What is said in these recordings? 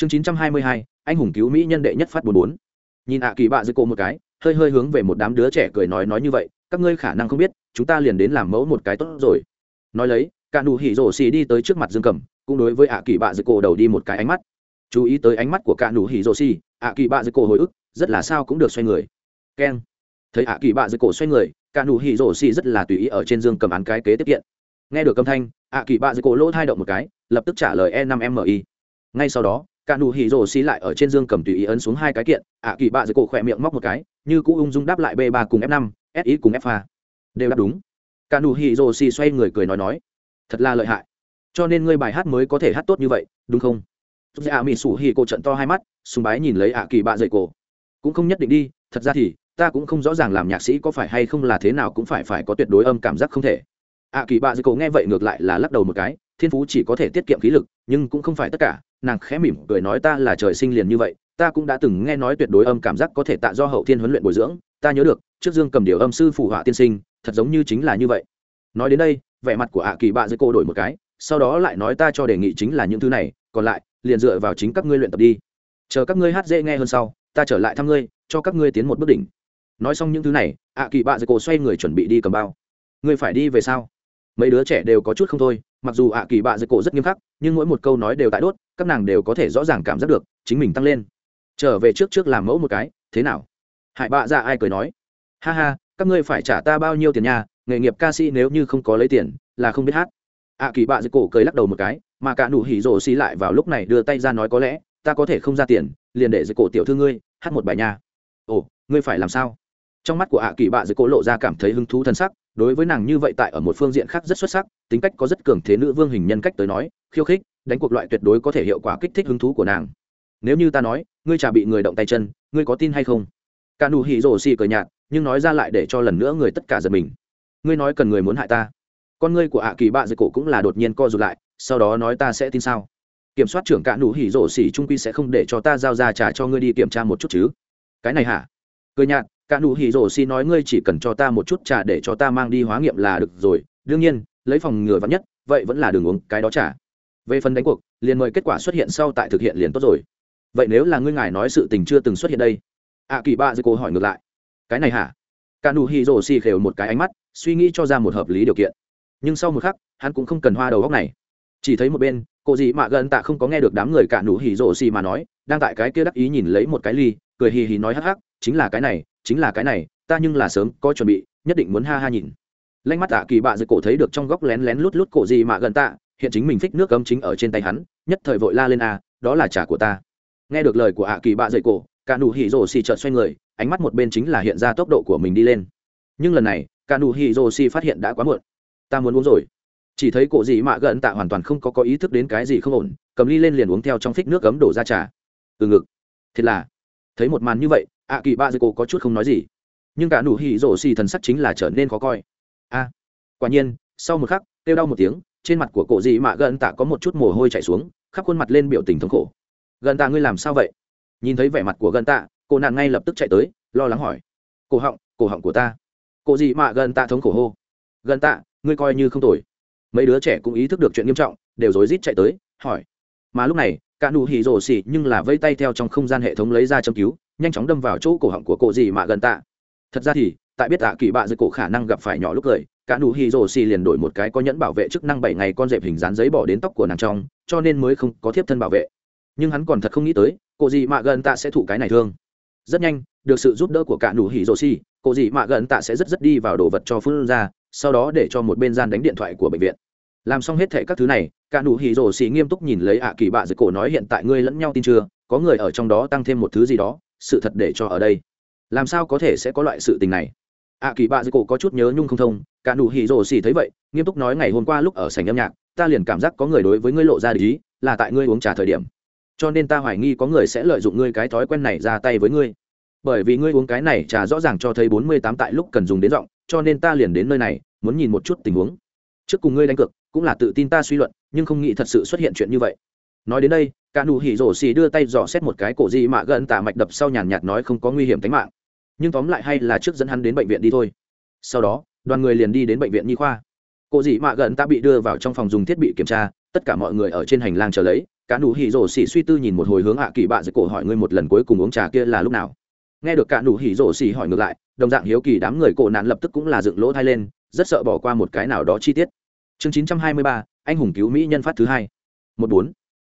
chương chín trăm hai mươi hai, anh hùng cứu mỹ nhân đệ nhất phát bốn bốn. Nhìn ạ kỳ bạ dưới cổ một cái, hơi hơi hướng về một đám đứa trẻ cười nói nói như vậy, các ngươi khả năng không biết, chúng ta liền đến làm mẫu một cái tốt rồi. Nói lấy, cả nụ hỉ rổ xì đi tới trước mặt dương cầm cũng đối với ạ kỳ bạ dưới cổ đầu đi một cái ánh mắt. Chú ý tới ánh mắt của cả nụ hỉ rổ xì, ạ kỳ bạ dưới cổ hồi ức, rất là sao cũng được xoay người. Keng. Thấy ạ kỳ bạ dưới cổ xoay người, cả nụ hỉ rổ xì rất là tùy ý ở trên dương cầm án cái kế tiếp hiện nghe được âm thanh, ạ kỳ bạ dưới cổ lỗ thai động một cái, lập tức trả lời e 5 mi ngay sau đó cả nụ hỉ rồ xí lại ở trên dương cầm tùy ý ấn xuống hai cái kiện, ạ kỳ bạ dưới cổ khỏe miệng móc một cái, như cũ ung dung đáp lại b ba cùng f năm si cùng f đều đáp đúng. Cả nụ hỉ rồ xí xoay người cười nói nói, thật là lợi hại. Cho nên ngươi bài hát mới có thể hát tốt như vậy, đúng không? Dạ mỹ sủ hỉ cổ trận to hai mắt, sùng bái nhìn lấy ạ kỳ bạ dậy cổ. Cũng không nhất định đi, thật ra thì, ta cũng không rõ ràng làm nhạc sĩ có phải hay không là thế nào cũng phải phải có tuyệt đối âm cảm giác không thể. Ạ kỳ bạ dậy cổ nghe vậy ngược lại là lắc đầu một cái, thiên phú chỉ có thể tiết kiệm khí lực, nhưng cũng không phải tất cả nàng khẽ mỉm cười nói ta là trời sinh liền như vậy, ta cũng đã từng nghe nói tuyệt đối âm cảm giác có thể tạo do hậu thiên huấn luyện bồi dưỡng, ta nhớ được, trước dương cầm điều âm sư phủ họa tiên sinh, thật giống như chính là như vậy. Nói đến đây, vẻ mặt của ạ kỳ bạ dưới cô đổi một cái, sau đó lại nói ta cho đề nghị chính là những thứ này, còn lại, liền dựa vào chính các ngươi luyện tập đi. Chờ các ngươi hát dễ nghe hơn sau, ta trở lại thăm ngươi, cho các ngươi tiến một bước đỉnh. Nói xong những thứ này ạ kỳ bạ dưới cô xoay người chuẩn bị đi cầm bao. Ngươi phải đi về sao? Mấy đứa trẻ đều có chút không thôi, mặc dù ạ kỳ bạ dưới cô rất nghiêm khắc, nhưng mỗi một câu nói đều tại đốt các nàng đều có thể rõ ràng cảm giác được chính mình tăng lên. Trở về trước trước làm mẫu một cái, thế nào? Hải bạ ra ai cười nói. Ha ha, các ngươi phải trả ta bao nhiêu tiền nhà nghề nghiệp ca sĩ nếu như không có lấy tiền, là không biết hát. Ạ kỳ bạ dưới cổ cười lắc đầu một cái, mà cả nụ hỉ rồ xì lại vào lúc này đưa tay ra nói có lẽ, ta có thể không ra tiền, liền để dưới cổ tiểu thư ngươi, hát một bài nha. Ồ, ngươi phải làm sao? Trong mắt của ạ kỳ bạ dưới cổ lộ ra cảm thấy hứng thú thân sắc, đối với nàng như vậy tại ở một phương diện khác rất xuất sắc, tính cách có rất cường thế nữ vương hình nhân cách tới nói, khiêu khích đánh cuộc loại tuyệt đối có thể hiệu quả kích thích hứng thú của nàng. Nếu như ta nói, ngươi chả bị người động tay chân, ngươi có tin hay không? Cả nụ hỉ rổ xì cờ nhạt, nhưng nói ra lại để cho lần nữa người tất cả giật mình. Ngươi nói cần người muốn hại ta. Con ngươi của ạ kỳ bạ dây cổ cũng là đột nhiên co rụt lại, sau đó nói ta sẽ tin sao? Kiểm soát trưởng cả nụ hỉ rổ xì trung quy sẽ không để cho ta giao ra trả cho ngươi đi kiểm tra một chút chứ. Cái này hả? Cười nhạt, cả nụ hỉ rổ xì nói ngươi chỉ cần cho ta một chút trả để cho ta mang đi hóa nghiệm là được rồi. Đương nhiên, lấy phòng ngừa vắng nhất, vậy vẫn là đường uống cái đó trả về phần đánh cuộc, liền mời kết quả xuất hiện sau tại thực hiện liền tốt rồi. Vậy nếu là ngươi ngài nói sự tình chưa từng xuất hiện đây? Ạ kỳ ba dư cô hỏi ngược lại. Cái này hả? Cả nụ hi rồ xì khều một cái ánh mắt, suy nghĩ cho ra một hợp lý điều kiện. Nhưng sau một khắc, hắn cũng không cần hoa đầu góc này. Chỉ thấy một bên, cô dị mạ gần tạ không có nghe được đám người cả nụ hỉ rộ xì mà nói, đang tại cái kia đắc ý nhìn lấy một cái ly, cười hì hì nói hắc hắc, chính là cái này, chính là cái này, ta nhưng là sớm có chuẩn bị, nhất định muốn ha ha nhìn. Lanh mắt tạ kỳ bạ dưới cổ thấy được trong góc lén lén lút lút cổ dị mạ gần tạ hiện chính mình phích nước cấm chính ở trên tay hắn nhất thời vội la lên a à, đó là trà của ta. Nghe được lời của ạ kỳ bạ dậy cổ cả nụ hỉ rồ xì trợn xoay người ánh mắt một bên chính là hiện ra tốc độ của mình đi lên. Nhưng lần này cả nụ hỉ rồ xì phát hiện đã quá muộn. Ta muốn uống rồi. Chỉ thấy cổ gì mạ gần tạ hoàn toàn không có có ý thức đến cái gì không ổn cầm ly lên liền uống theo trong phích nước cấm đổ ra trà. Từ ngực. Thật là. Thấy một màn như vậy ạ kỳ bạ dậy cổ có chút không nói gì. Nhưng cả nụ hỉ rồ xì thần sắc chính là trở nên khó coi. A quả nhiên sau một khắc kêu đau một tiếng trên mặt của cổ dị mạ gần tạ có một chút mồ hôi chảy xuống, khắp khuôn mặt lên biểu tình thống khổ. Gần tạ ngươi làm sao vậy? Nhìn thấy vẻ mặt của gần tạ, cô nạn ngay lập tức chạy tới, lo lắng hỏi. Cổ họng cổ họng của ta. Cổ dị mạ gần tạ thống khổ hô. Gần tạ, ngươi coi như không tồi. Mấy đứa trẻ cũng ý thức được chuyện nghiêm trọng, đều rối rít chạy tới, hỏi. Mà lúc này, cả nụ hỉ rồ xỉ nhưng là vây tay theo trong không gian hệ thống lấy ra châm cứu, nhanh chóng đâm vào chỗ cổ họng của cổ dị mạ gần tạ. Thật ra thì, tại biết tạ kỳ bạ dưới cổ khả năng gặp phải nhỏ lúc cười cả nụ hì rồ xì liền đổi một cái có nhẫn bảo vệ chức năng bảy ngày con dẹp hình dán giấy bỏ đến tóc của nàng trong, cho nên mới không có thiếp thân bảo vệ. Nhưng hắn còn thật không nghĩ tới, cô dì mạ gần tạ sẽ thụ cái này thương. Rất nhanh, được sự giúp đỡ của cả nụ hỉ rồ xi cô dì mạ gần tạ sẽ rất rất đi vào đồ vật cho phương ra sau đó để cho một bên gian đánh điện thoại của bệnh viện. Làm xong hết thệ các thứ này, cả nụ hỉ rồ xi nghiêm túc nhìn lấy ạ kỳ bạ dưới cổ nói hiện tại ngươi lẫn nhau tin chưa, có người ở trong đó tăng thêm một thứ gì đó, sự thật để cho ở đây. Làm sao có thể sẽ có loại sự tình này? ạ à, kỳ bạ dưới cổ có chút nhớ nhung không thông cả nụ hỉ rồ xỉ thấy vậy nghiêm túc nói ngày hôm qua lúc ở sảnh âm nhạc ta liền cảm giác có người đối với ngươi lộ ra ý là tại ngươi uống trà thời điểm. Cho nên ta hoài nghi có người sẽ lợi dụng ngươi cái thói quen này ra tay với ngươi. Bởi vì ngươi uống cái này trà rõ ràng cho thấy bốn mươi tám tại lúc cần dùng đến giọng cho nên ta liền đến nơi này muốn nhìn một chút tình huống. Trước cùng ngươi đánh cược cũng là tự tin ta suy luận nhưng không nghĩ thật sự xuất hiện chuyện như vậy. Nói đến đây cả nụ hỉ rổ xì đưa tay dò xét một cái cổ di mạ gần tả mạch đập sau nhàn nhạt nói không có nguy hiểm tính mạng nhưng tóm lại hay là trước dẫn hắn đến bệnh viện đi thôi. Sau đó, đoàn người liền đi đến bệnh viện nhi khoa. Cô dì mạ gần ta bị đưa vào trong phòng dùng thiết bị kiểm tra, tất cả mọi người ở trên hành lang chờ lấy, cả nụ hỉ rổ xỉ suy tư nhìn một hồi hướng hạ kỳ bạ giật cổ hỏi ngươi một lần cuối cùng uống trà kia là lúc nào. Nghe được cả nụ hỉ rổ xỉ hỏi ngược lại, đồng dạng hiếu kỳ đám người cổ nạn lập tức cũng là dựng lỗ thai lên, rất sợ bỏ qua một cái nào đó chi tiết. Chương chín trăm hai mươi ba, anh hùng cứu mỹ nhân phát thứ hai. Một bốn.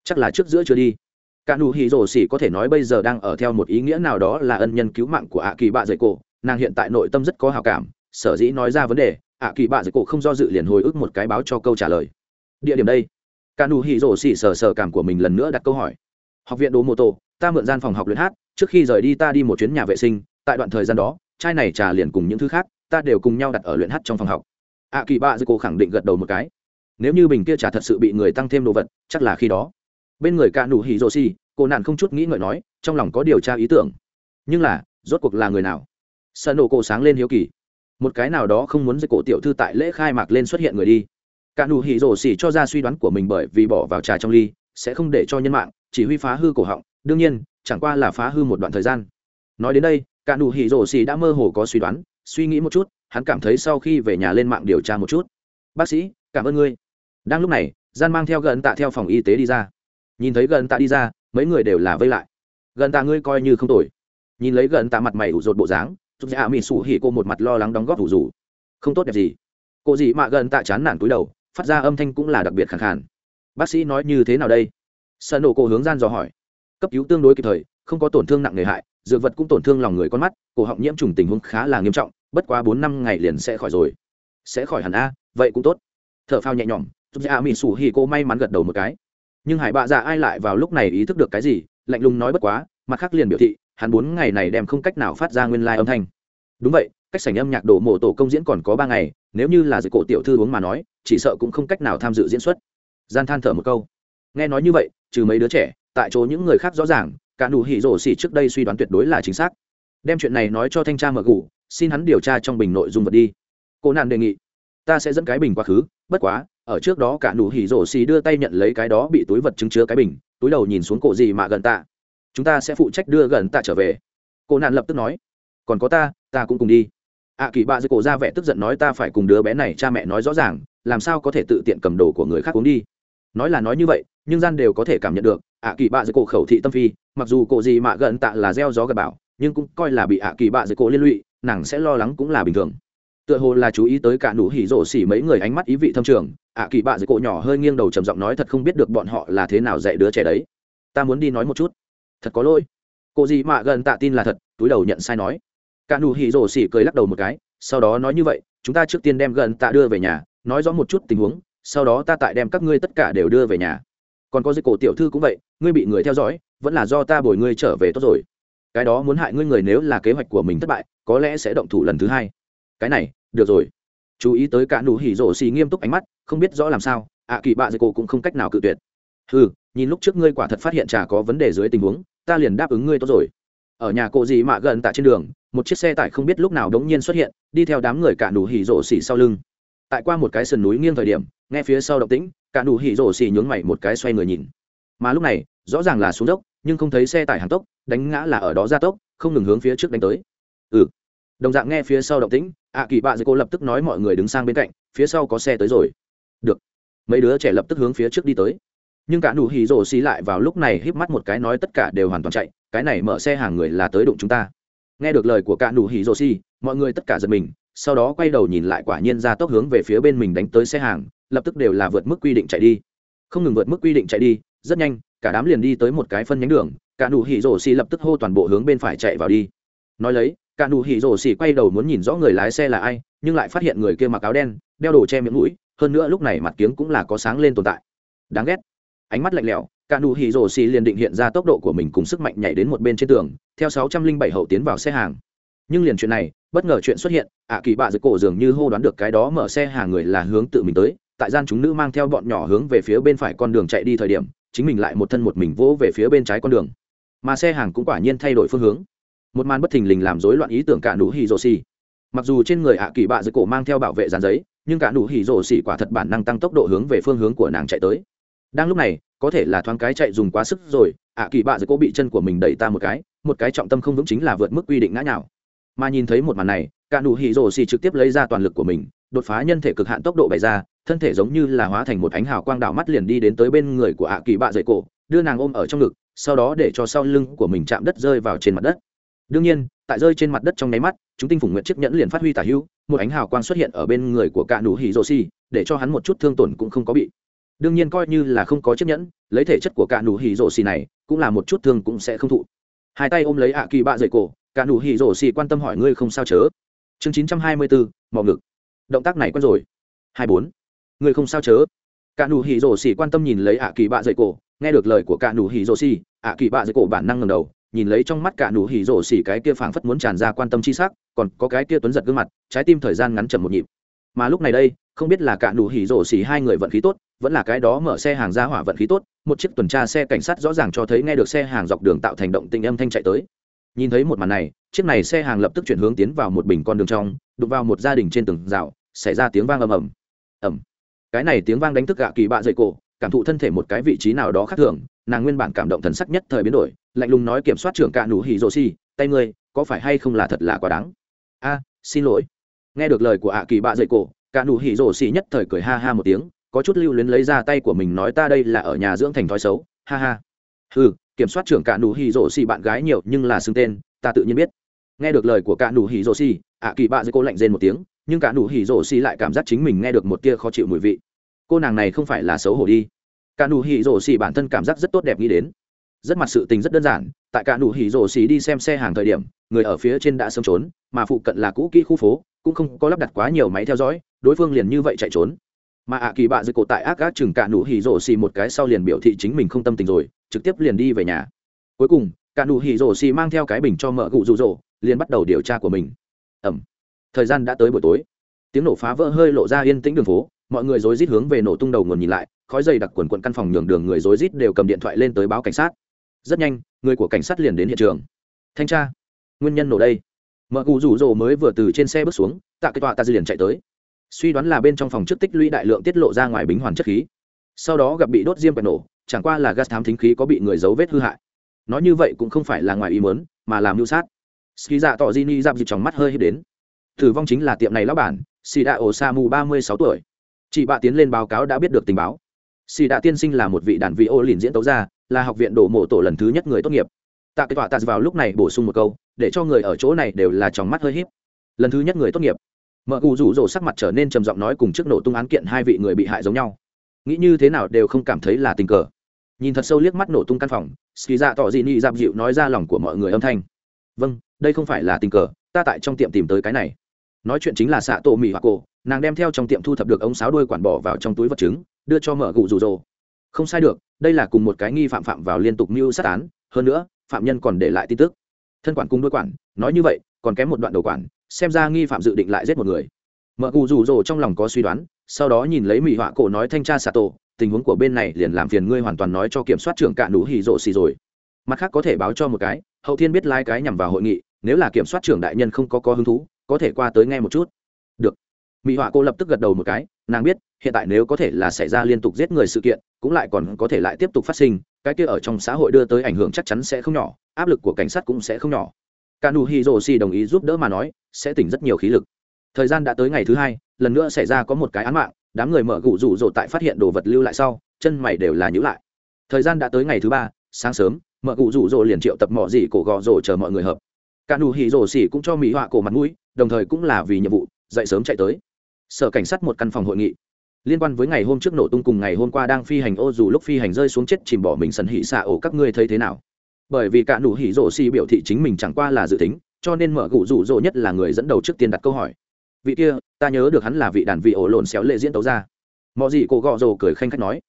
Chắc là trước giữa chưa đi cả nụ hỉ rổ xỉ có thể nói bây giờ đang ở theo một ý nghĩa nào đó là ân nhân cứu mạng của ạ kỳ bạ dày cổ. Nàng hiện tại nội tâm rất có hào cảm, sở dĩ nói ra vấn đề, ạ kỳ bạ dày cổ không do dự liền hồi ức một cái báo cho câu trả lời. Địa điểm đây. Cả nụ hỉ rổ xỉ sờ sờ cảm của mình lần nữa đặt câu hỏi. Học viện đồ mô tô, ta mượn gian phòng học luyện hát, trước khi rời đi ta đi một chuyến nhà vệ sinh, tại đoạn thời gian đó, chai này trà liền cùng những thứ khác, ta đều cùng nhau đặt ở luyện hát trong phòng học. Ạ kỳ bạ dày cổ khẳng định gật đầu một cái. Nếu như bình kia trà thật sự bị người tăng thêm đồ vật, chắc là khi đó bên người cạn đủ hỉ rồ xì, cô nạn không chút nghĩ ngợi nói, trong lòng có điều tra ý tưởng. Nhưng là, rốt cuộc là người nào? Sợ nổ cổ sáng lên hiếu kỳ. Một cái nào đó không muốn dây cổ tiểu thư tại lễ khai mạc lên xuất hiện người đi. Cạn đủ hỉ rồ xì cho ra suy đoán của mình bởi vì bỏ vào trà trong ly, sẽ không để cho nhân mạng, chỉ huy phá hư cổ họng. Đương nhiên, chẳng qua là phá hư một đoạn thời gian. Nói đến đây cạn đủ hỉ rồ xì đã mơ hồ có suy đoán, suy nghĩ một chút, hắn cảm thấy sau khi về nhà lên mạng điều tra một chút. Bác sĩ, cảm ơn ngươi. Đang lúc này, gian mang theo gần tạ theo phòng y tế đi ra nhìn thấy gần tạ đi ra mấy người đều là vây lại. Gần tạ ngươi coi như không tội. nhìn lấy gần tạ mặt mày ủ rột bộ dáng chúng dạ mỹ sủ hỉ cô một mặt lo lắng đóng góp ủ rủ. Không tốt đẹp gì. Cô gì mà gần tạ chán nản túi đầu phát ra âm thanh cũng là đặc biệt khẳng khàn. Bác sĩ nói như thế nào đây? Sợ nổ cô hướng gian dò hỏi. Cấp cứu tương đối kịp thời không có tổn thương nặng nề hại dược vật cũng tổn thương lòng người con mắt cổ họng nhiễm trùng tình huống khá là nghiêm trọng bất quá bốn năm ngày liền sẽ khỏi rồi. Sẽ khỏi hẳn a à, vậy cũng tốt. Thở h phao nhẹ nhõm giúp dạ mỹ sủ hỉ cô may mắn gật đầu một cái nhưng hải bạ dạ ai lại vào lúc này ý thức được cái gì, lạnh lùng nói bất quá, mặt khác liền biểu thị, hắn bốn ngày này đem không cách nào phát ra nguyên lai、like、âm thanh. Đúng vậy, cách sảnh âm nhạc đổ mộ tổ công diễn còn có ba ngày, nếu như là dịch cổ tiểu thư uống mà nói, chỉ sợ cũng không cách nào tham dự diễn xuất. Gian than thở một câu. Nghe nói như vậy, trừ mấy đứa trẻ, tại chỗ những người khác rõ ràng, cả nụ hỉ rổ xỉ trước đây suy đoán tuyệt đối là chính xác. Đem chuyện này nói cho thanh tra mở gù xin hắn điều tra trong bình nội dung vật đi. Cô nạn đề nghị, ta sẽ dẫn cái bình quá khứ, bất quá ở trước đó cả nụ hỉ rổ xì đưa tay nhận lấy cái đó bị túi vật chứng chứa cái bình, túi đầu nhìn xuống cổ gì mà gần tạ chúng ta sẽ phụ trách đưa gần tạ trở về. Cô nạn lập tức nói, còn có ta ta cũng cùng đi. Ạ kỳ bạ dưới cổ ra vẻ tức giận nói, ta phải cùng đứa bé này cha mẹ nói rõ ràng, làm sao có thể tự tiện cầm đồ của người khác uống đi. Nói là nói như vậy, nhưng gian đều có thể cảm nhận được ạ kỳ bạ dưới cổ khẩu thị tâm phi, mặc dù cổ gì mà gần tạ là gieo gió gật bảo nhưng cũng coi là bị ạ kỳ bạ dưới cổ liên lụy, nàng sẽ lo lắng cũng là bình thường tựa hồ là chú ý tới cả nụ hỉ rổ xỉ mấy người ánh mắt ý vị thâm trường, ạ kỳ bạ dưới cổ nhỏ hơi nghiêng đầu trầm giọng nói thật không biết được bọn họ là thế nào dạy đứa trẻ đấy. Ta muốn đi nói một chút. Thật có lỗi. Cô gì mà gần tạ tin là thật, túi đầu nhận sai nói. Cả nụ hỉ rổ xỉ cười lắc đầu một cái, sau đó nói như vậy, chúng ta trước tiên đem gần tạ đưa về nhà, nói rõ một chút tình huống, sau đó ta tại đem các ngươi tất cả đều đưa về nhà. Còn có dưới cổ tiểu thư cũng vậy, ngươi bị người theo dõi, vẫn là do ta bồi ngươi trở về tốt rồi. Cái đó muốn hại ngươi người nếu là kế hoạch của mình thất bại, có lẽ sẽ động thủ lần thứ hai. Cái này được rồi. Chú ý tới cả nụ hỉ rổ xì nghiêm túc ánh mắt, không biết rõ làm sao, ạ kỳ bạ dây cổ cũng không cách nào cự tuyệt. Ừ nhìn lúc trước ngươi quả thật phát hiện chả có vấn đề dưới tình huống, ta liền đáp ứng ngươi tốt rồi. Ở nhà cộ gì mạ gần tại trên đường, một chiếc xe tải không biết lúc nào đống nhiên xuất hiện, đi theo đám người cả nụ hỉ rổ xì sau lưng. Tại qua một cái sườn núi nghiêng thời điểm, nghe phía sau động tĩnh, cả nụ hỉ rổ xì nhướng mày một cái xoay người nhìn. Mà lúc này, rõ ràng là xuống dốc, nhưng không thấy xe tải hàng tốc, đánh ngã là ở đó ra tốc, không ngừng hướng phía trước đánh tới. Ừ đồng dạng nghe phía sau động tĩnh, ạ à kỳ bạ dây cô lập tức nói mọi người đứng sang bên cạnh, phía sau có xe tới rồi. Được. Mấy đứa trẻ lập tức hướng phía trước đi tới. Nhưng cả nụ hỉ rổ xì lại vào lúc này híp mắt một cái nói tất cả đều hoàn toàn chạy, cái này mở xe hàng người là tới đụng chúng ta. Nghe được lời của cả nụ hỉ rổ xì, mọi người tất cả giật mình, sau đó quay đầu nhìn lại quả nhiên ra tốc hướng về phía bên mình đánh tới xe hàng, lập tức đều là vượt mức quy định chạy đi. Không ngừng vượt mức quy định chạy đi, rất nhanh, cả đám liền đi tới một cái phân nhánh đường, cả nụ hỉ rổ xì lập tức hô toàn bộ hướng bên phải chạy vào đi. Nói lấy cả nụ hỉ rổ xỉ quay đầu muốn nhìn rõ người lái xe là ai, nhưng lại phát hiện người kia mặc áo đen, đeo đồ che miệng mũi, hơn nữa lúc này mặt kiếng cũng là có sáng lên tồn tại. Đáng ghét. Ánh mắt lạnh lẽo, cả nụ hỉ rổ xỉ liền định hiện ra tốc độ của mình cùng sức mạnh nhảy đến một bên trên tường, theo 607 hậu tiến vào xe hàng. Nhưng liền chuyện này, bất ngờ chuyện xuất hiện, ạ à kỳ bạ dưới cổ dường như hô đoán được cái đó mở xe hàng người là hướng tự mình tới, tại gian chúng nữ mang theo bọn nhỏ hướng về phía bên phải con đường chạy đi thời điểm, chính mình lại một thân một mình vỗ về phía bên trái con đường. Mà xe hàng cũng quả nhiên thay đổi phương hướng một màn bất thình lình làm rối loạn ý tưởng cả nụ hỉ rồ xì. Mặc dù trên người ạ kỳ bạ dưới cổ mang theo bảo vệ dàn giấy, nhưng cả nụ hỉ rồ xì quả thật bản năng tăng tốc độ hướng về phương hướng của nàng chạy tới. Đang lúc này, có thể là thoáng cái chạy dùng quá sức rồi, ạ kỳ bạ dưới cổ bị chân của mình đẩy ta một cái một cái trọng tâm không vững chính là vượt mức quy định ngã nhào. Mà nhìn thấy một màn này, cả nụ hỉ rồ xì trực tiếp lấy ra toàn lực của mình, đột phá nhân thể cực hạn tốc độ bày ra, thân thể giống như là hóa thành một ánh hào quang đạo mắt liền đi đến tới bên người của ạ kỳ bạ dậy cổ, đưa nàng ôm ở trong ngực, sau đó để cho sau lưng của mình chạm đất rơi vào trên mặt đất đương nhiên, tại rơi trên mặt đất trong nháy mắt, chúng tinh phủng nguyện chiếc nhẫn liền phát huy tả hữu, một ánh hào quang xuất hiện ở bên người của cạ nụ hỉ rồ xì để cho hắn một chút thương tổn cũng không có bị. Đương nhiên coi như là không có chiếc nhẫn, lấy thể chất của cạ nụ hỉ rồ xì này, cũng là một chút thương cũng sẽ không thụ. Hai tay ôm lấy ạ kỳ bạ dậy cổ, cạ nụ hỉ rồ xì quan tâm hỏi ngươi không sao chớ? Chương chín trăm hai mươi bốn mò ngực. Động tác này quen rồi. Hai bốn. Ngươi không sao chớ? Cạ nụ hỉ rồ xì quan tâm nhìn lấy ạ kỳ bạ dậy cổ, nghe được lời của cạ nụ hỉ rồ xì ạ kỳ bạ dậy cổ bản năng ngầm đầu nhìn lấy trong mắt cả nụ hỉ rổ xỉ cái kia phảng phất muốn tràn ra quan tâm chi sắc, còn có cái kia tuấn giật gương mặt, trái tim thời gian ngắn chậm một nhịp. Mà lúc này đây, không biết là cả nụ hỉ rổ xỉ hai người vận khí tốt, vẫn là cái đó mở xe hàng ra hỏa vận khí tốt, một chiếc tuần tra xe cảnh sát rõ ràng cho thấy nghe được xe hàng dọc đường tạo thành động tình âm thanh chạy tới. Nhìn thấy một màn này, chiếc này xe hàng lập tức chuyển hướng tiến vào một bình con đường trong, đụng vào một gia đình trên tường rào, xảy ra tiếng vang ầm ầm. Ầm. Cái này tiếng vang đánh thức gạ kỳ bạ dậy cổ, cảm thụ thân thể một cái vị trí nào đó khác thường, nàng nguyên bản cảm động thần sắc nhất thời biến đổi lạnh lùng nói kiểm soát trưởng cả nụ hỉ rồ xì, tay ngươi, có phải hay không là thật là quá đáng? A, xin lỗi. Nghe được lời của ạ kỳ bạ dậy cổ, cả nụ hỉ rồ xì nhất thời cười ha ha một tiếng, có chút lưu luyến lấy ra tay của mình nói, ta đây là ở nhà dưỡng thành thói xấu. Ha ha. Ừ kiểm soát trưởng cả nụ hỉ rồ xì bạn gái nhiều nhưng là xưng tên, ta tự nhiên biết. Nghe được lời của cả nụ hỉ rồ xì, ạ kỳ bạ dậy cổ lạnh rên một tiếng, nhưng cả nụ hỉ rồ xì lại cảm giác chính mình nghe được một tia khó chịu mùi vị. Cô nàng này không phải là xấu hổ đi. Cả nụ hỉ rồ xì bản thân cảm giác rất tốt đẹp nghĩ đến rất mặt sự tình rất đơn giản, tại cả nụ hỉ rổ xì đi xem xe hàng thời điểm, người ở phía trên đã sớm trốn, mà phụ cận là cũ kỹ khu phố, cũng không có lắp đặt quá nhiều máy theo dõi, đối phương liền như vậy chạy trốn. Mà ạ à kỳ bạ dưới cổ tại ác gác chừng cả nụ hỉ rổ xì một cái sau liền biểu thị chính mình không tâm tình rồi, trực tiếp liền đi về nhà. Cuối cùng, cả nụ hỉ rổ xì mang theo cái bình cho mợ cụ rụ rỗ liền bắt đầu điều tra của mình. Ẩm. Thời gian đã tới buổi tối. Tiếng nổ phá vỡ hơi lộ ra yên tĩnh đường phố, mọi người rối rít hướng về nổ tung đầu nguồn nhìn lại, khói dày đặc quần quận căn phòng nhường đường người rối rít đều cầm điện thoại lên tới báo cảnh sát rất nhanh, người của cảnh sát liền đến hiện trường. Thanh tra, nguyên nhân nổ đây. Mợ cụ rủ rồ mới vừa từ trên xe bước xuống, tạ cái tọa ta dư liền chạy tới. Suy đoán là bên trong phòng trước tích lũy đại lượng tiết lộ ra ngoài bính hoàn chất khí. Sau đó gặp bị đốt diêm và nổ, chẳng qua là gas thám thính khí có bị người giấu vết hư hại. Nói như vậy cũng không phải là ngoài ý mớn mà làm mưu sát. Ski dạ tỏ di ni dạp dịp trong mắt hơi hết đến. Thử vong chính là tiệm này lão bản sĩ đạo ổ sa mù ba mươi sáu tuổi. Chị bạ tiến lên báo cáo đã biết được tình báo. Sĩ đạ tiên sinh là một vị đàn vị ô lìn diễn tấu ra là học viện đổ mộ tổ lần thứ nhất người tốt nghiệp. Tạ kết tọa tạ vào lúc này bổ sung một câu, để cho người ở chỗ này đều là trong mắt hơi híp. Lần thứ nhất người tốt nghiệp. Mợ cụ rủ rỗ sắc mặt trở nên trầm giọng nói cùng trước nổ tung án kiện hai vị người bị hại giống nhau. Nghĩ như thế nào đều không cảm thấy là tình cờ. Nhìn thật sâu liếc mắt nổ tung căn phòng Sĩ dạ tỏ dị nghị dạp dịu nói ra lòng của mọi người âm thanh. Vâng đây không phải là tình cờ, ta tại trong tiệm tìm tới cái này. Nói chuyện chính là xạ tổ mỹ hoặc cổ, nàng đem theo trong tiệm thu thập được ống sáo đuôi quản bỏ vào trong túi vật chứng đưa cho mở gụ rủ rồ. Không sai được, đây là cùng một cái nghi phạm phạm vào liên tục mưu sát án, hơn nữa, phạm nhân còn để lại tin tức. Thân quản cung đôi quản, nói như vậy, còn kém một đoạn đầu quản, xem ra nghi phạm dự định lại giết một người. Mở gù rủ rồ trong lòng có suy đoán, sau đó nhìn lấy mỹ họa cổ nói thanh tra xạ tổ, tình huống của bên này liền làm phiền ngươi hoàn toàn nói cho kiểm soát trưởng cạn đủ hì rộ xì rồi. Mặt khác có thể báo cho một cái, hậu thiên biết lai、like、cái nhằm vào hội nghị, nếu là kiểm soát trưởng đại nhân không có có hứng thú, có thể qua tới nghe một chút. Được mỹ họa cô lập tức gật đầu một cái, nàng biết, hiện tại nếu có thể là xảy ra liên tục giết người sự kiện, cũng lại còn có thể lại tiếp tục phát sinh, cái kia ở trong xã hội đưa tới ảnh hưởng chắc chắn sẽ không nhỏ, áp lực của cảnh sát cũng sẽ không nhỏ. Cả nụ đồng ý giúp đỡ mà nói, sẽ tỉnh rất nhiều khí lực. Thời gian đã tới ngày thứ hai, lần nữa xảy ra có một cái án mạng, đám người mở gụ rủ rồ tại phát hiện đồ vật lưu lại sau, chân mày đều là nhữ lại. Thời gian đã tới ngày thứ ba, sáng sớm, mở gụ rủ rồ liền triệu tập mỏ gì cổ gò rồ chờ mọi người hợp. Cả nụ cũng cho mỹ họa cổ mặt mũi, đồng thời cũng là vì nhiệm vụ, dậy sớm chạy tới sở cảnh sát một căn phòng hội nghị. Liên quan với ngày hôm trước nổ tung cùng ngày hôm qua đang phi hành ô, dù lúc phi hành rơi xuống chết chìm bỏ mình sần hỉ xạ ổ, các ngươi thấy thế nào? Bởi vì cả nụ hỉ rổ xì biểu thị chính mình chẳng qua là dự tính, cho nên mở gụ rủ rỗ nhất là người dẫn đầu trước tiên đặt câu hỏi. Vị kia, ta nhớ được hắn là vị đàn vị ổ lộn xéo lệ diễn tấu ra mọi gì cô gọ rồ cười khanh khách nói.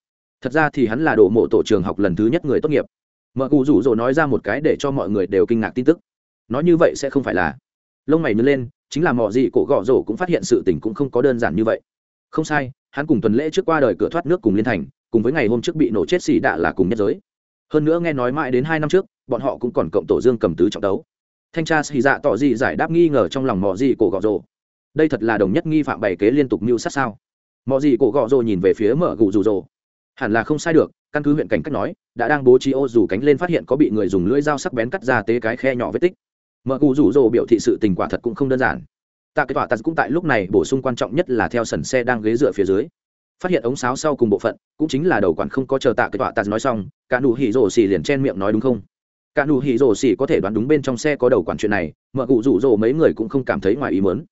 Thật ra thì hắn là đồ mộ tổ trường học lần thứ nhất người tốt nghiệp. Mở gụ rủ rỗ nói ra một cái để cho mọi người đều kinh ngạc tin tức. Nói như vậy sẽ không phải là. Lông mày nhớ lên chính là mọi gì cổ gõ rổ cũng phát hiện sự tình cũng không có đơn giản như vậy. Không sai, hắn cùng tuần lễ trước qua đời cửa thoát nước cùng liên thành, cùng với ngày hôm trước bị nổ chết xì đạ là cùng nhất giới. Hơn nữa nghe nói mãi đến hai năm trước, bọn họ cũng còn cộng tổ dương cầm tứ trọng đấu. Thanh tra xì dạ tỏ gì giải đáp nghi ngờ trong lòng mọi gì cổ gọ rổ. Đây thật là đồng nhất nghi phạm bày kế liên tục mưu sát sao? Mọi gì cổ gọ rổ nhìn về phía mở gù rù rồ hẳn là không sai được, căn cứ huyện cảnh cách nói, đã đang bố trí ô dù cánh lên phát hiện có bị người dùng lưỡi dao sắc bén cắt ra tế cái khe nhỏ vết tích mợ cụ rủ rỗ biểu thị sự tình quả thật cũng không đơn giản. Tạ kết quả tạ cũng tại lúc này bổ sung quan trọng nhất là theo sần xe đang ghế dựa phía dưới. Phát hiện ống sáo sau cùng bộ phận, cũng chính là đầu quản không có chờ tạ kết quả tạ nói xong, cả nụ hỉ rổ xỉ liền chen miệng nói đúng không? Cả nụ hỉ rổ xỉ có thể đoán đúng bên trong xe có đầu quản chuyện này mợ cụ rủ rỗ mấy người cũng không cảm thấy ngoài ý mớn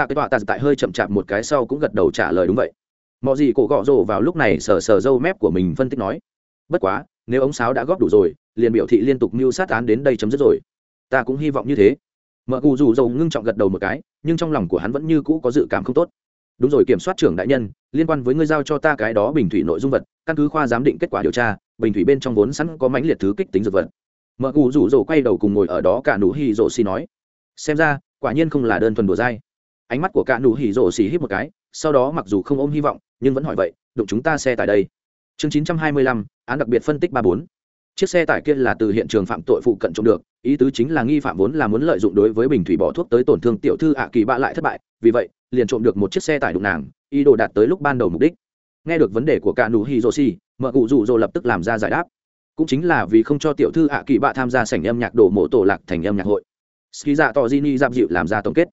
tạ kết quả tạ tại hơi chậm chạp một cái sau cũng gật đầu trả lời đúng vậy. Mọi gì cổ gọ rổ vào lúc này sờ sờ râu mép của mình phân tích nói, bất quá, nếu ống sáo đã góp đủ rồi, liền biểu thị liên tục mưu sát án đến đây chấm dứt rồi ta cũng hy vọng như thế. Mợ cụ dù dầu ngưng trọng gật đầu một cái, nhưng trong lòng của hắn vẫn như cũ có dự cảm không tốt. Đúng rồi, kiểm soát trưởng đại nhân, liên quan với ngươi giao cho ta cái đó bình thủy nội dung vật, căn cứ khoa giám định kết quả điều tra, bình thủy bên trong vốn sẵn có mãnh liệt thứ kích tính dược vật. Mợ cụ rủ rỗ quay đầu cùng ngồi ở đó cả nụ hỉ rỗ xì nói, xem ra, quả nhiên không là đơn thuần đùa dai. Ánh mắt của cả nụ hỉ rỗ xì hít một cái, sau đó mặc dù không ôm hy vọng, nhưng vẫn hỏi vậy, đụng chúng ta xe tại đây. Chương chín trăm hai mươi lăm, án đặc biệt phân tích ba bốn chiếc xe tải kia là từ hiện trường phạm tội phụ cận trộm được, ý tứ chính là nghi phạm vốn là muốn lợi dụng đối với bình thủy bỏ thuốc tới tổn thương tiểu thư ạ kỳ bạ lại thất bại, vì vậy, liền trộm được một chiếc xe tải đụng nàng, ý đồ đạt tới lúc ban đầu mục đích. Nghe được vấn đề của cả nụ hiroshi, mợ cụ rụ rỗ lập tức làm ra giải đáp. Cũng chính là vì không cho tiểu thư ạ kỳ bạ tham gia sảnh âm nhạc đổ mộ tổ lạc thành âm nhạc hội. Ski dạ tỏ di ni giam dịu làm ra tổng kết.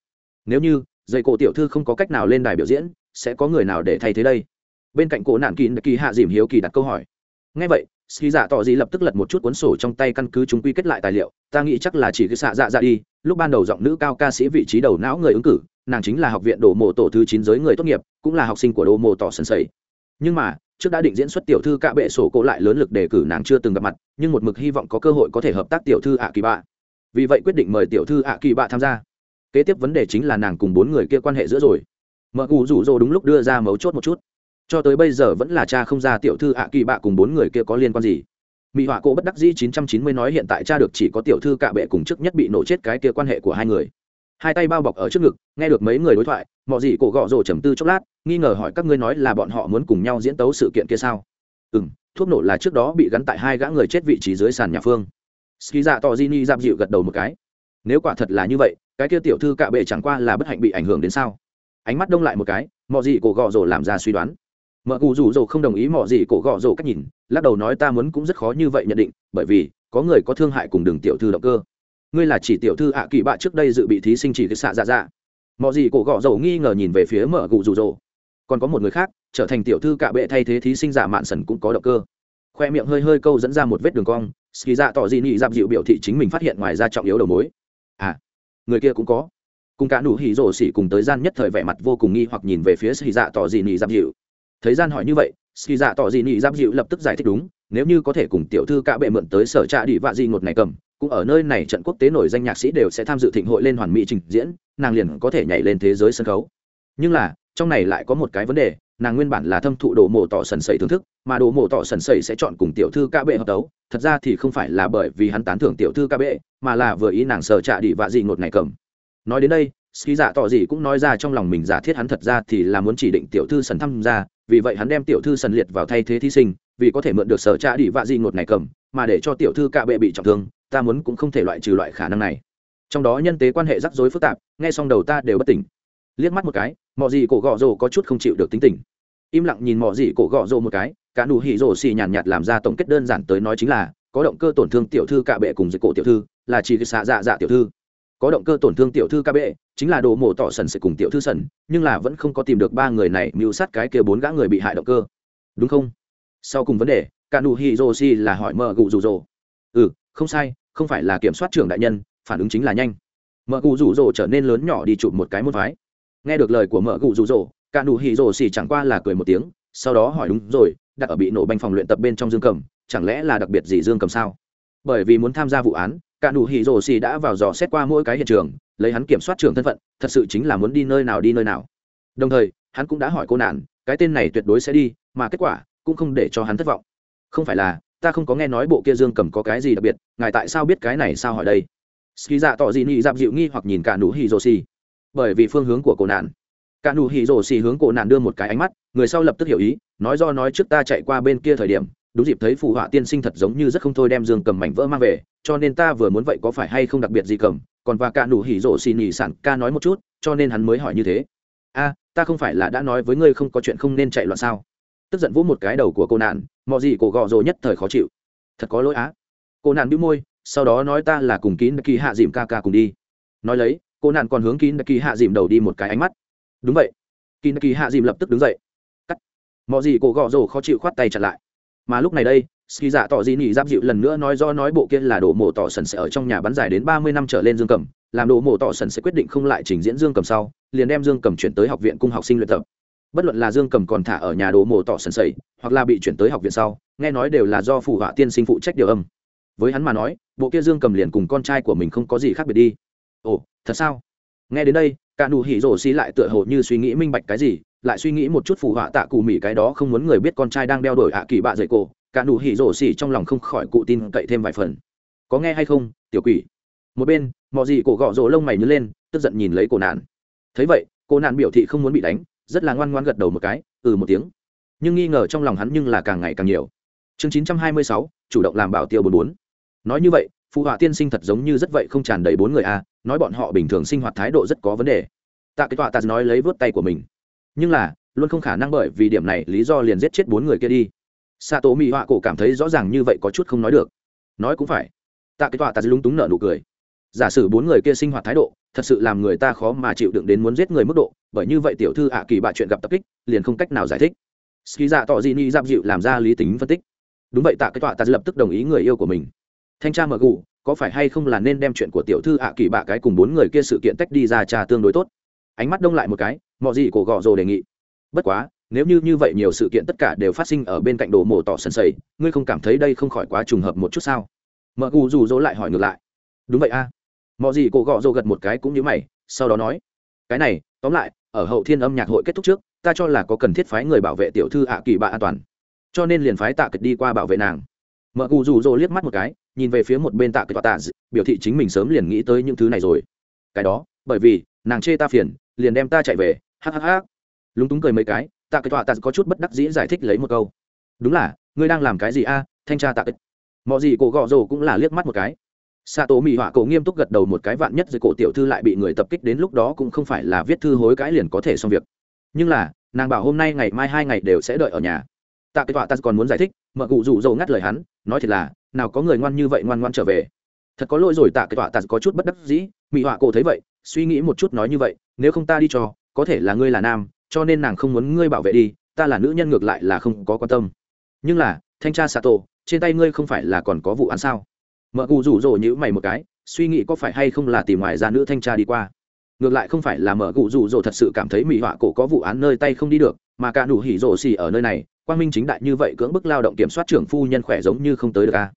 Nếu như, dạy cổ tiểu thư không có cách nào lên đài biểu diễn, sẽ có người nào để thay thế đây? Bên cạnh cổ nạn kỳ kỳ hạ dìm hiếu kỳ đặt câu hỏi. Ngay vậy Ski Dạ Tọ Dĩ lập tức lật một chút cuốn sổ trong tay căn cứ chúng quy kết lại tài liệu, ta nghĩ chắc là chỉ cái xạ dạ dạ đi, lúc ban đầu giọng nữ cao ca sĩ vị trí đầu não người ứng cử, nàng chính là học viện Đồ Mộ tổ thứ chín giới người tốt nghiệp, cũng là học sinh của Đồ Mộ Tọ sân sẩy. Nhưng mà, trước đã định diễn xuất tiểu thư cả bệ sổ cổ lại lớn lực đề cử nàng chưa từng gặp mặt, nhưng một mực hy vọng có cơ hội có thể hợp tác tiểu thư ạ kỳ bạ. Vì vậy quyết định mời tiểu thư ạ kỳ bạ tham gia. Kế tiếp vấn đề chính là nàng cùng bốn người kia quan hệ giữa rồi. Mợ Cụ rủ rồ đúng lúc đưa ra mấu chốt một chút cho tới bây giờ vẫn là cha không ra tiểu thư ạ kỳ bạ cùng bốn người kia có liên quan gì? Mỹ họa cổ bất đắc dĩ 990 nói hiện tại cha được chỉ có tiểu thư cạ bệ cùng trước nhất bị nổ chết cái kia quan hệ của hai người. Hai tay bao bọc ở trước ngực, nghe được mấy người đối thoại mọi gì cổ gọ rồ trầm tư chốc lát, nghi ngờ hỏi các ngươi nói là bọn họ muốn cùng nhau diễn tấu sự kiện kia sao? Ừ thuốc nổ là trước đó bị gắn tại hai gã người chết vị trí dưới sàn nhà phương. Ski dạ to jini giam dịu gật đầu một cái. Nếu quả thật là như vậy, cái kia tiểu thư cạ bệ chẳng qua là bất hạnh bị ảnh hưởng đến sao? Ánh mắt đông lại một cái mọi gì cổ gọ rồ làm ra suy đoán mợ cụ rủ rỗ không đồng ý mọi gì cổ gọ rỗ cách nhìn, lắc đầu nói ta muốn cũng rất khó như vậy nhận định, bởi vì, có người có thương hại cùng đường tiểu thư động cơ. Ngươi là chỉ tiểu thư ạ à kỳ bạ trước đây dự bị thí sinh chỉ cái xạ dạ dạ. Mọi gì cổ gọ rỗ nghi ngờ nhìn về phía mợ cụ rủ rỗ còn có một người khác, trở thành tiểu thư cả bệ thay thế thí sinh giả mạn sần cũng có động cơ. Khoe miệng hơi hơi câu dẫn ra một vết đường cong, ski dạ tỏ gì nị dạp dịu biểu thị chính mình phát hiện ngoài ra trọng yếu đầu mối. À người kia cũng có. Cùng cả nụ hỉ rổ xỉ cùng tới gian nhất thời vẻ mặt vô cùng nghi hoặc nhìn về phía ski dạ tỏ gì nị dạp dịu thấy gian hỏi như vậy, ski dạ tỏ dị nị giáp dịu lập tức giải thích đúng, nếu như có thể cùng tiểu thư cạ bệ mượn tới sở trạ đĩ vạ gì ngột này cầm, cũng ở nơi này trận quốc tế nổi danh nhạc sĩ đều sẽ tham dự thịnh hội lên hoàn mỹ trình diễn, nàng liền có thể nhảy lên thế giới sân khấu. Nhưng là, trong này lại có một cái vấn đề, nàng nguyên bản là thâm thụ đồ mộ tỏ sần sẩy thưởng thức, mà đồ mộ tỏ sần sẩy sẽ chọn cùng tiểu thư ca bệ hợp tấu, thật ra thì không phải là bởi vì hắn tán thưởng tiểu thư ca bệ, mà là vừa ý nàng sờ trạ đĩ vạ gì ngột này cầm. Nói đến đây, ski dạ tỏ gì cũng nói ra trong lòng mình giả thiết hắn thật ra thì là muốn chỉ định tiểu thư sần tham gia vì vậy hắn đem tiểu thư sần liệt vào thay thế thí sinh vì có thể mượn được sở trạ đi vạ di ngột này cầm mà để cho tiểu thư cạ bệ bị trọng thương ta muốn cũng không thể loại trừ loại khả năng này. Trong đó nhân tế quan hệ rắc rối phức tạp nghe xong đầu ta đều bất tỉnh. Liếc mắt một cái mọi gì cổ gọ rồ có chút không chịu được tính tình. Im lặng nhìn mọi gì cổ gọ rồ một cái cả nụ hỉ rồ xì nhàn nhạt, làm ra tổng kết đơn giản tới nói chính là có động cơ tổn thương tiểu thư cạ bệ cùng dịch cổ tiểu thư là chỉ cái xạ dạ dạ tiểu thư. Có động cơ tổn thương tiểu thư cạ bệ chính là đồ mộ tỏ sần sẽ cùng tiểu thư sần, nhưng là vẫn không có tìm được ba người này mưu sát cái kia bốn gã người bị hại động cơ. Đúng không? Sau cùng vấn đề cả nụ hi si là hỏi mợ gù rủ rồ ừ không sai, không phải là kiểm soát trưởng đại nhân, phản ứng chính là nhanh. Mợ gù rủ rồ trở nên lớn nhỏ đi chụp một cái một phái. Nghe được lời của mợ gù rủ rồ cả nụ hi si chẳng qua là cười một tiếng, sau đó hỏi đúng rồi, đặt ở bị nổ banh phòng luyện tập bên trong dương cầm, chẳng lẽ là đặc biệt gì dương cầm sao? Bởi vì muốn tham gia vụ án cả nụ hỉ rồ si đã vào dò xét qua mỗi cái hiện trường lấy hắn kiểm soát trưởng thân phận, thật sự chính là muốn đi nơi nào đi nơi nào. Đồng thời, hắn cũng đã hỏi cô nạn, cái tên này tuyệt đối sẽ đi, mà kết quả cũng không để cho hắn thất vọng. Không phải là, ta không có nghe nói bộ kia dương cầm có cái gì đặc biệt, ngài tại sao biết cái này sao hỏi đây? Ski dạ tỏ gì nị dạm dịu nghi hoặc nhìn cả nụ hỉ rồ xì. Bởi vì phương hướng của cô nạn. Cả nụ hỉ rồ xì hướng cô nạn đưa một cái ánh mắt, người sau lập tức hiểu ý, nói do nói trước ta chạy qua bên kia thời điểm, đúng dịp thấy phụ họa tiên sinh thật giống như rất không thôi đem dương cầm mảnh vỡ mang về cho nên ta vừa muốn vậy có phải hay không đặc biệt gì cầm, còn và cả nụ hỉ rổ xì nhì sản ca nói một chút, cho nên hắn mới hỏi như thế. A, ta không phải là đã nói với ngươi không có chuyện không nên chạy loạn sao? Tức giận vỗ một cái đầu của cô nạn mọi gì cổ gọ rồi nhất thời khó chịu. Thật có lỗi á. Cô nạn bĩu môi, sau đó nói ta là cùng kín kỳ hạ dìm ca ca cùng đi. Nói lấy, cô nạn còn hướng kín kỳ hạ dìm đầu đi một cái ánh mắt. Đúng vậy. Kín kỳ hạ dìm lập tức đứng dậy. Cắt. Mọi gì cổ gọ rồ khó chịu khoát tay chặt lại. Mà lúc này đây ski dạ tỏ dị nị giáp dịu lần nữa nói do nói bộ kia là đồ mổ tỏ sần sẽ ở trong nhà bắn dài đến ba mươi năm trở lên dương cầm. Làm đồ mổ tỏ sần sẽ quyết định không lại trình diễn dương cầm sau, liền đem dương cầm chuyển tới học viện cung học sinh luyện tập. Bất luận là dương cầm còn thả ở nhà đồ mổ tỏ sần sẩy, hoặc là bị chuyển tới học viện sau, nghe nói đều là do phụ họa tiên sinh phụ trách điều âm. Với hắn mà nói, bộ kia dương cầm liền cùng con trai của mình không có gì khác biệt đi. Ồ, thật sao? Nghe đến đây, cả nụ hỉ rổ xí lại tựa hồ như suy nghĩ minh bạch cái gì, lại suy nghĩ một chút phụ họa tạ cụ mỉ cái đó không muốn người biết con trai đang đeo đổi ạ kỳ bạ dày cổ cả nụ hỉ rổ xỉ trong lòng không khỏi cụ tin cậy thêm vài phần. Có nghe hay không, tiểu quỷ? Một bên mọi gì cổ gọ rổ lông mày nhớ lên, tức giận nhìn lấy cổ nạn. Thấy vậy cổ nạn biểu thị không muốn bị đánh, rất là ngoan ngoan gật đầu một cái ừ một tiếng. Nhưng nghi ngờ trong lòng hắn nhưng là càng ngày càng nhiều. Chương chín trăm hai mươi sáu, chủ động làm bảo tiêu bốn bốn. Nói như vậy, phụ họa tiên sinh thật giống như rất vậy không tràn đầy bốn người a nói bọn họ bình thường sinh hoạt thái độ rất có vấn đề. Tạ cái tọa tạ nói lấy vớt tay của mình. Nhưng là, luôn không khả năng bởi vì điểm này lý do liền giết chết bốn người kia đi xạ tổ mỹ họa cổ cảm thấy rõ ràng như vậy có chút không nói được. Nói cũng phải. Tạ cái tọa tạ lúng túng nợ nụ cười. Giả sử bốn người kia sinh hoạt thái độ, thật sự làm người ta khó mà chịu đựng đến muốn giết người mức độ, bởi như vậy tiểu thư ạ kỳ bạ chuyện gặp tập kích, liền không cách nào giải thích. Ski dạ tỏ di ni giáp dịu làm ra lý tính phân tích. Đúng vậy, tạ cái tọa tạ lập tức đồng ý người yêu của mình. Thanh tra mở gù, có phải hay không là nên đem chuyện của tiểu thư ạ kỳ bạ cái cùng bốn người kia sự kiện tách đi ra trà tương đối tốt? Ánh mắt đông lại một cái, mọi gì cổ gọ rồ đề nghị. Bất quá nếu như như vậy nhiều sự kiện tất cả đều phát sinh ở bên cạnh đồ mổ tỏ sân sầy, ngươi không cảm thấy đây không khỏi quá trùng hợp một chút sao? Mợ cụ rủ rỗ lại hỏi ngược lại. Đúng vậy a. À? mọi gì cổ gọ rỗ gật một cái cũng như mày, sau đó nói. Cái này, tóm lại, ở hậu thiên âm nhạc hội kết thúc trước, ta cho là có cần thiết phái người bảo vệ tiểu thư ạ kỳ bạ an toàn. Cho nên liền phái tạ kịch đi qua bảo vệ nàng. Mợ cụ rủ rỗ liếc mắt một cái, nhìn về phía một bên tạ kịch và tạ d... biểu thị chính mình sớm liền nghĩ tới những thứ này rồi. Cái đó, bởi vì, nàng chê ta phiền, liền đem ta chạy về hắc hắc hắc lúng túng cười mấy cái tạ cái tọa tạ có chút bất đắc dĩ giải thích lấy một câu. Đúng là, ngươi đang làm cái gì a, thanh tra tạ cái mọi gì cổ gọ rồ cũng là liếc mắt một cái. Xạ tổ mỹ họa cổ nghiêm túc gật đầu một cái vạn nhất dưới cổ tiểu thư lại bị người tập kích đến lúc đó cũng không phải là viết thư hối cãi liền có thể xong việc. Nhưng là, nàng bảo hôm nay ngày mai hai ngày đều sẽ đợi ở nhà. Tạ cái tọa tạ còn muốn giải thích mợ cụ rủ rồ ngắt lời hắn, nói thật là, nào có người ngoan như vậy ngoan ngoan trở về. Thật có lỗi rồi tạ cái tọa tạ có chút bất đắc dĩ mỹ họa cổ thấy vậy, suy nghĩ một chút nói như vậy, nếu không ta đi cho, có thể là ngươi là nam cho nên nàng không muốn ngươi bảo vệ đi ta là nữ nhân ngược lại là không có quan tâm. Nhưng là thanh tra xạ tổ trên tay ngươi không phải là còn có vụ án sao? Mợ cụ rủ rỗ nhữ mày một cái suy nghĩ có phải hay không là tìm ngoài ra nữ thanh tra đi qua. Ngược lại không phải là mợ cụ rủ rỗ thật sự cảm thấy mỹ họa cổ có vụ án nơi tay không đi được mà cả đủ hỉ rỗ xì ở nơi này quang minh chính đại như vậy cưỡng bức lao động kiểm soát trưởng phu nhân khỏe giống như không tới được à?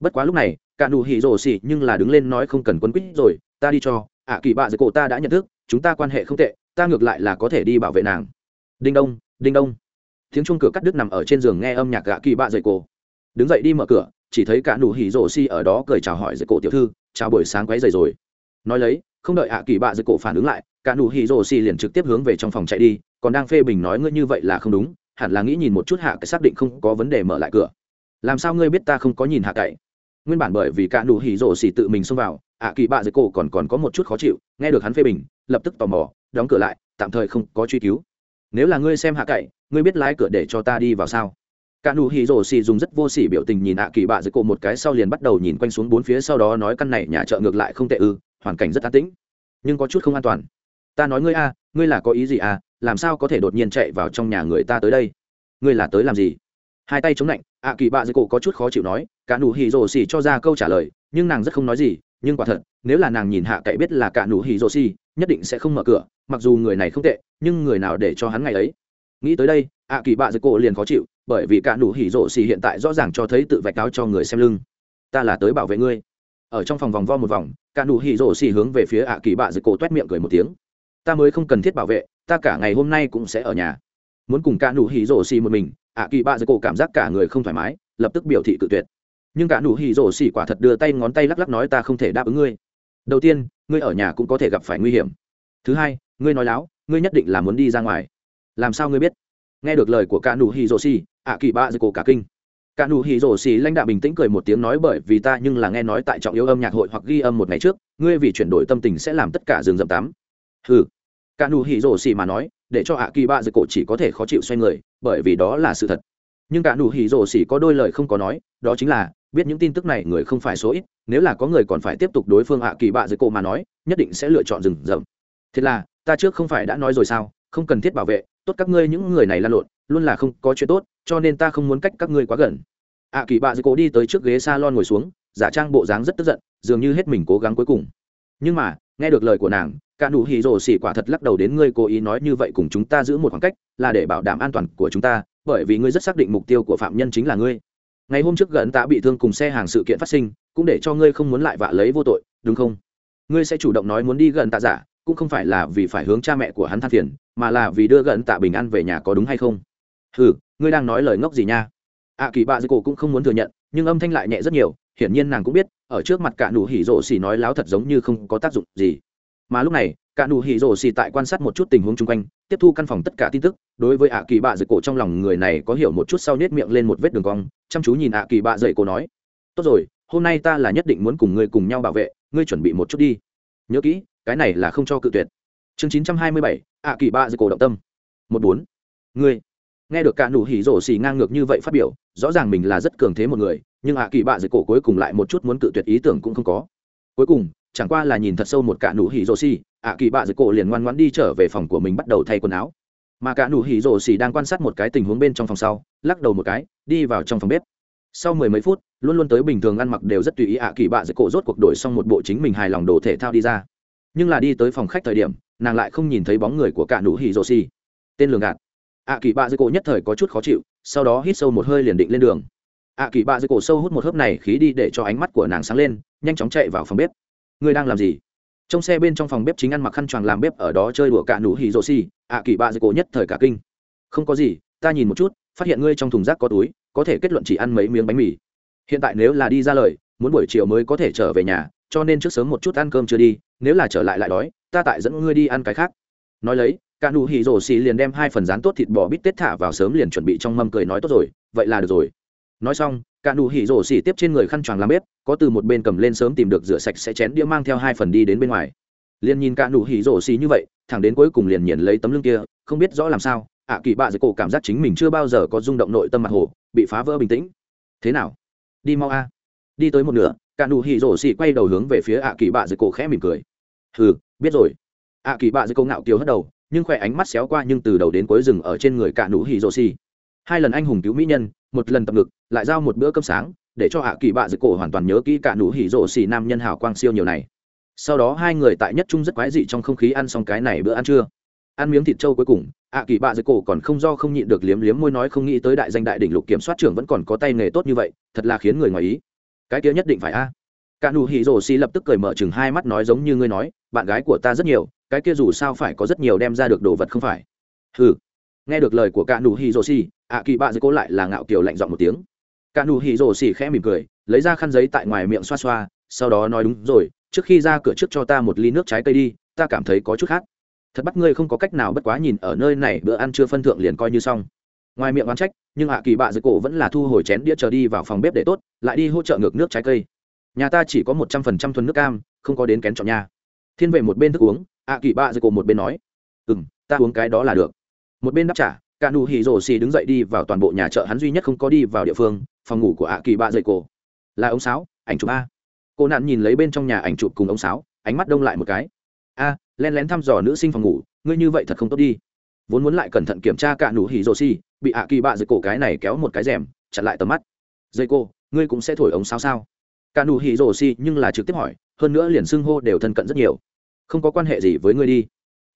bất quá lúc này cả đủ hỉ rồ xỉ nhưng là đứng lên nói không cần quân quýt rồi ta đi cho ạ à, kỳ bạ dưới cổ ta đã nhận thức chúng ta quan hệ không tệ ta ngược lại là có thể đi bảo vệ nàng. Đinh đông đinh đông. Tiếng chung cửa cắt đứt nằm ở trên giường nghe âm nhạc gạ kỳ bạ dậy cổ. Đứng dậy đi mở cửa, chỉ thấy cả nụ hỉ rổ xi ở đó cười chào hỏi dậy cổ tiểu thư, chào buổi sáng quấy dậy rồi. Nói lấy, không đợi ạ kỳ bạ dậy cổ phản ứng lại, cả nụ hỉ rổ xi liền trực tiếp hướng về trong phòng chạy đi, còn đang phê bình nói ngươi như vậy là không đúng, hẳn là nghĩ nhìn một chút hạ cái xác định không có vấn đề mở lại cửa. Làm sao ngươi biết ta không có nhìn hạ cậy nguyên bản bởi vì cả nụ hỉ rổ xi tự mình xông vào, ạ kỳ bạ dậy cổ còn còn có một chút khó chịu, nghe được hắn phê bình, lập tức tò mò đóng cửa lại tạm thời không có truy cứu. Nếu là ngươi xem hạ cậy ngươi biết lái cửa để cho ta đi vào sao? Cả nụ hỉ rổ xì dùng rất vô sỉ biểu tình nhìn ạ kỳ bạ dưới cổ một cái sau liền bắt đầu nhìn quanh xuống bốn phía sau đó nói căn này nhà chợ ngược lại không tệ ư hoàn cảnh rất an tĩnh. Nhưng có chút không an toàn. Ta nói ngươi a à, ngươi là có ý gì à làm sao có thể đột nhiên chạy vào trong nhà người ta tới đây? Ngươi là tới làm gì? Hai tay chống lạnh ạ kỳ bạ dưới cổ có chút khó chịu nói cả nụ hỉ rổ xì cho ra câu trả lời nhưng nàng rất không nói gì nhưng quả thật, nếu là nàng nhìn hạ cậy biết là cả nụ hỉ rồ xì, nhất định sẽ không mở cửa, mặc dù người này không tệ, nhưng người nào để cho hắn ngày ấy? Nghĩ tới đây, ạ kỳ bạ giật cổ liền khó chịu, bởi vì cả nụ hỉ rộ xì hiện tại rõ ràng cho thấy tự vạch cáo cho người xem lưng. Ta là tới bảo vệ ngươi. Ở trong phòng vòng vo một vòng, cả nụ hỉ rộ xì hướng về phía ạ kỳ bạ giật cổ t miệng cười một tiếng. Ta mới không cần thiết bảo vệ, ta cả ngày hôm nay cũng sẽ ở nhà. Muốn cùng cả nụ hỉ rộ xì một mình, ạ kỳ bạ giật cổ cảm giác cả người không thoải mái, lập tức biểu thị cự tuyệt nhưng cả nụ hỉ rổ xỉ quả thật đưa tay ngón tay lắc lắc nói ta không thể đáp ứng ngươi. Đầu tiên, ngươi ở nhà cũng có thể gặp phải nguy hiểm. Thứ hai, ngươi nói láo, ngươi nhất định là muốn đi ra ngoài. Làm sao ngươi biết? Nghe được lời của cả nụ hỉ rổ xỉ, ạ kỳ ba dư cổ cả kinh. Cả nụ hỉ rổ xỉ lãnh đạo bình tĩnh cười một tiếng nói bởi vì ta nhưng là nghe nói tại trọng yếu âm nhạc hội hoặc ghi âm một ngày trước, ngươi vì chuyển đổi tâm tình sẽ làm tất cả rừng rậm tắm. Ừ cả nụ hỉ rổ xỉ mà nói, để cho ạ kỳ ba dư cổ chỉ có thể khó chịu xoay người, bởi vì đó là sự thật. Nhưng cả nụ hỉ rổ xỉ có đôi lời không có nói, đó chính là biết những tin tức này người không phải số ít, nếu là có người còn phải tiếp tục đối phương ạ kỳ bạ dưới cổ mà nói, nhất định sẽ lựa chọn rừng rậm. Thế là, ta trước không phải đã nói rồi sao, không cần thiết bảo vệ, tốt các ngươi những người này lan lộn, luôn là không có chuyện tốt, cho nên ta không muốn cách các ngươi quá gần. Ạ kỳ bạ dưới cổ đi tới trước ghế s a lon ngồi xuống, giả trang bộ dáng rất tức giận, dường như hết mình cố gắng cuối cùng. Nhưng mà, nghe được lời của nàng, cả đủ hì rồ xỉ quả thật lắc đầu đến ngươi cố ý nói như vậy cùng chúng ta giữ một khoảng cách, là để bảo đảm an toàn của chúng ta, bởi vì ngươi rất xác định mục tiêu của phạm nhân chính là ngươi ngày hôm trước gần tạ bị thương cùng xe hàng sự kiện phát sinh cũng để cho ngươi không muốn lại vạ lấy vô tội đúng không? Ngươi sẽ chủ động nói muốn đi gần tạ giả cũng không phải là vì phải hướng cha mẹ của hắn than phiền mà là vì đưa gần tạ bình an về nhà có đúng hay không? Ừ ngươi đang nói lời ngốc gì nha? Ạ à, kỳ bạ dư cổ cũng không muốn thừa nhận nhưng âm thanh lại nhẹ rất nhiều hiển nhiên nàng cũng biết ở trước mặt cả nụ hỉ rộ xỉ nói láo thật giống như không có tác dụng gì mà lúc này, cả nụ hỉ rổ xì tại quan sát một chút tình huống chung quanh, tiếp thu căn phòng tất cả tin tức, đối với ạ kỳ bạ dậy cổ trong lòng người này có hiểu một chút sau nết miệng lên một vết đường cong, chăm chú nhìn ạ kỳ bạ dậy cổ nói, tốt rồi, hôm nay ta là nhất định muốn cùng ngươi cùng nhau bảo vệ, ngươi chuẩn bị một chút đi. Nhớ kỹ, cái này là không cho cự tuyệt. Chương chín trăm hai mươi bảy, ạ kỳ bạ dậy cổ động tâm. Một bốn. Ngươi. Nghe được cả nụ hỉ rổ xì ngang ngược như vậy phát biểu, rõ ràng mình là rất cường thế một người, nhưng ạ kỳ bạ dậy cổ cuối cùng lại một chút muốn cự tuyệt ý tưởng cũng không có. Cuối cùng chẳng qua là nhìn thật sâu một cả nụ hỉ rồ xì, ạ kỳ bạ dưới cổ liền ngoan ngoãn đi trở về phòng của mình bắt đầu thay quần áo. Mà cả nụ hỉ rồ xì đang quan sát một cái tình huống bên trong phòng sau, lắc đầu một cái, đi vào trong phòng bếp. Sau mười mấy phút, luôn luôn tới bình thường ăn mặc đều rất tùy ý ạ kỳ bạ dưới cổ rốt cuộc đổi xong một bộ chính mình hài lòng đồ thể thao đi ra. Nhưng là đi tới phòng khách thời điểm, nàng lại không nhìn thấy bóng người của cả nụ hỉ rồ xì. Tên lường gạt. Ạ kỳ bạ dưới cổ nhất thời có chút khó chịu, sau đó hít sâu một hơi liền định lên đường. Ạ kỳ bạ dưới cổ sâu hút một hớp này khí đi để cho ánh mắt của nàng sáng lên, nhanh chóng chạy vào phòng bếp ngươi đang làm gì? Trong xe bên trong phòng bếp chính ăn mặc khăn choàng làm bếp ở đó chơi đùa cả nụ hỉ rồ xì, ạ kỳ bạ dây cổ nhất thời cả kinh. Không có gì, ta nhìn một chút, phát hiện ngươi trong thùng rác có túi, có thể kết luận chỉ ăn mấy miếng bánh mì. Hiện tại nếu là đi ra lời, muốn buổi chiều mới có thể trở về nhà, cho nên trước sớm một chút ăn cơm chưa đi, nếu là trở lại lại đói, ta tại dẫn ngươi đi ăn cái khác. Nói lấy, cả nụ hỉ rồ xì liền đem hai phần rán tốt thịt bò bít tết thả vào sớm liền chuẩn bị trong mâm cười nói tốt rồi, vậy là được rồi nói xong, cả nụ hỉ rổ xỉ tiếp trên người khăn choàng làm bếp, có từ một bên cầm lên sớm tìm được rửa sạch sẽ chén đĩa mang theo hai phần đi đến bên ngoài. Liền nhìn cả nụ hỉ rổ xỉ như vậy, thẳng đến cuối cùng liền nhìn lấy tấm lưng kia, không biết rõ làm sao, ạ kỳ bạ dưới cổ cảm giác chính mình chưa bao giờ có rung động nội tâm mặt hồ, bị phá vỡ bình tĩnh. Thế nào? Đi mau a. Đi tới một nửa, cả nụ hỉ rổ xỉ quay đầu hướng về phía ạ kỳ bạ dưới cổ khẽ mỉm cười. Hừ, biết rồi. Ạ kỳ bạ dưới cổ ngạo kiều hất đầu, nhưng khỏe ánh mắt xéo qua nhưng từ đầu đến cuối rừng ở trên người cả nụ hỉ rổ xỉ. Hai lần anh hùng cứu mỹ nhân một lần tập ngực, lại giao một bữa cơm sáng, để cho hạ kỳ bạ dự cổ hoàn toàn nhớ kỹ cả nụ hỉ rổ xì nam nhân hào quang siêu nhiều này. Sau đó hai người tại nhất trung rất quái dị trong không khí ăn xong cái này bữa ăn trưa. Ăn miếng thịt trâu cuối cùng, ạ kỳ bạ dưới cổ còn không do không nhịn được liếm liếm môi nói không nghĩ tới đại danh đại đỉnh lục kiểm soát trưởng vẫn còn có tay nghề tốt như vậy, thật là khiến người ngoài ý. Cái kia nhất định phải a. Cả nụ hỉ rổ xì lập tức cười mở chừng hai mắt nói giống như ngươi nói, bạn gái của ta rất nhiều, cái kia dù sao phải có rất nhiều đem ra được đồ vật không phải. Ừ nghe được lời của cả nụ Hi Dô xì ạ kỳ bạ dây cố lại là ngạo kiều lạnh giọng một tiếng. Cả nụ Hi Dô xì khẽ mỉm cười, lấy ra khăn giấy tại ngoài miệng xoa xoa, sau đó nói đúng rồi, trước khi ra cửa trước cho ta một ly nước trái cây đi, ta cảm thấy có chút khác thật bắt ngươi không có cách nào bất quá nhìn ở nơi này, bữa ăn chưa phân thượng liền coi như xong. Ngoài miệng oán trách, nhưng hạ kỳ bạ dưới cổ vẫn là thu hồi chén đĩa chờ đi vào phòng bếp để tốt, lại đi hỗ trợ ngược nước trái cây. Nhà ta chỉ có một trăm phần trăm thuần nước cam, không có đến kén chọn nhà thiên Vệ một bên thức uống hạ kỳ bạ dưới cổ một bên nói. Ừ m ta uống cái đó là được một bên đáp trả cả nụ hỉ rổ xì đứng dậy đi vào toàn bộ nhà chợ hắn duy nhất không có đi vào địa phương phòng ngủ của ạ kỳ bạ dậy cổ. Là ống sáo ảnh chụp a. Cô nạn nhìn lấy bên trong nhà ảnh chụp cùng ống sáo ánh mắt đông lại một cái. A à, len lén thăm dò nữ sinh phòng ngủ ngươi như vậy thật không tốt đi. Vốn muốn lại cẩn thận kiểm tra cả nụ hỉ rổ xì bị ạ kỳ bạ dậy cổ cái này kéo một cái rèm chặn lại tầm mắt. Dây cô ngươi cũng sẽ thổi ống sáo sao? Cả nụ hỉ rổ xì nhưng là trực tiếp hỏi hơn nữa liền xưng hô đều thân cận rất nhiều. Không có quan hệ gì với ngươi đi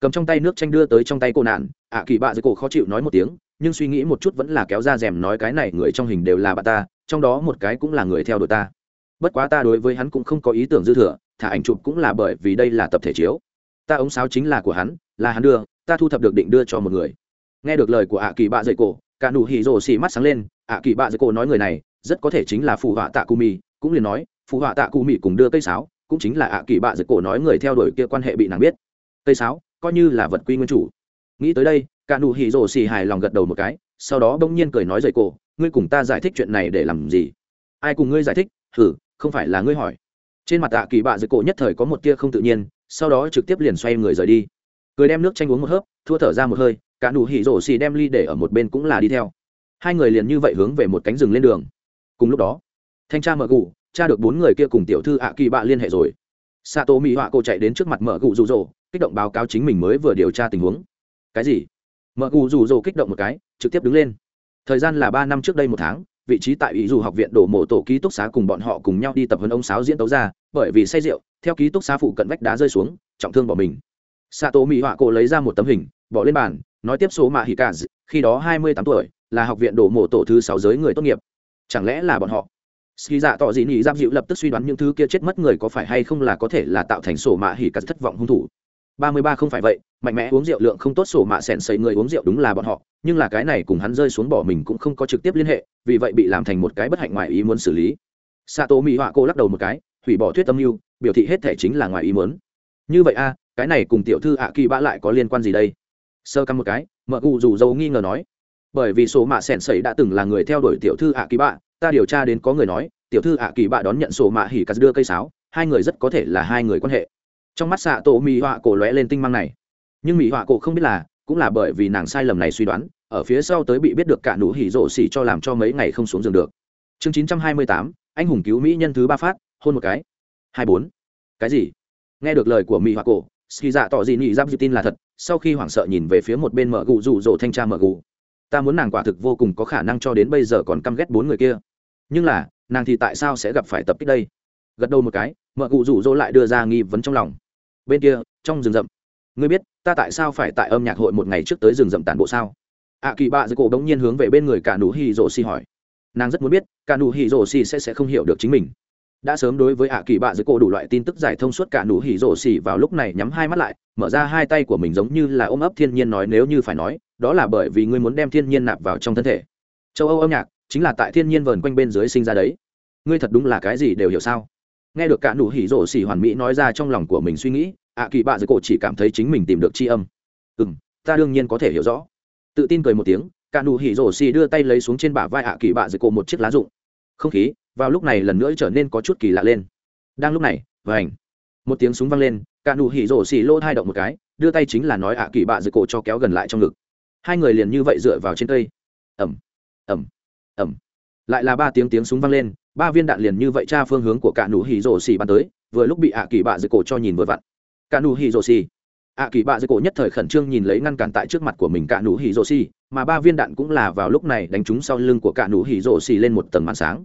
cầm trong tay nước chanh đưa tới trong tay cô nạn. Ạ kỳ bạ dưới cổ khó chịu nói một tiếng, nhưng suy nghĩ một chút vẫn là kéo ra rèm nói cái này người trong hình đều là bà ta, trong đó một cái cũng là người theo đuổi ta. Bất quá ta đối với hắn cũng không có ý tưởng dư thừa, thả ảnh chụp cũng là bởi vì đây là tập thể chiếu. Ta ống sáo chính là của hắn, là hắn đưa, ta thu thập được định đưa cho một người. Nghe được lời của ạ kỳ bạ dậy cổ, cả nụ hỉ rồ xì mắt sáng lên, ạ kỳ bạ dậy cổ nói người này, rất có thể chính là phù họa tạ cù mì, cũng liền nói, phù họa tạ cù mì cùng đưa cây sáo, cũng chính là ạ kỳ bạ dậy cổ nói người theo đuổi kia quan hệ bị nàng biết. Cây sáo coi như là vật quy nguyên chủ. Nghĩ tới đây, cả nụ hỉ rồ xì hài lòng gật đầu một cái, sau đó bỗng nhiên cười nói dậy cổ ngươi cùng ta giải thích chuyện này để làm gì? Ai cùng ngươi giải thích? Thử không phải là ngươi hỏi. Trên mặt tạ kỳ bạ dưới cổ nhất thời có một tia không tự nhiên, sau đó trực tiếp liền xoay người rời đi. Cười đem nước chanh uống một hớp, thua thở ra một hơi, cả nụ hỉ rồ xì đem ly để ở một bên cũng là đi theo. Hai người liền như vậy hướng về một cánh rừng lên đường. Cùng lúc đó, thanh tra mở gù cha được bốn người kia cùng tiểu thư ạ kỳ bạ liên hệ rồi. S a mỹ họa cô chạy đến trước mặt mở gù rụ rỗ kích động báo cáo chính mình mới vừa điều tra tình huống. Cái gì? Mợ cụ rủ rồ kích động một cái, trực tiếp đứng lên. Thời gian là ba năm trước đây một tháng, vị trí tại ý dù học viện đổ mộ tổ ký túc xá cùng bọn họ cùng nhau đi tập huấn ông sáo diễn tấu ra, bởi vì say rượu, theo ký túc xá phụ cận vách đá rơi xuống, trọng thương bỏ mình. Xạ tổ mỹ họa cổ lấy ra một tấm hình, bỏ lên bàn, nói tiếp số mạ hì cả khi đó hai mươi tám tuổi, là học viện đổ mộ tổ thứ sáu giới người tốt nghiệp. Chẳng lẽ là bọn họ? Ski dạ tỏ dị nhị giam dịu lập tức suy đoán những thứ kia chết mất người có phải hay không là có thể là tạo thành sổ mạ hỉ cắt thất vọng hung thủ ba mươi ba không phải vậy, mạnh mẽ uống rượu lượng không tốt sổ mạ sẻn xấy người uống rượu đúng là bọn họ, nhưng là cái này cùng hắn rơi xuống bỏ mình cũng không có trực tiếp liên hệ, vì vậy bị làm thành một cái bất hạnh ngoài ý muốn xử lý. Xạ tổ mỹ họa cô lắc đầu một cái, hủy bỏ thuyết tâm mưu, biểu thị hết thể chính là ngoài ý muốn. Như vậy a, cái này cùng tiểu thư ạ kỳ Bạ lại có liên quan gì đây? Sơ căm một cái, mợ cụ dù dâu nghi ngờ nói. Bởi vì sổ mạ sẻn sẩy đã từng là người theo đuổi tiểu thư ạ kỳ bạ ta điều tra đến có người nói, tiểu thư ạ kỳ bạ đón nhận sổ mạ hỉ cắt đưa cây sáo, hai người rất có thể là hai người quan hệ trong mắt xạ tổ mỹ họa cổ lóe lên tinh mang này. Nhưng mỹ họa cổ không biết là, cũng là bởi vì nàng sai lầm này suy đoán, ở phía sau tới bị biết được cả nụ hỉ rộ xỉ cho làm cho mấy ngày không xuống giường được. Chương chín trăm hai mươi tám, anh hùng cứu mỹ nhân thứ ba phát, hôn một cái. Hai bốn. Cái gì? Nghe được lời của mỹ họa cổ, ski dạ tỏ gì nị giáp dự tin là thật, sau khi hoảng sợ nhìn về phía một bên mở gù rụ rỗ thanh tra mở gù. Ta muốn nàng quả thực vô cùng có khả năng cho đến bây giờ còn căm ghét bốn người kia. Nhưng là, nàng thì tại sao sẽ gặp phải tập kích đây? Gật đầu một cái, mở cụ rủ rỗ lại đưa ra nghi vấn trong lòng bên kia, trong rừng rậm. Ngươi biết, ta tại sao phải tại âm nhạc hội một ngày trước tới rừng rậm tàn bộ sao? Ạ kỳ bạ dưới cổ đống nhiên hướng về bên người cả nụ hì rổ xì hỏi. Nàng rất muốn biết, cả nụ hì rổ xì sẽ sẽ không hiểu được chính mình. Đã sớm đối với ạ kỳ bạ dưới cổ đủ loại tin tức giải thông suốt, cả nụ hỉ rổ xỉ vào lúc này nhắm hai mắt lại, mở ra hai tay của mình giống như là ôm ấp thiên nhiên nói nếu như phải nói, đó là bởi vì ngươi muốn đem thiên nhiên nạp vào trong thân thể. Châu âu âm nhạc chính là tại thiên nhiên vờn quanh bên dưới sinh ra đấy. Ngươi thật đúng là cái gì đều hiểu sao? Nghe được cả nụ hỉ rổ xỉ hoàn mỹ nói ra trong lòng của mình suy nghĩ ạ kỳ bạ dưới cổ chỉ cảm thấy chính mình tìm được tri âm. Ừ m ta đương nhiên có thể hiểu rõ. Tự tin cười một tiếng, cả nụ hỉ rổ xì đưa tay lấy xuống trên bả vai ạ kỳ bạ dưới cổ một chiếc lá rụng. Không khí, vào lúc này lần nữa trở nên có chút kỳ lạ lên. Đang lúc này vảnh một tiếng súng vang lên, cả nụ hỉ rổ xì lỗ thai động một cái, đưa tay chính là nói ạ kỳ bạ dưới cổ cho kéo gần lại trong ngực. Hai người liền như vậy dựa vào trên cây. Ẩm ẩm ẩm. Lại là ba tiếng tiếng súng vang lên, ba viên đạn liền như vậy tra phương hướng của cả nụ hỉ rổ xì bắn tới, vừa lúc bị ạ kỳ bạ dưới cổ cho nhìn vừa vặn cả nụ hỉ rồ xì ạ kỳ bạ dưới cổ nhất thời khẩn trương nhìn lấy ngăn cản tại trước mặt của mình cả nụ hỉ rồ xì mà ba viên đạn cũng là vào lúc này đánh trúng sau lưng của cả nụ hỉ rồ xì lên một tầng màn sáng.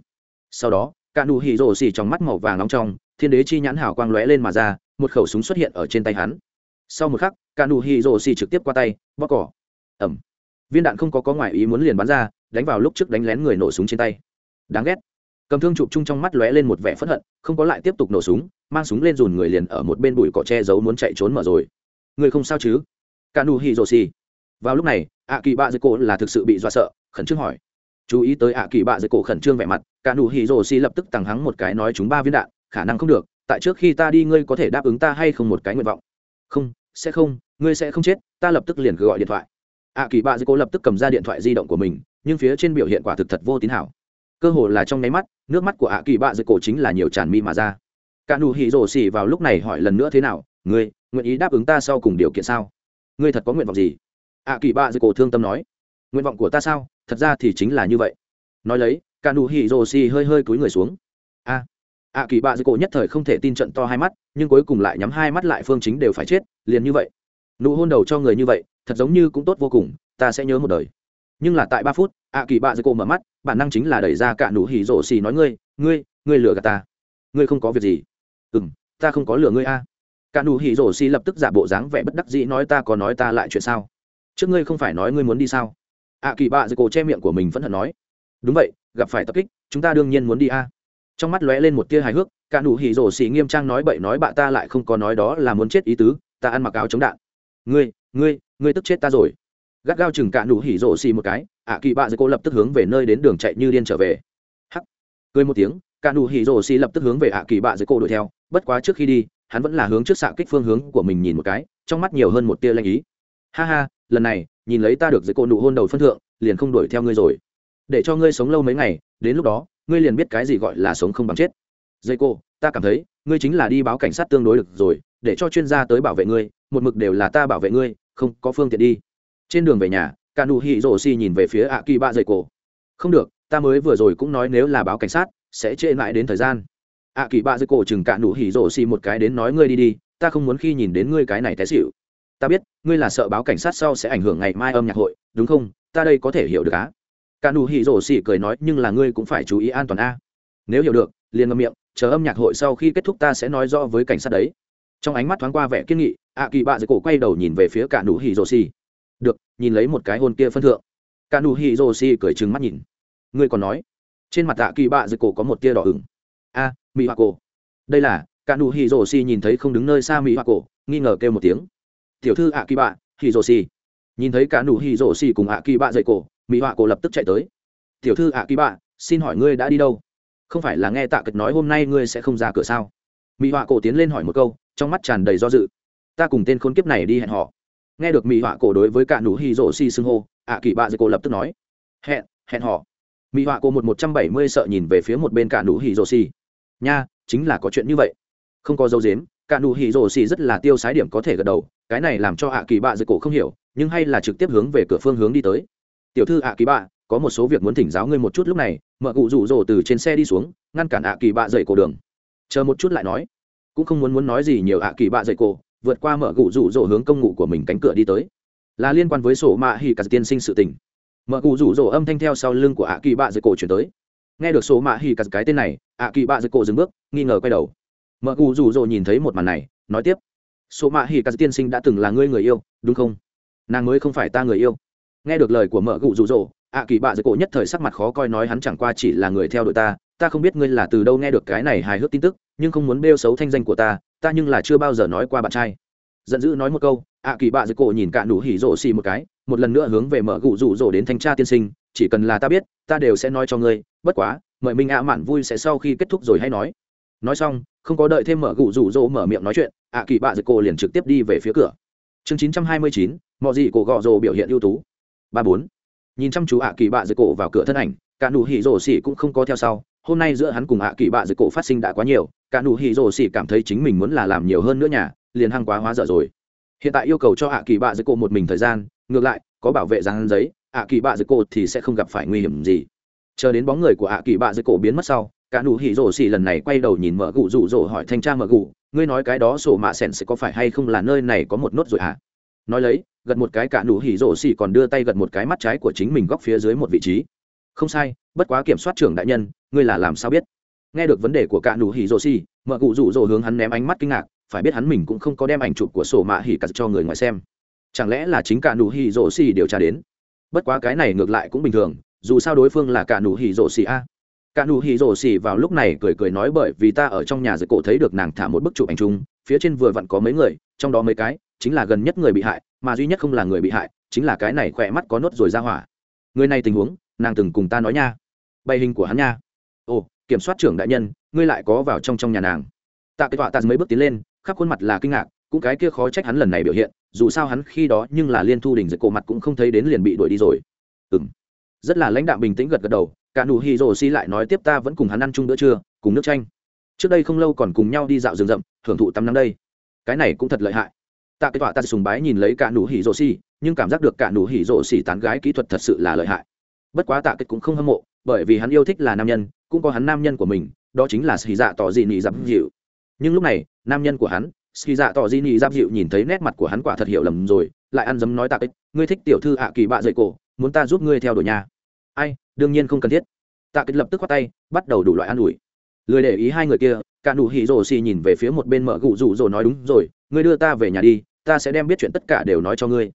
Sau đó cả nụ hỉ rồ xì trong mắt màu vàng nóng trong, thiên đế chi nhãn hào quang lóe lên mà ra, một khẩu súng xuất hiện ở trên tay hắn. Sau một khắc cả nụ hỉ rồ xì trực tiếp qua tay bóc cỏ. Ẩm viên đạn không có có ngoại ý muốn liền bắn ra, đánh vào lúc trước đánh lén người nổ súng trên tay. Đáng ghét. Cầm thương chụp chung trong mắt lóe lên một vẻ phẫn hận, không có lại tiếp tục nổ súng mang súng lên dùn người liền ở một bên bụi cỏ che giấu muốn chạy trốn mở rồi. Người không sao chứ? Cả nụ hỉ rồ xì vào lúc này ạ kỳ bạ dưới cổ là thực sự bị dọa sợ, khẩn trương hỏi. Chú ý tới ạ kỳ bạ dưới cổ khẩn trương vẻ mặt cả nụ hỉ rồ xì lập tức tằng hắng một cái nói chúng ba viên đạn, khả năng không được, tại trước khi ta đi ngươi có thể đáp ứng ta hay không một cái nguyện vọng. Không, sẽ không, ngươi sẽ không chết, ta lập tức liền gọi điện thoại. Ạ kỳ bạ dưới cổ lập tức cầm ra điện thoại di động của mình, nhưng phía trên biểu hiện quả thực thật vô tín hảo. Cơ hồ là trong nháy mắt, nước mắt của ạ kỳ bạ dưới cổ chính là nhiều tràn mi mà ra cả nụ hỉ rổ xỉ vào lúc này hỏi lần nữa thế nào ngươi nguyện ý đáp ứng ta sau cùng điều kiện sao? Ngươi thật có nguyện vọng gì? Ạ kỳ bạ dây cổ thương tâm nói nguyện vọng của ta sao? Thật ra thì chính là như vậy. Nói lấy cả nụ hỉ rổ xỉ hơi hơi cúi người xuống. A à, ạ kỳ bạ dây cổ nhất thời không thể tin trận to hai mắt nhưng cuối cùng lại nhắm hai mắt lại phương chính đều phải chết liền như vậy. Nụ hôn đầu cho người như vậy thật giống như cũng tốt vô cùng ta sẽ nhớ một đời. Nhưng là tại ba phút ạ kỳ bạ dây cổ mở mắt bản năng chính là đẩy ra cả nụ hỉ rổ xì nói ngươi ngươi ngươi lừa gạt ta. Ngươi không có việc gì ừ m ta không có lừa ngươi a. Cả nụ hỉ rổ xì lập tức giả bộ dáng vẻ bất đắc dĩ nói ta có nói ta lại chuyện sao? Trước ngươi không phải nói ngươi muốn đi sao? Ạ à, kỳ bạ dưới cổ che miệng của mình vẫn hận nói. Đúng vậy gặp phải tập kích chúng ta đương nhiên muốn đi a. Trong mắt lóe lên một tia hài hước cả nụ hỉ rổ xì nghiêm trang nói bậy nói bạ ta lại không có nói đó là muốn chết ý tứ ta ăn mặc áo chống đạn. Ngươi ngươi ngươi tức chết ta rồi. Gắt gao chừng cả nụ hỉ rổ xì một cái ạ kỳ bạ dưới cổ lập tức hướng về nơi đến đường chạy như điên trở về. Hắc cười một tiếng cả nụ lập tức hướng về ạ kỳ bạ dưới cô đuổi theo, bất quá trước khi đi, hắn vẫn là hướng trước xạ kích phương hướng của mình nhìn một cái, trong mắt nhiều hơn một tia lanh ý. Ha ha, lần này, nhìn lấy ta được dưới cô nụ hôn đầu phân thượng, liền không đuổi theo ngươi rồi. Để cho ngươi sống lâu mấy ngày, đến lúc đó, ngươi liền biết cái gì gọi là sống không bằng chết. Dây cô ta cảm thấy, ngươi chính là đi báo cảnh sát tương đối được rồi, để cho chuyên gia tới bảo vệ ngươi, một mực đều là ta bảo vệ ngươi, không có phương tiện đi. Trên đường về nhà, cả nụ nhìn về phía ạ kỳ bạ dây cổ. Không được, ta mới vừa rồi cũng nói nếu là báo cảnh sát sẽ trễ mãi đến thời gian. Ạ kỳ bạ dưới cổ chừng cạn đủ hỉ rổ xì một cái đến nói ngươi đi đi, ta không muốn khi nhìn đến ngươi cái này té xịu ta biết, ngươi là sợ báo cảnh sát sau sẽ ảnh hưởng ngày mai âm nhạc hội, đúng không? Ta đây có thể hiểu được á. Cạn đủ hỉ rổ xỉ cười nói, nhưng là ngươi cũng phải chú ý an toàn a. Nếu hiểu được, liền ngâm miệng, chờ âm nhạc hội sau khi kết thúc ta sẽ nói rõ với cảnh sát đấy. Trong ánh mắt thoáng qua vẻ kiên nghị ạ kỳ bạ dưới cổ quay đầu nhìn về phía cạn đủ hỉ rổ xỉ được, nhìn lấy một cái hôn kia phân thượng. Cạn đủ hỉ rổ xỉ cười trừng mắt nhìn. Ngươi còn nói trên mặt tạ kỳ bạ dưới cổ có một tia đỏ ửng. A, mỹ hoa cổ. Đây là, cả nụ hì rồ xì nhìn thấy không đứng nơi xa mỹ hoa cổ, nghi ngờ kêu một tiếng. Tiểu thư ạ kỳ bạ hì rồ xì. Nhìn thấy cả nụ hì rồ xì cùng ạ kỳ bạ dậy cổ, mỹ hoa cổ lập tức chạy tới. Tiểu thư ạ kỳ bạ, xin hỏi ngươi đã đi đâu? Không phải là nghe tạ cật nói hôm nay ngươi sẽ không ra cửa sao? Mỹ hoa cổ tiến lên hỏi một câu, trong mắt tràn đầy do dự. Ta cùng tên khốn kiếp này đi hẹn họ. Nghe được mỹ hoa cổ đối với cả nụ hi rổ si xưng hô, ạ kỳ bạ dây cổ lập tức nói. Hẹn hẹn họ mỹ họa cô một một trăm bảy mươi sợ nhìn về phía một bên cả nụ hỉ rồ xì. Nha, chính là có chuyện như vậy. Không có dấu dếm cả nụ hỉ rồ xì rất là tiêu sái điểm có thể gật đầu, cái này làm cho ạ kỳ bạ dưới cổ không hiểu, nhưng hay là trực tiếp hướng về cửa phương hướng đi tới. Tiểu thư ạ kỳ bạ, có một số việc muốn thỉnh giáo ngươi một chút lúc này mợ cụ rủ rồ từ trên xe đi xuống, ngăn cản ạ kỳ bạ dậy cổ đường. Chờ một chút lại nói. Cũng không muốn muốn nói gì nhiều ạ kỳ bạ dậy cổ, vượt qua mợ cụ rủ rồ hướng công ngụ của mình cánh cửa đi tới. Là liên quan với sổ mạ hỉ cả tiên sinh sự tình mở cụ rủ rỗ âm thanh theo sau lưng của ạ kỳ bạ dưới cổ chuyển tới. Nghe được số mạ hỉ cặt cái tên này ạ kỳ bạ dưới cổ dừng bước, nghi ngờ quay đầu. Mở cụ rủ rỗ nhìn thấy một màn này, nói tiếp. Số mạ hỉ cặt tiên sinh đã từng là ngươi người yêu, đúng không? Nàng mới không phải ta người yêu. Nghe được lời của mở cụ rủ rỗ ạ kỳ bạ dưới cổ nhất thời sắc mặt khó coi nói hắn chẳng qua chỉ là người theo đội ta ta không biết ngươi là từ đâu nghe được cái này hài hước tin tức, nhưng không muốn bêu xấu thanh danh của ta ta nhưng là chưa bao giờ nói qua bạn trai giận dữ nói một câu ạ kỳ bạ dưới cổ nhìn cạn đủ hỉ rổ xì một cái, một lần nữa hướng về mở gụ rủ rổ đến thanh tra tiên sinh, chỉ cần là ta biết, ta đều sẽ nói cho ngươi, bất quá, mời mình ạ mạn vui sẽ sau khi kết thúc rồi hay nói. Nói xong, không có đợi thêm mở gụ rủ rổ mở miệng nói chuyện ạ kỳ bạ dưới cổ liền trực tiếp đi về phía cửa. Chương chín trăm hai mươi chín, mọi gì cổ gọ rổ biểu hiện ưu tú. Ba bốn. Nhìn chăm chú ạ kỳ bạ dưới cổ vào cửa thân ảnh cạn đủ hỉ rổ xỉ cũng không có theo sau. Hôm nay giữa hắn cùng ạ kỳ bạ dưới cổ phát sinh đã quá nhiều cạn đủ hỉ rổ xỉ cảm thấy chính mình muốn là làm nhiều hơn nữa nhà liền hăng quá hóa dở rồi. Hiện tại yêu cầu cho ạ kỳ bạ dưới cô một mình thời gian, ngược lại, có bảo vệ giang giấy, ạ kỳ bạ dưới cô thì sẽ không gặp phải nguy hiểm gì. Chờ đến bóng người của ạ kỳ bạ dưới cổ biến mất sau, cả nụ hỉ rổ xỉ lần này quay đầu nhìn mở gụ rủ rổ hỏi thanh tra mở gụ ngươi nói cái đó sổ mạ sẻn sẽ có phải hay không là nơi này có một nốt rồi hả? À? nói lấy, gật một cái cả nụ hỉ rổ xỉ còn đưa tay gật một cái mắt trái của chính mình góc phía dưới một vị trí. Không sai, bất quá kiểm soát trưởng đại nhân, ngươi là làm sao biết? Nghe được vấn đề của cả nụ hỉ rổ xỉ mở gụ rủ rổ hướng hắn ném ánh mắt kinh ngạc phải biết hắn mình cũng không có đem ảnh chụp của sổ mạ hỉ cắt cho người ngoài xem. Chẳng lẽ là chính cả nụ hỉ rổ xì điều tra đến? Bất quá cái này ngược lại cũng bình thường, dù sao đối phương là cả nụ hỉ rổ xì a. Cả nụ hỉ rổ xì vào lúc này cười cười nói bởi vì ta ở trong nhà giật cổ thấy được nàng thả một bức chụp ảnh chung, phía trên vừa vặn có mấy người, trong đó mấy cái chính là gần nhất người bị hại, mà duy nhất không là người bị hại, chính là cái này khỏe mắt có nốt rồi ra hỏa. Người này tình huống, nàng từng cùng ta nói nha. Bày hình của hắn nha. Ồ, kiểm soát trưởng đại nhân, ngươi lại có vào trong trong nhà nàng. Tạ cái tọa ta mới bước tiến lên khắp khuôn mặt là kinh ngạc, cũng cái kia khó trách hắn lần này biểu hiện, dù sao hắn khi đó nhưng là liên thu đình dịch cổ mặt cũng không thấy đến liền bị đuổi đi rồi. Ừ m rất là lãnh đạm bình tĩnh gật gật đầu, cả nụ hi rồ si lại nói tiếp ta vẫn cùng hắn ăn chung bữa trưa, cùng nước chanh. Trước đây không lâu còn cùng nhau đi dạo rừng rậm, thưởng thụ tắm nắng đây. Cái này cũng thật lợi hại. Tạ cái tọa ta sùng bái nhìn lấy cả nụ hỉ rồ xì nhưng cảm giác được cả nụ hỉ rồ xì tán gái kỹ thuật thật sự là lợi hại. Bất quá tạ cái cũng không hâm mộ, bởi vì hắn yêu thích là nam nhân, cũng có hắn nam nhân của mình, đó chính là xì dạ tỏ dị nị dặm dịu. Nhưng lúc này nam nhân của hắn, ski dạ tỏ di nị giáp dịu nhìn thấy nét mặt của hắn quả thật hiểu lầm rồi, lại ăn dấm nói tạc ích ngươi thích tiểu thư ạ kỳ bạ dậy cổ, muốn ta giúp ngươi theo đuổi nhà ai, đương nhiên không cần thiết. Tạ kích lập tức khoát tay, bắt đầu đủ loại an ủi. Lười để ý hai người kia, cả nụ hỉ rồ xì nhìn về phía một bên mở gụ rủ rồi nói, đúng rồi, ngươi đưa ta về nhà đi, ta sẽ đem biết chuyện tất cả đều nói cho ngươi.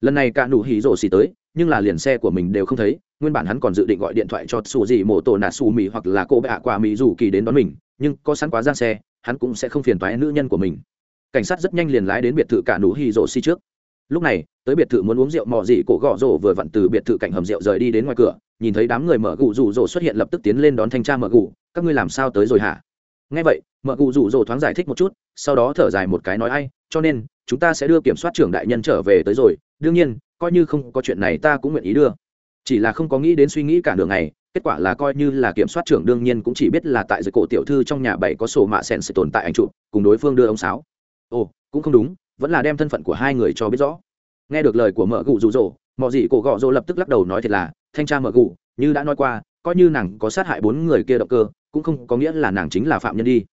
Lần này cả nụ hỉ rồ xì tới, nhưng là liền xe của mình đều không thấy, nguyên bản hắn còn dự định gọi điện thoại cho xù gì mổ tổ nạ xù mì hoặc là cô bạ quả mì dù kỳ đến đón mình, nhưng có sẵn quá giang xe hắn cũng sẽ không phiền toái nữ nhân của mình. Cảnh sát rất nhanh liền lái đến biệt thự cả nụ hì rổ xi trước. Lúc này, tới biệt thự muốn uống rượu mò dị cổ gõ rổ vừa vặn từ biệt thự cảnh hầm rượu rời đi đến ngoài cửa, nhìn thấy đám người mở gù rủ rổ xuất hiện lập tức tiến lên đón thanh tra mở gù, các ngươi làm sao tới rồi hả? Nghe vậy, mở gù rủ rổ thoáng giải thích một chút, sau đó thở dài một cái nói, ai, cho nên, chúng ta sẽ đưa kiểm soát trưởng đại nhân trở về tới rồi. Đương nhiên, coi như không có chuyện này ta cũng nguyện ý đưa. Chỉ là không có nghĩ đến suy nghĩ cả đường này kết quả là coi như là kiểm soát trưởng đương nhiên cũng chỉ biết là tại dưới cổ tiểu thư trong nhà bảy có sổ mạ sen sẽ tồn tại anh chụp, cùng đối phương đưa ông sáo. Ồ, cũng không đúng, vẫn là đem thân phận của hai người cho biết rõ. Nghe được lời của mợ gù rụ rỗ mọi gì cổ gọ rỗ lập tức lắc đầu nói thiệt là, thanh tra mợ gù, như đã nói qua, coi như nàng có sát hại bốn người kia động cơ, cũng không có nghĩa là nàng chính là phạm nhân đi.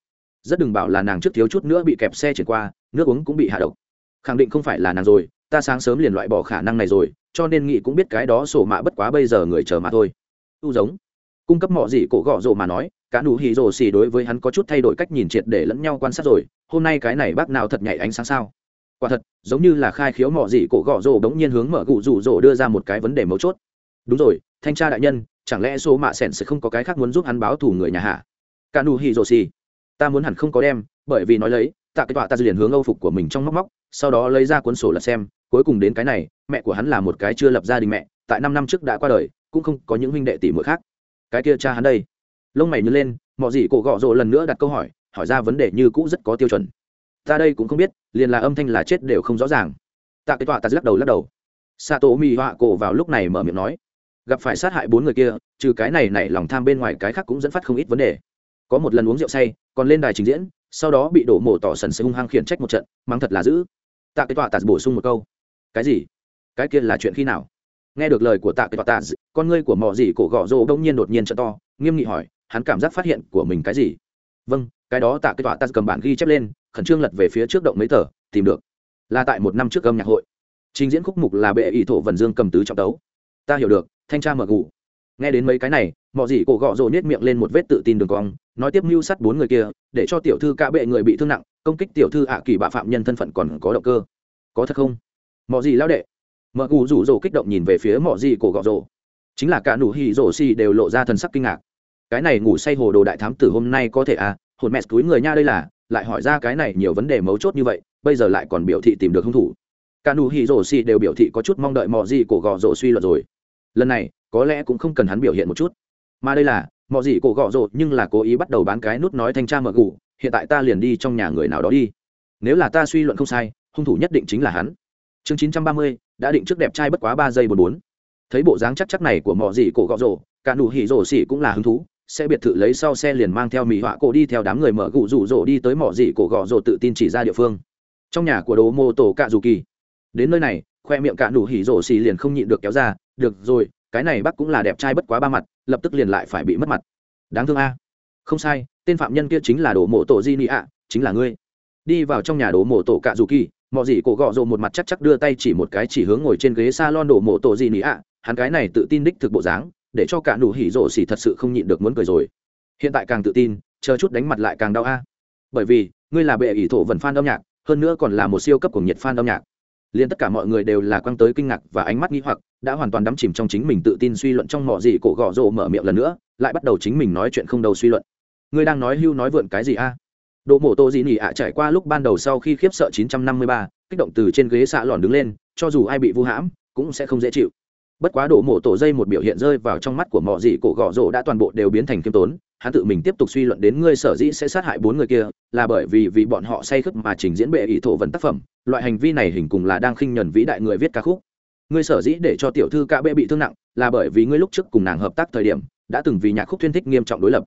Rất đừng bảo là nàng trước thiếu chút nữa bị kẹp xe chuyển qua, nước uống cũng bị hạ độc. Khẳng định không phải là nàng rồi, ta sáng sớm liền loại bỏ khả năng này rồi, cho nên nghị cũng biết cái đó sổ mạ bất quá bây giờ người chờ mà thôi u giống. Cung cấp mọi gì cổ gọ rộ mà nói, cả nụ hỉ rồ xì đối với hắn có chút thay đổi cách nhìn triệt để lẫn nhau quan sát rồi, hôm nay cái này bác nào thật nhảy ánh sáng sao? Quả thật, giống như là khai khiếu mọi gì cổ gọ rồ đống nhiên hướng mở cụ rủ rộ đưa ra một cái vấn đề mấu chốt. Đúng rồi, thanh tra đại nhân, chẳng lẽ số mạ sẻn sẽ không có cái khác muốn giúp hắn báo thù người nhà hạ cả nụ hỉ rồ xì. Ta muốn hẳn không có đem, bởi vì nói lấy, tạ cái tọa ta liền hướng âu phục của mình trong móc móc, sau đó lấy ra cuốn sổ là xem, cuối cùng đến cái này, mẹ của hắn là một cái chưa lập gia đình mẹ, tại năm năm trước đã qua đời cũng không có những huynh đệ tỷ muội khác. Cái kia cha hắn đây. Lông mày nhướng lên mọi gì cổ gọ rộ lần nữa đặt câu hỏi hỏi ra vấn đề như cũ rất có tiêu chuẩn. Ta đây cũng không biết, liền là âm thanh là chết đều không rõ ràng. Tạ cái tọa tạ lắc đầu lắc đầu. Xạ tổ mỹ họa cổ vào lúc này mở miệng nói, gặp phải sát hại bốn người kia, trừ cái này này lòng tham bên ngoài cái khác cũng dẫn phát không ít vấn đề. Có một lần uống rượu say, còn lên đài trình diễn, sau đó bị đổ mổ tỏ sần sẽ hung hăng khiển trách một trận mang thật là dữ. Tạ cái tọa tạ bổ sung một câu, cái gì? Cái kia là chuyện khi nào? nghe được lời của tạ kệ tạ, con ngươi của mò dị cổ gõ rô đông nhiên đột nhiên trở to, nghiêm nghị hỏi, hắn cảm giác phát hiện của mình cái gì? Vâng cái đó tạ kệ tạ cầm bản ghi chép lên, khẩn trương lật về phía trước động mấy tờ, tìm được. Là tại một năm trước âm nhạc hội. Trình diễn khúc mục là bệ ý thổ vần dương cầm tứ trọng tấu. Ta hiểu được, thanh tra mở cụ nghe đến mấy cái này mọi Dị cổ gọ rồ nhét miệng lên một vết tự tin đường cong, nói tiếp mưu sát bốn người kia, để cho tiểu thư cả bệ người bị thương nặng, công kích tiểu thư ạ à kỳ bạ phạm nhân thân phận còn có động cơ. Có thật không? Mọi gì lao đệ mợ cụ rủ rỗ kích động nhìn về phía mọ gì cổ gọ rỗ chính là cả nụ hỉ rỗ xì đều lộ ra thần sắc kinh ngạc. Cái này ngủ say hồ đồ đại thám tử hôm nay có thể à? Hồn mẹ túi người nha đây là, lại hỏi ra cái này nhiều vấn đề mấu chốt như vậy, bây giờ lại còn biểu thị tìm được hung thủ. Cả nụ hỉ rỗ xì đều biểu thị có chút mong đợi mọ gì cổ gọ rỗ suy luận rồi. Lần này, có lẽ cũng không cần hắn biểu hiện một chút. Mà đây là, mọ gì cổ gọ rỗ nhưng là cố ý bắt đầu bán cái nút nói thanh tra mợ cụ hiện tại ta liền đi trong nhà người nào đó đi. Nếu là ta suy luận không sai, hung thủ nhất định chính là hắn. Chương chín trăm ba mươi đã định trước đẹp trai bất quá ba giây bốn bốn. Thấy bộ dáng chắc chắc này của mọi gì cổ gọ rổ cả nụ hỉ rổ xỉ cũng là hứng thú, sẽ biệt thự lấy sau xe liền mang theo mỹ họa cổ đi theo đám người mở gụ rủ rổ đi tới mỏ dị cổ gọ rổ tự tin chỉ ra địa phương. Trong nhà của đồ mô tổ cạ dù kỳ. Đến nơi này, khoe miệng cạ nụ hỉ rổ xì liền không nhịn được kéo ra, được rồi, cái này bác cũng là đẹp trai bất quá ba mặt, lập tức liền lại phải bị mất mặt. Đáng thương a. Không sai, tên phạm nhân kia chính là đồ mộ tổ di nị ạ, chính là ngươi. Đi vào trong nhà đồ mộ tổ cạ dù kỳ mọi gì cổ gọ rộ một mặt chắc chắc đưa tay chỉ một cái chỉ hướng ngồi trên ghế s a lon đổ mộ tổ gì nỉ ạ. Hắn cái này tự tin đích thực bộ dáng, để cho cả nụ hỉ rộ xỉ thật sự không nhịn được muốn cười rồi. Hiện tại càng tự tin, chờ chút đánh mặt lại càng đau a. Bởi vì, ngươi là bệ ỷ thổ vần fan âm nhạc, hơn nữa còn là một siêu cấp của nhiệt fan âm nhạc. Liền tất cả mọi người đều là quăng tới kinh ngạc và ánh mắt nghi hoặc, đã hoàn toàn đắm chìm trong chính mình tự tin suy luận trong mọi gì cổ gọ rộ mở miệng lần nữa, lại bắt đầu chính mình nói chuyện không đầu suy luận. Ngươi đang nói hưu nói vượn cái gì a? Độ mộ Tô Dĩ Nhĩ ạ trải qua lúc ban đầu sau khi khiếp sợ 953, kích động từ trên ghế xạ lòn đứng lên, cho dù ai bị vu hãm, cũng sẽ không dễ chịu. Bất quá độ mộ tổ dây một biểu hiện rơi vào trong mắt của mọ dị cổ gọ rồ đã toàn bộ đều biến thành kiêm tốn, hắn tự mình tiếp tục suy luận đến ngươi sở dĩ sẽ sát hại bốn người kia, là bởi vì vì bọn họ say khướt mà trình diễn bệ ý thổ vận tác phẩm, loại hành vi này hình cùng là đang khinh nhẫn vĩ đại người viết ca khúc. Ngươi sở dĩ để cho tiểu thư cả bệ bị thương nặng, là bởi vì ngươi lúc trước cùng nàng hợp tác thời điểm, đã từng vì nhạc khúc thiên thích nghiêm trọng đối lập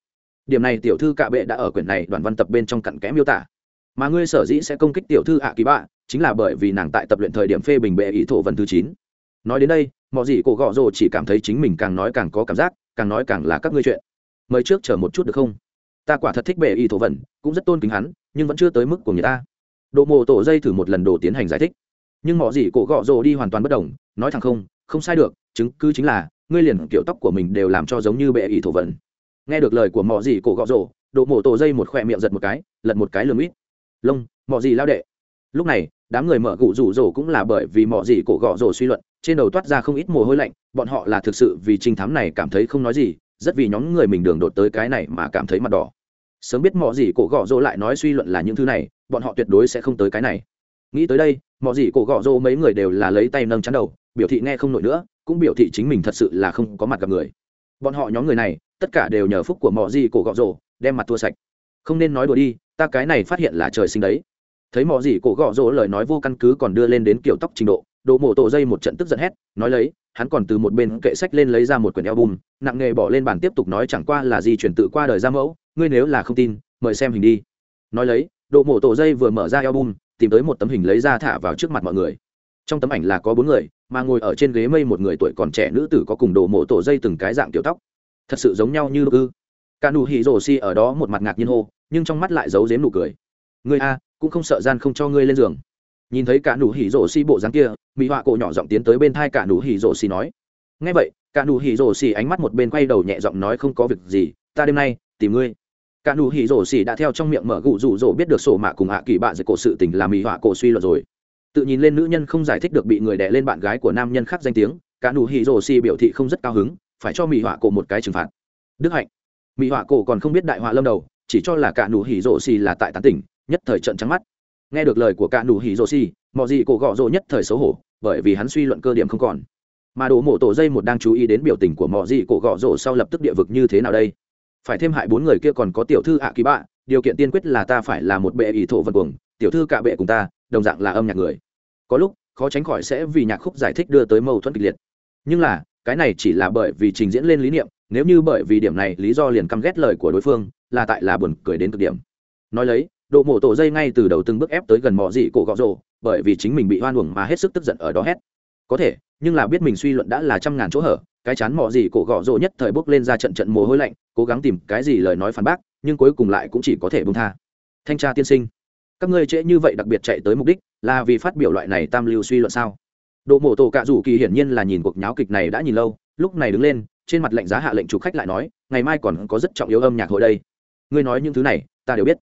điểm này tiểu thư cạ bệ đã ở quyển này đoàn văn tập bên trong cặn kẽ miêu tả. Mà ngươi sở dĩ sẽ công kích tiểu thư ạ à kỳ bạ, chính là bởi vì nàng tại tập luyện thời điểm phê bình bệ ý thổ vần thứ chín. Nói đến đây, mọi gì cổ gọ rồ chỉ cảm thấy chính mình càng nói càng có cảm giác, càng nói càng là các ngươi chuyện. Mời trước chờ một chút được không? Ta quả thật thích bệ ý thổ vần cũng rất tôn kính hắn, nhưng vẫn chưa tới mức của người ta. Độ mộ tổ dây thử một lần đồ tiến hành giải thích. Nhưng mọi gì cổ gọ rồ đi hoàn toàn bất đồng, nói thẳng không không sai được, chứng cứ chính là, ngươi liền kiểu tóc của mình đều làm cho giống như bệ ý thổ vần nghe được lời của mọ gì cổ gọ rổ độ mổ tổ dây một khỏe miệng giật một cái, lật một cái lường ít. Lông, mọ gì lao đệ? Lúc này, đám người mở gụ rủ rổ cũng là bởi vì mọ gì cổ gọ rổ suy luận, trên đầu toát ra không ít mồ hôi lạnh, bọn họ là thực sự vì trinh thám này cảm thấy không nói gì, rất vì nhóm người mình đường đột tới cái này mà cảm thấy mặt đỏ. Sớm biết mọ gì cổ gọ rổ lại nói suy luận là những thứ này, bọn họ tuyệt đối sẽ không tới cái này. Nghĩ tới đây, mọ gì cổ gọ rổ mấy người đều là lấy tay nâng chắn đầu, biểu thị nghe không nổi nữa, cũng biểu thị chính mình thật sự là không có mặt gặp người. Bọn họ nhóm người này tất cả đều nhờ phúc của mọ gì cổ gọ rồ, đem mặt thua sạch. Không nên nói đùa đi, ta cái này phát hiện là trời sinh đấy. Thấy mọ gì cổ gọ rồ lời nói vô căn cứ còn đưa lên đến kiểu tóc trình độ, đồ mổ tổ dây một trận tức giận hét, nói lấy, hắn còn từ một bên kệ sách lên lấy ra một quyển album, nặng nghề bỏ lên bàn tiếp tục nói chẳng qua là gì chuyển tự qua đời ra mẫu, ngươi nếu là không tin, mời xem hình đi. Nói lấy, đồ mổ tổ dây vừa mở ra album, tìm tới một tấm hình lấy ra thả vào trước mặt mọi người. Trong tấm ảnh là có bốn người, mà ngồi ở trên ghế mây một người tuổi còn trẻ nữ tử có cùng đồ mổ tổ dây từng cái dạng tiểu tóc thật sự giống nhau như lúc ư? Cả nụ hỉ rổ xì ở đó một mặt ngạc nhiên hô, nhưng trong mắt lại giấu dếm nụ cười. Người a, cũng không sợ gian không cho ngươi lên giường. Nhìn thấy cả nụ hỉ rổ xì bộ dáng kia, mỹ họa cổ nhỏ giọng tiến tới bên thai cả nụ hỉ rổ xì nói. Nghe vậy, cả nụ hỉ rổ xì ánh mắt một bên quay đầu nhẹ giọng nói không có việc gì, ta đêm nay tìm ngươi. Cả nụ hỉ rổ xì đã theo trong miệng mở gụ rủ rổ biết được sổ mạ cùng hạ à kỳ bạ dưới cổ sự tình làm mỹ họa cổ suy luận rồi. Tự nhìn lên nữ nhân không giải thích được bị người đè lên bạn gái của nam nhân khác danh tiếng, cả nụ hỉ rổ xì biểu thị không rất cao hứng phải cho mỹ họa cổ một cái trừng phạt. Đức hạnh. Mỹ họa cổ còn không biết đại họa lâm đầu, chỉ cho là cả nụ hỉ rộ xì là tại tán tỉnh, nhất thời trận trắng mắt. Nghe được lời của cả nụ hỉ rộ xì mọi gì cổ gọ rộ nhất thời xấu hổ, bởi vì hắn suy luận cơ điểm không còn. Mà đồ mổ tổ dây một đang chú ý đến biểu tình của mọi gì cổ gọ rộ sau lập tức địa vực như thế nào đây? Phải thêm hại bốn người kia còn có tiểu thư ạ à kỳ bạ, điều kiện tiên quyết là ta phải là một bệ ý thổ vật cuồng, tiểu thư cả bệ cùng ta, đồng dạng là âm nhạc người. Có lúc, khó tránh khỏi sẽ vì nhạc khúc giải thích đưa tới mâu thuẫn kịch liệt. Nhưng là cái này chỉ là bởi vì trình diễn lên lý niệm, nếu như bởi vì điểm này, lý do liền căm ghét lời của đối phương, là tại là buồn cười đến cực điểm. Nói lấy, độ mổ tổ dây ngay từ đầu từng bước ép tới gần mò dị cổ gọ rồ bởi vì chính mình bị hoan uổng mà hết sức tức giận ở đó hét. Có thể, nhưng là biết mình suy luận đã là trăm ngàn chỗ hở, cái chán mò dị cổ gọ rồ nhất thời bước lên ra trận trận mồ hôi lạnh, cố gắng tìm cái gì lời nói phản bác, nhưng cuối cùng lại cũng chỉ có thể bông tha. Thanh tra tiên sinh, các ngươi trễ như vậy đặc biệt chạy tới mục đích là vì phát biểu loại này tam lưu suy luận sao? độ mộ tổ cạ rủ kỳ hiển nhiên là nhìn cuộc nháo kịch này đã nhìn lâu, lúc này đứng lên, trên mặt lạnh giá hạ lệnh chủ khách lại nói, ngày mai còn có rất trọng yếu âm nhạc hội đây. Ngươi nói những thứ này, ta đều biết.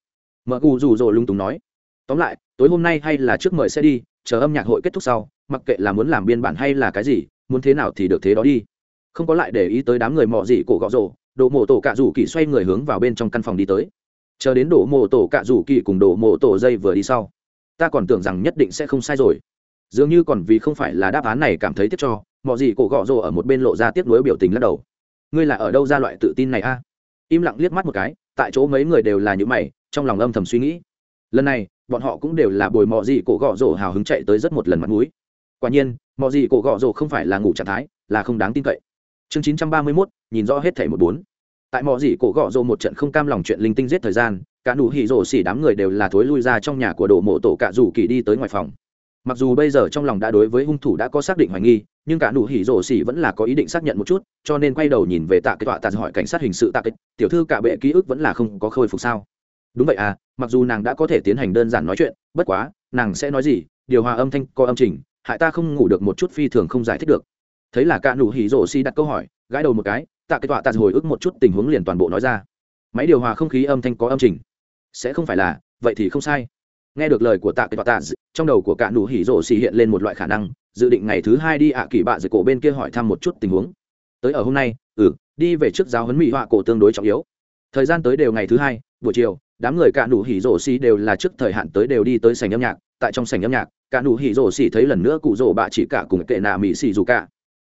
Mở cù rủ rồ lung tung nói. Tóm lại, tối hôm nay hay là trước mời sẽ đi, chờ âm nhạc hội kết thúc sau, mặc kệ là muốn làm biên bản hay là cái gì, muốn thế nào thì được thế đó đi. Không có lại để ý tới đám người mò gì cổ gõ rổ đổ mộ tổ cạ rủ kỳ xoay người hướng vào bên trong căn phòng đi tới. Chờ đến đổ mộ tổ cạ rủ kỳ cùng đổ mộ tổ dây vừa đi sau, ta còn tưởng rằng nhất định sẽ không sai rồi dường như còn vì không phải là đáp án này cảm thấy tiếc cho mọi gì cổ gọ rồ ở một bên lộ ra tiếc nuối biểu tình lắc đầu. Ngươi là ở đâu ra loại tự tin này a? Im lặng liếc mắt một cái tại chỗ mấy người đều là những mày trong lòng âm thầm suy nghĩ. Lần này bọn họ cũng đều là bồi mọ gì cổ gọ rồ hào hứng chạy tới rất một lần mặt mũi. Quả nhiên mọ gì cổ gọ rồ không phải là ngủ trạng thái là không đáng tin cậy. Chương chín trăm ba mươi 931, nhìn rõ hết thảy một bốn. Tại mọ gì cổ gọ rồ một trận không cam lòng chuyện linh tinh giết thời gian cả nụ hỉ rồ xỉ đám người đều là thối lui ra trong nhà của đồ mộ tổ cả rủ kỳ đi tới ngoài phòng mặc dù bây giờ trong lòng đã đối với hung thủ đã có xác định hoài nghi, nhưng cả nụ hỉ rổ xỉ vẫn là có ý định xác nhận một chút, cho nên quay đầu nhìn về tạ kết tọa tạ hỏi cảnh sát hình sự tạ kết tiểu thư cả bệ ký ức vẫn là không có khôi phục sao? Đúng vậy à mặc dù nàng đã có thể tiến hành đơn giản nói chuyện, bất quá, nàng sẽ nói gì? Điều hòa âm thanh có âm trình hại ta không ngủ được một chút phi thường không giải thích được. Thấy là cả nụ hỉ rổ xỉ đặt câu hỏi, gãi đầu một cái, tạ kết tọa tạ hồi ức một chút tình huống liền toàn bộ nói ra. Máy điều hòa không khí âm thanh có âm trình sẽ không phải là, vậy thì không sai nghe được lời của tạ kỳ tạ, trong đầu của cả nụ hỉ rổ xì hiện lên một loại khả năng, dự định ngày thứ hai đi ạ kỳ bạ dưới cổ bên kia hỏi thăm một chút tình huống. Tới ở hôm nay ừ đi về trước giáo huấn mỹ họa cổ tương đối trọng yếu. Thời gian tới đều ngày thứ hai, buổi chiều, đám người cả nụ hỉ rổ xì đều là trước thời hạn tới đều đi tới sảnh âm nhạc. Tại trong sảnh âm nhạc, cả nụ hỉ rổ xì thấy lần nữa cụ rổ bạ chỉ cả cùng kệ nạ mỹ xì dù cả.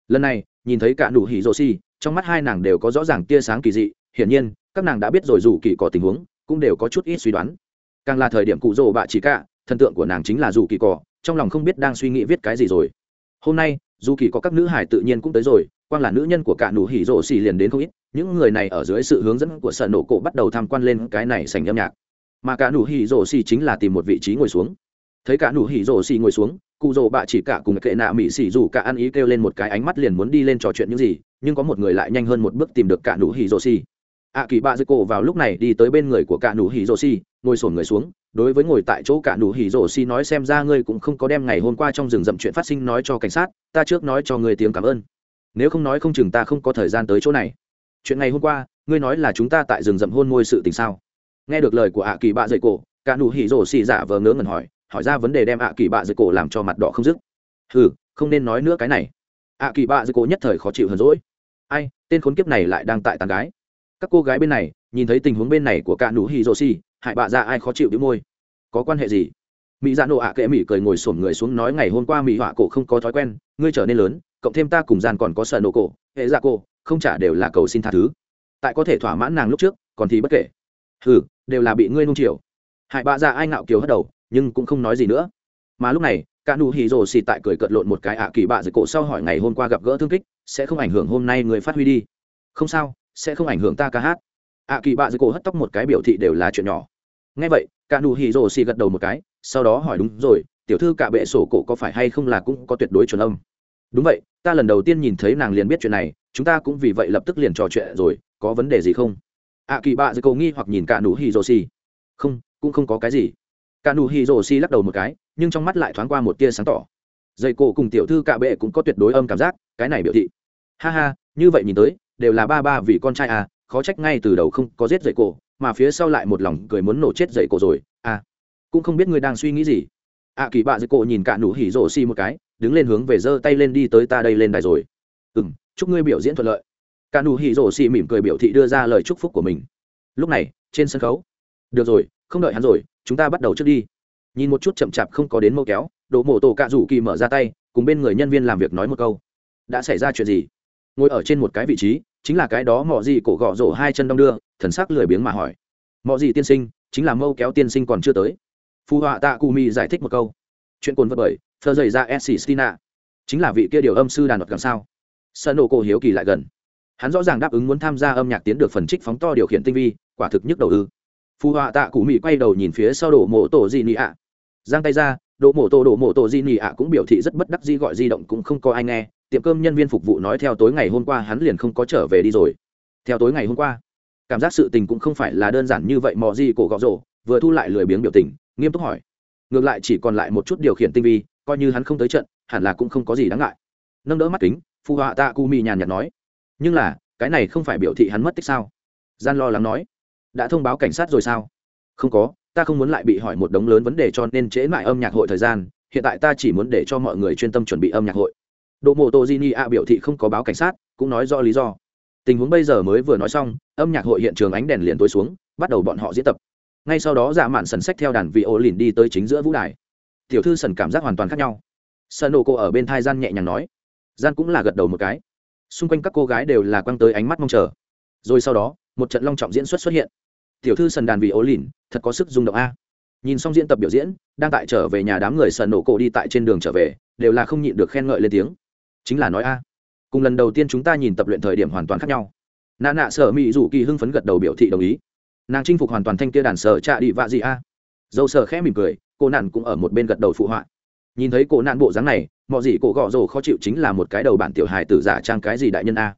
Lần này, nhìn thấy cả nụ hỉ rổ xì, trong mắt hai nàng đều có rõ ràng tia sáng kỳ dị. Hiển nhiên, các nàng đã biết rồi dù kỳ có tình huống, cũng đều có chút ít suy đoán càng là thời điểm cụ rồ bạ chỉ cả, thần tượng của nàng chính là dù kỳ cỏ trong lòng không biết đang suy nghĩ viết cái gì rồi. Hôm nay, dù kỳ có các nữ hải tự nhiên cũng tới rồi, quang là nữ nhân của cả nụ hỉ rộ xì liền đến không ít, những người này ở dưới sự hướng dẫn của sợ nổ cổ bắt đầu tham quan lên cái này sành âm nhạc. Mà cả nụ hỉ rộ xì chính là tìm một vị trí ngồi xuống. Thấy cả nụ hỉ rộ xì ngồi xuống, cụ rộ bạ chỉ cả cùng kệ nạ mỹ xì dù cả ăn ý kêu lên một cái ánh mắt liền muốn đi lên trò chuyện những gì, nhưng có một người lại nhanh hơn một bước tìm được cả nụ hỉ rộ xì. Ạ kỳ bạ dư cổ vào lúc này đi tới bên người của cả nụ hỉ rộ xì ngồi sổn người xuống, đối với ngồi tại chỗ cả nụ hỉ rổ xi nói xem ra ngươi cũng không có đem ngày hôm qua trong rừng rậm chuyện phát sinh nói cho cảnh sát, ta trước nói cho ngươi tiếng cảm ơn. Nếu không nói không chừng ta không có thời gian tới chỗ này. Chuyện ngày hôm qua, ngươi nói là chúng ta tại rừng rậm hôn môi sự tình sao? Nghe được lời của ạ kỳ bạ dậy cổ, cả nụ hỉ rổ xi giả vờ ngớ ngẩn hỏi hỏi ra vấn đề đem ạ kỳ bạ dậy cổ làm cho mặt đỏ không dứt. Ừ không nên nói nữa cái này. Ạ kỳ bạ dậy cổ nhất thời khó chịu hơn rỗi ai, tên khốn kiếp này lại đang tại tàn gái. Các cô gái bên này, nhìn thấy tình huống bên này của cả nụ hỉ rổ xi hại bạ ra ai khó chịu đĩu môi. Có quan hệ gì? Mỹ dạ nộ ạ kệ mỹ cười ngồi sổm người xuống nói ngày hôm qua mỹ họa cổ không có thói quen, ngươi trở nên lớn, cộng thêm ta cùng gian còn có sợ nộ cổ, hệ dạ cổ, không trả đều là cầu xin tha thứ. Tại có thể thỏa mãn nàng lúc trước, còn thì bất kể. Ừ đều là bị ngươi nung chiều. Hại bạ ra ai ngạo kiều hất đầu, nhưng cũng không nói gì nữa. Mà lúc này, cả nụ hì rồ xì tại cười cợt lộn một cái ạ kỳ bạ dưới cổ sau hỏi ngày hôm qua gặp gỡ thương kích sẽ không ảnh hưởng hôm nay người phát huy đi. Không sao, sẽ không ảnh hưởng ta ca hát ạ kỳ bạ dưới cổ hất tóc một cái biểu thị đều là chuyện nhỏ. Ngay vậy, cả nụ hỉ rồ xì gật đầu một cái, sau đó hỏi đúng rồi, tiểu thư cả bệ sổ cổ có phải hay không là cũng có tuyệt đối chuẩn âm? Đúng vậy, ta lần đầu tiên nhìn thấy nàng liền biết chuyện này, chúng ta cũng vì vậy lập tức liền trò chuyện rồi, có vấn đề gì không? Ạ kỳ bạ dưới cổ nghi hoặc nhìn cả nụ hỉ rồ xì. Không, cũng không có cái gì. Cả nụ hỉ rồ xì lắc đầu một cái, nhưng trong mắt lại thoáng qua một tia sáng tỏ. Dây cổ cùng tiểu thư cả bệ cũng có tuyệt đối âm cảm giác, cái này biểu thị. Ha ha, như vậy nhìn tới, đều là ba ba vì con trai à khó trách ngay từ đầu không có giết dậy cổ, mà phía sau lại một lòng cười muốn nổ chết dậy cổ rồi. À cũng không biết ngươi đang suy nghĩ gì. Ạ kỳ bạ dậy cổ nhìn cả nụ hỉ rổ xi một cái, đứng lên hướng về giơ tay lên đi tới ta đây lên đài rồi. Ừ m chúc ngươi biểu diễn thuận lợi. Cả nụ hỉ rổ xi mỉm cười biểu thị đưa ra lời chúc phúc của mình. Lúc này, trên sân khấu. Được rồi, không đợi hắn rồi, chúng ta bắt đầu trước đi. Nhìn một chút chậm chạp không có đến mâu kéo, đỗ mổ tổ cạ rủ kỳ mở ra tay, cùng bên người nhân viên làm việc nói một câu. Đã xảy ra chuyện gì? Ngồi ở trên một cái vị trí chính là cái đó mọ gì cổ gọ rổ hai chân đông đưa, thần sắc lười biếng mà hỏi. Mọ gì tiên sinh, chính là mâu kéo tiên sinh còn chưa tới. Phù họa tạ cù mi giải thích một câu. Chuyện cồn vật bởi, thơ dày ra s stina chính là vị kia điều âm sư đàn luật làm sao? Sân ô cổ hiếu kỳ lại gần. Hắn rõ ràng đáp ứng muốn tham gia âm nhạc tiến được phần trích phóng to điều khiển tinh vi, quả thực nhức đầu ư. Phù họa tạ cù mỹ quay đầu nhìn phía sau đổ mộ tổ di nị ạ. Giang tay ra, đổ mộ tổ, đổ mộ tổ di nị ạ cũng biểu thị rất bất đắc di gọi di động cũng không có ai nghe tiệm cơm nhân viên phục vụ nói theo tối ngày hôm qua hắn liền không có trở về đi rồi. Theo tối ngày hôm qua, cảm giác sự tình cũng không phải là đơn giản như vậy, mò gì cổ gọ rổ, vừa thu lại lười biếng biểu tình, nghiêm túc hỏi. Ngược lại chỉ còn lại một chút điều khiển tinh vi, coi như hắn không tới trận, hẳn là cũng không có gì đáng ngại. Nâng đỡ mắt kính phụ họa tạ cu mi nhàn nhạt nói. Nhưng là, cái này không phải biểu thị hắn mất tích sao? Gian lo lắng nói. Đã thông báo cảnh sát rồi sao? Không có, ta không muốn lại bị hỏi một đống lớn vấn đề cho nên trễ lại âm nhạc hội thời gian, hiện tại ta chỉ muốn để cho mọi người chuyên tâm chuẩn bị âm nhạc hội độ mộ tô di ni biểu thị không có báo cảnh sát, cũng nói rõ lý do. Tình huống bây giờ mới vừa nói xong, âm nhạc hội hiện trường ánh đèn liền tối xuống, bắt đầu bọn họ diễn tập. Ngay sau đó dạ mạn sần sách theo đàn vị ô lìn đi tới chính giữa vũ đài. Tiểu thư sần cảm giác hoàn toàn khác nhau. Sân ô cô ở bên thai gian nhẹ nhàng nói. Gian cũng là gật đầu một cái. Xung quanh các cô gái đều là quăng tới ánh mắt mong chờ. Rồi sau đó, một trận long trọng diễn xuất xuất hiện. Tiểu thư sần đàn vị ô lìn, thật có sức rung động a. Nhìn xong diễn tập biểu diễn, đang tại trở về nhà đám người sần nổ cổ đi tại trên đường trở về, đều là không nhịn được khen ngợi lên tiếng chính là nói a. Cùng lần đầu tiên chúng ta nhìn tập luyện thời điểm hoàn toàn khác nhau. Nà nạ sở mỹ dù kỳ hưng phấn gật đầu biểu thị đồng ý. Nàng chinh phục hoàn toàn thanh kia đàn sở trạ đi vạ gì a. Dâu sở khẽ mỉm cười, cô nạn cũng ở một bên gật đầu phụ họa. Nhìn thấy cô nạn bộ dáng này, mọi gì cổ gọ rồ khó chịu chính là một cái đầu bản tiểu hài tử giả trang cái gì đại nhân a.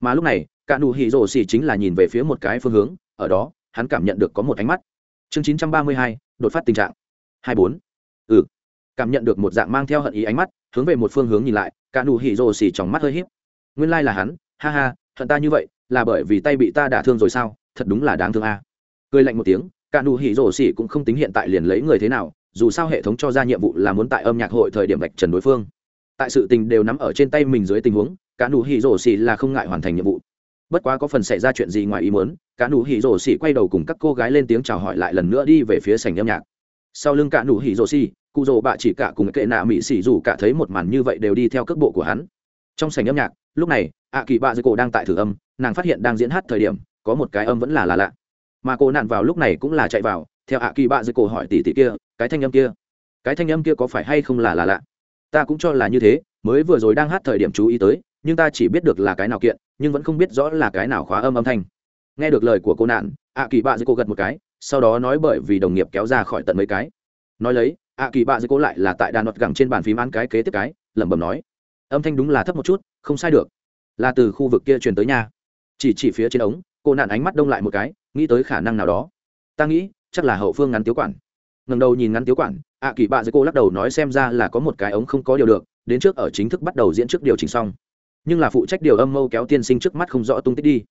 Mà lúc này, cả nụ hỉ rồ xì chính là nhìn về phía một cái phương hướng, ở đó, hắn cảm nhận được có một ánh mắt. Chương chín trăm ba mươi hai, đột phát tình trạng. Hai bốn. Ừ. Cảm nhận được một dạng mang theo hận ý ánh mắt, hướng về một phương hướng nhìn lại cả nụ hỉ rồ xì trong mắt hơi híp. Nguyên lai là hắn, ha ha thuận ta như vậy, là bởi vì tay bị ta đả thương rồi sao? Thật đúng là đáng thương a. À. cười lạnh một tiếng, cả nụ hỉ rồ xì cũng không tính hiện tại liền lấy người thế nào, dù sao hệ thống cho ra nhiệm vụ là muốn tại âm nhạc hội thời điểm vạch trần đối phương. Tại sự tình đều nắm ở trên tay mình dưới tình huống, cả nụ hỉ rồ xì là không ngại hoàn thành nhiệm vụ. Bất quá có phần xảy ra chuyện gì ngoài ý muốn, cả nụ hỉ rồ xì quay đầu cùng các cô gái lên tiếng chào hỏi lại lần nữa đi về phía sảnh âm nhạc. Sau lưng cả nụ hỉ rồ xì cụ rồ bạ chỉ cả cùng kệ nạ mỹ xỉ dù cả thấy một màn như vậy đều đi theo cước bộ của hắn. Trong sảnh âm nhạc, lúc này, ạ kỳ bạ dưới cổ đang tại thử âm, nàng phát hiện đang diễn hát thời điểm, có một cái âm vẫn là là lạ. Mà cô nạn vào lúc này cũng là chạy vào, theo ạ kỳ bạ dưới cổ hỏi tỷ tỷ kia, cái thanh âm kia, cái thanh âm kia có phải hay không là là lạ? Ta cũng cho là như thế, mới vừa rồi đang hát thời điểm chú ý tới, nhưng ta chỉ biết được là cái nào kiện, nhưng vẫn không biết rõ là cái nào khóa âm âm thanh. Nghe được lời của cô nạn, ạ kỳ bạ dưới cô gật một cái, sau đó nói bởi vì đồng nghiệp kéo ra khỏi tận mấy cái. Nói lấy ạ kỳ bạ dây cố lại là tại đàn luật gẳng trên bàn phím ăn cái kế tiếp cái, lẩm bẩm nói. Âm thanh đúng là thấp một chút, không sai được. Là từ khu vực kia truyền tới nhà chỉ chỉ phía trên ống, cô nạn ánh mắt đông lại một cái, nghĩ tới khả năng nào đó. Ta nghĩ, chắc là hậu phương ngắn tiếu quản. Ngần đầu nhìn ngắn tiếu quản, ạ kỳ bạ dây cô lắc đầu nói xem ra là có một cái ống không có điều được, đến trước ở chính thức bắt đầu diễn trước điều chỉnh xong. Nhưng là phụ trách điều âm mưu kéo tiên sinh trước mắt không rõ tung tích đi.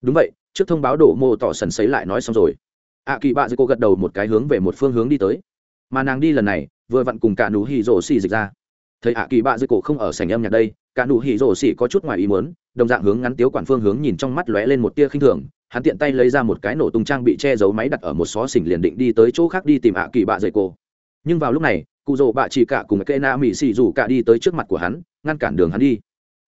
Đúng vậy, trước thông báo đổ mô tỏ sần sấy lại nói xong rồi. Ạ kỳ bạ dây cô gật đầu một cái hướng về một phương hướng đi tới mà nàng đi lần này, vừa vặn cùng cả nụ hỉ rổ xì dịch ra. Thấy ạ kỳ bạ dưới cổ không ở sảnh âm nhạc đây, cả nụ hỉ rổ xỉ có chút ngoài ý muốn, đồng dạng hướng ngắn tiếu quản phương hướng nhìn trong mắt lóe lên một tia khinh thường, hắn tiện tay lấy ra một cái nổ tung trang bị che giấu máy đặt ở một xó xỉnh liền định đi tới chỗ khác đi tìm ạ kỳ bạ dậy cổ. Nhưng vào lúc này, cụ rỗ bạ chỉ cả cùng cây na mỹ xì rủ cả đi tới trước mặt của hắn, ngăn cản đường hắn đi.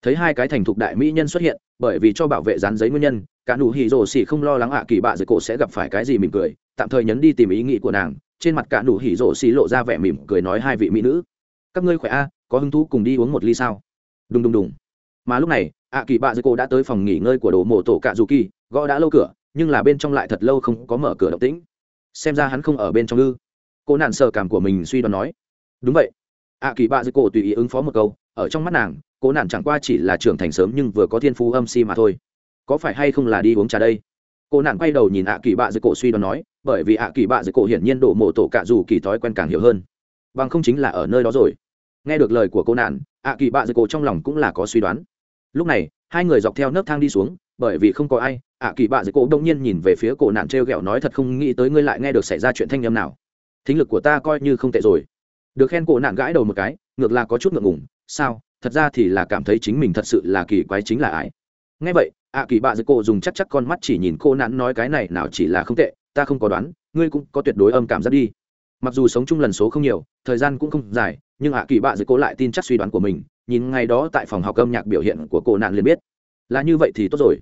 Thấy hai cái thành thục đại mỹ nhân xuất hiện, bởi vì cho bảo vệ dán giấy nguyên nhân, cả nụ hỉ rồ xỉ không lo lắng ạ kỳ bạ dậy cổ sẽ gặp phải cái gì mỉm cười, tạm thời nhấn đi tìm ý nghĩ của nàng trên mặt cả nụ hỉ rộ xì lộ ra vẻ mỉm cười nói hai vị mỹ nữ. Các ngươi khỏe a, có hứng thú cùng đi uống một ly sao? Đùng đùng đùng. Mà lúc này, ạ kỳ bạ dây cô đã tới phòng nghỉ ngơi của đồ mộ tổ cạ dù kỳ, gõ đã lâu cửa, nhưng là bên trong lại thật lâu không có mở cửa động tĩnh. Xem ra hắn không ở bên trong ư. Cô nản sờ cảm của mình suy đoán nói. Đúng vậy. Ạ kỳ bạ dây cô tùy ý ứng phó một câu, ở trong mắt nàng, cô nản chẳng qua chỉ là trưởng thành sớm nhưng vừa có thiên phú âm si mà thôi. Có phải hay không là đi uống trà đây? cô nàng quay đầu nhìn ạ kỳ bạ dưới cổ suy đoán nói, bởi vì ạ kỳ bạ dưới cổ hiển nhiên đổ mộ tổ cạ dù kỳ thói quen càng hiểu hơn. Bằng không chính là ở nơi đó rồi. Nghe được lời của cô nạn ạ kỳ bạ dưới cổ trong lòng cũng là có suy đoán. Lúc này, hai người dọc theo nấc thang đi xuống, bởi vì không có ai, ạ kỳ bạ dưới cổ đông nhiên nhìn về phía cổ nạn t r e o g ẹ o nói thật không nghĩ tới ngươi lại nghe được xảy ra chuyện thanh âm nào. Thính lực của ta coi như không tệ rồi. Được khen cổ nạn gãi đầu một cái, ngược là có chút ngượng ngủng sao? Thật ra thì là cảm thấy chính mình thật sự là kỳ quái chính là ai? Nghe vậy ạ kỳ bạ dưới cô dùng chắc chắc con mắt chỉ nhìn cô nắn nói cái này nào chỉ là không tệ, ta không có đoán, ngươi cũng có tuyệt đối âm cảm giác đi. Mặc dù sống chung lần số không nhiều, thời gian cũng không dài, nhưng ạ kỳ bạ dưới cô lại tin chắc suy đoán của mình, nhìn ngày đó tại phòng học âm nhạc biểu hiện của cô nạn liền biết. Là như vậy thì tốt rồi.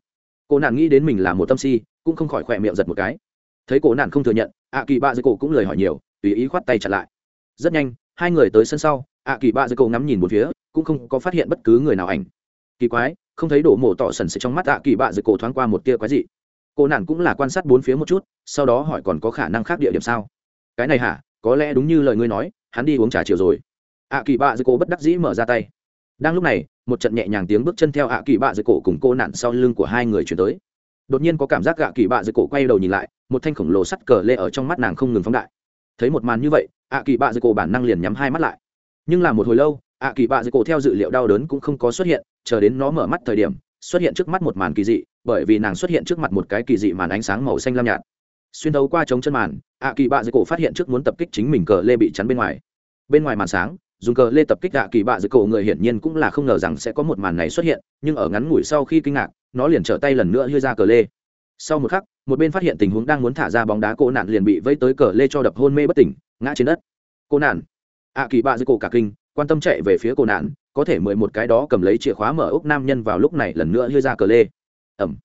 Cô nạn nghĩ đến mình là một tâm si, cũng không khỏi khỏe miệng giật một cái. Thấy cô nạn không thừa nhận ạ kỳ bạ dưới cô cũng lời hỏi nhiều, tùy ý khoát tay chặt lại. Rất nhanh, hai người tới sân sau ạ kỳ bạ dưới cô ngắm nhìn một phía, cũng không có phát hiện bất cứ người nào ảnh. Kỳ quái không thấy đổ mộ tỏ sần sệt trong mắt tạ kỳ bạ dự cổ thoáng qua một tia quái dị. Cô nạn cũng là quan sát bốn phía một chút, sau đó hỏi còn có khả năng khác địa điểm sao? Cái này hả? Có lẽ đúng như lời ngươi nói, hắn đi uống trà chiều rồi. Ạ kỳ bạ dự cổ bất đắc dĩ mở ra tay. Đang lúc này, một trận nhẹ nhàng tiếng bước chân theo ạ kỳ bạ dự cổ cùng cô nạn sau lưng của hai người chuyển tới. Đột nhiên có cảm giác gạ kỳ bạ dự cổ quay đầu nhìn lại, một thanh khổng lồ sắt cờ lê ở trong mắt nàng không ngừng phóng đại. Thấy một màn như vậy, ạ kỳ bạ dự cổ bản năng liền nhắm hai mắt lại. Nhưng là một hồi lâu ạ kỳ bạ dưới cổ theo dự liệu đau đớn cũng không có xuất hiện, chờ đến nó mở mắt thời điểm, xuất hiện trước mắt một màn kỳ dị, bởi vì nàng xuất hiện trước mặt một cái kỳ dị màn ánh sáng màu xanh lam nhạt. Xuyên đấu qua trống chân màn, ạ kỳ bạ dưới cổ phát hiện trước muốn tập kích chính mình cờ lê bị chắn bên ngoài. Bên ngoài màn sáng, dùng cờ lê tập kích ạ kỳ bạ dưới cổ người hiển nhiên cũng là không ngờ rằng sẽ có một màn này xuất hiện, nhưng ở ngắn ngủi sau khi kinh ngạc, nó liền trở tay lần nữa đưa ra cờ lê. Sau một khắc, một bên phát hiện tình huống đang muốn thả ra bóng đá cô nạn liền bị vây tới cờ lê cho đập hôn mê bất tỉnh, ngã trên đất. Cô nạn. Ạ kỳ bạ dưới cổ cả kinh quan tâm chạy về phía cô nạn, có thể mười một cái đó cầm lấy chìa khóa mở ốc nam nhân vào lúc này lần nữa đưa ra cờ lê. Ẩm.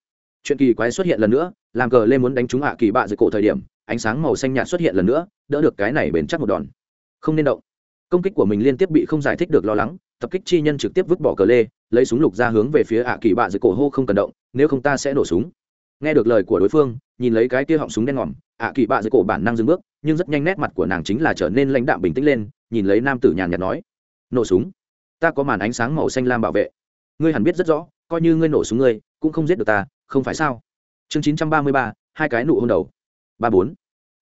Chuyện kỳ quái xuất hiện lần nữa, làm cờ lê muốn đánh trúng hạ kỳ bạ dưới cổ thời điểm, ánh sáng màu xanh nhạt xuất hiện lần nữa, đỡ được cái này bền chắc một đòn. Không nên động. Công kích của mình liên tiếp bị không giải thích được lo lắng, tập kích chi nhân trực tiếp vứt bỏ cờ lê, lấy súng lục ra hướng về phía ạ kỳ bạ dưới cổ hô không cần động, nếu không ta sẽ nổ súng. Nghe được lời của đối phương, nhìn lấy cái kia họng súng đen ngòm, ạ kỳ bạ dưới cổ bản năng dừng bước, nhưng rất nhanh nét mặt của nàng chính là trở nên lãnh đạm bình tĩnh lên, nhìn lấy nam tử nhàn nhạt nói nổ súng. Ta có màn ánh sáng màu xanh lam bảo vệ. Ngươi hẳn biết rất rõ, coi như ngươi nổ súng ngươi, cũng không giết được ta, không phải sao? Chương chín trăm ba mươi ba, hai cái nụ hôn đầu. Ba bốn.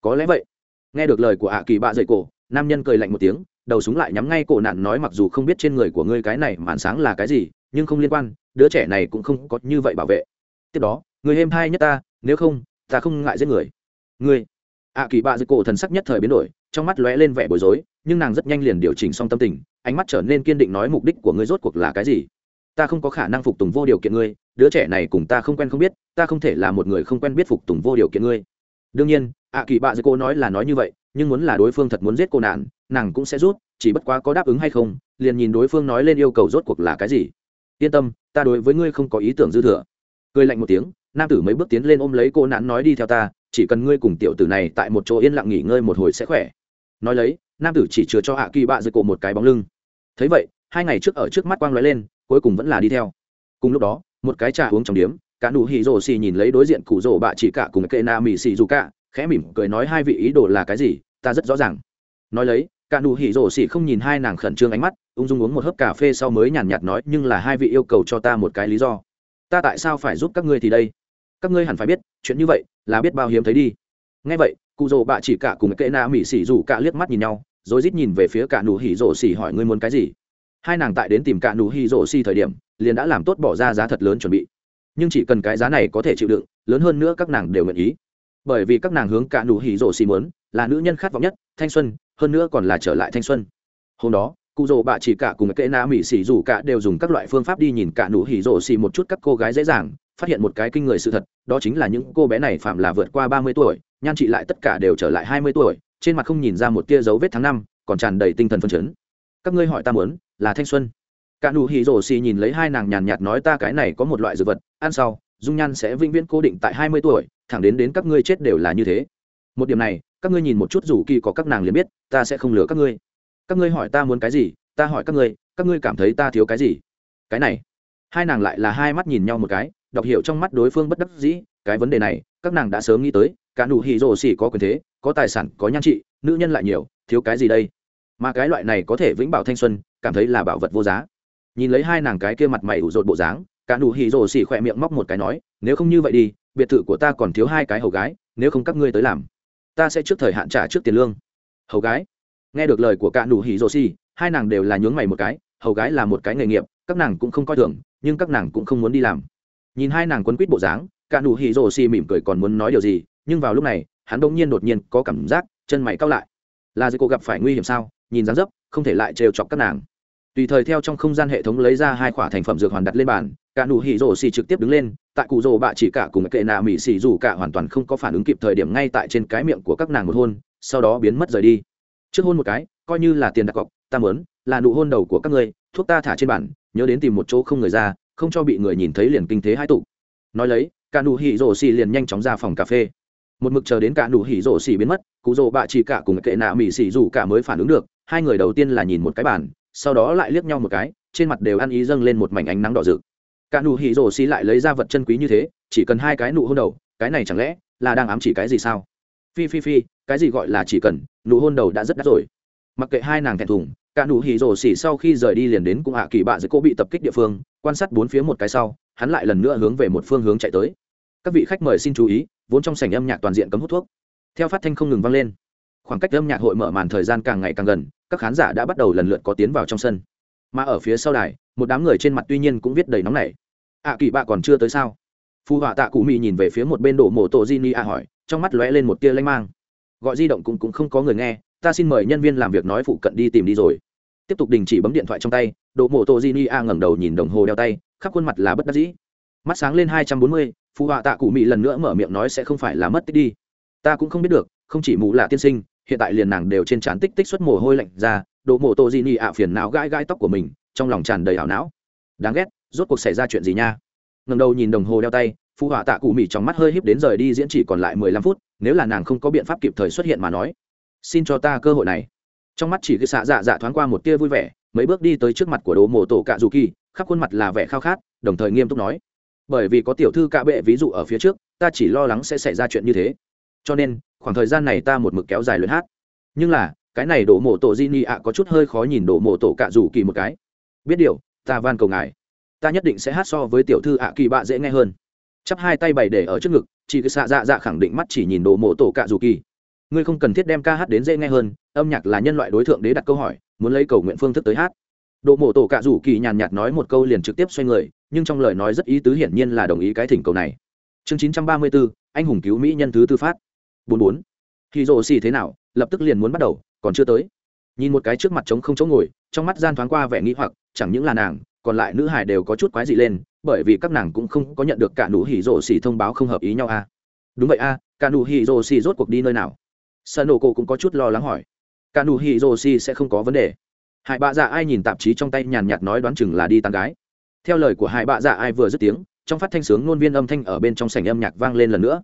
Có lẽ vậy. Nghe được lời của ạ kỳ bạ dậy cổ, nam nhân cười lạnh một tiếng, đầu súng lại nhắm ngay cổ nạn nói mặc dù không biết trên người của ngươi cái này màn sáng là cái gì, nhưng không liên quan, đứa trẻ này cũng không có như vậy bảo vệ. Tiếp đó, người êm hai nhất ta, nếu không, ta không ngại giết người. Ngươi. Ạ kỳ bạ dậy cổ thần sắc nhất thời biến đổi trong mắt lóe lên vẻ bối rối, nhưng nàng rất nhanh liền điều chỉnh xong tâm tình, ánh mắt trở nên kiên định nói mục đích của ngươi rốt cuộc là cái gì? Ta không có khả năng phục tùng vô điều kiện ngươi, đứa trẻ này cùng ta không quen không biết, ta không thể là một người không quen biết phục tùng vô điều kiện ngươi. Đương nhiên, ạ à kỳ bạ dưới cô nói là nói như vậy, nhưng muốn là đối phương thật muốn giết cô nạn, nàng cũng sẽ rút, chỉ bất quá có đáp ứng hay không, liền nhìn đối phương nói lên yêu cầu rốt cuộc là cái gì. Yên tâm, ta đối với ngươi không có ý tưởng dư thừa. Cười lạnh một tiếng, nam tử mấy bước tiến lên ôm lấy cô nạn nói đi theo ta, chỉ cần ngươi cùng tiểu tử này tại một chỗ yên lặng nghỉ ngơi một hồi sẽ khỏe nói lấy, nam tử chỉ chừa cho hạ kỳ bạ dưới cổ một cái bóng lưng. Thấy vậy, hai ngày trước ở trước mắt quang lóe lên, cuối cùng vẫn là đi theo. Cùng lúc đó, một cái trà uống trong điếm, cả nụ hỉ rồ xì nhìn lấy đối diện cụ rồ bạ chỉ cả cùng kệ na mì xì dù cả, khẽ mỉm cười nói hai vị ý đồ là cái gì, ta rất rõ ràng. Nói lấy, cả nụ hỉ rồ xì không nhìn hai nàng khẩn trương ánh mắt, ung dung uống một hớp cà phê sau mới nhàn nhạt nói, nhưng là hai vị yêu cầu cho ta một cái lý do. Ta tại sao phải giúp các ngươi thì đây? Các ngươi hẳn phải biết, chuyện như vậy là biết bao hiếm thấy đi ngay vậy, cụ rồ bạ chỉ cả cùng kệ na mỹ xỉ dù cả liếc mắt nhìn nhau, rồi rít nhìn về phía cả nụ hỉ rổ xỉ hỏi ngươi muốn cái gì. Hai nàng tại đến tìm cả nụ hỉ rổ xỉ thời điểm, liền đã làm tốt bỏ ra giá thật lớn chuẩn bị. Nhưng chỉ cần cái giá này có thể chịu đựng, lớn hơn nữa các nàng đều nguyện ý. Bởi vì các nàng hướng cả nụ hỉ rổ xỉ muốn, là nữ nhân khát vọng nhất, thanh xuân, hơn nữa còn là trở lại thanh xuân. Hôm đó, cụ rồ bạ chỉ cả cùng kệ na mỹ xỉ dù cả đều dùng các loại phương pháp đi nhìn cả nụ hỉ rổ xỉ một chút các cô gái dễ dàng, phát hiện một cái kinh người sự thật, đó chính là những cô bé này phạm là vượt qua ba mươi tuổi nhan chị lại tất cả đều trở lại hai mươi tuổi, trên mặt không nhìn ra một tia dấu vết tháng năm, còn tràn đầy tinh thần phấn chấn. Các ngươi hỏi ta muốn, là thanh xuân. Cả nụ hỉ rổ xì nhìn lấy hai nàng nhàn nhạt nói ta cái này có một loại dược vật, ăn sau, dung nhan sẽ vĩnh viễn cố định tại hai mươi tuổi, thẳng đến đến các ngươi chết đều là như thế. Một điểm này, các ngươi nhìn một chút dù kỳ có các nàng liền biết, ta sẽ không lừa các ngươi. Các ngươi hỏi ta muốn cái gì, ta hỏi các ngươi các ngươi cảm thấy ta thiếu cái gì? Cái này. Hai nàng lại là hai mắt nhìn nhau một cái, đọc hiểu trong mắt đối phương bất đắc dĩ, cái vấn đề này, các nàng đã sớm nghĩ tới cả nụ hì rồ xỉ có quyền thế, có tài sản, có nhan trị, nữ nhân lại nhiều, thiếu cái gì đây? Mà cái loại này có thể vĩnh bảo thanh xuân, cảm thấy là bảo vật vô giá. Nhìn lấy hai nàng cái kia mặt mày ủ rột bộ dáng, cả nụ hì rồ xỉ khỏe miệng móc một cái nói, nếu không như vậy đi, biệt thự của ta còn thiếu hai cái hầu gái, nếu không các ngươi tới làm, ta sẽ trước thời hạn trả trước tiền lương. Hầu gái? Nghe được lời của cả nụ hì rồ xỉ, hai nàng đều là nhướng mày một cái, hầu gái là một cái nghề nghiệp, các nàng cũng không coi thường, nhưng các nàng cũng không muốn đi làm. Nhìn hai nàng quấn quýt bộ dáng, cả nụ hì rồ xỉ mỉm cười còn muốn nói điều gì nhưng vào lúc này, hắn đ ỗ n g nhiên đột nhiên có cảm giác chân mày cao lại. Là dây cô gặp phải nguy hiểm sao? Nhìn dán dấp, không thể lại trêu chọc các nàng. Tùy thời theo trong không gian hệ thống lấy ra hai khoả thành phẩm dược hoàn đặt lên bàn, cả nụ hỉ rổ xì trực tiếp đứng lên, tại cụ rổ bạ chỉ cả cùng kệ nạ mỹ xì dù cả hoàn toàn không có phản ứng kịp thời điểm ngay tại trên cái miệng của các nàng một hôn, sau đó biến mất rời đi. Trước hôn một cái, coi như là tiền đặt cọc, ta mớn là nụ hôn đầu của các ngươi, thuốc ta thả trên bàn, nhớ đến tìm một chỗ không người ra, không cho bị người nhìn thấy liền kinh thế hai tụ. Nói lấy, cả nụ hỉ rổ xì liền nhanh chóng ra phòng cà phê một mực chờ đến cả nụ hỉ rổ xỉ biến mất, cụ rổ bạ chỉ cả cùng kệ nạ mỉ xỉ rủ cả mới phản ứng được, hai người đầu tiên là nhìn một cái bàn, sau đó lại liếc nhau một cái, trên mặt đều ăn ý dâng lên một mảnh ánh nắng đỏ rực. Cả nụ hỉ rổ xỉ lại lấy ra vật chân quý như thế, chỉ cần hai cái nụ hôn đầu, cái này chẳng lẽ là đang ám chỉ cái gì sao? Phi phi phi, cái gì gọi là chỉ cần, nụ hôn đầu đã rất đắt rồi. Mặc kệ hai nàng thẹn thùng, cả nụ hỉ rổ xỉ sau khi rời đi liền đến cùng hạ à kỳ bạ dưới cô bị tập kích địa phương, quan sát bốn phía một cái sau, hắn lại lần nữa hướng về một phương hướng chạy tới. Các vị khách mời xin chú ý vốn trong sảnh âm nhạc toàn diện cấm hút thuốc. Theo phát thanh không ngừng vang lên. Khoảng cách âm nhạc hội mở màn thời gian càng ngày càng gần các khán giả đã bắt đầu lần lượt có tiến vào trong sân. Mà ở phía sau đài một đám người trên mặt tuy nhiên cũng viết đầy nóng nảy. Ạ à, kỳ bạ còn chưa tới sao? Phù họa tạ cụ mị nhìn về phía một bên đổ mổ tổ di ni a hỏi trong mắt lóe lên một tia lanh mang. Gọi di động cũng cũng không có người nghe ta xin mời nhân viên làm việc nói phụ cận đi tìm đi rồi. Tiếp tục đình chỉ bấm điện thoại trong tay đổ mổ tổ di ni a ngẩng đầu nhìn đồng hồ đeo tay khắp khuôn mặt là bất đắc dĩ mắt sáng lên hai trăm bốn mươi phụ họa tạ cụ mỹ lần nữa mở miệng nói sẽ không phải là mất tích đi. Ta cũng không biết được, không chỉ mù là tiên sinh, hiện tại liền nàng đều trên trán tích tích xuất mồ hôi lạnh ra, độ mộ tô di ni ạ phiền não gãi gãi tóc của mình, trong lòng tràn đầy ảo não. Đáng ghét, rốt cuộc xảy ra chuyện gì nha? Ngầm đầu nhìn đồng hồ đeo tay phụ họa tạ cụ mỹ trong mắt hơi híp đến rời đi diễn chỉ còn lại mười lăm phút, nếu là nàng không có biện pháp kịp thời xuất hiện mà nói, xin cho ta cơ hội này. Trong mắt chỉ cái xạ dạ dạ thoáng qua một tia vui vẻ, mấy bước đi tới trước mặt của đồ mộ tổ cạ dù kỳ, khắp khuôn mặt là vẻ khao khát, đồng thời nghiêm túc nói bởi vì có tiểu thư cạ bệ ví dụ ở phía trước, ta chỉ lo lắng sẽ xảy ra chuyện như thế. Cho nên, khoảng thời gian này ta một mực kéo dài luyện hát. Nhưng là, cái này đổ mộ tổ di ni ạ có chút hơi khó nhìn đổ mộ tổ cạ rủ kỳ một cái. Biết điều, ta van cầu ngài. Ta nhất định sẽ hát so với tiểu thư ạ kỳ bạ dễ nghe hơn. Chắp hai tay bày để ở trước ngực chị cứ xạ dạ dạ khẳng định mắt chỉ nhìn đổ mộ tổ cạ rủ kỳ. Ngươi không cần thiết đem ca hát đến dễ nghe hơn, âm nhạc là nhân loại đối tượng đế đặt câu hỏi, muốn lấy cầu nguyện phương thức tới hát. Đồ mộ tổ cạ rủ kỳ nhàn nhạt nói một câu liền trực tiếp xoay người nhưng trong lời nói rất ý tứ hiển nhiên là đồng ý cái thỉnh cầu này. Chương chín trăm ba mươi bốn anh hùng cứu mỹ nhân thứ tư phát. 44 bốn. Khi xì thế nào, lập tức liền muốn bắt đầu, còn chưa tới. Nhìn một cái trước mặt trống không chỗ ngồi, trong mắt gian thoáng qua vẻ nghi hoặc, chẳng những là nàng, còn lại nữ hải đều có chút quái dị lên, bởi vì các nàng cũng không có nhận được cả nụ hỉ rộ xì thông báo không hợp ý nhau a đúng vậy a cả nụ hỉ rộ xì rốt cuộc đi nơi nào? Sợ cô cũng có chút lo lắng hỏi. Cả nụ hỉ rộ xì sẽ không có vấn đề. Hải bạ dạ ai nhìn tạp chí trong tay nhàn nhạt nói đoán chừng là đi tán gái theo lời của hai bạ dạ ai vừa dứt tiếng, trong phát thanh sướng ngôn viên âm thanh ở bên trong sảnh âm nhạc vang lên lần nữa.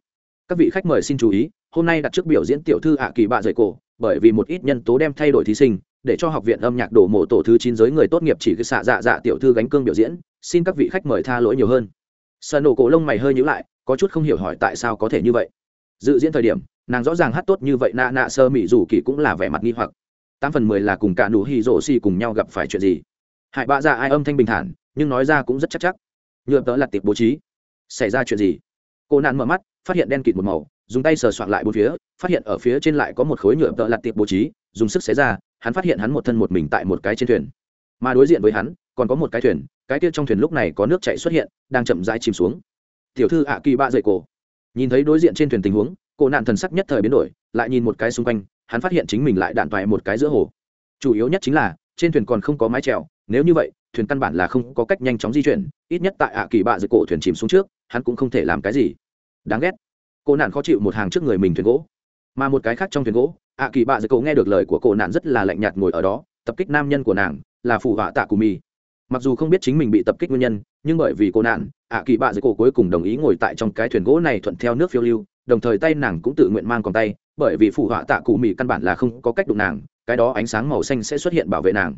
Các vị khách mời xin chú ý, hôm nay đặt trước biểu diễn tiểu thư ạ kỳ bạ dày cổ, bởi vì một ít nhân tố đem thay đổi thí sinh, để cho học viện âm nhạc đổ mộ tổ thứ chín giới người tốt nghiệp chỉ cứ xạ dạ dạ tiểu thư gánh cương biểu diễn, xin các vị khách mời tha lỗi nhiều hơn. Sợ nổ cổ lông mày hơi nhữ lại, có chút không hiểu hỏi tại sao có thể như vậy. Dự diễn thời điểm, nàng rõ ràng hát tốt như vậy, nạ nạ sơ mỹ dù kỳ cũng là vẻ mặt nghi hoặc. Tám phần mười là cùng cả nụ hy rổ xì cùng nhau gặp phải chuyện gì? Hại bạ dạ ai âm thanh bình thản nhưng nói ra cũng rất chắc chắc. Nhựa tớ là tiệc bố trí. Xảy ra chuyện gì? Cô nạn mở mắt, phát hiện đen kịt một màu, dùng tay sờ soạn lại bốn phía, phát hiện ở phía trên lại có một khối nhựa tợ lặt tiệp bố trí, dùng sức xé ra, hắn phát hiện hắn một thân một mình tại một cái trên thuyền. Mà đối diện với hắn, còn có một cái thuyền, cái kia trong thuyền lúc này có nước chạy xuất hiện, đang chậm rãi chìm xuống. Tiểu thư ạ, kỳ ba dậy cổ. Nhìn thấy đối diện trên thuyền tình huống, cô nạn thần sắc nhất thời biến đổi, lại nhìn một cái xung quanh, hắn phát hiện chính mình lại đạn toại một cái giữa hồ. Chủ yếu nhất chính là, trên thuyền còn không có mái trèo nếu như vậy thuyền căn bản là không có cách nhanh chóng di chuyển, ít nhất tại ạ kỳ bạ dưới cổ thuyền chìm xuống trước, hắn cũng không thể làm cái gì. Đáng ghét. Cô nạn khó chịu một hàng trước người mình thuyền gỗ. Mà một cái khác trong thuyền gỗ, ạ kỳ bạ dưới cổ nghe được lời của cô nạn rất là lạnh nhạt ngồi ở đó, tập kích nam nhân của nàng, là phụ họa tạ cù mì. Mặc dù không biết chính mình bị tập kích nguyên nhân, nhưng bởi vì cô nạn, ạ kỳ bạ dưới cổ cuối cùng đồng ý ngồi tại trong cái thuyền gỗ này thuận theo nước phiêu lưu, đồng thời tay nàng cũng tự nguyện mang còn tay, bởi vì phụ họa tạ cụ mì căn bản là không có cách đụng nàng, cái đó ánh sáng màu xanh sẽ xuất hiện bảo vệ nàng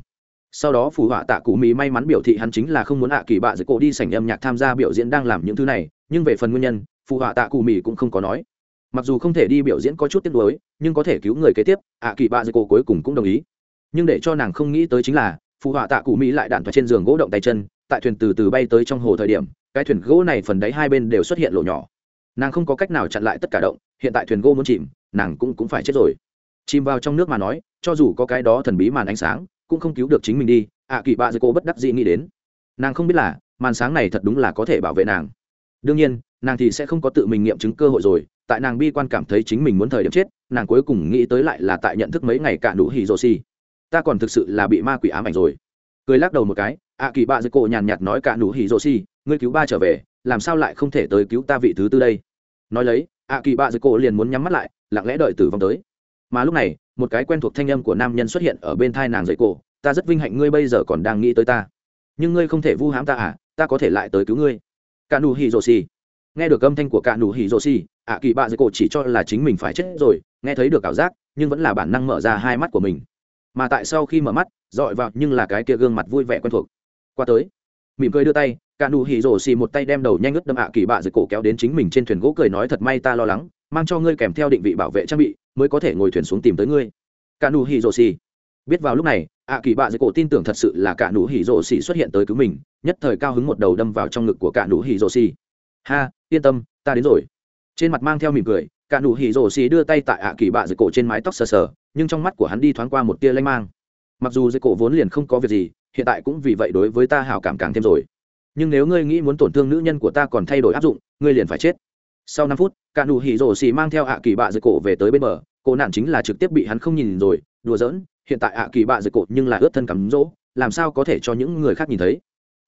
sau đó phù họa tạ cụ mỹ may mắn biểu thị hắn chính là không muốn hạ kỳ bạ dưới cổ đi sảnh âm nhạc tham gia biểu diễn đang làm những thứ này, nhưng về phần nguyên nhân phù họa tạ cụ mỹ cũng không có nói. Mặc dù không thể đi biểu diễn có chút tiếc nuối, nhưng có thể cứu người kế tiếp hạ kỳ bạ dưới cổ cuối cùng cũng đồng ý. Nhưng để cho nàng không nghĩ tới chính là phù họa tạ cụ mỹ lại đạn thoại trên giường gỗ động tay chân, tại thuyền từ từ bay tới trong hồ thời điểm, cái thuyền gỗ này phần đáy hai bên đều xuất hiện lỗ nhỏ. Nàng không có cách nào chặn lại tất cả động, hiện tại thuyền gỗ muốn chìm, nàng cũng cũng phải chết rồi. Chìm vào trong nước mà nói, cho dù có cái đó thần bí màn ánh sáng cũng không cứu được chính mình đi, ạ kỳ bạ dây cô bất đắc dĩ nghĩ đến. Nàng không biết là, màn sáng này thật đúng là có thể bảo vệ nàng. Đương nhiên, nàng thì sẽ không có tự mình nghiệm chứng cơ hội rồi, tại nàng bi quan cảm thấy chính mình muốn thời điểm chết, nàng cuối cùng nghĩ tới lại là tại nhận thức mấy ngày cạn đủ hỉ rồ xì. Ta còn thực sự là bị ma quỷ ám ảnh rồi. Cười lắc đầu một cái, ạ kỳ bạ dây cô nhàn nhạt nói cạn đủ hỉ rồ xì, ngươi cứu ba trở về, làm sao lại không thể tới cứu ta vị thứ tư đây? Nói lấy, ạ kỳ bạ dây cô liền muốn nhắm mắt lại, lặng lẽ đợi tử vong tới mà lúc này, một cái quen thuộc thanh âm của nam nhân xuất hiện ở bên thai nàng dậy cổ, ta rất vinh hạnh ngươi bây giờ còn đang nghĩ tới ta. Nhưng ngươi không thể vu hãm ta à ta có thể lại tới cứu ngươi. Cả nụ hỉ rồ xì nghe được âm thanh của cả nụ hỉ rồ xì ạ kỳ bạ dậy cổ chỉ cho là chính mình phải chết rồi, nghe thấy được ảo giác, nhưng vẫn là bản năng mở ra hai mắt của mình. Mà tại sau khi mở mắt, dọi vào nhưng là cái kia gương mặt vui vẻ quen thuộc. Qua tới, mỉm cười đưa tay cả nụ hỉ rồ xì một tay đem đầu nhanh ướt đâm ạ kỳ bạ dậy cổ kéo đến chính mình trên thuyền gỗ cười nói, thật may ta lo lắng mang cho ngươi kèm theo định vị bảo vệ trang bị, mới có thể ngồi thuyền xuống tìm tới ngươi. Cả nụ hỉ rồ xì. Biết vào lúc này, ạ kỳ bạ dưới cổ tin tưởng thật sự là cả nụ hỉ rồ xì xuất hiện tới cứu mình, nhất thời cao hứng một đầu đâm vào trong ngực của cả nụ hỉ rồ xì. Ha, yên tâm, ta đến rồi. Trên mặt mang theo mỉm cười, cả nụ hỉ rồ xì đưa tay tại ạ kỳ bạ dưới cổ trên mái tóc sờ sờ, nhưng trong mắt của hắn đi thoáng qua một tia lanh mang. Mặc dù dưới cổ vốn liền không có việc gì, hiện tại cũng vì vậy đối với ta hảo cảm càng thêm rồi. Nhưng nếu ngươi nghĩ muốn tổn thương nữ nhân của ta còn thay đổi áp dụng, ngươi liền phải chết sau năm phút, cả nụ hỉ rổ xì mang theo ạ kỳ bạ dưới cổ về tới bên bờ. Cô nạn chính là trực tiếp bị hắn không nhìn rồi, đùa giỡn, hiện tại ạ kỳ bạ dưới cổ nhưng là ướt thân cắm rỗ, làm sao có thể cho những người khác nhìn thấy?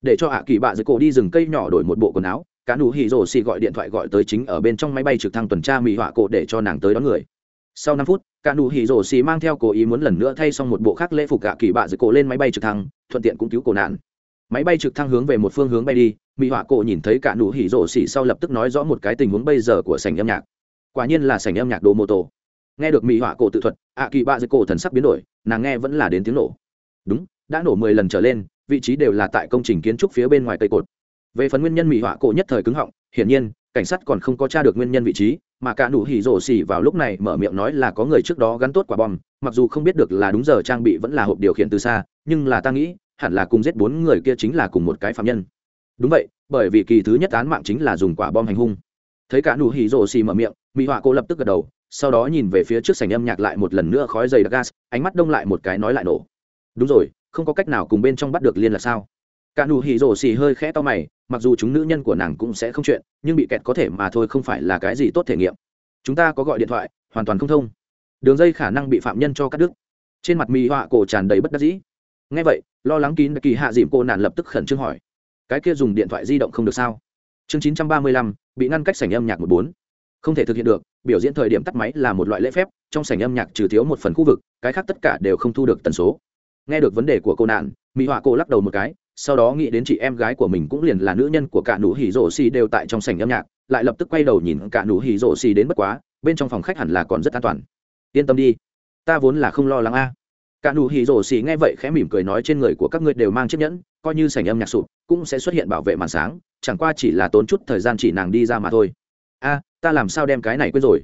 Để cho ạ kỳ bạ dưới cổ đi rừng cây nhỏ đổi một bộ quần áo, cả nụ hỉ rổ xì gọi điện thoại gọi tới chính ở bên trong máy bay trực thăng tuần tra mỹ họa cổ để cho nàng tới đón người. Sau năm phút, cả nụ hỉ rổ xì mang theo cố ý muốn lần nữa thay xong một bộ khác lễ phục ạ kỳ bạ dưới cổ lên máy bay trực thăng, thuận tiện cũng cứu cô nạn máy bay trực thăng hướng về một phương hướng bay đi, mỹ họa cổ nhìn thấy cả nụ hỉ rổ xỉ sau lập tức nói rõ một cái tình huống bây giờ của sảnh âm nhạc. Quả nhiên là sảnh âm nhạc đồ mô tô nghe được mỹ họa cổ tự thuật, ạ kỳ bạ dây cổ thần sắc biến đổi, nàng nghe vẫn là đến tiếng nổ. Đúng, đã nổ mười lần trở lên, vị trí đều là tại công trình kiến trúc phía bên ngoài cây cột. Về phần nguyên nhân mỹ họa cổ nhất thời cứng họng, hiển nhiên, cảnh sát còn không có tra được nguyên nhân vị trí, mà cả nụ hỉ rổ xỉ vào lúc này mở miệng nói là có người trước đó gắn tốt quả bom, mặc dù không biết được là đúng giờ trang bị vẫn là hộp điều khiển từ xa, nhưng là ta nghĩ hẳn là cùng giết bốn người kia chính là cùng một cái phạm nhân. Đúng vậy, bởi vì kỳ thứ nhất án mạng chính là dùng quả bom hành hung. Thấy cả nụ hỉ rổ xì mở miệng mỹ họa cô lập tức gật đầu, sau đó nhìn về phía trước sảnh âm nhạc lại một lần nữa khói dày đặc gas, ánh mắt đông lại một cái nói lại nổ. Đúng rồi, không có cách nào cùng bên trong bắt được liên là sao? Cả nụ hỉ rổ xì hơi khẽ to mày, mặc dù chúng nữ nhân của nàng cũng sẽ không chuyện, nhưng bị kẹt có thể mà thôi không phải là cái gì tốt thể nghiệm. Chúng ta có gọi điện thoại, hoàn toàn không thông. Đường dây khả năng bị phạm nhân cho cắt đứt. Trên mặt mỹ họa cổ tràn đầy bất đắc dĩ. Nghe vậy, lo lắng kín kỳ hạ dìm cô nạn lập tức khẩn trương hỏi, cái kia dùng điện thoại di động không được sao? Chương chín trăm ba mươi lăm, bị ngăn cách sảnh âm nhạc một bốn. Không thể thực hiện được, biểu diễn thời điểm tắt máy là một loại lễ phép, trong sảnh âm nhạc trừ thiếu một phần khu vực, cái khác tất cả đều không thu được tần số. Nghe được vấn đề của cô nạn mỹ họa cô lắc đầu một cái, sau đó nghĩ đến chị em gái của mình cũng liền là nữ nhân của cả nũ hỉ rổ xì đều tại trong sảnh âm nhạc, lại lập tức quay đầu nhìn cả nũ hỉ rổ xì đến bất quá, bên trong phòng khách hẳn là còn rất an toàn. Yên tâm đi, ta vốn là không lo lắng a cả nụ hỉ rổ xì nghe vậy khẽ mỉm cười nói trên người của các ngươi đều mang chiếc nhẫn, coi như sảnh âm nhạc sụp, cũng sẽ xuất hiện bảo vệ màn sáng, chẳng qua chỉ là tốn chút thời gian chỉ nàng đi ra mà thôi. A, ta làm sao đem cái này quên rồi?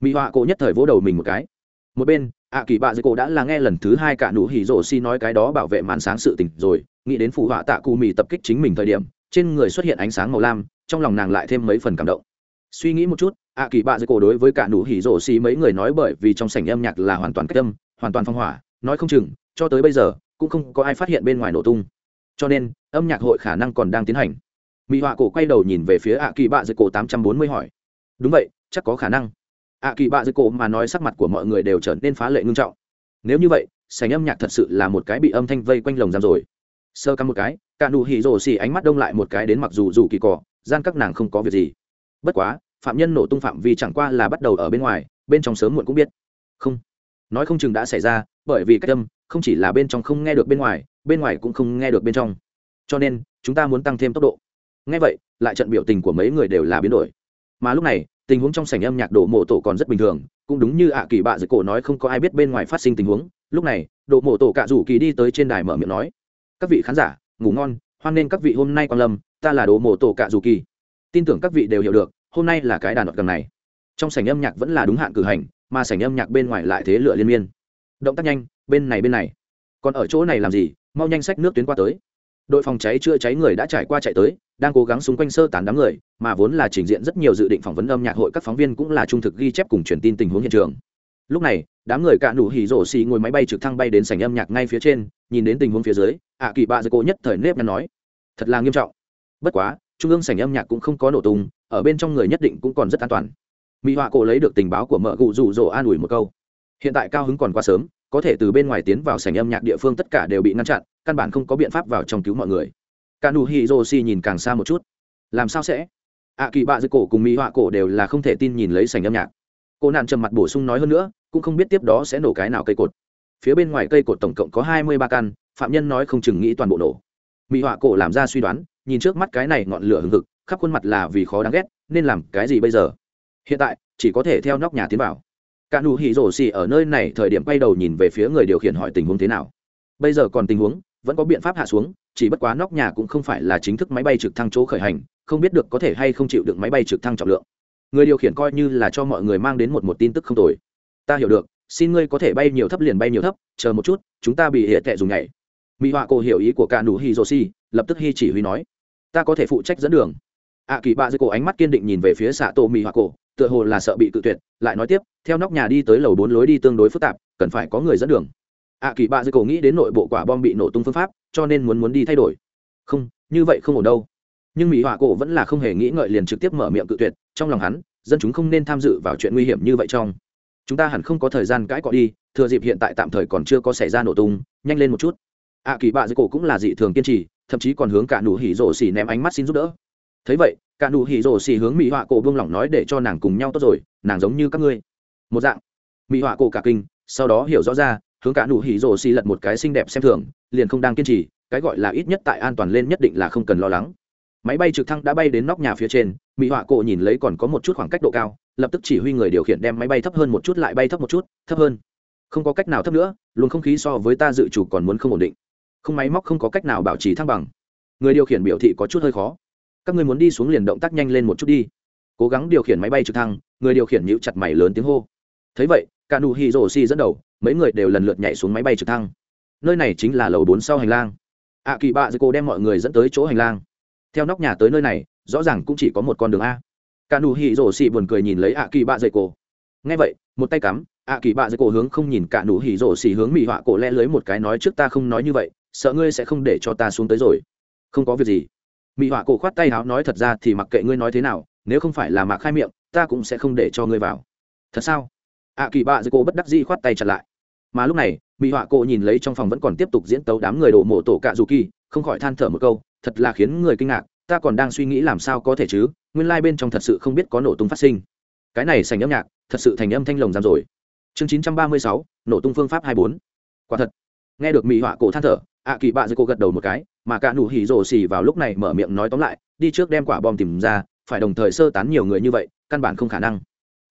Mỹ họa cổ nhất thời vỗ đầu mình một cái. Một bên, ạ kỳ bạ dưới cổ đã là nghe lần thứ hai cả nụ hỉ rổ xì nói cái đó bảo vệ màn sáng sự tình rồi, nghĩ đến phụ họa tạ cù mì tập kích chính mình thời điểm, trên người xuất hiện ánh sáng màu lam, trong lòng nàng lại thêm mấy phần cảm động. Suy nghĩ một chút, ạ kỳ bạ dưới cổ đối với cả nụ hỉ rổ xì mấy người nói bởi vì trong sảnh âm nhạc là hoàn toàn cách âm, hoàn toàn phong hỏa nói không chừng, cho tới bây giờ, cũng không có ai phát hiện bên ngoài nổ tung. Cho nên, âm nhạc hội khả năng còn đang tiến hành. Mỹ họa cổ quay đầu nhìn về phía ạ kỳ bạ dưới cổ tám trăm bốn mươi hỏi. Đúng vậy, chắc có khả năng. Ạ kỳ bạ dưới cổ mà nói sắc mặt của mọi người đều trở nên phá lệ ngưng trọng. Nếu như vậy sành âm nhạc thật sự là một cái bị âm thanh vây quanh lồng giam rồi. Sơ cắm một cái, cả nụ hỉ rồ xỉ ánh mắt đông lại một cái đến mặc dù dù kỳ cỏ gian các nàng không có việc gì. Bất quá, phạm nhân nổ tung phạm vi chẳng qua là bắt đầu ở bên ngoài, bên trong sớm muộn cũng biết. Không, nói không chừng đã xảy ra bởi vì cách âm không chỉ là bên trong không nghe được bên ngoài bên ngoài cũng không nghe được bên trong. Cho nên, chúng ta muốn tăng thêm tốc độ. Nghe vậy, lại trận biểu tình của mấy người đều là biến đổi. Mà lúc này, tình huống trong sảnh âm nhạc đổ mộ tổ còn rất bình thường, cũng đúng như ạ à kỳ bạ dự cổ nói không có ai biết bên ngoài phát sinh tình huống. Lúc này đổ mộ tổ cạ rủ kỳ đi tới trên đài mở miệng nói, các vị khán giả, ngủ ngon, hoan nên các vị hôm nay quan lâm, ta là đồ mộ tổ cạ dù kỳ. Tin tưởng các vị đều hiểu được, hôm nay là cái đàn đoạn gần này. Trong sảnh âm nhạc vẫn là đúng hạn cử hành, mà sảnh âm nhạc bên ngoài lại thế lựa liên miên động tác nhanh, bên này bên này. Còn ở chỗ này làm gì? Mau nhanh sách nước tuyến qua tới. Đội phòng cháy chữa cháy người đã trải qua chạy tới, đang cố gắng xung quanh sơ tán đám người, mà vốn là trình diện rất nhiều dự định phỏng vấn âm nhạc hội các phóng viên cũng là trung thực ghi chép cùng truyền tin tình huống hiện trường. Lúc này, đám người cạ nụ hỉ rổ xì ngồi máy bay trực thăng bay đến sảnh âm nhạc ngay phía trên, nhìn đến tình huống phía dưới, ạ kỳ bạ dây cô nhất thời nếp nhăn nói, thật là nghiêm trọng. Bất quá, trung ương sảnh âm nhạc cũng không có nổ tung, ở bên trong người nhất định cũng còn rất an toàn. Mỹ họa cổ lấy được tình báo của mợ cụ rủ rỗ an ủi một câu hiện tại cao hứng còn quá sớm có thể từ bên ngoài tiến vào sảnh âm nhạc địa phương tất cả đều bị ngăn chặn căn bản không có biện pháp vào trong cứu mọi người. Cả nụ hỉ rồ xì nhìn càng xa một chút. Làm sao sẽ? Ạ à, kỳ bạ dưới cổ cùng mỹ họa cổ đều là không thể tin nhìn lấy sảnh âm nhạc. Cô nạn trầm mặt bổ sung nói hơn nữa cũng không biết tiếp đó sẽ nổ cái nào cây cột. Phía bên ngoài cây cột tổng cộng có hai mươi ba căn phạm nhân nói không chừng nghĩ toàn bộ nổ. Mỹ họa cổ làm ra suy đoán nhìn trước mắt cái này ngọn lửa hừng hực khắp khuôn mặt là vì khó đáng ghét nên làm cái gì bây giờ? Hiện tại chỉ có thể theo nóc nhà tiến vào cả nụ hỉ rổ xì ở nơi này thời điểm bay đầu nhìn về phía người điều khiển hỏi tình huống thế nào. Bây giờ còn tình huống vẫn có biện pháp hạ xuống chỉ bất quá nóc nhà cũng không phải là chính thức máy bay trực thăng chỗ khởi hành không biết được có thể hay không chịu được máy bay trực thăng trọng lượng. Người điều khiển coi như là cho mọi người mang đến một một tin tức không tồi. Ta hiểu được xin ngươi có thể bay nhiều thấp liền bay nhiều thấp chờ một chút chúng ta bị hệ tệ dùng nhảy. Mỹ họa cổ hiểu ý của cả nụ hỉ rổ xì lập tức hi chỉ huy nói. Ta có thể phụ trách dẫn đường. Ạ à, kỳ bạ dưới cổ ánh mắt kiên định nhìn về phía xạ tổ mỹ họa cổ tựa hồ là sợ bị cự tuyệt, lại nói tiếp, theo nóc nhà đi tới lầu bốn lối đi tương đối phức tạp, cần phải có người dẫn đường. Ạ kỳ bạ dưới cổ nghĩ đến nội bộ quả bom bị nổ tung phương pháp, cho nên muốn muốn đi thay đổi. Không, như vậy không ổn đâu. Nhưng mỹ họa cổ vẫn là không hề nghĩ ngợi liền trực tiếp mở miệng cự tuyệt, trong lòng hắn, dân chúng không nên tham dự vào chuyện nguy hiểm như vậy trong. Chúng ta hẳn không có thời gian cãi cọ đi, thừa dịp hiện tại tạm thời còn chưa có xảy ra nổ tung, nhanh lên một chút. Ạ kỳ bạ dưới cổ cũng là dị thường kiên trì, thậm chí còn hướng cả nụ hỉ rổ xỉ ném ánh mắt xin giúp đỡ thấy vậy, cả nụ hỉ rổ xì hướng mỹ họa cổ vương lỏng nói để cho nàng cùng nhau tốt rồi, nàng giống như các ngươi. Một dạng. Mỹ họa cổ cả kinh, sau đó hiểu rõ ra, hướng cả nụ hỉ rổ xì lật một cái xinh đẹp xem thường, liền không đang kiên trì, cái gọi là ít nhất tại an toàn lên nhất định là không cần lo lắng. Máy bay trực thăng đã bay đến nóc nhà phía trên mỹ họa cổ nhìn lấy còn có một chút khoảng cách độ cao, lập tức chỉ huy người điều khiển đem máy bay thấp hơn một chút lại bay thấp một chút, thấp hơn. Không có cách nào thấp nữa luôn không khí so với ta dự chủ còn muốn không ổn định. Không máy móc không có cách nào bảo trì thăng bằng. Người điều khiển biểu thị có chút hơi khó các ngươi muốn đi xuống liền động tác nhanh lên một chút đi. Cố gắng điều khiển máy bay trực thăng, người điều khiển nhíu chặt mày lớn tiếng hô. Thấy vậy cả nụ hì rổ xì dẫn đầu, mấy người đều lần lượt nhảy xuống máy bay trực thăng. Nơi này chính là lầu bốn sau hành lang. Ạ kỳ bạ Dưới cô đem mọi người dẫn tới chỗ hành lang. Theo nóc nhà tới nơi này, rõ ràng cũng chỉ có một con đường a. Cả nụ hì rổ xì buồn cười nhìn lấy ạ kỳ bạ Dưới cô nghe vậy, một tay cắm ạ kỳ bạ Dưới cô hướng không nhìn cả nụ hì rổ xì hướng mỹ họa cổ le lưới một cái nói trước ta không nói như vậy, sợ ngươi sẽ không để cho ta xuống tới rồi. Không có việc gì mỹ họa cổ khoát tay háo nói thật ra thì mặc kệ ngươi nói thế nào nếu không phải là mạc khai miệng ta cũng sẽ không để cho ngươi vào. Thật sao? Ạ à, kỳ bạ dư cô bất đắc di khoát tay chặt lại. Mà lúc này mỹ họa cổ nhìn lấy trong phòng vẫn còn tiếp tục diễn tấu đám người đổ mộ tổ cạ dù kỳ không khỏi than thở một câu thật là khiến người kinh ngạc ta còn đang suy nghĩ làm sao có thể chứ nguyên lai、like、bên trong thật sự không biết có nổ tung phát sinh. Cái này sành âm nhạc thật sự thành âm thanh lồng giam rồi. Chương chín trăm ba mươi sáu nổ tung phương pháp hai bốn. Quả thật nghe được mỹ họa cổ than thở, ạ kỳ bạ dưới cô gật đầu một cái, mà cả nụ hỉ rồ xì vào lúc này mở miệng nói tóm lại, đi trước đem quả bom tìm ra, phải đồng thời sơ tán nhiều người như vậy, căn bản không khả năng.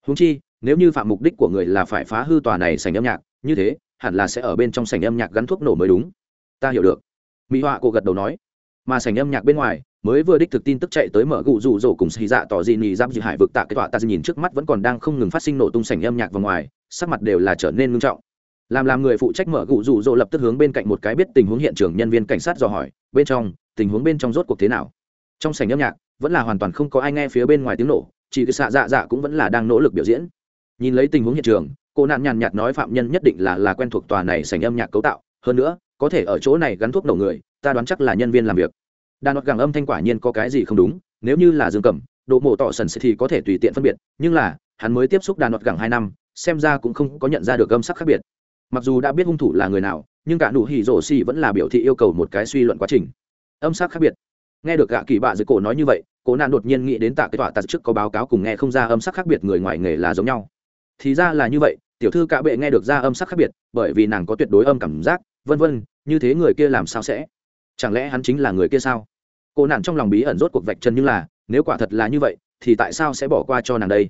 Húng chi, nếu như phạm mục đích của người là phải phá hư tòa này sành âm nhạc, như thế, hẳn là sẽ ở bên trong sành âm nhạc gắn thuốc nổ mới đúng. Ta hiểu được. Mỹ họa cô gật đầu nói. Mà sành âm nhạc bên ngoài, mới vừa đích thực tin tức chạy tới mở gụ rủ rổ cùng xì dạ tỏ dị nhì giam dị hải vực tạ cái tọa ta nhìn trước mắt vẫn còn đang không ngừng phát sinh nổ tung sành âm nhạc vào ngoài, sắc mặt đều là trở nên ngưng trọng làm làm người phụ trách mở gụ rủ rỗ lập tức hướng bên cạnh một cái biết tình huống hiện trường nhân viên cảnh sát dò hỏi, bên trong, tình huống bên trong rốt cuộc thế nào? Trong sảnh âm nhạc, vẫn là hoàn toàn không có ai nghe phía bên ngoài tiếng nổ, chỉ cái xạ dạ dạ cũng vẫn là đang nỗ lực biểu diễn. Nhìn lấy tình huống hiện trường, cô nạn nhàn nhạt nói phạm nhân nhất định là là quen thuộc tòa này sảnh âm nhạc cấu tạo, hơn nữa, có thể ở chỗ này gắn thuốc nổ người, ta đoán chắc là nhân viên làm việc. Đàn đoạt gẳng âm thanh quả nhiên có cái gì không đúng, nếu như là dương cầm độ mổ tỏ sần thì có thể tùy tiện phân biệt, nhưng là, hắn mới tiếp xúc đàn đoạt gẳng hai năm, xem ra cũng không có nhận ra được âm sắc khác biệt mặc dù đã biết hung thủ là người nào, nhưng cả nụ hỉ rổ xì vẫn là biểu thị yêu cầu một cái suy luận quá trình. Âm sắc khác biệt. Nghe được gạ kỳ bạ dưới cổ nói như vậy cổ nạn đột nhiên nghĩ đến tạ cái tọa tạt chức có báo cáo cùng nghe không ra âm sắc khác biệt người ngoài nghề là giống nhau. Thì ra là như vậy, tiểu thư cả bệ nghe được ra âm sắc khác biệt, bởi vì nàng có tuyệt đối âm cảm giác, vân vân, như thế người kia làm sao sẽ? Chẳng lẽ hắn chính là người kia sao? Cô nàng trong lòng bí ẩn rốt cuộc vạch chân như là, nếu quả thật là như vậy, thì tại sao sẽ bỏ qua cho nàng đây?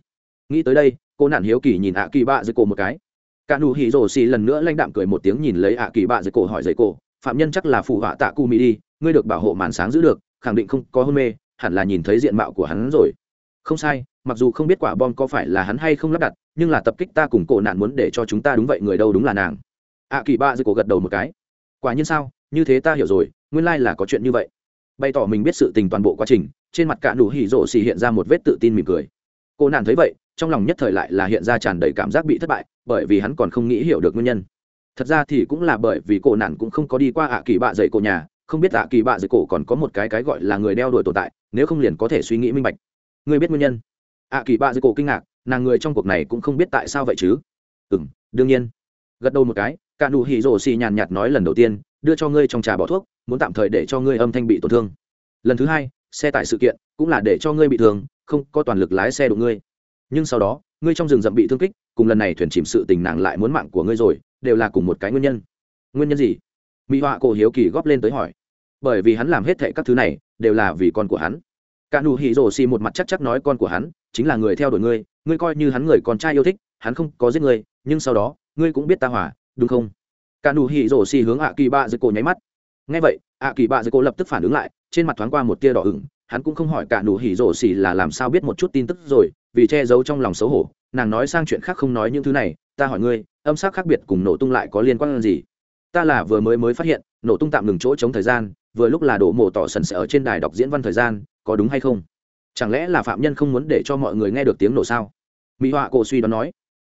Nghĩ tới đây cô nàng hiếu kỳ nhìn ạ kỳ bạ dưới cổ một cái cả nụ hỉ rổ xì lần nữa lãnh đạm cười một tiếng nhìn lấy ạ kỳ bạ dây cổ hỏi dây cổ, phạm nhân chắc là phụ họa tạ cu mi đi, ngươi được bảo hộ màn sáng giữ được, khẳng định không có hôn mê, hẳn là nhìn thấy diện mạo của hắn rồi. Không sai, mặc dù không biết quả bom có phải là hắn hay không lắp đặt, nhưng là tập kích ta cùng cổ nạn muốn để cho chúng ta đúng vậy, người đâu đúng là nàng. ạ kỳ bạ dây cổ gật đầu một cái. Quả nhiên sao? Như thế ta hiểu rồi, nguyên lai là có chuyện như vậy. Bày tỏ mình biết sự tình toàn bộ quá trình, trên mặt cả nụ hỉ rổ xì hiện ra một vết tự tin mỉm cười. Cô nạn thấy vậy trong lòng nhất thời lại là hiện ra tràn đầy cảm giác bị thất bại, bởi vì hắn còn không nghĩ hiểu được nguyên nhân. Thật ra thì cũng là bởi vì cổ nạn cũng không có đi qua ạ kỳ bạ dậy cổ nhà, không biết ạ kỳ bạ dậy cổ còn có một cái cái gọi là người đeo đuổi tồn tại, nếu không liền có thể suy nghĩ minh bạch. Người biết nguyên nhân? Ạ kỳ bạ dậy cổ kinh ngạc, nàng người trong cuộc này cũng không biết tại sao vậy chứ? Ừ m đương nhiên. Gật đầu một cái, cả nụ hỉ rổ xì nhàn nhạt nói lần đầu tiên, đưa cho ngươi trong trà bỏ thuốc, muốn tạm thời để cho ngươi âm thanh bị tổn thương. Lần thứ hai, xe tải sự kiện, cũng là để cho ngươi bị thương, không có toàn lực lái xe đụng ngươi nhưng sau đó, ngươi trong rừng rậm bị thương kích, cùng lần này thuyền chìm sự tình nàng lại muốn mạng của ngươi rồi, đều là cùng một cái nguyên nhân. Nguyên nhân gì? Mỹ họa cổ hiếu kỳ góp lên tới hỏi. Bởi vì hắn làm hết thệ các thứ này, đều là vì con của hắn. Cả nụ hỉ rồ xì một mặt chắc chắc nói con của hắn, chính là người theo đuổi ngươi ngươi coi như hắn người con trai yêu thích, hắn không có giết ngươi, nhưng sau đó, ngươi cũng biết ta hỏa, đúng không? Cả nụ hỉ rồ xì hướng ạ kỳ bạ dưới cổ nháy mắt. Ngay vậy, ạ kỳ bạ dưới cổ lập tức phản ứng lại, trên mặt thoáng qua một tia đỏ ửng, hắn cũng không hỏi cả nụ hỉ rồ xì là làm sao biết một chút tin tức rồi vì che giấu trong lòng xấu hổ, nàng nói sang chuyện khác không nói những thứ này, ta hỏi ngươi, âm sắc khác biệt cùng nổ tung lại có liên quan gì? Ta là vừa mới mới phát hiện, nổ tung tạm ngừng chỗ chống thời gian, vừa lúc là đổ mổ tỏ sần sẽ ở trên đài đọc diễn văn thời gian, có đúng hay không? Chẳng lẽ là phạm nhân không muốn để cho mọi người nghe được tiếng nổ sao? Mỹ họa cổ suy đoán nói.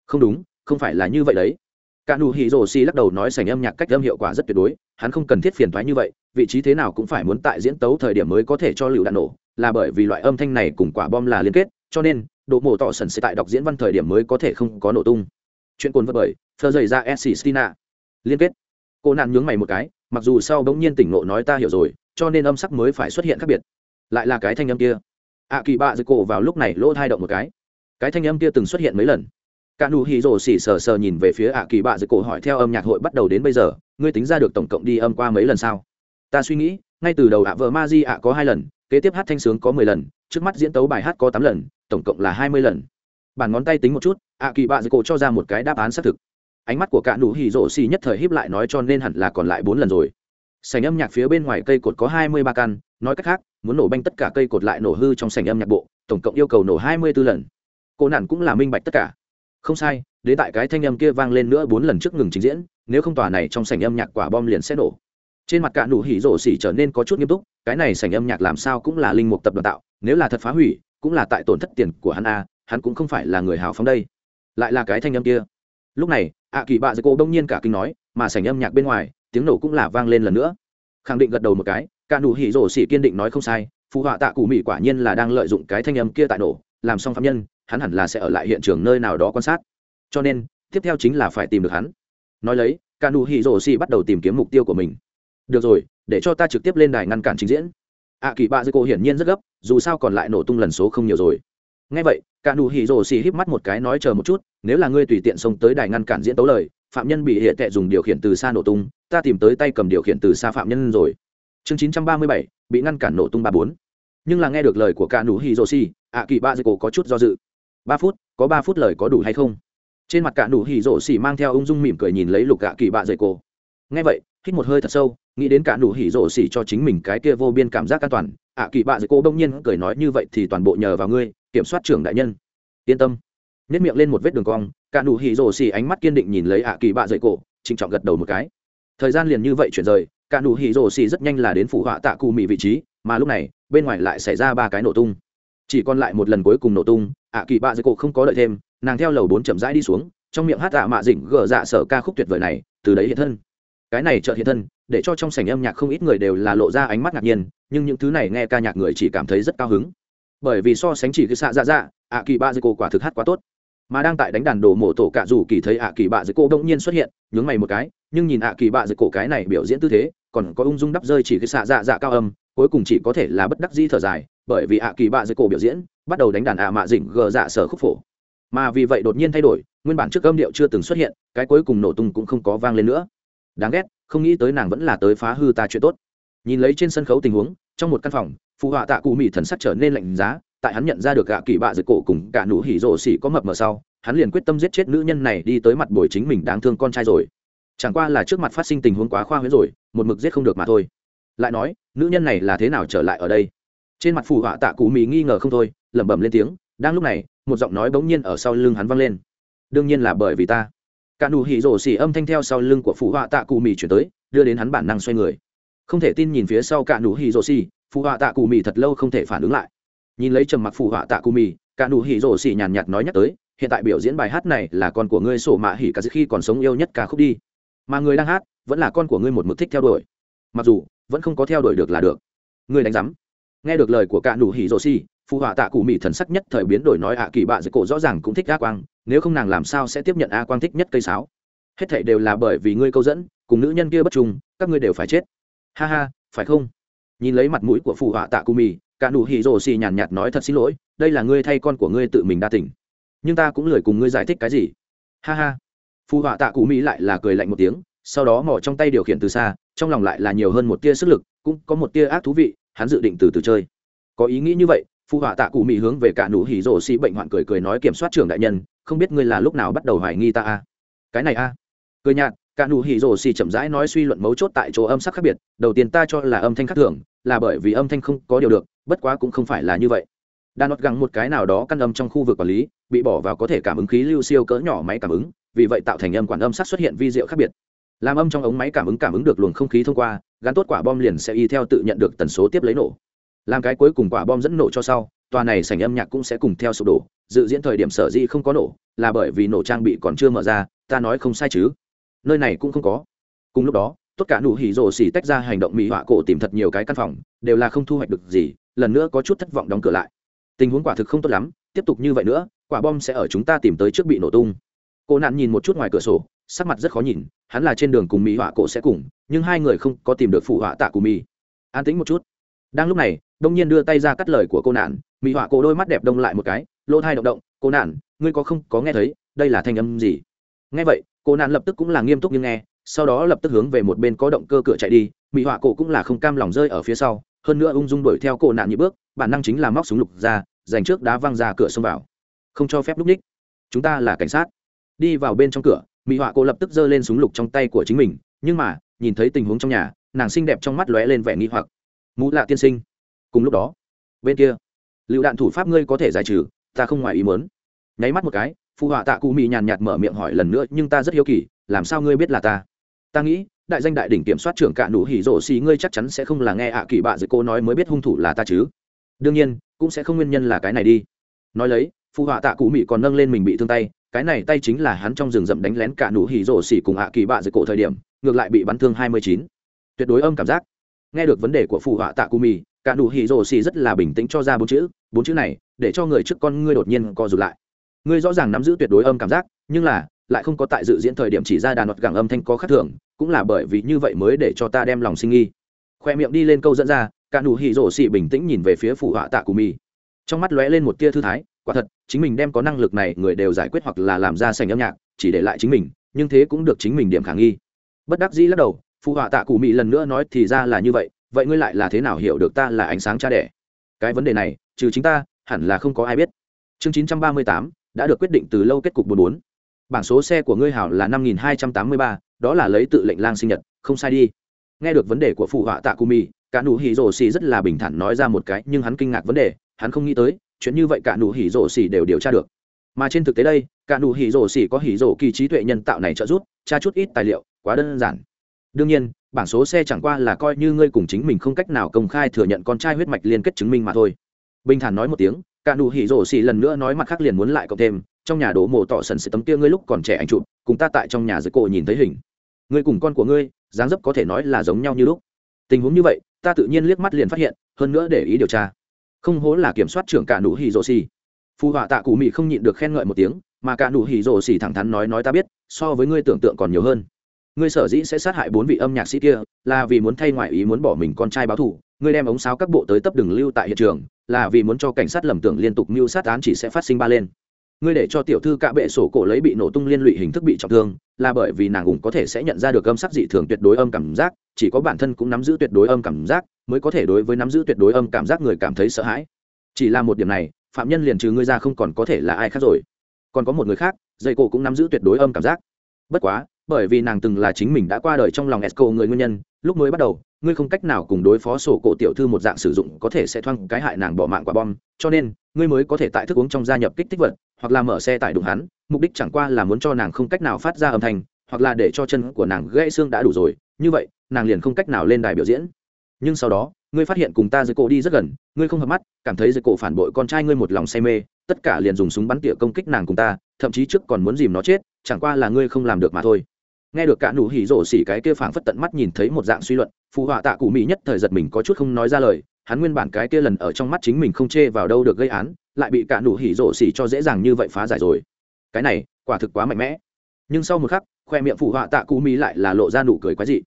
Không đúng, không phải là như vậy đấy. Cả nụ hỉ rồ xi lắc đầu nói sành âm nhạc cách âm hiệu quả rất tuyệt đối, hắn không cần thiết phiền thoái như vậy, vị trí thế nào cũng phải muốn tại diễn tấu thời điểm mới có thể cho lựu đạn nổ, là bởi vì loại âm thanh này cùng quả bom là liên kết, cho nên độ mổ tỏ sần sẽ tại đọc diễn văn thời điểm mới có thể không có nổ tung. Chuyện cồn vật bởi thơ dày dạ ra s stina liên kết. Cô nạn nhướng mày một cái, mặc dù sau bỗng nhiên tỉnh ngộ nói ta hiểu rồi, cho nên âm sắc mới phải xuất hiện khác biệt. Lại là cái thanh âm kia. Ạ kỳ bạ dưới cổ vào lúc này lỗ thai động một cái. Cái thanh âm kia từng xuất hiện mấy lần. Cả nụ hì rồ xỉ sờ sờ nhìn về phía ạ kỳ bạ dưới cổ hỏi theo âm nhạc hội bắt đầu đến bây giờ, ngươi tính ra được tổng cộng đi âm qua mấy lần sao? Ta suy nghĩ, ngay từ đầu ạ à vợ ma di ạ có hai lần kế tiếp hát thanh sướng có mười lần, trước mắt diễn tấu bài hát có tám lần, tổng cộng là hai mươi lần. Bản ngón tay tính một chút, ạ à kỳ bạ dư cổ cho ra một cái đáp án xác thực. Ánh mắt của cạ nụ hỉ rổ xì nhất thời híp lại nói cho nên hẳn là còn lại bốn lần rồi. Sảnh âm nhạc phía bên ngoài cây cột có hai mươi ba căn, nói cách khác, muốn nổ banh tất cả cây cột lại nổ hư trong sảnh âm nhạc bộ, tổng cộng yêu cầu nổ hai mươi b ố lần. Cô nạn cũng là minh bạch tất cả. Không sai đến tại cái thanh âm kia vang lên nữa bốn lần trước ngừng trình diễn, nếu không tòa này trong sảnh âm nhạc quả bom liền sẽ nổ trên mặt cả nụ hỉ rổ xỉ trở nên có chút nghiêm túc, cái này sảnh âm nhạc làm sao cũng là linh mục tập đoàn tạo, nếu là thật phá hủy, cũng là tại tổn thất tiền của hắn a, hắn cũng không phải là người hào phóng đây. Lại là cái thanh âm kia. Lúc này, ạ kỳ bạ dây cô đông nhiên cả kinh nói, mà sảnh âm nhạc bên ngoài, tiếng nổ cũng là vang lên lần nữa. Khẳng định gật đầu một cái, cả nụ hỉ rổ xỉ kiên định nói không sai phụ họa tạ cụ mỹ quả nhiên là đang lợi dụng cái thanh âm kia tại nổ, làm xong phạm nhân, hắn hẳn là sẽ ở lại hiện trường nơi nào đó quan sát. Cho nên, tiếp theo chính là phải tìm được hắn. Nói lấy, cả nụ hỉ rổ xỉ bắt đầu tìm kiếm mục tiêu của mình được rồi để cho ta trực tiếp lên đài ngăn cản trình diễn. Ạ à, kỳ bạ dư cô hiển nhiên rất gấp dù sao còn lại nổ tung lần số không nhiều rồi. Ngay vậy cả nụ hỉ rồ xì híp mắt một cái nói chờ một chút nếu là ngươi tùy tiện xông tới đài ngăn cản diễn tấu lời phạm nhân bị hệ tệ dùng điều khiển từ xa nổ tung ta tìm tới tay cầm điều khiển từ xa phạm nhân rồi. Chương chín trăm ba mươi bảy bị ngăn cản nổ tung ba bốn. Nhưng là nghe được lời của cả nụ hỉ rồ xì ạ kỳ bạ dư cô có chút do dự. Ba phút có ba phút lời có đủ hay không? Trên mặt cả nụ hỉ rồ xì mang theo ung dung mỉm cười nhìn lấy lục ạ kỳ bạ dây cô. Nghe vậy hít một hơi thật sâu, nghĩ đến cả nụ hỉ rộ xỉ cho chính mình cái kia vô biên cảm giác an toàn, ạ kỳ bạ dạy cô đông nhiên cười nói như vậy thì toàn bộ nhờ vào ngươi, kiểm soát trưởng đại nhân. Yên tâm. Nếp miệng lên một vết đường cong, cả nụ hỉ rộ xỉ ánh mắt kiên định nhìn lấy ạ kỳ bạ dạy cổ trịnh trọng gật đầu một cái. Thời gian liền như vậy chuyển rời, cả nụ hỉ rộ xỉ rất nhanh là đến phủ họa tạ cù mị vị trí, mà lúc này, bên ngoài lại xảy ra ba cái nổ tung. Chỉ còn lại một lần cuối cùng nổ tung, ạ kỳ bạ dạy cổ không có đợi thêm, nàng theo lầu bốn chậm rãi đi xuống, trong miệng hát tạ mạ dịnh gờ dạ sở ca khúc tuyệt vời này, từ đấy hiện thân cái này chợt hiện thân, để cho trong sảnh âm nhạc không ít người đều là lộ ra ánh mắt ngạc nhiên, nhưng những thứ này nghe ca nhạc người chỉ cảm thấy rất cao hứng. Bởi vì so sánh chỉ cái xạ dạ dạ ạ kỳ ba dây cô quả thực hát quá tốt. Mà đang tại đánh đàn đồ mổ tổ cạ dù kỳ thấy ạ kỳ bạ dưới cổ đông nhiên xuất hiện, nhướng mày một cái, nhưng nhìn ạ kỳ bạ dưới cô cái này biểu diễn tư thế, còn có ung dung đắp rơi chỉ cái xạ dạ dạ cao âm, cuối cùng chỉ có thể là bất đắc di thở dài, bởi vì ạ kỳ bạ dưới cô biểu diễn, bắt đầu đánh đàn ạ à mạ dỉnh gờ dạ sở khúc phổ. Mà vì vậy đột nhiên thay đổi, nguyên bản trước âm điệu chưa từng xuất hiện, cái cuối cùng nổ tung cũng không có vang lên nữa đáng ghét, không nghĩ tới nàng vẫn là tới phá hư ta chuyện tốt. Nhìn lấy trên sân khấu tình huống, trong một căn phòng, phụ họa tạ cụ mỹ thần sắc trở nên lạnh giá, tại hắn nhận ra được gạ kỳ bạ dưới cổ cùng cả nụ hỉ rổ xỉ có mập mờ sau, hắn liền quyết tâm giết chết nữ nhân này đi tới mặt bồi chính mình đáng thương con trai rồi. Chẳng qua là trước mặt phát sinh tình huống quá khoa huyễn rồi, một mực giết không được mà thôi. Lại nói, nữ nhân này là thế nào trở lại ở đây? Trên mặt phù họa tạ cụ mỹ nghi ngờ không thôi, lẩm bẩm lên tiếng, đang lúc này, một giọng nói bỗng nhiên ở sau lưng hắn vang lên. Đương nhiên là bởi vì ta cả nụ hỉ rổ xỉ âm thanh theo sau lưng của phụ họa tạ cụ mì chuyển tới, đưa đến hắn bản năng xoay người. Không thể tin nhìn phía sau cả nụ hỉ rổ xỉ phụ họa tạ cụ mì thật lâu không thể phản ứng lại. Nhìn lấy trầm mặc phụ họa tạ cụ mì, cả nụ hỉ rổ xỉ nhàn nhạt nói nhắc tới, hiện tại biểu diễn bài hát này là con của ngươi sổ mạ hỉ cả khi còn sống yêu nhất ca khúc đi. Mà người đang hát, vẫn là con của ngươi một mực thích theo đuổi. Mặc dù, vẫn không có theo đuổi được là được. Ngươi đánh giám. Nghe được lời của cả nụ hỉ rổ xỉ phụ họa tạ cụ mỹ thần sắc nhất thời biến đổi nói ạ, kỳ bạ dưới cổ rõ ràng cũng thích a quang, nếu không nàng làm sao sẽ tiếp nhận a quang thích nhất cây sáo? Hết thảy đều là bởi vì ngươi câu dẫn, cùng nữ nhân kia bất trung, các ngươi đều phải chết. Ha ha, phải không? Nhìn lấy mặt mũi của phụ họa tạ cụ mỹ cả nụ hỉ rồ xì nhàn nhạt nói thật xin lỗi, đây là ngươi thay con của ngươi tự mình đa tỉnh nhưng ta cũng lười cùng ngươi giải thích cái gì. Ha ha. Phụ họa tạ cụ mỹ lại là cười lạnh một tiếng, sau đó mỏ trong tay điều khiển từ xa, trong lòng lại là nhiều hơn một tia sức lực, cũng có một tia ác thú vị, hắn dự định từ từ chơi. Có ý nghĩ như vậy phụ họa tạ cụ mỹ hướng về cả nụ hỉ rổ xì bệnh hoạn cười cười nói kiểm soát trưởng đại nhân, không biết ngươi là lúc nào bắt đầu hoài nghi ta a à? cái này a à? cười nhạt, cả nụ hỉ rổ xì chậm rãi nói suy luận mấu chốt tại chỗ âm sắc khác biệt, đầu tiên ta cho là âm thanh khác thường, là bởi vì âm thanh không có điều được, bất quá cũng không phải là như vậy đàn nót gắng một cái nào đó căn âm trong khu vực quản lý, bị bỏ vào có thể cảm ứng khí lưu siêu cỡ nhỏ máy cảm ứng, vì vậy tạo thành âm quản âm sắc xuất hiện vi diệu khác biệt làm âm trong ống máy cảm ứng cảm ứng được luồng không khí thông qua, gắn tốt quả bom liền sẽ y theo tự nhận được tần số tiếp lấy nổ làm cái cuối cùng quả bom dẫn nổ cho sau, tòa này sảnh âm nhạc cũng sẽ cùng theo sụp đổ, dự diễn thời điểm sở dĩ không có nổ, là bởi vì nổ trang bị còn chưa mở ra, ta nói không sai chứ. Nơi này cũng không có. Cùng lúc đó, tất cả nụ hỉ rồ xỉ tách ra hành động mỹ họa cổ tìm thật nhiều cái căn phòng, đều là không thu hoạch được gì, lần nữa có chút thất vọng đóng cửa lại. Tình huống quả thực không tốt lắm, tiếp tục như vậy nữa, quả bom sẽ ở chúng ta tìm tới trước bị nổ tung. Cô nạn nhìn một chút ngoài cửa sổ, sắc mặt rất khó nhìn, hắn là trên đường cùng mỹ họa cổ sẽ cùng, nhưng hai người không có tìm được phụ họa tạ của mỹ. An tĩnh một chút. Đang lúc này đông nhiên đưa tay ra cắt lời của cô nạn. Mỹ họa cổ đôi mắt đẹp đông lại một cái, lỗ thai động động, cô nạn, ngươi có không, có nghe thấy, đây là thanh âm gì? Nghe vậy, cô nạn lập tức cũng là nghiêm túc nhưng nghe, sau đó lập tức hướng về một bên có động cơ cửa chạy đi. Mỹ họa cổ cũng là không cam lòng rơi ở phía sau, hơn nữa ung dung đuổi theo cô nạn những bước, bản năng chính là móc súng lục ra dành trước đá văng ra cửa xông vào. Không cho phép lúc ních, chúng ta là cảnh sát. Đi vào bên trong cửa mỹ họa cô lập tức giơ lên súng lục trong tay của chính mình, nhưng mà, nhìn thấy tình huống trong nhà, nàng xinh đẹp trong mắt lóe lên vẻ nghi hoặc. Mũ lạ tiên sinh cùng lúc đó, bên kia, lựu đạn thủ pháp ngươi có thể giải trừ, ta không ngoài ý muốn. Nháy mắt một cái phụ họa tạ cụ mị nhàn nhạt mở miệng hỏi lần nữa, nhưng ta rất hiếu kỳ, làm sao ngươi biết là ta? Ta nghĩ, đại danh đại đỉnh kiểm soát trưởng cạ đủ hỉ rộ xì ngươi chắc chắn sẽ không là nghe ạ kỳ bạ dự cô nói mới biết hung thủ là ta chứ. Đương nhiên, cũng sẽ không nguyên nhân là cái này đi. Nói lấy phụ họa tạ cụ mị còn nâng lên mình bị thương tay, cái này tay chính là hắn trong rừng rậm đánh lén cạ đủ hỉ rộ xì cùng ạ kỳ bạ dự cổ thời điểm, ngược lại bị bắn thương hai mươi chín. Tuyệt đối âm cảm giác. Nghe được vấn đề của phụ họa tạ cụ mị cả nụ hỉ rồ xì rất là bình tĩnh cho ra bốn chữ bốn chữ này, để cho người trước con ngươi đột nhiên co rụt lại. Ngươi rõ ràng nắm giữ tuyệt đối âm cảm giác, nhưng là, lại không có tại dự diễn thời điểm chỉ ra đàn luật gẳng âm thanh có khắc thường, cũng là bởi vì như vậy mới để cho ta đem lòng sinh nghi. Khoe miệng đi lên câu dẫn ra, cả nụ hỉ rổ xì bình tĩnh nhìn về phía phủ họa tạ cù mì trong mắt lóe lên một tia thư thái, quả thật, chính mình đem có năng lực này người đều giải quyết hoặc là làm ra sành âm nhạc, chỉ để lại chính mình, nhưng thế cũng được chính mình điểm khả nghi. Bất đắc dĩ lắc đầu, phụ họa tạ cù mì lần nữa nói thì ra là như vậy vậy ngươi lại là thế nào hiểu được ta là ánh sáng cha đẻ? Cái vấn đề này, trừ chính ta, hẳn là không có ai biết. Chương chín trăm ba mươi tám, đã được quyết định từ lâu kết cục bốn bốn. Bảng số xe của ngươi hảo là năm nghìn hai trăm tám mươi ba, đó là lấy tự lệnh lang sinh nhật, không sai đi. Nghe được vấn đề của phụ họa tạ cù mì cả nụ hỉ rổ xì rất là bình thản nói ra một cái nhưng hắn kinh ngạc vấn đề, hắn không nghĩ tới, chuyện như vậy cả nụ hỉ rổ xì đều điều tra được. Mà trên thực tế đây cả nụ hỉ rổ xì có hỉ rổ kỳ trí tuệ nhân tạo này trợ giúp, tra chút ít tài liệu, quá đơn giản. Đương nhiên bảng số xe chẳng qua là coi như ngươi cùng chính mình không cách nào công khai thừa nhận con trai huyết mạch liên kết chứng minh mà thôi. Bình thản nói một tiếng, cả nụ hỉ rổ xì lần nữa nói mặt khác liền muốn lại cộng thêm, trong nhà đố mồ tỏ sần sự tấm kia ngươi lúc còn trẻ anh chụp, cùng ta tại trong nhà dưới cổ nhìn thấy hình. Ngươi cùng con của ngươi, dáng dấp có thể nói là giống nhau như lúc. Tình huống như vậy, ta tự nhiên liếc mắt liền phát hiện, hơn nữa để ý điều tra. Không hố là kiểm soát trưởng cả nụ hỉ rổ xì. Phù họa tạ cụ mị không nhịn được khen ngợi một tiếng, mà cả nụ hỉ rổ xì thẳng thắn nói nói ta biết, so với ngươi tưởng tượng còn nhiều hơn ngươi sở dĩ sẽ sát hại bốn vị âm nhạc sĩ kia, là vì muốn thay ngoại ý muốn bỏ mình con trai báo thù, ngươi đem ống sáo các bộ tới tấp đường lưu tại hiện trường, là vì muốn cho cảnh sát lầm tưởng liên tục mưu sát án chỉ sẽ phát sinh ba lên. Ngươi để cho tiểu thư cạ bệ sổ cổ lấy bị nổ tung liên lụy hình thức bị trọng thương, là bởi vì nàng cũng có thể sẽ nhận ra được âm sắc dị thường tuyệt đối âm cảm giác, chỉ có bản thân cũng nắm giữ tuyệt đối âm cảm giác, mới có thể đối với nắm giữ tuyệt đối âm cảm giác người cảm thấy sợ hãi. Chỉ là một điểm này, phạm nhân liền trừ ngươi ra không còn có thể là ai khác rồi. Còn có một người khác, dây cổ cũng nắm giữ tuyệt đối âm cảm giác. Bất quá bởi vì nàng từng là chính mình đã qua đời trong lòng esco người nguyên nhân, lúc mới bắt đầu, ngươi không cách nào cùng đối phó sổ cổ tiểu thư một dạng sử dụng, có thể sẽ thoang cái hại nàng bỏ mạng quả bom, cho nên, ngươi mới có thể tại thức uống trong gia nhập kích thích vật, hoặc là mở xe tải đụng hắn, mục đích chẳng qua là muốn cho nàng không cách nào phát ra âm thanh, hoặc là để cho chân của nàng gãy xương đã đủ rồi, như vậy, nàng liền không cách nào lên đài biểu diễn. Nhưng sau đó, ngươi phát hiện cùng ta dưới cổ đi rất gần, ngươi không hợp mắt, cảm thấy dưới cổ phản bội con trai ngươi một lòng say mê, tất cả liền dùng súng bắn tỉa công kích nàng cùng ta, thậm chí trước còn muốn dìm nó chết, chẳng qua là ngươi không làm được mà thôi nghe được cả nụ hỉ rổ xỉ cái kia phảng phất tận mắt nhìn thấy một dạng suy luận, phù họa tạ cụ mỹ nhất thời giật mình có chút không nói ra lời, hắn nguyên bản cái kia lần ở trong mắt chính mình không chê vào đâu được gây án, lại bị cả nụ hỉ rổ xỉ cho dễ dàng như vậy phá giải rồi. Cái này, quả thực quá mạnh mẽ. Nhưng sau một khắc, khoe miệng phù họa tạ cụ mỹ lại là lộ ra nụ cười quái dị.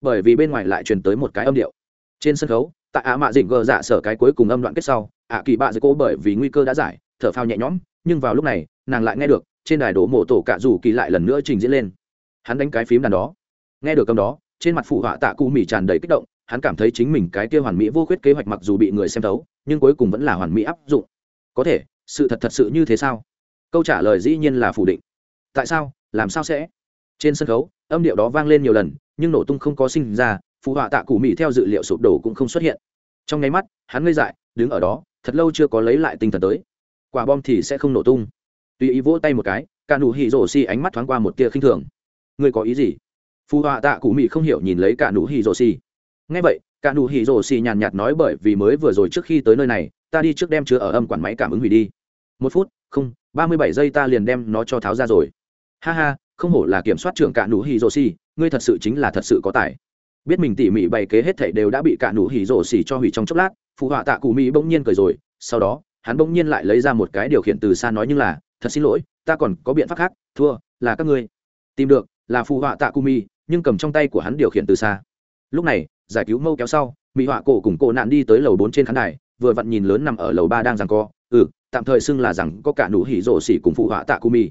Bởi vì bên ngoài lại truyền tới một cái âm điệu. Trên sân khấu tại ạ mạ dịnh gờ dạ sở cái cuối cùng âm đoạn kết sau, ạ kỳ bạ dây cố bởi vì nguy cơ đã giải, thở phao nhẹ nhõm, nhưng vào lúc này, nàng lại nghe được, trên đài đổ mổ tổ cả dù kỳ lại lần nữa trình diễn lên hắn đánh cái phím đàn đó. Nghe được cầm đó, trên mặt phụ họa tạ cụ mỹ tràn đầy kích động, hắn cảm thấy chính mình cái kia hoàn mỹ vô khuyết kế hoạch mặc dù bị người xem thấu, nhưng cuối cùng vẫn là hoàn mỹ áp dụng. Có thể, sự thật thật sự như thế sao? Câu trả lời dĩ nhiên là phủ định. Tại sao? Làm sao sẽ? Trên sân khấu, âm điệu đó vang lên nhiều lần, nhưng nổ tung không có sinh ra, phụ họa tạ cụ mỹ theo dự liệu sụp đổ cũng không xuất hiện. Trong nháy mắt, hắn ngây dại, đứng ở đó, thật lâu chưa có lấy lại tinh thần tới. Quả bom thì sẽ không nổ tung. Tùy ý vỗ tay một cái cả nụ hỉ rổ xi ánh mắt thoáng qua một tia khinh thường ngươi có ý gì? Phù họa tạ cụ mị không hiểu nhìn lấy cả nụ hỉ rồ xì. Ngay vậy, cả nụ hỉ rồ xì nhàn nhạt nói bởi vì mới vừa rồi trước khi tới nơi này, ta đi trước đem chứa ở âm quản máy cảm ứng hủy đi. Một phút, không, ba mươi bảy giây ta liền đem nó cho tháo ra rồi. Ha ha, không hổ là kiểm soát trưởng cả nụ hỉ rồ xì, ngươi thật sự chính là thật sự có tài. Biết mình tỉ mỉ bày kế hết thảy đều đã bị cả nụ hỉ rồ xì cho hủy trong chốc lát phù họa tạ cụ mị bỗng nhiên cười rồi, sau đó, hắn bỗng nhiên lại lấy ra một cái điều khiển từ xa nói như là, thật xin lỗi, ta còn có biện pháp khác, thua, là các ngươi. Tìm được là phù họa tạ cumi nhưng cầm trong tay của hắn điều khiển từ xa. Lúc này, giải cứu mâu kéo sau mỹ họa cổ cùng cổ nạn đi tới lầu bốn trên khán đài, vừa vặn nhìn lớn nằm ở lầu ba đang rằng co. Ừ tạm thời xưng là rằng có cả nụ hỉ rổ xỉ cùng phụ họa tạ cumi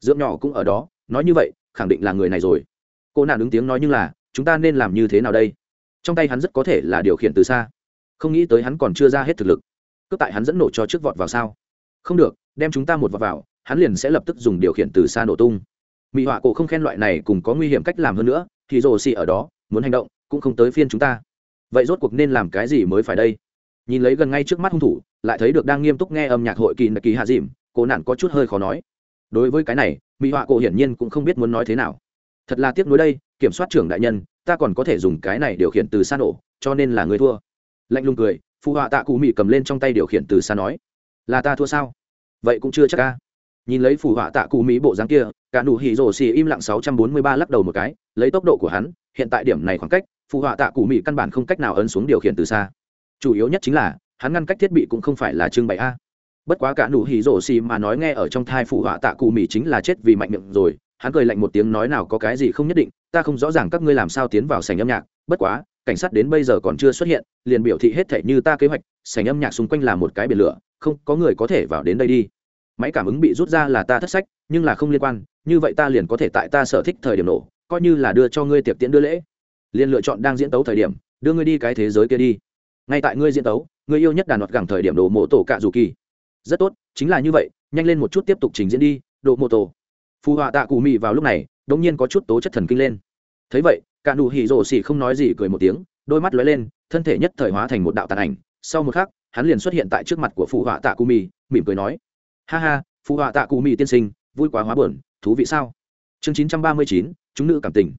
dưỡng nhỏ cũng ở đó, nói như vậy, khẳng định là người này rồi. Cô nạn ứng tiếng nói nhưng là, chúng ta nên làm như thế nào đây? Trong tay hắn rất có thể là điều khiển từ xa. Không nghĩ tới hắn còn chưa ra hết thực lực. Cướp tại hắn dẫn nổ cho trước vọt vào sao? Không được, đem chúng ta một vọt vào, hắn liền sẽ lập tức dùng điều khiển từ xa nổ tung mỹ họa cổ không khen loại này cùng có nguy hiểm cách làm hơn nữa, thì rồ xì ở đó, muốn hành động, cũng không tới phiên chúng ta. Vậy rốt cuộc nên làm cái gì mới phải đây? Nhìn lấy gần ngay trước mắt hung thủ, lại thấy được đang nghiêm túc nghe âm nhạc hội kỳ nạc kỳ hạ dìm, cô nạn có chút hơi khó nói. Đối với cái này mỹ họa cổ hiển nhiên cũng không biết muốn nói thế nào. Thật là tiếc nuối đây, kiểm soát trưởng đại nhân, ta còn có thể dùng cái này điều khiển từ xa nổ, cho nên là người thua. Lạnh lùng cười, phụ họa tạ cụ mỹ cầm lên trong tay điều khiển từ xa nói. Là ta thua sao? Vậy cũng chưa chắc ca nhìn lấy phù họa tạ cụ mỹ bộ dáng kia, cả nụ hỉ rổ xì im lặng 643 lắc đầu một cái, lấy tốc độ của hắn, hiện tại điểm này khoảng cách, phù họa tạ cụ mỹ căn bản không cách nào ấn xuống điều khiển từ xa. Chủ yếu nhất chính là, hắn ngăn cách thiết bị cũng không phải là trưng bày a. Bất quá cả nụ hỉ rổ xì mà nói nghe ở trong thai phù họa tạ cụ mỹ chính là chết vì mạnh miệng rồi, hắn cười lạnh một tiếng nói nào có cái gì không nhất định, ta không rõ ràng các ngươi làm sao tiến vào sảnh âm nhạc, bất quá, cảnh sát đến bây giờ còn chưa xuất hiện, liền biểu thị hết thể như ta kế hoạch, sảnh âm nhạc xung quanh là một cái biển lửa, không có người có thể vào đến đây đi máy cảm ứng bị rút ra là ta thất sách, nhưng là không liên quan, như vậy ta liền có thể tại ta sở thích thời điểm nổ, coi như là đưa cho ngươi tiệc tiễn đưa lễ. Liền lựa chọn đang diễn tấu thời điểm, đưa ngươi đi cái thế giới kia đi. Ngay tại ngươi diễn tấu, ngươi yêu nhất đàn đoạt gẳng thời điểm đồ mộ tổ cạ dù kỳ. Rất tốt, chính là như vậy, nhanh lên một chút tiếp tục trình diễn đi, đổ mộ tổ. Phù họa tạ cụ mị vào lúc này, đống nhiên có chút tố chất thần kinh lên. Thấy vậy, cạ nụ hỉ rổ xỉ không nói gì cười một tiếng, đôi mắt lóe lên, thân thể nhất thời hóa thành một đạo tàn ảnh. Sau một khắc, hắn liền xuất hiện tại trước mặt của phù họa tạ cụ mì mỉm cười nói ha ha, phụ họa tạ cụ mỹ tiên sinh, vui quá hóa buồn, thú vị sao? Chương chín trăm ba mươi chín, chúng nữ cảm tình.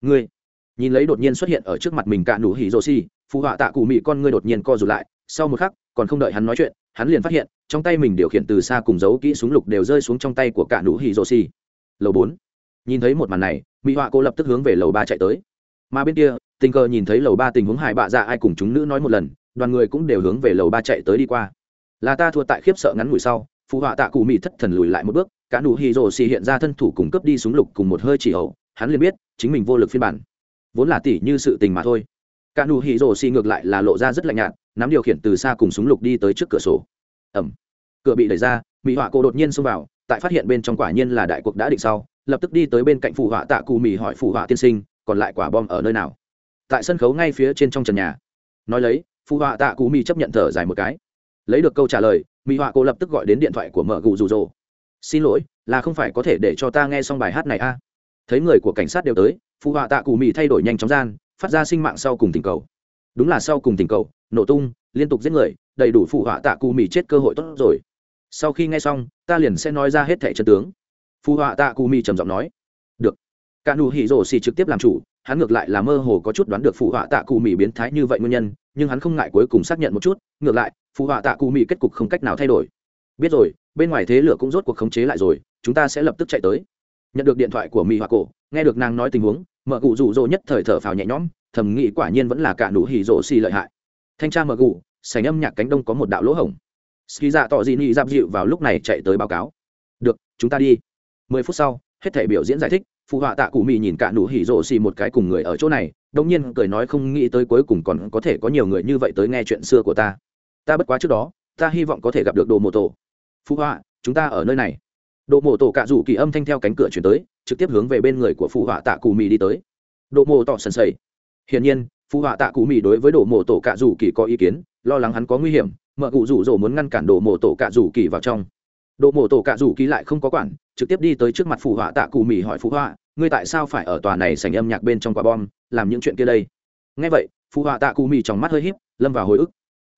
Ngươi, nhìn lấy đột nhiên xuất hiện ở trước mặt mình cả nụ hỉ rồ xì phụ họa tạ cụ mỹ con ngươi đột nhiên co rụt lại, sau một khắc, còn không đợi hắn nói chuyện, hắn liền phát hiện, trong tay mình điều khiển từ xa cùng dấu kỹ súng lục đều rơi xuống trong tay của cả nụ hỉ rồ xì lầu bốn, nhìn thấy một màn này, mỹ họa cô lập tức hướng về lầu ba chạy tới. Mà bên kia, tình cờ nhìn thấy lầu ba tình huống hại bạ dạ ai cùng chúng nữ nói một lần, đoàn người cũng đều hướng về lầu ba chạy tới đi qua. Là ta thua tại khiếp sợ ngắn ngủi sau phụ họa tạ cụ mỹ thất thần lùi lại một bước, cả nụ hì rồ xì hiện ra thân thủ cùng cấp đi súng lục cùng một hơi chỉ ẩu hắn liền biết, chính mình vô lực phiên bản. Vốn là tỷ như sự tình mà thôi. Cả nụ hì rồ xì ngược lại là lộ ra rất lạnh nhạt, nắm điều khiển từ xa cùng súng lục đi tới trước cửa sổ. Ẩm cửa bị đẩy ra, mỹ họa cô đột nhiên xông vào, tại phát hiện bên trong quả nhiên là đại cuộc đã định sau, lập tức đi tới bên cạnh phụ họa tạ cụ mỹ hỏi phụ họa tiên sinh, còn lại quả bom ở nơi nào? Tại sân khấu ngay phía trên trong trần nhà. Nói lấy phụ họa tạ cụ mỹ chấp nhận thở dài một cái. Lấy được câu trả lời mỹ họa cô lập tức gọi đến điện thoại của mở gù rủ rồ. Xin lỗi, là không phải có thể để cho ta nghe xong bài hát này a à? thấy người của cảnh sát đều tới, phụ họa tạ cụ mỹ thay đổi nhanh chóng gian, phát ra sinh mạng sau cùng tình cầu. Đúng là sau cùng tình cầu, nổ tung, liên tục giết người, đầy đủ phụ họa tạ cụ mỹ chết cơ hội tốt rồi. Sau khi nghe xong, ta liền sẽ nói ra hết thẻ chân tướng. Phụ họa tạ cụ mỹ trầm giọng nói. Được. Cả nụ hỉ rổ xì trực tiếp làm chủ, hắn ngược lại là mơ hồ có chút đoán được phụ họa tạ cụ mỹ biến thái như vậy nguyên nhân, nhưng hắn không ngại cuối cùng xác nhận một chút, ngược lại phụ họa tạ cụ mỹ kết cục không cách nào thay đổi. Biết rồi, bên ngoài thế lửa cũng rốt cuộc khống chế lại rồi, chúng ta sẽ lập tức chạy tới. Nhận được điện thoại của mỹ họa cổ, nghe được nàng nói tình huống, mợ cụ rủ rỗ nhất thời thở phào nhẹ nhõm, thầm nghĩ quả nhiên vẫn là cả nụ hỉ rỗ xì lợi hại. Thanh tra mợ cụ sành âm nhạc cánh đông có một đạo lỗ hổng. Ski dạ tỏ dị nị giáp dịu vào lúc này chạy tới báo cáo. Được, chúng ta đi. Mười phút sau, hết thể biểu diễn giải thích phụ họa tạ cụ mỹ nhìn cả nụ hỉ rỗ xì một cái cùng người ở chỗ này đông nhiên cười nói không nghĩ tới cuối cùng còn có thể có nhiều người như vậy tới nghe chuyện xưa của ta ta bất quá trước đó, ta hy vọng có thể gặp được đồ mộ tổ. Phú họa, chúng ta ở nơi này. Đồ mộ tổ cạ rủ kỳ âm thanh theo cánh cửa chuyển tới, trực tiếp hướng về bên người của phù họa tạ cù mì đi tới. Đồ mộ tỏ sần sầy hiển nhiên phù họa tạ cù mì đối với đồ mộ tổ cạ rủ kỳ có ý kiến, lo lắng hắn có nguy hiểm mợ cụ rủ rỗ muốn ngăn cản đồ mộ tổ cạ rủ kỳ vào trong. Đồ mộ tổ cạ rủ kỳ lại không có quản, trực tiếp đi tới trước mặt phù họa tạ cù mì hỏi phù họa, ngươi tại sao phải ở tòa này sành âm nhạc bên trong quả bom, làm những chuyện kia đây? Ngay vậy phù họa tạ cù mì trong mắt hơi híp, lâm vào hồi ức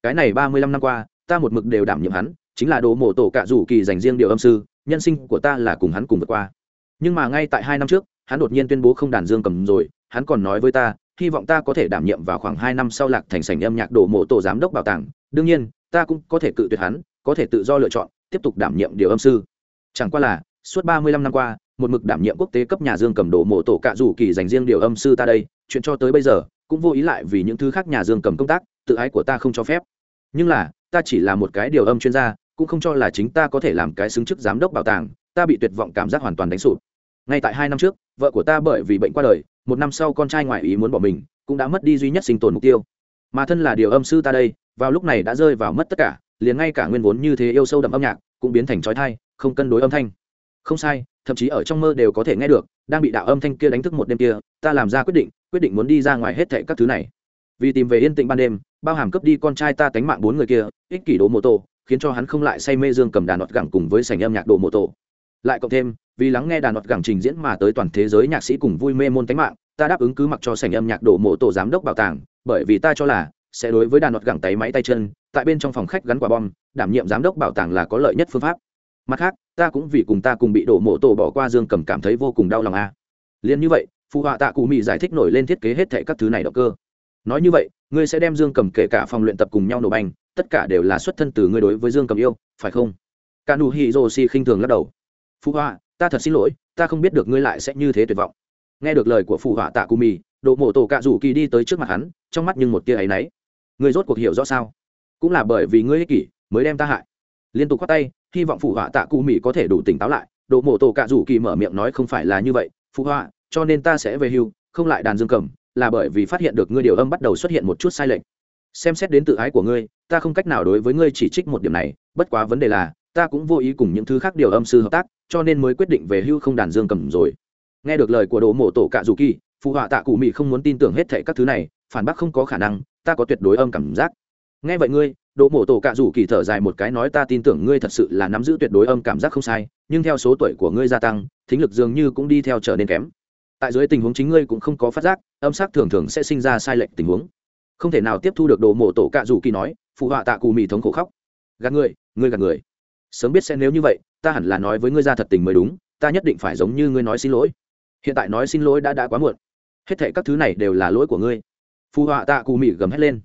cái này ba mươi lăm năm qua, ta một mực đều đảm nhiệm hắn, chính là đồ mộ tổ cạ rủ kỳ dành riêng điều âm sư, nhân sinh của ta là cùng hắn cùng vượt qua. Nhưng mà ngay tại hai năm trước, hắn đột nhiên tuyên bố không đàn dương cầm rồi, hắn còn nói với ta, hy vọng ta có thể đảm nhiệm vào khoảng hai năm sau lạc thành sảnh âm nhạc đồ mộ tổ giám đốc bảo tàng, đương nhiên, ta cũng có thể cự tuyệt hắn, có thể tự do lựa chọn, tiếp tục đảm nhiệm điều âm sư. Chẳng qua là, suốt ba mươi lăm năm qua, một mực đảm nhiệm quốc tế cấp nhà dương cầm đồ mộ tổ cạ rủ kỳ dành riêng điều âm sư ta đây, chuyện cho tới bây giờ, cũng vô ý lại vì những thứ khác nhà dương cầm công tác tự ái của ta không cho phép. Nhưng là, ta chỉ là một cái điều âm chuyên gia, cũng không cho là chính ta có thể làm cái xứng chức giám đốc bảo tàng, ta bị tuyệt vọng cảm giác hoàn toàn đánh sụp. Ngay tại hai năm trước, vợ của ta bởi vì bệnh qua đời, một năm sau con trai ngoại ý muốn bỏ mình, cũng đã mất đi duy nhất sinh tồn mục tiêu. Mà thân là điều âm sư ta đây, vào lúc này đã rơi vào mất tất cả, liền ngay cả nguyên vốn như thế yêu sâu đậm âm nhạc, cũng biến thành chói thai, không cân đối âm thanh. Không sai, thậm chí ở trong mơ đều có thể nghe được, đang bị đạo âm thanh kia đánh thức một đêm kia, ta làm ra quyết định quyết định muốn đi ra ngoài hết thảy các thứ này vì tìm về yên tĩnh ban đêm, bao hàm cướp đi con trai ta tánh mạng bốn người kia, ích kỷ đồ mô tô khiến cho hắn không lại say mê dương cầm đàn nọt gẳng cùng với sảnh âm nhạc đồ mô tô lại cộng thêm, vì lắng nghe đàn nọt gẳng trình diễn mà tới toàn thế giới nhạc sĩ cùng vui mê môn tánh mạng, ta đáp ứng cứ mặc cho sảnh âm nhạc đồ mô tô giám đốc bảo tàng, bởi vì ta cho là, sẽ đối với đàn nọt gẳng tay máy tay chân, tại bên trong phòng khách gắn quả bom, đảm nhiệm giám đốc bảo tàng là có lợi nhất phương pháp. Mặt khác, ta cũng vì cùng ta cùng bị đổ mộ tổ bỏ qua dương cầm cảm thấy vô cùng đau lòng a. Liền như vậy phụ họa tạ cụ mị giải thích nổi lên thiết kế hết thệ các thứ này động cơ nói như vậy, ngươi sẽ đem dương cầm kể cả phòng luyện tập cùng nhau nổ banh tất cả đều là xuất thân từ ngươi đối với dương cầm yêu, phải không? Cả nụ hỉ rồ xì khinh thường lắc đầu. Phụ họa, ta thật xin lỗi, ta không biết được ngươi lại sẽ như thế tuyệt vọng. Nghe được lời của phụ họa tạ cù mì, độ mộ tổ cạ rủ kỳ đi tới trước mặt hắn, trong mắt nhưng một tia ấ y n ấ y người rốt cuộc hiểu rõ sao? Cũng là bởi vì ngươi ích kỷ, mới đem ta hại. Liên tục k h á t tay, hy vọng phụ họa tạ cù mì có thể đủ tỉnh táo lại. Độ mộ tổ cạ rủ kỳ mở miệng nói không phải là như vậy. Phụ họa, cho nên ta sẽ về hưu, không lại đàn dương cầm là bởi vì phát hiện được ngươi điều âm bắt đầu xuất hiện một chút sai lệch. Xem xét đến tự ái của ngươi, ta không cách nào đối với ngươi chỉ trích một điểm này, bất quá vấn đề là, ta cũng vô ý cùng những thứ khác điều âm sư hợp tác, cho nên mới quyết định về hưu không đàn dương cầm rồi. Nghe được lời của đồ mổ tổ cạ dù kỳ phụ họa tạ cụ Mị không muốn tin tưởng hết thệ các thứ này, phản bác không có khả năng, ta có tuyệt đối âm cảm giác. Nghe vậy ngươi đồ mổ tổ cạ dù kỳ thở dài một cái nói ta tin tưởng ngươi thật sự là nắm giữ tuyệt đối âm cảm giác không sai, nhưng theo số tuổi của ngươi gia tăng, thính lực dường như cũng đi theo trở nên kém tại dưới tình huống chính ngươi cũng không có phát giác, âm sắc thường thường sẽ sinh ra sai lệch tình huống. Không thể nào tiếp thu được đồ mộ tổ cạ dù kỳ nói, phụ họa tạ cù mì thống khổ khóc. Gạt người ngươi gạt người. Sớm biết sẽ nếu như vậy, ta hẳn là nói với ngươi ra thật tình mới đúng, ta nhất định phải giống như ngươi nói xin lỗi. Hiện tại nói xin lỗi đã đã quá muộn. Hết thệ các thứ này đều là lỗi của ngươi. Phụ họa tạ cù mì gầm hét lên.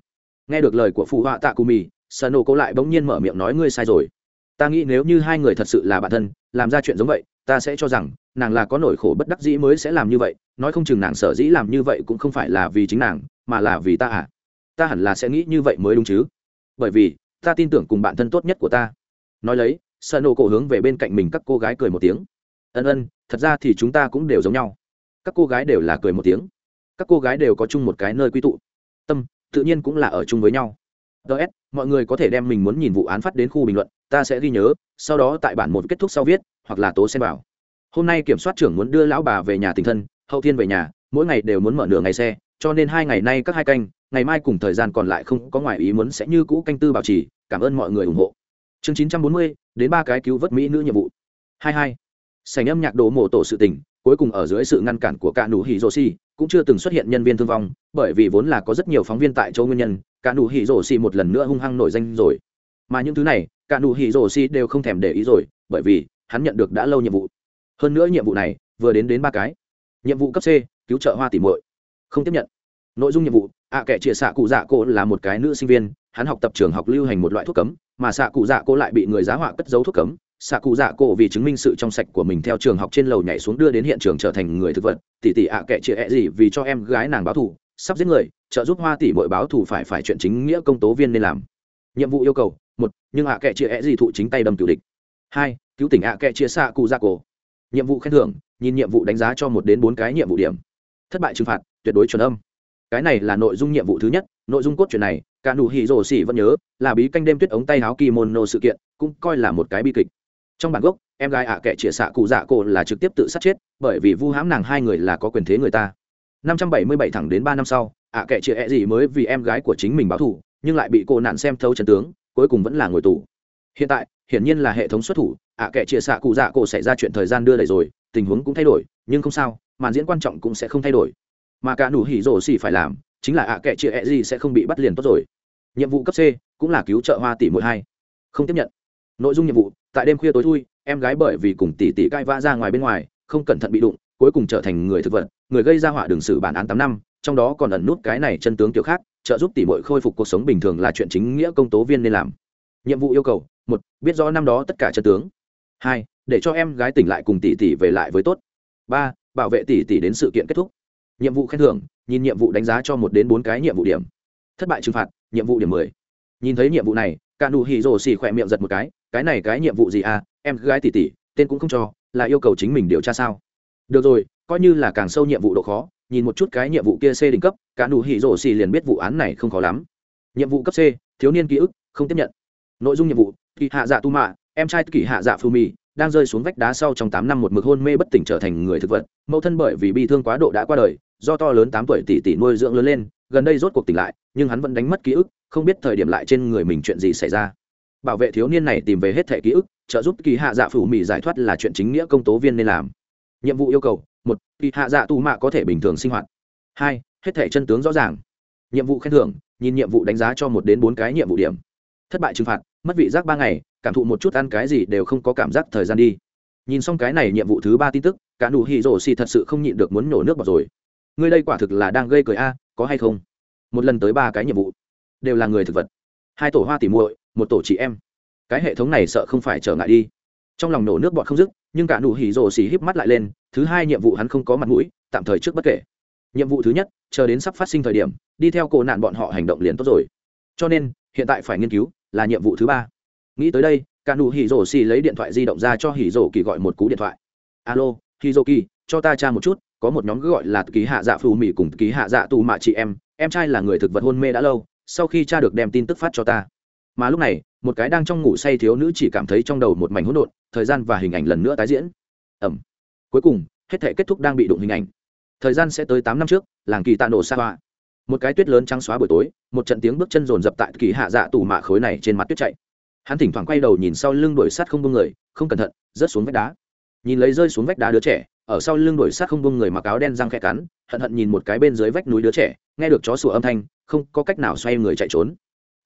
Nghe được lời của phụ họa tạ cù mì sân ô cố lại bỗng nhiên mở miệng nói ngươi sai rồi. Ta nghĩ nếu như hai người thật sự là bạn thân, làm ra chuyện giống vậy ta sẽ cho rằng, nàng là có nỗi khổ bất đắc dĩ mới sẽ làm như vậy, nói không chừng nàng sở dĩ làm như vậy cũng không phải là vì chính nàng, mà là vì ta à? Ta hẳn là sẽ nghĩ như vậy mới đúng chứ? Bởi vì, ta tin tưởng cùng bạn thân tốt nhất của ta. Nói lấy sợ nổ cổ hướng về bên cạnh mình các cô gái cười một tiếng. Ân ân, thật ra thì chúng ta cũng đều giống nhau. Các cô gái đều là cười một tiếng. Các cô gái đều có chung một cái nơi quy tụ. Tâm, tự nhiên cũng là ở chung với nhau. Ts mọi người có thể đem mình muốn nhìn vụ án phát đến khu bình luận ta sẽ ghi nhớ, sau đó tại bản một kết thúc sau viết, hoặc là tố xem bảo. hôm nay kiểm soát trưởng muốn đưa lão bà về nhà tình thân, hậu thiên về nhà, mỗi ngày đều muốn mở nửa ngày xe, cho nên hai ngày nay các hai canh, ngày mai cùng thời gian còn lại không có ngoài ý muốn sẽ như cũ canh tư bảo trì, cảm ơn mọi người ủng hộ. Chương chín trăm bốn mươi, đến ba cái cứu vớt mỹ nữ nhiệm vụ. Hai hai. Sành âm nhạc đồ mổ tổ sự tình, cuối cùng ở dưới sự ngăn cản của cả nụ hỉ rồ xì, cũng chưa từng xuất hiện nhân viên thương vong, bởi vì vốn là có rất nhiều phóng viên tại châu nguyên nhân, cả nụ hỉ rồ xì một lần nữa hung hăng nổi danh rồi. Mà những thứ này cả nụ hỉ rổ Si đều không thèm để ý rồi, bởi vì hắn nhận được đã lâu nhiệm vụ. Hơn nữa nhiệm vụ này vừa đến đến ba cái. Nhiệm vụ cấp c, cứu trợ hoa tỉ mội không tiếp nhận. Nội dung nhiệm vụ, ạ à kẻ chia xạ cụ dạ cô là một cái nữ sinh viên, hắn học tập trường học lưu hành một loại thuốc cấm, mà xạ cụ dạ cô lại bị người giá họa cất giấu thuốc cấm. Xạ cụ dạ cô vì chứng minh sự trong sạch của mình theo trường học trên lầu nhảy xuống đưa đến hiện trường trở thành người thực vật. Tỉ tỉ ạ à kẻ chia ẹ gì vì cho em gái nàng báo thù, sắp giết người, trợ giúp hoa tỉ mội báo thù phải phải chuyện chính nghĩa công tố viên nên làm. Nhiệm vụ yêu cầu một, nhưng ạ kệ chia é gì thụ chính tay đâm cựu địch. Hai, cứu tỉnh ạ kệ chia xạ cụ gia cổ. Nhiệm vụ khen thưởng, nhìn nhiệm vụ đánh giá cho một đến bốn cái nhiệm vụ điểm. Thất bại trừng phạt, tuyệt đối chuẩn âm. Cái này là nội dung nhiệm vụ thứ nhất, nội dung cốt truyện này, cả nụ hỉ rồ xỉ vẫn nhớ, là bí canh đêm tuyết ống tay háo kỳ môn nô sự kiện, cũng coi là một cái bi kịch. Trong bản gốc, em gái ạ kệ chia xạ cụ dạ cổ là trực tiếp tự sát chết, bởi vì vu hãm nàng hai người là có quyền thế người ta. Năm trăm bảy mươi bảy thẳng đến ba năm sau, ạ kệ chia é gì mới vì em gái của chính mình báo thù, nhưng lại bị cô nạn xem thấu trận tướng cuối cùng vẫn là ngồi tù. Hiện tại, hiển nhiên là hệ thống xuất thủ, ạ kệ chia xạ cụ dạ cổ xảy ra chuyện thời gian đưa đ rồi, tình huống cũng thay đổi, nhưng không sao, màn diễn quan trọng cũng sẽ không thay đổi. Mà cả nụ hỉ rổ xỉ phải làm, chính là ạ kệ chia e gì sẽ không bị bắt liền tốt rồi. Nhiệm vụ cấp c, cũng là cứu trợ hoa tỷ mỗi hai. Không tiếp nhận. Nội dung nhiệm vụ, tại đêm khuya tối thui, em gái bởi vì cùng tỷ tỷ cai vã ra ngoài bên ngoài, không cẩn thận bị đụng, cuối cùng trở thành người thực vật, người gây ra họa đường xử bản án tám năm trong đó còn ẩn nút cái này chân tướng tiểu khác, trợ giúp tỷ muội khôi phục cuộc sống bình thường là chuyện chính nghĩa công tố viên nên làm. Nhiệm vụ yêu cầu, một, biết rõ năm đó tất cả chân tướng. Hai, để cho em gái tỉnh lại cùng tỷ tỷ về lại với tốt. Ba, bảo vệ tỷ tỷ đến sự kiện kết thúc. Nhiệm vụ khen thưởng, nhìn nhiệm vụ đánh giá cho một đến bốn cái nhiệm vụ điểm. Thất bại trừng phạt, nhiệm vụ điểm mười. Nhìn thấy nhiệm vụ này, cả nụ hì rồ xì khỏe miệng giật một cái cái này cái nhiệm vụ gì à em gái tỷ tỷ, tên cũng không cho, là yêu cầu chính mình điều tra sao? Được rồi, coi như là càng sâu nhiệm vụ độ khó nhìn một chút cái nhiệm vụ kia C đỉnh cấp, cả nụ hỉ rổ xì liền biết vụ án này không khó lắm. Nhiệm vụ cấp C, thiếu niên ký ức, không tiếp nhận. Nội dung nhiệm vụ, kỳ hạ dạ tu mạ, em trai kỳ hạ dạ phù mì, đang rơi xuống vách đá sau trong tám năm một mực hôn mê bất tỉnh trở thành người thực vật, mẫu thân bởi vì bị thương quá độ đã qua đời, do to lớn tám tuổi tỷ tỷ nuôi dưỡng lớn lên, gần đây rốt cuộc tỉnh lại, nhưng hắn vẫn đánh mất ký ức, không biết thời điểm lại trên người mình chuyện gì xảy ra. Bảo vệ thiếu niên này tìm về hết thể ký ức, trợ giúp kỳ hạ dạ phủ mỹ giải thoát là chuyện chính nghĩa công tố viên nên làm. Nhiệm vụ yêu cầu, một, kỳ hạ dạ tù mạ có thể bình thường sinh hoạt. Hai, hết thể chân tướng rõ ràng. Nhiệm vụ khen thưởng, nhìn nhiệm vụ đánh giá cho một đến bốn cái nhiệm vụ điểm. Thất bại trừng phạt, mất vị giác ba ngày, cảm thụ một chút ăn cái gì đều không có cảm giác thời gian đi. Nhìn xong cái này nhiệm vụ thứ ba tin tức, cả nụ hỉ rổ xì thật sự không nhịn được muốn nổ nước bọt rồi. Ngươi đây quả thực là đang gây cười a, có hay không? Một lần tới ba cái nhiệm vụ, đều là người thực vật. Hai tổ hoa tỉ muội, một tổ chị em. Cái hệ thống này sợ không phải trở ngại đi. Trong lòng nổ nước bọt không dứt nhưng cả nụ hỉ rồ xỉ híp mắt lại lên, thứ hai nhiệm vụ hắn không có mặt mũi, tạm thời trước bất kể. Nhiệm vụ thứ nhất, chờ đến sắp phát sinh thời điểm, đi theo cổ nạn bọn họ hành động liền tốt rồi. Cho nên, hiện tại phải nghiên cứu, là nhiệm vụ thứ ba. Nghĩ tới đây, cả nụ hỉ rồ xỉ lấy điện thoại di động ra cho hỉ rồ kỳ gọi một cú điện thoại. Alo, hỉ rồ kỳ, cho ta tra một chút, có một nhóm gọi là ký hạ dạ phù mỹ cùng ký hạ dạ tù mạ chị em em trai là người thực vật hôn mê đã lâu, sau khi cha được đem tin tức phát cho ta. Mà lúc này, một cái đang trong ngủ say thiếu nữ chỉ cảm thấy trong đầu một mảnh hỗn độn thời gian và hình ảnh lần nữa tái diễn. Ẩm. Cuối cùng, hết thể kết thúc đang bị đụng hình ảnh. Thời gian sẽ tới tám năm trước, làng kỳ tạ nổ xa hoa. Một cái tuyết lớn trắng xóa buổi tối, một trận tiếng bước chân rồn dập tại kỳ hạ dạ tù mạ khối này trên mặt tuyết chạy. Hắn thỉnh thoảng quay đầu nhìn sau lưng đuổi sát không bông người, không cẩn thận, rớt xuống vách đá. Nhìn lấy rơi xuống vách đá đứa trẻ, ở sau lưng đuổi sát không bông người mặc áo đen răng khẽ cắn, hận hận nhìn một cái bên dưới vách núi đứa trẻ, nghe được chó sủa âm thanh, không có cách nào xoay người chạy trốn.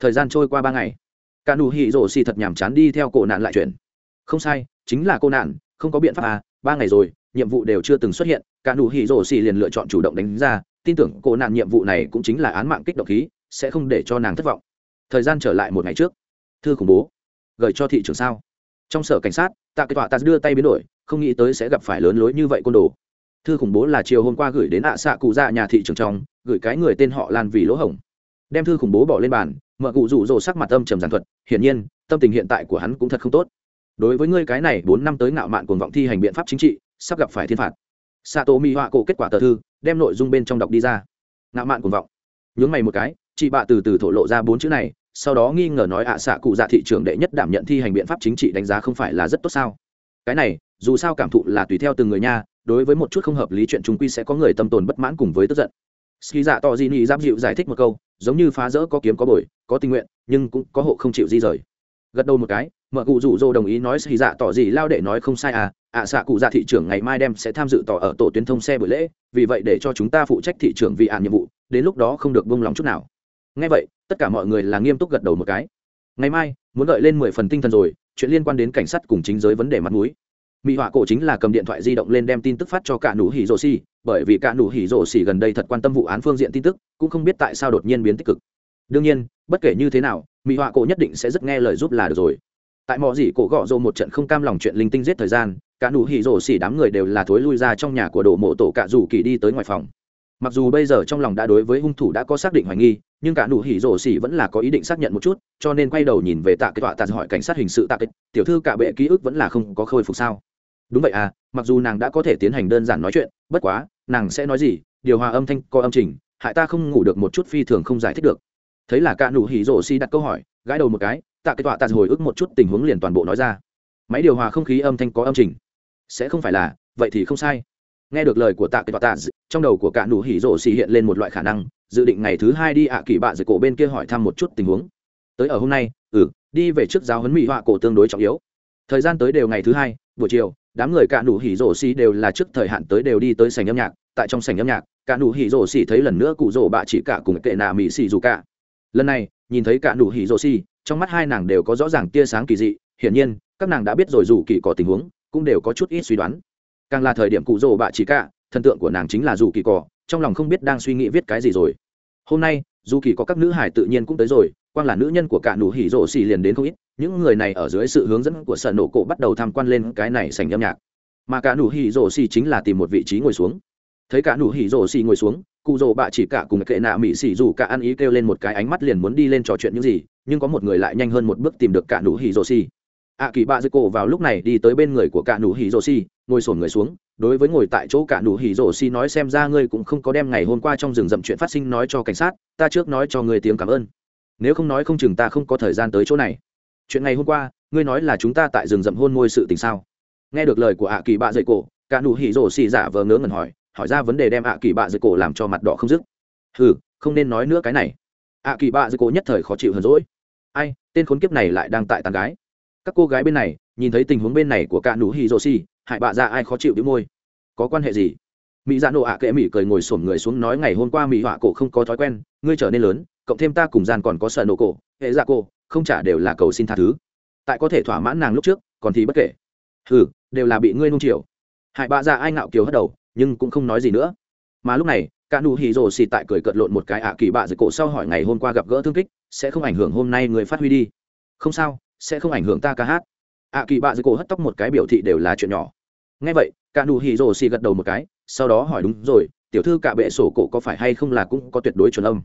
Thời gian trôi qua ba ngày. Cả nụ hỉ rổ xì thật nhàm chán đi theo cổ nạn lại chuyển không sai, chính là cô nạn, không có biện pháp à ba ngày rồi, nhiệm vụ đều chưa từng xuất hiện, cả đủ hỉ rổ xì liền lựa chọn chủ động đánh ra, tin tưởng cô nạn nhiệm vụ này cũng chính là án mạng kích động khí, sẽ không để cho nàng thất vọng. Thời gian trở lại một ngày trước. Thư khủng bố, gửi cho thị trường sao? Trong sở cảnh sát, tạ kết tọa ta đưa tay biến đổi, không nghĩ tới sẽ gặp phải lớn lối như vậy côn đồ. Thư khủng bố là chiều hôm qua gửi đến ạ à xạ cụ ra nhà thị trường trong, gửi cái người tên họ lan vì lỗ hổng. Đem thư khủng bố bỏ lên bàn mợ cụ rủ rồ sắc mặt âm trầm giản thuật, hiển nhiên, tâm tình hiện tại của hắn cũng thật không tốt đối với ngươi cái này bốn năm tới ngạo mạn cuồng vọng thi hành biện pháp chính trị, sắp gặp phải thiên phạt. Xạ tổ mỹ họa cổ kết quả tờ thư, đem nội dung bên trong đọc đi ra. Ngạo mạn cuồng vọng. Nhướng mày một cái, chị bạ từ từ thổ lộ ra bốn chữ này, sau đó nghi ngờ nói ạ xạ cụ dạ thị trường đệ nhất đảm nhận thi hành biện pháp chính trị đánh giá không phải là rất tốt sao? Cái này, dù sao cảm thụ là tùy theo từng người nha, đối với một chút không hợp lý chuyện chúng quy sẽ có người tâm tồn bất mãn cùng với tức giận. Ski dạ to di ni giáp dịu giải thích một câu, giống như phá rỡ có kiếm có bồi, có tình nguyện, nhưng cũng có hộ không chịu di rời. Gật đầu một cái mở cụ rủ rỗ đồng ý nói xì dạ tỏ gì lao đệ nói không sai à ạ à xạ cụ dạ thị trưởng ngày mai đem sẽ tham dự tỏ ở tổ tuyến thông xe buổi lễ, vì vậy để cho chúng ta phụ trách thị trưởng vì ạn nhiệm vụ, đến lúc đó không được buông lòng chút nào. Ngay vậy, tất cả mọi người là nghiêm túc gật đầu một cái. Ngày mai, muốn đợi lên mười phần tinh thần rồi, chuyện liên quan đến cảnh sát cùng chính giới vấn đề mặt mũi. Mỹ họa cổ chính là cầm điện thoại di động lên đem tin tức phát cho cả nụ hỉ rồ xì, bởi vì cả nụ hỉ rồ xì gần đây thật quan tâm vụ án phương diện tin tức, cũng không biết tại sao đột nhiên biến tích cực. Đương nhiên, bất kể như thế nào mỹ họa cổ nhất định sẽ rất nghe lời giúp là được rồi tại mọi gì cổ gọ rộ một trận không cam lòng chuyện linh tinh giết thời gian, cả nụ hỉ rổ xỉ đám người đều là thối lui ra trong nhà của đồ mộ tổ cạ rủ kỳ đi tới ngoài phòng. Mặc dù bây giờ trong lòng đã đối với hung thủ đã có xác định hoài nghi, nhưng cả nụ hỉ rổ xỉ vẫn là có ý định xác nhận một chút, cho nên quay đầu nhìn về tạ kết tọa tạ hỏi cảnh sát hình sự tạ kết tiểu thư cả bệ ký ức vẫn là không có khôi phục sao? Đúng vậy à mặc dù nàng đã có thể tiến hành đơn giản nói chuyện, bất quá, nàng sẽ nói gì, điều hòa âm thanh co âm trình hại ta không ngủ được một chút phi thường không giải thích được. Thấy là cả nụ hỉ rổ xỉ đặt câu hỏi, gãi đầu một cái tạ kết tọa tạ hồi ức một chút tình huống liền toàn bộ nói ra. Máy điều hòa không khí âm thanh có âm trình. Sẽ không phải là, vậy thì không sai. Nghe được lời của tạ kết tọa tạ, trong đầu của cả nụ hỉ rộ xì hiện lên một loại khả năng, dự định ngày thứ hai đi ạ kỳ bạ dưới cổ bên kia hỏi thăm một chút tình huống. Tới ở hôm nay ừ đi về trước giáo huấn mỹ họa cổ tương đối trọng yếu. Thời gian tới đều ngày thứ hai, buổi chiều, đám người cả nụ hỉ rổ xì đều là trước thời hạn tới đều đi tới sảnh âm nhạc, tại trong sảnh âm nhạc, cả nụ hỉ rổ xì thấy lần nữa cụ rổ bạ chỉ cả cùng kệ nà mỹ xì dù cả. Lần này, nhìn thấy cả nụ hỉ rổ xì trong mắt hai nàng đều có rõ ràng tia sáng kỳ dị, hiển nhiên, các nàng đã biết rồi dù kỳ cỏ tình huống, cũng đều có chút ít suy đoán. Càng là thời điểm cụ rồ bạ chỉ cả, thần tượng của nàng chính là dù kỳ cỏ trong lòng không biết đang suy nghĩ viết cái gì rồi. Hôm nay, dù kỳ có các nữ hải tự nhiên cũng tới rồi, quang là nữ nhân của cả nụ hỉ rộ xì liền đến không ít, những người này ở dưới sự hướng dẫn của sở nổ cổ bắt đầu tham quan lên cái này sành âm nhạc. Mà cả nụ hỉ rộ xì chính là tìm một vị trí ngồi xuống. Thấy cả nụ hỉ rộ xì ngồi xuống cụ rồ bạ chỉ cả cùng kệ nạ mỹ xỉ dù cả ăn ý kêu lên một cái ánh mắt liền muốn đi lên trò chuyện những gì, nhưng có một người lại nhanh hơn một bước tìm được cả nụ hỉ rồ xì. Ạ kỳ bạ dưới cổ vào lúc này đi tới bên người của cả nụ hỉ rồ xì, ngồi sổn người xuống, đối với ngồi tại chỗ cả nụ hỉ rồ xì nói xem ra ngươi cũng không có đem ngày hôm qua trong rừng rậm chuyện phát sinh nói cho cảnh sát, ta trước nói cho ngươi tiếng cảm ơn. Nếu không nói không chừng ta không có thời gian tới chỗ này. Chuyện ngày hôm qua, ngươi nói là chúng ta tại rừng rậm hôn môi sự tình sao? Nghe được lời của ạ kỳ bạ dậy cổ, cả nụ hỉ rồ xì giả vờ ngớ ngẩn hỏi hỏi ra vấn đề đem ạ kỳ bạ dư cổ làm cho mặt đỏ không dứt. Ừ không nên nói nữa cái này. Ạ kỳ bạ dư cổ nhất thời khó chịu hơn rỗi ai, tên khốn kiếp này lại đang tại tàn gái. Các cô gái bên này, nhìn thấy tình huống bên này của cạ nú hi rô si hại bạ ra ai khó chịu đĩu môi. Có quan hệ gì? Mỹ dạ nộ ạ kệ mỹ cười ngồi sổm người xuống nói ngày hôm qua mỹ họa cổ không có thói quen, ngươi trở nên lớn, cộng thêm ta cùng gian còn có sợ nộ cổ, hệ dạ cổ, không trả đều là cầu xin tha thứ. Tại có thể thỏa mãn nàng lúc trước, còn thì bất kể. Ừ đều là bị ngươi nung chiều. Hại bạ ra ai ngạo kiều hất đầu nhưng cũng không nói gì nữa. Mà lúc này, cả nụ hỉ rồ xì tại cười cợt lộn một cái ạ kỳ bạ dưới cổ sau hỏi ngày hôm qua gặp gỡ thương kích, sẽ không ảnh hưởng hôm nay người phát huy đi. Không sao, sẽ không ảnh hưởng ta ca hát. Ạ kỳ bạ dưới cổ hất tóc một cái biểu thị đều là chuyện nhỏ. Ngay vậy, cả nụ hỉ rồ xì gật đầu một cái, sau đó hỏi đúng rồi, tiểu thư cả bệ sổ cổ có phải hay không là cũng có tuyệt đối chuẩn âm?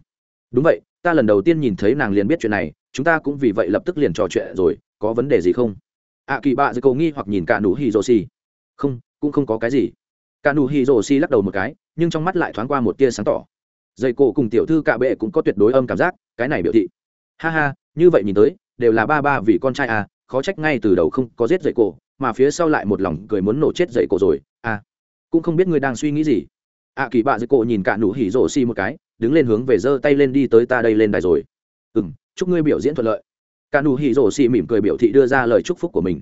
Đúng vậy, ta lần đầu tiên nhìn thấy nàng liền biết chuyện này, chúng ta cũng vì vậy lập tức liền trò chuyện rồi, có vấn đề gì không? Ạ kỳ bạ dưới cổ nghi hoặc nhìn cả nụ hỉ rồ xì. Không, cũng không có cái gì cả nụ hỉ rồ xì lắc đầu một cái nhưng trong mắt lại thoáng qua một tia sáng tỏ. Dây cổ cùng tiểu thư cả bệ cũng có tuyệt đối âm cảm giác cái này biểu thị. Ha ha như vậy nhìn tới đều là ba ba vì con trai à khó trách ngay từ đầu không có giết dậy cổ mà phía sau lại một lòng cười muốn nổ chết dậy cổ rồi à. Cũng không biết người đang suy nghĩ gì. À, kỳ bạ dậy cổ nhìn cả nụ hỉ rổ xi một cái đứng lên hướng về giơ tay lên đi tới ta đây lên đài rồi. Ừ chúc ngươi biểu diễn thuận lợi. Cả nụ hỉ rổ xi mỉm cười biểu thị đưa ra lời chúc phúc của mình.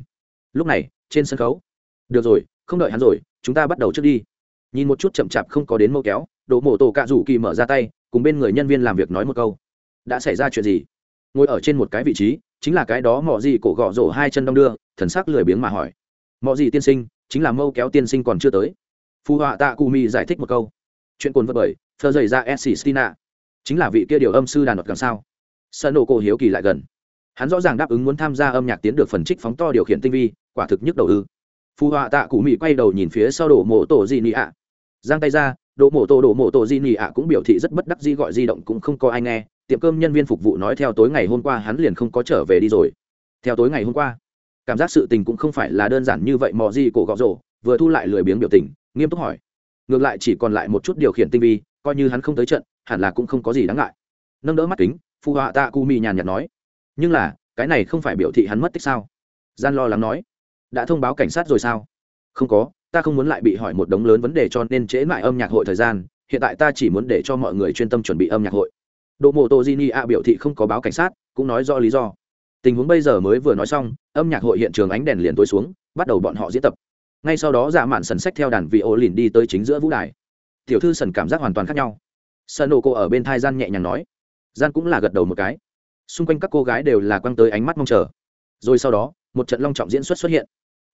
Lúc này trên sân khấu. Được rồi không đợi hắn rồi chúng ta bắt đầu trước đi. Nhìn một chút chậm chạp không có đến mâu kéo đổ mổ tổ cạ rủ kỳ mở ra tay, cùng bên người nhân viên làm việc nói một câu. Đã xảy ra chuyện gì? Ngồi ở trên một cái vị trí, chính là cái đó mọ gì cổ gọ rổ hai chân đong đưa, thần sắc lười biếng mà hỏi. Mọ gì tiên sinh, chính là mâu kéo tiên sinh còn chưa tới. Phù họa tạ cù mi giải thích một câu. Chuyện cồn vật bởi, thơ dày ra s stina chính là vị kia điều âm sư đàn luật càng sao? Sân nổ cổ hiếu kỳ lại gần. Hắn rõ ràng đáp ứng muốn tham gia âm nhạc tiến được phần trích phóng to điều khiển tinh vi, quả thực nhức đầu ư phù họa tạ cụ mỹ quay đầu nhìn phía sau đổ mộ tổ di nị ạ. Giang tay ra, đổ mộ tổ, đổ mộ tổ di nị ạ cũng biểu thị rất bất đắc di gọi di động cũng không có ai nghe. Tiệm cơm nhân viên phục vụ nói theo tối ngày hôm qua hắn liền không có trở về đi rồi. Theo tối ngày hôm qua, cảm giác sự tình cũng không phải là đơn giản như vậy, mò di cổ gọ rổ, vừa thu lại lười biếng biểu tình, nghiêm túc hỏi. Ngược lại chỉ còn lại một chút điều khiển tinh vi, coi như hắn không tới trận, hẳn là cũng không có gì đáng ngại. Nâng đỡ mắt kính phù họa tạ cụ mỹ nhàn nhạt nói. Nhưng là, cái này không phải biểu thị hắn mất tích sao? Gian lo lắng nói đã thông báo cảnh sát rồi sao? Không có, ta không muốn lại bị hỏi một đống lớn vấn đề cho nên trễ lại âm nhạc hội thời gian, hiện tại ta chỉ muốn để cho mọi người chuyên tâm chuẩn bị âm nhạc hội. Đỗ mộ tô di a biểu thị không có báo cảnh sát, cũng nói rõ lý do. Tình huống bây giờ mới vừa nói xong, âm nhạc hội hiện trường ánh đèn liền tối xuống, bắt đầu bọn họ diễn tập. Ngay sau đó dạ mạn sần sách theo đàn vị ô lìn đi tới chính giữa vũ đài. Tiểu thư sần cảm giác hoàn toàn khác nhau. Sân ô cô ở bên thai gian nhẹ nhàng nói. Gian cũng là gật đầu một cái. Xung quanh các cô gái đều là quăng tới ánh mắt mong chờ. Rồi sau đó, một trận long trọng diễn xuất xuất hiện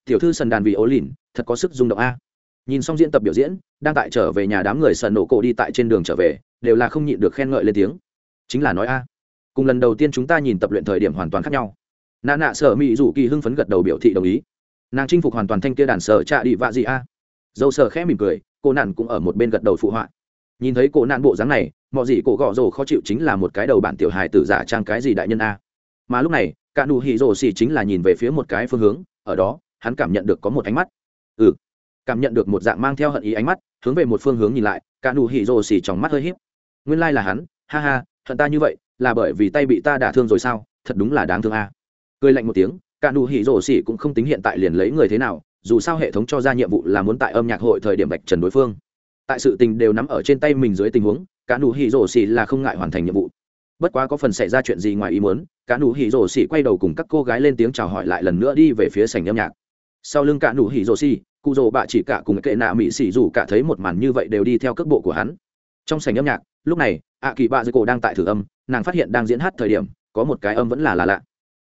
tiểu thư sần đàn vì ố lìn, thật có sức rung động a. Nhìn xong diễn tập biểu diễn, đang tại trở về nhà đám người sần nổ cổ đi tại trên đường trở về, đều là không nhịn được khen ngợi lên tiếng. Chính là nói a. Cùng lần đầu tiên chúng ta nhìn tập luyện thời điểm hoàn toàn khác nhau. Nạ nạ sở mỹ dù kỳ hưng phấn gật đầu biểu thị đồng ý. Nàng chinh phục hoàn toàn thanh kia đàn sở trạ đi vạ gì a. Dâu sở khẽ mỉm cười, cô nạn cũng ở một bên gật đầu phụ họa. Nhìn thấy cô nạn bộ dáng này, mọi gì cổ gõ rồ khó chịu chính là một cái đầu bản tiểu hài tử giả trang cái gì đại nhân a. Mà lúc này, cả đủ hỉ rồ xì chính là nhìn về phía một cái phương hướng, ở đó hắn cảm nhận được có một ánh mắt. Ừ cảm nhận được một dạng mang theo hận ý ánh mắt, hướng về một phương hướng nhìn lại, cả nụ hỉ rồ xỉ trong mắt hơi híp. Nguyên lai là hắn, ha ha, hận ta như vậy, là bởi vì tay bị ta đả thương rồi sao, thật đúng là đáng thương a. À. cười lạnh một tiếng, cả nụ hỉ rồ xỉ cũng không tính hiện tại liền lấy người thế nào, dù sao hệ thống cho ra nhiệm vụ là muốn tại âm nhạc hội thời điểm bạch trần đối phương. Tại sự tình đều nắm ở trên tay mình dưới tình huống, cả nụ hỉ rồ xỉ là không ngại hoàn thành nhiệm vụ. Bất quá có phần xảy ra chuyện gì ngoài ý muốn, cả nụ hỉ rồ xỉ quay đầu cùng các cô gái lên tiếng chào hỏi lại lần nữa đi về phía sảnh âm nhạc sau lưng cả nụ hỉ rồ xì, cụ rồ bạ chỉ cả cùng kệ nạ mỹ xỉ dù cả thấy một màn như vậy đều đi theo cước bộ của hắn. Trong sảnh âm nhạc, lúc này, ạ kỳ bạ dưới cổ đang tại thử âm, nàng phát hiện đang diễn hát thời điểm, có một cái âm vẫn là là lạ.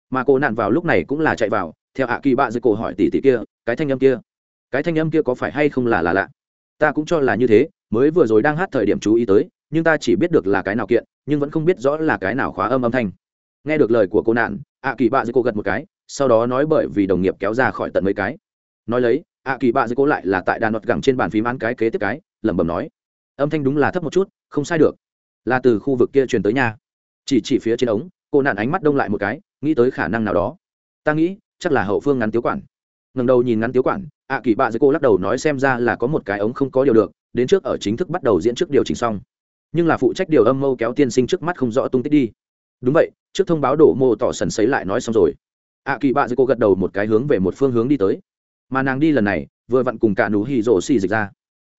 Mà cô nạn vào lúc này cũng là chạy vào, theo ạ kỳ bạ dưới cổ hỏi tỷ tỷ kia, cái thanh âm kia, cái thanh âm kia có phải hay không là là lạ? Ta cũng cho là như thế, mới vừa rồi đang hát thời điểm chú ý tới, nhưng ta chỉ biết được là cái nào kiện, nhưng vẫn không biết rõ là cái nào khóa âm âm thanh. Nghe được lời của cô nạn, ạ kỳ bạ dưới cổ gật một cái sau đó nói bởi vì đồng nghiệp kéo ra khỏi tận mấy cái. Nói lấy ạ kỳ bạ dưới cố lại là tại đà nọt gẳng trên bàn phím án cái kế tiếp cái, lẩm bẩm nói. Âm thanh đúng là thấp một chút, không sai được. Là từ khu vực kia truyền tới nhà chỉ chỉ phía trên ống, cô nạn ánh mắt đông lại một cái, nghĩ tới khả năng nào đó. Ta nghĩ, chắc là hậu phương ngắn tiếu quản. Ngần đầu nhìn ngắn tiếu quản ạ kỳ bạ dưới cô lắc đầu nói xem ra là có một cái ống không có điều được, đến trước ở chính thức bắt đầu diễn trước điều chỉnh xong. Nhưng là phụ trách điều âm mưu kéo tiên sinh trước mắt không rõ tung tích đi. Đúng vậy, trước thông báo đổ mô tỏ sần xấy lại nói xong rồi ạ kỳ bạ dây cô gật đầu một cái hướng về một phương hướng đi tới. Mà nàng đi lần này, vừa vặn cùng cả nụ hỉ rổ xì dịch ra.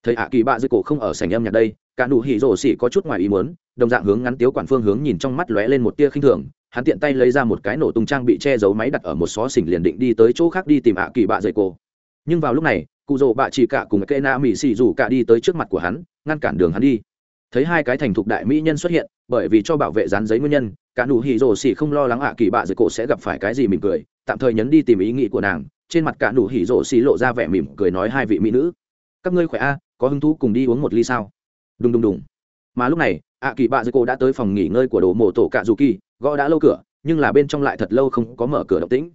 Thấy ạ kỳ bạ dây cổ không ở sảnh âm nhạc đây, cả nụ hỉ rổ xỉ có chút ngoài ý muốn, đồng dạng hướng ngắn tiếu quản phương hướng nhìn trong mắt lóe lên một tia khinh thường. Hắn tiện tay lấy ra một cái nổ tung trang bị che giấu máy đặt ở một xó xỉnh liền định đi tới chỗ khác đi tìm ạ kỳ bạ dây cổ nhưng vào lúc này, cụ rồ bạ chỉ cả cùng kê na mỹ xì rủ cả đi tới trước mặt của hắn, ngăn cản đường hắn đi thấy hai cái thành thục đại mỹ nhân xuất hiện, bởi vì cho bảo vệ dán giấy nguyên nhân, cả nụ hỉ rồ xì không lo lắng ạ, kỳ bạ dưới cổ sẽ gặp phải cái gì mỉm cười, tạm thời nhấn đi tìm ý nghĩ của nàng, trên mặt cả nụ hỉ rồ xì lộ ra vẻ mỉm cười nói hai vị mỹ nữ. Các ngươi khỏe a, có hứng thú cùng đi uống một ly sao? Đùng đùng đùng. Mà lúc này, ạ, kỳ bạ dưới cổ đã tới phòng nghỉ ngơi của đồ mổ tổ cạ dù kỳ, gõ đã lâu cửa, nhưng là bên trong lại thật lâu không có mở cửa động tĩnh.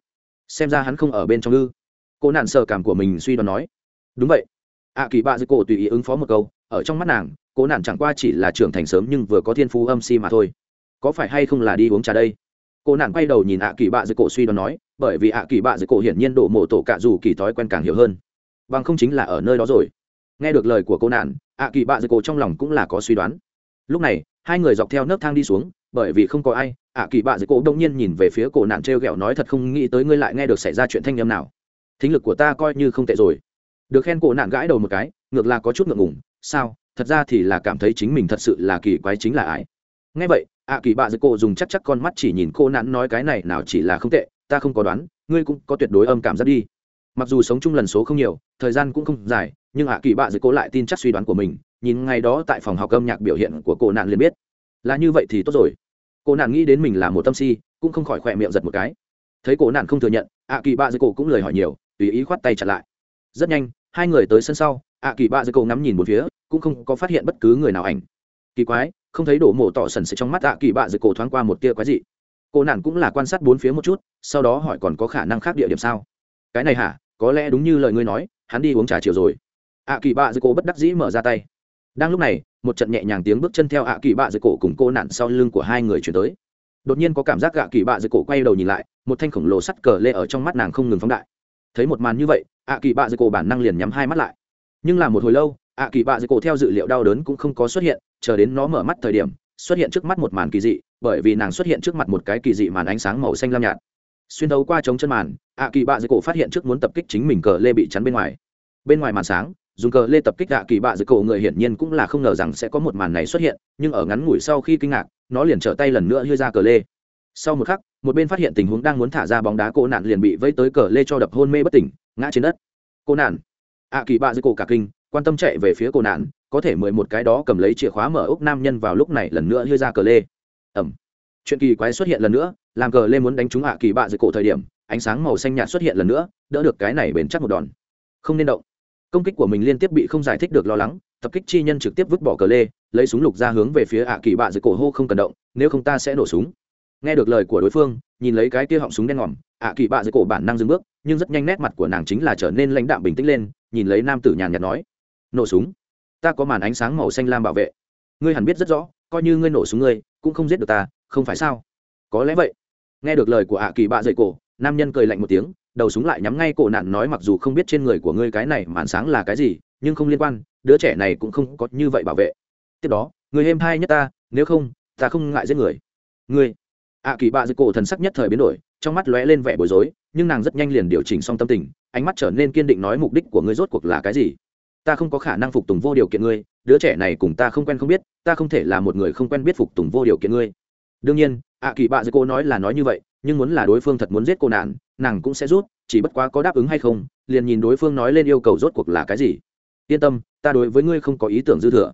Xem ra hắn không ở bên trong ư. Cô nạn sờ cảm của mình suy đoán nói. Đúng vậy. Ạ, kỳ bạ dưới cổ tùy ý ứng phó một câu, ở trong mắt nàng cố nạn chẳng qua chỉ là trưởng thành sớm nhưng vừa có thiên phú âm si mà thôi. Có phải hay không là đi uống trà đây? Cô nạn quay đầu nhìn ạ kỳ bạ dưới cổ suy đoán nói, bởi vì ạ kỳ bạ dưới cổ hiển nhiên đổ mộ tổ cả dù kỳ thói quen càng hiểu hơn. Bằng không chính là ở nơi đó rồi. Nghe được lời của cô nạn, ạ kỳ bạ dưới cổ trong lòng cũng là có suy đoán. Lúc này, hai người dọc theo nấc thang đi xuống, bởi vì không có ai, ạ kỳ bạ dưới cổ đông nhiên nhìn về phía cổ nạn t r e o g ẹ o nói thật không nghĩ tới ngươi lại nghe được xảy ra chuyện thanh â m nào. Thính lực của ta coi như không tệ rồi. Được khen cổ nạn gãi đầu một cái, ngược là có chút ngượng ngủng sao? thật ra thì là cảm thấy chính mình thật sự là kỳ quái chính là ai. Ngay vậy, ạ kỳ bạ giữa cô dùng chắc chắc con mắt chỉ nhìn cô nắn nói cái này nào chỉ là không tệ, ta không có đoán, ngươi cũng có tuyệt đối âm cảm giác đi. Mặc dù sống chung lần số không nhiều, thời gian cũng không dài, nhưng ạ kỳ bạ giữa cô lại tin chắc suy đoán của mình, nhìn ngày đó tại phòng học âm nhạc biểu hiện của cô nạn liền biết. Là như vậy thì tốt rồi. Cô nạn nghĩ đến mình là một tâm si, cũng không khỏi khỏe miệng giật một cái. Thấy cô nạn không thừa nhận, ạ kỳ bạ giữa cô cũng lời hỏi nhiều, tùy ý khoát tay chặn lại. Rất nhanh, hai người tới sân sau, ạ kỳ bạ giữa cô ngắm nhìn một phía cũng không có phát hiện bất cứ người nào ảnh. Kỳ quái, không thấy đổ mộ tỏ sần sệt trong mắt tạ kỳ bạ dưới cổ thoáng qua một tia quái dị. Cô nạn cũng là quan sát bốn phía một chút, sau đó hỏi còn có khả năng khác địa điểm sao? Cái này hả? Có lẽ đúng như lời ngươi nói, hắn đi uống trà chiều rồi. Ạ kỳ bạ dưới cổ bất đắc dĩ mở ra tay. Đang lúc này, một trận nhẹ nhàng tiếng bước chân theo ạ kỳ bạ dưới cổ cùng cô nạn sau lưng của hai người chuyển tới. Đột nhiên có cảm giác gạ kỳ bạ dưới cổ quay đầu nhìn lại, một thanh khổng lồ sắt cờ lê ở trong mắt nàng không ngừng phóng đại. Thấy một màn như vậy, ạ kỳ bạ dưới cổ bản năng liền nhắm hai mắt lại. Nhưng là một hồi lâu ạ kỳ bạ dưới cổ theo dự liệu đau đớn cũng không có xuất hiện, chờ đến nó mở mắt thời điểm, xuất hiện trước mắt một màn kỳ dị, bởi vì nàng xuất hiện trước mặt một cái kỳ dị màn ánh sáng màu xanh lam nhạt. Xuyên đấu qua trống chân màn, ạ kỳ bạ dưới cổ phát hiện trước muốn tập kích chính mình cờ lê bị chắn bên ngoài. Bên ngoài màn sáng, dùng cờ lê tập kích ạ kỳ bạ dưới cổ người hiển nhiên cũng là không ngờ rằng sẽ có một màn này xuất hiện, nhưng ở ngắn ngủi sau khi kinh ngạc, nó liền trở tay lần nữa đưa ra cờ lê. Sau một khắc, một bên phát hiện tình huống đang muốn thả ra bóng đá, cô nạn liền bị vây tới cờ lê cho đập hôn mê bất tỉnh, ngã trên đất. Cô nạn. Ạ kỳ bạ dưới cổ cả kinh quan tâm chạy về phía cô nạn, có thể mười một cái đó cầm lấy chìa khóa mở ốc nam nhân vào lúc này lần nữa đưa ra cờ lê. Ẩm. Chuyện kỳ quái xuất hiện lần nữa, làm cờ lê muốn đánh trúng hạ kỳ bạ dưới cổ thời điểm, ánh sáng màu xanh nhạt xuất hiện lần nữa, đỡ được cái này bền chắc một đòn. Không nên động. Công kích của mình liên tiếp bị không giải thích được lo lắng, tập kích chi nhân trực tiếp vứt bỏ cờ lê, lấy súng lục ra hướng về phía hạ kỳ bạ dưới cổ hô không cần động, nếu không ta sẽ nổ súng. Nghe được lời của đối phương, nhìn lấy cái kia họng súng đen ngòm hạ kỳ bạ dưới cổ bản năng dừng bước, nhưng rất nhanh nét mặt của nàng chính là trở nên lãnh đạm bình tĩnh lên, nhìn lấy nam tử nhàn nhạt nói nổ súng. Ta có màn ánh sáng màu xanh lam bảo vệ. Ngươi hẳn biết rất rõ, coi như ngươi nổ súng ngươi, cũng không giết được ta, không phải sao? Có lẽ vậy. Nghe được lời của ạ kỳ bạ dậy cổ, nam nhân cười lạnh một tiếng, đầu súng lại nhắm ngay cổ nạn nói mặc dù không biết trên người của ngươi cái này màn sáng là cái gì, nhưng không liên quan, đứa trẻ này cũng không có như vậy bảo vệ. Tiếp đó, người êm hai nhất ta, nếu không, ta không ngại giết người. Ngươi. Ạ kỳ bạ dậy cổ thần sắc nhất thời biến đổi, trong mắt lóe lên vẻ bối rối, nhưng nàng rất nhanh liền điều chỉnh xong tâm tình, ánh mắt trở nên kiên định nói mục đích của ngươi rốt cuộc là cái gì? ta không có khả năng phục tùng vô điều kiện ngươi, đứa trẻ này cùng ta không quen không biết, ta không thể là một người không quen biết phục tùng vô điều kiện ngươi. Đương nhiên, ạ kỳ bạ dư cô nói là nói như vậy, nhưng muốn là đối phương thật muốn giết cô nạn, nàng cũng sẽ rút, chỉ bất quá có đáp ứng hay không, liền nhìn đối phương nói lên yêu cầu rốt cuộc là cái gì. Yên tâm, ta đối với ngươi không có ý tưởng dư thừa.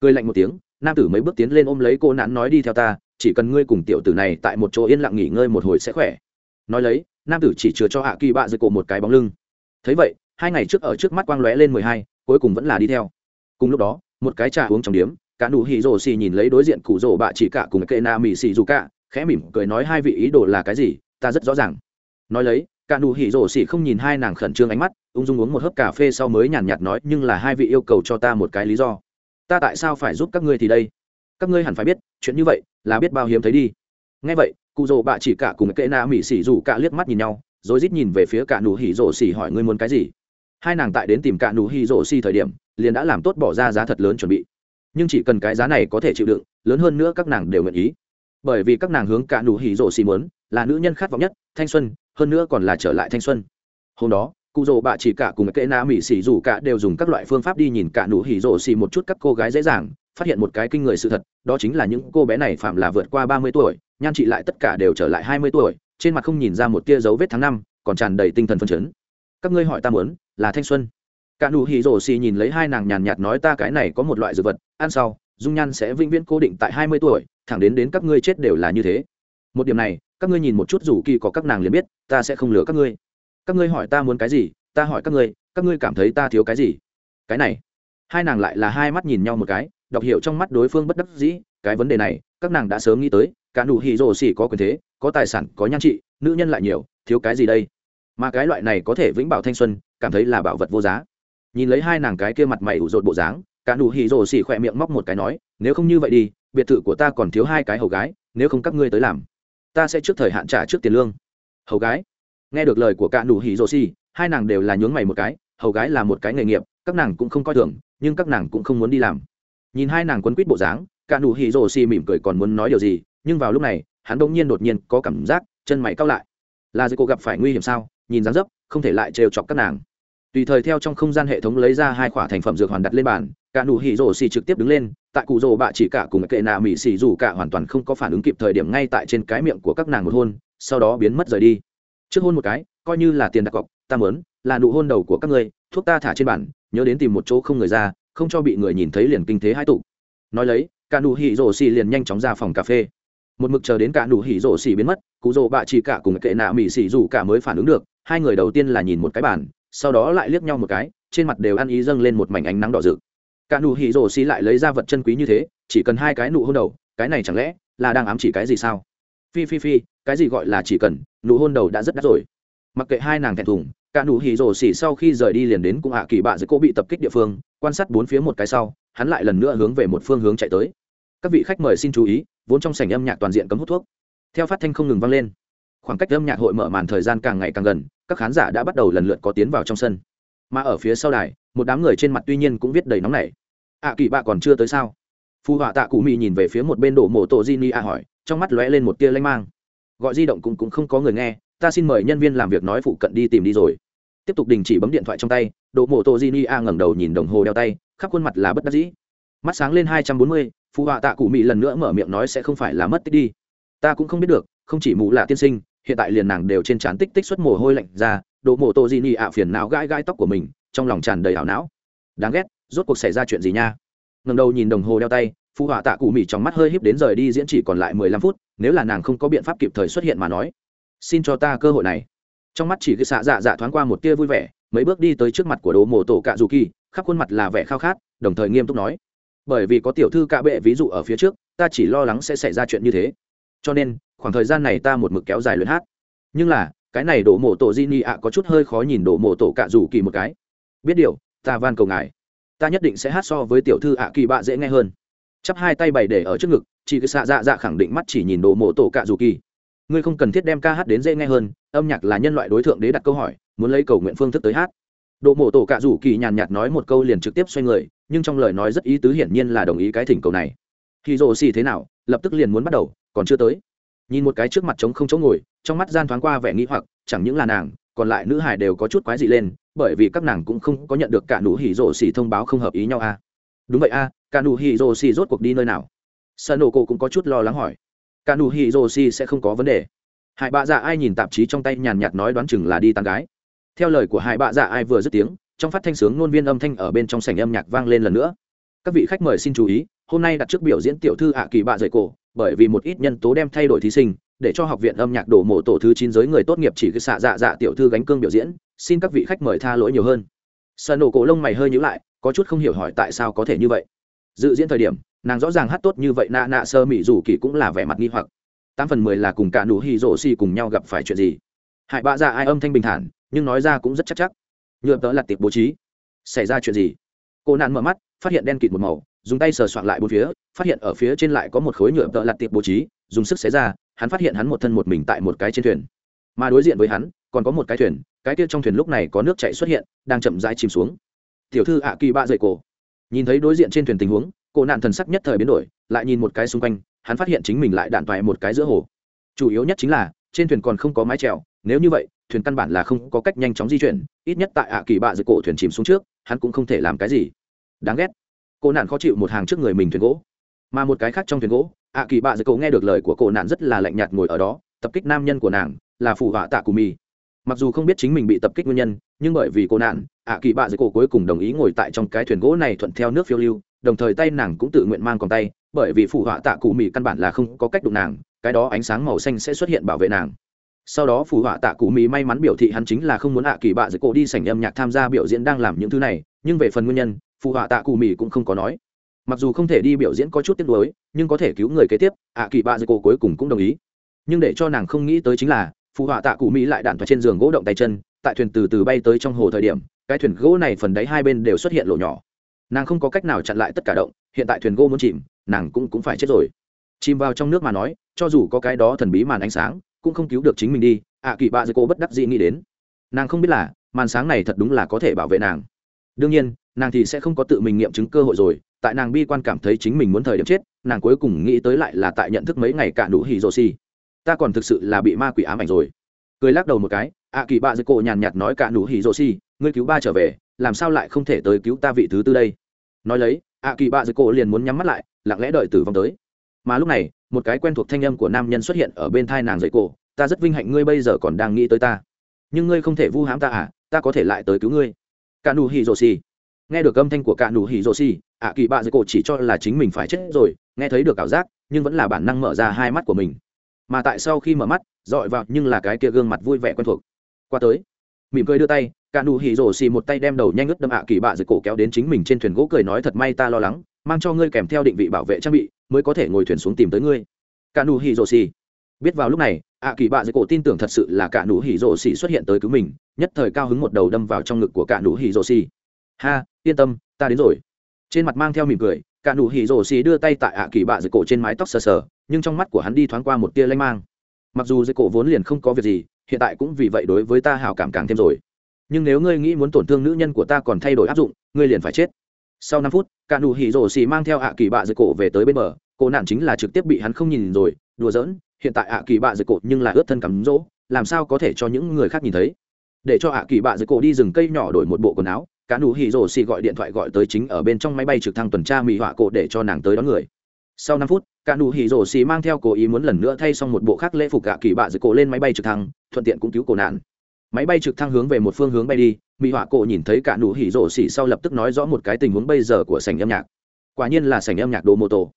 Cười lạnh một tiếng, nam tử mấy bước tiến lên ôm lấy cô nạn nói đi theo ta, chỉ cần ngươi cùng tiểu tử này tại một chỗ yên lặng nghỉ ngơi một hồi sẽ khỏe. Nói lấy, nam tử chỉ chừa cho ạ kỳ bạ dưới cô một cái bóng lưng. Thấy vậy, hai ngày trước ở trước mắt quang lóe lên mười hai cuối cùng vẫn là đi theo. Cùng lúc đó, một cái trà uống trong điếm, cả nụ hỉ rồ xì nhìn lấy đối diện cụ rồ bạ chỉ cả cùng kệ na mỹ xì dù cả, khẽ mỉm cười nói hai vị ý đồ là cái gì, ta rất rõ ràng. Nói lấy, cả nụ hỉ rồ xì không nhìn hai nàng khẩn trương ánh mắt, ung dung uống một hớp cà phê sau mới nhàn nhạt nói, nhưng là hai vị yêu cầu cho ta một cái lý do. Ta tại sao phải giúp các ngươi thì đây? Các ngươi hẳn phải biết, chuyện như vậy là biết bao hiếm thấy đi. Ngay vậy, cụ rồ bạ chỉ cả cùng kệ na mỹ xì dù cả liếc mắt nhìn nhau, rồi rít nhìn về phía cả nụ hỉ rồ xì hỏi ngươi muốn cái gì? hai nàng tại đến tìm cả nụ hi rổ xi thời điểm, liền đã làm tốt bỏ ra giá thật lớn chuẩn bị. Nhưng chỉ cần cái giá này có thể chịu đựng, lớn hơn nữa các nàng đều nguyện ý. Bởi vì các nàng hướng cả nụ hỉ rổ xì muốn, là nữ nhân khát vọng nhất, thanh xuân, hơn nữa còn là trở lại thanh xuân. Hôm đó cụ rổ bạ chỉ cả cùng kệ na mỹ xỉ dù cả đều dùng các loại phương pháp đi nhìn cả nụ hỉ rổ xì một chút các cô gái dễ dàng, phát hiện một cái kinh người sự thật, đó chính là những cô bé này phạm là vượt qua ba mươi tuổi, nhan chị lại tất cả đều trở lại hai mươi tuổi, trên mặt không nhìn ra một tia dấu vết tháng năm, còn tràn đầy tinh thần phân chấn. Các ngươi hỏi ta muốn là thanh xuân. Cả nụ hỉ rổ xì nhìn lấy hai nàng nhàn nhạt nói ta cái này có một loại dược vật, ăn sau, dung nhan sẽ vĩnh viễn cố định tại hai mươi tuổi, thẳng đến đến các ngươi chết đều là như thế. Một điểm này, các ngươi nhìn một chút rủ kỳ có các nàng liền biết, ta sẽ không lừa các ngươi. Các ngươi hỏi ta muốn cái gì, ta hỏi các ngươi các ngươi cảm thấy ta thiếu cái gì? Cái này. Hai nàng lại là hai mắt nhìn nhau một cái, đọc hiểu trong mắt đối phương bất đắc dĩ, cái vấn đề này, các nàng đã sớm nghĩ tới, cả nụ hỉ rổ xỉ có quyền thế, có tài sản, có nhan trị, nữ nhân lại nhiều, thiếu cái gì đây? Mà cái loại này có thể vĩnh bảo thanh xuân cảm thấy là bảo vật vô giá. Nhìn lấy hai nàng cái kia mặt mày ủ rột bộ dáng cả nụ hỉ rồ xì khỏe miệng móc một cái nói nếu không như vậy đi biệt thự của ta còn thiếu hai cái hầu gái nếu không các ngươi tới làm ta sẽ trước thời hạn trả trước tiền lương. Hầu gái? Nghe được lời của cả nụ hỉ rồ xì, hai nàng đều là nhướng mày một cái hầu gái là một cái nghề nghiệp các nàng cũng không coi thường nhưng các nàng cũng không muốn đi làm. Nhìn hai nàng quấn quýt bộ dáng cả nụ hỉ rồ xì mỉm cười còn muốn nói điều gì nhưng vào lúc này hắn bỗng nhiên đột nhiên có cảm giác chân mày cau lại. Là dây cô gặp phải nguy hiểm sao? Nhìn dáng dấp không thể lại trêu chọc các nàng tùy thời theo trong không gian hệ thống lấy ra hai khoả thành phẩm dược hoàn đặt lên bàn, cả nụ hỉ rổ xì trực tiếp đứng lên, tại cụ rổ bạ chỉ cả cùng kệ nạ mỹ xì dù cả hoàn toàn không có phản ứng kịp thời điểm ngay tại trên cái miệng của các nàng một hôn, sau đó biến mất rời đi. Trước hôn một cái, coi như là tiền đặt cọc, ta mớn là nụ hôn đầu của các ngươi, thuốc ta thả trên bàn, nhớ đến tìm một chỗ không người ra, không cho bị người nhìn thấy liền kinh thế hai tụ. Nói lấy, cả nụ hỉ rổ xì liền nhanh chóng ra phòng cà phê. Một mực chờ đến cả nụ hỉ rổ xì biến mất, cụ rổ bạ chỉ cả cùng kệ nạ mỹ xì dù cả mới phản ứng được, hai người đầu tiên là nhìn một cái bàn sau đó lại liếc nhau một cái, trên mặt đều ăn ý dâng lên một mảnh ánh nắng đỏ rực. Cả nụ hỉ rồ xì lại lấy ra vật chân quý như thế, chỉ cần hai cái nụ hôn đầu, cái này chẳng lẽ là đang ám chỉ cái gì sao? Phi phi phi, cái gì gọi là chỉ cần, nụ hôn đầu đã rất đắt rồi. Mặc kệ hai nàng thẹn thùng, cả nụ hỉ rồ xỉ sau khi rời đi liền đến cùng hạ kỳ bạ dưới cô bị tập kích địa phương, quan sát bốn phía một cái sau, hắn lại lần nữa hướng về một phương hướng chạy tới. Các vị khách mời xin chú ý, vốn trong sảnh âm nhạc toàn diện cấm hút thuốc. Theo phát thanh không ngừng vang lên khoảng cách âm nhạc hội mở màn thời gian càng ngày càng gần các khán giả đã bắt đầu lần lượt có tiến vào trong sân. Mà ở phía sau đài một đám người trên mặt tuy nhiên cũng viết đầy nóng này. ạ à, kỳ bạ còn chưa tới sao? Phù họa tạ cụ mị nhìn về phía một bên đổ mổ tổ di ni a hỏi trong mắt lóe lên một tia lanh mang. Gọi di động cũng, cũng không có người nghe ta xin mời nhân viên làm việc nói phụ cận đi tìm đi rồi. Tiếp tục đình chỉ bấm điện thoại trong tay đổ mổ tổ di ni a ngẩng đầu nhìn đồng hồ đeo tay khắp khuôn mặt là bất đắc dĩ. Mắt sáng lên hai trăm bốn mươi phù họa tạ cụ mị lần nữa mở miệng nói sẽ không phải là mất tích đi. Ta cũng không biết được không chỉ mụ là tiên sinh hiện tại liền nàng đều trên trán tích tích xuất mồ hôi lạnh ra đỗ mộ tô di nị ạ phiền não gãi gãi tóc của mình, trong lòng tràn đầy ảo não. Đáng ghét, rốt cuộc xảy ra chuyện gì nha? Ngầm đầu nhìn đồng hồ đeo tay phụ họa tạ cụ mỹ trong mắt hơi híp đến rời đi diễn chỉ còn lại mười lăm phút, nếu là nàng không có biện pháp kịp thời xuất hiện mà nói, xin cho ta cơ hội này. Trong mắt chỉ cái xạ dạ dạ thoáng qua một tia vui vẻ, mấy bước đi tới trước mặt của đồ mổ tổ cạ dù kỳ, khắp khuôn mặt là vẻ khao khát, đồng thời nghiêm túc nói, bởi vì có tiểu thư cạ bệ ví dụ ở phía trước, ta chỉ lo lắng sẽ xảy ra chuyện như thế. Cho nên khoảng thời gian này ta một mực kéo dài luyện hát. Nhưng là, cái này đổ mộ tổ di ni ạ có chút hơi khó nhìn đổ mộ tổ cạ rủ kỳ một cái. Biết điều, ta van cầu ngài. Ta nhất định sẽ hát so với tiểu thư ạ kỳ bạ dễ nghe hơn. Chắp hai tay bày để ở trước ngực, chỉ cứ xạ dạ dạ khẳng định mắt chỉ nhìn đổ mộ tổ cạ rủ kỳ. Ngươi không cần thiết đem ca hát đến dễ nghe hơn, âm nhạc là nhân loại đối tượng đế đặt câu hỏi, muốn lấy cầu nguyện phương thức tới hát. Đổ mộ tổ cạ rủ kỳ nhàn nhạt nói một câu liền trực tiếp xoay người, nhưng trong lời nói rất ý tứ hiển nhiên là đồng ý cái thỉnh cầu này. Khi rồ xì thế nào, lập tức liền muốn bắt đầu, còn chưa tới nhìn một cái trước mặt trống không chỗ ngồi, trong mắt gian thoáng qua vẻ nghĩ hoặc, chẳng những là nàng, còn lại nữ hải đều có chút quái dị lên, bởi vì các nàng cũng không có nhận được cả nụ hỉ rổ xỉ thông báo không hợp ý nhau a đúng vậy a cả nụ hỉ rổ xỉ rốt cuộc đi nơi nào? Sợ nổ cổ cũng có chút lo lắng hỏi. Cả nụ hỉ rổ xỉ sẽ không có vấn đề. Hải bạ dạ ai nhìn tạp chí trong tay nhàn nhạt nói đoán chừng là đi tán gái. Theo lời của hải bạ dạ ai vừa dứt tiếng, trong phát thanh sướng ngôn viên âm thanh ở bên trong sảnh âm nhạc vang lên lần nữa. Các vị khách mời xin chú ý, hôm nay đặt trước biểu diễn tiểu thư ạ kỳ bạ dày cổ bởi vì một ít nhân tố đem thay đổi thí sinh, để cho học viện âm nhạc đổ mộ tổ thứ chín giới người tốt nghiệp chỉ cứ xạ dạ dạ tiểu thư gánh cương biểu diễn, xin các vị khách mời tha lỗi nhiều hơn. Sợ nổ cổ lông mày hơi nhữ lại, có chút không hiểu hỏi tại sao có thể như vậy. Dự diễn thời điểm, nàng rõ ràng hát tốt như vậy nạ nạ sơ mỹ dù kỳ cũng là vẻ mặt nghi hoặc. Tám phần mười là cùng cả nụ hy rổ xì cùng nhau gặp phải chuyện gì? Hại bạ ra ai âm thanh bình thản, nhưng nói ra cũng rất chắc chắc. Nhựa tớ là tiệc bố trí. Xảy ra chuyện gì? Cô nạn mở mắt, phát hiện đen kịt một màu dùng tay sờ soạn lại bốn phía, phát hiện ở phía trên lại có một khối nhựa tợ lặt tiệp bố trí, dùng sức xé ra, hắn phát hiện hắn một thân một mình tại một cái trên thuyền. Mà đối diện với hắn, còn có một cái thuyền, cái kia trong thuyền lúc này có nước chảy xuất hiện, đang chậm rãi chìm xuống. Tiểu thư ạ kỳ bạ dậy cổ. Nhìn thấy đối diện trên thuyền tình huống cổ nạn thần sắc nhất thời biến đổi, lại nhìn một cái xung quanh, hắn phát hiện chính mình lại đạn toại một cái giữa hồ. Chủ yếu nhất chính là, trên thuyền còn không có mái trèo nếu như vậy, thuyền căn bản là không có cách nhanh chóng di chuyển, ít nhất tại ạ kỳ bạ dậy cổ thuyền chìm xuống trước, hắn cũng không thể làm cái gì. Đáng ghét cô nạn khó chịu một hàng trước người mình thuyền gỗ. Mà một cái khác trong thuyền gỗ ạ à, kỳ bạ dây cổ nghe được lời của cô nạn rất là lạnh nhạt ngồi ở đó tập kích nam nhân của nàng là phụ họa tạ cù mì. Mặc dù không biết chính mình bị tập kích nguyên nhân nhưng bởi vì cô nạn ạ à, kỳ bạ dây cổ cuối cùng đồng ý ngồi tại trong cái thuyền gỗ này thuận theo nước phiêu lưu đồng thời tay nàng cũng tự nguyện mang còn tay bởi vì phụ họa tạ cụ mì căn bản là không có cách đụng nàng cái đó ánh sáng màu xanh sẽ xuất hiện bảo vệ nàng. Sau đó phù họa tạ cụ mì may mắn biểu thị hắn chính là không muốn ạ à kỳ bạ dưới cổ đi sảnh âm nhạc tham gia biểu diễn đang làm những thứ này nhưng về phần nguyên nhân phụ họa tạ cụ mỹ cũng không có nói. Mặc dù không thể đi biểu diễn có chút tiếc nuối, nhưng có thể cứu người kế tiếp, ạ kỳ bạ dây cô cuối cùng cũng đồng ý. Nhưng để cho nàng không nghĩ tới chính là phụ họa tạ cụ mỹ lại đạn thoại trên giường gỗ động tay chân, tại thuyền từ từ bay tới trong hồ thời điểm, cái thuyền gỗ này phần đáy hai bên đều xuất hiện lỗ nhỏ. Nàng không có cách nào chặn lại tất cả động, hiện tại thuyền gỗ muốn chìm, nàng cũng cũng phải chết rồi. Chìm vào trong nước mà nói, cho dù có cái đó thần bí màn ánh sáng, cũng không cứu được chính mình đi, ạ kỳ bạ dây cô bất đắc dĩ nghĩ đến. Nàng không biết là, màn sáng này thật đúng là có thể bảo vệ nàng. Đương nhiên nàng thì sẽ không có tự mình nghiệm chứng cơ hội rồi, tại nàng bi quan cảm thấy chính mình muốn thời điểm chết, nàng cuối cùng nghĩ tới lại là tại nhận thức mấy ngày cả đủ hỉ rồ xì. Ta còn thực sự là bị ma quỷ ám ảnh rồi. Cười lắc đầu một cái ạ kỳ bạ dưới cổ nhàn nhạt nói cả đủ hỉ rồ xì, ngươi cứu ba trở về, làm sao lại không thể tới cứu ta vị thứ tư đây? Nói lấy ạ kỳ bạ dưới cổ liền muốn nhắm mắt lại, lặng lẽ đợi tử vong tới. Mà lúc này, một cái quen thuộc thanh âm của nam nhân xuất hiện ở bên thai nàng dưới cổ, ta rất vinh hạnh ngươi bây giờ còn đang nghĩ tới ta. Nhưng ngươi không thể vu hãm ta à ta có thể lại tới cứu ngươi. Cả đủ hỉ rồ xì nghe được âm thanh của cả nụ hỉ Rô xì ạ kỳ bạ dưới cổ chỉ cho là chính mình phải chết rồi, nghe thấy được ảo giác, nhưng vẫn là bản năng mở ra hai mắt của mình. Mà tại sau khi mở mắt, dọi vào nhưng là cái kia gương mặt vui vẻ quen thuộc. Qua tới, mỉm cười đưa tay cả nụ hỉ Rô xì một tay đem đầu nhanh ướt đâm ạ kỳ bạ dưới cổ kéo đến chính mình trên thuyền gỗ cười nói thật may ta lo lắng, mang cho ngươi kèm theo định vị bảo vệ trang bị, mới có thể ngồi thuyền xuống tìm tới ngươi. Cả nụ hỉ Rô xì biết vào lúc này, ạ kỳ bạ dưới cổ tin tưởng thật sự là cả nụ hỉ Rô xì xuất hiện tới cứu mình, nhất thời cao hứng một đầu đâm vào trong ngực của cả nụ hỉ Rô xì ha yên tâm, ta đến rồi. Trên mặt mang theo mỉm cười, cả nụ hỉ rổ xì đưa tay tại ạ kỳ bạ dưới cổ trên mái tóc sờ sờ, nhưng trong mắt của hắn đi thoáng qua một tia lanh mang. Mặc dù dưới cổ vốn liền không có việc gì, hiện tại cũng vì vậy đối với ta hảo cảm càng thêm rồi. Nhưng nếu ngươi nghĩ muốn tổn thương nữ nhân của ta còn thay đổi áp dụng, ngươi liền phải chết. Sau năm phút, cả nụ hỉ rổ xì mang theo ạ kỳ bạ dưới cổ về tới bên bờ. Cổ nạn chính là trực tiếp bị hắn không nhìn rồi, đùa giỡn, hiện tại ạ kỳ bạ dưới cổ nhưng là ướt thân cắm rỗ, làm sao có thể cho những người khác nhìn thấy? Để cho ạ kỳ bạ dưới cổ đi rừng cây nhỏ đổi một bộ quần áo cả nụ hỉ rổ xì gọi điện thoại gọi tới chính ở bên trong máy bay trực thăng tuần tra mỹ họa cổ để cho nàng tới đón người. Sau năm phút, cả nụ hỉ rổ xì mang theo cố ý muốn lần nữa thay xong một bộ khác lễ phục gạ kỳ bạ dưới cổ lên máy bay trực thăng, thuận tiện cũng cứu cổ nạn. Máy bay trực thăng hướng về một phương hướng bay đi mỹ họa cổ nhìn thấy cả nụ hỉ rổ xì sau lập tức nói rõ một cái tình huống bây giờ của sảnh âm nhạc. Quả nhiên là sảnh âm nhạc đồ mô tô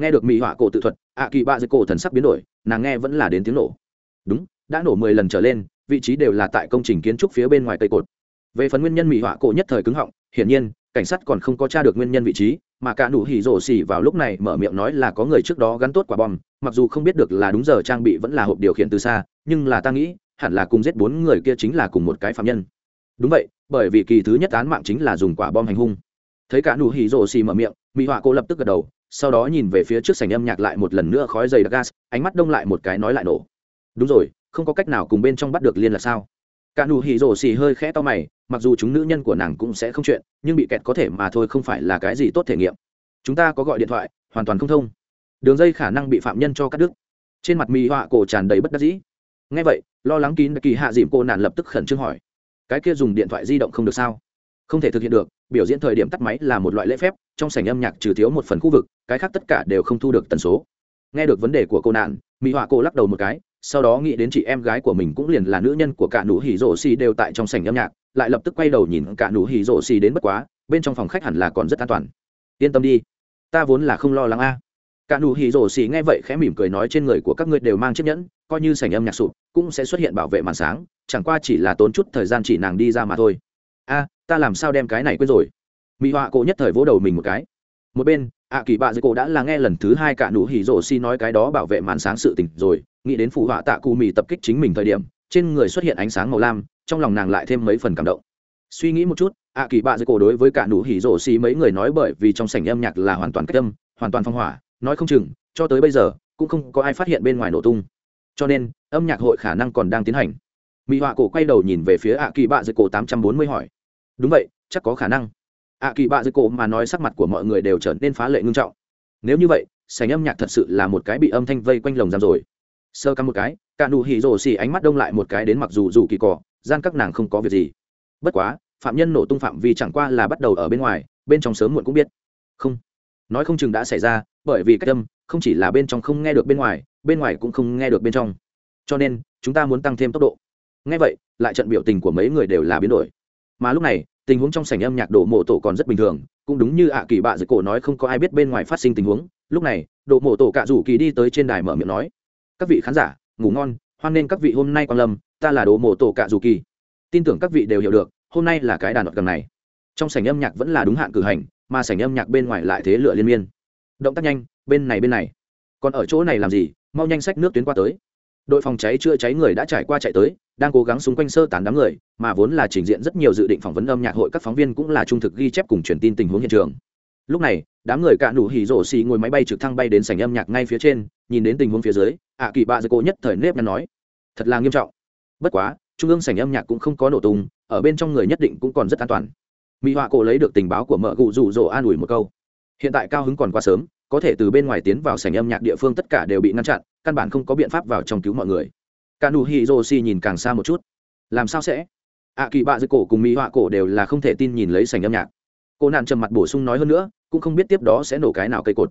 nghe được mỹ họa cổ tự thuật, ạ kỳ bạ dưới cổ thần sắc biến đổi, nàng nghe vẫn là đến tiếng nổ. Đúng, đã nổ mười lần trở lên, vị trí đều là tại công trình kiến trúc phía bên ngoài cây cột về phần nguyên nhân mỹ họa cổ nhất thời cứng họng, hiển nhiên, cảnh sát còn không có tra được nguyên nhân vị trí, mà cả nụ hỉ rổ xỉ vào lúc này mở miệng nói là có người trước đó gắn tốt quả bom, mặc dù không biết được là đúng giờ trang bị vẫn là hộp điều khiển từ xa, nhưng là ta nghĩ, hẳn là cùng giết bốn người kia chính là cùng một cái phạm nhân. Đúng vậy, bởi vì kỳ thứ nhất án mạng chính là dùng quả bom hành hung. Thấy cả nụ hỉ rổ xỉ mở miệng, mỹ họa cô lập tức gật đầu, sau đó nhìn về phía trước sảnh âm nhạc lại một lần nữa khói dày đặc gas, ánh mắt đông lại một cái nói lại nổ. Đúng rồi, không có cách nào cùng bên trong bắt được liên là sao? cả nụ hỉ rổ xì hơi khẽ to mày, mặc dù chúng nữ nhân của nàng cũng sẽ không chuyện, nhưng bị kẹt có thể mà thôi không phải là cái gì tốt thể nghiệm. Chúng ta có gọi điện thoại, hoàn toàn không thông. Đường dây khả năng bị phạm nhân cho cắt đứt. Trên mặt mì họa cổ tràn đầy bất đắc dĩ. Ngay vậy, lo lắng kín kỳ hạ dịm cô nàng lập tức khẩn trương hỏi, cái kia dùng điện thoại di động không được sao? Không thể thực hiện được, biểu diễn thời điểm tắt máy là một loại lễ phép, trong sảnh âm nhạc trừ thiếu một phần khu vực, cái khác tất cả đều không thu được tần số. Nghe được vấn đề của cô nạn mỹ họa cô lắc đầu một cái sau đó nghĩ đến chị em gái của mình cũng liền là nữ nhân của cả nụ hỉ rổ xì đều tại trong sảnh âm nhạc, lại lập tức quay đầu nhìn cả nụ hỉ rổ xì đến bất quá, bên trong phòng khách hẳn là còn rất an toàn. Yên tâm đi, ta vốn là không lo lắng a. À. cả nụ hỉ rổ xì nghe vậy khẽ mỉm cười nói trên người của các ngươi đều mang chiếc nhẫn, coi như sảnh âm nhạc sụp, cũng sẽ xuất hiện bảo vệ màn sáng, chẳng qua chỉ là tốn chút thời gian chỉ nàng đi ra mà thôi. A, ta làm sao đem cái này quên rồi? Mỹ họa cổ nhất thời vỗ đầu mình một cái. Một bên ạ kỳ bạ dây cổ đã là nghe lần thứ hai cả nụ hỉ rổ xi nói cái đó bảo vệ màn sáng sự tình rồi, nghĩ đến phụ họa tạ cù mì tập kích chính mình thời điểm, trên người xuất hiện ánh sáng màu lam, trong lòng nàng lại thêm mấy phần cảm động. Suy nghĩ một chút, ạ kỳ bạ dây cổ đối với cả nụ hỉ rổ xi mấy người nói bởi vì trong sảnh âm nhạc là hoàn toàn cách âm, hoàn toàn phong hỏa, nói không chừng, cho tới bây giờ, cũng không có ai phát hiện bên ngoài nổ tung. Cho nên, âm nhạc hội khả năng còn đang tiến hành. Mỹ họa cổ quay đầu nhìn về phía ạ kỳ bạ dây cổ tám trăm bốn mươi hỏi. Đúng vậy, chắc có khả năng ạ kỳ bạ dưới cổ mà nói sắc mặt của mọi người đều trở nên phá lệ ngưng trọng. Nếu như vậy sành âm nhạc thật sự là một cái bị âm thanh vây quanh lồng giam rồi. Sơ cắm một cái, cả nụ hỉ rồ xỉ ánh mắt đông lại một cái đến mặc dù dù kỳ cỏ gian các nàng không có việc gì. Bất quá, phạm nhân nổ tung phạm vì chẳng qua là bắt đầu ở bên ngoài, bên trong sớm muộn cũng biết. Không. Nói không chừng đã xảy ra, bởi vì cách âm, không chỉ là bên trong không nghe được bên ngoài bên ngoài cũng không nghe được bên trong. Cho nên, chúng ta muốn tăng thêm tốc độ. Nghe vậy, lại trận biểu tình của mấy người đều là biến đổi. Mà lúc này tình huống trong sảnh âm nhạc đổ mộ tổ còn rất bình thường, cũng đúng như ạ kỳ bạ dưới cổ nói không có ai biết bên ngoài phát sinh tình huống. Lúc này đổ mộ tổ cạ rủ kỳ đi tới trên đài mở miệng nói, các vị khán giả, ngủ ngon, hoan nên các vị hôm nay quan lâm, ta là đổ mộ tổ cạ rủ kỳ. Tin tưởng các vị đều hiểu được, hôm nay là cái đàn đoạn gần này. Trong sảnh âm nhạc vẫn là đúng hạn cử hành, mà sảnh âm nhạc bên ngoài lại thế lựa liên miên. Động tác nhanh, bên này bên này. Còn ở chỗ này làm gì? Mau nhanh sách nước tuyến qua tới. Đội phòng cháy chữa cháy người đã trải qua chạy tới đang cố gắng xung quanh sơ tán đám người, mà vốn là trình diện rất nhiều dự định phỏng vấn âm nhạc hội các phóng viên cũng là trung thực ghi chép cùng truyền tin tình huống hiện trường. Lúc này, đám người cả nụ hỉ rổ xì ngồi máy bay trực thăng bay đến sảnh âm nhạc ngay phía trên, nhìn đến tình huống phía dưới, ạ kỳ bạ dơ cô nhất thời nếp nhăn nói, thật là nghiêm trọng. Bất quá, trung ương sảnh âm nhạc cũng không có nổ tung, ở bên trong người nhất định cũng còn rất an toàn. Mỹ họa cô lấy được tình báo của mợ cụ rủ rỗ an ủi một câu, hiện tại cao hứng còn quá sớm, có thể từ bên ngoài tiến vào sảnh âm nhạc địa phương tất cả đều bị ngăn chặn, căn bản không có biện pháp vào trong cứu mọi người cả nụ hỉ rồ xì nhìn càng xa một chút. Làm sao sẽ? Ạ à, kỳ bạ dưới cổ cùng mỹ họa cổ đều là không thể tin nhìn lấy sành âm nhạc. Cô nạn trầm mặt bổ sung nói hơn nữa cũng không biết tiếp đó sẽ nổ cái nào cây cột.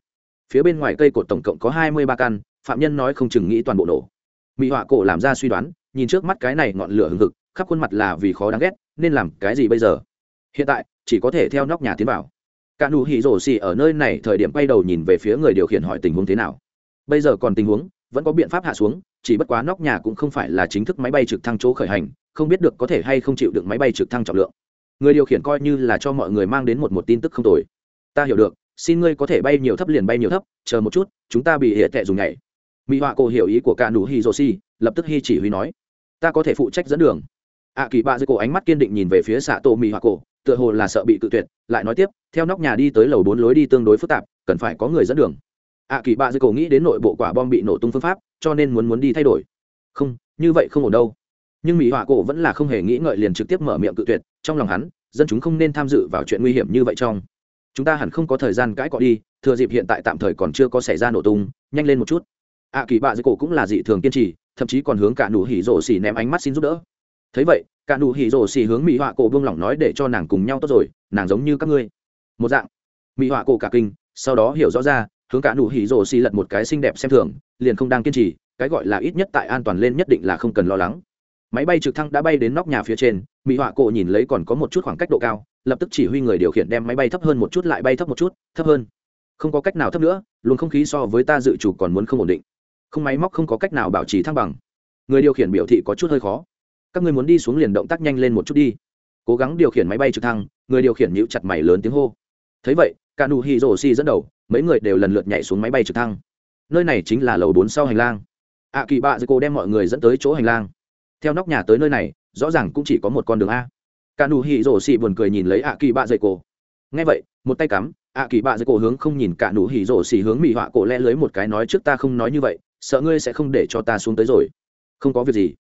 Phía bên ngoài cây cột tổng cộng có hai mươi ba căn phạm nhân nói không chừng nghĩ toàn bộ nổ. Mỹ họa cổ làm ra suy đoán nhìn trước mắt cái này ngọn lửa hừng hực khắp khuôn mặt là vì khó đáng ghét nên làm cái gì bây giờ? Hiện tại chỉ có thể theo nóc nhà tiến vào. Cả nụ hỉ rổ xì ở nơi này thời điểm quay đầu nhìn về phía người điều khiển hỏi tình huống thế nào. Bây giờ còn tình huống vẫn có biện pháp hạ xuống chỉ bất quá nóc nhà cũng không phải là chính thức máy bay trực thăng chỗ khởi hành, không biết được có thể hay không chịu được máy bay trực thăng trọng lượng. Người điều khiển coi như là cho mọi người mang đến một một tin tức không tồi. Ta hiểu được, xin ngươi có thể bay nhiều thấp liền bay nhiều thấp, chờ một chút, chúng ta bị hệ tệ dùng nhảy. Mỹ họa cổ hiểu ý của cả nụ hi joshi lập tức hi chỉ huy nói. Ta có thể phụ trách dẫn đường. Ạ kỳ bạ dưới cổ ánh mắt kiên định nhìn về phía xạ tổ mỹ họa cổ, tựa hồ là sợ bị cự tuyệt, lại nói tiếp, theo nóc nhà đi tới lầu bốn lối đi tương đối phức tạp, cần phải có người dẫn đường ạ kỳ bạ dưới cổ nghĩ đến nội bộ quả bom bị nổ tung phương pháp, cho nên muốn muốn đi thay đổi. Không, như vậy không ổn đâu. Nhưng mỹ họa cổ vẫn là không hề nghĩ ngợi liền trực tiếp mở miệng cự tuyệt, trong lòng hắn, dân chúng không nên tham dự vào chuyện nguy hiểm như vậy trong. Chúng ta hẳn không có thời gian cãi cọ đi, thừa dịp hiện tại tạm thời còn chưa có xảy ra nổ tung, nhanh lên một chút. Ạ kỳ bạ dưới cổ cũng là dị thường kiên trì, thậm chí còn hướng cả nụ hỉ rổ xỉ ném ánh mắt xin giúp đỡ. Thấy vậy, cả nụ hỉ rổ xỉ hướng mỹ họa cổ vương lỏng nói để cho nàng cùng nhau tốt rồi, nàng giống như các ngươi. Một dạng. Mỹ họa cổ cả kinh, sau đó hiểu rõ ra hướng cả nụ hỉ rồ xì lật một cái xinh đẹp xem thường, liền không đang kiên trì, cái gọi là ít nhất tại an toàn lên nhất định là không cần lo lắng. Máy bay trực thăng đã bay đến nóc nhà phía trên, mỹ họa cổ nhìn lấy còn có một chút khoảng cách độ cao, lập tức chỉ huy người điều khiển đem máy bay thấp hơn một chút lại bay thấp một chút, thấp hơn. Không có cách nào thấp nữa, luồng không khí so với ta dự chủ còn muốn không ổn định. Không máy móc không có cách nào bảo trì thăng bằng. Người điều khiển biểu thị có chút hơi khó. Các người muốn đi xuống liền động tác nhanh lên một chút đi. Cố gắng điều khiển máy bay trực thăng, người điều khiển nhíu chặt mày lớn tiếng hô. Thấy vậy, cả nụ hì rổ xì dẫn đầu mấy người đều lần lượt nhảy xuống máy bay trực thăng. Nơi này chính là lầu bốn sau hành lang. Ạ kỳ bạ dư cô đem mọi người dẫn tới chỗ hành lang. Theo nóc nhà tới nơi này, rõ ràng cũng chỉ có một con đường a. Cả nụ hỉ rổ xị buồn cười nhìn lấy ạ kỳ bạ dây cô. ngay vậy, một tay cắm, ạ kỳ bạ dây cô hướng không nhìn cả nụ hỉ rổ xị hướng mỹ họa cổ lẽ lưới một cái nói trước ta không nói như vậy, sợ ngươi sẽ không để cho ta xuống tới rồi. Không có việc gì.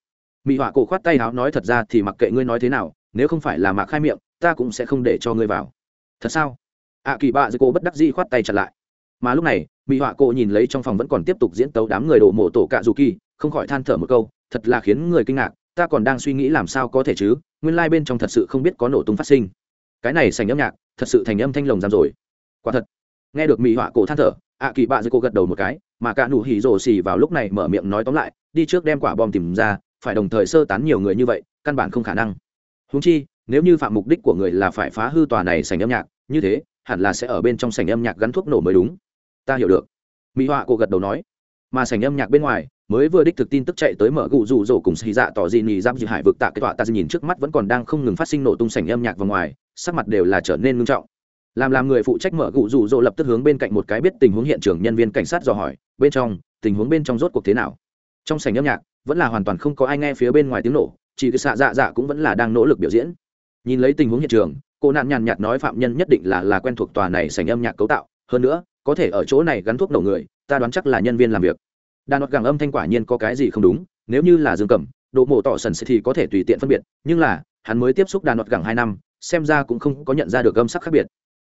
Mỹ họa cổ khoát tay áo nói thật ra thì mặc kệ ngươi nói thế nào, nếu không phải là mạc khai miệng, ta cũng sẽ không để cho ngươi vào. Thật sao? Ạ kỳ bạ dây cô bất đắc dĩ khoát tay chặt lại mà lúc này mỹ họa cổ nhìn lấy trong phòng vẫn còn tiếp tục diễn tấu đám người đổ mộ tổ cạ dù kỳ không khỏi than thở một câu thật là khiến người kinh ngạc ta còn đang suy nghĩ làm sao có thể chứ nguyên lai、like、bên trong thật sự không biết có nổ tung phát sinh. Cái này sành âm nhạc thật sự thành âm thanh lồng giam rồi. Quả thật nghe được mỹ họa cổ than thở ạ à, kỳ bạ dưới cô gật đầu một cái mà cả nụ hỉ rổ xì vào lúc này mở miệng nói tóm lại đi trước đem quả bom tìm ra phải đồng thời sơ tán nhiều người như vậy căn bản không khả năng. Húng chi nếu như phạm mục đích của người là phải phá hư tòa này sành âm nhạc như thế hẳn là sẽ ở bên trong sành âm nhạc gắn thuốc nổ mới đúng ta hiểu được. Mỹ họa cô gật đầu nói. Mà sảnh âm nhạc bên ngoài, mới vừa đích thực tin tức chạy tới mở gụ rụ rỗ cùng xì dạ tỏ dị nhì giam dị hải vực tạ cái tọa ta nhìn trước mắt vẫn còn đang không ngừng phát sinh nổ tung sảnh âm nhạc vào ngoài, sắc mặt đều là trở nên nghiêm trọng. Làm làm người phụ trách mở gụ rụ rỗ lập tức hướng bên cạnh một cái biết tình huống hiện trường nhân viên cảnh sát dò hỏi, bên trong, tình huống bên trong rốt cuộc thế nào? Trong sảnh âm nhạc, vẫn là hoàn toàn không có ai nghe phía bên ngoài tiếng nổ, chỉ cái xạ dạ dạ cũng vẫn là đang nỗ lực biểu diễn. Nhìn lấy tình huống hiện trường, cô nạn nhàn nhạt nói phạm nhân nhất định là là quen thuộc tòa này sảnh âm nhạc cấu tạo, hơn nữa có thể ở chỗ này gắn thuốc nổ người, ta đoán chắc là nhân viên làm việc. Đàn đoạt gàng âm thanh quả nhiên có cái gì không đúng, nếu như là dương cầm, độ mổ tỏ sần thì có thể tùy tiện phân biệt, nhưng là, hắn mới tiếp xúc đàn đoạt gàng hai năm, xem ra cũng không có nhận ra được âm sắc khác biệt.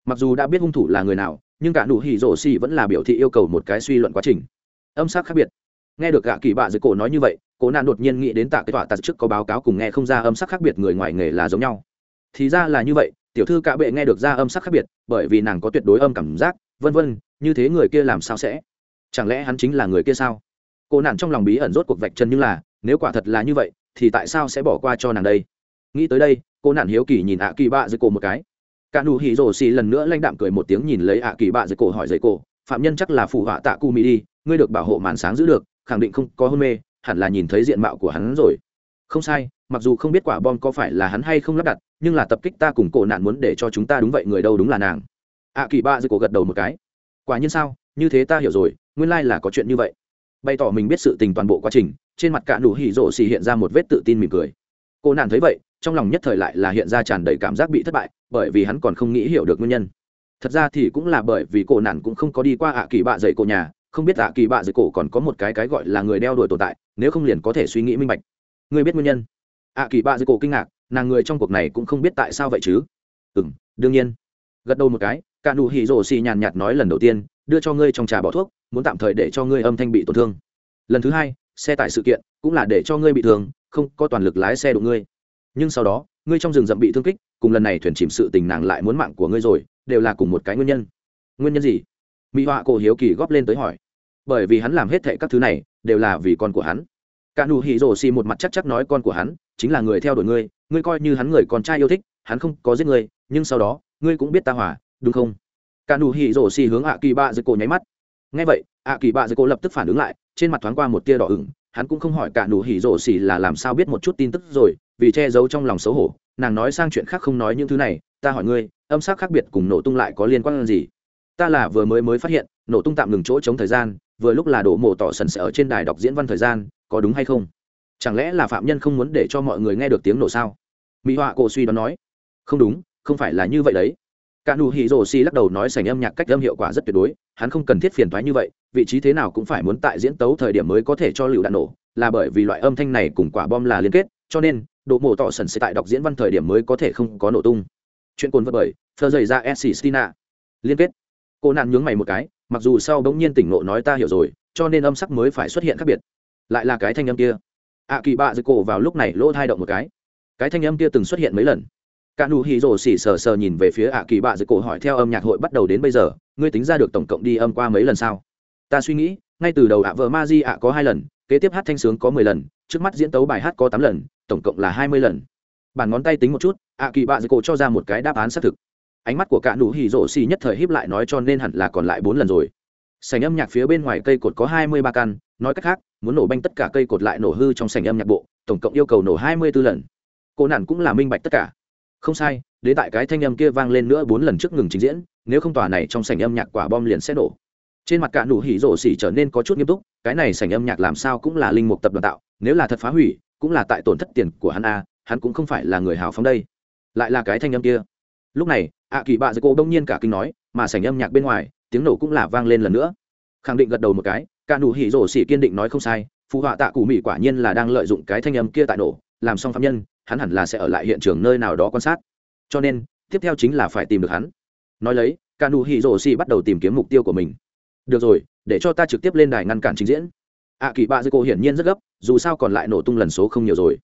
Mặc dù đã biết hung thủ là người nào, nhưng cả nụ hỉ rổ xì vẫn là biểu thị yêu cầu một cái suy luận quá trình. Âm sắc khác biệt. Nghe được gạ kỳ bạ dưới cổ nói như vậy cổ nạn đột nhiên nghĩ đến tạ cái tọa tạ trước có báo cáo cùng nghe không ra âm sắc khác biệt người ngoài nghề là giống nhau. Thì ra là như vậy, tiểu thư cả bệ nghe được ra âm sắc khác biệt, bởi vì nàng có tuyệt đối âm cảm giác, vân vân như thế người kia làm sao sẽ? Chẳng lẽ hắn chính là người kia sao? Cô nản trong lòng bí ẩn rốt cuộc vạch chân nhưng là, nếu quả thật là như vậy, thì tại sao sẽ bỏ qua cho nàng đây? Nghĩ tới đây, cô nản hiếu kỳ nhìn ạ kỳ bạ dưới cổ một cái. Cả nụ hỉ rổ xì lần nữa lãnh đạm cười một tiếng nhìn lấy ạ kỳ bạ dưới cổ hỏi dậy cổ phạm nhân chắc là phụ họa tạ cu mỹ đi, ngươi được bảo hộ màn sáng giữ được, khẳng định không có hôn mê, hẳn là nhìn thấy diện mạo của hắn rồi. Không sai, mặc dù không biết quả bom có phải là hắn hay không lắp đặt, nhưng là tập kích ta cùng cổ nạn muốn để cho chúng ta đúng vậy, người đâu đúng là nàng. ạ kỳ bạ dưới cổ gật đầu một cái quả nhiên sao? Như thế ta hiểu rồi, nguyên lai là có chuyện như vậy. Bày tỏ mình biết sự tình toàn bộ quá trình, trên mặt cả nụ hỉ rổ xì hiện ra một vết tự tin mỉm cười. Cô nàng thấy vậy, trong lòng nhất thời lại là hiện ra tràn đầy cảm giác bị thất bại, bởi vì hắn còn không nghĩ hiểu được nguyên nhân. Thật ra thì cũng là bởi vì cô nạn cũng không có đi qua ạ kỳ bạ dạy cổ nhà, không biết ạ kỳ bạ dạy cổ còn có một cái cái gọi là người đeo đuổi tồn tại, nếu không liền có thể suy nghĩ minh bạch. Người biết nguyên nhân? Ạ kỳ bạ dạy cổ kinh ngạc, nàng người trong cuộc này cũng không biết tại sao vậy chứ? Ừ đương nhiên gật đầu một cái, cả nụ hỉ rổ xì nhàn nhạt nói lần đầu tiên, đưa cho ngươi trong trà bỏ thuốc, muốn tạm thời để cho ngươi âm thanh bị tổn thương. Lần thứ hai, xe tải sự kiện, cũng là để cho ngươi bị thương, không có toàn lực lái xe đụng ngươi. Nhưng sau đó, ngươi trong rừng rậm bị thương kích, cùng lần này thuyền chìm sự tình nàng lại muốn mạng của ngươi rồi, đều là cùng một cái nguyên nhân. Nguyên nhân gì? Mỹ họa cổ hiếu kỳ góp lên tới hỏi. Bởi vì hắn làm hết thệ các thứ này, đều là vì con của hắn. Cả nụ hỉ rổ xì một mặt chắc chắc nói con của hắn, chính là người theo đuổi ngươi ngươi coi như hắn người con trai yêu thích, hắn không có giết ngươi nhưng sau đó, ngươi cũng biết ta hỏa, đúng không? Cả nụ hỉ rổ xì hướng ạ kỳ bạ dưới cổ nháy mắt. Ngay vậy, ạ kỳ bạ dưới cổ lập tức phản ứng lại, trên mặt thoáng qua một tia đỏ ửng, hắn cũng không hỏi cả nụ hỉ rổ xì là làm sao biết một chút tin tức rồi, vì che giấu trong lòng xấu hổ, nàng nói sang chuyện khác không nói những thứ này, ta hỏi ngươi, âm sắc khác biệt cùng nổ tung lại có liên quan gì? Ta là vừa mới mới phát hiện, nổ tung tạm ngừng chỗ chống thời gian, vừa lúc là đổ mộ tỏ sần sẽ ở trên đài đọc diễn văn thời gian, có đúng hay không? Chẳng lẽ là phạm nhân không muốn để cho mọi người nghe được tiếng nổ sao? Mỹ họa cổ suy đoán nói. Không đúng không phải là như vậy đấy. Cả nụ hỉ rồ xì lắc đầu nói sành âm nhạc cách âm hiệu quả rất tuyệt đối hắn không cần thiết phiền thoái như vậy vị trí thế nào cũng phải muốn tại diễn tấu thời điểm mới có thể cho lựu đạn nổ là bởi vì loại âm thanh này cùng quả bom là liên kết cho nên độ mổ tỏ sần sẽ tại đọc diễn văn thời điểm mới có thể không có nổ tung. Chuyện cồn vật bởi thơ dày ra s stina liên kết. Cô nạn nhướng mày một cái mặc dù sau bỗng nhiên tỉnh ngộ nói ta hiểu rồi cho nên âm sắc mới phải xuất hiện khác biệt. Lại là cái thanh âm kia. Ạ à, kỳ bạ dưới cổ vào lúc này lỗ thai động một cái. Cái thanh âm kia từng xuất hiện mấy lần cả nụ hỉ rồ xỉ sờ sờ nhìn về phía ạ kỳ bạ dưới cổ hỏi theo âm nhạc hội bắt đầu đến bây giờ, ngươi tính ra được tổng cộng đi âm qua mấy lần sao? Ta suy nghĩ, ngay từ đầu ạ vợ ma di ạ có hai lần, kế tiếp hát thanh sướng có mười lần, trước mắt diễn tấu bài hát có tám lần, tổng cộng là hai mươi lần. Bàn ngón tay tính một chút, ạ kỳ bạ dưới cổ cho ra một cái đáp án xác thực. Ánh mắt của cả nụ hỉ rồ xì nhất thời híp lại nói cho nên hẳn là còn lại bốn lần rồi. Sành âm nhạc phía bên ngoài cây cột có hai mươi ba căn, nói cách khác, muốn nổ banh tất cả cây cột lại nổ hư trong sành âm nhạc bộ, tổng cộng yêu cầu nổ hai mươi b ố lần. Cô nản cũng là minh bạch tất cả không sai, đến tại cái thanh âm kia vang lên nữa bốn lần trước ngừng trình diễn, nếu không tòa này trong sảnh âm nhạc quả bom liền sẽ nổ. Trên mặt cả nụ hỉ rổ xỉ trở nên có chút nghiêm túc, cái này sảnh âm nhạc làm sao cũng là linh mục tập đoàn tạo, nếu là thật phá hủy, cũng là tại tổn thất tiền của hắn a, hắn cũng không phải là người hào phóng đây. Lại là cái thanh âm kia. Lúc này, ạ à kỳ bạ dây cô đông nhiên cả kinh nói, mà sảnh âm nhạc bên ngoài, tiếng nổ cũng là vang lên lần nữa. Khẳng định gật đầu một cái, cả nụ hỉ rổ xỉ kiên định nói không sai phụ họa tạ cụ mỹ quả nhiên là đang lợi dụng cái thanh âm kia tại nổ, làm xong phạm nhân hắn hẳn là sẽ ở lại hiện trường nơi nào đó quan sát. Cho nên, tiếp theo chính là phải tìm được hắn. Nói lấy ca nụ hỉ rổ xì bắt đầu tìm kiếm mục tiêu của mình. Được rồi, để cho ta trực tiếp lên đài ngăn cản trình diễn. Ạ kỳ ba dư cô hiển nhiên rất gấp, dù sao còn lại nổ tung lần số không nhiều rồi.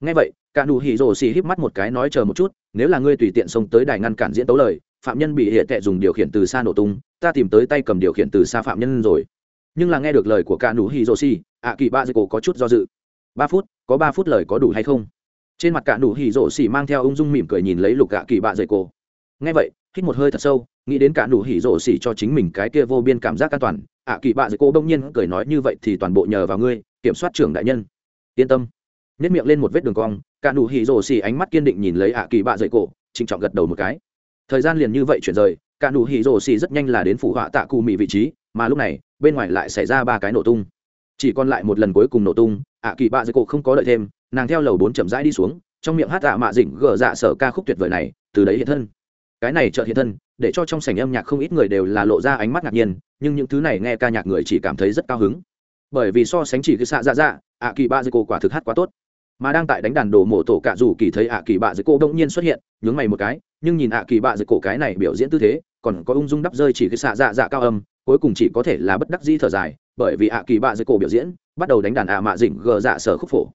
Ngay vậy cả nụ hỉ rồ xì híp mắt một cái nói chờ một chút, nếu là ngươi tùy tiện xông tới đài ngăn cản diễn tấu lời, phạm nhân bị hệ tệ dùng điều khiển từ xa nổ tung, ta tìm tới tay cầm điều khiển từ xa phạm nhân rồi. Nhưng là nghe được lời của cả nụ hỉ rồ xì ạ kỳ ba dư cô có chút do dự. Ba phút, có ba phút lời có đủ hay không? trên mặt cả nụ hỉ rổ xỉ mang theo ung dung mỉm cười nhìn lấy lục gạ kỳ bạ dày cô ngay vậy, hít một hơi thật sâu, nghĩ đến cả nụ hỉ rổ xỉ cho chính mình cái kia vô biên cảm giác an toàn, ạ kỳ bạ dày cô bỗng nhiên cười nói như vậy thì toàn bộ nhờ vào ngươi, kiểm soát trưởng đại nhân. Yên tâm. Nếp miệng lên một vết đường cong, cả nụ hỉ rổ xỉ ánh mắt kiên định nhìn lấy ạ kỳ bạ dày cổ, trịnh trọng gật đầu một cái. Thời gian liền như vậy chuyển rời, cả nụ hỉ rổ xỉ rất nhanh là đến phủ họa tạ cù mị vị trí, mà lúc này, bên ngoài lại xảy ra ba cái nổ tung. Chỉ còn lại một lần cuối cùng nổ tung, ạ kỳ bạ dày cổ không có lợi thêm nàng theo lầu bốn chậm rãi đi xuống, trong miệng hát tạ mạ dịnh gờ dạ sở ca khúc tuyệt vời này, từ đấy hiện thân. Cái này trợ hiện thân, để cho trong sảnh âm nhạc không ít người đều là lộ ra ánh mắt ngạc nhiên, nhưng những thứ này nghe ca nhạc người chỉ cảm thấy rất cao hứng. Bởi vì so sánh chỉ cái xạ dạ dạ ạ kỳ ba dây cô quả thực hát quá tốt. Mà đang tại đánh đàn đồ mổ tổ cạ rủ kỳ thấy ạ kỳ bạ dưới cổ đông nhiên xuất hiện, nhướng mày một cái, nhưng nhìn ạ kỳ bạ dưới cổ cái này biểu diễn tư thế, còn có ung dung đắp rơi chỉ cái xạ dạ dạ cao âm, cuối cùng chỉ có thể là bất đắc di thở dài, bởi vì ạ kỳ bạ dưới cổ biểu diễn, bắt đầu đánh đàn ạ mạ dỉnh gờ dạ sở khúc phổ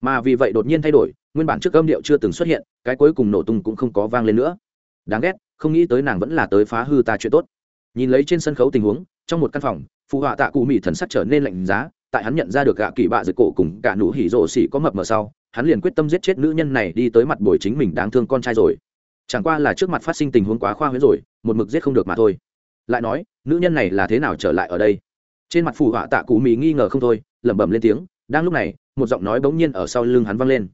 mà vì vậy đột nhiên thay đổi, nguyên bản trước âm điệu chưa từng xuất hiện, cái cuối cùng nổ tung cũng không có vang lên nữa. Đáng ghét, không nghĩ tới nàng vẫn là tới phá hư ta chuyện tốt. Nhìn lấy trên sân khấu tình huống, trong một căn phòng phụ họa tạ cụ mỹ thần sắc trở nên lạnh giá, tại hắn nhận ra được gạ kỳ bạ giật cổ cùng cả nụ hỉ rộ xỉ có mập mờ sau, hắn liền quyết tâm giết chết nữ nhân này đi tới mặt buổi chính mình đáng thương con trai rồi. Chẳng qua là trước mặt phát sinh tình huống quá khoa huyễn rồi, một mực giết không được mà thôi. Lại nói, nữ nhân này là thế nào trở lại ở đây? Trên mặt phù họa tạ cụ mỹ nghi ngờ không thôi, lẩm bẩm lên tiếng, đang lúc này một giọng nói bỗng nhiên ở sau lưng hắn vang lên.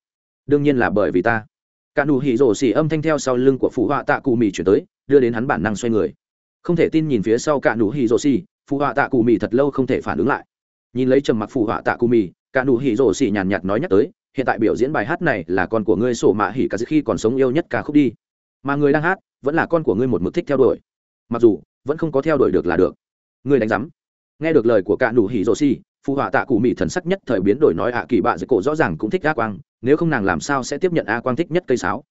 Đương nhiên là bởi vì ta. Cả nụ hỉ rổ xỉ âm thanh theo sau lưng của phụ họa tạ cụ mì chuyển tới, đưa đến hắn bản năng xoay người. Không thể tin nhìn phía sau cả nụ hỉ rổ xỉ, phụ họa tạ cụ mì thật lâu không thể phản ứng lại. Nhìn lấy trầm mặc phụ họa tạ cụ mì, cả nụ hỉ rổ xỉ nhàn nhạt nói nhắc tới, hiện tại biểu diễn bài hát này là con của ngươi sổ mạ hỉ cả khi còn sống yêu nhất ca khúc đi. Mà người đang hát, vẫn là con của ngươi một mực thích theo đuổi. Mặc dù, vẫn không có theo đuổi được là được. Ngươi đánh rắm nghe được lời của cả nụ hỉ rổ xỉ phụ họa tạ cụ mỹ thần sắc nhất thời biến đổi nói ạ kỳ bạ dưới cổ rõ ràng cũng thích a quang, nếu không nàng làm sao sẽ tiếp nhận a quang thích nhất cây sáo?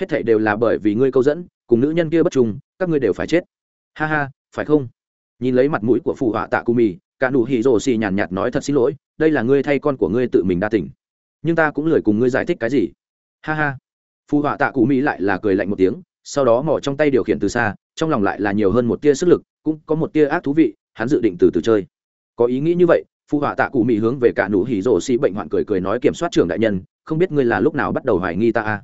Hết thảy đều là bởi vì ngươi câu dẫn, cùng nữ nhân kia bất trùng, các ngươi đều phải chết. Ha ha, phải không? Nhìn lấy mặt mũi của phụ họa tạ cụ mỹ cả nụ hỉ rồ xì nhàn nhạt nói thật xin lỗi, đây là ngươi thay con của ngươi tự mình đa tỉnh nhưng ta cũng lười cùng ngươi giải thích cái gì. Ha ha. Phụ họa tạ cụ mỹ lại là cười lạnh một tiếng, sau đó mỏ trong tay điều khiển từ xa, trong lòng lại là nhiều hơn một tia sức lực, cũng có một tia ác thú vị, hắn dự định từ từ chơi. Có ý nghĩ như vậy phụ họa tạ cụ mỹ hướng về cả nụ hỉ rổ xì bệnh hoạn cười cười nói kiểm soát trưởng đại nhân, không biết ngươi là lúc nào bắt đầu hoài nghi ta a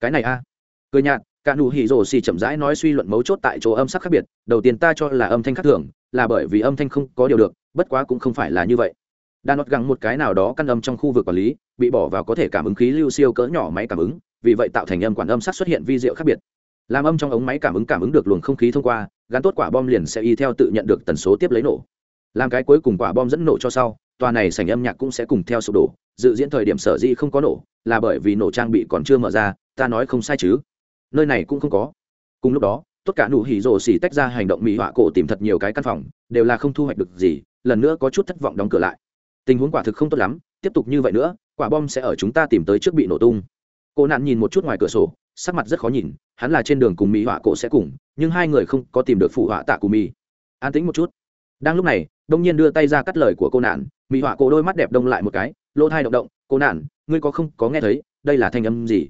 cái này a cười nhạt, cả nụ hỉ rổ xì chậm rãi nói suy luận mấu chốt tại chỗ âm sắc khác biệt, đầu tiên ta cho là âm thanh khác thường, là bởi vì âm thanh không có điều được, bất quá cũng không phải là như vậy. Đa nót gắng một cái nào đó căn âm trong khu vực quản lý, bị bỏ vào có thể cảm ứng khí lưu siêu cỡ nhỏ máy cảm ứng, vì vậy tạo thành âm quản âm sắc xuất hiện vi diệu khác biệt. Làm âm trong ống máy cảm ứng cảm ứng được luồng không khí thông qua, gắn tốt quả bom liền sẽ y theo tự nhận được tần số tiếp lấy nổ làm cái cuối cùng quả bom dẫn nổ cho sau, tòa này sảnh âm nhạc cũng sẽ cùng theo sụp đổ, dự diễn thời điểm sở di không có nổ, là bởi vì nổ trang bị còn chưa mở ra, ta nói không sai chứ. Nơi này cũng không có. Cùng lúc đó, tất cả nụ hỉ rồ xỉ tách ra hành động mỹ họa cổ tìm thật nhiều cái căn phòng, đều là không thu hoạch được gì, lần nữa có chút thất vọng đóng cửa lại. Tình huống quả thực không tốt lắm, tiếp tục như vậy nữa, quả bom sẽ ở chúng ta tìm tới trước bị nổ tung. Cô nạn nhìn một chút ngoài cửa sổ, sắc mặt rất khó nhìn, hắn là trên đường cùng mỹ họa cổ sẽ cùng, nhưng hai người không có tìm được phụ họa tạ của mỹ. An tĩnh một chút. Đang lúc này đông nhiên đưa tay ra cắt lời của cô nạn mỹ họa cổ đôi mắt đẹp đông lại một cái, lỗ thai động động, cô nạn, ngươi có không có nghe thấy, đây là thanh âm gì?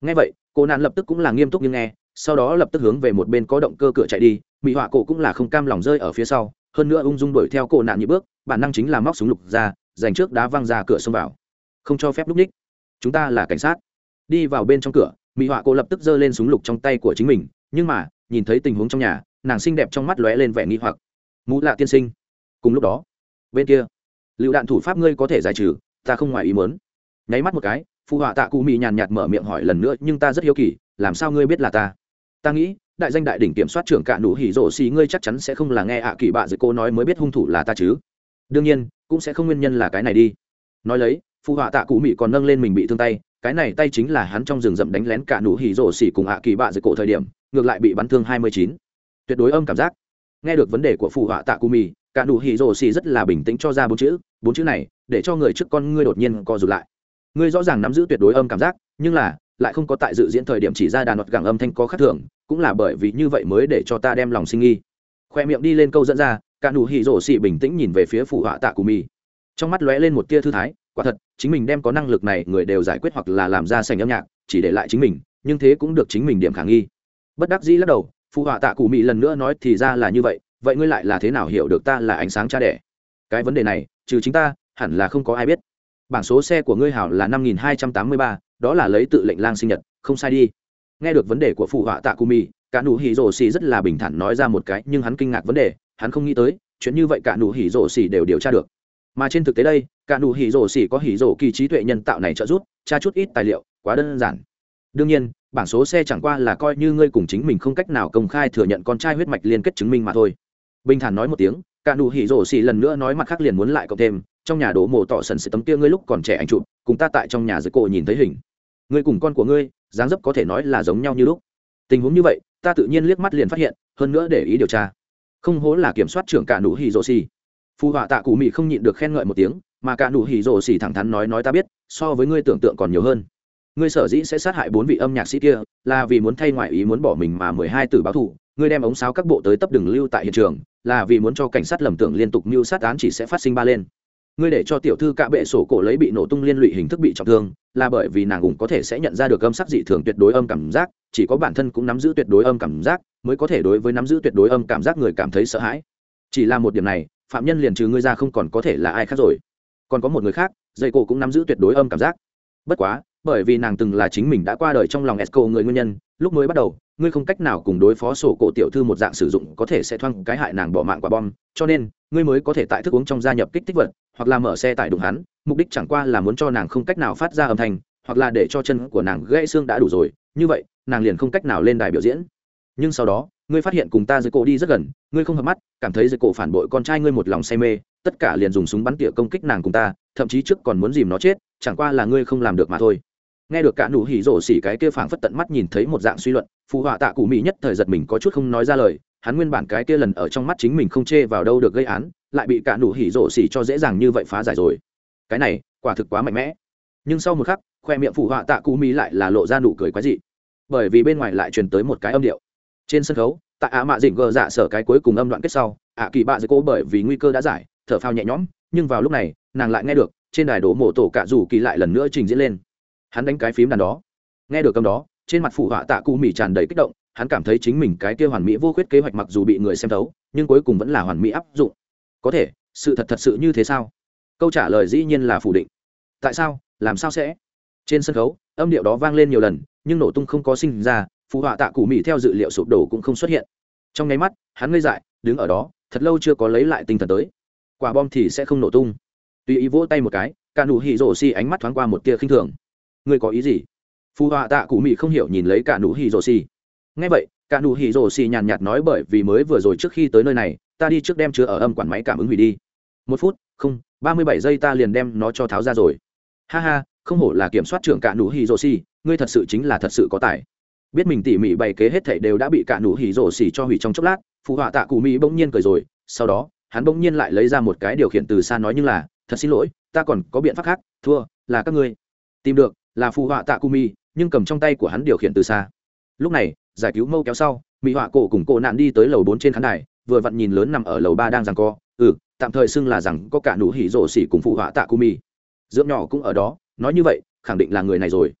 Nghe vậy, cô nạn lập tức cũng là nghiêm túc nhưng nghe, sau đó lập tức hướng về một bên có động cơ cửa chạy đi mỹ họa cổ cũng là không cam lòng rơi ở phía sau, hơn nữa ung dung đuổi theo cô nạn nhị bước, bản năng chính là móc súng lục ra dành trước đá văng ra cửa xông vào. Không cho phép lúc ních chúng ta là cảnh sát. Đi vào bên trong cửa mỹ họa cô lập tức giơ lên súng lục trong tay của chính mình, nhưng mà, nhìn thấy tình huống trong nhà, nàng xinh đẹp trong mắt lóe lên vẻ nghi hoặc. Mũ lạ tiên sinh cùng lúc đó, bên kia, lựu đạn thủ pháp ngươi có thể giải trừ, ta không ngoài ý muốn. Nháy mắt một cái phụ họa tạ cụ Mị nhàn nhạt mở miệng hỏi lần nữa, nhưng ta rất hiếu kỳ, làm sao ngươi biết là ta? Ta nghĩ, đại danh đại đỉnh kiểm soát trưởng cả nụ hỉ rổ xì ngươi chắc chắn sẽ không là nghe ạ kỳ bạ dự cô nói mới biết hung thủ là ta chứ. Đương nhiên, cũng sẽ không nguyên nhân là cái này đi. Nói lấy phụ họa tạ cụ Mị còn nâng lên mình bị thương tay, cái này tay chính là hắn trong rừng rậm đánh lén cả nụ hỉ rổ xì cùng ạ kỳ bạ dự cổ thời điểm, ngược lại bị bắn thương hai mươi chín. Tuyệt đối âm cảm giác. Nghe được vấn đề của phụ họa tạ cụ Mị cả nụ hỉ rồ xì rất là bình tĩnh cho ra bốn chữ bốn chữ này, để cho người trước con ngươi đột nhiên co rụt lại. Ngươi rõ ràng nắm giữ tuyệt đối âm cảm giác, nhưng là, lại không có tại dự diễn thời điểm chỉ ra đàn luật gẳng âm thanh có khác thường, cũng là bởi vì như vậy mới để cho ta đem lòng sinh nghi. Khoe miệng đi lên câu dẫn ra, cả nụ hỉ rồ xì bình tĩnh nhìn về phía phụ họa tạ cù mì trong mắt lóe lên một tia thư thái, quả thật, chính mình đem có năng lực này người đều giải quyết hoặc là làm ra sành âm nhạc, chỉ để lại chính mình, nhưng thế cũng được chính mình điểm khả nghi. Bất đắc dĩ lắc đầu phụ họa tạ cụ Mị lần nữa nói thì ra là như vậy vậy ngươi lại là thế nào hiểu được ta là ánh sáng cha đẻ? Cái vấn đề này, trừ chính ta, hẳn là không có ai biết. Bảng số xe của ngươi hảo là năm nghìn hai trăm tám mươi ba, đó là lấy tự lệnh lang sinh nhật, không sai đi. Nghe được vấn đề của phụ họa tạ cù mì, cả nụ hỉ rổ xì rất là bình thản nói ra một cái, nhưng hắn kinh ngạc vấn đề, hắn không nghĩ tới, chuyện như vậy cả nụ hỉ rổ xì đều điều tra được. Mà trên thực tế đây, cả nụ hỉ rổ xì có hỉ rổ kỳ trí tuệ nhân tạo này trợ giúp, tra chút ít tài liệu, quá đơn giản. Đương nhiên, bảng số xe chẳng qua là coi như ngươi cùng chính mình không cách nào công khai thừa nhận con trai huyết mạch liên kết chứng minh mà thôi bình thản nói một tiếng, cả nụ hỉ rổ xì lần nữa nói mặt khác liền muốn lại cộng thêm, trong nhà đổ mồ tỏ sần sự tấm kia ngươi lúc còn trẻ anh chụp, cùng ta tại trong nhà dưới cổ nhìn thấy hình. Ngươi cùng con của ngươi, dáng dấp có thể nói là giống nhau như lúc. Tình huống như vậy, ta tự nhiên liếc mắt liền phát hiện, hơn nữa để ý điều tra. Không hố là kiểm soát trưởng cả nụ hỉ rổ xì. Phù họa tạ cụ mị không nhịn được khen ngợi một tiếng, mà cả nụ hỉ rổ xì thẳng thắn nói nói ta biết, so với ngươi tưởng tượng còn nhiều hơn ngươi sở dĩ sẽ sát hại bốn vị âm nhạc sĩ kia, là vì muốn thay ngoại ý muốn bỏ mình mà mười hai tử báo thủ, ngươi đem ống sáo các bộ tới tấp đừng lưu tại hiện trường, là vì muốn cho cảnh sát lầm tưởng liên tục mưu sát án chỉ sẽ phát sinh ba lên. Ngươi để cho tiểu thư cạ bệ sổ cổ lấy bị nổ tung liên lụy hình thức bị trọng thương, là bởi vì nàng cũng có thể sẽ nhận ra được âm sắc dị thường tuyệt đối âm cảm giác, chỉ có bản thân cũng nắm giữ tuyệt đối âm cảm giác, mới có thể đối với nắm giữ tuyệt đối âm cảm giác người cảm thấy sợ hãi. Chỉ là một điểm này, phạm nhân liền trừ ngươi ra không còn có thể là ai khác rồi. Còn có một người khác, dây cổ cũng nắm giữ tuyệt đối âm cảm giác. Bất quá bởi vì nàng từng là chính mình đã qua đời trong lòng esco người nguyên nhân, lúc mới bắt đầu, ngươi không cách nào cùng đối phó sổ cổ tiểu thư một dạng sử dụng có thể sẽ thoang cái hại nàng bỏ mạng quả bom, cho nên, ngươi mới có thể tại thức uống trong gia nhập kích thích vật, hoặc là mở xe tải đụng hắn, mục đích chẳng qua là muốn cho nàng không cách nào phát ra âm thanh, hoặc là để cho chân của nàng gãy xương đã đủ rồi, như vậy, nàng liền không cách nào lên đài biểu diễn. Nhưng sau đó, ngươi phát hiện cùng ta dưới cổ đi rất gần, ngươi không hợp mắt, cảm thấy dưới cổ phản bội con trai ngươi một lòng say mê, tất cả liền dùng súng bắn tỉa công kích nàng cùng ta, thậm chí trước còn muốn dìm nó chết, chẳng qua là ngươi không làm được mà thôi nghe được cả nụ hỉ rổ xỉ cái kia phảng phất tận mắt nhìn thấy một dạng suy luận phụ họa tạ cụ mỹ nhất thời giật mình có chút không nói ra lời, hắn nguyên bản cái kia lần ở trong mắt chính mình không chê vào đâu được gây án, lại bị cả nụ hỉ rổ xỉ cho dễ dàng như vậy phá giải rồi. Cái này, quả thực quá mạnh mẽ. Nhưng sau một khắc, khoe miệng phụ họa tạ cụ mỹ lại là lộ ra nụ cười quái dị. Bởi vì bên ngoài lại truyền tới một cái âm điệu. Trên sân khấu tại ạ mạ dịnh gờ dạ sở cái cuối cùng âm đoạn kết sau, ạ kỳ bạ dây cố bởi vì nguy cơ đã giải, thở phao nhẹ nhõm, nhưng vào lúc này, nàng lại nghe được, trên đài đổ mổ tổ cả dù kỳ lại lần nữa trình diễn lên hắn đánh cái phím đàn đó. Nghe được cầm đó, trên mặt phụ họa tạ cụ mỹ tràn đầy kích động, hắn cảm thấy chính mình cái kia hoàn mỹ vô khuyết kế hoạch mặc dù bị người xem thấu, nhưng cuối cùng vẫn là hoàn mỹ áp dụng. Có thể, sự thật thật sự như thế sao? Câu trả lời dĩ nhiên là phủ định. Tại sao? Làm sao sẽ? Trên sân khấu, âm điệu đó vang lên nhiều lần, nhưng nổ tung không có sinh ra phụ họa tạ cụ mỹ theo dự liệu sụp đổ cũng không xuất hiện. Trong nháy mắt, hắn ngây dại, đứng ở đó, thật lâu chưa có lấy lại tinh thần tới. Quả bom thì sẽ không nổ tung. Tùy ý vỗ tay một cái cả nụ hỉ rổ xi ánh mắt thoáng qua một tia khinh thường ngươi có ý gì? Phù họa tạ cụ mị không hiểu nhìn lấy cả nụ hỉ rồ xì. Ngay vậy, cả nụ hỉ rồ xì nhàn nhạt nói bởi vì mới vừa rồi trước khi tới nơi này, ta đi trước đem chứa ở âm quản máy cảm ứng hủy đi. Một phút, không, ba mươi bảy giây ta liền đem nó cho tháo ra rồi. Ha ha, không hổ là kiểm soát trưởng cả nụ hỉ rồ xì, ngươi thật sự chính là thật sự có tài. Biết mình tỉ mỉ bày kế hết thảy đều đã bị cả nụ hỉ rồ xì cho hủy trong chốc lát phù họa tạ cụ mị bỗng nhiên cười rồi, sau đó, hắn bỗng nhiên lại lấy ra một cái điều khiển từ xa nói như là, thật xin lỗi, ta còn có biện pháp khác, thua, là các ngươi. Tìm được là phù họa tạ kumi nhưng cầm trong tay của hắn điều khiển từ xa. Lúc này, giải cứu mâu kéo sau mỹ họa cổ cùng cổ nạn đi tới lầu bốn trên khán đài, vừa vặn nhìn lớn nằm ở lầu ba đang rằng co. Ừ tạm thời xưng là rằng có cả nụ hỉ rổ xỉ cùng phụ họa tạ kumi dưỡng nhỏ cũng ở đó, nói như vậy, khẳng định là người này rồi.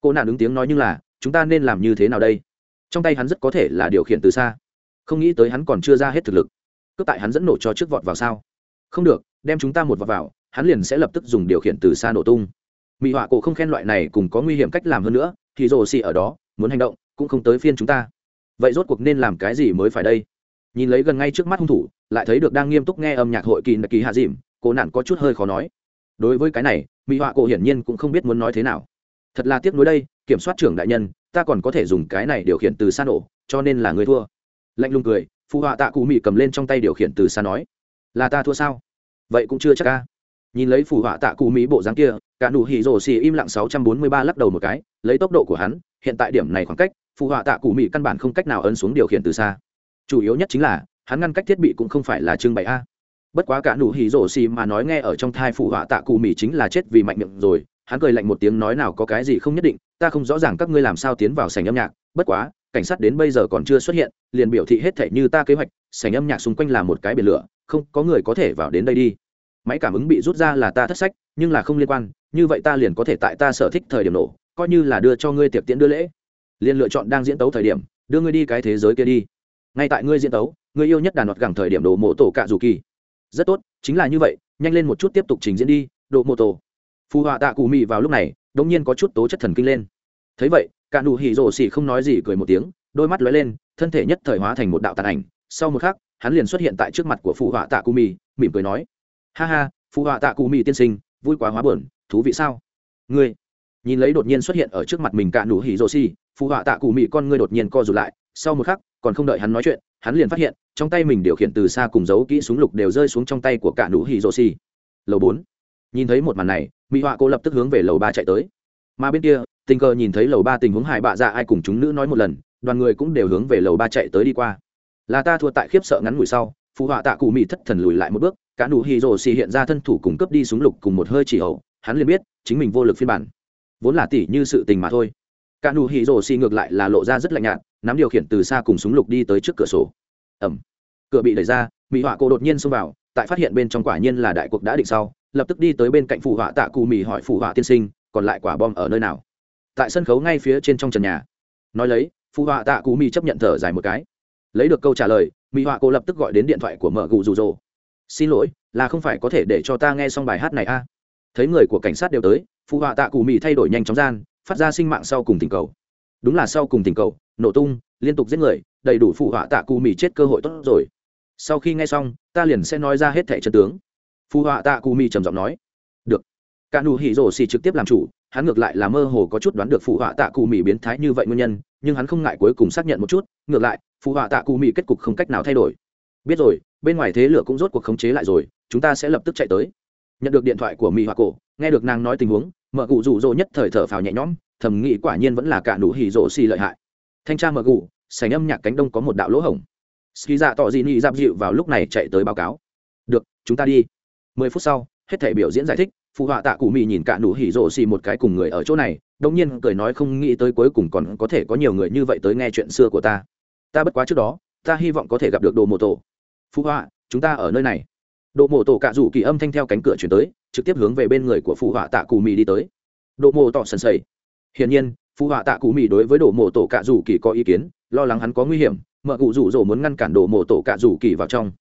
Cô nạn ứng tiếng nói như là, chúng ta nên làm như thế nào đây? Trong tay hắn rất có thể là điều khiển từ xa. Không nghĩ tới hắn còn chưa ra hết thực lực. Cướp tại hắn dẫn nổ cho trước vọt vào sao? Không được, đem chúng ta một vọt vào, hắn liền sẽ lập tức dùng điều khiển từ xa nổ tung mỹ họa cổ không khen loại này cùng có nguy hiểm cách làm hơn nữa, thì rồ xì ở đó, muốn hành động, cũng không tới phiên chúng ta. Vậy rốt cuộc nên làm cái gì mới phải đây? Nhìn lấy gần ngay trước mắt hung thủ, lại thấy được đang nghiêm túc nghe âm nhạc hội kỳ nạc kỳ hạ dìm cổ nạn có chút hơi khó nói. Đối với cái này mỹ họa cổ hiển nhiên cũng không biết muốn nói thế nào. Thật là tiếc nuối đây, kiểm soát trưởng đại nhân, ta còn có thể dùng cái này điều khiển từ xa nổ, cho nên là người thua. Lạnh lùng cười, phụ họa tạ cụ mỹ cầm lên trong tay điều khiển từ xa nói. Là ta thua sao? Vậy cũng chưa chắc ca nhìn lấy phù họa tạ cụ mỹ bộ dáng kia, cả nụ hỉ rồ xì im lặng sáu trăm bốn mươi ba lắc đầu một cái, lấy tốc độ của hắn, hiện tại điểm này khoảng cách, phù họa tạ cụ mỹ căn bản không cách nào ấn xuống điều khiển từ xa. Chủ yếu nhất chính là, hắn ngăn cách thiết bị cũng không phải là trưng bày a. Bất quá cả nụ hỉ rồ xì mà nói nghe ở trong thai phù họa tạ cụ mỹ chính là chết vì mạnh miệng rồi, hắn cười lạnh một tiếng nói nào có cái gì không nhất định, ta không rõ ràng các ngươi làm sao tiến vào sảnh âm nhạc, bất quá, cảnh sát đến bây giờ còn chưa xuất hiện, liền biểu thị hết thể như ta kế hoạch, sảnh âm nhạc xung quanh là một cái biển lửa, không có người có thể vào đến đây đi máy cảm ứng bị rút ra là ta thất sách, nhưng là không liên quan, như vậy ta liền có thể tại ta sở thích thời điểm nổ, coi như là đưa cho ngươi tiệc tiễn đưa lễ. Liền lựa chọn đang diễn tấu thời điểm, đưa ngươi đi cái thế giới kia đi. Ngay tại ngươi diễn tấu, ngươi yêu nhất đàn hoạt gẳng thời điểm đồ mộ tổ cạ dù kỳ rất tốt, chính là như vậy, nhanh lên một chút tiếp tục trình diễn đi, đồ mộ tổ. Phù họa tạ cụ mị vào lúc này, đống nhiên có chút tố chất thần kinh lên. Thấy vậy cạ nụ hỉ rổ xỉ không nói gì cười một tiếng, đôi mắt lóe lên, thân thể nhất thời hóa thành một đạo tàn ảnh. Sau một khắc, hắn liền xuất hiện tại trước mặt của phù họa tạ cụ mị, mỉm cười nói ha ha, phụ họa tạ cụ mỹ tiên sinh, vui quá hóa bờn thú vị sao? Ngươi, nhìn lấy đột nhiên xuất hiện ở trước mặt mình cạ nụ hỉ rô xi phụ họa tạ cụ mỹ con ngươi đột nhiên co rụt lại, sau một khắc, còn không đợi hắn nói chuyện, hắn liền phát hiện, trong tay mình điều khiển từ xa cùng dấu kỹ súng lục đều rơi xuống trong tay của cạ nụ hỉ rô xi lầu bốn, nhìn thấy một màn này mỹ họa cô lập tức hướng về lầu ba chạy tới. Mà bên kia, tình cờ nhìn thấy lầu ba tình huống hải bạ ra ai cùng chúng nữ nói một lần, đoàn người cũng đều hướng về lầu ba chạy tới đi qua. Là ta thua tại khiếp sợ ngắn ngủi sau, phụ họa tạ cụ mỹ thất thần lùi lại một bước cả nụ hì rồ xì hiện ra thân thủ cung cấp đi súng lục cùng một hơi chỉ ẩu hắn liền biết, chính mình vô lực phiên bản. Vốn là tỉ như sự tình mà thôi. Cả nụ hì rồ xì ngược lại là lộ ra rất lạnh nhạt, nắm điều khiển từ xa cùng súng lục đi tới trước cửa sổ. Ẩm cửa bị đẩy ra, mỹ họa cô đột nhiên xông vào, tại phát hiện bên trong quả nhiên là đại cuộc đã định sau, lập tức đi tới bên cạnh phụ họa tạ cù mỹ hỏi phụ họa tiên sinh, còn lại quả bom ở nơi nào? Tại sân khấu ngay phía trên trong trần nhà. Nói lấy phụ họa tạ cù mỹ chấp nhận thở dài một cái. Lấy được câu trả lời, mỹ họa cô lập tức gọi đến điện thoại của mở gù rủ rồ xin lỗi, là không phải có thể để cho ta nghe xong bài hát này a. Thấy người của cảnh sát đều tới phụ họa tạ cụ mị thay đổi nhanh chóng gian, phát ra sinh mạng sau cùng tình cầu. Đúng là sau cùng tình cầu, nổ tung, liên tục giết người, đầy đủ phụ họa tạ cụ mị chết cơ hội tốt rồi. Sau khi nghe xong, ta liền sẽ nói ra hết thẻ chân tướng. Phụ họa tạ cụ mị trầm giọng nói. Được. Cả nụ hỉ rồ xì trực tiếp làm chủ, hắn ngược lại là mơ hồ có chút đoán được phụ họa tạ cụ mị biến thái như vậy nguyên nhân, nhưng hắn không ngại cuối cùng xác nhận một chút, ngược lại phụ họa tạ cụ mị kết cục không cách nào thay đổi biết rồi, bên ngoài thế lửa cũng rốt cuộc khống chế lại rồi, chúng ta sẽ lập tức chạy tới. Nhận được điện thoại của mỹ hoa cổ, nghe được nàng nói tình huống mở cụ rủ rỗ nhất thời thở phào nhẹ nhõm, thầm nghĩ quả nhiên vẫn là cả nụ hỉ rỗ xì lợi hại. Thanh tra mở cụ sành âm nhạc cánh đông có một đạo lỗ hổng. Ski dạ tỏ dị nị dạp dịu vào lúc này chạy tới báo cáo. Được, chúng ta đi. Mười phút sau, hết thể biểu diễn giải thích, phụ họa tạ cụ mỹ nhìn cả nụ hỉ rỗ xì một cái cùng người ở chỗ này đông nhiên cười nói không nghĩ tới cuối cùng còn có thể có nhiều người như vậy tới nghe chuyện xưa của ta. Ta bất quá trước đó, ta hy vọng có thể gặp được đồ mô tổ. Phụ họa, chúng ta ở nơi này. Độ mộ tổ cạ rủ kỳ âm thanh theo cánh cửa chuyển tới, trực tiếp hướng về bên người của phụ họa tạ cù mì đi tới. Độ mộ tỏ sần sầy. Hiển nhiên phụ họa tạ cù mì đối với độ mộ tổ cạ rủ kỳ có ý kiến, lo lắng hắn có nguy hiểm mợ cụ rủ rỗ muốn ngăn cản độ mộ tổ cạ rủ kỳ vào trong.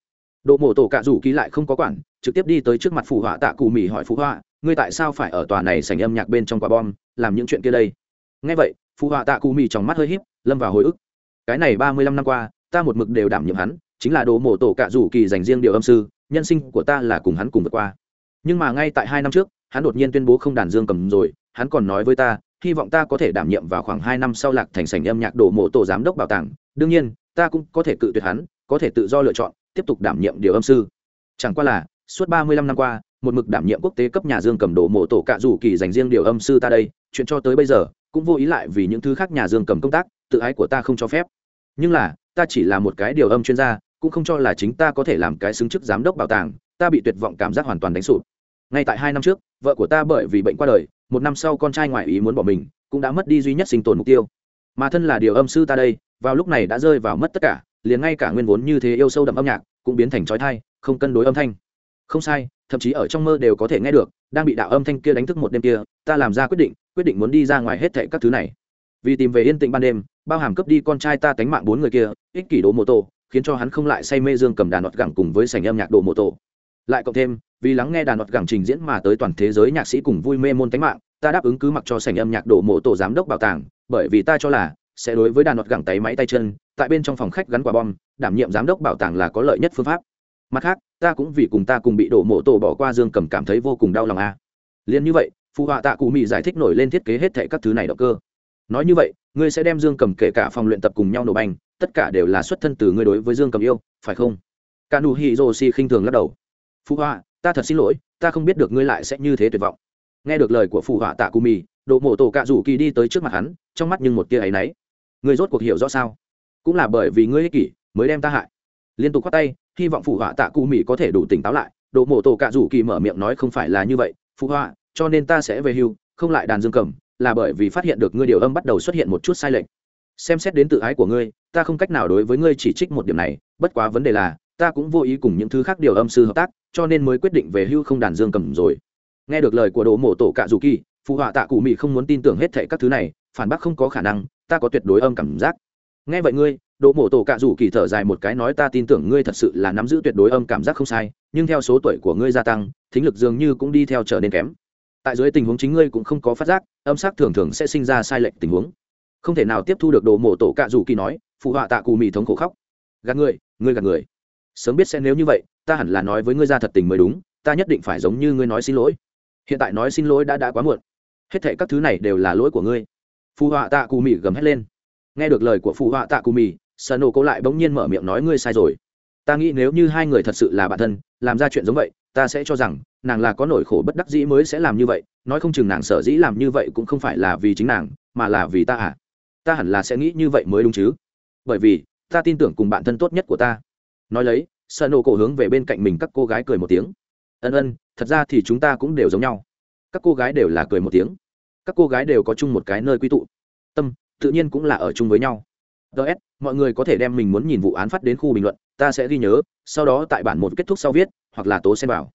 Độ mộ tổ cạ rủ kỳ lại không có quản, trực tiếp đi tới trước mặt phụ họa tạ cù mì hỏi phụ họa, ngươi tại sao phải ở tòa này sành âm nhạc bên trong quả bom, làm những chuyện kia đây? Ngay vậy phụ họa tạ cù mì trong mắt hơi híp, lâm vào hồi ức. Cái này ba mươi lăm năm qua, ta một mực đều đảm nhiệm hắn chính là đồ mộ tổ cạ rủ kỳ dành riêng điều âm sư, nhân sinh của ta là cùng hắn cùng vượt qua. Nhưng mà ngay tại hai năm trước, hắn đột nhiên tuyên bố không đàn dương cầm rồi, hắn còn nói với ta, hy vọng ta có thể đảm nhiệm vào khoảng hai năm sau lạc thành sảnh âm nhạc đồ mộ tổ giám đốc bảo tàng, đương nhiên, ta cũng có thể cự tuyệt hắn, có thể tự do lựa chọn, tiếp tục đảm nhiệm điều âm sư. Chẳng qua là, suốt ba mươi lăm năm qua, một mực đảm nhiệm quốc tế cấp nhà dương cầm đồ mộ tổ cạ rủ kỳ dành riêng điều âm sư ta đây, chuyện cho tới bây giờ, cũng vô ý lại vì những thứ khác nhà dương cầm công tác, tự ái của ta không cho phép. Nhưng là, ta chỉ là một cái điều âm chuyên gia cũng không cho là chính ta có thể làm cái xứng chức giám đốc bảo tàng, ta bị tuyệt vọng cảm giác hoàn toàn đánh sụp. Ngay tại hai năm trước, vợ của ta bởi vì bệnh qua đời, một năm sau con trai ngoại ý muốn bỏ mình, cũng đã mất đi duy nhất sinh tồn mục tiêu. Mà thân là điều âm sư ta đây, vào lúc này đã rơi vào mất tất cả, liền ngay cả nguyên vốn như thế yêu sâu đậm âm nhạc, cũng biến thành trói thai, không cân đối âm thanh. Không sai, thậm chí ở trong mơ đều có thể nghe được, đang bị đạo âm thanh kia đánh thức một đêm kia, ta làm ra quyết định quyết định muốn đi ra ngoài hết thệ các thứ này. Vì tìm về yên tĩnh ban đêm, bao hàm cướp đi con trai ta tánh mạng bốn người kia, ích kỷ đồ mô tô khiến cho hắn không lại say mê dương cầm đàn nọt gẳng cùng với sảnh âm nhạc đồ mộ tổ lại cộng thêm, vì lắng nghe đàn nọt gẳng trình diễn mà tới toàn thế giới nhạc sĩ cùng vui mê môn tánh mạng, ta đáp ứng cứ mặc cho sảnh âm nhạc đồ mộ tổ giám đốc bảo tàng, bởi vì ta cho là, sẽ đối với đàn nọt gẳng tay máy tay chân, tại bên trong phòng khách gắn quả bom, đảm nhiệm giám đốc bảo tàng là có lợi nhất phương pháp mặt khác, ta cũng vì cùng ta cùng bị đổ mộ tổ bỏ qua dương cầm cảm thấy vô cùng đau lòng a à. liền như vậy phụ họa tạ cụ mỹ giải thích nổi lên thiết kế hết thệ các thứ này động cơ nói như vậy, ngươi sẽ đem dương cầm kể cả phòng luyện tập cùng nhau nổ bành tất cả đều là xuất thân từ ngươi đối với dương cầm yêu, phải không? Cả nụ hỉ rồ xì khinh thường lắc đầu. Phụ họa, ta thật xin lỗi, ta không biết được ngươi lại sẽ như thế tuyệt vọng. Nghe được lời của phụ họa tạ cù mì độ mộ tổ cạ rủ kỳ đi tới trước mặt hắn, trong mắt nhưng một tia ấ y náy. Ngươi rốt cuộc hiểu rõ sao? Cũng là bởi vì ngươi ích kỷ mới đem ta hại. Liên tục k h á t tay, hy vọng phụ họa tạ cù mì có thể đủ tỉnh táo lại. Độ mộ tổ cạ rủ kỳ mở miệng nói không phải là như vậy. Phụ họa, cho nên ta sẽ về hưu, không lại đàn dương cầm, là bởi vì phát hiện được ngươi điều âm bắt đầu xuất hiện một chút sai lệch xem xét đến tự ái của ngươi, ta không cách nào đối với ngươi chỉ trích một điểm này, bất quá vấn đề là, ta cũng vô ý cùng những thứ khác điều âm sư hợp tác, cho nên mới quyết định về hưu không đàn dương cầm rồi. Nghe được lời của Đỗ mộ tổ cạ dù kỳ phụ họa tạ cụ mị không muốn tin tưởng hết thệ các thứ này, phản bác không có khả năng, ta có tuyệt đối âm cảm giác. Nghe vậy ngươi, Đỗ mộ tổ cạ dù kỳ thở dài một cái nói ta tin tưởng ngươi thật sự là nắm giữ tuyệt đối âm cảm giác không sai, nhưng theo số tuổi của ngươi gia tăng, thính lực dường như cũng đi theo trở nên kém. Tại dưới tình huống chính ngươi cũng không có phát giác, âm sắc thường thường sẽ sinh ra sai lệch tình huống không thể nào tiếp thu được đồ mộ tổ cạ dù kỳ nói, phụ họa tạ cù mì thống khổ khóc. Gạt người ngươi gạt người. Sớm biết sẽ nếu như vậy, ta hẳn là nói với ngươi ra thật tình mới đúng, ta nhất định phải giống như ngươi nói xin lỗi. Hiện tại nói xin lỗi đã đã quá muộn. Hết thệ các thứ này đều là lỗi của ngươi. Phụ họa tạ cù mì gầm hét lên. Nghe được lời của phụ họa tạ cù mì sợ nổ cố lại bỗng nhiên mở miệng nói ngươi sai rồi. Ta nghĩ nếu như hai người thật sự là bạn thân, làm ra chuyện giống vậy, ta sẽ cho rằng, nàng là có nỗi khổ bất đắc dĩ mới sẽ làm như vậy, nói không chừng nàng sở dĩ làm như vậy cũng không phải là vì chính nàng, mà là vì ta ạ à ta hẳn là sẽ nghĩ như vậy mới đúng chứ. Bởi vì, ta tin tưởng cùng bạn thân tốt nhất của ta. Nói lấy sợ nổ cổ hướng về bên cạnh mình các cô gái cười một tiếng. Ân ân, thật ra thì chúng ta cũng đều giống nhau. Các cô gái đều là cười một tiếng. Các cô gái đều có chung một cái nơi quy tụ. Tâm, tự nhiên cũng là ở chung với nhau. Ts mọi người có thể đem mình muốn nhìn vụ án phát đến khu bình luận, ta sẽ ghi nhớ, sau đó tại bản một kết thúc sau viết, hoặc là tố xem vào.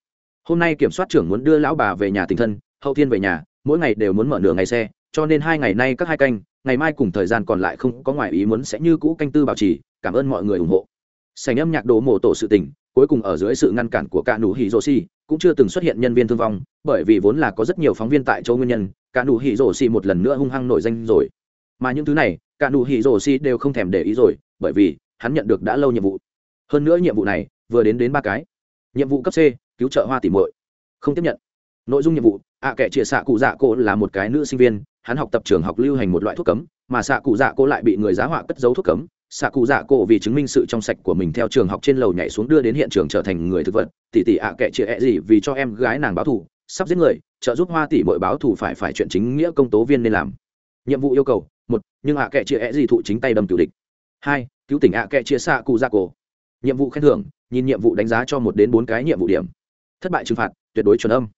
Hôm nay kiểm soát trưởng muốn đưa lão bà về nhà tình thân, hậu thiên về nhà, mỗi ngày đều muốn mở nửa ngày xe cho nên hai ngày nay các hai canh ngày mai cùng thời gian còn lại không có ngoài ý muốn sẽ như cũ canh tư bảo trì cảm ơn mọi người ủng hộ. Sành âm nhạc đồ mộ tổ sự tình cuối cùng ở dưới sự ngăn cản của cả nụ hỉ rồ xì cũng chưa từng xuất hiện nhân viên thương vong bởi vì vốn là có rất nhiều phóng viên tại chỗ nguyên nhân cả nụ hỉ rồ xì một lần nữa hung hăng nổi danh rồi. Mà những thứ này cả nụ hỉ rồ xì đều không thèm để ý rồi bởi vì hắn nhận được đã lâu nhiệm vụ. Hơn nữa nhiệm vụ này vừa đến đến ba cái. Nhiệm vụ cấp c cứu trợ hoa tỉ mội không tiếp nhận. Nội dung nhiệm vụ ạ à, kẻ chia xạ cụ dạ cổ là một cái nữ sinh viên hắn học tập trường học lưu hành một loại thuốc cấm, mà xạ cụ dạ cô lại bị người giá họa cất giấu thuốc cấm. Xạ cụ dạ cổ vì chứng minh sự trong sạch của mình theo trường học trên lầu nhảy xuống đưa đến hiện trường trở thành người thực vật. Tỷ tỷ ạ kệ chị ẹ e gì vì cho em gái nàng báo thù, sắp giết người, trợ giúp hoa tỷ bội báo thù phải phải chuyện chính nghĩa công tố viên nên làm. Nhiệm vụ yêu cầu, một, nhưng ạ kệ chị ẹ e gì thụ chính tay đâm cựu địch. Hai, cứu tỉnh ạ kệ chia xạ cụ dạ cổ nhiệm vụ khen thưởng, nhìn nhiệm vụ đánh giá cho một đến bốn cái nhiệm vụ điểm. Thất bại trừng phạt, tuyệt đối chuẩn âm.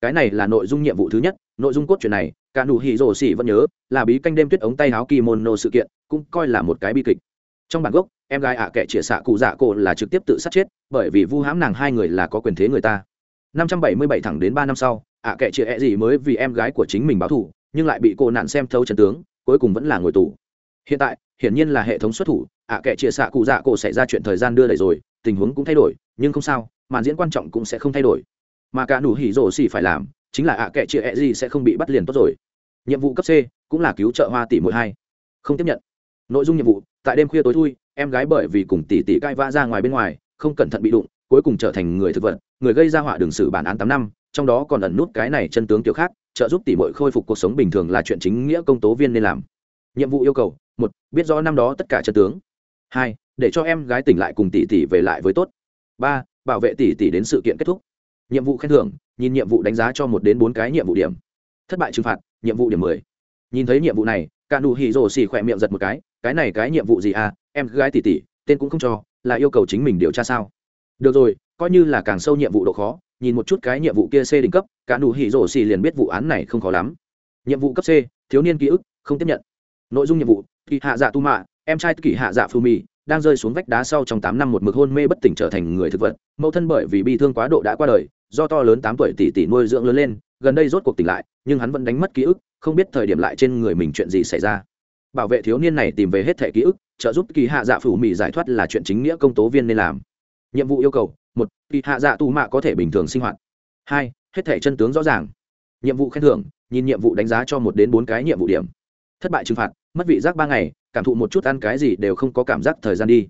Cái này là nội dung nhiệm vụ thứ nhất, nội dung cốt truyện này cả nụ hỉ rổ xỉ vẫn nhớ, là bí canh đêm tuyết ống tay áo kimono sự kiện, cũng coi là một cái bi kịch. Trong bản gốc, em gái ạ à kệ chĩa xạ cụ dạ cổ là trực tiếp tự sát chết, bởi vì vu hãm nàng hai người là có quyền thế người ta. Năm trăm bảy mươi bảy thẳng đến ba năm sau, ạ à kệ chĩa ẹ gì mới vì em gái của chính mình báo thù, nhưng lại bị cô nạn xem thấu trần tướng, cuối cùng vẫn là ngồi tù. Hiện tại, hiển nhiên là hệ thống xuất thủ, ạ à kệ chĩa xạ cụ dạ cổ xảy ra chuyện thời gian đưa đ rồi, tình huống cũng thay đổi, nhưng không sao, màn diễn quan trọng cũng sẽ không thay đổi. Mà cả nụ hỉ rổ xỉ phải làm chính là ạ à kệ chia e gì sẽ không bị bắt liền tốt rồi. Nhiệm vụ cấp c cũng là cứu trợ hoa tỷ mỗi hai. Không tiếp nhận. Nội dung nhiệm vụ, tại đêm khuya tối thui, em gái bởi vì cùng tỷ tỷ cai vã ra ngoài bên ngoài, không cẩn thận bị đụng, cuối cùng trở thành người thực vật, người gây ra họa đường xử bản án tám năm, trong đó còn ẩn nút cái này chân tướng kiểu khác, trợ giúp tỷ muội khôi phục cuộc sống bình thường là chuyện chính nghĩa công tố viên nên làm. Nhiệm vụ yêu cầu, một, biết rõ năm đó tất cả chân tướng. Hai, để cho em gái tỉnh lại cùng tỷ tỷ về lại với tốt. Ba, bảo vệ tỷ tỷ đến sự kiện kết thúc nhiệm vụ khen thưởng, nhìn nhiệm vụ đánh giá cho một đến bốn cái nhiệm vụ điểm. Thất bại trừng phạt, nhiệm vụ điểm mười. Nhìn thấy nhiệm vụ này, cả nụ hỉ rồ xì khỏe miệng giật một cái cái này cái nhiệm vụ gì à em gái tỷ tỷ, tên cũng không cho, là yêu cầu chính mình điều tra sao? Được rồi, coi như là càng sâu nhiệm vụ độ khó, nhìn một chút cái nhiệm vụ kia c đỉnh cấp, cả nụ hỉ rổ xì liền biết vụ án này không khó lắm. Nhiệm vụ cấp c, thiếu niên ký ức, không tiếp nhận. Nội dung nhiệm vụ, kỳ hạ dạ tu mạ em trai kỳ hạ dạ phù mì đang rơi xuống vách đá sau trong tám năm một mực hôn mê bất tỉnh trở thành người thực vật, mẫu thân bởi vì bị thương quá độ đã qua đời, do to lớn tám tuổi tỷ tỷ nuôi dưỡng lớn lên, gần đây rốt cuộc tỉnh lại, nhưng hắn vẫn đánh mất ký ức, không biết thời điểm lại trên người mình chuyện gì xảy ra. Bảo vệ thiếu niên này tìm về hết thẻ ký ức, trợ giúp kỳ hạ dạ phủ mỹ giải thoát là chuyện chính nghĩa công tố viên nên làm. Nhiệm vụ yêu cầu, một, kỳ hạ dạ tù mạ có thể bình thường sinh hoạt. Hai, hết thẻ chân tướng rõ ràng. Nhiệm vụ khen thưởng, nhìn nhiệm vụ đánh giá cho một đến bốn cái nhiệm vụ điểm. Thất bại trừng phạt, mất vị giác ba ngày cảm thụ một chút ăn cái gì đều không có cảm giác thời gian đi.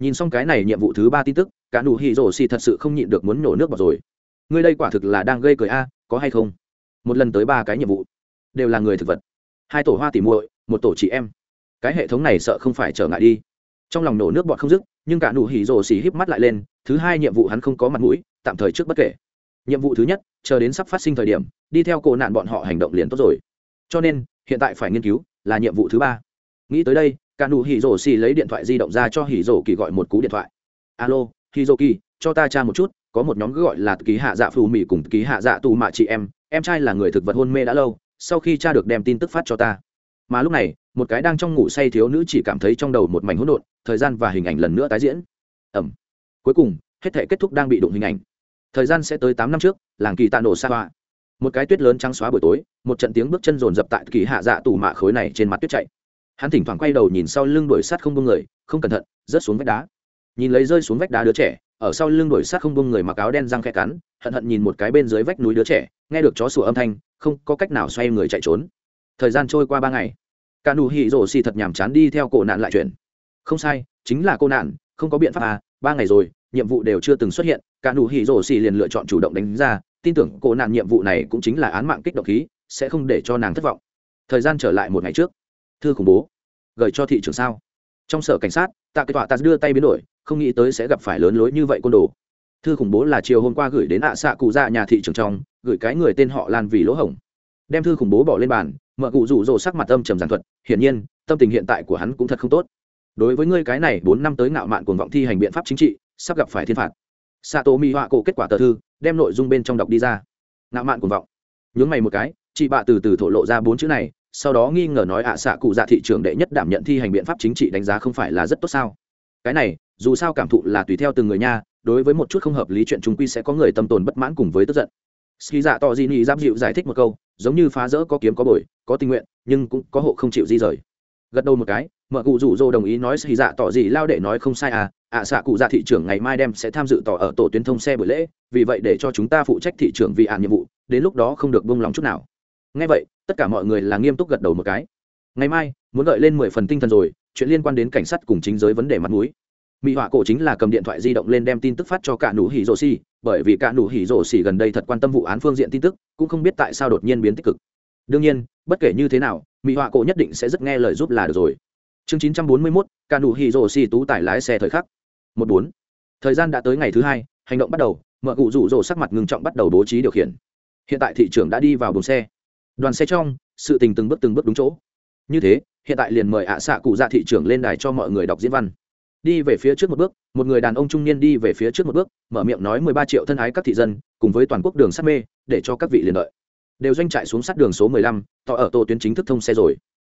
Nhìn xong cái này nhiệm vụ thứ ba tin tức, cả nụ hỉ rổ xì thật sự không nhịn được muốn nổ nước vào rồi. Ngươi đây quả thực là đang gây cười a, có hay không? Một lần tới ba cái nhiệm vụ, đều là người thực vật. Hai tổ hoa tỉ muội, một tổ chị em. Cái hệ thống này sợ không phải trở ngại đi. Trong lòng nổ nước bọt không dứt, nhưng cả nụ hỉ rổ xì híp mắt lại lên, thứ hai nhiệm vụ hắn không có mặt mũi, tạm thời trước bất kể. Nhiệm vụ thứ nhất, chờ đến sắp phát sinh thời điểm, đi theo cổ nạn bọn họ hành động liền tốt rồi. Cho nên, hiện tại phải nghiên cứu, là nhiệm vụ thứ ba nghĩ tới đây, cả nụ hỉ rổ xì lấy điện thoại di động ra cho hỉ rổ kỳ gọi một cú điện thoại. Alo, hỉ rổ kỳ, cho ta cha một chút, có một nhóm cứ gọi là ký hạ dạ phù mỹ cùng ký hạ dạ tù mạ chị em. Em trai là người thực vật hôn mê đã lâu, sau khi cha được đem tin tức phát cho ta. Mà lúc này, một cái đang trong ngủ say thiếu nữ chỉ cảm thấy trong đầu một mảnh hỗn độn, thời gian và hình ảnh lần nữa tái diễn. Ẩm. Cuối cùng, hết thể kết thúc đang bị đụng hình ảnh. Thời gian sẽ tới tám năm trước, làng kỳ tạ nổ xa hoa. Một cái tuyết lớn trắng xóa buổi tối, một trận tiếng bước chân rồn dập tại kỳ hạ dạ tù mạ khối này trên mặt tuyết chạy hắn thỉnh thoảng quay đầu nhìn sau lưng đuổi sát không bông người, không cẩn thận, rớt xuống vách đá. Nhìn lấy rơi xuống vách đá đứa trẻ, ở sau lưng đuổi sát không bông người mặc áo đen răng khe cắn, hận hận nhìn một cái bên dưới vách núi đứa trẻ, nghe được chó sủa âm thanh, không có cách nào xoay người chạy trốn. Thời gian trôi qua ba ngày. Cả nụ hỉ rổ xì thật nhàm chán đi theo cổ nạn lại chuyển. Không sai, chính là cô nạn, không có biện pháp à ba ngày rồi, nhiệm vụ đều chưa từng xuất hiện, cả nụ hỉ rổ xì liền lựa chọn chủ động đánh ra, tin tưởng cô nạn nhiệm vụ này cũng chính là án mạng kích động khí, sẽ không để cho nàng thất vọng. Thời gian trở lại một ngày trước thư khủng bố. Gửi cho thị trường sao? Trong sở cảnh sát, tạ kết tọa tạ đưa tay biến đổi, không nghĩ tới sẽ gặp phải lớn lối như vậy côn đồ. Thư khủng bố là chiều hôm qua gửi đến ạ xạ cụ dạ nhà thị trường trong, gửi cái người tên họ lan vì lỗ hổng. Đem thư khủng bố bỏ lên bàn mợ cụ rủ rồ sắc mặt âm trầm giàn thuật, hiển nhiên, tâm tình hiện tại của hắn cũng thật không tốt. Đối với ngươi cái này bốn năm tới ngạo mạn cuồng vọng thi hành biện pháp chính trị, sắp gặp phải thiên phạt. Xạ tổ mỹ họa cổ kết quả tờ thư, đem nội dung bên trong đọc đi ra. Ngạo mạn cuồng vọng. Nhướng mày một cái, chị bạ từ từ thổ lộ ra bốn chữ này sau đó nghi ngờ nói ạ xạ cụ dạ thị trường đệ nhất đảm nhận thi hành biện pháp chính trị đánh giá không phải là rất tốt sao? Cái này, dù sao cảm thụ là tùy theo từng người nha, đối với một chút không hợp lý chuyện chúng quy sẽ có người tâm tồn bất mãn cùng với tức giận. Ski dạ to di ni giáp dịu giải thích một câu, giống như phá rỡ có kiếm có bồi, có tình nguyện, nhưng cũng có hộ không chịu di rời. Gật đầu một cái mợ cụ rủ rô đồng ý nói ski dạ tỏ gì lao để nói không sai à ạ xạ cụ dạ thị trưởng ngày mai đem sẽ tham dự tỏ ở tổ tuyến thông xe buổi lễ, vì vậy để cho chúng ta phụ trách thị trưởng vì ạn nhiệm vụ, đến lúc đó không được buông lòng chút nào. Ngay vậy tất cả mọi người là nghiêm túc gật đầu một cái. Ngày mai, muốn gợi lên mười phần tinh thần rồi, chuyện liên quan đến cảnh sát cùng chính giới vấn đề mặt mũi. Mỹ họa cổ chính là cầm điện thoại di động lên đem tin tức phát cho cả nụ hỉ rổ xì bởi vì cả nụ hỉ rổ xì gần đây thật quan tâm vụ án phương diện tin tức, cũng không biết tại sao đột nhiên biến tích cực. Đương nhiên, bất kể như thế nào mỹ họa cổ nhất định sẽ rất nghe lời giúp là được rồi. Chương chín trăm bốn mươi mốt, cả nụ hỉ rổ xì tú tải lái xe thời khắc. Một bốn. Thời gian đã tới ngày thứ hai, hành động bắt đầu, mợ cụ rủ rổ sắc mặt ngừng trọng bắt đầu bố trí điều khiển. Hiện tại thị trường đã đi vào buồng xe đoàn xe trong, sự tình từng bước từng bước đúng chỗ. Như thế, hiện tại liền mời ạ à xạ cụ dạ thị trưởng lên đài cho mọi người đọc diễn văn. Đi về phía trước một bước, một người đàn ông trung niên đi về phía trước một bước, mở miệng nói mười ba triệu thân ái các thị dân, cùng với toàn quốc đường sắt mê, để cho các vị liền đợi. Đều doanh trại xuống sát đường số mười lăm, tỏ ở tô tuyến chính thức thông xe rồi.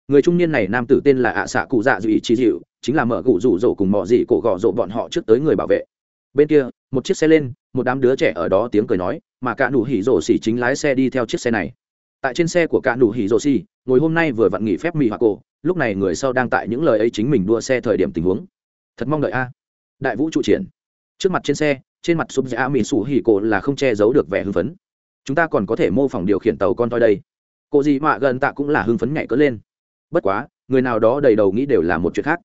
Người trung niên này nam tử tên là ạ à xạ cụ dạ dị trí dịu, chính là mở cụ rủ rỗ cùng mọi dị cổ gò rộ bọn họ trước tới người bảo vệ. Bên kia, một chiếc xe lên, một đám đứa trẻ ở đó tiếng cười nói, mà cả nụ hỉ rổ xỉ chính lái xe đi theo chiếc xe này tại trên xe của cả nụ hỉ rồ xì, ngồi hôm nay vừa vặn nghỉ phép mì hoặc cổ, lúc này người sau đang tại những lời ấy chính mình đua xe thời điểm tình huống. Thật mong đợi a. Đại vũ trụ triển. Trước mặt trên xe, trên mặt sụp dạ mỹ sủ hỉ cổ là không che giấu được vẻ hưng phấn. Chúng ta còn có thể mô phỏng điều khiển tàu con toi đây. Cô gì mạ gần tạ cũng là hưng phấn nhảy cỡ lên. Bất quá, người nào đó đầy đầu nghĩ đều là một chuyện khác.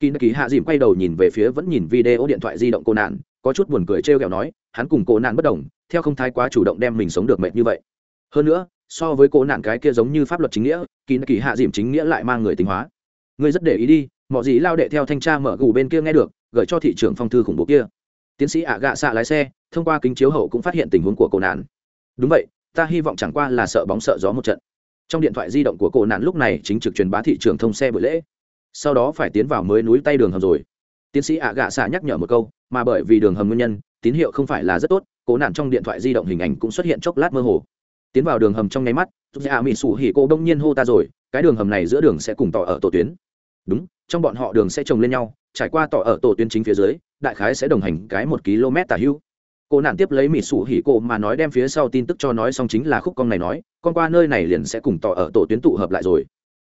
Kỳ kỳ hạ dìm quay đầu nhìn về phía vẫn nhìn video điện thoại di động cô nạn, có chút buồn cười t r e o kẹo nói, hắn cùng cô nạn bất đồng, theo không thái quá chủ động đem mình sống được mệt như vậy. Hơn nữa so với cố nạn cái kia giống như pháp luật chính nghĩa kín kỳ hạ dìm chính nghĩa lại mang người tính hóa. Ngươi rất để ý đi, mọi gì lao đệ theo thanh tra mở gù bên kia nghe được, gửi cho thị trưởng phong thư khủng bố kia. Tiến sĩ ạ gạ xạ lái xe, thông qua kính chiếu hậu cũng phát hiện tình huống của cổ nạn. Đúng vậy, ta hy vọng chẳng qua là sợ bóng sợ gió một trận. Trong điện thoại di động của cổ nạn lúc này chính trực truyền bá thị trường thông xe buổi lễ. Sau đó phải tiến vào mới núi tay đường hầm rồi. Tiến sĩ ạ gạ xạ nhắc nhở một câu, mà bởi vì đường hầm nguyên nhân, tín hiệu không phải là rất tốt cổ nạn trong điện thoại di động hình ảnh cũng xuất hiện chốc lát mơ hồ tiến vào đường hầm trong nháy mắt giúp dạ mỹ sủ hỉ cô đông nhiên hô ta rồi, cái đường hầm này giữa đường sẽ cùng tỏ ở tổ tuyến. Đúng, trong bọn họ đường sẽ trồng lên nhau, trải qua tỏ ở tổ tuyến chính phía dưới, đại khái sẽ đồng hành cái một km tả hưu. Cô nạn tiếp lấy mỹ sủ hỉ cô mà nói đem phía sau tin tức cho nói xong chính là khúc con này nói, con qua nơi này liền sẽ cùng tỏ ở tổ tuyến tụ hợp lại rồi.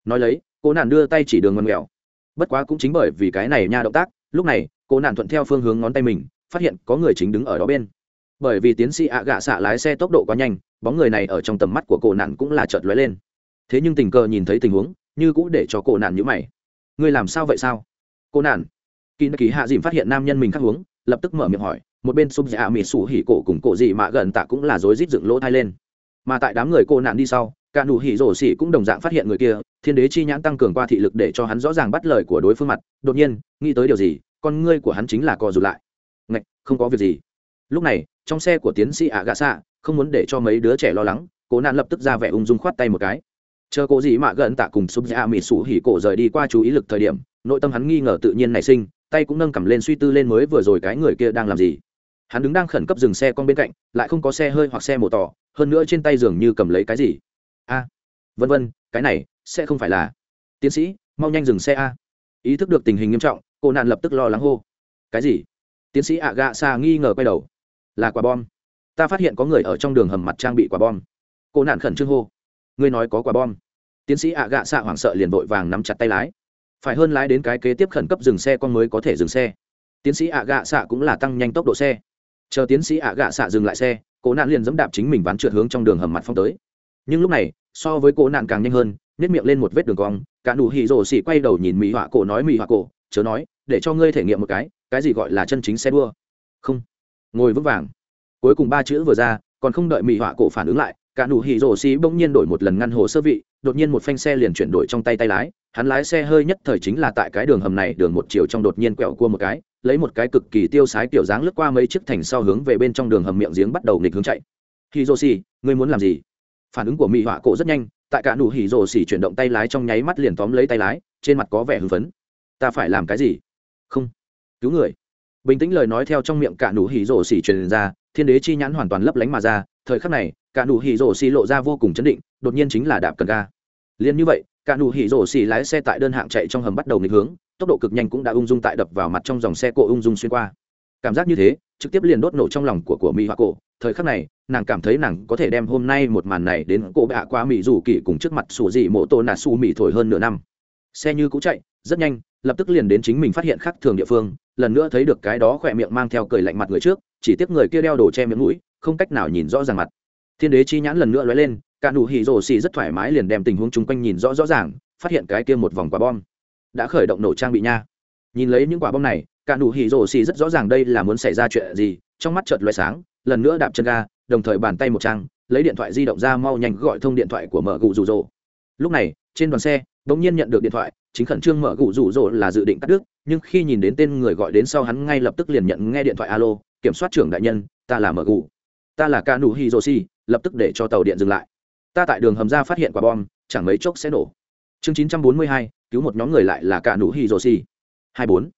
Nói lấy, cô nạn đưa tay chỉ đường ngon nghèo bất quá cũng chính bởi vì cái này nha động tác, lúc này, cô nạn thuận theo phương hướng ngón tay mình, phát hiện có người chính đứng ở đó bên. Bởi vì tiến sĩ ạ gạ xạ lái xe tốc độ quá nhanh bóng người này ở trong tầm mắt của cổ nạn cũng là chợt lóe lên. Thế nhưng tình cờ nhìn thấy tình huống, như cũ để cho cổ nạn nhữ mày. Ngươi làm sao vậy sao? Cô nạn. Kỳ kỳ hạ dìm phát hiện nam nhân mình khắc hướng, lập tức mở miệng hỏi, một bên sụp dạ mịt sủ hỉ cổ cùng cổ dị mạ gần tạ cũng là rối rít dựng lỗ thai lên. Mà tại đám người cô nạn đi sau, cả nụ hỉ rổ xỉ cũng đồng dạng phát hiện người kia, thiên đế chi nhãn tăng cường qua thị lực để cho hắn rõ ràng bắt lời của đối phương mặt. Đột nhiên, nghĩ tới điều gì, con ngươi của hắn chính là co rụt lại. Ngạch, không có việc gì lúc này, trong xe của tiến sĩ ạ gạ xạ không muốn để cho mấy đứa trẻ lo lắng, cố nạn lập tức ra vẻ ung dung khoát tay một cái. Chờ cô gì mạ gần tạ cùng súp dạ mỹ sủ hỉ cổ rời đi qua chú ý lực thời điểm, nội tâm hắn nghi ngờ tự nhiên nảy sinh, tay cũng nâng cầm lên suy tư lên mới vừa rồi cái người kia đang làm gì. Hắn đứng đang khẩn cấp dừng xe con bên cạnh, lại không có xe hơi hoặc xe mổ tỏ hơn nữa trên tay dường như cầm lấy cái gì. A, vân vân, cái này sẽ không phải là. Tiến sĩ, mau nhanh dừng xe a. Ý thức được tình hình nghiêm trọng, cô nạn lập tức lo lắng hô. Cái gì? Tiến sĩ ạ gạ xa nghi ngờ quay đầu là quả bom. Ta phát hiện có người ở trong đường hầm mặt trang bị quả bom. Cô nạn khẩn trương hô. Ngươi nói có quả bom. Tiến sĩ ạ gạ xạ hoảng sợ liền vội vàng nắm chặt tay lái. Phải hơn lái đến cái kế tiếp khẩn cấp dừng xe con mới có thể dừng xe. Tiến sĩ ạ gạ xạ cũng là tăng nhanh tốc độ xe. Chờ tiến sĩ ạ gạ xạ dừng lại xe, cô nạn liền dẫm đạp chính mình ván trượt hướng trong đường hầm mặt phong tới. Nhưng lúc này, so với cô nạn càng nhanh hơn nhét miệng lên một vết đường cong, cả nụ hỉ rồ xỉ quay đầu nhìn mỹ họa cổ nói mỹ họa cổ, chớ nói, để cho ngươi thể nghiệm một cái cái gì gọi là chân chính xe đua? Không ngồi vững vàng. Cuối cùng ba chữ vừa ra, còn không đợi mỹ họa cổ phản ứng lại, cả nụ hỉ rổ xì bỗng nhiên đổi một lần ngăn hồ sơ vị, đột nhiên một phanh xe liền chuyển đổi trong tay tay lái. Hắn lái xe hơi nhất thời chính là tại cái đường hầm này, đường một chiều trong đột nhiên quẹo cua một cái, lấy một cái cực kỳ tiêu sái kiểu dáng lướt qua mấy chiếc thành sau hướng về bên trong đường hầm miệng giếng bắt đầu nghịch hướng chạy. Hỉ rổ xì, ngươi muốn làm gì? Phản ứng của mỹ họa cổ rất nhanh, tại cả nụ hỉ rổ xì chuyển động tay lái trong nháy mắt liền tóm lấy tay lái, trên mặt có vẻ hưng phấn. Ta phải làm cái gì? Không. Cứu người bình tĩnh lời nói theo trong miệng cả nụ hỉ rổ xỉ truyền ra, thiên đế chi nhãn hoàn toàn lấp lánh mà ra, thời khắc này, cả nụ hỉ rổ xỉ lộ ra vô cùng chấn định, đột nhiên chính là đạp cần ga. Liền như vậy, cả nụ hỉ rổ xỉ lái xe tại đơn hạng chạy trong hầm bắt đầu nghịch hướng, tốc độ cực nhanh cũng đã ung dung tại đập vào mặt trong dòng xe cộ ung dung xuyên qua. Cảm giác như thế, trực tiếp liền đốt nổ trong lòng của của mỹ hoa cổ. Thời khắc này, nàng cảm thấy nàng có thể đem hôm nay một màn này đến cổ bạ quá mỹ dù kỳ cùng trước mặt sủ dị mộ tô nà su mỹ thổi hơn nửa năm. Xe như cũ chạy, rất nhanh, lập tức liền đến chính mình phát hiện khác thường địa phương lần nữa thấy được cái đó khỏe miệng mang theo cười lạnh mặt người trước, chỉ tiếp người kia đeo đồ che miệng mũi, không cách nào nhìn rõ ràng mặt. Thiên đế chi nhãn lần nữa lóe lên, cả nụ hỉ rồ xì rất thoải mái liền đem tình huống chung quanh nhìn rõ rõ ràng, phát hiện cái kia một vòng quả bom. Đã khởi động nổ trang bị nha. Nhìn lấy những quả bom này, cả nụ hỉ rồ xì rất rõ ràng đây là muốn xảy ra chuyện gì, trong mắt chợt lóe sáng, lần nữa đạp chân ga, đồng thời bàn tay một trang, lấy điện thoại di động ra mau nhanh gọi thông điện thoại của mở gụ rủ rồ lúc này, trên đoàn xe, bỗng nhiên nhận được điện thoại, chính khẩn trương mở gụ rủ rỗ là dự định cắt đứt, nhưng khi nhìn đến tên người gọi đến sau hắn ngay lập tức liền nhận nghe điện thoại alo, kiểm soát trưởng đại nhân, ta là mở gụ ta là ca nù hiroshi, lập tức để cho tàu điện dừng lại. Ta tại đường hầm ra phát hiện quả bom, chẳng mấy chốc sẽ nổ. Chương chín trăm bốn mươi hai, cứu một nhóm người lại là ca nù hiroshi. Hai bốn.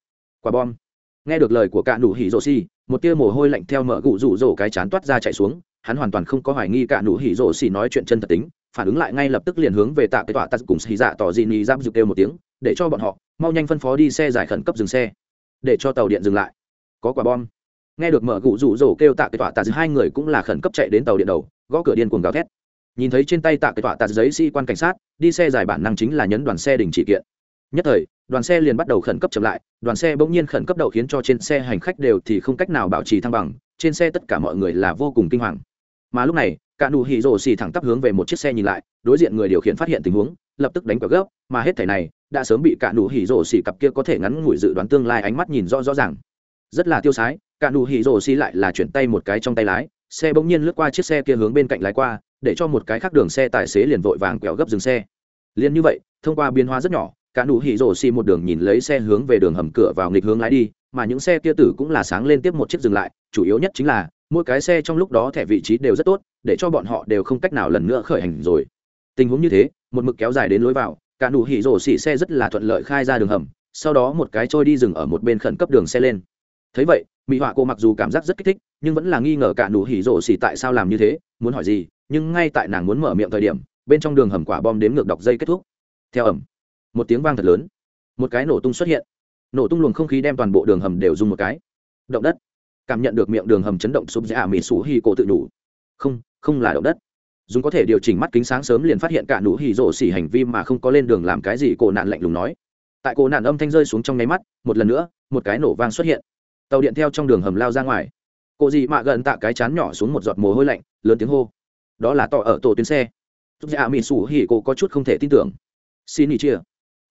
Quả bom. Nghe được lời của ca nù hiroshi, một tia mồ hôi lạnh theo mở gụ rủ rỗ cái chán toát ra chạy xuống, hắn hoàn toàn không có hoài nghi cả nụ hỉ rổ xỉ nói chuyện chân thật tính phản ứng lại ngay lập tức liền hướng về tạ cái tọa tắt cùng xì dạ tỏ dị nị giáp dục kêu một tiếng, để cho bọn họ, mau nhanh phân phó đi xe giải khẩn cấp dừng xe, để cho tàu điện dừng lại. Có quả bom. Nghe được mở gụ rủ rổ kêu tạ cái tọa tạt, hai người cũng là khẩn cấp chạy đến tàu điện đầu, gõ cửa điên cuồng gào thét. Nhìn thấy trên tay tạ cái tọa tạt giấy sĩ quan cảnh sát, đi xe giải bản năng chính là nhấn đoàn xe đình chỉ kiện. Nhất thời, đoàn xe liền bắt đầu khẩn cấp chậm lại, đoàn xe bỗng nhiên khẩn cấp đậu khiến cho trên xe hành khách đều thì không cách nào bảo trì thăng bằng, trên xe tất cả mọi người là vô cùng kinh hoàng. Mà lúc này cả nụ hỉ rồ xì thẳng tắp hướng về một chiếc xe nhìn lại, đối diện người điều khiển phát hiện tình huống, lập tức đánh quả gấp, mà hết thảy này đã sớm bị cả nụ hỉ rồ xì cặp kia có thể ngắn ngủi dự đoán tương lai ánh mắt nhìn rõ rõ ràng. Rất là tiêu sái, cả nụ hỉ rồ xì lại là chuyển tay một cái trong tay lái, xe bỗng nhiên lướt qua chiếc xe kia hướng bên cạnh lái qua, để cho một cái khác đường xe tài xế liền vội vàng quẹo gấp dừng xe. Liền như vậy, thông qua biến hóa rất nhỏ, cả nụ hỉ rồ xì một đường nhìn lấy xe hướng về đường hầm cửa vào nghịch hướng lái đi, mà những xe kia tử cũng là sáng lên tiếp một chiếc dừng lại, chủ yếu nhất chính là mỗi cái xe trong lúc đó thẻ vị trí đều rất tốt, để cho bọn họ đều không cách nào lần nữa khởi hành rồi. Tình huống như thế, một mực kéo dài đến lối vào, cả nụ hỉ rổ xỉ xe rất là thuận lợi khai ra đường hầm, sau đó một cái trôi đi dừng ở một bên khẩn cấp đường xe lên. Thấy vậy mỹ họa cô mặc dù cảm giác rất kích thích, nhưng vẫn là nghi ngờ cả nụ hỉ rổ xỉ tại sao làm như thế, muốn hỏi gì, nhưng ngay tại nàng muốn mở miệng thời điểm, bên trong đường hầm quả bom đếm ngược đọc dây kết thúc. Theo ẩm, một tiếng vang thật lớn, một cái nổ tung xuất hiện. Nổ tung luồng không khí đem toàn bộ đường hầm đều dùng một cái. Động đất cảm nhận được miệng đường hầm chấn động sụp dạ mỹ sủ hi cổ tự nhủ. Không không là động đất. Dùng có thể điều chỉnh mắt kính sáng sớm liền phát hiện cả nụ hì rổ xỉ hành vi mà không có lên đường làm cái gì, cổ nạn lạnh lùng nói. Tại cổ nạn âm thanh rơi xuống trong nháy mắt, một lần nữa, một cái nổ vang xuất hiện. Tàu điện theo trong đường hầm lao ra ngoài. Cô dị mạ gần tạ cái chán nhỏ xuống một giọt mồ hôi lạnh, lớn tiếng hô. Đó là tỏ ở tổ tuyến xe. Giúp dạ mỹ sủ hỉ cô có chút không thể tin tưởng. Xin ý chia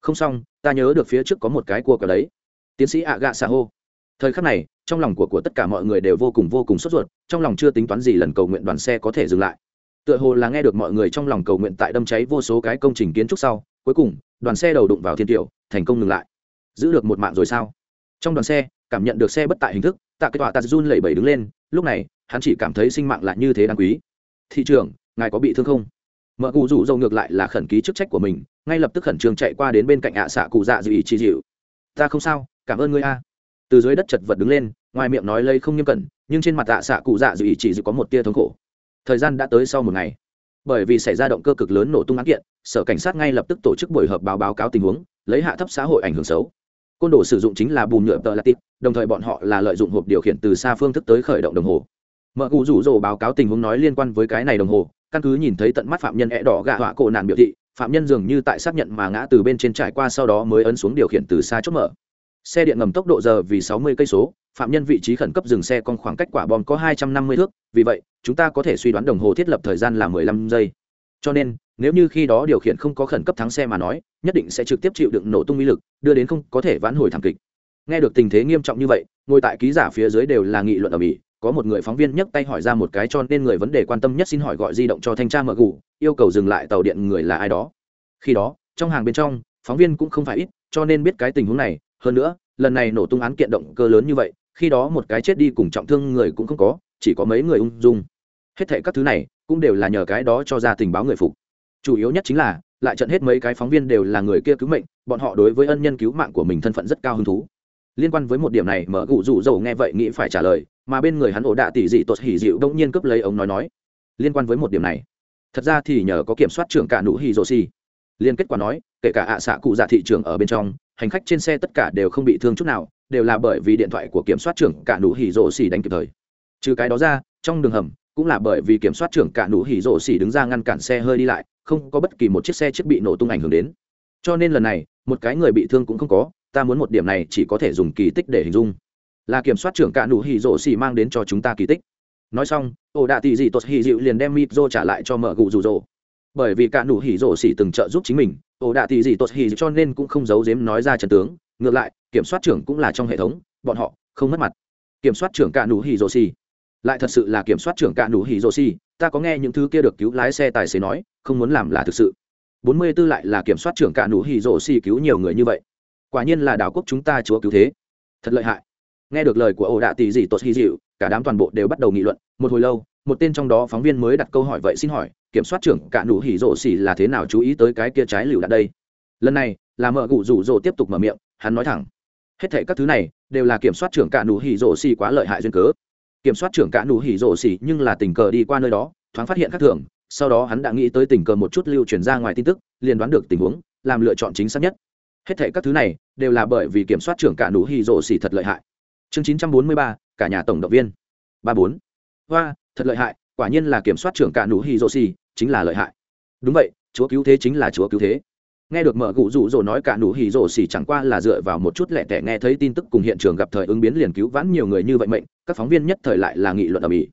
không xong, ta nhớ được phía trước có một cái cua cờ đấy. Tiến sĩ ạ gạ xà hô thời khắc này, trong lòng của của tất cả mọi người đều vô cùng vô cùng sốt ruột, trong lòng chưa tính toán gì lần cầu nguyện đoàn xe có thể dừng lại. Tựa hồ là nghe được mọi người trong lòng cầu nguyện tại đâm cháy vô số cái công trình kiến trúc sau, cuối cùng, đoàn xe đầu đụng vào thiên tiểu, thành công ngừng lại. Giữ được một mạng rồi sao? Trong đoàn xe, cảm nhận được xe bất tại hình thức, tạ kết tọa tạ run lẩy bẩy đứng lên, lúc này, hắn chỉ cảm thấy sinh mạng lại như thế đáng quý. Thị trưởng, ngài có bị thương không? Mợ cụ rủ dầu ngược lại là khẩn ký chức trách của mình, ngay lập tức khẩn trương chạy qua đến bên cạnh ạ xạ cụ dạ dị chỉ dịu. Ta không sao, cảm ơn ngươi a từ dưới đất chật vật đứng lên, ngoài miệng nói lây không nghiêm cẩn, nhưng trên mặt tạ xạ cụ dạ dù ý chỉ dù có một tia thống khổ. Thời gian đã tới sau một ngày. Bởi vì xảy ra động cơ cực lớn nổ tung án kiện, sở cảnh sát ngay lập tức tổ chức buổi họp báo báo cáo tình huống, lấy hạ thấp xã hội ảnh hưởng xấu. Côn đồ sử dụng chính là bùn nhựa tờ latit đồng thời bọn họ là lợi dụng hộp điều khiển từ xa phương thức tới khởi động đồng hồ. Mợ cụ rủ rồ báo cáo tình huống nói liên quan với cái này đồng hồ, căn cứ nhìn thấy tận mắt phạm nhân é đỏ gạ họa cổ nạn biểu thị, phạm nhân dường như tại xác nhận mà ngã từ bên trên trải qua sau đó mới ấn xuống điều khiển từ xa chốt mở xe điện ngầm tốc độ giờ vì sáu mươi cây số, phạm nhân vị trí khẩn cấp dừng xe con khoảng cách quả bom có hai trăm năm mươi thước, vì vậy, chúng ta có thể suy đoán đồng hồ thiết lập thời gian là mười lăm giây. Cho nên, nếu như khi đó điều khiển không có khẩn cấp thắng xe mà nói, nhất định sẽ trực tiếp chịu đựng nổ tung uy lực, đưa đến không có thể vãn hồi thảm kịch. Nghe được tình thế nghiêm trọng như vậy, ngồi tại ký giả phía dưới đều là nghị luận ở mỹ, có một người phóng viên nhấc tay hỏi ra một cái cho nên người vấn đề quan tâm nhất xin hỏi gọi di động cho thanh tra mở gù, yêu cầu dừng lại tàu điện người là ai đó. Khi đó, trong hàng bên trong, phóng viên cũng không phải ít, cho nên biết cái tình huống này hơn nữa, lần này nổ tung án kiện động cơ lớn như vậy, khi đó một cái chết đi cùng trọng thương người cũng không có, chỉ có mấy người ung dung. Hết thệ các thứ này cũng đều là nhờ cái đó cho ra tình báo người phục. Chủ yếu nhất chính là, lại trận hết mấy cái phóng viên đều là người kia cứu mệnh, bọn họ đối với ân nhân cứu mạng của mình thân phận rất cao hứng thú. Liên quan với một điểm này, mở cụ rủ dầu nghe vậy nghĩ phải trả lời, mà bên người hắn ổ đạ tỷ dị tột hỉ dịu đông nhiên cướp lấy ống nói nói. Liên quan với một điểm này, thật ra thì nhờ có kiểm soát trưởng cả nụ hỉ rồ xì. Liên kết quả nói, kể cả ạ à xạ cụ dạ thị trường ở bên trong hành khách trên xe tất cả đều không bị thương chút nào, đều là bởi vì điện thoại của kiểm soát trưởng cả nụ hỉ rộ xỉ đánh kịp thời. Trừ cái đó ra, trong đường hầm, cũng là bởi vì kiểm soát trưởng cả nụ hỉ rộ xỉ đứng ra ngăn cản xe hơi đi lại, không có bất kỳ một chiếc xe chiếc bị nổ tung ảnh hưởng đến. Cho nên lần này, một cái người bị thương cũng không có, ta muốn một điểm này chỉ có thể dùng kỳ tích để hình dung. Là kiểm soát trưởng cả nụ hỉ rộ xỉ mang đến cho chúng ta kỳ tích. Nói xong ổ đạ tị dị tột hỉ dịu liền đem mịp rô trả lại cho mở gù rủ rồ. Bởi vì cả nụ hỉ rổ xỉ từng trợ giúp chính mình ổ đạ tỷ gì tốt hì cho nên cũng không giấu giếm nói ra trận tướng. Ngược lại, kiểm soát trưởng cũng là trong hệ thống, bọn họ không mất mặt. Kiểm soát trưởng cả nụ hì rồ xì. Lại thật sự là kiểm soát trưởng cả nụ hì rồ xì, ta có nghe những thứ kia được cứu lái xe tài xế nói, không muốn làm là thực sự. Bốn mươi 44 lại là kiểm soát trưởng cả nụ hì rồ xì cứu nhiều người như vậy. Quả nhiên là đảo quốc chúng ta chúa cứu thế. Thật lợi hại. Nghe được lời của ổ đạ tỷ gì tốt hì dịu, cả đám toàn bộ đều bắt đầu nghị luận. Một hồi lâu, một tên trong đó phóng viên mới đặt câu hỏi vậy xin hỏi kiểm soát trưởng cả nụ hỉ rộ xỉ là thế nào chú ý tới cái kia trái lựu đạn đây. Lần này, là mợ cụ rủ rộ tiếp tục mở miệng, hắn nói thẳng. Hết thệ các thứ này, đều là kiểm soát trưởng cả nụ hỉ rộ xỉ quá lợi hại duyên cớ. Kiểm soát trưởng cả nụ hỉ rộ xỉ nhưng là tình cờ đi qua nơi đó, thoáng phát hiện các thưởng. sau đó hắn đã nghĩ tới tình cờ một chút lưu truyền ra ngoài tin tức, liền đoán được tình huống, làm lựa chọn chính xác nhất. Hết thệ các thứ này, đều là bởi vì kiểm soát trưởng cả nụ hỉ rộ xỉ thật lợi hại. Chương chín trăm bốn mươi ba, cả nhà tổng động viên. Ba bốn. Hoa, thật lợi hại quả nhiên là kiểm soát trưởng cả nụ hì rô xì, chính là lợi hại. Đúng vậy, chúa cứu thế chính là chúa cứu thế. Nghe được mở gụ rủ rỗ nói cả nụ hỉ rỗ xỉ chẳng qua là dựa vào một chút lẹ tẻ nghe thấy tin tức cùng hiện trường gặp thời ứng biến liền cứu vãn nhiều người như vậy mệnh, các phóng viên nhất thời lại là nghị luận ở mỹ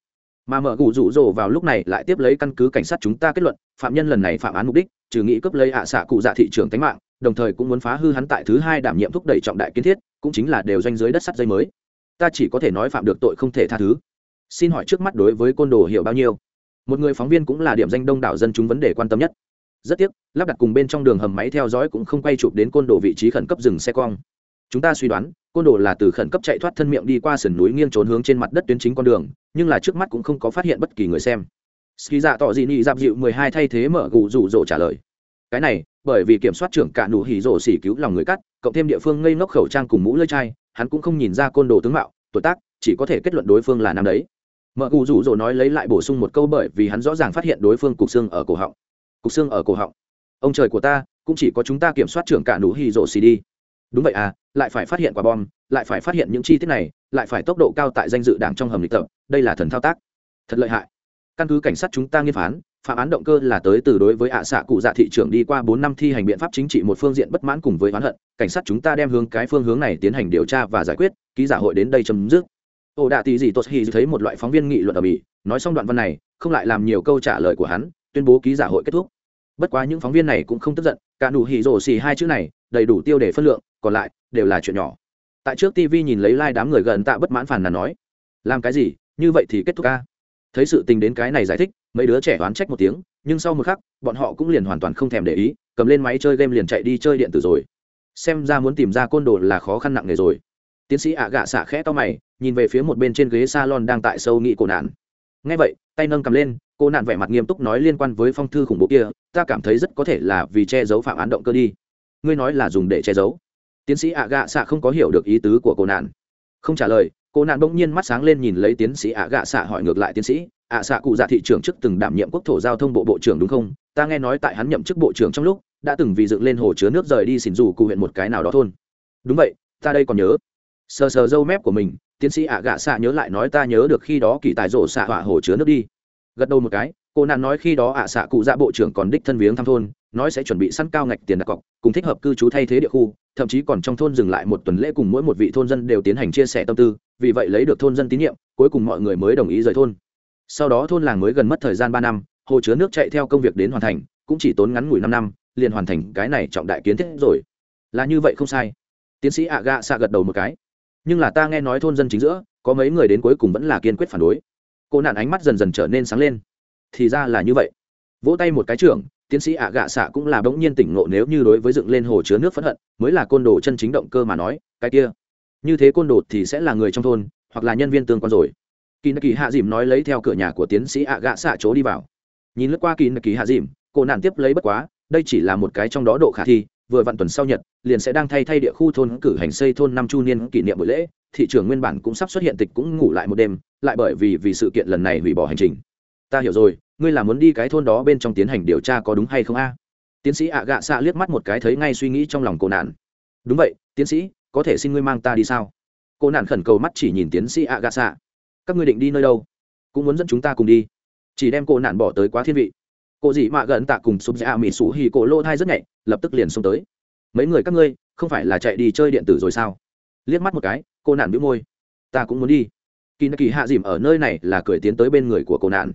mà mở gụ rủ rỗ vào lúc này lại tiếp lấy căn cứ cảnh sát chúng ta kết luận, phạm nhân lần này phạm án mục đích, trừ nghị cấp lấy hạ à xạ cụ dạ thị trường tính mạng, đồng thời cũng muốn phá hư hắn tại thứ hai đảm nhiệm thúc đẩy trọng đại kiến thiết, cũng chính là đều doanh dưới đất sắt dây mới. Ta chỉ có thể nói phạm được tội không thể tha thứ xin hỏi trước mắt đối với côn đồ hiểu bao nhiêu? Một người phóng viên cũng là điểm danh đông đảo dân chúng vấn đề quan tâm nhất. Rất tiếc, lắp đặt cùng bên trong đường hầm máy theo dõi cũng không quay chụp đến côn đồ vị trí khẩn cấp dừng xe cong. Chúng ta suy đoán, côn đồ là từ khẩn cấp chạy thoát thân miệng đi qua sườn núi nghiêng trốn hướng trên mặt đất tuyến chính con đường, nhưng là trước mắt cũng không có phát hiện bất kỳ người xem. Ski dạ tỏ dị nị dạp dịu mười hai thay thế mở gù rủ rỗ trả lời. Cái này, bởi vì kiểm soát trưởng cả nụ hỉ rổ xỉ cứu lòng người cắt, cộng thêm địa phương ngây ngốc khẩu trang cùng mũ lơi chai, hắn cũng không nhìn ra côn đồ tướng mạo, tuổi tác, chỉ có thể kết luận đối phương là nam đấy mợ cụ rủ rỗ nói lấy lại bổ sung một câu bởi vì hắn rõ ràng phát hiện đối phương cục xương ở cổ họng. Cục xương ở cổ họng. Ông trời của ta, cũng chỉ có chúng ta kiểm soát trưởng cả nụ hì rỗ xì đi. Đúng vậy à lại phải phát hiện quả bom, lại phải phát hiện những chi tiết này, lại phải tốc độ cao tại danh dự đảng trong hầm lịch tập, đây là thần thao tác. Thật lợi hại. Căn cứ cảnh sát chúng ta nghiên phán, phạm án động cơ là tới từ đối với ạ xạ cụ dạ thị trưởng đi qua bốn năm thi hành biện pháp chính trị một phương diện bất mãn cùng với oán hận. Cảnh sát chúng ta đem hướng cái phương hướng này tiến hành điều tra và giải quyết, ký giả hội đến đây chấm dứt ổ đạ tỷ dị tốt hì, thấy một loại phóng viên nghị luận ở mỹ. Nói xong đoạn văn này không lại làm nhiều câu trả lời của hắn tuyên bố ký giả hội kết thúc. Bất quá những phóng viên này cũng không tức giận cả nụ hì rổ xì hai chữ này đầy đủ tiêu để phân lượng còn lại đều là chuyện nhỏ. Tại trước tv nhìn lấy lai、like、đám người gần tạ bất mãn phản là nói làm cái gì? Như vậy thì kết thúc ca. Thấy sự tình đến cái này giải thích mấy đứa trẻ oán trách một tiếng nhưng sau một khắc bọn họ cũng liền hoàn toàn không thèm để ý cầm lên máy chơi game liền chạy đi chơi điện tử rồi. Xem ra muốn tìm ra côn đồ là khó khăn nặng nề rồi tiến sĩ ạ à gạ xạ khẽ to mày, nhìn về phía một bên trên ghế s a lon đang tại sâu nghị cổ nạn. Ngay vậy, tay nâng cầm lên, cô nạn vẻ mặt nghiêm túc nói liên quan với phong thư khủng bố kia, ta cảm thấy rất có thể là vì che giấu phạm án động cơ đi. Ngươi nói là dùng để che giấu. Tiến sĩ ạ à gạ xạ không có hiểu được ý tứ của cô nạn. Không trả lời, cô nạn bỗng nhiên mắt sáng lên nhìn lấy tiến sĩ ạ à gạ xạ hỏi ngược lại tiến sĩ, ạ xạ cụ dạ thị trưởng trước từng đảm nhiệm quốc thổ giao thông bộ bộ trưởng đúng không? Ta nghe nói tại hắn nhậm chức bộ trưởng trong lúc, đã từng vì dựng lên hồ chứa nước rời đi xỉn dù cụ huyện một cái nào đó thôn. Đúng vậy, ta đây còn nhớ sờ sờ râu mép của mình, tiến sĩ ạ gạ xạ nhớ lại nói ta nhớ được khi đó kỳ tài rổ xạ hỏa hồ chứa nước đi. Gật đầu một cái, cô nạn nói khi đó ạ à xạ cụ dạ bộ trưởng còn đích thân viếng thăm thôn, nói sẽ chuẩn bị săn cao ngạch tiền đặt cọc, cùng thích hợp cư trú thay thế địa khu, thậm chí còn trong thôn dừng lại một tuần lễ cùng mỗi một vị thôn dân đều tiến hành chia sẻ tâm tư, vì vậy lấy được thôn dân tín nhiệm, cuối cùng mọi người mới đồng ý rời thôn. Sau đó thôn làng mới gần mất thời gian ba năm, hồ chứa nước chạy theo công việc đến hoàn thành, cũng chỉ tốn ngắn ngủi năm năm, liền hoàn thành cái này trọng đại kiến thiết rồi. Là như vậy không sai. Tiến sĩ ạ gạ xạ gật đầu một cái nhưng là ta nghe nói thôn dân chính giữa, có mấy người đến cuối cùng vẫn là kiên quyết phản đối. Cô nạn ánh mắt dần dần trở nên sáng lên. Thì ra là như vậy. Vỗ tay một cái trưởng, tiến sĩ ạ gạ xạ cũng là bỗng nhiên tỉnh ngộ nếu như đối với dựng lên hồ chứa nước phẫn hận, mới là côn đồ chân chính động cơ mà nói, cái kia. Như thế côn đồ thì sẽ là người trong thôn, hoặc là nhân viên tương quan rồi. Kỳ nạ kỳ hạ dìm nói lấy theo cửa nhà của tiến sĩ ạ gạ xạ chỗ đi vào. Nhìn lướt qua kỳ nạ kỳ hạ dìm, cô nạn tiếp lấy bất quá, đây chỉ là một cái trong đó độ khả thi vừa vạn tuần sau nhật, liền sẽ đang thay thay địa khu thôn cử hành xây thôn năm chu niên kỷ niệm buổi lễ, thị trường nguyên bản cũng sắp xuất hiện tịch cũng ngủ lại một đêm, lại bởi vì vì sự kiện lần này hủy bỏ hành trình. Ta hiểu rồi, ngươi là muốn đi cái thôn đó bên trong tiến hành điều tra có đúng hay không a? Tiến sĩ ạ gạ xạ liếc mắt một cái thấy ngay suy nghĩ trong lòng cô nạn. Đúng vậy, tiến sĩ, có thể xin ngươi mang ta đi sao? Cô nạn khẩn cầu mắt chỉ nhìn tiến sĩ ạ gạ xạ. Các ngươi định đi nơi đâu? Cũng muốn dẫn chúng ta cùng đi. Chỉ đem cô nạn bỏ tới quá thiên vị cô dị mạ gần tạ cùng sụp dạ mỹ sủ hì cổ lô thai rất nhạy, lập tức liền xông tới. Mấy người các ngươi, không phải là chạy đi chơi điện tử rồi sao? Liếc mắt một cái, cô nạn bĩu môi. Ta cũng muốn đi. Kỳ nạ kỳ hạ dìm ở nơi này là cười tiến tới bên người của cô nạn.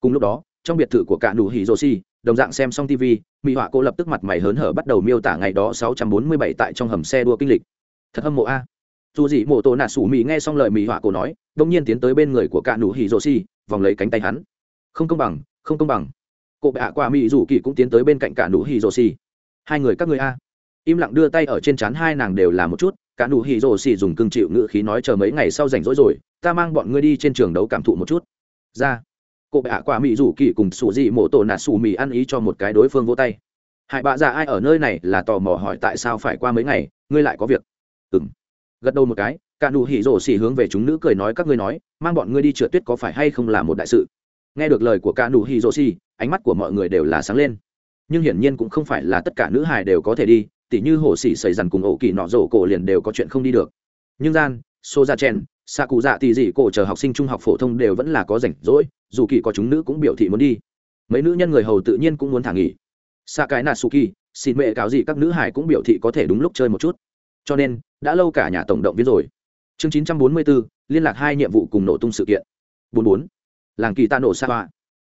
Cùng lúc đó, trong biệt thự của cả nụ hỉ rô si đồng dạng xem xong tv mỹ họa cô lập tức mặt mày hớn hở bắt đầu miêu tả ngày đó 647 tại trong hầm xe đua kinh lịch. Thật hâm mộ a. Dù gì mộ tô nạ sủ mỹ nghe xong lời mỹ họa cô nói, đông nhiên tiến tới bên người của cả nụ hỉ rô si vòng lấy cánh tay hắn. Không công bằng, không công bằng cụ bệ ạ qua mỹ dù kỳ cũng tiến tới bên cạnh cả nụ hì rồ xì. Hai người các người a. Im lặng đưa tay ở trên trán hai nàng đều làm một chút, cả nụ hì rồ xì dùng cương chịu ngự khí nói chờ mấy ngày sau rảnh rỗi rồi, ta mang bọn ngươi đi trên trường đấu cảm thụ một chút. Ra. Cụ bệ ạ qua mỹ dù kỳ cùng sủ dị mổ tổ nạt sủ mì ăn ý cho một cái đối phương vỗ tay. Hại bạ già ai ở nơi này là tò mò hỏi tại sao phải qua mấy ngày, ngươi lại có việc. Ừ m gật đầu một cái, cả nụ hỉ rổ xỉ hướng về chúng nữ cười nói các ngươi nói, mang bọn ngươi đi trượt tuyết có phải hay không là một đại sự nghe được lời của ca nụ hi rô si ánh mắt của mọi người đều là sáng lên. Nhưng hiển nhiên cũng không phải là tất cả nữ hài đều có thể đi tỉ như hồ sĩ xảy dần cùng ổ kỳ nọ rổ cổ liền đều có chuyện không đi được. Nhưng gian xô ra chen xạ cụ dạ tỉ dị cổ chờ học sinh trung học phổ thông đều vẫn là có rảnh rỗi dù kỳ có chúng nữ cũng biểu thị muốn đi. Mấy nữ nhân người hầu tự nhiên cũng muốn thả nghỉ. Xạ cái nà suki xin mẹ cáo gì các nữ hải cũng biểu thị có thể đúng lúc chơi một chút. Cho nên đã lâu cả nhà tổng động viết rồi. Chương 944, liên lạc hai nhiệm vụ cùng nổ tung sự kiện. 44 làng kỳ tạ nổ xa hoa.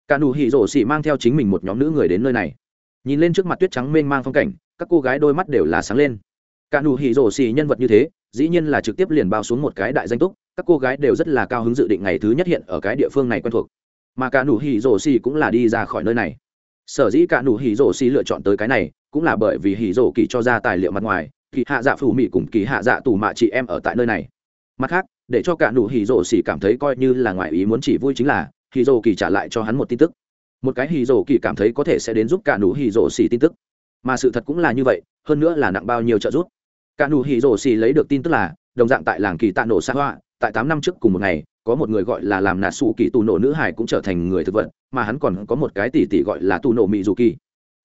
Cả nụ hỉ rổ xỉ mang theo chính mình một nhóm nữ người đến nơi này. Nhìn lên trước mặt tuyết trắng mênh mang phong cảnh, các cô gái đôi mắt đều là sáng lên. Cả nụ hỉ rổ xỉ nhân vật như thế, dĩ nhiên là trực tiếp liền bao xuống một cái đại danh túc, các cô gái đều rất là cao hứng dự định ngày thứ nhất hiện ở cái địa phương này quen thuộc. Mà cả nụ hỉ rổ xỉ cũng là đi ra khỏi nơi này. Sở dĩ cả nụ hỉ rổ xỉ lựa chọn tới cái này, cũng là bởi vì hỉ rổ kỳ cho ra tài liệu mặt ngoài, kỳ hạ dạ phủ mỹ cùng kỳ hạ dạ tù mạ chị em ở tại nơi này. Mặt khác, để cho cả nụ hỉ rổ xỉ cảm thấy coi như là ngoài ý muốn chỉ vui chính là hì rồ kỳ trả lại cho hắn một tin tức. Một cái hì rồ kỳ cảm thấy có thể sẽ đến giúp cả nụ hì rồ xì tin tức. Mà sự thật cũng là như vậy, hơn nữa là nặng bao nhiêu trợ giúp. Cả nụ hì rồ xì lấy được tin tức là, đồng dạng tại làng kỳ tạ nổ xa hoa, tại tám năm trước cùng một ngày, có một người gọi là làm nà sụ kỳ tù nổ nữ hải cũng trở thành người thực vật, mà hắn còn có một cái tỷ tỷ gọi là tù nổ mỹ dù kỳ.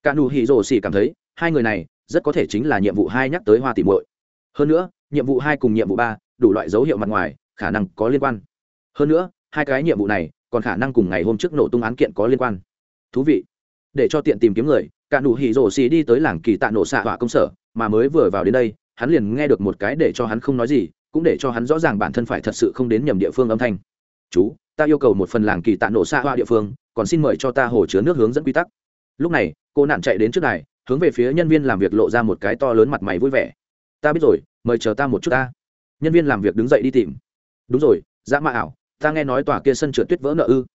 Cả nụ hì rồ xì cảm thấy, hai người này rất có thể chính là nhiệm vụ hai nhắc tới hoa tỷ muội. Hơn nữa, nhiệm vụ hai cùng nhiệm vụ ba, đủ loại dấu hiệu mặt ngoài, khả năng có liên quan. Hơn nữa, hai cái nhiệm vụ này còn khả năng cùng ngày hôm trước nổ tung án kiện có liên quan. Thú vị. Để cho tiện tìm kiếm người, cả nụ hỉ rổ xì đi tới làng kỳ tạ nổ xạ hỏa công sở, mà mới vừa vào đến đây, hắn liền nghe được một cái để cho hắn không nói gì, cũng để cho hắn rõ ràng bản thân phải thật sự không đến nhầm địa phương âm thanh. Chú, ta yêu cầu một phần làng kỳ tạ nổ xạ họa địa phương, còn xin mời cho ta hồ chứa nước hướng dẫn quy tắc. Lúc này, cô nạn chạy đến trước này hướng về phía nhân viên làm việc lộ ra một cái to lớn mặt mày vui vẻ. Ta biết rồi, mời chờ ta một chút ta. Nhân viên làm việc đứng dậy đi tìm. Đúng rồi, dã mạ ảo ta nghe nói tòa kia sân trượt tuyết vỡ nợ ư.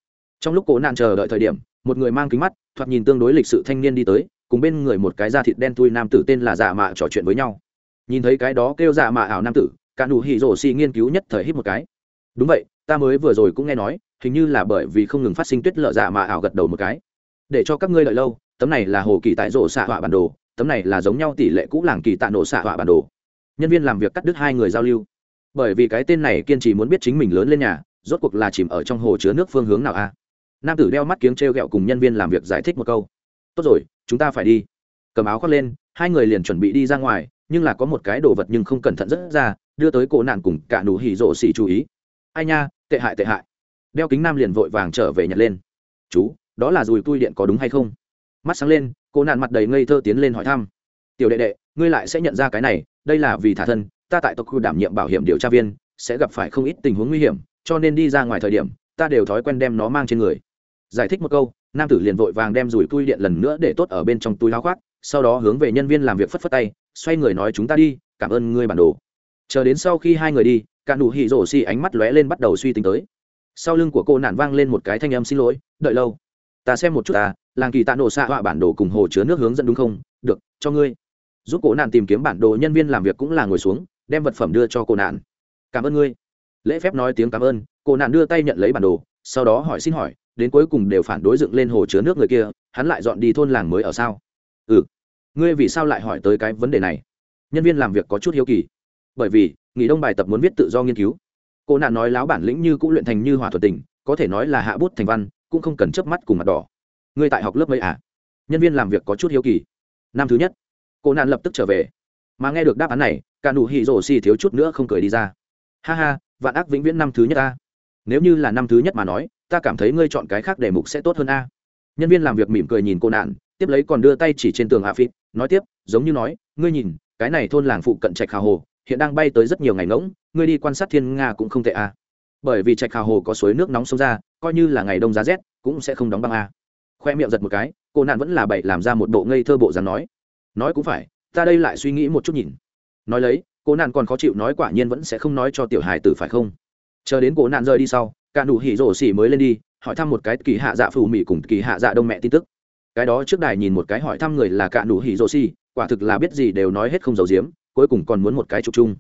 Trong lúc cố nạn chờ đợi thời điểm, một người mang kính mắt, thoạt nhìn tương đối lịch sự thanh niên đi tới, cùng bên người một cái da thịt đen thui nam tử tên là giả mạ trò chuyện với nhau. Nhìn thấy cái đó kêu giả mạ ảo nam tử, cả nụ hỉ rổ xì nghiên cứu nhất thời hít một cái. Đúng vậy, ta mới vừa rồi cũng nghe nói, hình như là bởi vì không ngừng phát sinh tuyết lợ giả dạ mạ ảo gật đầu một cái. Để cho các ngươi đợi lâu, tấm này là hồ kỳ tại rổ xạ họa bản đồ, tấm này là giống nhau tỷ lệ cũ làng kỳ tạ nổ xạ họa bản đồ. Nhân viên làm việc cắt đứt hai người giao lưu. Bởi vì cái tên này kiên trì muốn biết chính mình lớn lên nhà rốt cuộc là chìm ở trong hồ chứa nước phương hướng nào a? Nam tử đeo mắt kiếng t r e o g ẹ o cùng nhân viên làm việc giải thích một câu. Tốt rồi, chúng ta phải đi. Cầm áo khoác lên, hai người liền chuẩn bị đi ra ngoài, nhưng là có một cái đồ vật nhưng không cẩn thận rất ra, đưa tới cổ nạn cùng cả nụ hỉ rộ xỉ chú ý. Ai nha, tệ hại tệ hại. Đeo kính nam liền vội vàng trở về nhặt lên. Chú, đó là dùi tui điện có đúng hay không? Mắt sáng lên cô nạn mặt đầy ngây thơ tiến lên hỏi thăm. Tiểu đệ đệ, ngươi lại sẽ nhận ra cái này, đây là vì thả thân, ta tại tộc khu đảm nhiệm bảo hiểm điều tra viên, sẽ gặp phải không ít tình huống nguy hiểm cho nên đi ra ngoài thời điểm ta đều thói quen đem nó mang trên người. Giải thích một câu nam tử liền vội vàng đem rủi tui điện lần nữa để tốt ở bên trong túi lao khoác sau đó hướng về nhân viên làm việc phất phất tay xoay người nói chúng ta đi cảm ơn ngươi bản đồ. Chờ đến sau khi hai người đi cả nụ hỉ rổ xì ánh mắt lóe lên bắt đầu suy tính tới. Sau lưng của cô nản vang lên một cái thanh âm xin lỗi đợi lâu ta xem một chút ta à, làng kỳ tạ nổ xạ họa bản đồ cùng hồ chứa nước hướng dẫn đúng không? Được cho ngươi. Giúp cô nạn tìm kiếm bản đồ nhân viên làm việc cũng là ngồi xuống đem vật phẩm đưa cho cô nạn. Cảm ơn ngươi lễ phép nói tiếng cảm ơn, cô nạn đưa tay nhận lấy bản đồ, sau đó hỏi xin hỏi, đến cuối cùng đều phản đối dựng lên hồ chứa nước người kia, hắn lại dọn đi thôn làng mới ở sao? Ừ. Ngươi vì sao lại hỏi tới cái vấn đề này? Nhân viên làm việc có chút hiếu kỳ. Bởi vì, nghỉ đông bài tập muốn viết tự do nghiên cứu. Cô nạn nói láo bản lĩnh như cũng luyện thành như hòa thuật tình, có thể nói là hạ bút thành văn, cũng không cần chớp mắt cùng mặt đỏ. Ngươi tại học lớp mấy à? Nhân viên làm việc có chút hiếu kỳ. Năm thứ nhất, cô nạn lập tức trở về. Mà nghe được đáp án này, cả nụ hỉ rổ xì thiếu chút nữa không cười đi ra. Ha ha vạn ác vĩnh viễn năm thứ nhất a nếu như là năm thứ nhất mà nói, ta cảm thấy ngươi chọn cái khác đề mục sẽ tốt hơn a. Nhân viên làm việc mỉm cười nhìn cô nạn, tiếp lấy còn đưa tay chỉ trên tường hạ phịt nói tiếp, giống như nói, ngươi nhìn, cái này thôn làng phụ cận trạch khà hồ, hiện đang bay tới rất nhiều ngày ngỗng, ngươi đi quan sát thiên nga cũng không tệ a. Bởi vì trạch khà hồ có suối nước nóng sông ra, coi như là ngày đông giá rét, cũng sẽ không đóng băng a. Khoe miệng giật một cái, cô nạn vẫn là bậy làm ra một bộ ngây thơ bộ dáng nói. Nói cũng phải, ta đây lại suy nghĩ một chút nhìn. Nói lấy cô nạn còn khó chịu nói quả nhiên vẫn sẽ không nói cho tiểu hài tử phải không? Chờ đến cô nạn rời đi sau, cả nụ hỉ rổ xỉ mới lên đi, hỏi thăm một cái kỳ hạ dạ phù mỹ cùng kỳ hạ dạ đông mẹ tin tức. Cái đó trước đài nhìn một cái hỏi thăm người là cả nụ hỉ rổ xỉ, quả thực là biết gì đều nói hết không giấu giếm, cuối cùng còn muốn một cái trục chung.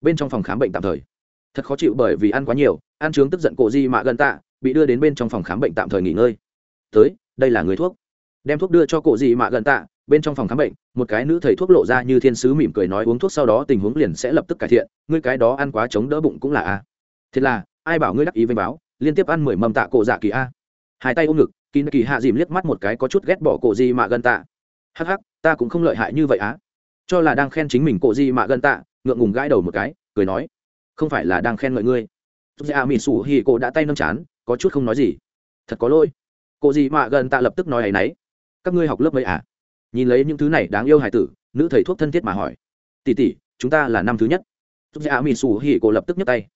Bên trong phòng khám bệnh tạm thời. Thật khó chịu bởi vì ăn quá nhiều, ăn trướng tức giận cổ di mạ gần tạ, bị đưa đến bên trong phòng khám bệnh tạm thời nghỉ ngơi. Tới, đây là người thuốc. Đem thuốc đưa cho cổ di mạ gần tạ bên trong phòng khám bệnh, một cái nữ thầy thuốc lộ ra như thiên sứ mỉm cười nói uống thuốc sau đó tình huống liền sẽ lập tức cải thiện, ngươi cái đó ăn quá chống đỡ bụng cũng là a. Thế là, ai bảo ngươi đắc ý vênh báo, liên tiếp ăn mười mầm tạ cổ dạ kỳ a. Hai tay ôm ngực kỳ kỳ hạ dìm liếc mắt một cái có chút ghét bỏ cổ gì mà gần tạ. Hắc hắc, ta cũng không lợi hại như vậy á. Cho là đang khen chính mình cổ gì mà gần tạ, ngượng ngùng gãi đầu một cái, cười nói, không phải là đang khen ngợi ngươi. Dạ Mỉ sủ hì cổ đã tay nâng chán, có chút không nói gì. Thật có lỗi. Cổ gì mà gần tạ lập tức nói ấy nấy, các ngươi học lớp mấy à? nhìn lấy những thứ này đáng yêu hài tử, nữ thầy thuốc thân thiết mà hỏi. Tỷ tỷ, chúng ta là năm thứ nhất. Súp dạ mỹ sủ hỉ cổ lập tức nhấc tay.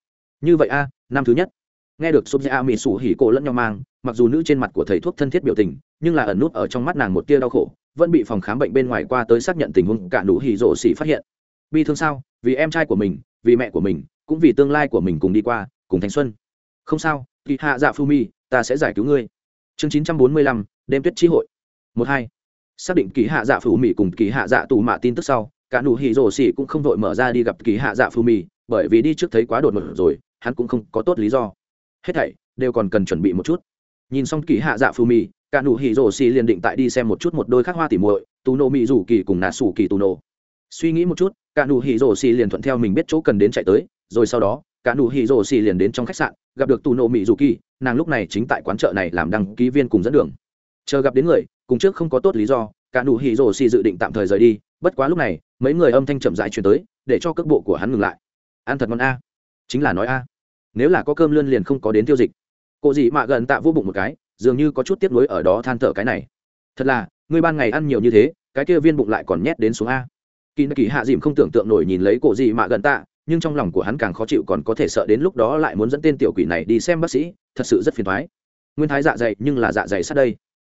Như vậy a, năm thứ nhất. Nghe được súp dạ mỹ sủ hỉ cổ lẫn nhau mang, mặc dù nữ trên mặt của thầy thuốc thân thiết biểu tình, nhưng là ẩn nút ở trong mắt nàng một tia đau khổ, vẫn bị phòng khám bệnh bên ngoài qua tới xác nhận tình huống, cả nụ hỉ rộ xỉ phát hiện. Bi thương sao? Vì em trai của mình, vì mẹ của mình, cũng vì tương lai của mình cùng đi qua, cùng thanh xuân. Không sao, kỳ hạ dạ phu mi, ta sẽ giải cứu ngươi. Chương chín trăm bốn mươi lăm, đêm tuyết chi hội. Một hai xác định kỳ hạ dạ phù mì cùng kỳ hạ dạ tù mạ tin tức sau, cả nụ hỉ rồ xỉ cũng không vội mở ra đi gặp kỳ hạ dạ phù mì, bởi vì đi trước thấy quá đột ngột rồi, hắn cũng không có tốt lý do. Hết thảy đều còn cần chuẩn bị một chút. Nhìn xong kỳ hạ dạ phù mì, cả nụ hỉ rồ xỉ liền định tại đi xem một chút một đôi khác hoa tỉ muội, tù Nô mị rủ kỳ cùng nà sủ kỳ tù Nô. suy nghĩ một chút, cả nụ hỉ rồ xỉ liền thuận theo mình biết chỗ cần đến chạy tới, rồi sau đó, cả nụ hỉ rồ xỉ liền đến trong khách sạn, gặp được tù Nô mị rủ kỳ, nàng lúc này chính tại quán chợ này làm đăng ký viên cùng dẫn đường. Chờ gặp đến người cùng trước không có tốt lý do, cả nụ hỉ rổ xì dự định tạm thời rời đi, bất quá lúc này, mấy người âm thanh chậm dại chuyển tới, để cho cước bộ của hắn ngừng lại. Ăn thật ngon a. Chính là nói a. Nếu là có cơm lươn liền không có đến tiêu dịch. Cô dị mạ gần tạ vô bụng một cái, dường như có chút tiếp nối ở đó than thở cái này. Thật là ngươi ban ngày ăn nhiều như thế, cái kia viên bụng lại còn nhét đến xuống a. Kỳ kỳ hạ dìm không tưởng tượng nổi nhìn lấy cổ dị mạ gần tạ, nhưng trong lòng của hắn càng khó chịu còn có thể sợ đến lúc đó lại muốn dẫn tên tiểu quỷ này đi xem bác sĩ, thật sự rất phiền thoái. Nguyên thái dạ dày nhưng là dạ dày sát đây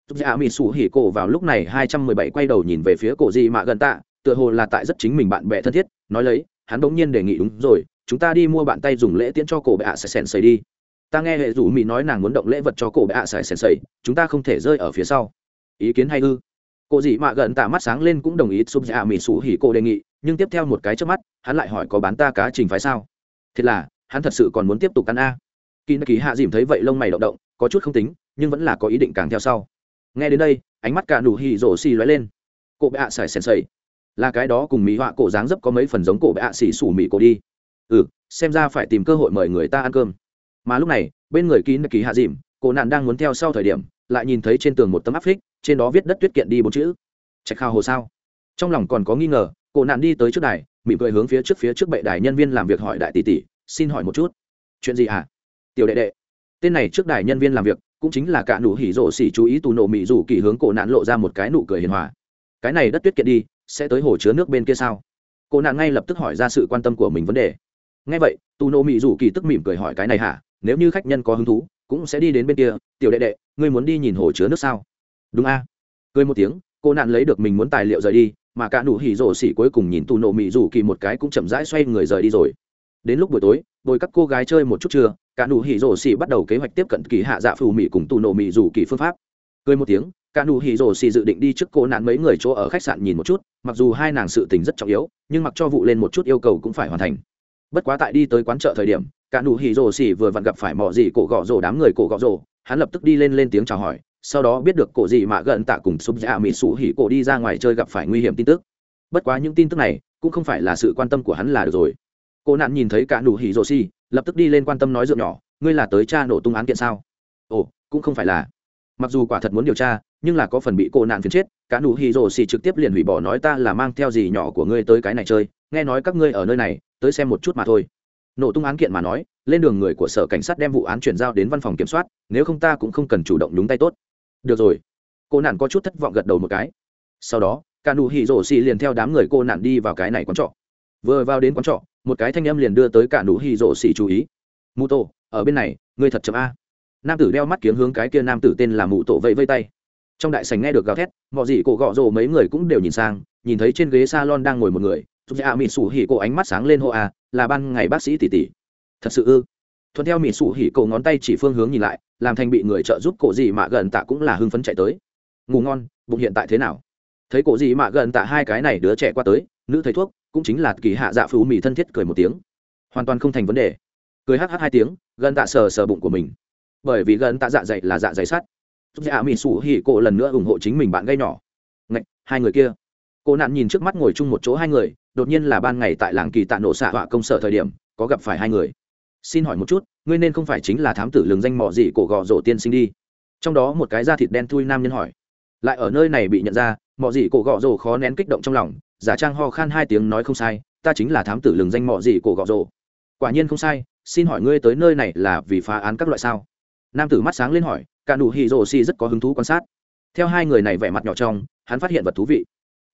giúp dạ mỹ sủ hỉ cổ vào lúc này hai trăm mười bảy quay đầu nhìn về phía cổ Dị mạ gần tạ, tựa hồ là tại rất chính mình bạn bè thân thiết, nói lấy, hắn bỗng nhiên đề nghị, đúng rồi, chúng ta đi mua bạn tay dùng lễ tiễn cho cổ bệ ạ sài sèn sầy đi. Ta nghe hệ rủ mỹ nói nàng muốn động lễ vật cho cổ bệ ạ sài sèn sầy, chúng ta không thể rơi ở phía sau. Ý kiến hay ư? Cổ dị mạ gần tạ mắt sáng lên cũng đồng ý sụp dạ mỹ sủ hỉ cổ đề nghị, nhưng tiếp theo một cái chớp mắt, hắn lại hỏi có bán ta cá trình phải sao? Thế là, hắn thật sự còn muốn tiếp tục ăn a. Kỷ nạ kỳ hạ dìm thấy vậy lông mày động động, có chút không tính, nhưng vẫn là có ý định càng theo sau nghe đến đây, ánh mắt cả nụ hỉ rổ xì lóe lên. Cổ bệ ạ xài sèn sầy. Là cái đó cùng mỹ họa cổ dáng dấp có mấy phần giống cổ bệ ạ xỉ sủ mỹ cổ đi. Ừ xem ra phải tìm cơ hội mời người ta ăn cơm. Mà lúc này, bên người kín ký hạ dìm, cổ nạn đang muốn theo sau thời điểm, lại nhìn thấy trên tường một tấm áp phích, trên đó viết đất tuyết kiện đi bốn chữ. Trạch khao hồ sao? Trong lòng còn có nghi ngờ, cổ nạn đi tới trước đài, mỉm cười hướng phía trước phía trước bệ đài nhân viên làm việc hỏi đại tỷ tỷ, xin hỏi một chút, chuyện gì à tiểu đệ đệ. Tên này trước đài nhân viên làm việc cũng chính là cả nụ hỉ rổ xỉ chú ý tù nổ mỹ dù kỳ hướng cổ nạn lộ ra một cái nụ cười hiền hòa. Cái này đất tuyết kiện đi, sẽ tới hồ chứa nước bên kia sao? Cổ nạn ngay lập tức hỏi ra sự quan tâm của mình vấn đề. Ngay vậy, tù nổ mỹ dù kỳ tức mỉm cười hỏi cái này hả? Nếu như khách nhân có hứng thú, cũng sẽ đi đến bên kia. Tiểu đệ đệ, ngươi muốn đi nhìn hồ chứa nước sao? Đúng a. Cười một tiếng, cô nạn lấy được mình muốn tài liệu rời đi, mà cả nụ hỉ rổ xỉ cuối cùng nhìn tù nổ mỹ dù kỳ một cái cũng chậm rãi xoay người rời đi rồi. Đến lúc buổi tối, bồi các cô gái chơi một chút trưa cả nụ hỉ rổ xì bắt đầu kế hoạch tiếp cận kỳ hạ dạ phù mỹ cùng tù nổ mỹ dù kỳ phương pháp. Cười một tiếng, cả nụ hỉ rổ xì dự định đi trước cô nạn mấy người chỗ ở khách sạn nhìn một chút, mặc dù hai nàng sự tình rất trọng yếu, nhưng mặc cho vụ lên một chút yêu cầu cũng phải hoàn thành. Bất quá tại đi tới quán chợ thời điểm, cả nụ hỉ rổ xì vừa vặn gặp phải mỏ gì cổ gọ rổ đám người cổ gọ rổ hắn lập tức đi lên lên tiếng chào hỏi, sau đó biết được cổ gì mà gần tạ cùng súp dạ mỹ sủ hỉ cổ đi ra ngoài chơi gặp phải nguy hiểm tin tức. Bất quá những tin tức này cũng không phải là sự quan tâm của hắn là được rồi. Cô nạn nhìn thấy cả nụ hỉ rổ xì lập tức đi lên quan tâm nói dượng nhỏ, ngươi là tới cha nổ tung án kiện sao? Ồ, cũng không phải là. Mặc dù quả thật muốn điều tra, nhưng là có phần bị cô nạn phiền chết, cả nụ hì rồ xì trực tiếp liền hủy bỏ nói ta là mang theo gì nhỏ của ngươi tới cái này chơi, nghe nói các ngươi ở nơi này, tới xem một chút mà thôi. Nổ tung án kiện mà nói, lên đường người của sở cảnh sát đem vụ án chuyển giao đến văn phòng kiểm soát, nếu không ta cũng không cần chủ động đúng tay tốt. Được rồi. Cô nạn có chút thất vọng gật đầu một cái. Sau đó, cả nụ hì rổ xì liền theo đám người cô nạn đi vào cái này quán trọ. Vừa vào đến quán trọ một cái thanh âm liền đưa tới cả nụ hỉ rộ xỉ chú ý mụ tổ ở bên này người thật chậm a nam tử đeo mắt kiếm hướng cái kia nam tử tên là mụ tổ vẫy vây tay trong đại sảnh nghe được gào thét mọi gì cổ gọ rồ mấy người cũng đều nhìn sang nhìn thấy trên ghế salon đang ngồi một người Thuận dạ mịt sủ hỉ cổ ánh mắt sáng lên hô à, là ban ngày bác sĩ tỷ tỷ. Thật sự ư? Thuận theo mịt sủ hỉ cổ ngón tay chỉ phương hướng nhìn lại, làm thành bị người trợ giúp cổ gì mà gần tạ cũng là hưng phấn chạy tới. Ngủ ngon, bụng hiện tại thế nào? thấy cổ gì mạ gần tạ hai cái này đứa trẻ qua tới nữ thầy thuốc cũng chính là kỳ hạ dạ phú mì thân thiết cười một tiếng. Hoàn toàn không thành vấn đề. Cười hh hai tiếng gần tạ sờ sờ bụng của mình. Bởi vì gần tạ dạ dày là dạ dày sắt. Giúp dạ mỹ sủ hỉ cổ lần nữa ủng hộ chính mình bạn gây nhỏ. Ngạch, hai người kia. Cô nạn nhìn trước mắt ngồi chung một chỗ hai người đột nhiên là ban ngày tại làng kỳ tạ nổ xạ họa công sở thời điểm có gặp phải hai người. Xin hỏi một chút ngươi nên không phải chính là thám tử lường danh mỏ gì cổ gò rổ tiên sinh đi. Trong đó một cái da thịt đen thui nam nhân hỏi. Lại ở nơi này bị nhận ra mọi gì cổ gọ rồ khó nén kích động trong lòng, giả trang ho khan hai tiếng nói không sai, ta chính là thám tử lừng danh mọi gì cổ gọ rồ. Quả nhiên không sai, xin hỏi ngươi tới nơi này là vì phá án các loại sao? Nam tử mắt sáng lên hỏi, cả nụ hì rồ si rất có hứng thú quan sát. Theo hai người này vẻ mặt nhỏ trong, hắn phát hiện vật thú vị.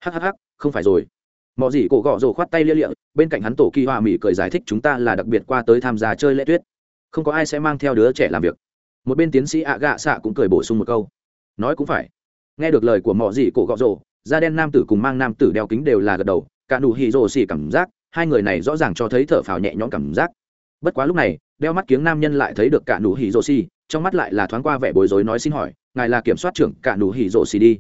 Hhh không phải rồi. Mọi gì cổ gọ rồ khoát tay lia lịa, bên cạnh hắn tổ kỳ hoa mỉ cười giải thích chúng ta là đặc biệt qua tới tham gia chơi lễ tuyết. Không có ai sẽ mang theo đứa trẻ làm việc. Một bên tiến sĩ ạ gạ xạ cũng cười bổ sung một câu. Nói cũng phải nghe được lời của mọi gì cổ gọ rồ, da đen nam tử cùng mang nam tử đeo kính đều là gật đầu, cả nụ hì rồ xì cảm giác, hai người này rõ ràng cho thấy thở phào nhẹ nhõm cảm giác. Bất quá lúc này, đeo mắt kiếng nam nhân lại thấy được cả nụ hì rồ xì trong mắt lại là thoáng qua vẻ bối rối nói xin hỏi, ngài là kiểm soát trưởng cả nụ hì rồ xì đi?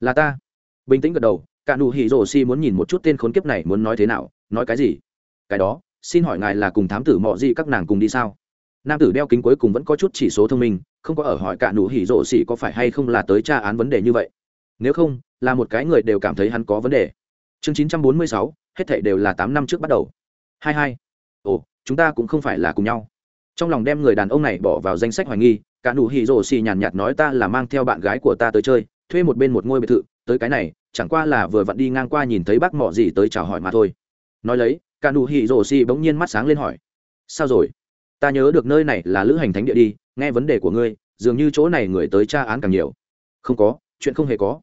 Là ta. Bình tĩnh gật đầu, cả nụ hì rồ xì muốn nhìn một chút tên khốn kiếp này muốn nói thế nào, nói cái gì? Cái đó, xin hỏi ngài là cùng thám tử mọ gì các nàng cùng đi sao? nam tử đeo kính cuối cùng vẫn có chút chỉ số thông minh, không có ở hỏi cả nụ hỉ rộ xỉ có phải hay không là tới tra án vấn đề như vậy. Nếu không, là một cái người đều cảm thấy hắn có vấn đề. Chương chín trăm bốn mươi sáu, hết thảy đều là tám năm trước bắt đầu. Hai hai. Ồ, chúng ta cũng không phải là cùng nhau. Trong lòng đem người đàn ông này bỏ vào danh sách hoài nghi, cả nụ hỉ rộ xỉ nhàn nhạt nói ta là mang theo bạn gái của ta tới chơi, thuê một bên một ngôi biệt thự, tới cái này, chẳng qua là vừa vặn đi ngang qua nhìn thấy bác mỏ gì tới chào hỏi mà thôi. Nói lấy, cả nụ hỉ rồ xỉ bỗng nhiên mắt sáng lên hỏi, sao rồi? ta nhớ được nơi này là lữ hành thánh địa đi, nghe vấn đề của ngươi, dường như chỗ này người tới tra án càng nhiều. Không có, chuyện không hề có.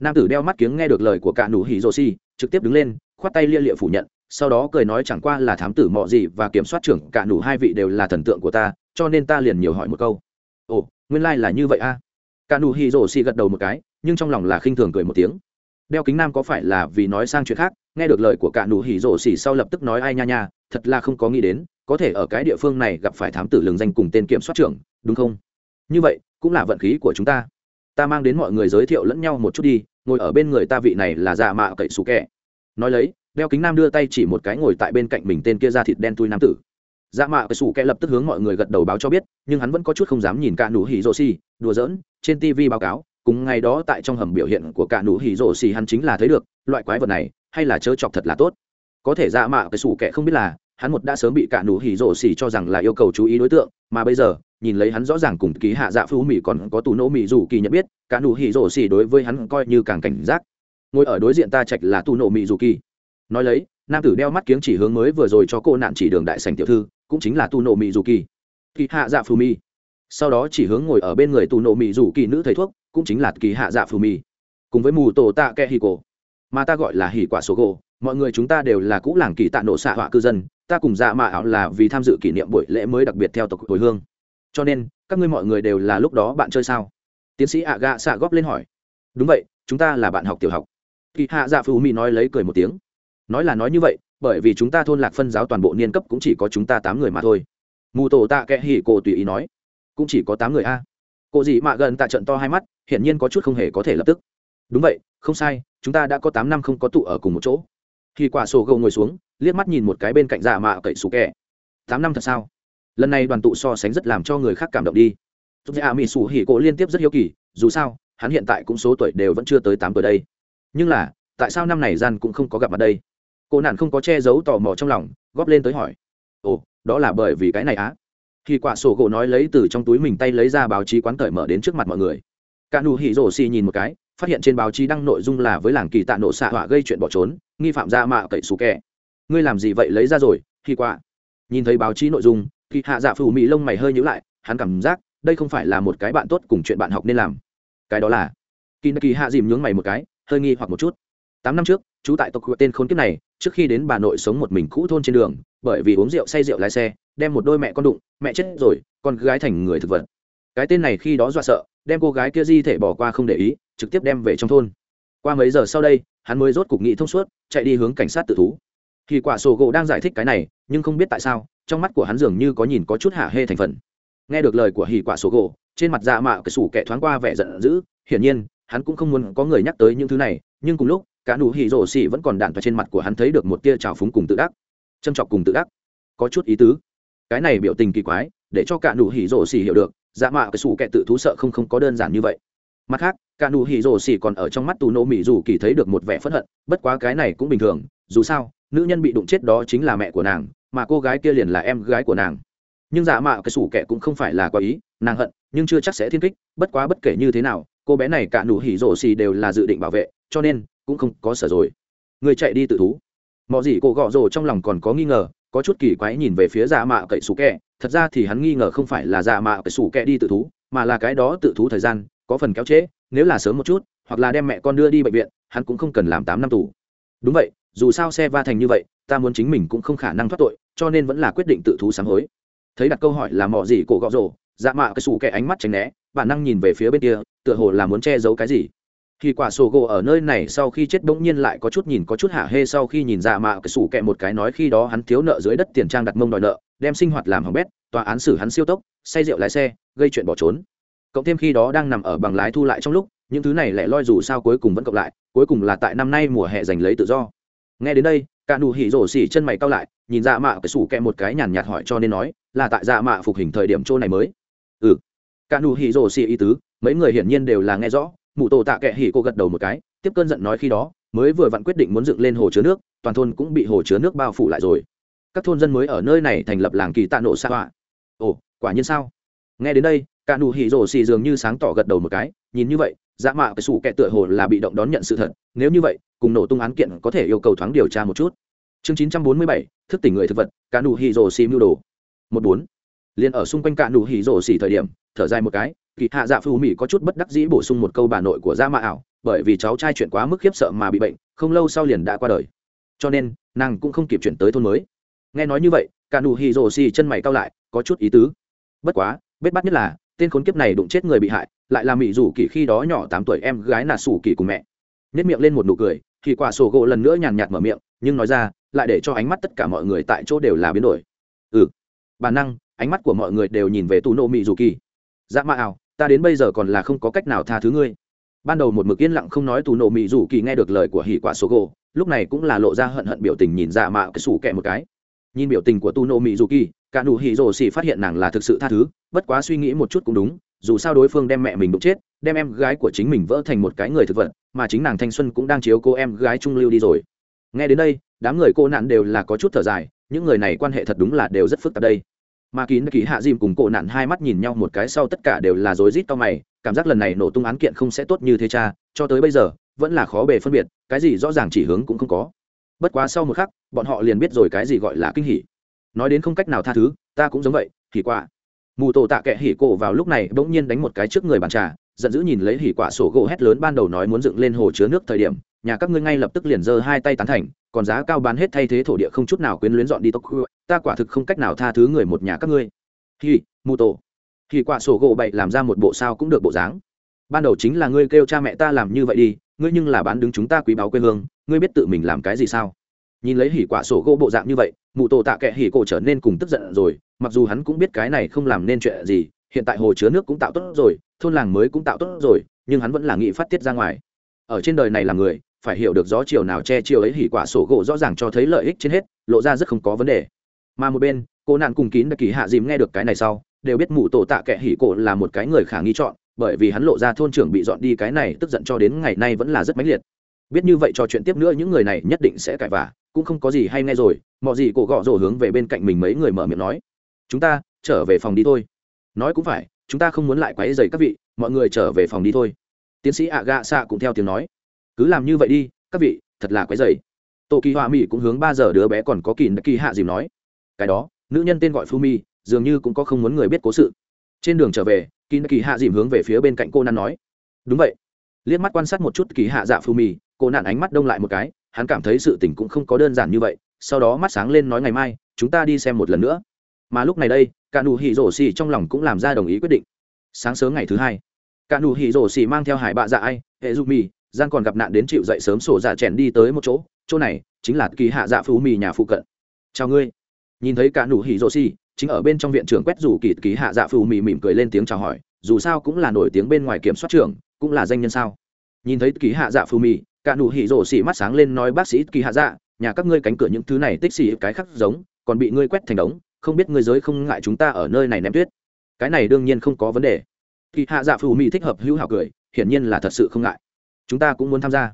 Nam tử đeo mắt kiếng nghe được lời của cả nụ hỉ rô si trực tiếp đứng lên, khoát tay lia lịa phủ nhận, sau đó cười nói chẳng qua là thám tử mọ gì và kiểm soát trưởng, cả nụ hai vị đều là thần tượng của ta, cho nên ta liền nhiều hỏi một câu. Ồ, nguyên lai、like、là như vậy a. À? cả nụ hỉ rô si gật đầu một cái, nhưng trong lòng là khinh thường cười một tiếng. Đeo kính nam có phải là vì nói sang chuyện khác? Nghe được lời của cả nụ hỉ rổ xỉ sau lập tức nói ai nha nha, thật là không có nghĩ đến có thể ở cái địa phương này gặp phải thám tử lường danh cùng tên kiểm soát trưởng, đúng không? Như vậy, cũng là vận khí của chúng ta. Ta mang đến mọi người giới thiệu lẫn nhau một chút đi, ngồi ở bên người ta vị này là già mạ cậy xù kẹ. Nói lấy, đeo kính nam đưa tay chỉ một cái ngồi tại bên cạnh mình tên kia ra thịt đen tui nam tử. Dạ mạ cậy xù kẹ lập tức hướng mọi người gật đầu báo cho biết, nhưng hắn vẫn có chút không dám nhìn cả nụ hỉ rô xì, đùa giỡn, trên tv báo cáo, cùng ngày đó tại trong hầm biểu hiện của cả nụ hỉ rô xì hắn chính là thấy được, loại quái vật này, hay là chớ chọc thật là tốt. Có thể dạ mạ cậy xù kẹ không biết là hắn một đã sớm bị cả nụ hỉ rổ xỉ cho rằng là yêu cầu chú ý đối tượng mà bây giờ nhìn lấy hắn rõ ràng cùng ký hạ dạ phú mỹ còn có tù nỗ mỹ dù kỳ nhận biết cả nụ hỉ rổ xỉ đối với hắn coi như càng cảnh giác. Ngồi ở đối diện ta trạch là tù nỗ mỹ dù kỳ. Nói lấy nam tử đeo mắt kiếng chỉ hướng mới vừa rồi cho cô nạn chỉ đường đại sành tiểu thư cũng chính là tù nỗ mỹ dù kỳ. Kỳ hạ dạ phú mỹ sau đó chỉ hướng ngồi ở bên người tù nỗ mỹ dù kỳ nữ thầy thuốc cũng chính là kỳ hạ dạ phù mỹ, cùng với mù tổ tạ kẹ hì cổ. Mà ta gọi là hỉ quả số gỗ mọi người chúng ta đều là cũ làng kỳ tạ nổ xạ họa cư dân, ta cùng dạ mạ ảo là vì tham dự kỷ niệm buổi lễ mới đặc biệt theo tộc hồi hương. Cho nên, các ngươi mọi người đều là lúc đó bạn chơi sao? Tiến sĩ ạ gạ xạ góp lên hỏi. Đúng vậy, chúng ta là bạn học tiểu học. Kỳ hạ dạ phù mỹ nói lấy cười một tiếng. Nói là nói như vậy, bởi vì chúng ta thôn lạc phân giáo toàn bộ niên cấp cũng chỉ có chúng ta tám người mà thôi. Mù tổ tạ kẽ hỉ cổ tùy ý nói. Cũng chỉ có tám người a. À. cô dị mạ gần tạ trận to hai mắt, hiển nhiên có chút không hề có thể lập tức. Đúng vậy, không sai, chúng ta đã có tám năm không có tụ ở cùng một chỗ khi quả sổ gầu ngồi xuống, liếc mắt nhìn một cái bên cạnh dạ mạ cậy sủ kẻ tám năm thật sao? Lần này đoàn tụ so sánh rất làm cho người khác cảm động đi. Giúp dạ mỹ sủ hỉ cổ liên tiếp rất hiếu kỳ, dù sao, hắn hiện tại cũng số tuổi đều vẫn chưa tới tám tuổi đây. Nhưng là, tại sao năm này gian cũng không có gặp mặt đây? Cô nạn không có che giấu tò mò trong lòng, góp lên tới hỏi. Ồ, đó là bởi vì cái này á? Khi quả sổ gỗ nói lấy từ trong túi mình tay lấy ra báo chí quán cởi mở đến trước mặt mọi người. Cả nụ hỉ rổ xì nhìn một cái phát hiện trên báo chí đăng nội dung là với làng kỳ tạ nổ xạ họa gây chuyện bỏ trốn, nghi phạm ra mạ cậy xù kẹ ngươi làm gì vậy lấy ra rồi khi quả nhìn thấy báo chí nội dung, kỳ hạ dạ phù mỹ lông mày hơi nhữ lại, hắn cảm giác đây không phải là một cái bạn tốt cùng chuyện bạn học nên làm. Cái đó là, kỳ kỳ hạ dìm nhướng mày một cái, hơi nghi hoặc một chút. Tám năm trước chú tại tộc huyện tên khốn kiếp này, trước khi đến bà nội sống một mình cũ thôn trên đường, bởi vì uống rượu say rượu lái xe, đem một đôi mẹ con đụng, mẹ chết rồi, con gái thành người thực vật. Cái tên này khi đó dọa sợ, đem cô gái kia di thể bỏ qua không để ý trực tiếp đem về trong thôn. Qua mấy giờ sau đây, hắn mới rốt cục nghị thông suốt, chạy đi hướng cảnh sát tự thú. Thì quả sổ gỗ đang giải thích cái này, nhưng không biết tại sao, trong mắt của hắn dường như có nhìn có chút hạ hê thành phần. Nghe được lời của hì quả sổ gỗ, trên mặt dạ mạ cái sủ kẻ thoáng qua vẻ giận dữ, hiển nhiên, hắn cũng không muốn có người nhắc tới những thứ này, nhưng cùng lúc, cả nụ hì rổ xỉ vẫn còn đạn vào trên mặt của hắn thấy được một tia trào phúng cùng tự đắc. Châm chọc cùng tự đắc. Có chút ý tứ. Cái này biểu tình kỳ quái, để cho cả nụ hỉ rổ xỉ hiểu được dạ mạ cái sủ kẻ tự thú sợ không không có đơn giản như vậy mặt khác, cả nụ hỉ rồ xỉ còn ở trong mắt tù nô mỹ dù kỳ thấy được một vẻ phẫn hận, bất quá cái này cũng bình thường, dù sao, nữ nhân bị đụng chết đó chính là mẹ của nàng, mà cô gái kia liền là em gái của nàng. Nhưng dạ giả mạo cái sủ kẻ cũng không phải là có ý, nàng hận, nhưng chưa chắc sẽ thiên kích, bất quá bất kể như thế nào, cô bé này cả nụ hỉ rồ xì đều là dự định bảo vệ, cho nên cũng không có sở rồi. Người chạy đi tự thú. Mọi gì cô gọ rồ trong lòng còn có nghi ngờ, có chút kỳ quái nhìn về phía dạ giả mạo cậy sủ kẹ thật ra thì hắn nghi ngờ không phải là dạ giả mạo cái sủ kẹ đi tự thú, mà là cái đó tự thú thời gian có phần kéo trễ, nếu là sớm một chút, hoặc là đem mẹ con đưa đi bệnh viện, hắn cũng không cần làm tám năm tù. Đúng vậy, dù sao xe va thành như vậy, ta muốn chính mình cũng không khả năng thoát tội, cho nên vẫn là quyết định tự thú sáng hối. Thấy đặt câu hỏi là mò gì cổ gọ rồ dạ mạ cái xù kẻ ánh mắt tránh né, bản năng nhìn về phía bên kia, tựa hồ là muốn che giấu cái gì. Khi quả sổ gỗ ở nơi này sau khi chết bỗng nhiên lại có chút nhìn có chút hả hê sau khi nhìn dạ mạ cái xù kẹ một cái nói khi đó hắn thiếu nợ dưới đất tiền trang đặt mông đòi nợ, đem sinh hoạt làm hỏng bét, tòa án xử hắn siêu tốc, say rượu lái xe, gây chuyện bỏ trốn cộng thêm khi đó đang nằm ở bằng lái thu lại trong lúc, những thứ này lại loi dù sao cuối cùng vẫn cộng lại, cuối cùng là tại năm nay mùa hè giành lấy tự do. Nghe đến đây, cả nụ hỉ rổ xỉ chân mày cao lại, nhìn dạ mạ cái sủ kẹ một cái nhàn nhạt hỏi cho nên nói, là tại dạ mạ phục hình thời điểm chỗ này mới. Ừ. Cả nụ hỉ rổ xỉ ý tứ, mấy người hiển nhiên đều là nghe rõ, mụ tổ tạ kẹ hỉ cô gật đầu một cái, tiếp cơn giận nói khi đó, mới vừa vặn quyết định muốn dựng lên hồ chứa nước, toàn thôn cũng bị hồ chứa nước bao phủ lại rồi. Các thôn dân mới ở nơi này thành lập làng kỳ tạ nộ xa họa. Ồ, quả nhiên sao? nghe đến đây, cả nụ hỉ rổ xì dường như sáng tỏ gật đầu một cái, nhìn như vậy dạ mạ cái sủ kẻ tựa hồ là bị động đón nhận sự thật, nếu như vậy, cùng nổ tung án kiện có thể yêu cầu thoáng điều tra một chút. Chương chín trăm bốn mươi bảy, thức tỉnh người thực vật, cả nụ hỉ rổ xì mưu đồ. Một bốn. Liền ở xung quanh cả nụ hỉ rổ xì thời điểm, thở dài một cái, kỳ hạ dạ phù mỹ có chút bất đắc dĩ bổ sung một câu bà nội của dạ mạ ảo, bởi vì cháu trai chuyện quá mức khiếp sợ mà bị bệnh, không lâu sau liền đã qua đời. Cho nên, nàng cũng không kịp chuyển tới thôn mới. Nghe nói như vậy, cả nụ hỉ rổ xì chân mày cao lại, có chút ý tứ. Bất quá bết bắt nhất là, tên khốn kiếp này đụng chết người bị hại, lại là mỹ dù kỳ khi đó nhỏ tám tuổi em gái nà sủ kỳ cùng mẹ. Nếp miệng lên một nụ cười, thì quả sổ gỗ lần nữa nhàn nhạt mở miệng, nhưng nói ra, lại để cho ánh mắt tất cả mọi người tại chỗ đều là biến đổi. Ừ bản năng, ánh mắt của mọi người đều nhìn về tù nộ mỹ dù kỳ. Dạ mạ ảo, ta đến bây giờ còn là không có cách nào tha thứ ngươi. Ban đầu một mực yên lặng không nói tù nộ mỹ dù kỳ nghe được lời của hỉ quả sổ gỗ, lúc này cũng là lộ ra hận hận biểu tình nhìn dạ mạo cái sủ kẹ một cái. Nhìn biểu tình của tu nô mỹ dù kỳ cả nụ hỉ rổ xỉ phát hiện nàng là thực sự tha thứ, bất quá suy nghĩ một chút cũng đúng, dù sao đối phương đem mẹ mình đụng chết, đem em gái của chính mình vỡ thành một cái người thực vật, mà chính nàng thanh xuân cũng đang chiếu cô em gái trung lưu đi rồi. Nghe đến đây, đám người cô nạn đều là có chút thở dài, những người này quan hệ thật đúng là đều rất phức tạp đây. Mà kín kỳ hạ dìm cùng cô nạn hai mắt nhìn nhau một cái sau tất cả đều là rối rít to mày, cảm giác lần này nổ tung án kiện không sẽ tốt như thế cha, cho tới bây giờ, vẫn là khó bề phân biệt, cái gì rõ ràng chỉ hướng cũng không có. Bất quá sau một khắc, bọn họ liền biết rồi cái gì gọi là kinh hỉ nói đến không cách nào tha thứ, ta cũng giống vậy kỳ quả. Mù tổ tạ kệ hỉ cổ vào lúc này bỗng nhiên đánh một cái trước người bàn trà, giận dữ nhìn lấy hỉ quả sổ gỗ hét lớn ban đầu nói muốn dựng lên hồ chứa nước thời điểm, nhà các ngươi ngay lập tức liền giơ hai tay tán thành, còn giá cao bán hết thay thế thổ địa không chút nào quyến luyến dọn đi tốc ta quả thực không cách nào tha thứ người một nhà các ngươi. Hỉ, mù tổ. Hỉ quả sổ gỗ bậy làm ra một bộ sao cũng được bộ dáng. Ban đầu chính là ngươi kêu cha mẹ ta làm như vậy đi, ngươi nhưng là bán đứng chúng ta quý báo quê hương, ngươi biết tự mình làm cái gì sao? nhìn lấy hỉ quả sổ gỗ bộ dạng như vậy, mụ tổ tạ kệ hỉ cổ trở nên cùng tức giận rồi, mặc dù hắn cũng biết cái này không làm nên chuyện gì, hiện tại hồ chứa nước cũng tạo tốt rồi, thôn làng mới cũng tạo tốt rồi, nhưng hắn vẫn là nghị phát tiết ra ngoài. Ở trên đời này là người, phải hiểu được gió chiều nào che chiều ấy hỉ quả sổ gỗ rõ ràng cho thấy lợi ích trên hết, lộ ra rất không có vấn đề. Mà một bên, cô nạn cùng kín đã kỳ hạ dìm nghe được cái này sau, đều biết mụ tổ tạ kệ hỉ cổ là một cái người khả nghi chọn, bởi vì hắn lộ ra thôn trưởng bị dọn đi cái này, tức giận cho đến ngày nay vẫn là rất mãnh liệt biết như vậy cho chuyện tiếp nữa những người này nhất định sẽ cãi vả cũng không có gì hay nghe rồi mọi gì cổ gõ rổ hướng về bên cạnh mình mấy người mở miệng nói, chúng ta trở về phòng đi thôi. Nói cũng phải, chúng ta không muốn lại quấy dày các vị, mọi người trở về phòng đi thôi. Tiến sĩ ạ gạ xạ cũng theo tiếng nói, cứ làm như vậy đi, các vị, thật là quấy dày tổ kỳ hoa mỹ cũng hướng ba giờ đứa bé còn có kỳ kỳ hạ dìm nói, cái đó, nữ nhân tên gọi phu mi dường như cũng có không muốn người biết cố sự. Trên đường trở về kỳ kỳ hạ dìm hướng về phía bên cạnh cô nan nói, đúng vậy. Liếc mắt quan sát một chút kỳ hạ dạ phu mi cô nạn ánh mắt đông lại một cái, hắn cảm thấy sự tình cũng không có đơn giản như vậy, sau đó mắt sáng lên nói ngày mai, chúng ta đi xem một lần nữa. Mà lúc này đây, cả nụ hỉ rổ xì trong lòng cũng làm ra đồng ý quyết định. Sáng sớm ngày thứ hai, cả nụ hỉ rổ xì mang theo hải bạ dạ ai, hệ dù mì gian còn gặp nạn đến chịu dậy sớm sổ dạ chèn đi tới một chỗ chỗ này chính là kỳ hạ dạ phú mì nhà phụ cận. Chào ngươi. Nhìn thấy cả nụ hỉ rổ xì, chính ở bên trong viện trưởng quét rủ kỳ kỳ hạ dạ phú mì mỉm cười lên tiếng chào hỏi, dù sao cũng là nổi tiếng bên ngoài kiểm soát trưởng, cũng là danh nhân sao? Nhìn thấy kỳ hạ dạ phú mì cả nụ hỉ rổ xỉ mắt sáng lên nói, bác sĩ kỳ hạ dạ nhà các ngươi cánh cửa những thứ này tích xỉ cái khác giống, còn bị ngươi quét thành đống, không biết ngươi giới không ngại chúng ta ở nơi này ném tuyết. Cái này đương nhiên không có vấn đề. Kỳ hạ dạ phù mỹ thích hợp hữu hảo cười, hiển nhiên là thật sự không ngại. Chúng ta cũng muốn tham gia.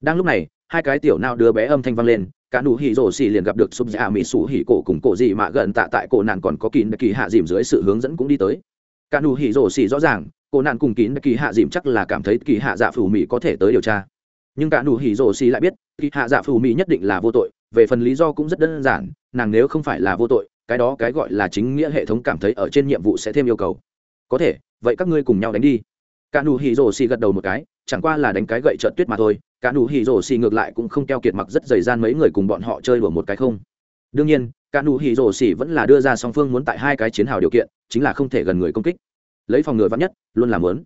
Đang lúc này, hai cái tiểu nào đứa bé âm thanh vang lên, cả nụ hỉ rổ xỉ liền gặp được sụp dạ mỹ sủ hỉ cổ cùng cổ gì mà gần tạ tại cổ nạn còn có kín kỳ hạ dìm dưới sự hướng dẫn cũng đi tới. Cả nụ hỉ rổ xỉ rõ ràng, cổ nạn cùng kín kỳ hạ dìm chắc là cảm thấy kỳ hạ dạ phù mỹ có thể tới điều tra nhưng cả nụ hỉ rổ xì lại biết kỳ hạ dạ phù mỹ nhất định là vô tội, về phần lý do cũng rất đơn giản, nàng nếu không phải là vô tội, cái đó cái gọi là chính nghĩa hệ thống cảm thấy ở trên nhiệm vụ sẽ thêm yêu cầu. Có thể, vậy các ngươi cùng nhau đánh đi. Cả nụ hỉ rổ xì gật đầu một cái, chẳng qua là đánh cái gậy trợt tuyết mà thôi, cả nụ hỉ rổ xì ngược lại cũng không keo kiệt mặc rất dày gian mấy người cùng bọn họ chơi đùa một cái không. Đương nhiên, cả nụ hỉ rổ xì vẫn là đưa ra song phương muốn tại hai cái chiến hào điều kiện, chính là không thể gần người công kích. Lấy phòng ngừa vắng nhất, luôn làm lớn.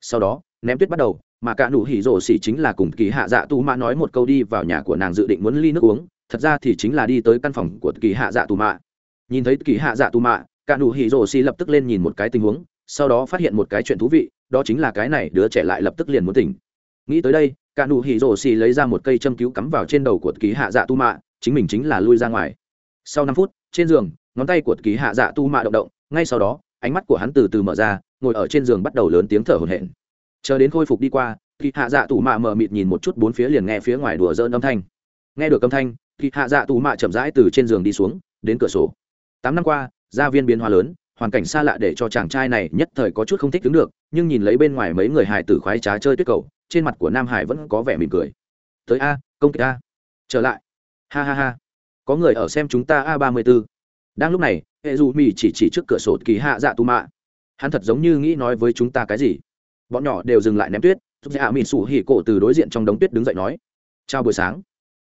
Sau đó, ném tuyết bắt đầu mà cả nụ hỉ rổ xỉ chính là cùng kỳ hạ dạ tù mạ nói một câu đi vào nhà của nàng dự định muốn ly nước uống, thật ra thì chính là đi tới căn phòng của kỳ hạ dạ tù mạ nhìn thấy kỳ hạ dạ tù mạ cả nụ hỉ rổ xỉ lập tức lên nhìn một cái tình huống, sau đó phát hiện một cái chuyện thú vị, đó chính là cái này đứa trẻ lại lập tức liền muốn tỉnh. Nghĩ tới đây, cả nụ hỉ rổ xỉ lấy ra một cây châm cứu cắm vào trên đầu của kỳ hạ dạ tù mạ chính mình chính là lui ra ngoài. Sau năm phút, trên giường, ngón tay của kỳ hạ dạ tu mạ động động, ngay sau đó, ánh mắt của hắn từ từ mở ra, ngồi ở trên giường bắt đầu lớn tiếng thở hổn hển chờ đến khôi phục đi qua thì hạ dạ tù mạ mờ mịt nhìn một chút bốn phía liền nghe phía ngoài đùa dỡn âm thanh. Nghe được âm thanh thì hạ dạ tù mạ chậm rãi từ trên giường đi xuống, đến cửa sổ. Tám năm qua, gia viên biến hóa lớn, hoàn cảnh xa lạ để cho chàng trai này nhất thời có chút không thích đứng được, nhưng nhìn lấy bên ngoài mấy người hải tử khoái trá chơi tuyết cầu, trên mặt của nam hải vẫn có vẻ mỉm cười. Tới a, công kịch a. Trở lại. Ha ha ha. Có người ở xem chúng ta a ba mươi b ố đang lúc này, hệ dù mỹ chỉ chỉ trước cửa sổ kỳ hạ dạ tu mạ. Hắn thật giống như nghĩ nói với chúng ta cái gì bọn nhỏ đều dừng lại ném tuyết, giúp dạ mỹ sủ hỉ cổ từ đối diện trong đống tuyết đứng dậy nói, chào buổi sáng.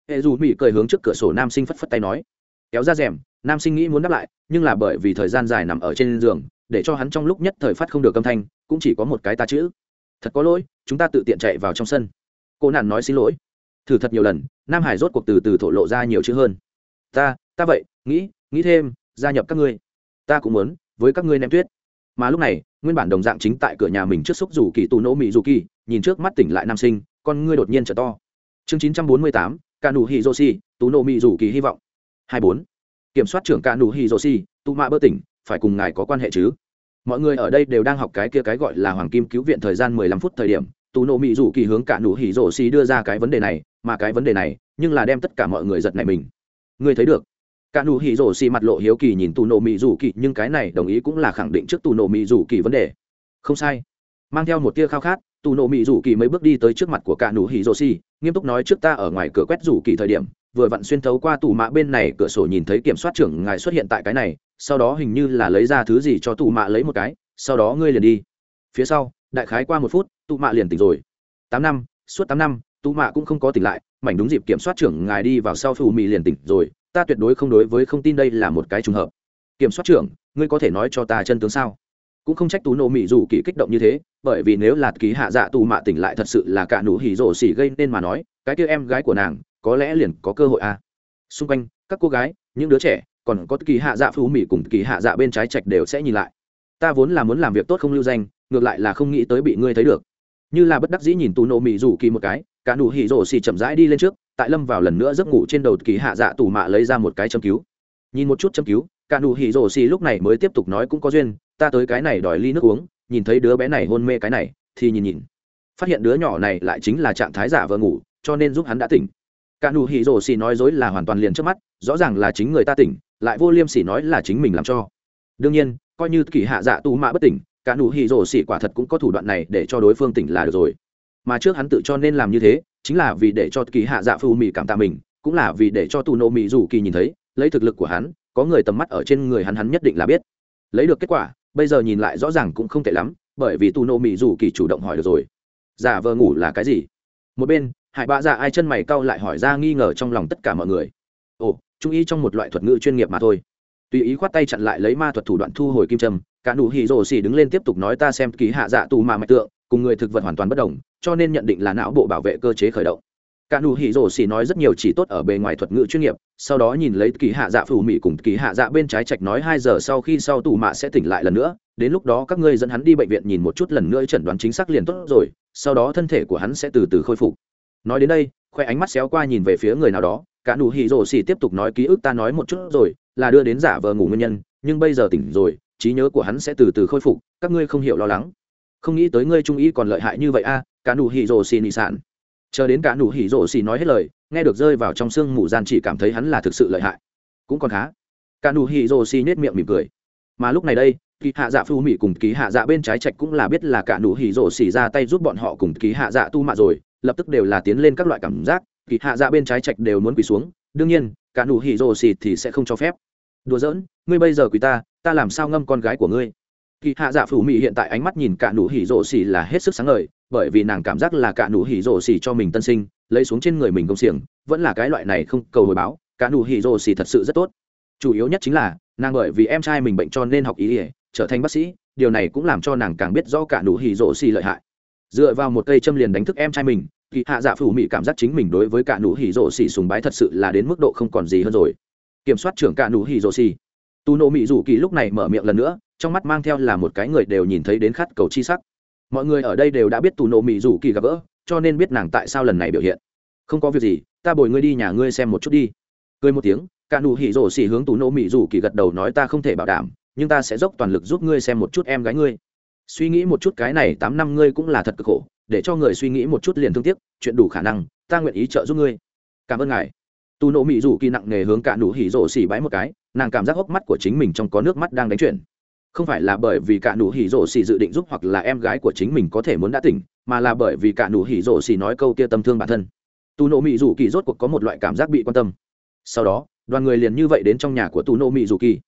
Hệ dù mỹ cười hướng trước cửa sổ nam sinh phất phất tay nói, kéo ra rèm. Nam sinh nghĩ muốn đáp lại, nhưng là bởi vì thời gian dài nằm ở trên giường, để cho hắn trong lúc nhất thời phát không được âm thanh, cũng chỉ có một cái ta chữ. Thật có lỗi, chúng ta tự tiện chạy vào trong sân. Cô nạn nói xin lỗi. Thử thật nhiều lần, nam hải rốt cuộc từ từ thổ lộ ra nhiều chữ hơn. Ta ta vậy, nghĩ nghĩ thêm, gia nhập các ngươi. Ta cũng muốn, với các ngươi ném tuyết. Mà lúc này nguyên bản đồng dạng chính tại cửa nhà mình trước xúc dù kỳ tù nỗ mỹ dù kỳ, nhìn trước mắt tỉnh lại nam sinh, con ngươi đột nhiên trở to. Chương chín trăm bốn mươi tám ca nù hi joshi tú nô mỹ dù kỳ hy vọng. hai bốn. Kiểm soát trưởng ca nù hi joshi tụ mạ bơ tỉnh, phải cùng ngài có quan hệ chứ? Mọi người ở đây đều đang học cái kia cái gọi là hoàng kim cứu viện thời gian mười lăm phút thời điểm, tù nộ mỹ dù kỳ hướng cả nụ hỉ rổ đưa ra cái vấn đề này, mà cái vấn đề này, nhưng là đem tất cả mọi người giật này mình. Ngươi thấy được cả nụ hỉ rổ xì mặt lộ hiếu kỳ nhìn tù nổ mỹ rủ kỳ, nhưng cái này đồng ý cũng là khẳng định trước tù nổ mỹ rủ kỳ vấn đề. Không sai. Mang theo một tia khao khát, tù nổ mỹ rủ kỳ mới bước đi tới trước mặt của cả nụ hỉ rổ xì, nghiêm túc nói trước ta ở ngoài cửa quét rủ kỳ thời điểm, vừa vặn xuyên thấu qua tù mạ bên này, cửa sổ nhìn thấy kiểm soát trưởng ngài xuất hiện tại cái này, sau đó hình như là lấy ra thứ gì cho tù mạ lấy một cái, sau đó ngươi liền đi. Phía sau, đại khái qua một phút, tù mạ liền tỉnh rồi. Tám năm, suốt tám năm, tù mạ cũng không có tỉnh lại, mảnh đúng dịp kiểm soát trưởng ngài đi vào sau phù mì liền tỉnh rồi ta tuyệt đối không đối với không tin đây là một cái trùng hợp. Kiểm soát trưởng, ngươi có thể nói cho ta chân tướng sao? Cũng không trách tú nổ mỹ dù kỳ kích động như thế, bởi vì nếu là ký hạ dạ tù mạ tỉnh lại thật sự là cả nụ hỉ rổ xỉ gây nên mà nói, cái kia em gái của nàng, có lẽ liền có cơ hội à. xung quanh, các cô gái, những đứa trẻ, còn có kỳ hạ dạ phú mỹ cùng kỳ hạ dạ bên trái trạch đều sẽ nhìn lại. Ta vốn là muốn làm việc tốt không lưu danh, ngược lại là không nghĩ tới bị ngươi thấy được. Như là bất đắc dĩ nhìn tù nổ mỹ dù kỳ một cái, cả nụ hỉ rổ xỉ chậm rãi đi lên trước tại lâm vào lần nữa giấc ngủ trên đầu kỳ hạ dạ tù mạ lấy ra một cái châm cứu. Nhìn một chút châm cứu, cả nụ hỉ rồ xì lúc này mới tiếp tục nói cũng có duyên, ta tới cái này đòi ly nước uống, nhìn thấy đứa bé này hôn mê cái này, thì nhìn nhìn. Phát hiện đứa nhỏ này lại chính là trạng thái giả vờ ngủ, cho nên giúp hắn đã tỉnh. Cả nụ hỉ rồ xì nói dối là hoàn toàn liền trước mắt, rõ ràng là chính người ta tỉnh, lại vô liêm sỉ nói là chính mình làm cho. Đương nhiên, coi như kỳ hạ dạ tù mạ bất tỉnh, cả nụ hỉ rồ xì quả thật cũng có thủ đoạn này để cho đối phương tỉnh là được rồi. Mà trước hắn tự cho nên làm như thế chính là vì để cho kỳ hạ dạ phù mỹ cảm tạ mình, cũng là vì để cho tù nộ mỹ dù kỳ nhìn thấy, lấy thực lực của hắn, có người tầm mắt ở trên người hắn hắn nhất định là biết. Lấy được kết quả, bây giờ nhìn lại rõ ràng cũng không tệ lắm, bởi vì tù nộ mỹ dù kỳ chủ động hỏi được rồi. Giả vờ ngủ là cái gì? Một bên, hải bạ dạ ai chân mày cau lại hỏi ra nghi ngờ trong lòng tất cả mọi người. Ồ, trung ý trong một loại thuật ngữ chuyên nghiệp mà thôi. Tùy ý khoát tay chặn lại lấy ma thuật thủ đoạn thu hồi kim trâm cả đủ hỉ rồ xỉ đứng lên tiếp tục nói ta xem kỳ hạ dạ tù mà mạch tượng cùng người thực vật hoàn toàn bất đồng, cho nên nhận định là não bộ bảo vệ cơ chế khởi động. Cả nụ hỉ rổ xỉ nói rất nhiều chỉ tốt ở bề ngoài thuật ngữ chuyên nghiệp, sau đó nhìn lấy kỳ hạ dạ phù mỹ cùng kỳ hạ dạ bên trái trạch nói hai giờ sau khi sau tù mạ sẽ tỉnh lại lần nữa, đến lúc đó các ngươi dẫn hắn đi bệnh viện nhìn một chút lần nữa chẩn đoán chính xác liền tốt rồi, sau đó thân thể của hắn sẽ từ từ khôi phục. Nói đến đây, khoe ánh mắt xéo qua nhìn về phía người nào đó cả nụ hỉ rổ xỉ tiếp tục nói ký ức ta nói một chút rồi, là đưa đến giả vờ ngủ nguyên nhân, nhưng bây giờ tỉnh rồi, trí nhớ của hắn sẽ từ từ khôi phục, các ngươi không hiểu lo lắng không nghĩ tới ngươi trung ý còn lợi hại như vậy a, cả nụ hỉ rồ xì nị sản chờ đến cả nụ hỉ rồ xì nói hết lời, nghe được rơi vào trong sương mù gian chỉ cảm thấy hắn là thực sự lợi hại. Cũng còn khá. Cả nụ hỉ rồ xì nết miệng mỉm cười. Mà lúc này đây kỳ hạ dạ phu mỹ cùng ký hạ dạ bên trái trạch cũng là biết là cả nụ hỉ rồ xì ra tay giúp bọn họ cùng ký hạ dạ tu mạ rồi, lập tức đều là tiến lên các loại cảm giác kỳ hạ dạ bên trái trạch đều muốn quỳ xuống. Đương nhiên, cả nụ hỉ rồ xì thì sẽ không cho phép. Đùa giỡn, ngươi bây giờ quỳ ta ta làm sao ngâm con gái của ngươi? kỳ hạ dạ phủ mỹ hiện tại ánh mắt nhìn cả nụ hỉ rổ xỉ là hết sức sáng ngời, bởi vì nàng cảm giác là cả nụ hỉ rổ xỉ cho mình tân sinh, lấy xuống trên người mình công xiềng, vẫn là cái loại này không cầu hồi báo, cả nụ hỉ rổ xỉ thật sự rất tốt. Chủ yếu nhất chính là, nàng bởi vì em trai mình bệnh cho nên học ý ỉa trở thành bác sĩ, điều này cũng làm cho nàng càng biết rõ cả nụ hỉ rổ xỉ lợi hại. Dựa vào một cây châm liền đánh thức em trai mình, kỳ hạ dạ phủ mỹ cảm giác chính mình đối với cả nụ hỉ rổ xỉ sùng bái thật sự là đến mức độ không còn gì hơn rồi. Kiểm soát trưởng cả nụ hỉ rổ xỉ. Tu nộ mỹ dù kỳ lúc này mở miệng lần nữa trong mắt mang theo là một cái người đều nhìn thấy đến khát cầu chi sắc. Mọi người ở đây đều đã biết tù nộ Mị Dụ kỳ gặp gỡ, cho nên biết nàng tại sao lần này biểu hiện. Không có việc gì, ta bồi ngươi đi nhà ngươi xem một chút đi. Cười một tiếng, cả nụ hỉ rổ xỉ hướng tù nộ Mị Dụ kỳ gật đầu nói ta không thể bảo đảm, nhưng ta sẽ dốc toàn lực giúp ngươi xem một chút em gái ngươi. Suy nghĩ một chút cái này tám năm ngươi cũng là thật cực khổ, để cho người suy nghĩ một chút liền thương tiếc, chuyện đủ khả năng, ta nguyện ý trợ giúp ngươi. Cảm ơn ngài. Tù nộ Mị Dụ kỳ nặng nề hướng cả nụ hỉ rổ xỉ bãi một cái, nàng cảm giác hốc mắt của chính mình trong có nước mắt đang đánh chuyển không phải là bởi vì cả nụ hỉ rổ xì dự định giúp hoặc là em gái của chính mình có thể muốn đã tỉnh, mà là bởi vì cả nụ hỉ rổ xì nói câu kia tâm thương bản thân. Tù nộ mỹ dù kỳ rốt cuộc có một loại cảm giác bị quan tâm. Sau đó, đoàn người liền như vậy đến trong nhà của tù nộ mỹ dù kỳ.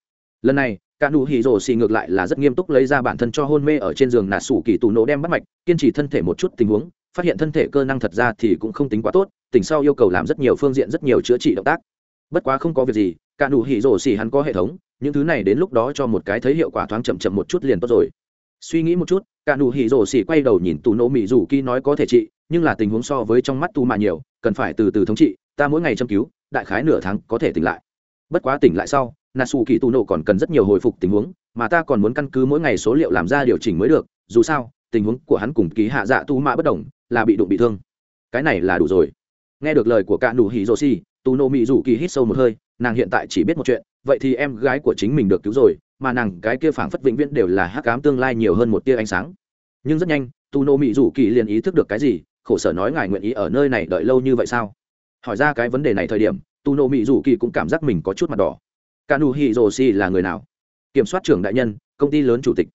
Lần này, cả nụ hỉ rổ xì ngược lại là rất nghiêm túc lấy ra bản thân cho hôn mê ở trên giường nà sủ kỳ tù nộ đem bắt mạch, kiên trì thân thể một chút tình huống, phát hiện thân thể cơ năng thật ra thì cũng không tính quá tốt, tỉnh sau yêu cầu làm rất nhiều phương diện rất nhiều chữa trị động tác. Bất quá không có việc gì, cả nụ hỉ rổ xì hắn có hệ thống những thứ này đến lúc đó cho một cái thấy hiệu quả thoáng chậm chậm một chút liền tốt rồi. Suy nghĩ một chút, cả nụ hỉ rổ xỉ quay đầu nhìn tù nỗ mỹ dù kỳ nói có thể trị, nhưng là tình huống so với trong mắt tu mà nhiều, cần phải từ từ thống trị, ta mỗi ngày châm cứu, đại khái nửa tháng có thể tỉnh lại. Bất quá tỉnh lại sau nà xù kỳ tù nỗ còn cần rất nhiều hồi phục tình huống, mà ta còn muốn căn cứ mỗi ngày số liệu làm ra điều chỉnh mới được, dù sao, tình huống của hắn cùng ký hạ dạ tu mạ bất đồng, là bị đụng bị thương. Cái này là đủ rồi. Nghe được lời của cả nụ hỉ rổ xỉ, tù nổ mỹ dù kỳ hít sâu một hơi, nàng hiện tại chỉ biết một chuyện vậy thì em gái của chính mình được cứu rồi mà nàng cái kia phảng phất vĩnh viễn đều là hắc ám tương lai nhiều hơn một tia ánh sáng. Nhưng rất nhanh tu nô mỹ rủ kỳ liền ý thức được cái gì khổ sở nói ngài nguyện ý ở nơi này đợi lâu như vậy sao? Hỏi ra cái vấn đề này thời điểm tu nô mỹ rủ kỳ cũng cảm giác mình có chút mặt đỏ. Cả nụ hỉ Si là người nào? Kiểm soát trưởng đại nhân công ty lớn chủ tịch.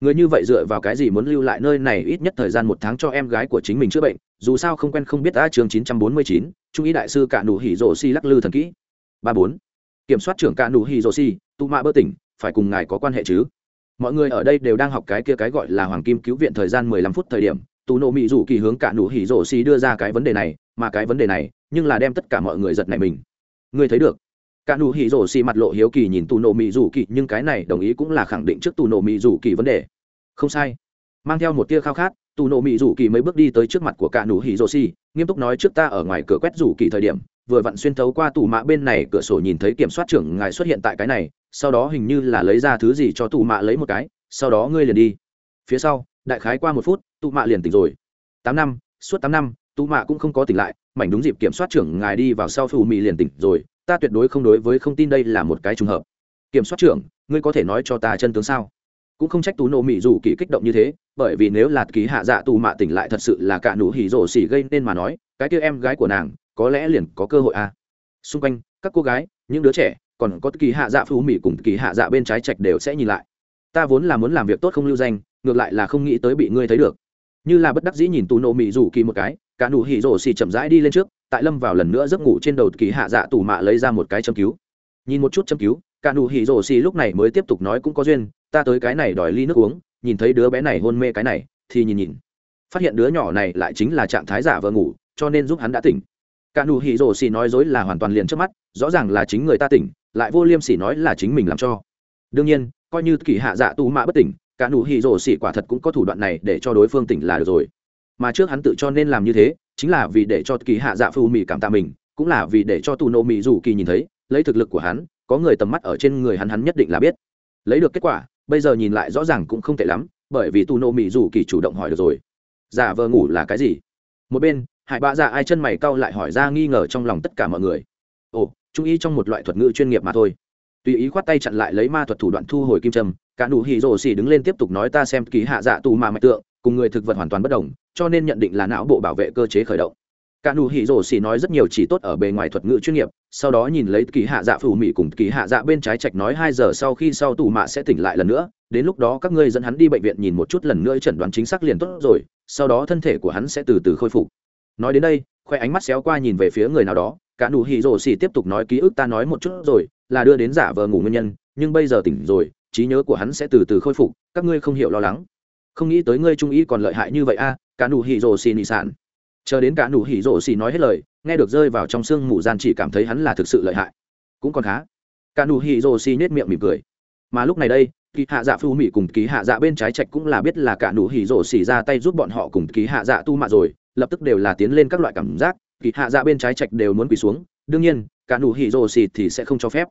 Người như vậy dựa vào cái gì muốn lưu lại nơi này ít nhất thời gian một tháng cho em gái của chính mình chữa bệnh dù sao không quen không biết a chương chín trăm bốn mươi chín, trung ý đại sư cả nụ hỉ rồ xì lắc lư thần kỹ. Ba bốn kiểm soát trưởng ca nụ hi dô si tụ mạ bơ tỉnh, phải cùng ngài có quan hệ chứ? Mọi người ở đây đều đang học cái kia cái gọi là hoàng kim cứu viện thời gian mười lăm phút thời điểm, tù nộ mỹ dù kỳ hướng cả nụ hỉ rổ xì đưa ra cái vấn đề này, mà cái vấn đề này, nhưng là đem tất cả mọi người giật này mình. Ngươi thấy được. Cả nụ hỉ rổ xì mặt lộ hiếu kỳ nhìn tù nộ mỹ dù kỳ, nhưng cái này đồng ý cũng là khẳng định trước tù nộ mỹ dù kỳ vấn đề. Không sai. Mang theo một tia khao khát, tù nộ mỹ dù kỳ mấy bước đi tới trước mặt của cả nụ hỉ rổ xì nghiêm túc nói trước ta ở ngoài cửa quét dù kỳ thời điểm vừa vặn xuyên thấu qua tủ mạ bên này, cửa sổ nhìn thấy kiểm soát trưởng ngài xuất hiện tại cái này, sau đó hình như là lấy ra thứ gì cho tủ mạ lấy một cái, sau đó ngươi liền đi. Phía sau, đại khái qua một phút tụ mạ liền tỉnh rồi. Tám năm, suốt tám năm tụ mạ cũng không có tỉnh lại, mảnh đúng dịp kiểm soát trưởng ngài đi vào sau phù mị liền tỉnh rồi, ta tuyệt đối không đối với không tin đây là một cái trùng hợp. Kiểm soát trưởng, ngươi có thể nói cho ta chân tướng sao? Cũng không trách tú nộ mị dù kỳ kích động như thế, bởi vì nếu là ký hạ dạ tù mạ tỉnh lại thật sự là cả nụ hỉ rổ xỉ gây nên mà nói, cái kia em gái của nàng có lẽ liền có cơ hội à. xung quanh, các cô gái, những đứa trẻ, còn có kỳ hạ dạ phú mỹ cùng kỳ hạ dạ bên trái trạch đều sẽ nhìn lại. Ta vốn là muốn làm việc tốt không lưu danh, ngược lại là không nghĩ tới bị ngươi thấy được. Như là bất đắc dĩ nhìn tù nộ mỹ rủ kỳ một cái, cả nụ hỉ rổ xì chậm rãi đi lên trước, tại lâm vào lần nữa giấc ngủ trên đầu kỳ hạ dạ tù mạ lấy ra một cái châm cứu. Nhìn một chút châm cứu, cả nụ hỉ rổ xì lúc này mới tiếp tục nói cũng có duyên, ta tới cái này đòi ly nước uống, nhìn thấy đứa bé này hôn mê cái này, thì nhìn nhìn. Phát hiện đứa nhỏ này lại chính là trạng thái giả vợ ngủ, cho nên giúp hắn đã tỉnh cả nụ hỉ rổ xỉ nói dối là hoàn toàn liền trước mắt, rõ ràng là chính người ta tỉnh, lại vô liêm sỉ nói là chính mình làm cho. Đương nhiên, coi như kỳ hạ dạ tù mạ bất tỉnh, cả nụ hỉ rổ xỉ quả thật cũng có thủ đoạn này để cho đối phương tỉnh là được rồi. Mà trước hắn tự cho nên làm như thế, chính là vì để cho kỳ hạ dạ phù mì cảm tạ mình, cũng là vì để cho tù nộ mì dù kỳ nhìn thấy, lấy thực lực của hắn, có người tầm mắt ở trên người hắn hắn nhất định là biết. Lấy được kết quả, bây giờ nhìn lại rõ ràng cũng không tệ lắm, bởi vì tù nộ mì dù kỳ chủ động hỏi được rồi. Giả vờ ngủ là cái gì? Một bên hải bạ dạ ai chân mày cau lại hỏi ra nghi ngờ trong lòng tất cả mọi người. Ồ trung ý trong một loại thuật ngữ chuyên nghiệp mà thôi. Tùy ý khoát tay chặn lại lấy ma thuật thủ đoạn thu hồi kim trâm cả nụ hỉ rồ xỉ đứng lên tiếp tục nói ta xem ký hạ dạ tù mà mạch tượng, cùng người thực vật hoàn toàn bất đồng, cho nên nhận định là não bộ bảo vệ cơ chế khởi động. Cả nụ hỉ rồ xỉ nói rất nhiều chỉ tốt ở bề ngoài thuật ngữ chuyên nghiệp, sau đó nhìn lấy ký hạ dạ phù mỹ cùng ký hạ dạ bên trái trạch nói hai giờ sau khi sau tù mạ sẽ tỉnh lại lần nữa, đến lúc đó các ngươi dẫn hắn đi bệnh viện nhìn một chút lần nữa chẩn đoán chính xác liền tốt rồi, sau đó thân thể của hắn sẽ từ từ khôi phục nói đến đây khoe ánh mắt xéo qua nhìn về phía người nào đó cả nụ hỉ rồ xì tiếp tục nói ký ức ta nói một chút rồi là đưa đến giả vờ ngủ nguyên nhân nhưng bây giờ tỉnh rồi trí nhớ của hắn sẽ từ từ khôi phục các ngươi không hiểu lo lắng. Không nghĩ tới ngươi trung ý còn lợi hại như vậy a à, cả nụ hỉ rồ xì nị sản. Chờ đến cả nụ hỉ rồ xì nói hết lời nghe được rơi vào trong sương mù gian chỉ cảm thấy hắn là thực sự lợi hại. Cũng còn khá. Cả nụ hỉ rồ xì nết miệng mỉm cười. Mà lúc này đây kỳ hạ dạ phu mỹ cùng ký hạ dạ bên trái trạch cũng là biết là cả nụ hỉ rồ xì ra tay giúp bọn họ cùng ký hạ dạ tu mạ rồi lập tức đều là tiến lên các loại cảm giác, kỳ hạ dạ bên trái trạch đều muốn quỳ xuống, đương nhiên, cả nụ hỉ rồ xịt thì sẽ không cho phép.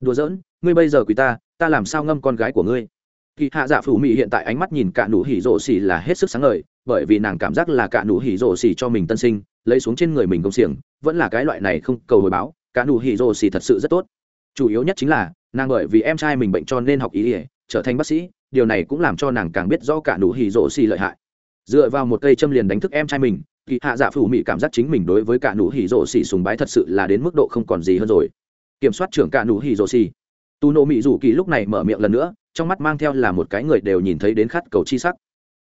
Đùa giỡn, ngươi bây giờ quỳ ta ta làm sao ngâm con gái của ngươi? Kỳ hạ dạ phủ mị hiện tại ánh mắt nhìn cả nụ hỉ rồ xì là hết sức sáng ngời, bởi vì nàng cảm giác là cả nụ hỉ rồ xì cho mình tân sinh, lấy xuống trên người mình công xiềng, vẫn là cái loại này không cầu hồi báo, cả nụ hỉ rồ xì thật sự rất tốt. Chủ yếu nhất chính là, nàng bởi vì em trai mình bệnh cho nên học ý ỉa trở thành bác sĩ, điều này cũng làm cho nàng càng biết rõ cả nụ hỉ rồ xì lợi hại dựa vào một cây châm liền đánh thức em trai mình kỳ hạ dạ phủ mỹ cảm giác chính mình đối với cả nụ hỉ rổ xỉ sùng bái thật sự là đến mức độ không còn gì hơn rồi. Kiểm soát trưởng cả nụ hỉ rổ xỉ. Tù nộ mỹ rủ kỳ lúc này mở miệng lần nữa, trong mắt mang theo là một cái người đều nhìn thấy đến khát cầu chi sắc.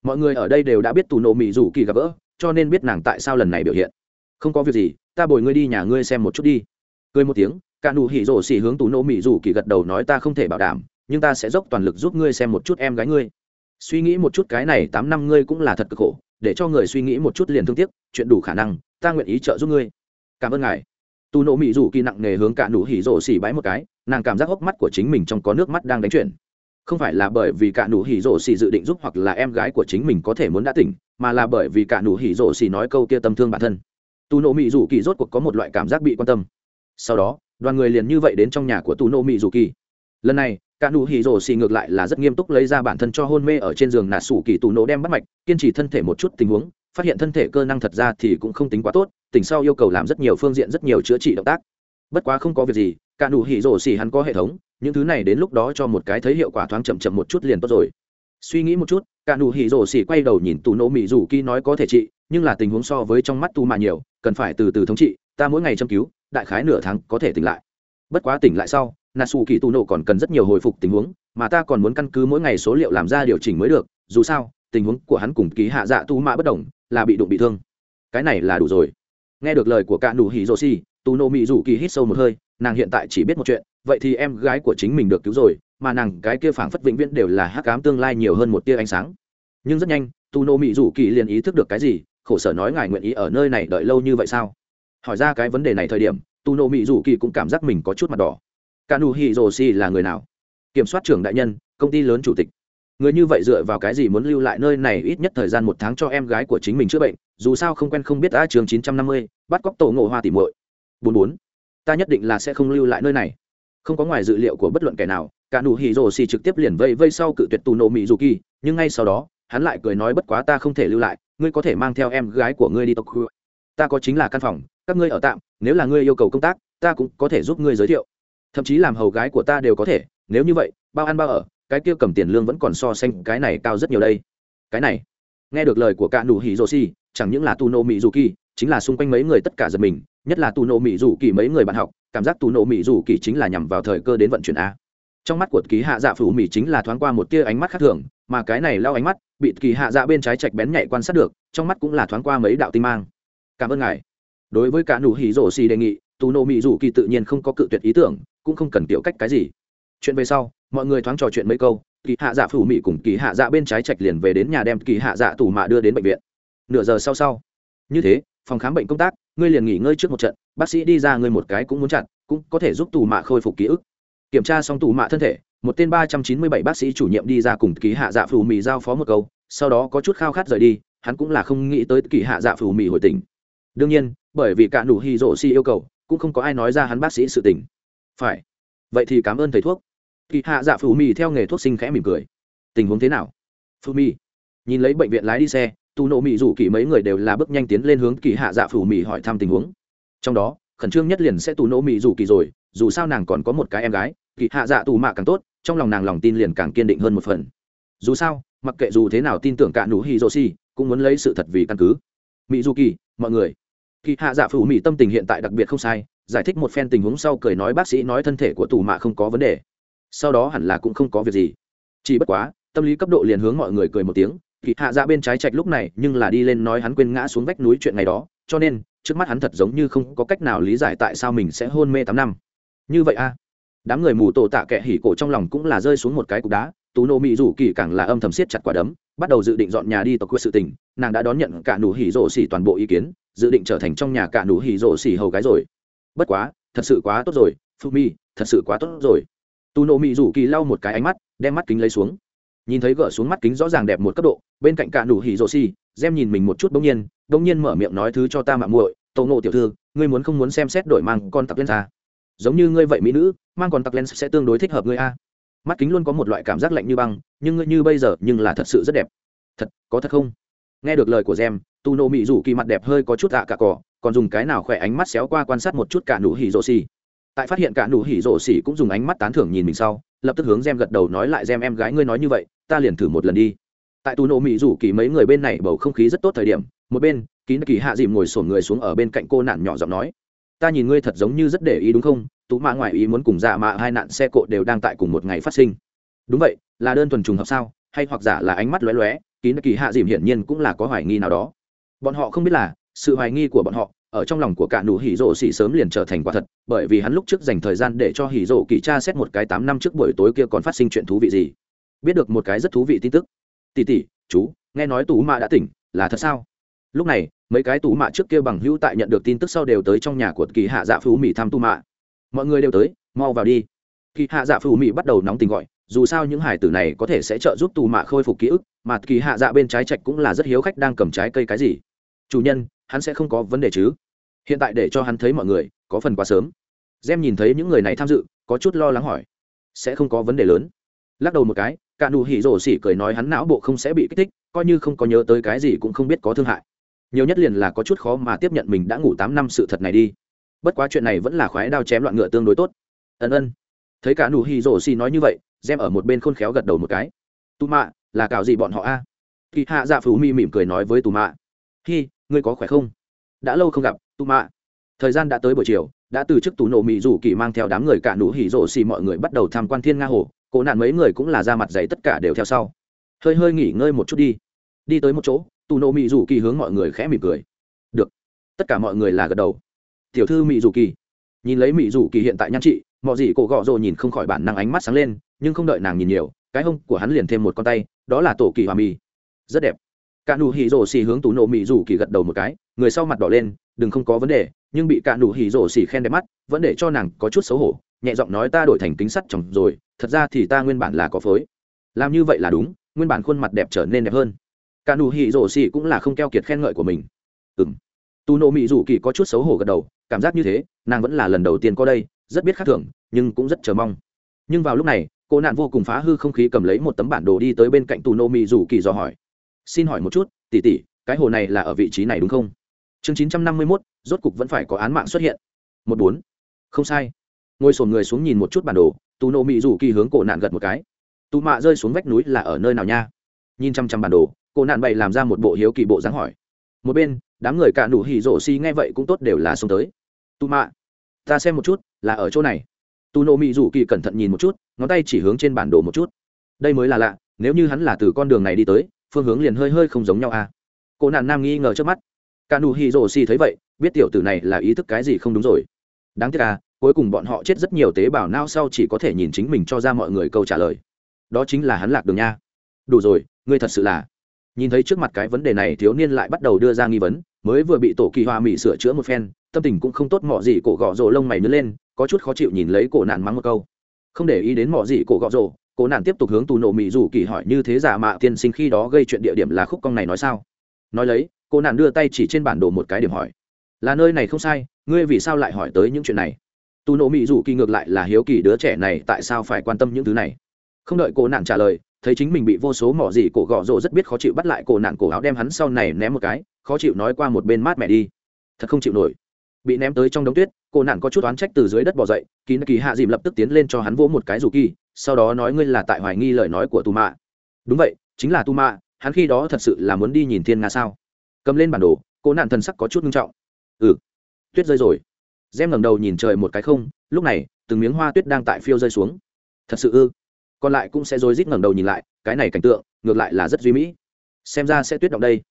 Mọi người ở đây đều đã biết tù nộ mỹ rủ kỳ gặp gỡ, cho nên biết nàng tại sao lần này biểu hiện. Không có việc gì, ta bồi ngươi đi nhà ngươi xem một chút đi. Cười một tiếng, cả nụ hỉ rổ xỉ hướng tù nộ mỹ rủ kỳ gật đầu nói ta không thể bảo đảm, nhưng ta sẽ dốc toàn lực giúp ngươi xem một chút em gái ngươi suy nghĩ một chút cái này tám năm ngươi cũng là thật cực khổ, để cho người suy nghĩ một chút liền thương tiếc, chuyện đủ khả năng, ta nguyện ý trợ giúp ngươi. Cảm ơn ngài. Tu nỗ mỹ rủ kỳ nặng nề hướng cả nụ hỉ rổ xỉ bãi một cái, nàng cảm giác hốc mắt của chính mình trong có nước mắt đang đánh chuyển. Không phải là bởi vì cả nụ hỉ rổ xỉ dự định giúp hoặc là em gái của chính mình có thể muốn đã tỉnh, mà là bởi vì cả nụ hỉ rổ xỉ nói câu kia tâm thương bản thân. Tu nỗ mỹ rủ kỳ rốt cuộc có một loại cảm giác bị quan tâm. Sau đó, đoàn người liền như vậy đến trong nhà của tu nỗ mỹ rủ kỳ. Lần này cả nụ hỉ rồ xì ngược lại là rất nghiêm túc lấy ra bản thân cho hôn mê ở trên giường nà sủ kỳ tù nổ đem bắt mạch, kiên trì thân thể một chút tình huống, phát hiện thân thể cơ năng thật ra thì cũng không tính quá tốt, tỉnh sau yêu cầu làm rất nhiều phương diện rất nhiều chữa trị động tác. Bất quá không có việc gì, cả nụ hỉ rồ xì hắn có hệ thống, những thứ này đến lúc đó cho một cái thấy hiệu quả thoáng chậm chậm một chút liền tốt rồi. Suy nghĩ một chút, cả nụ hỉ rồ xì quay đầu nhìn tù nổ mỹ dù kỳ nói có thể trị, nhưng là tình huống so với trong mắt tù mà nhiều, cần phải từ từ thống trị, ta mỗi ngày châm cứu, đại khái nửa tháng có thể tỉnh lại. Bất quá tỉnh lại sau nà xù kỳ tù nổ còn cần rất nhiều hồi phục tình huống, mà ta còn muốn căn cứ mỗi ngày số liệu làm ra điều chỉnh mới được, dù sao, tình huống của hắn cùng ký hạ dạ tu mạ bất đồng, là bị đụng bị thương. Cái này là đủ rồi. Nghe được lời của cả nụ hỉ rô xì tù nổ mị rủ kỳ hít sâu một hơi, nàng hiện tại chỉ biết một chuyện, vậy thì em gái của chính mình được cứu rồi, mà nàng cái kia phảng phất vĩnh viễn đều là hắc ám tương lai nhiều hơn một tia ánh sáng. Nhưng rất nhanh tù nổ mị rủ kỳ liền ý thức được cái gì, khổ sở nói ngài nguyện ý ở nơi này đợi lâu như vậy sao? Hỏi ra cái vấn đề này thời điểm tù nổ mị rủ kỳ cũng cảm giác mình có chút mặt đỏ cả nụ hỉ rồ xì là người nào? Kiểm soát trưởng đại nhân, công ty lớn chủ tịch. Người như vậy dựa vào cái gì muốn lưu lại nơi này ít nhất thời gian một tháng cho em gái của chính mình chữa bệnh, dù sao không quen không biết a trường chín trăm năm mươi, bắt cóc tổ ngộ hoa tỉ muội. Bốn bốn, ta nhất định là sẽ không lưu lại nơi này. Không có ngoài dự liệu của bất luận kẻ nào, cả nụ hỉ rồ xì trực tiếp liền vây vây sau cự tuyệt tù nộ mỹ dù kỳ nhưng ngay sau đó, hắn lại cười nói bất quá ta không thể lưu lại, ngươi có thể mang theo em gái của ngươi đi tộc ta có chính là căn phòng, các ngươi ở tạm, nếu là ngươi yêu cầu công tác, ta cũng có thể giúp ngươi giới thiệu thậm chí làm hầu gái của ta đều có thể, nếu như vậy, bao ăn bao ở, cái kia cầm tiền lương vẫn còn so sánh cái này cao rất nhiều đây. Cái này, nghe được lời của cả nụ hỉ rồ xì chẳng những là tu nô mỹ dù kỳ chính là xung quanh mấy người tất cả giật mình, nhất là tu nô mỹ dù kỳ mấy người bạn học, cảm giác tu nô mỹ dù kỳ chính là nhằm vào thời cơ đến vận chuyển a. Trong mắt của ký hạ dạ phủ mỹ chính là thoáng qua một tia ánh mắt khác thường, mà cái này lao ánh mắt, bị kỳ hạ dạ bên trái chạch bén nhạy quan sát được, trong mắt cũng là thoáng qua mấy đạo tinh mang. Cảm ơn ngài. Đối với cả nụ hỉ rổ xì đề nghị tù nô mỹ dù kỳ tự nhiên không có cự tuyệt ý tưởng cũng không cần tiểu cách cái gì. Chuyện về sau, mọi người thoáng trò chuyện mấy câu, kỳ hạ dạ phủ mỹ cùng kỳ hạ dạ bên trái trạch liền về đến nhà đem kỳ hạ dạ tù mạ đưa đến bệnh viện. Nửa giờ sau sau. Như thế, phòng khám bệnh công tác, ngươi liền nghỉ ngơi trước một trận, bác sĩ đi ra ngươi một cái cũng muốn chặn cũng có thể giúp tù mạ khôi phục ký ức. Kiểm tra xong tù mạ thân thể, một tên ba trăm chín mươi bảy bác sĩ chủ nhiệm đi ra cùng kỳ hạ dạ phủ mỹ giao phó một câu, sau đó có chút khao khát rời đi, hắn cũng là không nghĩ tới kỳ hạ dạ phủ mỹ hồi tỉnh. Đương nhiên, bởi vì cả nụ hy rộ si yêu cầu, cũng không có ai nói ra hắn bác sĩ sự tỉnh phải. Vậy thì cảm ơn thầy thuốc. Kỳ hạ dạ phù mì theo nghề thuốc sinh khẽ mỉm cười. Tình huống thế nào? Phù mì. Nhìn lấy bệnh viện lái đi xe, tu nộ mị rủ kỳ mấy người đều là bước nhanh tiến lên hướng kỳ hạ dạ phù mì hỏi thăm tình huống. Trong đó, khẩn trương nhất liền sẽ tu nộ mị rủ kỳ rồi, dù sao nàng còn có một cái em gái, kỳ hạ dạ tù mạ càng tốt, trong lòng nàng lòng tin liền càng kiên định hơn một phần. Dù sao, mặc kệ dù thế nào tin tưởng cả nụ hi dô si cũng muốn lấy sự thật vì căn cứ. Mỹ du kỳ, mọi người. Kỳ hạ dạ phủ mỹ tâm tình hiện tại đặc biệt không sai giải thích một phen tình huống sau cười nói, bác sĩ nói thân thể của tù mạ không có vấn đề. Sau đó hẳn là cũng không có việc gì. Chỉ bất quá, tâm lý cấp độ liền hướng mọi người cười một tiếng kỳ hạ ra bên trái trạch lúc này nhưng là đi lên nói hắn quên ngã xuống vách núi chuyện ngày đó, cho nên, trước mắt hắn thật giống như không có cách nào lý giải tại sao mình sẽ hôn mê tám năm. Như vậy a đám người mù tổ tạ kệ hỉ cổ trong lòng cũng là rơi xuống một cái cục đá, tú nô mỹ rủ kỳ càng là âm thầm siết chặt quả đấm, bắt đầu dự định dọn nhà đi tộc quyết sự tình, nàng đã đón nhận cả nụ hỉ rổ xỉ toàn bộ ý kiến, dự định trở thành trong nhà cả nụ hỉ rổ xỉ hầu gái rồi bất quá, thật sự quá tốt rồi phu mi thật sự quá tốt rồi. Tù nộ mỹ rủ kỳ lau một cái ánh mắt, đem mắt kính lấy xuống. Nhìn thấy gỡ xuống mắt kính rõ ràng đẹp một cấp độ, bên cạnh cả nụ hỉ rộ xi xem nhìn mình một chút bỗng nhiên bỗng nhiên mở miệng nói thứ cho ta mạng muội tàu nộ tiểu thư, ngươi muốn không muốn xem xét đổi mang con tặc lên ra? giống như ngươi vậy mỹ nữ, mang con tặc lens sẽ tương đối thích hợp ngươi a. Mắt kính luôn có một loại cảm giác lạnh như băng, nhưng ngươi như bây giờ, nhưng là thật sự rất đẹp. Thật, có thật không? Nghe được lời của gem tu nô mỹ rủ kỳ mặt đẹp hơi có chút ạ cả cỏ còn dùng cái nào khỏe ánh mắt xéo qua quan sát một chút cả nụ hỉ rổ xì. Tại phát hiện cả nụ hỉ rổ xì cũng dùng ánh mắt tán thưởng nhìn mình sau, lập tức hướng gem gật đầu nói lại, gem, em gái ngươi nói như vậy, ta liền thử một lần đi. Tại tù nộ mỹ rủ kỳ mấy người bên này bầu không khí rất tốt thời điểm, một bên, kín kỳ hạ dìm ngồi sổn người xuống ở bên cạnh cô nạn nhỏ giọng nói, ta nhìn ngươi thật giống như rất để ý đúng không? Tú mạ ngoại ý muốn cùng dạ mạ hai nạn xe cộ đều đang tại cùng một ngày phát sinh. Đúng vậy, là đơn thuần trùng hợp sao? Hay hoặc giả là ánh mắt lóe lóe, kín kỳ hạ dìm hiển nhiên cũng là có hoài nghi nào đó. Bọn họ không biết là sự hoài nghi của bọn họ, ở trong lòng của cả nụ hỉ rổ xỉ sớm liền trở thành quả thật, bởi vì hắn lúc trước dành thời gian để cho hỉ rổ kỳ tra xét một cái tám năm trước buổi tối kia còn phát sinh chuyện thú vị gì. Biết được một cái rất thú vị tin tức. Tỉ tỉ chú, nghe nói tù mạ đã tỉnh, là thật sao? Lúc này, mấy cái tù mạ trước kia bằng hữu tại nhận được tin tức sau đều tới trong nhà của kỳ hạ dạ phú mỹ thăm tu mạ. Mọi người đều tới, mau vào đi. Kỳ hạ dạ phú mỹ bắt đầu nóng tình gọi, dù sao những hải tử này có thể sẽ trợ giúp tù mạ khôi phục ký ức, mà kỳ hạ dạ bên trái trạch cũng là rất hiếu khách đang cầm trái cây cái gì. Chủ nhân hắn sẽ không có vấn đề chứ? Hiện tại để cho hắn thấy mọi người, có phần quá sớm. Gem nhìn thấy những người này tham dự, có chút lo lắng hỏi. Sẽ không có vấn đề lớn. Lắc đầu một cái cả nụ hỉ rổ xỉ cười nói hắn não bộ không sẽ bị kích thích, coi như không có nhớ tới cái gì cũng không biết có thương hại. Nhiều nhất liền là có chút khó mà tiếp nhận mình đã ngủ tám năm sự thật này đi. Bất quá chuyện này vẫn là khoái đao chém loạn ngựa tương đối tốt. Ân ân. Thấy cả nụ hỉ rổ xỉ nói như vậy, gem ở một bên khôn khéo gật đầu một cái. Tù mạ là cào gì bọn họ a? Kỳ hạ dạ phú mi mỉm cười nói với tù mạ hi ngươi có khỏe không? Đã lâu không gặp tu mạ thời gian đã tới buổi chiều đã từ chức tù nổ mỹ rủ kỳ mang theo đám người cả nụ hỉ rổ xì mọi người bắt đầu tham quan thiên nga hồ cổ nạn mấy người cũng là ra mặt giấy tất cả đều theo sau. Hơi hơi nghỉ ngơi một chút đi. Đi tới một chỗ tù nổ mị dù kỳ hướng mọi người khẽ mỉm cười. Được. Tất cả mọi người là gật đầu. Tiểu thư mị dù kỳ. Nhìn lấy mị dù kỳ hiện tại nhan trị, mọi gì cổ gọ rồi nhìn không khỏi bản năng ánh mắt sáng lên nhưng không đợi nàng nhìn nhiều cái hông của hắn liền thêm một con tay đó là tổ kỳ hòa mì. Rất đẹp cả nụ hỉ rổ xỉ hướng tù nổ mỹ dù kỳ gật đầu một cái, người sau mặt đỏ lên, đừng không có vấn đề. Nhưng bị cả nụ hỉ rổ xỉ khen đẹp mắt, vẫn để cho nàng có chút xấu hổ, nhẹ giọng nói, ta đổi thành kính sắt chồng rồi, thật ra thì ta nguyên bản là có phối. Làm như vậy là đúng, nguyên bản khuôn mặt đẹp trở nên đẹp hơn. Cả nụ hỉ rổ xỉ cũng là không keo kiệt khen ngợi của mình. Ừm. Tù nổ mỹ dù kỳ có chút xấu hổ gật đầu, cảm giác như thế, nàng vẫn là lần đầu tiên có đây, rất biết khác thường, nhưng cũng rất chờ mong. Nhưng vào lúc này, cô nạn vô cùng phá hư không khí cầm lấy một tấm bản đồ đi tới bên cạnh tù nô mỹ dù kỳ dò hỏi xin hỏi một chút, tỉ tỉ, cái hồ này là ở vị trí này đúng không? Chương chín trăm năm mươi mốt, rốt cục vẫn phải có án mạng xuất hiện. Một bốn. Không sai. Ngồi sổn người xuống nhìn một chút bản đồ, tù nộ mị rủ kỳ hướng cổ nạn gật một cái. Tù mạ rơi xuống vách núi là ở nơi nào nha? Nhìn chăm chăm bản đồ, cổ nạn bày làm ra một bộ hiếu kỳ bộ dáng hỏi. Một bên, đám người cả nụ hỉ rổ xi nghe vậy cũng tốt đều là xuống tới. Tù mạ, ta xem một chút, là ở chỗ này. Tù nộ mị rủ kỳ cẩn thận nhìn một chút, ngón tay chỉ hướng trên bản đồ một chút. Đây mới là lạ, nếu như hắn là từ con đường này đi tới phương hướng liền hơi hơi không giống nhau à? Cổ nạn nam nghi ngờ trước mắt. Cả nụ hì rồ xì thấy vậy, biết tiểu tử này là ý thức cái gì không đúng rồi. Đáng tiếc à cuối cùng bọn họ chết rất nhiều tế bào nao sau chỉ có thể nhìn chính mình cho ra mọi người câu trả lời. Đó chính là hắn lạc đường nha. Đủ rồi, ngươi thật sự là. Nhìn thấy trước mặt cái vấn đề này, thiếu niên lại bắt đầu đưa ra nghi vấn, mới vừa bị tổ kỳ hoa mỹ sửa chữa một phen, tâm tình cũng không tốt mọ gì cổ gọ rồ lông mày nứt lên, có chút khó chịu nhìn lấy cổ nạn mắng một câu. Không để ý đến mọ gì cổ gọ rồ Cô nạn tiếp tục hướng tù nộ mỹ dù kỳ hỏi như thế giả mạ tiên sinh khi đó gây chuyện địa điểm là khúc cong này nói sao? Nói lấy cô nạn đưa tay chỉ trên bản đồ một cái điểm hỏi. Là nơi này không sai, ngươi vì sao lại hỏi tới những chuyện này? Tù nộ mỹ dù kỳ ngược lại là hiếu kỳ đứa trẻ này tại sao phải quan tâm những thứ này? Không đợi cô nạn trả lời, thấy chính mình bị vô số mỏ gì cổ gọ rộ rất biết khó chịu bắt lại cổ nạn cổ áo đem hắn sau này ném một cái, khó chịu nói qua một bên mát mẹ đi. Thật không chịu nổi. Bị ném tới trong đống tuyết cô nạn có chút oán trách từ dưới đất bỏ dậy, kỳ kỳ hạ dìm lập tức tiến lên cho hắn vỗ một cái rủ kỳ sau đó nói ngươi là tại hoài nghi lời nói của tu mạ đúng vậy, chính là tu mạ hắn khi đó thật sự là muốn đi nhìn thiên nga sao? Cầm lên bản đồ cô nạn thần sắc có chút nghiêm trọng. Ừ tuyết rơi rồi. Gem ngẩng đầu nhìn trời một cái không, lúc này, từng miếng hoa tuyết đang tại phiêu rơi xuống. Thật sự ư? Còn lại cũng sẽ rối rít ngẩng đầu nhìn lại, cái này cảnh tượng, ngược lại là rất duy mỹ. Xem ra sẽ tuyết động đây.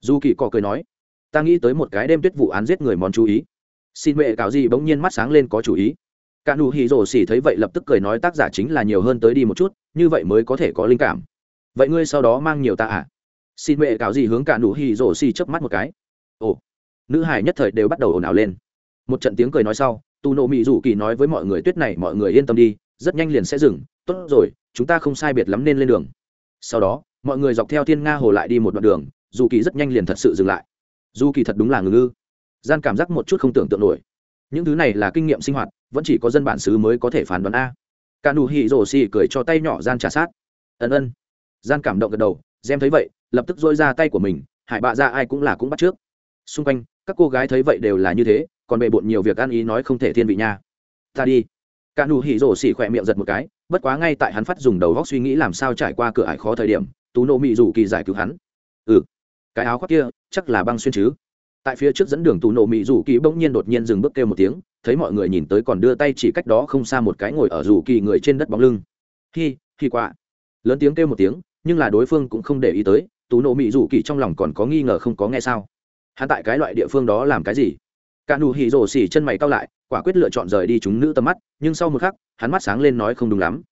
Du kỳ cò cười nói, ta nghĩ tới một cái đêm tuyết vụ án giết người món chú ý. Xin mẹ cáo gì bỗng nhiên mắt sáng lên có chú ý cả nụ hỉ rổ xỉ thấy vậy lập tức cười nói tác giả chính là nhiều hơn tới đi một chút, như vậy mới có thể có linh cảm. Vậy ngươi sau đó mang nhiều ta à? Xin mẹ cáo gì hướng cả nụ hỉ rổ xỉ chớp mắt một cái. Ồ. Nữ hải nhất thời đều bắt đầu ồn ào lên. Một trận tiếng cười nói sau, Tu nộ mỹ rủ kỳ nói với mọi người tuyết này mọi người yên tâm đi, rất nhanh liền sẽ dừng, tốt rồi, chúng ta không sai biệt lắm nên lên đường. Sau đó, mọi người dọc theo thiên nga hồ lại đi một đoạn đường dù kỳ rất nhanh liền thật sự dừng lại. Dù kỳ thật đúng là ngư ngư. Gian cảm giác một chút không tưởng tượng nổi. Những thứ này là kinh nghiệm sinh hoạt vẫn chỉ có dân bản xứ mới có thể phán đoán a. Cả nụ hỉ rổ xì cười cho tay nhỏ gian trả sát. Ân ân. Gian cảm động gật đầu gem thấy vậy, lập tức dỗi ra tay của mình hải bạ ra ai cũng là cũng bắt trước. Xung quanh, các cô gái thấy vậy đều là như thế, còn bệ bộn nhiều việc ăn ý nói không thể thiên vị nha. Ta đi. Cả nụ hỉ rổ xì khỏe miệng giật một cái, bất quá ngay tại hắn phát dùng đầu góc suy nghĩ làm sao trải qua cửa ải khó thời điểm, tú nô mị rủ kỳ giải cứu hắn. Ừ cái áo khoác kia, chắc là băng xuyên chứ. Tại phía trước dẫn đường tù nổ mỹ rủ kỳ bỗng nhiên đột nhiên dừng bước kêu một tiếng thấy mọi người nhìn tới còn đưa tay chỉ cách đó không xa một cái ngồi ở rủ kỳ người trên đất bóng lưng. Hi hi quạ. Lớn tiếng kêu một tiếng, nhưng là đối phương cũng không để ý tới, tú nộ mỹ rủ kỳ trong lòng còn có nghi ngờ không có nghe sao. Hắn tại cái loại địa phương đó làm cái gì? Cả nụ hỉ rổ xỉ chân mày cao lại, quả quyết lựa chọn rời đi chúng nữ tầm mắt, nhưng sau một khắc, hắn mắt sáng lên nói không đúng lắm.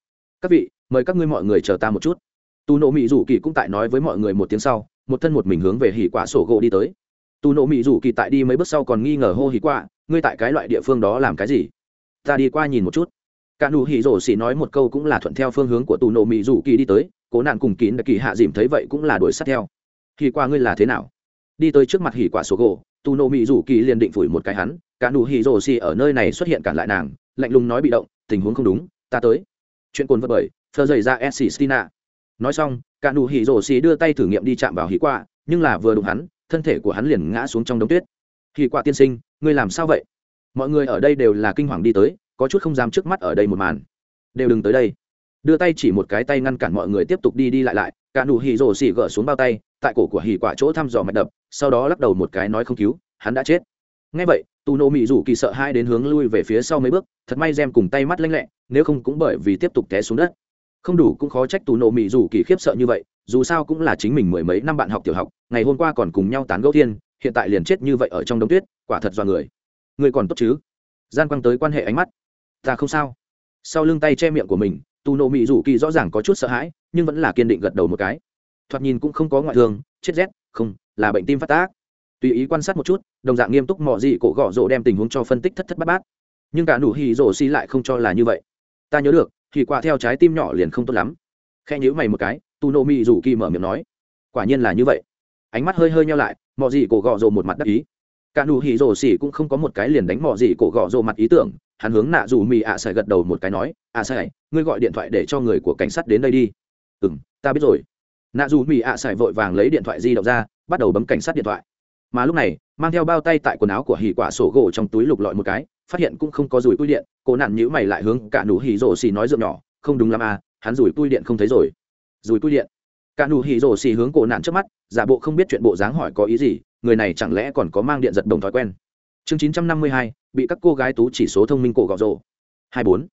Các vị, mời các ngươi mọi người chờ ta một chút. Tù nộ mỹ rủ kỳ cũng tại nói với mọi người một tiếng sau, một thân một mình hướng về hỉ quả sổ gỗ đi tới. Tù nộ mỹ rủ kỳ tại đi mấy bước sau còn nghi ngờ hô hỉ quả ngươi tại cái loại địa phương đó làm cái gì? Ta đi qua nhìn một chút. Cả nụ hỉ rổ xỉ nói một câu cũng là thuận theo phương hướng của tù nổ mỹ rủ kỳ đi tới, cố nạn cùng kín đặc kỳ hạ dìm thấy vậy cũng là đuổi sát theo. Thì qua ngươi là thế nào? Đi tới trước mặt hỉ quả số gỗ, tù nổ mỹ rủ kỳ liền định phủi một cái hắn, cả nụ hỉ rổ xỉ ở nơi này xuất hiện cản lại nàng, lạnh lùng nói bị động, tình huống không đúng, ta tới. Chuyện cồn vật bởi thơ dày ra s stina nói xong, cả nụ hỉ rổ xỉ đưa tay thử nghiệm đi chạm vào hỉ quả, nhưng là vừa đụng hắn, thân thể của hắn liền ngã xuống trong đống tuyết. Kỳ quả tiên sinh, ngươi làm sao vậy? Mọi người ở đây đều là kinh hoàng đi tới, có chút không dám trước mắt ở đây một màn. Đều đừng tới đây. Đưa tay chỉ một cái tay ngăn cản mọi người tiếp tục đi đi lại lại, cả nụ hỉ rồ xỉ gỡ xuống bao tay, tại cổ của hỉ quả chỗ thăm dò mạch đập, sau đó lắc đầu một cái nói không cứu, hắn đã chết. Nghe vậy, Tu Nô Mị rủ kỳ sợ hai đến hướng lui về phía sau mấy bước, thật may Gem cùng tay mắt lênh lẹ, nếu không cũng bởi vì tiếp tục té xuống đất không đủ cũng khó trách tù Nô Mị dù kỳ khiếp sợ như vậy dù sao cũng là chính mình mười mấy năm bạn học tiểu học ngày hôm qua còn cùng nhau tán gẫu thiên hiện tại liền chết như vậy ở trong đống tuyết, quả thật dọa người. Người còn tốt chứ? Gian quăng tới quan hệ ánh mắt. Ta không sao. Sau lưng tay che miệng của mình, tu nộ mị rủ kỳ rõ ràng có chút sợ hãi, nhưng vẫn là kiên định gật đầu một cái. Thoạt nhìn cũng không có ngoại thương, chết rét, không, là bệnh tim phát tác. Tùy ý quan sát một chút, đồng dạng nghiêm túc mọi gì cổ gõ rộ đem tình huống cho phân tích thất thất bát bát. Nhưng cả nụ hì rổ xi lại không cho là như vậy. Ta nhớ được, thì quả theo trái tim nhỏ liền không tốt lắm. Khe nhữ mày một cái, tu nô mi rủ kỳ mở miệng nói. Quả nhiên là như vậy. Ánh mắt hơi hơi nhau lại mọi gì cổ gọ rồ một mặt đắc ý. Cả nụ hỉ rồ xỉ cũng không có một cái liền đánh mọi gì cổ gọ rồ mặt ý tưởng, hắn hướng nạ dù mì ạ à gật đầu một cái nói ạ à ngươi gọi điện thoại để cho người của cảnh sát đến đây đi. Ừ m ta biết rồi. Nạ dù mì ạ à vội vàng lấy điện thoại di động ra, bắt đầu bấm cảnh sát điện thoại. Mà lúc này, mang theo bao tay tại quần áo của hỉ quả sổ gỗ trong túi lục lọi một cái, phát hiện cũng không có rủi tui điện, cô nạn nhữ mày lại hướng cả nụ hỉ rồ xỉ nói rượu nhỏ, không đúng l ắ m à hắn rủi tui điện không thấy rồi. Rủi tui điện? cả nụ hỉ rổ xì hướng cổ nạn trước mắt, giả bộ không biết chuyện bộ dáng hỏi có ý gì, người này chẳng lẽ còn có mang điện giật đồng thói quen. Chương chín trăm năm mươi hai, bị các cô gái tú chỉ số thông minh cổ gọ rổ hai bốn.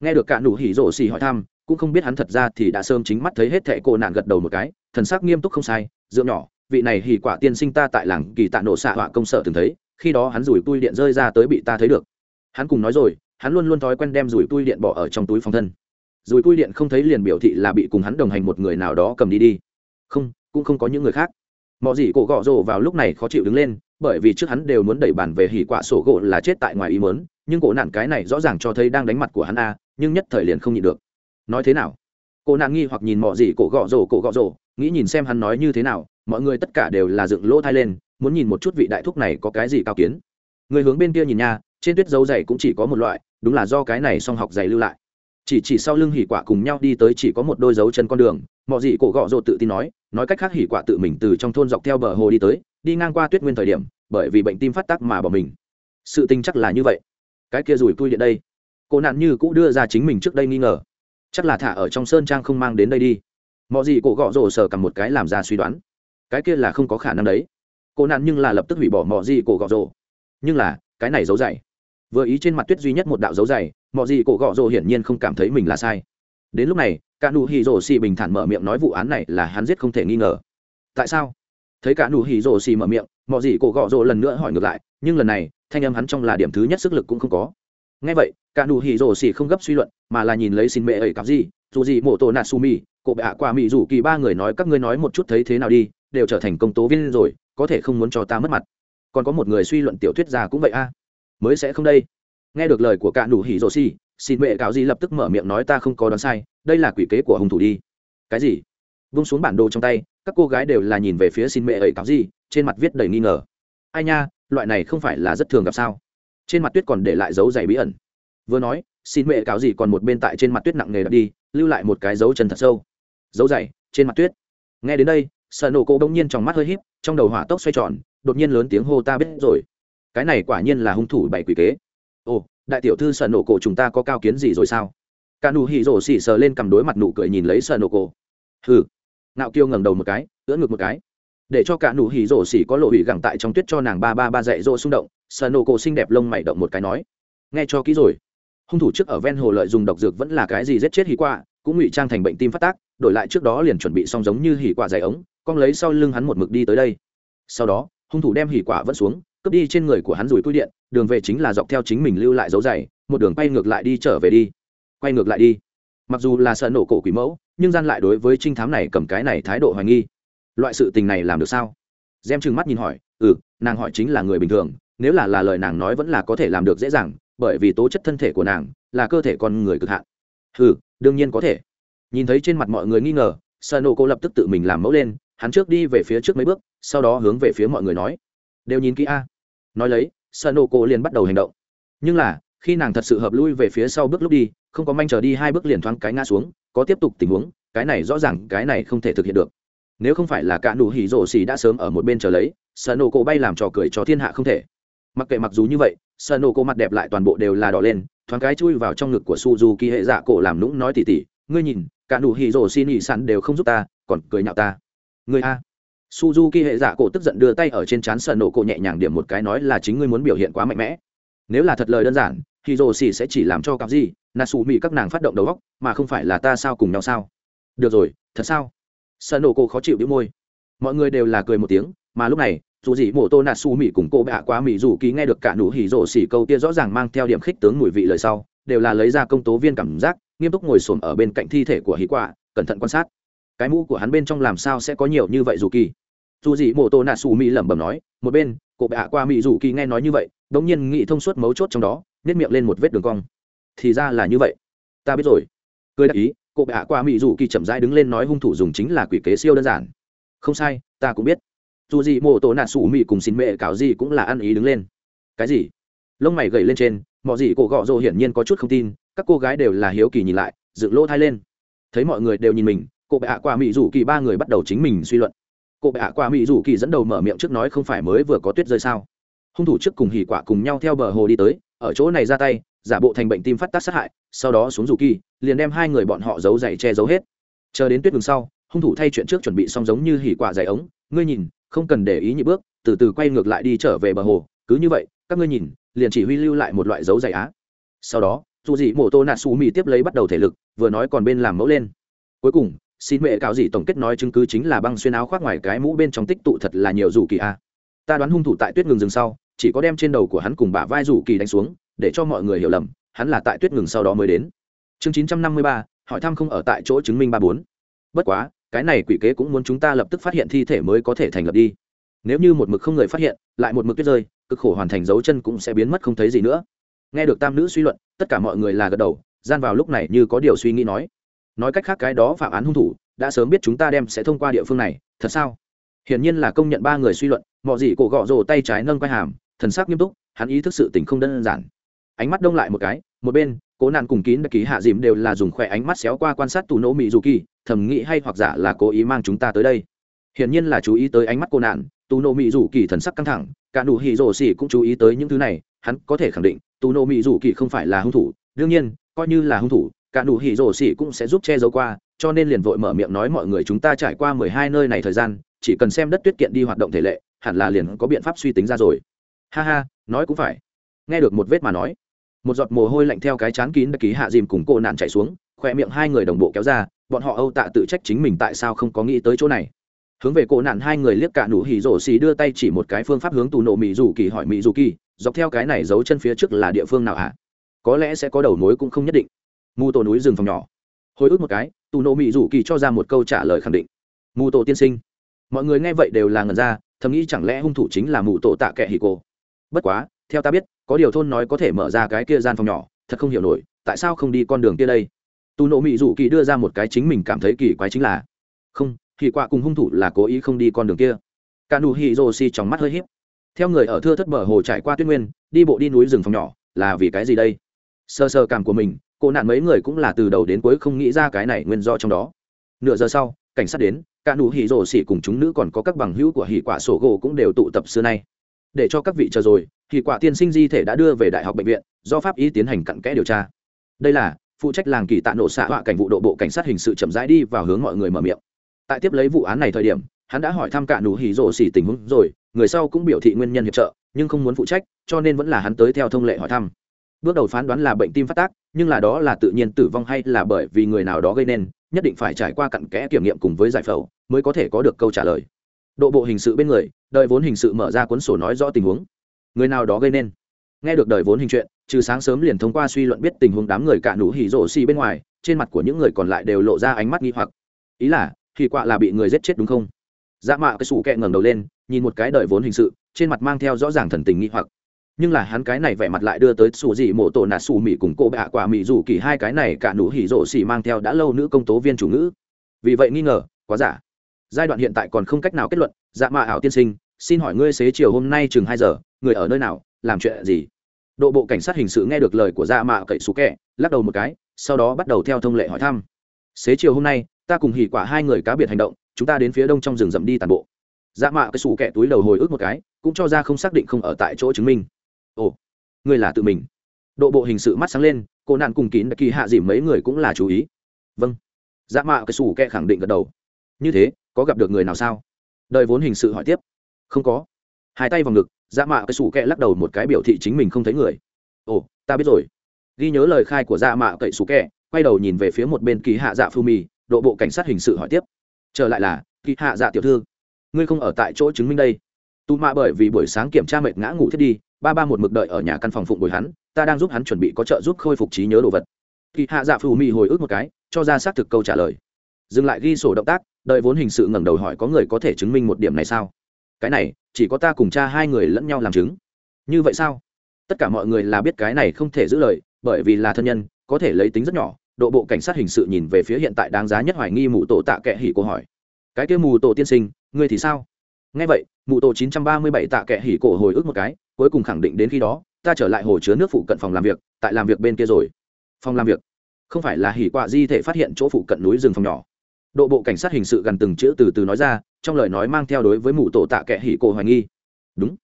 Nghe được cả nụ hỉ rổ xì hỏi thăm, cũng không biết hắn thật ra thì đã sớm chính mắt thấy hết thệ cổ nạn gật đầu một cái, thần sắc nghiêm túc không sai dưỡng nhỏ, vị này hỉ quả tiên sinh ta tại làng kỳ tạ nổ xạ họa công sở từng thấy, khi đó hắn rủi tui điện rơi ra tới bị ta thấy được. Hắn cùng nói rồi, hắn luôn luôn thói quen đem rủi tui điện bỏ ở trong túi phòng thân dùi cui điện không thấy liền biểu thị là bị cùng hắn đồng hành một người nào đó cầm đi đi. Không, cũng không có những người khác. Mọi gì cổ gọ rồ vào lúc này khó chịu đứng lên, bởi vì trước hắn đều muốn đẩy bàn về hỉ quả sổ gỗ là chết tại ngoài ý mớn nhưng cổ nạn cái này rõ ràng cho thấy đang đánh mặt của hắn a, nhưng nhất thời liền không nhịn được. Nói thế nào? Cô nạn nghi hoặc nhìn mọi gì cổ gọ rồ, cổ gọ rồ, nghĩ nhìn xem hắn nói như thế nào, mọi người tất cả đều là dựng lỗ thai lên, muốn nhìn một chút vị đại thúc này có cái gì cao kiến. Người hướng bên kia nhìn nha, trên tuyết dấu dày cũng chỉ có một loại, đúng là do cái này song học dày lưu lại chỉ chỉ sau lưng hỉ quả cùng nhau đi tới chỉ có một đôi dấu chân con đường, mọi gì cổ gọ rột tự tin nói nói cách khác hỉ quả tự mình từ trong thôn dọc theo bờ hồ đi tới, đi ngang qua tuyết nguyên thời điểm, bởi vì bệnh tim phát tác mà bỏ mình. Sự tình chắc là như vậy. Cái kia rủi tui điện đây. Cô nạn như cũng đưa ra chính mình trước đây nghi ngờ. Chắc là thả ở trong sơn trang không mang đến đây đi. Mọi gì cổ gọ rổ sờ cầm một cái làm ra suy đoán. Cái kia là không có khả năng đấy. Cô nạn nhưng là lập tức hủy bỏ mọi gì cổ gọ rổ nhưng là, cái này giấu dày. Vừa ý trên mặt tuyết duy nhất một đạo dấu dày mọi gì cổ gọ rồ hiển nhiên không cảm thấy mình là sai. Đến lúc này cả nụ hỉ rồ xì bình thản mở miệng nói vụ án này là hắn giết không thể nghi ngờ. Tại sao? Thấy cả nụ hỉ rồ xì mở miệng mọi gì cổ gọ rồ lần nữa hỏi ngược lại, nhưng lần này, thanh âm hắn trong là điểm thứ nhất sức lực cũng không có. Ngay vậy cả nụ hỉ rồ xì không gấp suy luận, mà là nhìn lấy xin mẹ ấy cặp gì, dù gì mộ tổ natsumi cổ bệ ạ qua mỹ rủ kỳ ba người nói, các ngươi nói một chút thấy thế nào đi, đều trở thành công tố viên rồi, có thể không muốn cho ta mất mặt. Còn có một người suy luận tiểu thuyết già cũng vậy a. À? mới sẽ không đây nghe được lời của cả đủ hỉ rồ xì, xin mẹ cáo gì lập tức mở miệng nói ta không có đoán sai, đây là quỷ kế của hung thủ đi. Cái gì? Vung xuống bản đồ trong tay, các cô gái đều là nhìn về phía xin mẹ ấy cáo gì, trên mặt viết đầy nghi ngờ. Ai nha, loại này không phải là rất thường gặp sao? Trên mặt tuyết còn để lại dấu giày bí ẩn. Vừa nói, xin mẹ cáo gì còn một bên tại trên mặt tuyết nặng nề đập đi, lưu lại một cái dấu chân thật sâu. Dấu giày trên mặt tuyết. Nghe đến đây, sợ nổ cô đông nhiên trong mắt hơi híp, trong đầu hỏa tốc xoay tròn, đột nhiên lớn tiếng hô ta biết rồi. Cái này quả nhiên là hung thủ bảy quỷ kế ồ, đại tiểu thư sợ nổ cổ chúng ta có cao kiến gì rồi sao? Cả nụ hỉ rổ xỉ sờ lên cầm đối mặt nụ cười nhìn lấy sợ nổ cổ. Hừ. Ngạo kiêu ngẩng đầu một cái, ưỡn ngực một cái. Để cho cả nụ hỉ rổ xỉ có lộ hỉ gẳng tại trong tuyết cho nàng ba ba ba dạy dỗ xung động, sợ nổ cổ xinh đẹp lông mày động một cái nói. Nghe cho kỹ rồi. Hung thủ trước ở ven hồ lợi dùng độc dược vẫn là cái gì giết chết hỉ quạ, cũng ngụy trang thành bệnh tim phát tác, đổi lại trước đó liền chuẩn bị xong giống như hỉ quả dày ống, con lấy sau lưng hắn một mực đi tới đây. Sau đó, hung thủ đem hỉ quả vẫn xuống cướp đi trên người của hắn rủi cui điện, đường về chính là dọc theo chính mình lưu lại dấu dày một đường quay ngược lại đi trở về đi. Quay ngược lại đi. Mặc dù là sợ nổ cổ quỷ mẫu, nhưng gian lại đối với trinh thám này cầm cái này thái độ hoài nghi. Loại sự tình này làm được sao? Gem trừng mắt nhìn hỏi ừ nàng hỏi chính là người bình thường, nếu là là lời nàng nói vẫn là có thể làm được dễ dàng, bởi vì tố chất thân thể của nàng là cơ thể con người cực hạn. Ừ đương nhiên có thể. Nhìn thấy trên mặt mọi người nghi ngờ, sợ nổ cô lập tức tự mình làm mẫu lên, hắn trước đi về phía trước mấy bước, sau đó hướng về phía mọi người nói, đều nhìn kỹ a nói lấy, sợ nổ cổ liền bắt đầu hành động. Nhưng là, khi nàng thật sự hợp lui về phía sau bước lúc đi, không có manh trở đi hai bước liền thoáng cái ngã xuống, có tiếp tục tình huống, cái này rõ ràng, cái này không thể thực hiện được. Nếu không phải là cả nụ hỉ rổ xì đã sớm ở một bên chờ lấy, sợ nổ cổ bay làm trò cười cho thiên hạ không thể. Mặc kệ mặc dù như vậy, sợ nổ cổ mặt đẹp lại toàn bộ đều là đỏ lên, thoáng cái chui vào trong ngực của suzuki hệ dạ cổ làm nũng nói tỉ tỉ, ngươi nhìn, cả nụ hỉ rổ xì nỉ sẵn đều không giúp ta, còn cười nhạo ta. Người a suzuki hệ giả cổ tức giận đưa tay ở trên c h á n sợ nổ cổ nhẹ nhàng điểm một cái nói là chính ngươi muốn biểu hiện quá mạnh mẽ. Nếu là thật lời đơn giản thì rồ xỉ sẽ chỉ làm cho cặp gì nà xù mị các nàng phát động đầu góc mà không phải là ta sao cùng nhau sao? Được rồi, thật sao? Sợ nổ cổ khó chịu đĩu môi. Mọi người đều là cười một tiếng, mà lúc này, dù gì mổ tô nà xù mị cùng cô bạ quá mị dù ký nghe được cả nụ hỉ rồ xỉ câu kia rõ ràng mang theo điểm khích tướng mùi vị lời sau, đều là lấy ra công tố viên cảm giác, nghiêm túc ngồi xổm ở bên cạnh thi thể của hí quả cẩn thận quan sát cái mũ của hắn bên trong làm sao sẽ có nhiều như vậy dù kỳ? Dù gì mổ tô nạ xù mỹ lẩm bẩm nói, một bên, cổ bạ qua mỹ dù kỳ nghe nói như vậy đ ỗ n g nhiên nghĩ thông suốt mấu chốt trong đó nhét miệng lên một vết đường cong. Thì ra là như vậy. Ta biết rồi. Cười đáp ý cụ bệ hạ qua mỹ dù kỳ chậm rãi đứng lên nói hung thủ dùng chính là quỷ kế siêu đơn giản. Không sai, ta cũng biết. Dù gì mô tô nạ sủ mỹ cùng xin mẹ cáo gì cũng là ăn ý đứng lên. Cái gì? Lông mày gầy lên trên mọi gì cổ gọ rồ hiển nhiên có chút không tin, các cô gái đều là hiếu kỳ nhìn lại, dựng lỗ thai lên. Thấy mọi người đều nhìn mình cô bệ ạ quả mỹ rủ kỳ ba người bắt đầu chính mình suy luận. Cô bệ ạ quả mỹ rủ kỳ dẫn đầu mở miệng trước nói không phải mới vừa có tuyết rơi sao? Hung thủ trước cùng hỉ quả cùng nhau theo bờ hồ đi tới, ở chỗ này ra tay, giả bộ thành bệnh tim phát tác sát hại, sau đó xuống rủ kỳ, liền đem hai người bọn họ giấu giày che giấu hết. Chờ đến tuyết ngừng sau, hung thủ thay chuyện trước chuẩn bị xong giống như hỉ quả dày ống. Ngươi nhìn, không cần để ý nhị bước, từ từ quay ngược lại đi trở về bờ hồ. Cứ như vậy, các ngươi nhìn, liền chỉ huy lưu lại một loại dấu giày á. Sau đó dù gì mổ tô nạt xù mì tiếp lấy bắt đầu thể lực, vừa nói còn bên làm mẫu lên. Cuối cùng xin mẹ cáo gì tổng kết nói chứng cứ chính là băng xuyên áo khoác ngoài cái mũ bên trong tích tụ thật là nhiều rủ kỳ a. Ta đoán hung thủ tại tuyết ngừng rừng sau, chỉ có đem trên đầu của hắn cùng bả vai rủ kỳ đánh xuống, để cho mọi người hiểu lầm, hắn là tại tuyết ngừng sau đó mới đến. Chương chín trăm năm mươi ba, hỏi thăm không ở tại chỗ chứng minh ba bốn. Bất quá, cái này quỷ kế cũng muốn chúng ta lập tức phát hiện thi thể mới có thể thành lập đi. Nếu như một mực không người phát hiện, lại một mực tuyết rơi, cực khổ hoàn thành dấu chân cũng sẽ biến mất không thấy gì nữa. Nghe được tam nữ suy luận, tất cả mọi người là gật đầu, gian vào lúc này như có điều suy nghĩ nói nói cách khác cái đó phạm án hung thủ, đã sớm biết chúng ta đem sẽ thông qua địa phương này, thật sao? Hiển nhiên là công nhận ba người suy luận mọi gì cổ gọ rồ tay trái nâng quai hàm, thần sắc nghiêm túc, hắn ý thức sự tình không đơn giản. Ánh mắt đông lại một cái, một bên, cố nạn cùng kín đặc ký hạ dìm đều là dùng khỏe ánh mắt xéo qua quan sát tù nỗ mỹ dù kỳ, thầm nghĩ hay hoặc giả là cố ý mang chúng ta tới đây. Hiển nhiên là chú ý tới ánh mắt cô nạn, tù nỗ mỹ dù kỳ thần sắc căng thẳng, cả đủ hỉ rồ xỉ cũng chú ý tới những thứ này, hắn có thể khẳng định, tù nỗ mỹ dù kỳ không phải là hung thủ, đương nhiên, coi như là hung thủ cả nụ hỉ rổ xỉ cũng sẽ giúp che giấu qua, cho nên liền vội mở miệng nói mọi người chúng ta trải qua mười hai nơi này thời gian, chỉ cần xem đất tuyết kiện đi hoạt động thể lệ, hẳn là liền có biện pháp suy tính ra rồi. Ha ha, nói cũng phải. Nghe được một vết mà nói, một giọt mồ hôi lạnh theo cái chán kín đặc ký hạ dìm cùng cô nạn chạy xuống khỏe miệng hai người đồng bộ kéo ra, bọn họ âu tạ tự trách chính mình tại sao không có nghĩ tới chỗ này. Hướng về cổ nạn hai người liếc cả nụ hỉ rổ xì đưa tay chỉ một cái phương pháp hướng tù nộ mỹ dù kỳ hỏi mỹ dù kỳ, dọc theo cái này giấu chân phía trước là địa phương nào hả? À? có lẽ sẽ có đầu mối cũng không nhất định mù tổ núi rừng phòng nhỏ. Hồi ức một cái, tù nộ mỹ rủ kỳ cho ra một câu trả lời khẳng định. Mù tổ tiên sinh. Mọi người nghe vậy đều là ngần ra, thầm nghĩ chẳng lẽ hung thủ chính là mù tổ tạ Kẻ hì cô bất quá, theo ta biết, có điều thôn nói có thể mở ra cái kia gian phòng nhỏ, thật không hiểu nổi, tại sao không đi con đường kia đây? Tù nộ mỹ rủ kỳ đưa ra một cái chính mình cảm thấy kỳ quái chính là, không thì quạ cùng hung thủ là cố ý không đi con đường kia. Cả nụ hì rồ si trong mắt hơi hiếp theo người ở thưa thất bờ hồ trải qua tuyết nguyên, đi bộ đi núi rừng phòng nhỏ, là vì cái gì đây? Sơ sơ cảm của mình cô nạn mấy người cũng là từ đầu đến cuối không nghĩ ra cái này nguyên do trong đó. Nửa giờ sau, cảnh sát đến, cả nụ hỉ rổ xỉ cùng chúng nữ còn có các bằng hữu của hỉ quả sổ gỗ cũng đều tụ tập xưa nay. Để cho các vị chờ rồi, hỉ quả tiên sinh di thể đã đưa về đại học bệnh viện, do pháp y tiến hành cặn kẽ điều tra. Đây là, phụ trách làng kỳ tạ nổ xạ họa cảnh vụ độ bộ cảnh sát hình sự chậm rãi đi vào hướng mọi người mở miệng. Tại tiếp lấy vụ án này thời điểm, hắn đã hỏi thăm cả nụ hỉ rổ xỉ tình huống rồi, người sau cũng biểu thị nguyên nhân hiệp trợ, nhưng không muốn phụ trách, cho nên vẫn là hắn tới theo thông lệ hỏi thăm. Bước đầu phán đoán là bệnh tim phát tác nhưng là đó là tự nhiên tử vong hay là bởi vì người nào đó gây nên, nhất định phải trải qua cặn kẽ kiểm nghiệm cùng với giải phẫu mới có thể có được câu trả lời. Độ bộ hình sự bên người đợi vốn hình sự mở ra cuốn sổ nói rõ tình huống. Người nào đó gây nên. Nghe được đợi vốn hình chuyện, trừ sáng sớm liền thông qua suy luận biết tình huống đám người cả nụ hỉ rổ xì bên ngoài, trên mặt của những người còn lại đều lộ ra ánh mắt nghi hoặc. Ý là thì quạ là bị người giết chết đúng không? Dạ mạ cái sủ kẹ ngẩng đầu lên, nhìn một cái đợi vốn hình sự, trên mặt mang theo rõ ràng thần tình nghi hoặc nhưng là hắn cái này vẻ mặt lại đưa tới xù dị mổ tổ nạt xù mỹ cùng cô bạ quả mỹ dù kỳ hai cái này cả nụ hỉ rộ xỉ mang theo đã lâu nữ công tố viên chủ ngữ. Vì vậy nghi ngờ, quá giả. Giai đoạn hiện tại còn không cách nào kết luận dạ mạ ảo tiên sinh, xin hỏi ngươi xế chiều hôm nay chừng hai giờ, người ở nơi nào, làm chuyện gì? Đội bộ cảnh sát hình sự nghe được lời của dạ mạ cậy xú kẹ, lắc đầu một cái, sau đó bắt đầu theo thông lệ hỏi thăm. Xế chiều hôm nay, ta cùng hỉ quả hai người cá biệt hành động, chúng ta đến phía đông trong rừng rậm đi tàn bộ. Dạ mạ cái xù kẹ túi đầu hồi ức một cái, cũng cho ra không xác định không ở tại chỗ chứng minh ồ người là tự mình. Độ bộ hình sự mắt sáng lên, cô nạn cùng kín đã kỳ hạ dìm mấy người cũng là chú ý. Vâng. Dạ mạ cái sủ kẹ khẳng định gật đầu. Như thế, có gặp được người nào sao? Đợi vốn hình sự hỏi tiếp. Không có. Hai tay vào ngực dạ mạ cái sủ kẹ lắc đầu một cái biểu thị chính mình không thấy người. Ồ, ta biết rồi. Ghi nhớ lời khai của dạ mạ cậy sủ kẹ, quay đầu nhìn về phía một bên kỳ hạ dạ phu mì độ bộ cảnh sát hình sự hỏi tiếp. Trở lại là, kỳ hạ dạ tiểu thư, ngươi không ở tại chỗ chứng minh đây. Tù mạ bởi vì buổi sáng kiểm tra mệt ngã ngủ thiết đi ba ba một mực đợi ở nhà căn phòng phụng bồi hắn, ta đang giúp hắn chuẩn bị có trợ giúp khôi phục trí nhớ đồ vật. Kỳ hạ dạ phù mị hồi ức một cái, cho ra xác thực câu trả lời. Dừng lại ghi sổ động tác, đợi vốn hình sự ngẩng đầu hỏi có người có thể chứng minh một điểm này sao? Cái này, chỉ có ta cùng cha hai người lẫn nhau làm chứng. Như vậy sao? Tất cả mọi người là biết cái này không thể giữ lời, bởi vì là thân nhân, có thể lấy tính rất nhỏ. Độ bộ cảnh sát hình sự nhìn về phía hiện tại đáng giá nhất hoài nghi mù tổ tạ kệ hỉ cô hỏi. Cái kia mù tổ tiên sinh, ngươi thì sao? ngay vậy, mụ tổ chín trăm ba mươi bảy tạ kệ hỉ cổ hồi ức một cái, cuối cùng khẳng định đến khi đó, ta trở lại hồ chứa nước phụ cận phòng làm việc, tại làm việc bên kia rồi. Phòng làm việc? Không phải là hỉ quạ di thể phát hiện chỗ phụ cận núi rừng phòng nhỏ. Độ bộ cảnh sát hình sự gần từng chữ từ từ nói ra, trong lời nói mang theo đối với mụ tổ tạ kệ hỉ cổ hoài nghi. Đúng.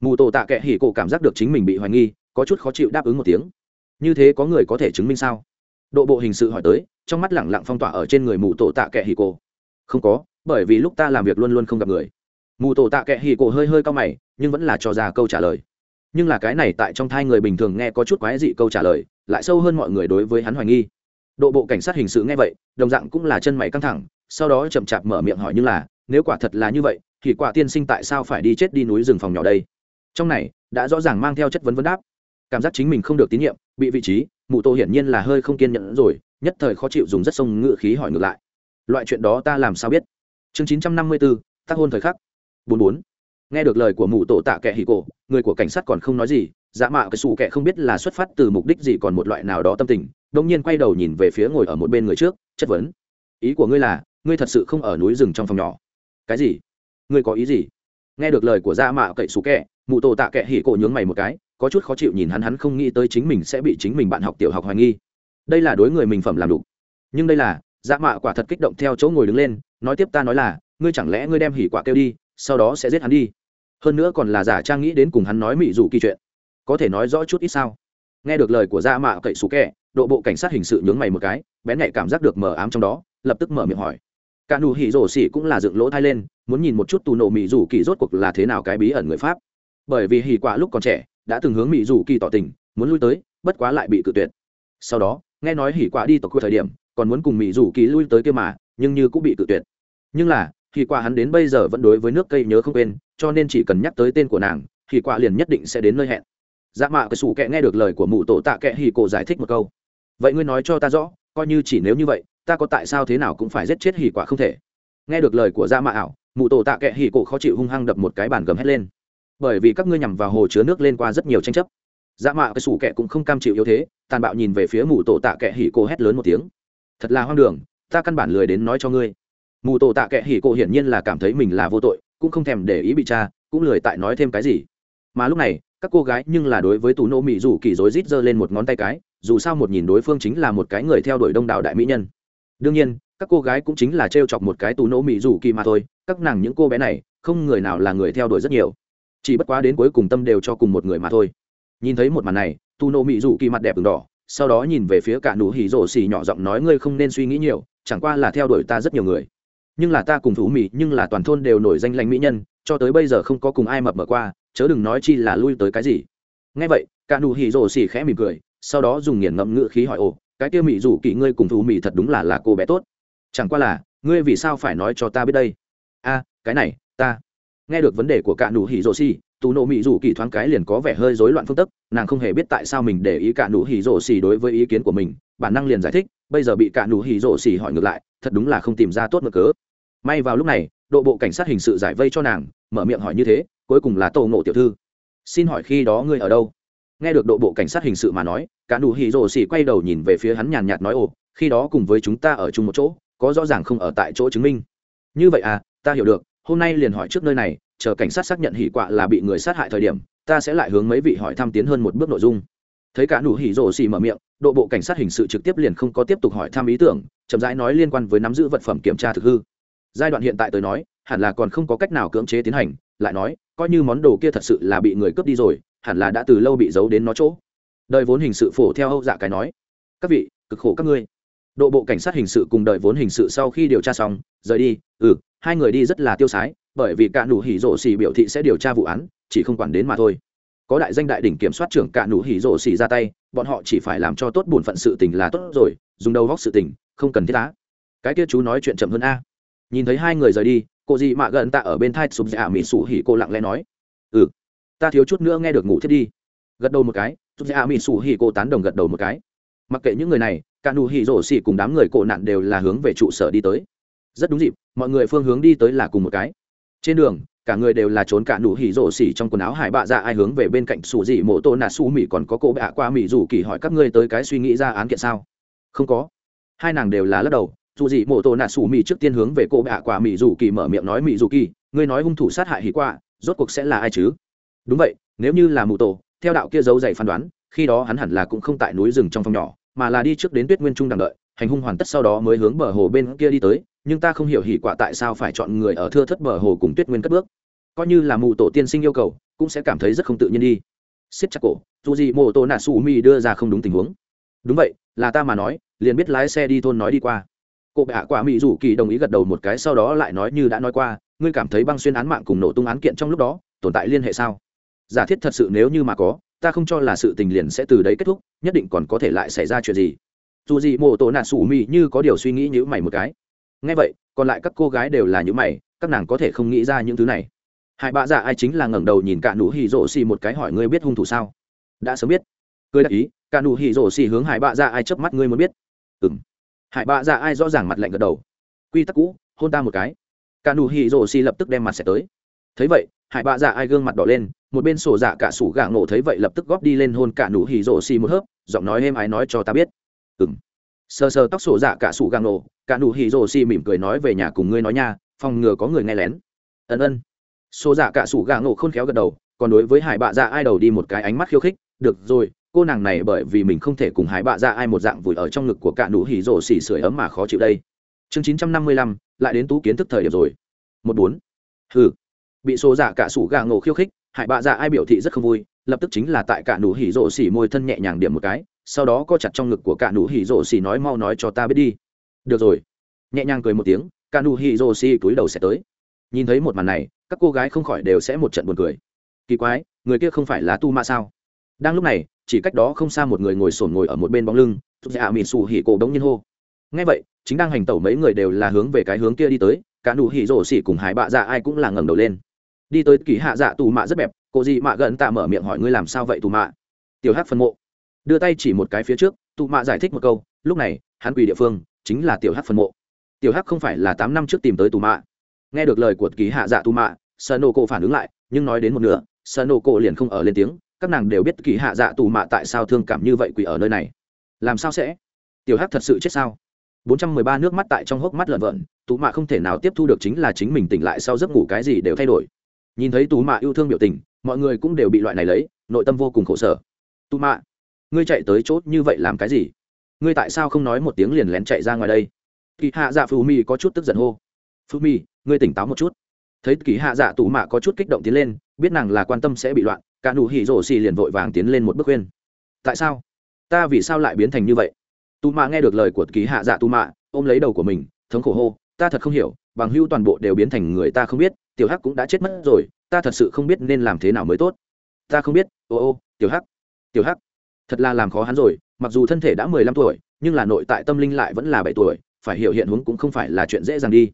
Mụ tổ tạ kệ hỉ cổ cảm giác được chính mình bị hoài nghi, có chút khó chịu đáp ứng một tiếng. Như thế có người có thể chứng minh sao? Độ bộ hình sự hỏi tới, trong mắt lẳng lặng phong tỏa ở trên người mụ tổ tạ kệ hỉ cổ. Không có, bởi vì lúc ta làm việc luôn luôn không gặp người mù tổ tạ kệ hì cổ hơi hơi cao mày, nhưng vẫn là cho ra câu trả lời. Nhưng là cái này tại trong thai người bình thường nghe có chút quái dị câu trả lời, lại sâu hơn mọi người đối với hắn hoài nghi. Độ bộ cảnh sát hình sự nghe vậy, đồng dạng cũng là chân mày căng thẳng, sau đó chậm chạp mở miệng hỏi như là, nếu quả thật là như vậy, thì quả tiên sinh tại sao phải đi chết đi núi rừng phòng nhỏ đây? Trong này, đã rõ ràng mang theo chất vấn vấn đáp. Cảm giác chính mình không được tín nhiệm, bị vị trí mụ tô hiển nhiên là hơi không kiên nhẫn rồi, nhất thời khó chịu dùng rất sông ngựa khí hỏi ngược lại. Loại chuyện đó ta làm sao biết? Chương chín trăm năm mươi bốn tác hôn thời khắc bốn bốn. Nghe được lời của mụ tổ tạ kệ hì cổ, người của cảnh sát còn không nói gì dạ mạ cái xù kệ không biết là xuất phát từ mục đích gì còn một loại nào đó tâm tình đông nhiên quay đầu nhìn về phía ngồi ở một bên người trước, chất vấn. Ý của ngươi là, ngươi thật sự không ở núi rừng trong phòng nhỏ. Cái gì? Ngươi có ý gì? Nghe được lời của dạ mạ cậy xù kệ mụ tổ tạ kệ hỉ cổ nhướng mày một cái, có chút khó chịu nhìn hắn hắn không nghĩ tới chính mình sẽ bị chính mình bạn học tiểu học hoài nghi. Đây là đối người mình phẩm làm đủ. Nhưng đây là dạ mạ quả thật kích động theo chỗ ngồi đứng lên, nói tiếp ta nói là, ngươi chẳng lẽ ngươi đem hỉ quả kêu đi sau đó sẽ giết hắn đi. Hơn nữa còn là giả trang nghĩ đến cùng hắn nói mỹ dù kỳ chuyện. Có thể nói rõ chút ít sao? Nghe được lời của dạ mạ cậy xú kẹ độ bộ cảnh sát hình sự nhướng mày một cái, bén nhạy cảm giác được mờ ám trong đó, lập tức mở miệng hỏi. Cả nụ hỉ rổ xỉ cũng là dựng lỗ thai lên, muốn nhìn một chút tù nổ mỹ dù kỳ rốt cuộc là thế nào cái bí ẩn người pháp. Bởi vì hỉ quả lúc còn trẻ, đã từng hướng mỹ dù kỳ tỏ tình, muốn lui tới, bất quá lại bị cự tuyệt. Sau đó, nghe nói hỉ quả đi tộc khu thời điểm, còn muốn cùng mỹ dù kỳ lui tới kia mà, nhưng như cũng bị cự tuyệt. Nhưng là thì quả hắn đến bây giờ vẫn đối với nước cây nhớ không quên, cho nên chỉ cần nhắc tới tên của nàng, thì quả liền nhất định sẽ đến nơi hẹn. Dạ mạ cái sủ kệ nghe được lời của mụ tổ tạ kệ hì cổ giải thích một câu. Vậy ngươi nói cho ta rõ, coi như chỉ nếu như vậy, ta có tại sao thế nào cũng phải giết chết hì quả không thể. Nghe được lời của dạ mạ ảo, mụ tổ tạ kệ hì cổ khó chịu hung hăng đập một cái bàn gầm hét lên. Bởi vì các ngươi nhằm vào hồ chứa nước lên qua rất nhiều tranh chấp. Dạ mạ cái sủ kệ cũng không cam chịu yếu thế, tàn bạo nhìn về phía mụ tổ tạ kệ hì cổ hét lớn một tiếng. Thật là hoang đường, ta căn bản lười đến nói cho ngươi mù tổ tạ kệ hỉ cổ hiển nhiên là cảm thấy mình là vô tội, cũng không thèm để ý bị cha, cũng lười tại nói thêm cái gì. Mà lúc này, các cô gái nhưng là đối với tù nô mỹ dù kỳ rối rít giơ lên một ngón tay cái, dù sao một nhìn đối phương chính là một cái người theo đuổi đông đảo đại mỹ nhân. Đương nhiên, các cô gái cũng chính là t r e o chọc một cái tù nô mỹ dù kỳ mà thôi, các nàng những cô bé này, không người nào là người theo đuổi rất nhiều. Chỉ bất quá đến cuối cùng tâm đều cho cùng một người mà thôi. Nhìn thấy một màn này, tù nô mỹ dù kỳ mặt đẹp v đỏ, sau đó nhìn về phía cả nụ hỉ rổ xì nhỏ giọng nói, ngươi không nên suy nghĩ nhiều, chẳng qua là theo đuổi ta rất nhiều người nhưng là ta cùng phụ mỹ nhưng là toàn thôn đều nổi danh lãnh mỹ nhân, cho tới bây giờ không có cùng ai mập mở qua, chớ đừng nói chi là lui tới cái gì. Ngay vậy, cả nụ hỉ rồ xỉ khẽ mỉm cười, sau đó dùng nghiền ngẫm ngựa khí hỏi, ồ, cái kia mỹ rủ kỵ ngươi cùng phụ mỹ thật đúng là là cô bé tốt. Chẳng qua là, ngươi vì sao phải nói cho ta biết đây? A, cái này, ta. Nghe được vấn đề của cả nụ hỉ rồ xỉ, tù nộ mỹ rủ kỵ thoáng cái liền có vẻ hơi rối loạn phương tức nàng không hề biết tại sao mình để ý cả nụ hỉ rổ xì đối với ý kiến của mình, bản năng liền giải thích, bây giờ bị cả nụ hỉ rổ xì hỏi ngược lại, thật đúng là không tìm ra tốt mực cớ may vào lúc này, độ bộ cảnh sát hình sự giải vây cho nàng, mở miệng hỏi như thế, cuối cùng là tổ ngộ tiểu thư. Xin hỏi khi đó ngươi ở đâu? Nghe được độ bộ cảnh sát hình sự mà nói, cả nụ hỉ rồ xỉ quay đầu nhìn về phía hắn nhàn nhạt nói, ồ, khi đó cùng với chúng ta ở chung một chỗ, có rõ ràng không ở tại chỗ chứng minh. Như vậy à ta hiểu được, hôm nay liền hỏi trước nơi này, chờ cảnh sát xác nhận hỉ quạ là bị người sát hại thời điểm, ta sẽ lại hướng mấy vị hỏi thăm tiến hơn một bước nội dung. Thấy cả nụ hỉ rồ xì mở miệng, độ bộ cảnh sát hình sự trực tiếp liền không có tiếp tục hỏi thăm ý tưởng, chậm rãi nói liên quan với nắm giữ vật phẩm kiểm tra thực hư giai đoạn hiện tại tới nói, hẳn là còn không có cách nào cưỡng chế tiến hành, lại nói, coi như món đồ kia thật sự là bị người cướp đi rồi, hẳn là đã từ lâu bị giấu đến nó chỗ. Đời vốn hình sự phổ theo âu dạ cái nói, các vị, cực khổ các ngươi. Độ bộ cảnh sát hình sự cùng đợi vốn hình sự sau khi điều tra xong, rời đi ừ hai người đi rất là tiêu sái, bởi vì cả nụ hỉ rổ xì biểu thị sẽ điều tra vụ án, chỉ không quản đến mà thôi. Có đại danh đại đỉnh kiểm soát trưởng cả nụ hỉ rổ xì ra tay, bọn họ chỉ phải làm cho tốt bổn phận sự tình là tốt rồi, dùng đầu góc sự tình, không cần thiết á. Cái kia chú nói chuyện chậm hơn a nhìn thấy hai người rời đi, cô dị mạ gần tạ ở bên thai sụp dạ mỹ sủ hỉ cô lặng lẽ nói ừ ta thiếu chút nữa nghe được ngủ thiết đi. Gật đầu một cái, sụp dạ mỹ sủ hỉ cô tán đồng gật đầu một cái. Mặc kệ những người này, cả nụ hỉ rổ xỉ cùng đám người cổ nạn đều là hướng về trụ sở đi tới. Rất đúng dịp, mọi người phương hướng đi tới là cùng một cái. Trên đường, cả người đều là trốn cả nụ hỉ rổ xỉ trong quần áo hải bạ ra ai hướng về bên cạnh sủ dị mộ tô nà su mỹ còn có cô bạ qua mỹ rủ kỳ hỏi các ngươi tới cái suy nghĩ ra án kiện sao? Không có. Hai nàng đều là lắc đầu dù gì mộ tổ nạ sủ mì trước tiên hướng về cô bạ quả mì dù kỳ mở miệng nói mì dù kỳ, ngươi nói hung thủ sát hại hỉ quạ rốt cuộc sẽ là ai chứ? Đúng vậy, nếu như là mù tổ, theo đạo kia dấu dày phán đoán, khi đó hắn hẳn là cũng không tại núi rừng trong phòng nhỏ, mà là đi trước đến tuyết nguyên trung đằng đợi, hành hung hoàn tất sau đó mới hướng bờ hồ bên kia đi tới, nhưng ta không hiểu hỉ quả tại sao phải chọn người ở thưa thất bờ hồ cùng tuyết nguyên cất bước. Coi như là mù tổ tiên sinh yêu cầu, cũng sẽ cảm thấy rất không tự nhiên đi. Siết chặt cổ, dù gì mô tổ nạ sủ mi đưa ra không đúng tình huống. Đúng vậy, là ta mà nói, liền biết lái xe đi thôn nói đi qua cụ bệ hạ quả mỹ dù kỳ đồng ý gật đầu một cái sau đó lại nói như đã nói qua, ngươi cảm thấy băng xuyên án mạng cùng nổ tung án kiện trong lúc đó tồn tại liên hệ sao? Giả thiết thật sự nếu như mà có, ta không cho là sự tình liền sẽ từ đấy kết thúc, nhất định còn có thể lại xảy ra chuyện gì. Dù gì mộ tổ nạt sủ mỹ như có điều suy nghĩ như mày một cái. Ngay vậy, còn lại các cô gái đều là những mày, các nàng có thể không nghĩ ra những thứ này. Hai bạ dạ ai chính là ngẩng đầu nhìn cả nụ hỉ rộ xì một cái hỏi, ngươi biết hung thủ sao? Đã sớm biết. Cười đại ý, cả nụ hỉ rộ xì hướng hải bạ dạ ai chớp mắt, ngươi muốn biết? Ừng hải bạ dạ ai rõ ràng mặt lạnh gật đầu. Quy tắc cũ, hôn ta một cái. Cả nụ hỉ rồ si lập tức đem mặt sẽ tới. Thấy vậy, hải bạ dạ ai gương mặt đỏ lên, một bên sổ dạ cả sủ gạ ngộ thấy vậy lập tức góp đi lên hôn cả nụ hỉ rồ si một hớp, giọng nói êm ái nói cho ta biết. Ừng sờ sờ tóc sổ dạ cả sủ gạ ngộ, cả nụ hỉ rồ si mỉm cười nói về nhà cùng ngươi nói nha, phòng ngừa có người nghe lén. Ân ân. Sổ dạ cả sủ gạ ngộ khôn khéo gật đầu, còn đối với hải bạ dạ ai đầu đi một cái ánh mắt khiêu khích, được rồi cô nàng này bởi vì mình không thể cùng hải bạ ra ai một dạng vùi ở trong ngực của cả nụ hỉ rổ xỉ sưởi ấm mà khó chịu đây. Chương chín trăm năm mươi lăm, lại đến tú kiến thức thời điểm rồi. Một bốn. Hừ. Bị số giả dạ cả sủ gà ngộ khiêu khích hải bạ ra ai biểu thị rất không vui, lập tức chính là tại cả nụ hỉ rổ xỉ môi thân nhẹ nhàng điểm một cái, sau đó co chặt trong ngực của cả nụ hỉ rổ xỉ nói mau nói cho ta biết đi. Được rồi. Nhẹ nhàng cười một tiếng, cả nụ hỉ rổ xỉ túi đầu sẽ tới. Nhìn thấy một màn này, các cô gái không khỏi đều sẽ một trận buồn cười. Kỳ quái, người kia không phải là tu ma sao? Đang lúc này chỉ cách đó không xa một người ngồi sổn ngồi ở một bên bóng lưng rút dạ mịt xù hỉ cổ đống nhiên hô. Ngay vậy, chính đang hành tẩu mấy người đều là hướng về cái hướng kia đi tới, cả nụ hỉ rổ xỉ cùng hải bạ dạ ai cũng là ngẩng đầu lên. Đi tới kỳ hạ dạ tù mạ rất bẹp, cô dị mạ gần tạ mở miệng hỏi ngươi làm sao vậy tù mạ? Tiểu hát phân mộ. Đưa tay chỉ một cái phía trước, tù mạ giải thích một câu, lúc này, hắn quỳ địa phương, chính là tiểu hát phân mộ. Tiểu hát không phải là tám năm trước tìm tới tù mạ. Nghe được lời của kỳ hạ dạ tù mạ sợ nổ cổ phản ứng lại, nhưng nói đến một nửa sợ nổ cổ liền không ở lên tiếng các nàng đều biết kỳ hạ dạ tù mạ tại sao thương cảm như vậy quỷ ở nơi này. Làm sao sẽ? Tiểu hắc thật sự chết sao? 413 nước mắt tại trong hốc mắt lợn vợn tú mạ không thể nào tiếp thu được chính là chính mình tỉnh lại sau giấc ngủ cái gì đều thay đổi. Nhìn thấy tú mạ yêu thương biểu tình, mọi người cũng đều bị loại này lấy, nội tâm vô cùng khổ sở. Tú mạ, ngươi chạy tới chốt như vậy làm cái gì? Ngươi tại sao không nói một tiếng liền lén chạy ra ngoài đây? Kỳ hạ dạ phù mi có chút tức giận hô. Phù mi ngươi tỉnh táo một chút. Thấy kỳ hạ dạ tù mạ có chút kích động tiến lên, biết nàng là quan tâm sẽ bị loạn cả nụ hỉ rổ xì liền vội vàng tiến lên một bước khuyên. Tại sao? Ta vì sao lại biến thành như vậy? Tù mạ nghe được lời của ký hạ dạ tù mạ ôm lấy đầu của mình, thống khổ hô, ta thật không hiểu, bằng hưu toàn bộ đều biến thành người ta không biết, tiểu hắc cũng đã chết mất rồi, ta thật sự không biết nên làm thế nào mới tốt. Ta không biết, ô ô, tiểu hắc tiểu hắc, thật là làm khó hắn rồi, mặc dù thân thể đã mười lăm tuổi, nhưng là nội tại tâm linh lại vẫn là bảy tuổi, phải hiểu hiện huống cũng không phải là chuyện dễ dàng đi.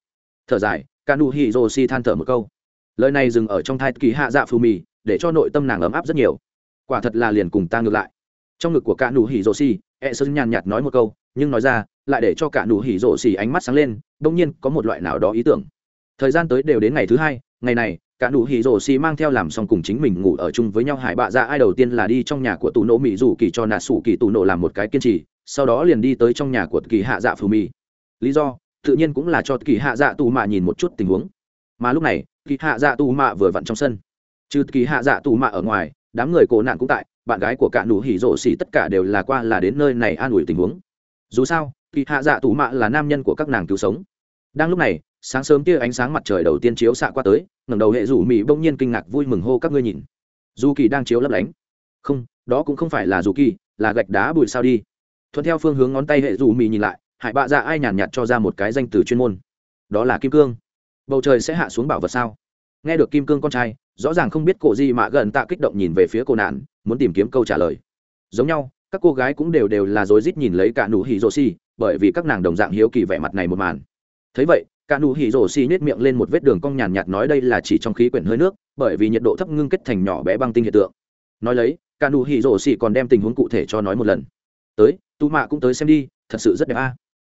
Thở dài kanu hi joshi than thở một câu. Lời này dừng ở trong thai kỳ hạ dạ phù mì để cho nội tâm nàng ấm áp rất nhiều. Quả thật là liền cùng ta ngược lại. Trong ngực của cả nụ hỉ rổ xì e sơn nhàn nhạt nói một câu, nhưng nói ra, lại để cho cả nụ hỉ rổ xì ánh mắt sáng lên đông nhiên có một loại nào đó ý tưởng. Thời gian tới đều đến ngày thứ hai, ngày này, cả nụ hỉ rổ xì mang theo làm xong cùng chính mình ngủ ở chung với nhau hải bạ ra ai đầu tiên là đi trong nhà của tù nổ mỹ rủ kỳ cho nạ sủ kỳ tù nổ làm một cái kiên trì, sau đó liền đi tới trong nhà của kỳ hạ dạ phù mì lý do, tự nhiên cũng là cho kỳ hạ dạ tù mạ nhìn một chút tình huống. Mà lúc này, kỳ hạ dạ tù mạ vừa vặn trong sân trừ kỳ hạ dạ tù mạ ở ngoài, đám người cổ nạn cũng tại, bạn gái của cả nụ hỉ rộ xỉ tất cả đều là qua là đến nơi này an ủi tình huống. Dù sao, kỳ hạ dạ tù mạ là nam nhân của các nàng cứu sống. Đang lúc này, sáng sớm kia ánh sáng mặt trời đầu tiên chiếu xạ qua tới, ngẩng đầu hệ rủ mỹ bỗng nhiên kinh ngạc vui mừng hô các ngươi nhìn. Dù kỳ đang chiếu lấp lánh. Không, đó cũng không phải là dù kỳ, là gạch đá bụi sao đi. Thuận theo phương hướng ngón tay hệ rủ mỹ nhìn lại hải bạ dạ ai nhàn nhạt cho ra một cái danh từ chuyên môn. Đó là kim cương. Bầu trời sẽ hạ xuống bảo vật sao? Nghe được kim cương con trai rõ ràng không biết cổ gì mà gần tạ kích động nhìn về phía cô nạn muốn tìm kiếm câu trả lời. Giống nhau các cô gái cũng đều đều là rối rít nhìn lấy cả nụ hỉ rồ xi, bởi vì các nàng đồng dạng hiếu kỳ vẻ mặt này một màn. Thấy vậy cả nụ hỉ rồ xi nhếch miệng lên một vết đường cong nhàn nhạt nói đây là chỉ trong khí quyển hơi nước bởi vì nhiệt độ thấp ngưng kết thành nhỏ bé băng tinh hiện tượng. Nói lấy cả nụ hỉ rồ xi còn đem tình huống cụ thể cho nói một lần. Tới tu mạ cũng tới xem đi thật sự rất đẹp a.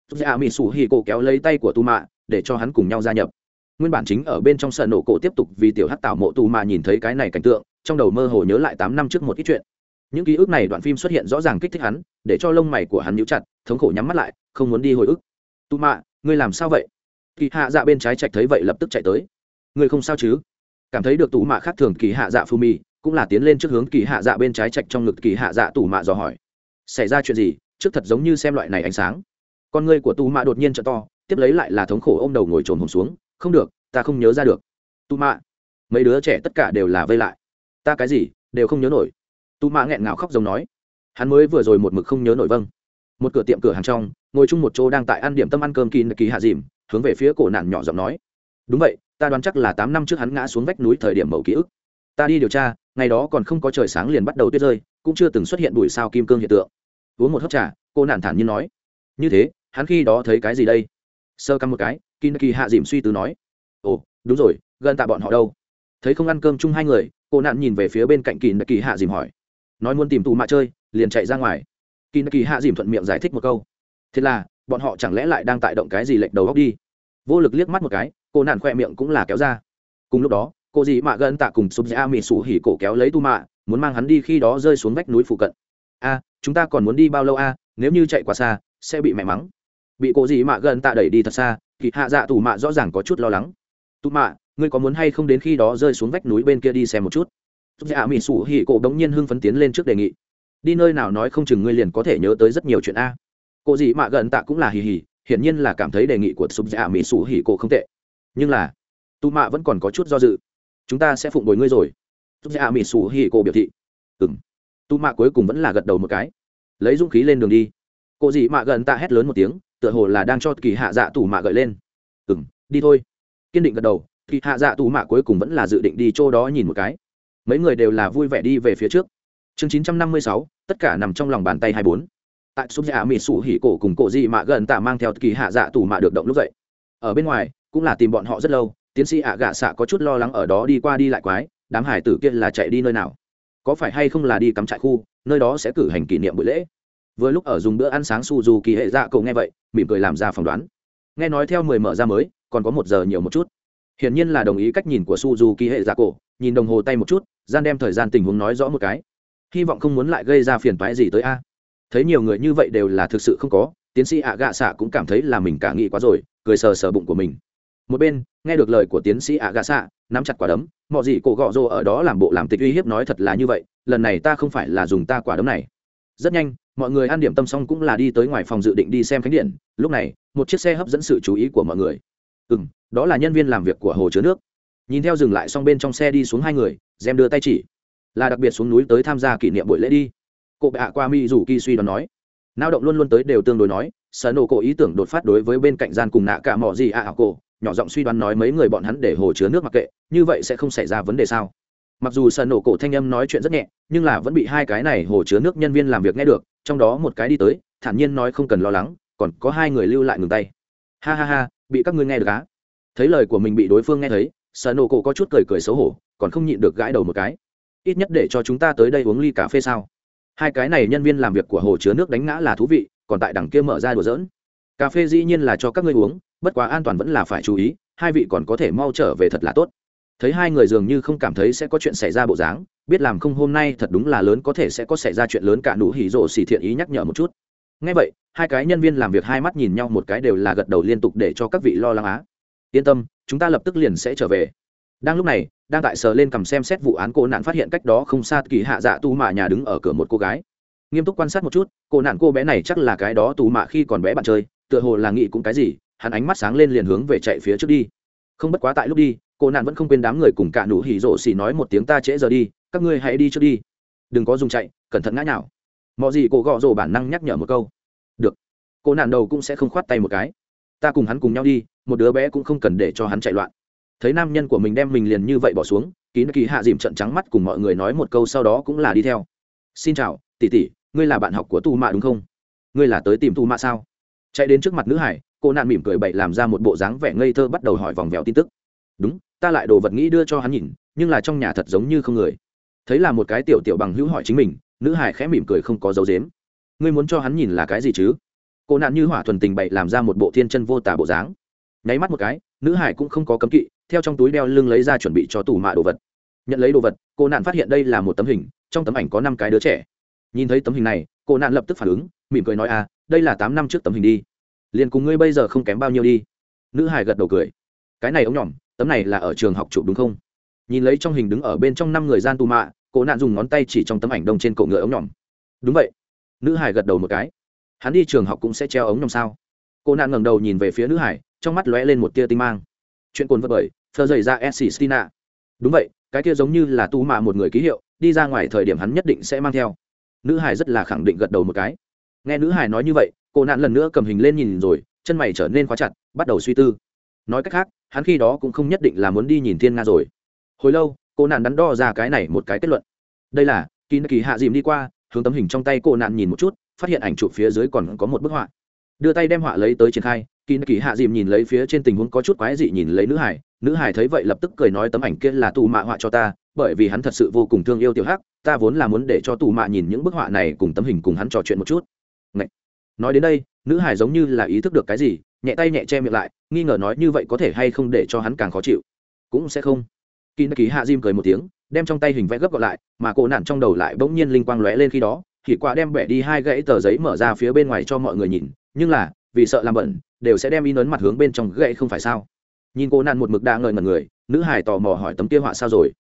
Dạ mỹ sủ hỉ cổ kéo lấy tay của tu mạ để cho hắn cùng nhau gia nhập nguyên bản chính ở bên trong sợ nổ cổ tiếp tục vì tiểu hắc tạo mộ tù mà nhìn thấy cái này cảnh tượng, trong đầu mơ hồ nhớ lại tám năm trước một ít chuyện. Những ký ức này đoạn phim xuất hiện rõ ràng kích thích hắn, để cho lông mày của hắn nhíu chặt, thống khổ nhắm mắt lại, không muốn đi hồi ức. Tù mạ, ngươi làm sao vậy? Kỳ hạ dạ bên trái chạch thấy vậy lập tức chạy tới. Ngươi không sao chứ? Cảm thấy được tù mạ khác thường kỳ hạ dạ Phu mì cũng là tiến lên trước hướng kỳ hạ dạ bên trái chạch trong ngực kỳ hạ dạ tù mạ dò hỏi. Xảy ra chuyện gì? Trước thật giống như xem loại này ánh sáng. Con ngươi của tù mạ đột nhiên trợ to, tiếp lấy lại là thống khổ ô m đầu ngồi trồn hồn xuống không được, ta không nhớ ra được. Tụ mạ mấy đứa trẻ tất cả đều là vây lại. Ta cái gì, đều không nhớ nổi. Tụ mạ nghẹn ngào khóc giống nói. Hắn mới vừa rồi một mực không nhớ nổi vâng. Một cửa tiệm cửa hàng trong, ngồi chung một chỗ đang tại ăn điểm tâm ăn cơm kỳ kỳ hạ dìm, hướng về phía cổ nạn nhỏ giọng nói. Đúng vậy, ta đoán chắc là tám năm trước hắn ngã xuống vách núi thời điểm mẫu ký ức. Ta đi điều tra, ngày đó còn không có trời sáng liền bắt đầu tuyết rơi, cũng chưa từng xuất hiện bụi sao kim cương hiện tượng. Uống một hớp trà, cô nản thản như nói. Như thế, hắn khi đó thấy cái gì đây? Sơ căm một cái kỳ kỳ hạ dìm suy tư nói, ồ, đúng rồi, gần tạ bọn họ đâu? Thấy không ăn cơm chung hai người, cô nạn nhìn về phía bên cạnh kỳ kỳ hạ dìm hỏi, nói muốn tìm tù mạ chơi, liền chạy ra ngoài. Kỳ kỳ hạ dìm thuận miệng giải thích một câu, thế là, bọn họ chẳng lẽ lại đang tại động cái gì lệch đầu góc đi? Vô lực liếc mắt một cái, cô nạn khoe miệng cũng là kéo ra. Cùng lúc đó, cô dì mạ gần tạ cùng sụp dạ mì sủ hỉ cổ kéo lấy tu mạ, muốn mang hắn đi khi đó rơi xuống vách núi phụ cận. A, chúng ta còn muốn đi bao lâu a? Nếu như chạy quá xa, sẽ bị mẹ mắng bị cô gì mạ gần tạ đẩy đi thật xa kỳ hạ dạ tù mạ rõ ràng có chút lo lắng. Tù mạ, ngươi có muốn hay không đến khi đó rơi xuống vách núi bên kia đi xem một chút? Dạ mỹ sủ hỉ cổ đống nhiên hưng phấn tiến lên trước đề nghị. Đi nơi nào nói không chừng ngươi liền có thể nhớ tới rất nhiều chuyện a. Cô gì mạ gần tạ cũng là hì hì, hiển nhiên là cảm thấy đề nghị của sụp dạ mỹ sủ hỉ cổ không tệ. Nhưng là, tù mạ vẫn còn có chút do dự. Chúng ta sẽ phụng bồi ngươi rồi. Sụp dạ mỹ sủ hỉ cổ biểu thị. Ừng tù mạ cuối cùng vẫn là gật đầu một cái. Lấy dũng khí lên đường đi. Cô dị mạ gần tạ hét lớn một tiếng tựa hồ là đang cho kỳ hạ dạ tù mạ gợi lên. Ừ m đi thôi. Kiên định gật đầu, kỳ hạ dạ tù mạ cuối cùng vẫn là dự định đi chỗ đó nhìn một cái. Mấy người đều là vui vẻ đi về phía trước. Chương chín trăm năm mươi sáu, tất cả nằm trong lòng bàn tay hai bốn. Tại súp dạ mỹ sủ hỉ cổ cùng cổ dị mạ gần tạ mang theo kỳ hạ dạ tù mạ được động lúc dậy. Ở bên ngoài, cũng là tìm bọn họ rất lâu, tiến sĩ ạ à gạ xạ có chút lo lắng ở đó đi qua đi lại quái, đám hải tử kia là chạy đi nơi nào? Có phải hay không là đi cắm trại khu, nơi đó sẽ cử hành kỷ niệm buổi lễ? vừa lúc ở dùng bữa ăn sáng su dù kỳ hệ dạ cậu nghe vậy, mỉm cười làm ra phỏng đoán. Nghe nói theo mười mở ra mới, còn có một giờ nhiều một chút. Hiển nhiên là đồng ý cách nhìn của su dù kỳ hệ dạ cổ nhìn đồng hồ tay một chút, gian đem thời gian tình huống nói rõ một cái. Hy vọng không muốn lại gây ra phiền toái gì tới a. Thấy nhiều người như vậy đều là thực sự không có, tiến sĩ ạ gạ xạ cũng cảm thấy là mình cả nghĩ quá rồi, cười sờ sờ bụng của mình. Một bên, nghe được lời của tiến sĩ ạ gạ xạ nắm chặt quả đấm, mọi gì cổ gọ rô ở đó làm bộ làm tịch uy hiếp nói thật là như vậy, lần này ta không phải là dùng ta quả đấm này. Rất nhanh mọi người ăn điểm tâm xong cũng là đi tới ngoài phòng dự định đi xem khánh điện. Lúc này, một chiếc xe hấp dẫn sự chú ý của mọi người. Ừ m đó là nhân viên làm việc của hồ chứa nước. Nhìn theo dừng lại xong bên trong xe đi xuống hai người, gem đưa tay chỉ. Là đặc biệt xuống núi tới tham gia kỷ niệm buổi lễ đi. Cụ bệ hạ qua mi rủ kỳ suy đoán nói. Nao động luôn luôn tới đều tương đối nói sở nổ cổ ý tưởng đột phát đối với bên cạnh gian cùng nạ cả mỏ gì ạ à cổ, nhỏ giọng suy đoán nói mấy người bọn hắn để hồ chứa nước mặc kệ, như vậy sẽ không xảy ra vấn đề sao? mặc dù sợ nổ cổ thanh âm nói chuyện rất nhẹ, nhưng là vẫn bị hai cái này hồ chứa nước nhân viên làm việc nghe được, trong đó một cái đi tới, thản nhiên nói không cần lo lắng, còn có hai người lưu lại ngừng tay. Ha ha ha, bị các ngươi nghe được á. Thấy lời của mình bị đối phương nghe thấy sợ nổ cổ có chút cười cười xấu hổ, còn không nhịn được gãi đầu một cái. Ít nhất để cho chúng ta tới đây uống ly cà phê sao? Hai cái này nhân viên làm việc của hồ chứa nước đánh ngã là thú vị, còn tại đằng kia mở ra đùa giỡn. Cà phê dĩ nhiên là cho các ngươi uống, bất quá an toàn vẫn là phải chú ý, hai vị còn có thể mau trở về thật là tốt thấy hai người dường như không cảm thấy sẽ có chuyện xảy ra bộ dáng, biết làm không hôm nay thật đúng là lớn có thể sẽ có xảy ra chuyện lớn cả nụ hỉ rộ xỉ thiện ý nhắc nhở một chút. Ngay vậy, hai cái nhân viên làm việc hai mắt nhìn nhau một cái đều là gật đầu liên tục để cho các vị lo lắng á. Yên tâm, chúng ta lập tức liền sẽ trở về. Đang lúc này, đang tại sờ lên cầm xem xét vụ án, cô nạn phát hiện cách đó không xa kỳ hạ dạ tu mạ nhà đứng ở cửa một cô gái. Nghiêm túc quan sát một chút, cô nạn cô bé này chắc là cái đó tù mạ khi còn bé bạn chơi, tựa hồ là nghĩ cũng cái gì, hắn ánh mắt sáng lên liền hướng về chạy phía trước đi. Không bất quá tại lúc đi cô nạn vẫn không quên đám người cùng cả nụ hỉ rộ xỉ nói một tiếng ta trễ giờ đi, các ngươi hãy đi trước đi. Đừng có dùng chạy, cẩn thận ngã nào. mọi gì cô gọ rồ bản năng nhắc nhở một câu. Được. Cô nạn đầu cũng sẽ không khoát tay một cái. Ta cùng hắn cùng nhau đi, một đứa bé cũng không cần để cho hắn chạy loạn. Thấy nam nhân của mình đem mình liền như vậy bỏ xuống, kín kỳ hạ dìm trận trắng mắt cùng mọi người nói một câu sau đó cũng là đi theo. Xin chào, tỷ tỷ, ngươi là bạn học của tu mạ đúng không? Ngươi là tới tìm tu mạ sao? Chạy đến trước mặt nữ hải, cô nạn mỉm cười bậy làm ra một bộ dáng vẻ ngây thơ bắt đầu hỏi vòng vèo tin tức. Đúng ta lại đồ vật nghĩ đưa cho hắn nhìn, nhưng là trong nhà thật giống như không người. Thấy là một cái tiểu tiểu bằng hữu hỏi chính mình, nữ hải khẽ mỉm cười không có dấu dếm ngươi muốn cho hắn nhìn là cái gì chứ? Cô nạn như hỏa thuần tình bậy làm ra một bộ thiên chân vô tả bộ dáng. Nháy mắt một cái, nữ hải cũng không có cấm kỵ, theo trong túi đeo lưng lấy ra chuẩn bị cho tủ mạ đồ vật. Nhận lấy đồ vật, cô nạn phát hiện đây là một tấm hình, trong tấm ảnh có năm cái đứa trẻ. Nhìn thấy tấm hình này, cô nạn lập tức phản ứng, mỉm cười nói à đây là tám năm trước tấm hình đi. Liền cùng ngươi bây giờ không kém bao nhiêu đi. Nữ hải gật đầu cười. Cái này ống nhỏm tấm này là ở trường học chụp đúng không? Nhìn lấy trong hình đứng ở bên trong năm người gian tù mạ cổ nạn dùng ngón tay chỉ trong tấm ảnh đông trên cổ ngựa ống nhỏm đúng vậy. Nữ hải gật đầu một cái. Hắn đi trường học cũng sẽ treo ống nhỏm sao? Cô nạn ngẩng đầu nhìn về phía nữ hải, trong mắt lóe lên một tia tinh mang. Chuyện cồn vật bởi thơ dày dạ ra s s tina đúng vậy, cái kia giống như là tu mạ một người ký hiệu, đi ra ngoài thời điểm hắn nhất định sẽ mang theo. Nữ hải rất là khẳng định gật đầu một cái. Nghe nữ hải nói như vậy cô nạn lần nữa cầm hình lên nhìn rồi, chân mày trở nên khóa chặt, bắt đầu suy tư nói cách khác, hắn khi đó cũng không nhất định là muốn đi nhìn thiên nga rồi. Hồi lâu, cô nạn đắn đo ra cái này một cái kết luận. Đây là kỳ kỳ hạ dìm đi qua, hướng tấm hình trong tay cô nạn nhìn một chút, phát hiện ảnh chụp phía dưới còn có một bức họa. Đưa tay đem họa lấy tới triển khai kỳ kỳ hạ dìm nhìn lấy phía trên tình huống có chút quái dị nhìn lấy nữ hải. Nữ hải thấy vậy lập tức cười nói tấm ảnh kia là tù mạ họa cho ta, bởi vì hắn thật sự vô cùng thương yêu tiểu hắc, ta vốn là muốn để cho tù mạ nhìn những bức họa này cùng tấm hình cùng hắn trò chuyện một chút. Ngậy! nói đến đây, nữ hải giống như là ý thức được cái gì nhẹ tay nhẹ che miệng lại, nghi ngờ nói như vậy có thể hay không để cho hắn càng khó chịu. Cũng sẽ không. Kỳ nạ ký hạ diêm cười một tiếng, đem trong tay hình vẽ gấp gọn lại, mà cổ nạn trong đầu lại bỗng nhiên linh quang lóe lên khi đó, thì quả đem bẻ đi hai gãy tờ giấy mở ra phía bên ngoài cho mọi người nhìn, nhưng là, vì sợ làm bẩn, đều sẽ đem in ấn mặt hướng bên trong gãy không phải sao? Nhìn cô nạn một mực đa ngời ngần người, nữ hải tò mò hỏi tấm kia họa sao rồi?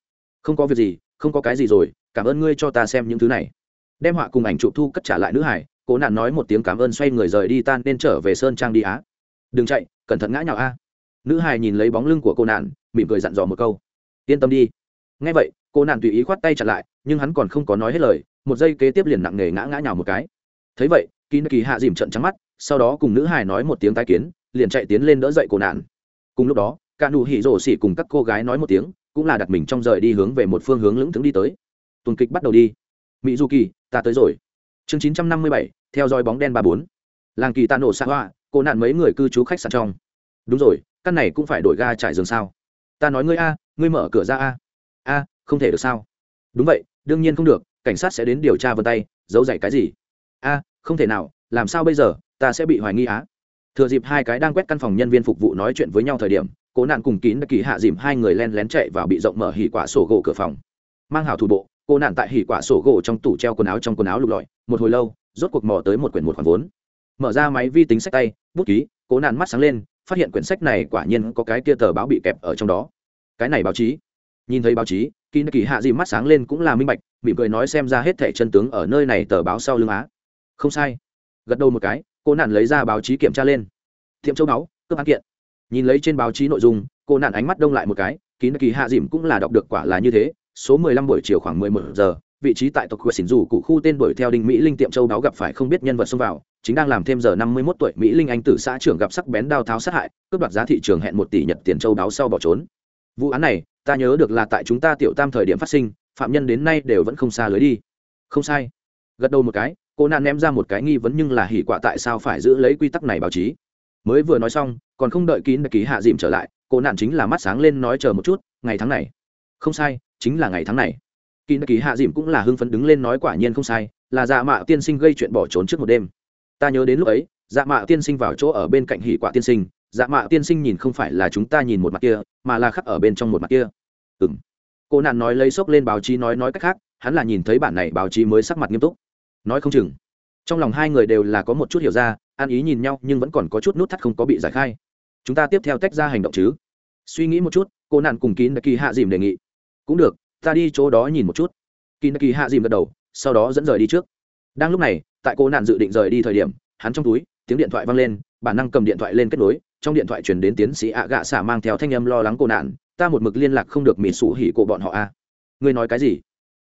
Không có việc gì, không có cái gì rồi, cảm ơn ngươi cho ta xem những thứ này. Đem họa cùng ảnh chụp thu cất trả lại nữ hải cô nạn nói một tiếng cảm ơn xoay người rời đi tan nên trở về sơn trang đi á đừng chạy cẩn thận ngã nhào a. Nữ hài nhìn lấy bóng lưng của cô nạn mỉm cười dặn dò một câu. Yên tâm đi. Ngay vậy cô nạn tùy ý khoát tay chặt lại nhưng hắn còn không có nói hết lời một giây kế tiếp liền nặng nề ngã ngã nhào một cái. Thấy vậy kỳ kỳ hạ dìm trận trắng mắt sau đó cùng nữ hài nói một tiếng tai kiến liền chạy tiến lên đỡ dậy cô nạn. Cùng lúc đó cả nụ hỉ rổ xỉ cùng các cô gái nói một tiếng cũng là đặt mình trong rời đi hướng về một phương hướng lững thững đi tới. Tuần kịch bắt đầu đi. Mỹ du kỳ ta tới rồi. Chương 957, theo dõi bóng đen ba bốn. Làng kỳ ta nổ xa hoa cô nạn mấy người cư trú khách sạn trong. Đúng rồi, căn này cũng phải đổi ga trải giường sao? Ta nói ngươi a, ngươi mở cửa ra a. A, không thể được sao? Đúng vậy, đương nhiên không được, cảnh sát sẽ đến điều tra vân tay, giấu dạy cái gì? A, không thể nào, làm sao bây giờ, ta sẽ bị hoài nghi á. Thừa dịp hai cái đang quét căn phòng nhân viên phục vụ nói chuyện với nhau thời điểm cố nạn cùng kín đã kỳ hạ dìm hai người len lén chạy vào bị rộng mở hỉ quả sổ gỗ cửa phòng. Mang hảo thủ bộ, cô nạn tại hỉ quả sổ gỗ trong tủ treo quần áo trong quần áo lục lọi, một hồi lâu, rốt cuộc mò tới một quyển một khoản vốn mở ra máy vi tính sách tay, bút ký, cố nạn mắt sáng lên, phát hiện quyển sách này quả nhiên có cái kia tờ báo bị kẹp ở trong đó. Cái này báo chí. Nhìn thấy báo chí kỳ kỳ hạ gì mắt sáng lên cũng là minh bạch, mỉm cười nói xem ra hết thẻ chân tướng ở nơi này tờ báo sau lưng á. Không sai. Gật đầu một cái cô nạn lấy ra báo chí kiểm tra lên. Thiệm châu báu cướp án kiện. Nhìn lấy trên báo chí nội dung cô nạn ánh mắt đông lại một cái kín kỳ hạ dìm cũng là đọc được quả là như thế, số mười lăm buổi chiều khoảng mười một giờ vị trí tại tộc huyện xỉn dù cụ khu tên đuổi theo đinh mỹ linh tiệm châu đáo gặp phải không biết nhân vật xông vào, chính đang làm thêm giờ năm mươi 51 tuổi mỹ linh anh tử xã trưởng gặp sắc bén đao tháo sát hại, cướp đoạt giá thị trường hẹn một tỷ nhật tiền châu đáo sau bỏ trốn. Vụ án này, ta nhớ được là tại chúng ta tiểu tam thời điểm phát sinh, phạm nhân đến nay đều vẫn không xa lưới đi. Không sai. Gật đầu một cái, cô nạn ném ra một cái nghi vấn nhưng là hỉ quả tại sao phải giữ lấy quy tắc này báo chí. Mới vừa nói xong, còn không đợi kín ký hạ dìm trở lại, cô nạn chính là mắt sáng lên nói chờ một chút, ngày tháng này. Không sai, chính là ngày tháng này kỳ kỳ hạ dìm cũng là hưng phấn đứng lên nói quả nhiên không sai, là dạ mạ tiên sinh gây chuyện bỏ trốn trước một đêm. Ta nhớ đến lúc ấy dạ mạ tiên sinh vào chỗ ở bên cạnh hỉ quả tiên sinh dạ mạ tiên sinh nhìn không phải là chúng ta nhìn một mặt kia, mà là khắc ở bên trong một mặt kia. Ừm. cô nạn nói lấy sốc lên báo chí nói nói cách khác, hắn là nhìn thấy bản này báo chí mới sắc mặt nghiêm túc. Nói không chừng. Trong lòng hai người đều là có một chút hiểu ra ăn ý nhìn nhau nhưng vẫn còn có chút nút thắt không có bị giải khai. Chúng ta tiếp theo tách ra hành động chứ. Suy nghĩ một chút, cô nạn cùng kín kỳ hạ dìm đề nghị. Cũng được ta đi chỗ đó nhìn một chút. Kỳ kỳ hạ dìm gật đầu, sau đó dẫn rời đi trước. Đang lúc này, tại cô nạn dự định rời đi thời điểm, hắn trong túi, tiếng điện thoại vang lên, bản năng cầm điện thoại lên kết nối, trong điện thoại chuyển đến tiến sĩ ạ gạ xả mang theo thanh âm lo lắng cô nạn, ta một mực liên lạc không được mịt sủ hỉ của bọn họ a à. ngươi nói cái gì?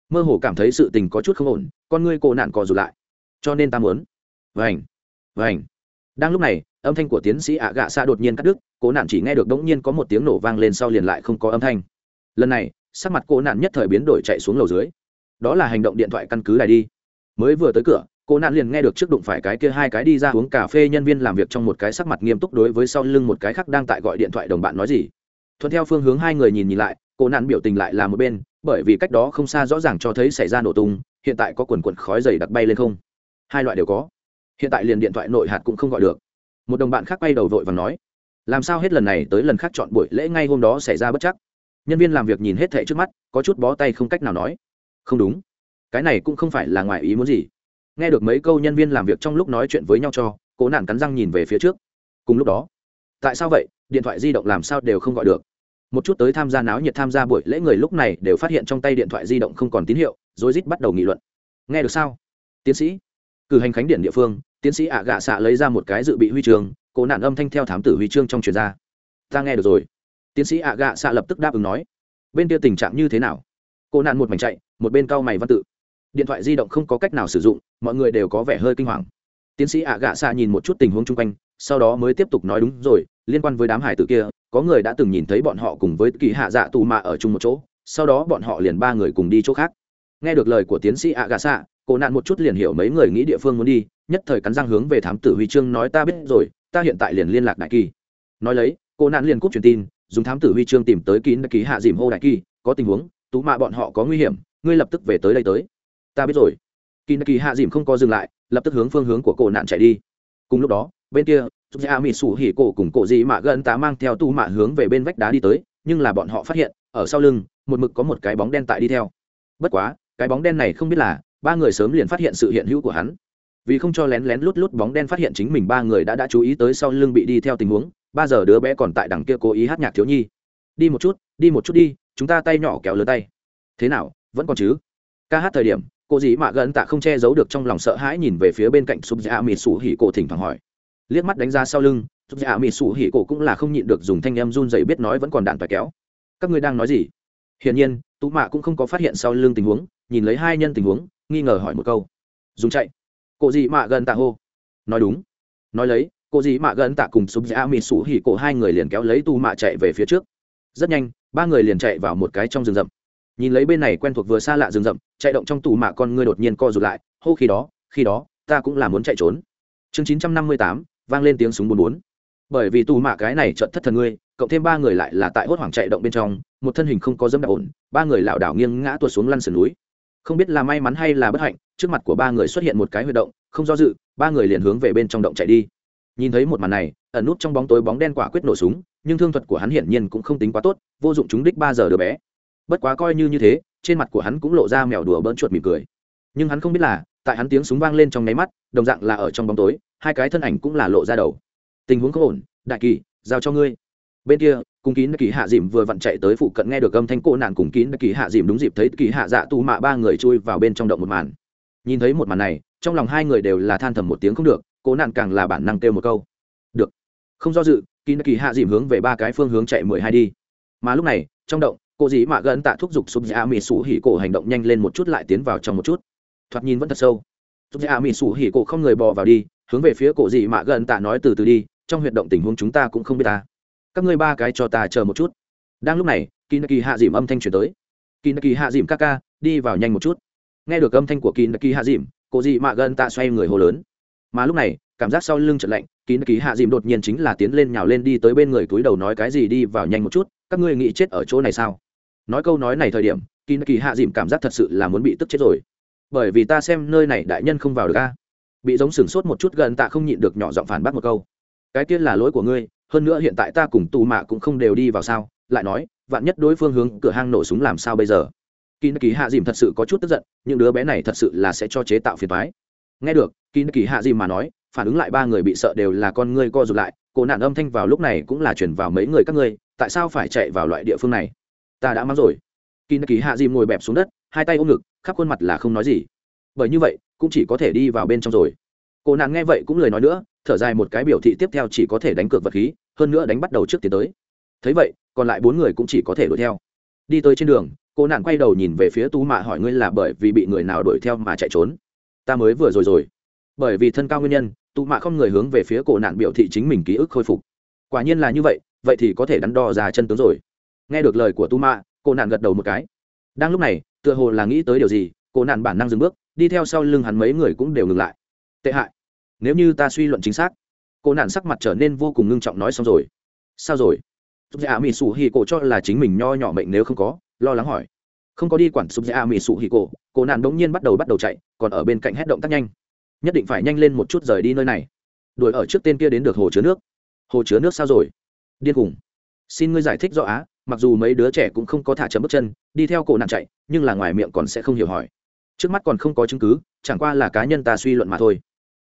Mơ hồ cảm thấy sự tình có chút không ổn, con ngươi cô nạn cò dù lại. Cho nên ta muốn. Vành vành. Đang lúc này, âm thanh của tiến sĩ ạ gạ xạ đột nhiên cắt đứt cố nạn chỉ nghe được đ ố n g nhiên có một tiếng nổ vang lên sau liền lại không có âm thanh. Lần này sắc mặt cô nạn nhất thời biến đổi chạy xuống lầu dưới. Đó là hành động điện thoại căn cứ đài đi. Mới vừa tới cửa, cô nạn liền nghe được trước đụng phải cái kia hai cái đi ra uống cà phê nhân viên làm việc trong một cái sắc mặt nghiêm túc đối với sau lưng một cái khác đang tại gọi điện thoại đồng bạn nói gì. Thuận theo phương hướng hai người nhìn nhìn lại, cô nạn biểu tình lại là một bên, bởi vì cách đó không xa rõ ràng cho thấy xảy ra nổ tung, hiện tại có quần quần khói dày đặc bay lên không? Hai loại đều có. Hiện tại liền điện thoại nội hạt cũng không gọi được. Một đồng bạn khác bay đầu vội và nói, làm sao hết lần này tới lần khác chọn buổi lễ ngay hôm đó xảy ra bất chắc? nhân viên làm việc nhìn hết thệ trước mắt, có chút bó tay không cách nào nói. Không đúng. Cái này cũng không phải là ngoài ý muốn gì. Nghe được mấy câu nhân viên làm việc trong lúc nói chuyện với nhau cho, cố nạn cắn răng nhìn về phía trước. Cùng lúc đó, tại sao vậy? Điện thoại di động làm sao đều không gọi được. Một chút tới tham gia náo nhiệt tham gia buổi lễ người lúc này đều phát hiện trong tay điện thoại di động không còn tín hiệu rối rít bắt đầu nghị luận. Nghe được sao? Tiến sĩ. Cử hành khánh điện địa phương, tiến sĩ ạ gạ xạ lấy ra một cái dự bị huy chương, cố nạn âm thanh theo thám tử huy chương trong truyền ra. Ta nghe được rồi tiến sĩ ạ gạ xạ lập tức đáp ứng nói, bên kia tình trạng như thế nào? Cô nạn một mảnh chạy, một bên cao mày văn tự. Điện thoại di động không có cách nào sử dụng, mọi người đều có vẻ hơi kinh hoàng. Tiến sĩ ạ gạ xạ nhìn một chút tình huống chung quanh, sau đó mới tiếp tục nói đúng rồi, liên quan với đám hải tử kia, có người đã từng nhìn thấy bọn họ cùng với kỳ hạ dạ tù mạ ở chung một chỗ, sau đó bọn họ liền ba người cùng đi chỗ khác. Nghe được lời của tiến sĩ ạ gạ xạ, cô nạn một chút liền hiểu mấy người nghĩ địa phương muốn đi, nhất thời cắn răng hướng về thám tử huy chương nói, ta biết rồi, ta hiện tại liền liên lạc đại kỳ. Nói lấy, cô nạn liền cúp truyền tin dùng thám tử huy chương tìm tới kín ký hạ dìm hô đại kỳ, có tình huống, tú mạ bọn họ có nguy hiểm, ngươi lập tức về tới đây tới. Ta biết rồi. Kín ký hạ dìm không có dừng lại, lập tức hướng phương hướng của cổ nạn chạy đi. Cùng lúc đó, bên kia chúng ta mỹ sủ hỉ cổ cùng cổ dị mạ gần tá mang theo tú mạ hướng về bên vách đá đi tới, nhưng là bọn họ phát hiện, ở sau lưng, một mực có một cái bóng đen tại đi theo. Bất quá, cái bóng đen này không biết là, ba người sớm liền phát hiện sự hiện hữu của hắn. Vì không cho lén lén lút lút bóng đen phát hiện chính mình ba người đã đã chú ý tới sau lưng bị đi theo tình huống ba giờ đứa bé còn tại đằng kia cố ý hát nhạc thiếu nhi. Đi một chút, đi một chút đi, chúng ta tay nhỏ kéo lớn tay. Thế nào, vẫn còn chứ? Ca hát thời điểm, cô dĩ mạ gần tạ không che giấu được trong lòng sợ hãi nhìn về phía bên cạnh sụp dạ mịt sủ hỉ cổ thỉnh thoảng hỏi. Liếc mắt đánh ra sau lưng sụp dạ mịt sủ hỉ cổ cũng là không nhịn được dùng thanh em run dậy biết nói vẫn còn đạn phải kéo. Các ngươi đang nói gì? Hiển nhiên, tú mạ cũng không có phát hiện sau lưng tình huống, nhìn lấy hai nhân tình huống, nghi ngờ hỏi một câu. Dùng chạy. Cô dĩ mạ gần tạ hô. Nói đúng. Nói lấy cô dì mạ gần tạ cùng sụp dạ mịt sủ hỉ cổ hai người liền kéo lấy tu mạ chạy về phía trước. Rất nhanh, ba người liền chạy vào một cái trong rừng rậm. Nhìn lấy bên này quen thuộc vừa xa lạ rừng rậm, chạy động trong tù mạ con ngươi đột nhiên co rụt lại, hô, khi đó khi đó, ta cũng là muốn chạy trốn. Chương chín trăm năm mươi tám, vang lên tiếng súng bùn bốn. Bởi vì tù mạ cái này trận thất thần ngươi, cộng thêm ba người lại là tại hốt hoảng chạy động bên trong, một thân hình không có dâm đạo ổn, ba người lảo đảo nghiêng ngã tuột xuống lăn sườn núi. Không biết là may mắn hay là bất hạnh, trước mặt của ba người xuất hiện một cái huy động, không do dự, ba người liền hướng về bên trong động chạy đi nhìn thấy một màn này, ẩn nút trong bóng tối bóng đen quả quyết nổ súng, nhưng thương thuật của hắn hiển nhiên cũng không tính quá tốt, vô dụng chúng đích ba giờ đứa bé. Bất quá coi như như thế, trên mặt của hắn cũng lộ ra mèo đùa bỡn chuột mỉm cười. Nhưng hắn không biết là, tại hắn tiếng súng vang lên trong nháy mắt, đồng dạng là ở trong bóng tối, hai cái thân ảnh cũng là lộ ra đầu. Tình huống không ổn, đại kỳ, giao cho ngươi. Bên kia, cùng kín kỳ hạ dìm vừa vặn chạy tới phụ cận nghe được âm thanh cô nạn cùng kín kỳ hạ dìm đúng dịp thấy kỳ hạ dạ tu mạ ba người chui vào bên trong động một màn. Nhìn thấy một màn này, trong lòng hai người đều là than thầm một tiếng không được cố nạn càng là bản năng kêu một câu. Được. Không do dự kỳ kỳ hạ dìm hướng về ba cái phương hướng chạy mười hai đi. Mà lúc này, trong động, cô dĩ mạ gần tạ thúc giục sụp dạ mì sủ hỉ cổ hành động nhanh lên một chút lại tiến vào trong một chút. Thoạt nhìn vẫn thật sâu. Sụp dạ mì sủ hỉ cổ không người bò vào đi, hướng về phía cổ dĩ mạ gần tạ nói từ từ đi, trong huyệt động tình huống chúng ta cũng không biết ta. Các ngươi ba cái cho ta chờ một chút. Đang lúc này kỳ kỳ hạ dìm âm thanh chuyển tới. Kỳ kỳ hạ dìm ca ca, đi vào nhanh một chút. Nghe được âm thanh của kỳ kỳ hạ dìm, cô dĩ mạ gần tạ xoay người hồ lớn mà lúc này, cảm giác sau lưng trận lạnh kín ký hạ dìm đột nhiên chính là tiến lên nhào lên đi tới bên người túi đầu nói cái gì đi vào nhanh một chút, các ngươi nghĩ chết ở chỗ này sao? Nói câu nói này thời điểm kín kỳ hạ dìm cảm giác thật sự là muốn bị tức chết rồi. Bởi vì ta xem nơi này đại nhân không vào được a. Bị giống sửng sốt một chút gần tạ không nhịn được nhỏ giọng phản bác một câu. Cái tiên là lỗi của ngươi, hơn nữa hiện tại ta cùng tù mạ cũng không đều đi vào sao, lại nói, vạn nhất đối phương hướng cửa hang nổ súng làm sao bây giờ? Kỳ kỳ hạ dìm thật sự có chút tức giận, những đứa bé này thật sự là sẽ cho chế tạo phiền thoái nghe được, kỳ kỳ hạ gì mà nói, phản ứng lại ba người bị sợ đều là con ngươi co rụt lại cổ nạn âm thanh vào lúc này cũng là chuyển vào mấy người các ngươi, tại sao phải chạy vào loại địa phương này? Ta đã mắng rồi. Kỳ kỳ hạ dìm ngồi bẹp xuống đất, hai tay ôm ngực, khắp khuôn mặt là không nói gì. Bởi như vậy, cũng chỉ có thể đi vào bên trong rồi. Cổ nạn nghe vậy cũng lời nói nữa, thở dài một cái biểu thị tiếp theo chỉ có thể đánh cược vật khí, hơn nữa đánh bắt đầu trước tiến tới. Thấy vậy, còn lại bốn người cũng chỉ có thể đuổi theo. Đi tới trên đường, cô nạn quay đầu nhìn về phía tú mạ hỏi ngươi là bởi vì bị người nào đuổi theo mà chạy trốn ta mới vừa rồi rồi. Bởi vì thân cao nguyên nhân, tụ mạ không người hướng về phía cổ nạn biểu thị chính mình ký ức khôi phục. Quả nhiên là như vậy vậy thì có thể đắn đo ra chân tướng rồi. Nghe được lời của tu mạ, cổ nạn gật đầu một cái. Đang lúc này, tựa hồ là nghĩ tới điều gì, cổ nạn bản năng dừng bước, đi theo sau lưng hắn mấy người cũng đều ngừng lại. Tệ hại. Nếu như ta suy luận chính xác, cổ nạn sắc mặt trở nên vô cùng ngưng trọng nói xong rồi. Sao rồi? Dạ mỹ sủ hì cổ cho là chính mình nho nhỏ mệnh nếu không có, lo lắng hỏi không có đi quản sụp dạ mỹ sụ hì cổ cổ nạn bỗng nhiên bắt đầu bắt đầu chạy, còn ở bên cạnh hét động tác nhanh. Nhất định phải nhanh lên một chút rời đi nơi này. Đuổi ở trước tên kia đến được hồ chứa nước. Hồ chứa nước sao rồi? Điên cùng xin ngươi giải thích rõ á, mặc dù mấy đứa trẻ cũng không có thả chấm bước chân, đi theo cổ nạn chạy, nhưng là ngoài miệng còn sẽ không hiểu hỏi. Trước mắt còn không có chứng cứ, chẳng qua là cá nhân ta suy luận mà thôi.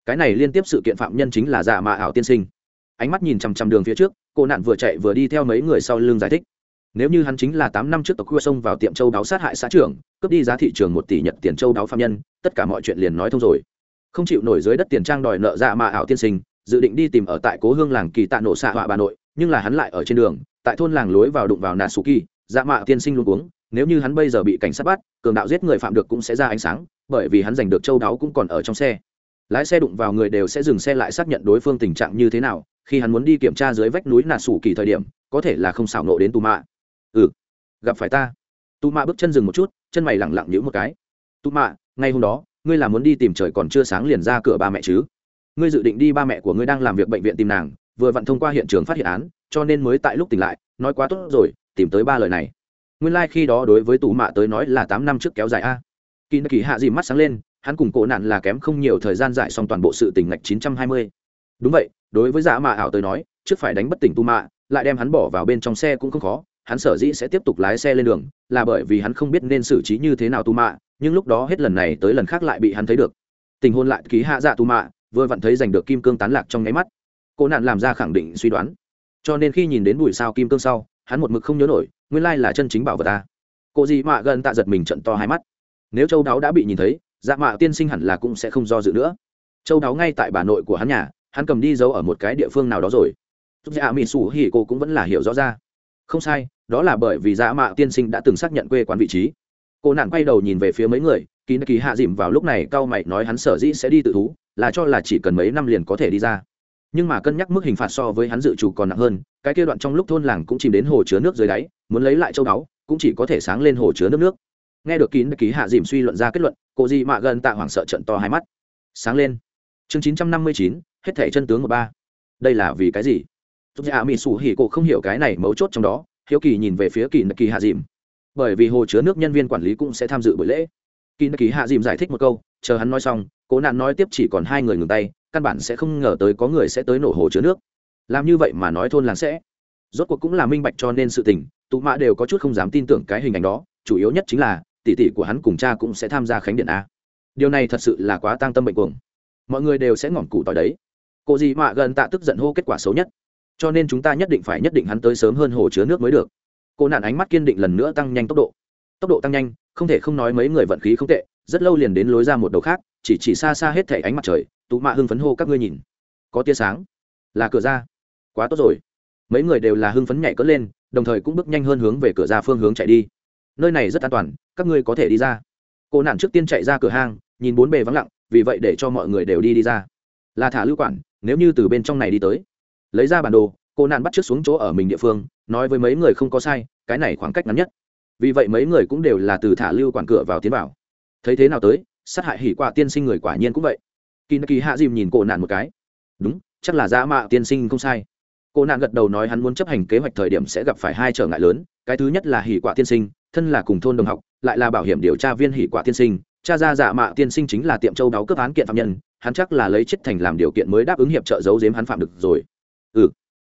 Cái này liên tiếp sự kiện phạm nhân chính là giả mạ ảo tiên sinh. Ánh mắt nhìn chằm chằm đường phía trước cô nạn vừa chạy vừa đi theo mấy người sau lưng giải thích nếu như hắn chính là tám năm trước tộc khuya sông vào tiệm châu đáo sát hại xã trưởng, cướp đi giá thị trường một tỷ nhật tiền châu đáo phạm nhân, tất cả mọi chuyện liền nói thông rồi. Không chịu nổi dưới đất tiền trang đòi nợ dạ mà ảo tiên sinh, dự định đi tìm ở tại cố hương làng kỳ tạ nổ xạ họa bà nội, nhưng là hắn lại ở trên đường, tại thôn làng lối vào đụng vào nà sủ kỳ dạ mạ tiên sinh luôn uống nếu như hắn bây giờ bị cảnh sát bắt, cường đạo giết người phạm được cũng sẽ ra ánh sáng, bởi vì hắn giành được châu đáo cũng còn ở trong xe. Lái xe đụng vào người đều sẽ dừng xe lại xác nhận đối phương tình trạng như thế nào, khi hắn muốn đi kiểm tra dưới vách núi nà sủ kỳ thời điểm, có thể là không xảo nộ đến tù mạ ừ. Gặp phải ta. Tụ mạ bước chân dừng một chút, chân mày lẳng lặng nhữ một cái. Tụ mạ ngay hôm đó, ngươi là muốn đi tìm trời còn chưa sáng liền ra cửa ba mẹ chứ? Ngươi dự định đi ba mẹ của ngươi đang làm việc bệnh viện tìm nàng, vừa vặn thông qua hiện trường phát hiện án, cho nên mới tại lúc tỉnh lại, nói quá tốt rồi, tìm tới ba lời này. Nguyên lai、like、khi đó đối với tù mạ tới nói là tám năm trước kéo dài a. Kỳ kỳ hạ dìm mắt sáng lên, hắn cùng cổ nạn là kém không nhiều thời gian giải xong toàn bộ sự tình ngạch chín trăm hai mươi. Đúng vậy, đối với giả mạ ảo tới nói, trước phải đánh bất tỉnh tu mạ, lại đem hắn bỏ vào bên trong xe cũng không khó hắn sở dĩ sẽ tiếp tục lái xe lên đường, là bởi vì hắn không biết nên xử trí như thế nào tu mạ nhưng lúc đó hết lần này tới lần khác lại bị hắn thấy được. Tình hôn lại ký hạ dạ tu mạ vừa vặn thấy giành được kim cương tán lạc trong nháy mắt. Cô nạn làm ra khẳng định suy đoán. Cho nên khi nhìn đến bụi sao kim cương sau, hắn một mực không nhớ nổi, nguyên lai là chân chính bảo vật ta. Cô dị mạ gần tạ giật mình trận to hai mắt. Nếu châu đáo đã bị nhìn thấy dạ mạ tiên sinh hẳn là cũng sẽ không do dự nữa. Châu đáo ngay tại bà nội của hắn nhà, hắn cầm đi giấu ở một cái địa phương nào đó rồi. Dạ mỹ sủ hỉ cô cũng vẫn là hiểu rõ ra. Không sai đó là bởi vì dạ mạ tiên sinh đã từng xác nhận quê quán vị trí. Cô nàng quay đầu nhìn về phía mấy người kỳ kỳ hạ dìm vào lúc này cao mày nói hắn sở dĩ sẽ đi tự thú là cho là chỉ cần mấy năm liền có thể đi ra. Nhưng mà cân nhắc mức hình phạt so với hắn dự trù còn nặng hơn cái kia đoạn trong lúc thôn làng cũng chìm đến hồ chứa nước dưới đáy muốn lấy lại châu báu cũng chỉ có thể sáng lên hồ chứa nước nước. Nghe được kín ký hạ dìm suy luận ra kết luận cô di mạ gần tạ hoảng sợ trận to hai mắt. Sáng lên. Chương chín trăm năm mươi chín hết thẻ chân tướng của ba. Đây là vì cái gì? Tốt dạ mỹ sủ hỉ cô không hiểu cái này mấu chốt trong đó, hiếu kỳ nhìn về phía kỳ nặc kỳ hạ dìm. Bởi vì hồ chứa nước nhân viên quản lý cũng sẽ tham dự buổi lễ. Kỳ nặc kỳ hạ dìm giải thích một câu, chờ hắn nói xong, cố nạn nói tiếp chỉ còn hai người ngừng tay, căn bản sẽ không ngờ tới có người sẽ tới nổ hồ chứa nước. Làm như vậy mà nói thôn làng sẽ. Rốt cuộc cũng là minh bạch cho nên sự tình, tụ mã đều có chút không dám tin tưởng cái hình ảnh đó, chủ yếu nhất chính là, tỷ tỷ của hắn cùng cha cũng sẽ tham gia khánh điện a. Điều này thật sự là quá tăng tâm bệnh cuồng. Mọi người đều sẽ ngỏm củ tỏi đấy. Cô gì mạ gần tạ tức giận hô kết quả xấu nhất cho nên chúng ta nhất định phải nhất định hắn tới sớm hơn hồ chứa nước mới được. Cô nạn ánh mắt kiên định lần nữa tăng nhanh tốc độ. Tốc độ tăng nhanh, không thể không nói mấy người vận khí không tệ, rất lâu liền đến lối ra một đầu khác, chỉ chỉ xa xa hết thẻ ánh mặt trời, tụ mạ hưng phấn hô các ngươi nhìn. Có tia sáng. Là cửa ra. Quá tốt rồi. Mấy người đều là hưng phấn nhảy cất lên, đồng thời cũng bước nhanh hơn hướng về cửa ra phương hướng chạy đi. Nơi này rất an toàn, các ngươi có thể đi ra. Cô nạn trước tiên chạy ra cửa hang, nhìn bốn bề vắng lặng, vì vậy để cho mọi người đều đi đi ra. Là thả lưu quản, nếu như từ bên trong này đi tới lấy ra bản đồ, cô nạn bắt trước xuống chỗ ở mình địa phương, nói với mấy người không có sai, cái này khoảng cách ngắn nhất. Vì vậy mấy người cũng đều là từ thả lưu quản cửa vào tiến vào. Thấy thế nào tới, sát hại hỉ quả tiên sinh người quả nhiên cũng vậy. Kỳ kỳ hạ dìm nhìn cô nạn một cái. Đúng, chắc là dã mạ tiên sinh không sai. Cô nạn gật đầu nói hắn muốn chấp hành kế hoạch thời điểm sẽ gặp phải hai trở ngại lớn, cái thứ nhất là hỉ quả tiên sinh, thân là cùng thôn đồng học, lại là bảo hiểm điều tra viên hỉ quả tiên sinh, cha ra giả mạ tiên sinh chính là tiệm châu đáo cướp án kiện phạm nhân, hắn chắc là lấy chết thành làm điều kiện mới đáp ứng hiệp trợ giấu giếm hắn phạm được rồi ừ.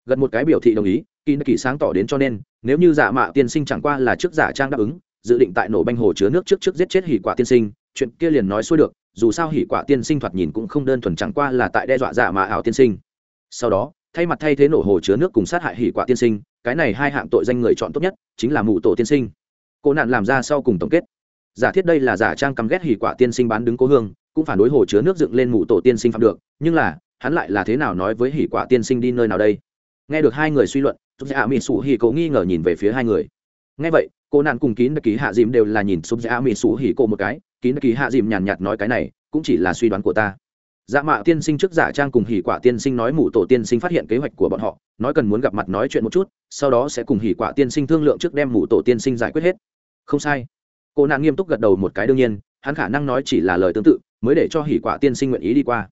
Gần một cái biểu thị đồng ý, kỳ kỳ sáng tỏ đến cho nên, nếu như giả mạ tiên sinh chẳng qua là trước giả trang đáp ứng, dự định tại nổ banh hồ chứa nước trước trước giết chết hỉ quả tiên sinh, chuyện kia liền nói xuôi được, dù sao hỉ quả tiên sinh thoạt nhìn cũng không đơn thuần chẳng qua là tại đe dọa giả mạ ảo tiên sinh. Sau đó, thay mặt thay thế nổ hồ chứa nước cùng sát hại hỉ quả tiên sinh, cái này hai hạng tội danh người chọn tốt nhất chính là mụ tổ tiên sinh. Cô nạn làm ra sau cùng tổng kết. Giả thiết đây là giả trang căm ghét hỉ quả tiên sinh bán đứng cố hương, cũng phản đối hồ chứa nước dựng lên mụ tổ tiên sinh phạm được, nhưng là hắn lại là thế nào nói với hỉ quả tiên sinh đi nơi nào đây? Nghe được hai người suy luận súp dạ mỹ sủ hỉ cổ nghi ngờ nhìn về phía hai người. Nghe vậy, cô nạn cùng kín đặc ký hạ dìm đều là nhìn súp dạ mỹ sủ hỉ cổ một cái, kín đặc ký hạ dìm nhàn nhạt nói cái này, cũng chỉ là suy đoán của ta. Dạ mạ tiên sinh trước giả trang cùng hỉ quả tiên sinh nói mụ tổ tiên sinh phát hiện kế hoạch của bọn họ, nói cần muốn gặp mặt nói chuyện một chút, sau đó sẽ cùng hỉ quả tiên sinh thương lượng trước đem mụ tổ tiên sinh giải quyết hết. Không sai. Cô nạn nghiêm túc gật đầu một cái đương nhiên, hắn khả năng nói chỉ là lời tương tự, mới để cho hỉ quả tiên sinh nguyện ý đi qua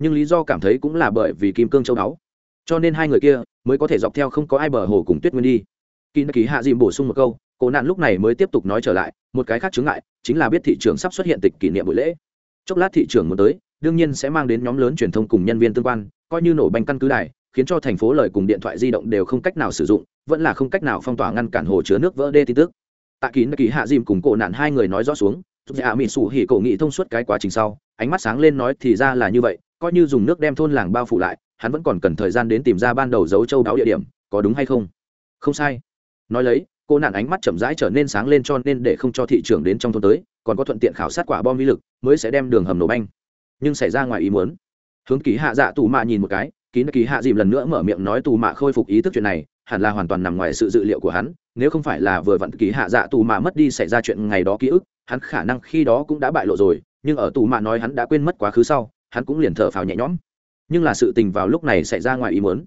nhưng lý do cảm thấy cũng là bởi vì kim cương châu đáo cho nên hai người kia mới có thể dọc theo không có ai bờ hồ cùng tuyết nguyên đi. Kỳ ký hạ dìm bổ sung một câu, cổ nạn lúc này mới tiếp tục nói trở lại, một cái khác chướng ngại chính là biết thị trường sắp xuất hiện tịch kỷ niệm buổi lễ. Chốc lát thị trường muốn tới, đương nhiên sẽ mang đến nhóm lớn truyền thông cùng nhân viên tương quan, coi như nổ banh căn cứ đài, khiến cho thành phố lời cùng điện thoại di động đều không cách nào sử dụng, vẫn là không cách nào phong tỏa ngăn cản hồ chứa nước vỡ đê tin tức. Tạ kín kỳ hạ dìm cùng cổ nạn hai người nói rõ xuống dạ mỹ sủ hỉ cổ nghị thông suốt cái quá trình sau, ánh mắt sáng lên nói thì ra là như vậy coi như dùng nước đem thôn làng bao phủ lại, hắn vẫn còn cần thời gian đến tìm ra ban đầu dấu châu đáo địa điểm, có đúng hay không? Không sai. Nói lấy, cô nạn ánh mắt chậm rãi trở nên sáng lên cho nên để không cho thị trường đến trong thôn tới, còn có thuận tiện khảo sát quả bom vi lực, mới sẽ đem đường hầm nổ banh. Nhưng xảy ra ngoài ý muốn. Hướng ký hạ dạ tù mạ nhìn một cái ký kỳ hạ dìm lần nữa mở miệng nói tù mạ khôi phục ý thức chuyện này, hẳn là hoàn toàn nằm ngoài sự dự liệu của hắn, nếu không phải là vừa vặn ký hạ dạ tù mạ mất đi xảy ra chuyện ngày đó ký ức, hắn khả năng khi đó cũng đã bại lộ rồi, nhưng ở tù mạ nói hắn đã quên mất quá khứ sau hắn cũng liền thở phào nhẹ nhõm. Nhưng là sự tình vào lúc này xảy ra ngoài ý muốn.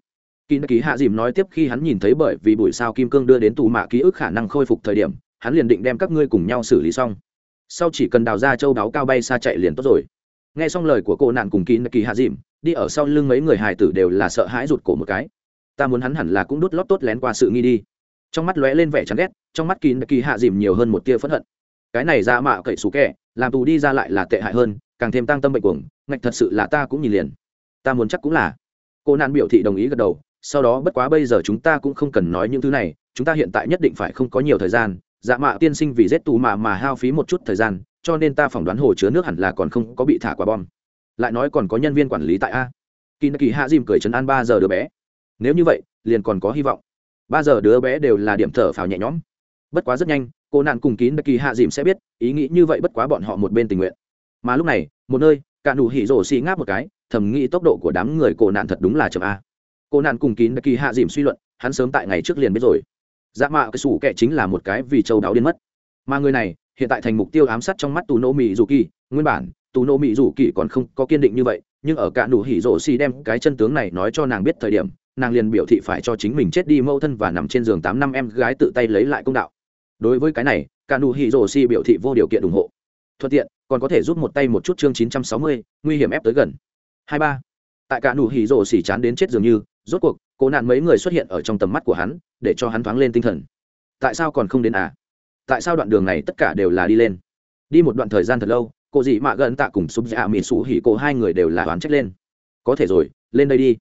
Kỳ nạ kỳ hạ dìm nói tiếp khi hắn nhìn thấy bởi vì buổi sao kim cương đưa đến tù mạ ký ức khả năng khôi phục thời điểm, hắn liền định đem các ngươi cùng nhau xử lý xong. Sau chỉ cần đào ra châu đáo cao bay xa chạy liền tốt rồi. Nghe xong lời của cô nạn cùng kỳ nạ kỳ hạ dìm, đi ở sau lưng mấy người hài tử đều là sợ hãi rụt cổ một cái. Ta muốn hắn hẳn là cũng đút lót tốt lén qua sự nghi đi. Trong mắt lóe lên vẻ chán ghét, trong mắt kỳ nạ kỳ hạ dìm nhiều hơn một tia phẫn hận. Cái này ra mạ cậy xú kẻ làm tù đi ra lại là tệ hại hơn, càng thêm tăng tâm bệnh cuồng ngạch thật sự là ta cũng nhìn liền. Ta muốn chắc cũng là. Cô nạn biểu thị đồng ý gật đầu, sau đó bất quá bây giờ chúng ta cũng không cần nói những thứ này, chúng ta hiện tại nhất định phải không có nhiều thời gian. Dạ mạ tiên sinh vì rét tù mà mà hao phí một chút thời gian, cho nên ta phỏng đoán hồ chứa nước hẳn là còn không có bị thả quả bom. Lại nói còn có nhân viên quản lý tại a. Kỳ nạ kỳ hạ dìm cười chấn an ba giờ đứa bé. Nếu như vậy, liền còn có hy vọng. Ba giờ đứa bé đều là điểm thở phào nhẹ nhõm. Bất quá rất nhanh, cô nạn cùng kín đặc kỳ hạ dìm sẽ biết, ý nghĩ như vậy bất quá bọn họ một bên tình nguyện. Mà lúc này, một nơi cả nụ hỉ rổ xì ngáp một cái, thầm nghĩ tốc độ của đám người cổ nạn thật đúng là chậm a. Cổ nạn cùng kín kỳ hạ dìm suy luận, hắn sớm tại ngày trước liền biết rồi. Dạ mạ cái sủ kệ chính là một cái vì châu đáo điên mất. Mà người này, hiện tại thành mục tiêu ám sát trong mắt tù nô mỹ dù kỳ, nguyên bản, tù nô mỹ dù kỳ còn không có kiên định như vậy, nhưng ở cả nụ hỉ rổ xì đem cái chân tướng này nói cho nàng biết thời điểm, nàng liền biểu thị phải cho chính mình chết đi mâu thân và nằm trên giường tám năm em gái tự tay lấy lại công đạo. Đối với cái này, cả nụ hỉ rổ xì biểu thị vô điều kiện ủng hộ. Thuận tiện còn có thể giúp một tay một chút chương 960, nguy hiểm ép tới gần. 23. Tại cả nụ hỉ rồ xỉ chán đến chết dường như, rốt cuộc, cố nạn mấy người xuất hiện ở trong tầm mắt của hắn, để cho hắn thoáng lên tinh thần. Tại sao còn không đến à? Tại sao đoạn đường này tất cả đều là đi lên? Đi một đoạn thời gian thật lâu, cô dì mạ gần tạ cùng sụp dạ mì sủ hỉ cô hai người đều là đoán trách lên. Có thể rồi, lên đây đi.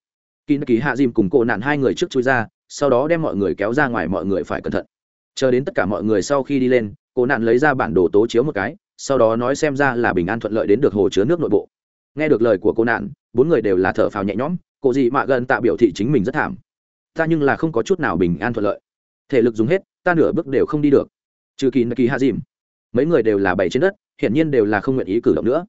kín Kỳ Hạ Dìm cùng cô nạn hai người trước chui ra, sau đó đem mọi người kéo ra ngoài mọi người phải cẩn thận chờ đến tất cả mọi người sau khi đi lên cô nạn lấy ra bản đồ tố chiếu một cái sau đó nói xem ra là bình an thuận lợi đến được hồ chứa nước nội bộ. Nghe được lời của cô nạn, bốn người đều là thở phào nhẹ nhõm, cô dị mạ gần tạ biểu thị chính mình rất thảm. Ta nhưng là không có chút nào bình an thuận lợi. Thể lực dùng hết, ta nửa bước đều không đi được. Trừ kỳ nơ kỳ hạ dìm. Mấy người đều là bảy trên đất, hiển nhiên đều là không nguyện ý cử động nữa.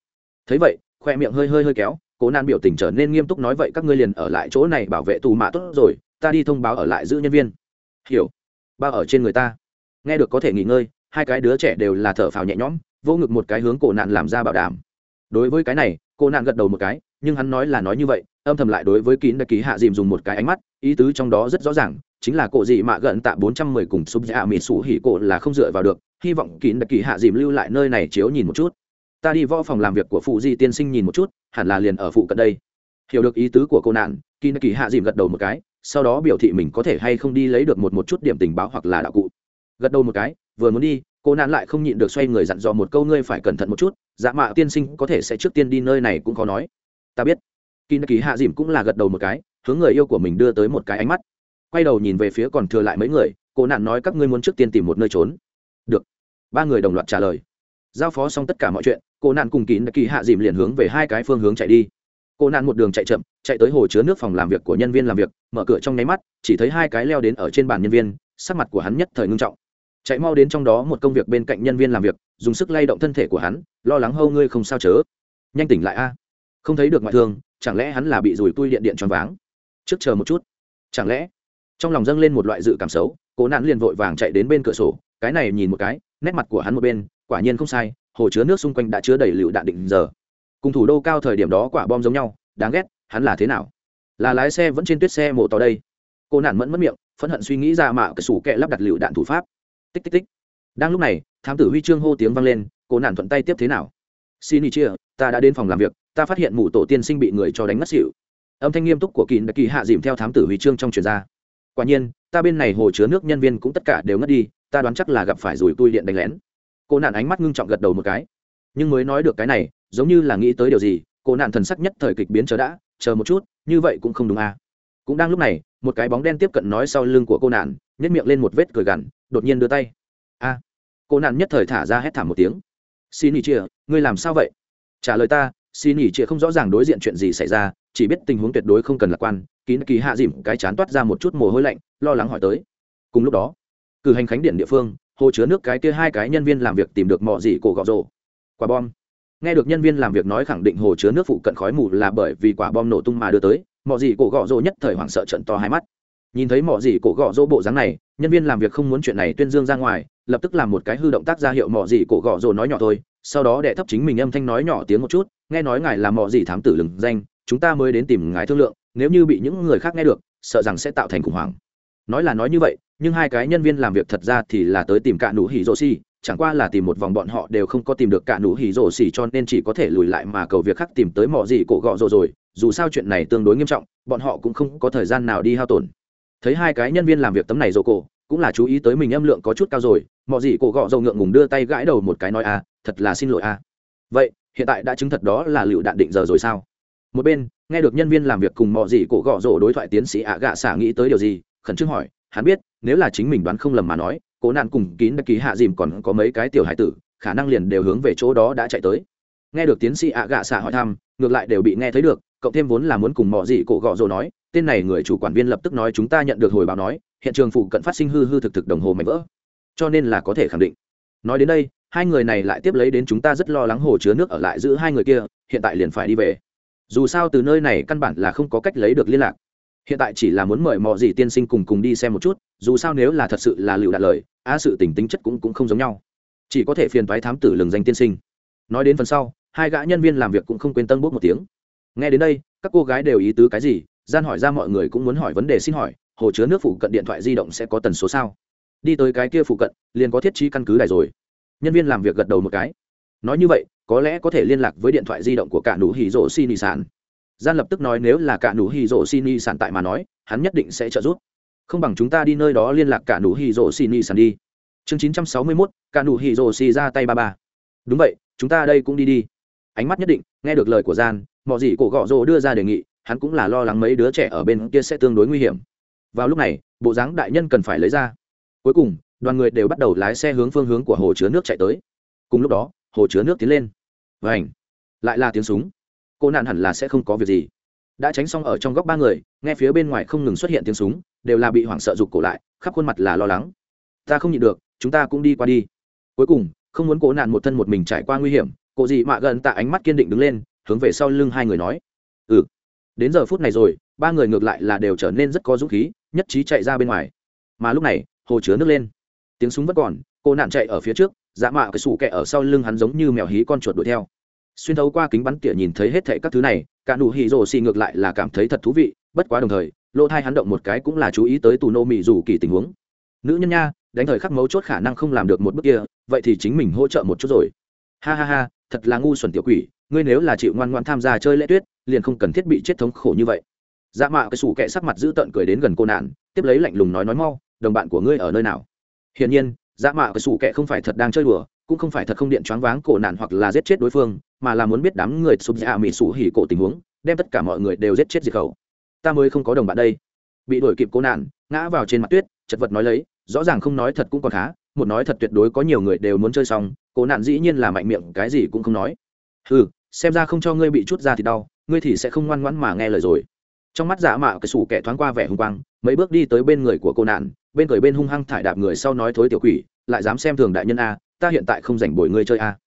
Thấy vậy, khoe miệng hơi hơi hơi kéo cố nạn biểu tình trở nên nghiêm túc nói vậy các ngươi liền ở lại chỗ này bảo vệ tù mạ tốt rồi, ta đi thông báo ở lại giữ nhân viên. Hiểu. Ba ở trên người ta. Nghe được có thể nghỉ ngơi, hai cái đứa trẻ đều là thở phào nhẹ nhõm vô ngực một cái hướng cổ nạn làm ra bảo đảm. Đối với cái này, cổ nạn gật đầu một cái, nhưng hắn nói là nói như vậy, âm thầm lại đối với kín đặc ký hạ dìm dùng một cái ánh mắt, ý tứ trong đó rất rõ ràng, chính là cổ dị mạ gần tạ bốn trăm mười cùng súp dạ mỹ sủ hỉ cổ là không dựa vào được, hy vọng kín đặc kỳ hạ dìm lưu lại nơi này chiếu nhìn một chút. Ta đi võ phòng làm việc của phụ di tiên sinh nhìn một chút, hẳn là liền ở phụ cận đây. Hiểu được ý tứ của cô nạn, kín đặc kỳ hạ dìm gật đầu một cái, sau đó biểu thị mình có thể hay không đi lấy được một một chút điểm tình báo hoặc là đạo cụ. Gật đầu một cái, vừa muốn đi cô nạn lại không nhịn được xoay người dặn dò một câu, ngươi phải cẩn thận một chút dạ mạ tiên sinh có thể sẽ trước tiên đi nơi này cũng khó nói. Ta biết. Kỳ kỳ hạ dìm cũng là gật đầu một cái, hướng người yêu của mình đưa tới một cái ánh mắt. Quay đầu nhìn về phía còn thừa lại mấy người, cô nạn nói, các ngươi muốn trước tiên tìm một nơi trốn. Được. Ba người đồng loạt trả lời. Giao phó xong tất cả mọi chuyện, cô nạn cùng kỳ kỳ hạ dìm liền hướng về hai cái phương hướng chạy đi. Cô nạn một đường chạy chậm, chạy tới hồ chứa nước phòng làm việc của nhân viên làm việc, mở cửa trong nháy mắt, chỉ thấy hai cái leo đến ở trên bàn nhân viên, sắc mặt của hắn nhất thời ngưng trọng chạy mau đến trong đó một công việc bên cạnh nhân viên làm việc, dùng sức lay động thân thể của hắn, lo lắng hâu ngươi không sao chớ. Nhanh tỉnh lại a. Không thấy được ngoại thương, chẳng lẽ hắn là bị rùi tui điện điện tròn váng? Trước chờ một chút. Chẳng lẽ? Trong lòng dâng lên một loại dự cảm xấu, cố nạn liền vội vàng chạy đến bên cửa sổ, cái này nhìn một cái, nét mặt của hắn một bên, quả nhiên không sai, hồ chứa nước xung quanh đã chứa đầy lựu đạn định giờ. Cùng thủ đô cao thời điểm đó quả bom giống nhau, đáng ghét, hắn là thế nào? Là lái xe vẫn trên tuyết xe mộ tỏ đây. Cô nạn mẫn mất miệng, phẫn hận suy nghĩ ra mạo cái sủ kẹ lắp đặt lựu đạn thủ pháp tích tích tích. Đang lúc này, thám tử huy chương hô tiếng vang lên, cô nản thuận tay tiếp thế nào? Xin ý chia, ta đã đến phòng làm việc, ta phát hiện mụ tổ tiên sinh bị người cho đánh mất xịu âm thanh nghiêm túc của kín đã kỳ hạ dìm theo thám tử huy chương trong truyền ra. Quả nhiên, ta bên này hồ chứa nước nhân viên cũng tất cả đều ngất đi, ta đoán chắc là gặp phải rủi tui điện đánh lén. Cô nạn ánh mắt ngưng trọng gật đầu một cái. Nhưng mới nói được cái này, giống như là nghĩ tới điều gì, cô nạn thần sắc nhất thời kịch biến chờ đã, chờ một chút, như vậy cũng không đúng à. cũng đang lúc này một cái bóng đen tiếp cận nói sau lưng của cô nạn nhét miệng lên một vết cười gằn, đột nhiên đưa tay. A. Cô nạn nhất thời thả ra hét thảm một tiếng. Xin nghỉ chia ngươi làm sao vậy? Trả lời ta, xin nghỉ chia không rõ ràng đối diện chuyện gì xảy ra, chỉ biết tình huống tuyệt đối không cần lạc quan, kín kỳ hạ dìm cái chán toát ra một chút mồ hôi lạnh, lo lắng hỏi tới. Cùng lúc đó, cử hành khánh điện địa phương, hồ chứa nước cái kia hai cái nhân viên làm việc tìm được mọi gì cổ gọ rồ quả bom. Nghe được nhân viên làm việc nói khẳng định hồ chứa nước phụ cận khói mù là bởi vì quả bom nổ tung mà đưa tới mọi gì cổ gọ rỗ nhất thời hoảng sợ trận to hai mắt. Nhìn thấy mọi gì cổ gọ rỗ bộ dáng này, nhân viên làm việc không muốn chuyện này tuyên dương ra ngoài, lập tức làm một cái hư động tác ra hiệu mọi gì cổ gọ rỗ nói nhỏ thôi, sau đó đệ thấp chính mình âm thanh nói nhỏ tiếng một chút, nghe nói ngài là mọi gì thám tử lừng danh, chúng ta mới đến tìm ngài thương lượng, nếu như bị những người khác nghe được, sợ rằng sẽ tạo thành khủng hoảng. Nói là nói như vậy, nhưng hai cái nhân viên làm việc thật ra thì là tới tìm cả nụ hỉ rỗ xi chẳng qua là tìm một vòng bọn họ đều không có tìm được cả nụ hỉ rổ xỉ cho nên chỉ có thể lùi lại mà cầu việc khác tìm tới mỏ gì cổ gọ rồ rồi. Dù sao chuyện này tương đối nghiêm trọng, bọn họ cũng không có thời gian nào đi hao tổn. Thấy hai cái nhân viên làm việc tấm này rồ cổ, cũng là chú ý tới mình âm lượng có chút cao rồi. Mỏ gì cổ gọ rồ ngượng ngùng đưa tay gãi đầu một cái nói a thật là xin lỗi a vậy, hiện tại đã chứng thật đó là lựu đạn định giờ rồi sao? Một bên, nghe được nhân viên làm việc cùng mỏ gì cổ gọ rồ đối thoại tiến sĩ ạ gạ xả nghĩ tới điều gì, khẩn trương hỏi, hắn biết, nếu là chính mình đoán không lầm mà nói cố nạn cùng kín đặc ký hạ dìm còn có mấy cái tiểu hải tử, khả năng liền đều hướng về chỗ đó đã chạy tới. Nghe được tiến sĩ ạ gạ xạ hỏi thăm, ngược lại đều bị nghe thấy được, cộng thêm vốn là muốn cùng mọi gì cổ gọ rồ nói, tên này người chủ quản viên lập tức nói chúng ta nhận được hồi báo nói, hiện trường phụ cận phát sinh hư hư thực thực đồng hồ mảnh vỡ. Cho nên là có thể khẳng định. Nói đến đây, hai người này lại tiếp lấy đến chúng ta rất lo lắng hồ chứa nước ở lại giữ hai người kia, hiện tại liền phải đi về. Dù sao từ nơi này căn bản là không có cách lấy được liên lạc hiện tại chỉ là muốn mời mọi gì tiên sinh cùng cùng đi xem một chút, dù sao nếu là thật sự là liệu đạt lời a sự tình tính chất cũng cũng không giống nhau. Chỉ có thể phiền thoái thám tử lừng danh tiên sinh. Nói đến phần sau, hai gã nhân viên làm việc cũng không quên tân bút một tiếng. Nghe đến đây, các cô gái đều ý tứ cái gì? Gian hỏi ra mọi người cũng muốn hỏi vấn đề xin hỏi, hồ chứa nước phụ cận điện thoại di động sẽ có tần số sao? Đi tới cái kia phụ cận, liền có thiết trí căn cứ đài rồi. Nhân viên làm việc gật đầu một cái. Nói như vậy, có lẽ có thể liên lạc với điện thoại di động của cả nụ hỉ rổ xin nị sản gian lập tức nói nếu là cả nụ hì rỗ xin y sản tại mà nói, hắn nhất định sẽ trợ giúp. Không bằng chúng ta đi nơi đó liên lạc cả nụ hì rỗ xin y sản đi. Chương chín trăm sáu mươi mốt, cả nụ hì rỗ xì ra tay ba ba. Đúng vậy, chúng ta đây cũng đi đi. Ánh mắt nhất định, nghe được lời của gian, mọi gì cổ gọ rỗ đưa ra đề nghị, hắn cũng là lo lắng mấy đứa trẻ ở bên kia sẽ tương đối nguy hiểm. Vào lúc này, bộ dáng đại nhân cần phải lấy ra. Cuối cùng, đoàn người đều bắt đầu lái xe hướng phương hướng của hồ chứa nước chạy tới. Cùng lúc đó, hồ chứa nước tiến lên. Và ảnh lại là tiếng súng cô nạn hẳn là sẽ không có việc gì. Đã tránh xong ở trong góc ba người, nghe phía bên ngoài không ngừng xuất hiện tiếng súng, đều là bị hoảng sợ rụt cổ lại, khắp khuôn mặt là lo lắng. Ta không nhịn được, chúng ta cũng đi qua đi. Cuối cùng, không muốn cố nạn một thân một mình trải qua nguy hiểm cộ dị mạ gần tạ ánh mắt kiên định đứng lên, hướng về sau lưng hai người nói. Ừ. Đến giờ phút này rồi, ba người ngược lại là đều trở nên rất có dũng khí, nhất trí chạy ra bên ngoài. Mà lúc này, hồ chứa nước lên. Tiếng súng vẫn còn, cô nạn chạy ở phía trước dã mạ cái sủ kẹ ở sau lưng hắn giống như mèo hí con chuột đuổi theo xuyên thấu qua kính bắn tỉa nhìn thấy hết thệ các thứ này, cả nụ hỉ rồ xì ngược lại là cảm thấy thật thú vị, bất quá đồng thời, lỗ thai hắn động một cái cũng là chú ý tới tù nô mỹ dù kỳ tình huống. Nữ nhân nha, đánh thời khắc mấu chốt khả năng không làm được một bước kia, vậy thì chính mình hỗ trợ một chút rồi. Ha ha ha, thật là ngu xuẩn tiểu quỷ, ngươi nếu là chịu ngoan ngoan tham gia chơi lễ tuyết, liền không cần thiết bị chết thống khổ như vậy. Dạ mạo cái sủ kẹ sắc mặt giữ tợn cười đến gần cô nạn, tiếp lấy lạnh lùng nói nói mau, đồng bạn của ngươi ở nơi nào? Hiển nhiên dạ mạ cửa sủ kệ không phải thật đang chơi đùa, cũng không phải thật không điện choáng váng cổ nạn hoặc là giết chết đối phương, mà là muốn biết đám người sụp dạ mỹ sủ hỉ cổ tình huống, đem tất cả mọi người đều giết chết diệt khẩu. Ta mới không có đồng bạn đây. Bị đuổi kịp cố nạn, ngã vào trên mặt tuyết, chật vật nói lấy, rõ ràng không nói thật cũng còn khá, một nói thật tuyệt đối có nhiều người đều muốn chơi xong, cố nạn dĩ nhiên là mạnh miệng, cái gì cũng không nói. Ừ xem ra không cho ngươi bị chút ra thì đau, ngươi thì sẽ không ngoan ngoãn mà nghe lời rồi. Trong mắt dạ giả mạo cửa sủ kệ thoáng qua vẻ hung quang mấy bước đi tới bên người của cô nạn, bên cười bên hung hăng thải đạp người sau nói thối tiểu quỷ, lại dám xem thường đại nhân a, ta hiện tại không rảnh bồi ngươi chơi a.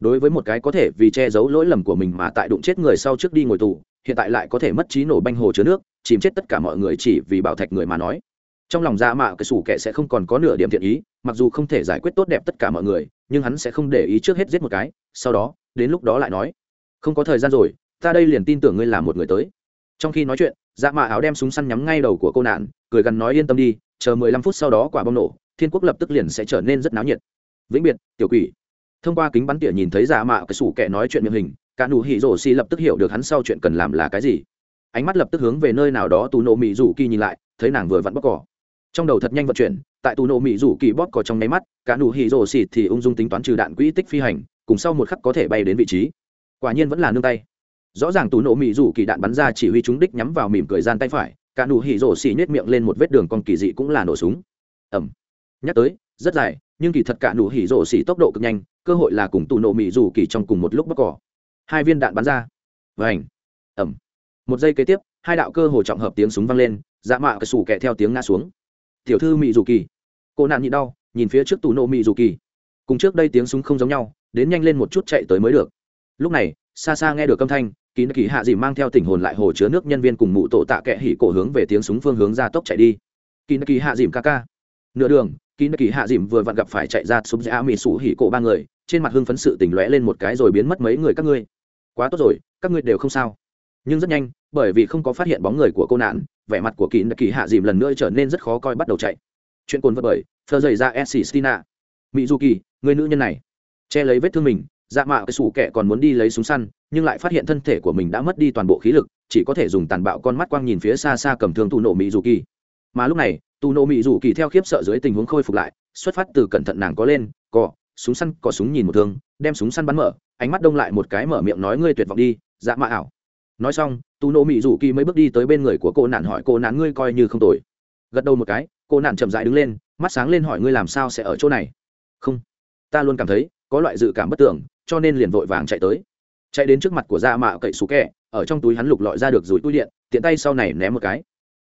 Đối với một cái có thể vì che giấu lỗi lầm của mình mà tại đụng chết người sau trước đi ngồi tù, hiện tại lại có thể mất trí nổ banh hồ chứa nước, chìm chết tất cả mọi người chỉ vì bảo thạch người mà nói. Trong lòng dạ mạ cái sủ kệ sẽ không còn có nửa điểm thiện ý, mặc dù không thể giải quyết tốt đẹp tất cả mọi người, nhưng hắn sẽ không để ý trước hết giết một cái, sau đó, đến lúc đó lại nói, không có thời gian rồi, ta đây liền tin tưởng ngươi là một người tới trong khi nói chuyện dạ mạ áo đem súng săn nhắm ngay đầu của cô nạn, cười gần nói yên tâm đi, chờ mười lăm phút sau đó quả bom nổ, thiên quốc lập tức liền sẽ trở nên rất náo nhiệt. Vĩnh biệt, tiểu quỷ. Thông qua kính bắn tỉa nhìn thấy dạ mạ cái sủ kẻ nói chuyện miệng hình, cả nụ hỉ rổ xì lập tức hiểu được hắn sau chuyện cần làm là cái gì. Ánh mắt lập tức hướng về nơi nào đó tù nộ mỹ rủ kỳ nhìn lại, thấy nàng vừa vặn bóc cỏ trong đầu thật nhanh vận chuyển, tại tù nộ mỹ rủ kỳ bóp cỏ trong nháy mắt, cả nụ hỉ rổ xì thì ung dung tính toán trừ đạn quỹ tích phi hành, cùng sau một khắc có thể bay đến vị trí. Quả nhiên vẫn là nương tay rõ ràng tù nổ mỹ rủ kỳ đạn bắn ra chỉ huy chúng đích nhắm vào mỉm cười gian tay phải, cả nụ hỉ rổ xì nhét miệng lên một vết đường con kỳ dị cũng là nổ súng. Ẩm nhắc tới, rất dài, nhưng kỳ thật cả nụ hỉ rổ xì tốc độ cực nhanh, cơ hội là cùng tù nổ mỹ rủ kỳ trong cùng một lúc bóc cỏ. Hai viên đạn bắn ra. Vành. Ẩm một giây kế tiếp, hai đạo cơ hồ trọng hợp tiếng súng vang lên dạ mạ cái sủ kẹ theo tiếng nga xuống. Tiểu thư mỹ dù kỳ. Cô nạn nhịn đau, nhìn phía trước tù nổ mỹ dù kỳ. Cùng trước đây tiếng súng không giống nhau, đến nhanh lên một chút chạy tới mới được. Lúc này, xa xa nghe được âm thanh kín kỳ hạ dì mang theo tình hồn lại hồ chứa nước nhân viên cùng mụ tổ tạ kệ hỉ cổ hướng về tiếng súng phương hướng ra tốc chạy đi. Kín kỳ hạ dìm ca ca. Nửa đường kín kỳ hạ dìm vừa vặn gặp phải chạy ra súng dạ giá mì sủ hỉ cổ ba người, trên mặt hưng phấn sự tỉnh lóe lên một cái rồi biến mất mấy người các ngươi. Quá tốt rồi, các ngươi đều không sao. Nhưng rất nhanh, bởi vì không có phát hiện bóng người của cô nạn, vẻ mặt của kín kỳ hạ dìm lần nữa trở nên rất khó coi bắt đầu chạy. Chuyện cồn vật bởi thơ dày dạ ra s s tina mỹ du kỳ, người nữ nhân này, che lấy vết thương mình dạ mạo cái sủ kẻ còn muốn đi lấy súng săn nhưng lại phát hiện thân thể của mình đã mất đi toàn bộ khí lực chỉ có thể dùng tàn bạo con mắt quang nhìn phía xa xa cầm thương tù nổ mỹ dù kỳ. Mà lúc này tù nổ mỹ dù kỳ theo khiếp sợ dưới tình huống khôi phục lại xuất phát từ cẩn thận nàng có lên cỏ súng săn có súng nhìn một thương đem súng săn bắn mở ánh mắt đông lại một cái mở miệng nói ngươi tuyệt vọng đi dạ mạ ảo. Nói xong tù nổ mỹ dù kỳ mới bước đi tới bên người của cô nạn hỏi cô nạn ngươi coi như không tội, gật đầu một cái cô nạn chậm dại đứng lên mắt sáng lên hỏi ngươi làm sao sẽ ở chỗ này. Không ta luôn cảm thấy có loại dự cảm bất tưởng cho nên liền vội vàng chạy tới. Chạy đến trước mặt của da mạ cậy xú kẹ ở trong túi hắn lục lọi ra được rủi túi điện, tiện tay sau này ném một cái.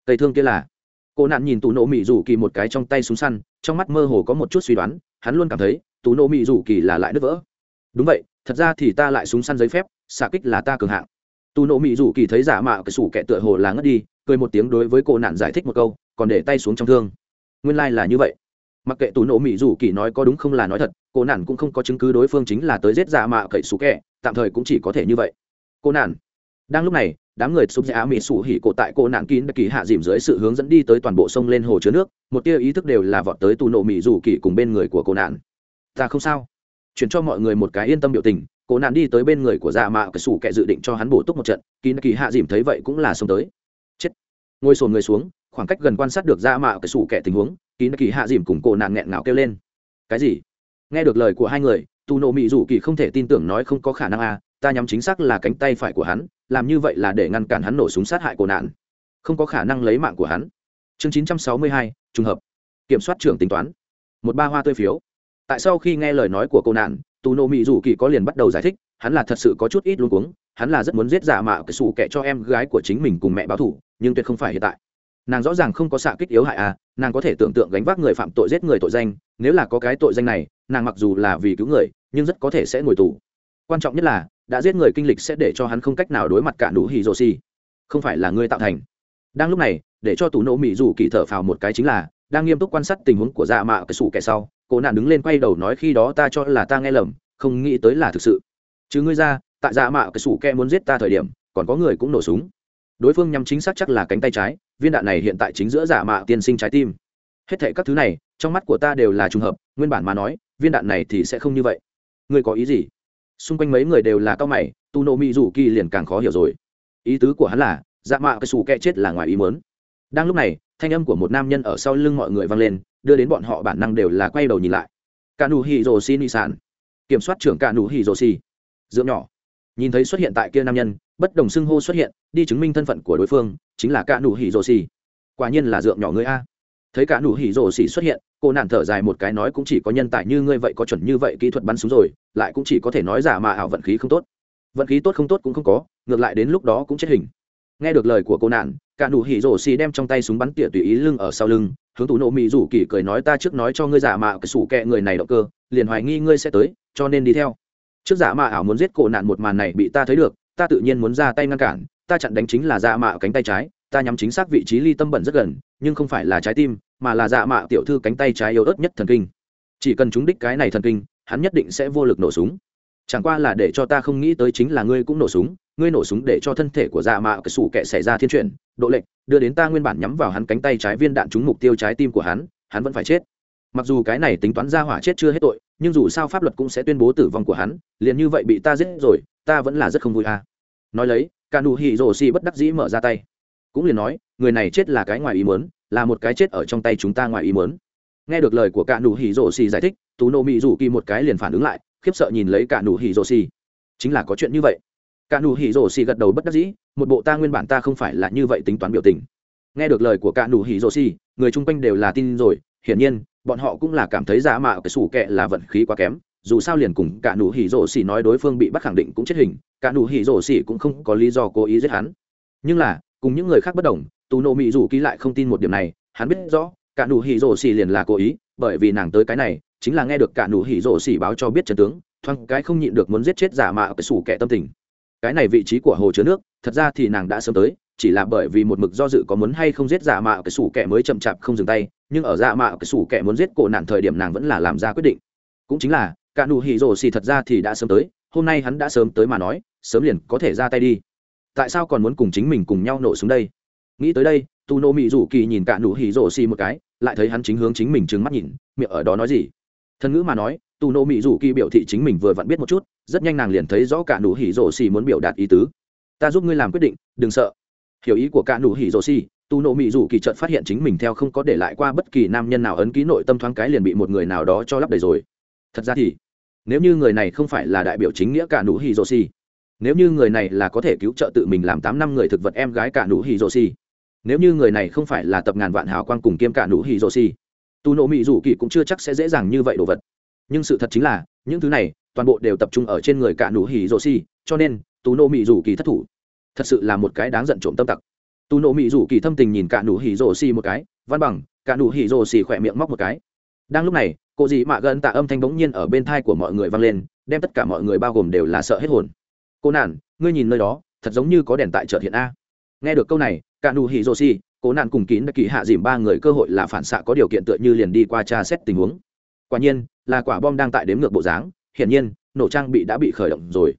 Cây thương kia là. Cô nạn nhìn tù nộ mỹ rủ kỳ một cái trong tay súng săn, trong mắt mơ hồ có một chút suy đoán, hắn luôn cảm thấy, tù nộ mỹ rủ kỳ là lại nứt vỡ. Đúng vậy, thật ra thì ta lại súng săn giấy phép, xạ kích là ta cường hạng. Tù nộ mỹ rủ kỳ thấy dạ giả mạo cái sủ kẻ tựa hồ là ngất đi, cười một tiếng đối với cô nạn giải thích một câu, còn để tay xuống trong thương. Nguyên lai là như vậy mặc kệ tù nổ mỹ dù kỳ nói có đúng không là nói thật, cô nản cũng không có chứng cứ đối phương chính là tới giết dạ mạ cậy sủ kẹ, tạm thời cũng chỉ có thể như vậy. Cô nản. Đang lúc này, đám người sụp dạ mỹ xù hỉ cổ tại cô nạn kín kỳ hạ dìm dưới sự hướng dẫn đi tới toàn bộ sông lên hồ chứa nước, một tia ý thức đều là vọt tới tù nổ mỹ dù kỳ cùng bên người của cô nạn ta không sao. Chuyển cho mọi người một cái yên tâm biểu tình, cô nạn đi tới bên người của dạ mạ cậy xù kẹ dự định cho hắn bổ túc một trận, kín kỳ hạ dìm thấy vậy cũng là xông tới. Chết. Ngồi sồn người xuống, khoảng cách gần quan sát được dạ mạ cậy xù kẹ tình huống kín kỳ hạ dìm cùng cổ nàng nghẹn ngào kêu lên. Cái gì? Nghe được lời của hai người tù nộ mỹ dù kỳ không thể tin tưởng nói không có khả năng à ta nhắm chính xác là cánh tay phải của hắn, làm như vậy là để ngăn cản hắn nổ súng sát hại cổ nạn không có khả năng lấy mạng của hắn. Chương chín trăm sáu mươi hai, trùng hợp. Kiểm soát trưởng tính toán. Một ba hoa tươi phiếu. Tại sau khi nghe lời nói của cô nạn tù nộ mỹ dù kỳ có liền bắt đầu giải thích, hắn là thật sự có chút ít luôn cuống, hắn là rất muốn giết giả mạo cái sủ kệ cho em gái của chính mình cùng mẹ báo thủ nhưng tuyệt không phải hiện tại nàng rõ ràng không có xạ kích yếu hại à nàng có thể tưởng tượng gánh vác người phạm tội giết người tội danh, nếu là có cái tội danh này, nàng mặc dù là vì cứu người, nhưng rất có thể sẽ ngồi tù. Quan trọng nhất là, đã giết người kinh lịch sẽ để cho hắn không cách nào đối mặt cả nụ hỉ rồ xì. Không phải là người tạo thành. Đang lúc này, để cho tù nổ mỹ dù kỳ thở phào một cái chính là, đang nghiêm túc quan sát tình huống của dạ mạ cái sủ kẻ sau, cô nạn đứng lên quay đầu nói khi đó ta cho là ta nghe lầm, không nghĩ tới là thực sự. Chứ ngươi ra, tại dạ mạ cái sủ kẻ muốn giết ta thời điểm, còn có người cũng nổ súng. Đối phương nhắm chính xác chắc là cánh tay trái viên đạn này hiện tại chính giữa giả mạ tiên sinh trái tim. Hết thệ các thứ này, trong mắt của ta đều là trùng hợp, nguyên bản mà nói, viên đạn này thì sẽ không như vậy. Ngươi có ý gì? Xung quanh mấy người đều là cao mày, tu nộ mỹ dù kỳ liền càng khó hiểu rồi. Ý tứ của hắn là, giả mạ cái xù kẹ chết là ngoài ý mớn đang lúc này, thanh âm của một nam nhân ở sau lưng mọi người vang lên, đưa đến bọn họ bản năng đều là quay đầu nhìn lại. Cả nụ hì rồ xi ni sản kiểm soát trưởng cả nụ hì rồ xi dưỡng nhỏ nhìn thấy xuất hiện tại kia nam nhân, bất đồng xưng hô xuất hiện, đi chứng minh thân phận của đối phương, chính là cả nụ hỉ rồ xì quả nhiên là dượng nhỏ ngươi a. Thấy cả nụ hỉ rồ xì xuất hiện, cô nạn thở dài một cái nói cũng chỉ có nhân tài như ngươi vậy có chuẩn như vậy kỹ thuật bắn súng rồi, lại cũng chỉ có thể nói giả mà ảo vận khí không tốt. Vận khí tốt không tốt cũng không có, ngược lại đến lúc đó cũng chết hình. Nghe được lời của cô nạn cả nụ hỉ rổ xì đem trong tay súng bắn tỉa tùy ý lưng ở sau lưng, hướng tù nộ mỹ rủ kỳ cười nói ta trước nói cho ngươi giả mà cái sủ kẹ người này động cơ, liền hoài nghi ngươi sẽ tới, cho nên đi theo trước giả mạ ảo muốn giết cổ nạn một màn này bị ta thấy được, ta tự nhiên muốn ra tay ngăn cản, ta chặn đánh chính là giả mạ cánh tay trái, ta nhắm chính xác vị trí ly tâm bẩn rất gần, nhưng không phải là trái tim, mà là giả mạ tiểu thư cánh tay trái yếu ớt nhất thần kinh. Chỉ cần chúng đích cái này thần kinh, hắn nhất định sẽ vô lực nổ súng. Chẳng qua là để cho ta không nghĩ tới chính là ngươi cũng nổ súng, ngươi nổ súng để cho thân thể của dạ mạ cái sủ kệ xảy ra thiên chuyển độ lệnh, đưa đến ta nguyên bản nhắm vào hắn cánh tay trái viên đạn trúng mục tiêu trái tim của hắn hắn vẫn phải chết. Mặc dù cái này tính toán ra hỏa chết chưa hết tội nhưng dù sao pháp luật cũng sẽ tuyên bố tử vong của hắn liền như vậy bị ta giết rồi ta vẫn là rất không vui à. nói lấy cả nụ hỉ rổ si bất đắc dĩ mở ra tay. Cũng liền nói người này chết là cái ngoài ý muốn là một cái chết ở trong tay chúng ta ngoài ý muốn. Nghe được lời của cả nụ hỉ rổ si giải thích tú nô mỹ rủ kỳ một cái liền phản ứng lại khiếp sợ nhìn lấy cả nụ hỉ rổ si, chính là có chuyện như vậy. Cả nụ hỉ rổ si gật đầu bất đắc dĩ một bộ ta nguyên bản ta không phải là như vậy tính toán biểu tình. Nghe được lời của cả nụ hỉ rổ si, người chung quanh đều là tin rồi hiển nhiên bọn họ cũng là cảm thấy giả mạo cái sủ kệ là vận khí quá kém, dù sao liền cùng cả nụ hỉ rổ xỉ nói đối phương bị bắt khẳng định cũng chết hình, cả nụ hỉ rổ xỉ cũng không có lý do cố ý giết hắn. Nhưng là, cùng những người khác bất đồng tù nộ mỹ dù ký lại không tin một điểm này, hắn biết rõ, cả nụ hỉ rổ xỉ liền là cố ý, bởi vì nàng tới cái này, chính là nghe được cả nụ hỉ rổ xỉ báo cho biết trần tướng, thoáng cái không nhịn được muốn giết chết giả mạo cái sủ kệ tâm tình. Cái này vị trí của hồ chứa nước, thật ra thì nàng đã sớm tới, chỉ là bởi vì một mực do dự có muốn hay không giết giả mạo cái sủ kệ mới chậm chạp không dừng tay nhưng ở dạ mạ cái sủ kẻ muốn giết cổ nạn thời điểm nàng vẫn là làm ra quyết định. Cũng chính là, cả nụ hỉ rồ xì thật ra thì đã sớm tới, hôm nay hắn đã sớm tới mà nói, sớm liền có thể ra tay đi. Tại sao còn muốn cùng chính mình cùng nhau nổ xuống đây? Nghĩ tới đây, tu nô mỹ rủ kỳ nhìn cả nụ hỉ rồ xì một cái, lại thấy hắn chính hướng chính mình trừng mắt nhìn, miệng ở đó nói gì? Thân ngữ mà nói, tu nô mỹ rủ kỳ biểu thị chính mình vừa vặn biết một chút, rất nhanh nàng liền thấy rõ cả nụ hỉ rồ xì muốn biểu đạt ý tứ. Ta giúp ngươi làm quyết định, đừng sợ. Hiểu ý của cả nụ hỉ rồ xì Tu nộ mỹ dù kỳ trợt phát hiện chính mình theo không có để lại qua bất kỳ nam nhân nào ấn ký nội tâm thoáng cái liền bị một người nào đó cho lắp đầy rồi. Thật ra thì, nếu như người này không phải là đại biểu chính nghĩa cả nụ hì rô si nếu như người này là có thể cứu trợ tự mình làm tám năm người thực vật em gái cả nụ hì rô si nếu như người này không phải là tập ngàn vạn hào quang cùng kiêm cả nụ hì rô si Tu nộ mỹ dù kỳ cũng chưa chắc sẽ dễ dàng như vậy đồ vật. Nhưng sự thật chính là, những thứ này toàn bộ đều tập trung ở trên người cả nụ hì rô si cho nên Tu nộ mỹ dù kỳ thất thủ, thật sự là một cái đáng giận trộm tâm tặc tù nộ mỹ rủ kỳ thâm tình nhìn cả nụ hỉ rổ xì một cái, văn bằng, cả nụ hỉ rổ xì khỏe miệng móc một cái. Đang lúc này, cô dì mạ gần tạ âm thanh bỗng nhiên ở bên thai của mọi người vang lên, đem tất cả mọi người bao gồm đều là sợ hết hồn. Cô nản, ngươi nhìn nơi đó, thật giống như có đèn tại chợ hiện a. Nghe được câu này, cả nụ hỉ rổ xì cố nạn cùng kín đã kỳ hạ dìm ba người cơ hội là phản xạ có điều kiện tựa như liền đi qua tra xét tình huống. Quả nhiên, là quả bom đang tại đếm ngược bộ dáng, hiển nhiên, nổ trang bị đã bị khởi động rồi.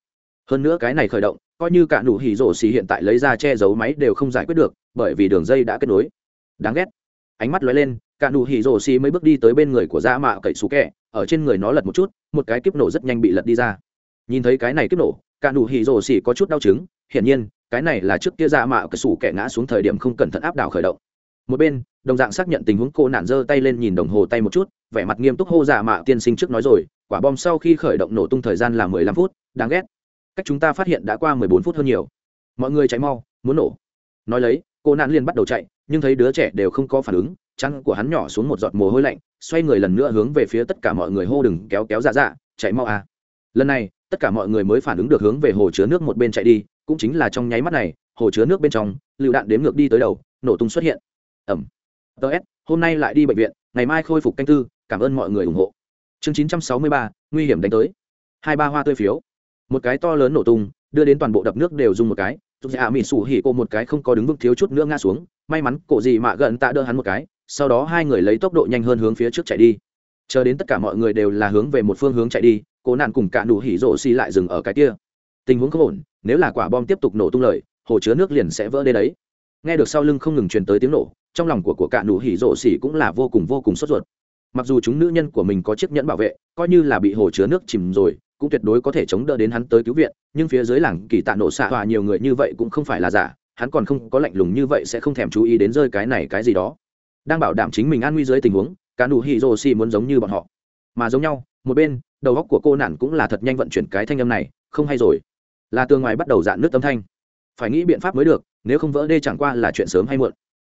Hơn nữa cái này khởi động coi như cả nụ hỉ rổ xì hiện tại lấy ra che giấu máy đều không giải quyết được, bởi vì đường dây đã kết nối. Đáng ghét. Ánh mắt lóe lên, cả nụ hỉ rổ xì mấy bước đi tới bên người của dạ mạ cậy xù kẹ, ở trên người nó lật một chút, một cái kiếp nổ rất nhanh bị lật đi ra. Nhìn thấy cái này kiếp nổ, cả nụ hỉ rổ xì có chút đau chứng, hiển nhiên, cái này là trước kia dạ mạ cậy xù kẹ ngã xuống thời điểm không cẩn thận áp đảo khởi động. Một bên, đồng dạng xác nhận tình huống, cô nản giơ tay lên nhìn đồng hồ tay một chút, vẻ mặt nghiêm túc hô dạ mạ tiên sinh trước nói rồi, quả bom sau khi khởi động nổ tung thời gian là mười lăm phút, đáng ghét cách chúng ta phát hiện đã qua mười bốn phút hơn nhiều. Mọi người chạy mau, muốn nổ. Nói lấy, cô nạn liền bắt đầu chạy, nhưng thấy đứa trẻ đều không có phản ứng chăn của hắn nhỏ xuống một giọt mồ hôi lạnh, xoay người lần nữa hướng về phía tất cả mọi người hô đừng, kéo kéo dạ dạ chạy mau à. Lần này, tất cả mọi người mới phản ứng được hướng về hồ chứa nước một bên chạy đi, cũng chính là trong nháy mắt này, hồ chứa nước bên trong, lựu đạn đếm ngược đi tới đầu, nổ tung xuất hiện. Ẩm. Tớ hôm nay lại đi bệnh viện, ngày mai khôi phục canh tư, cảm ơn mọi người ủng hộ. Chương chín trăm sáu mươi ba, nguy hiểm đánh tới. Hai ba hoa tươi phiếu một cái to lớn nổ tung, đưa đến toàn bộ đập nước đều dùng một cái. Rút dạ mỹ sủ hỉ cô một cái không có đứng vững, thiếu chút nữa ngã xuống. May mắn cổ gì mạ gần tạ đỡ hắn một cái, sau đó hai người lấy tốc độ nhanh hơn hướng phía trước chạy đi. Chờ đến tất cả mọi người đều là hướng về một phương hướng chạy đi, cố nạn cùng cả đủ hỉ rộ xi lại dừng ở cái kia. Tình huống không ổn, nếu là quả bom tiếp tục nổ tung lời, hồ chứa nước liền sẽ vỡ đê đấy. Nghe được sau lưng không ngừng truyền tới tiếng nổ, trong lòng của của cả đủ hỉ rộ xỉ cũng là vô cùng vô cùng sốt ruột. Mặc dù chúng nữ nhân của mình có chiếc nhẫn bảo vệ, coi như là bị hồ chứa nước chìm rồi cũng tuyệt đối có thể chống đỡ đến hắn tới cứu viện, nhưng phía dưới làng kỳ tạ nổ xạ tòa nhiều người như vậy cũng không phải là giả, hắn còn không có lạnh lùng như vậy sẽ không thèm chú ý đến rơi cái này cái gì đó. Đang bảo đảm chính mình an nguy dưới tình huống, cả nụ hỉ rồ xì muốn giống như bọn họ, mà giống nhau, một bên, đầu góc của cô nản cũng là thật nhanh vận chuyển cái thanh âm này, không hay rồi. Là tường ngoài bắt đầu dạn nước âm thanh. Phải nghĩ biện pháp mới được, nếu không vỡ đê chẳng qua là chuyện sớm hay muộn.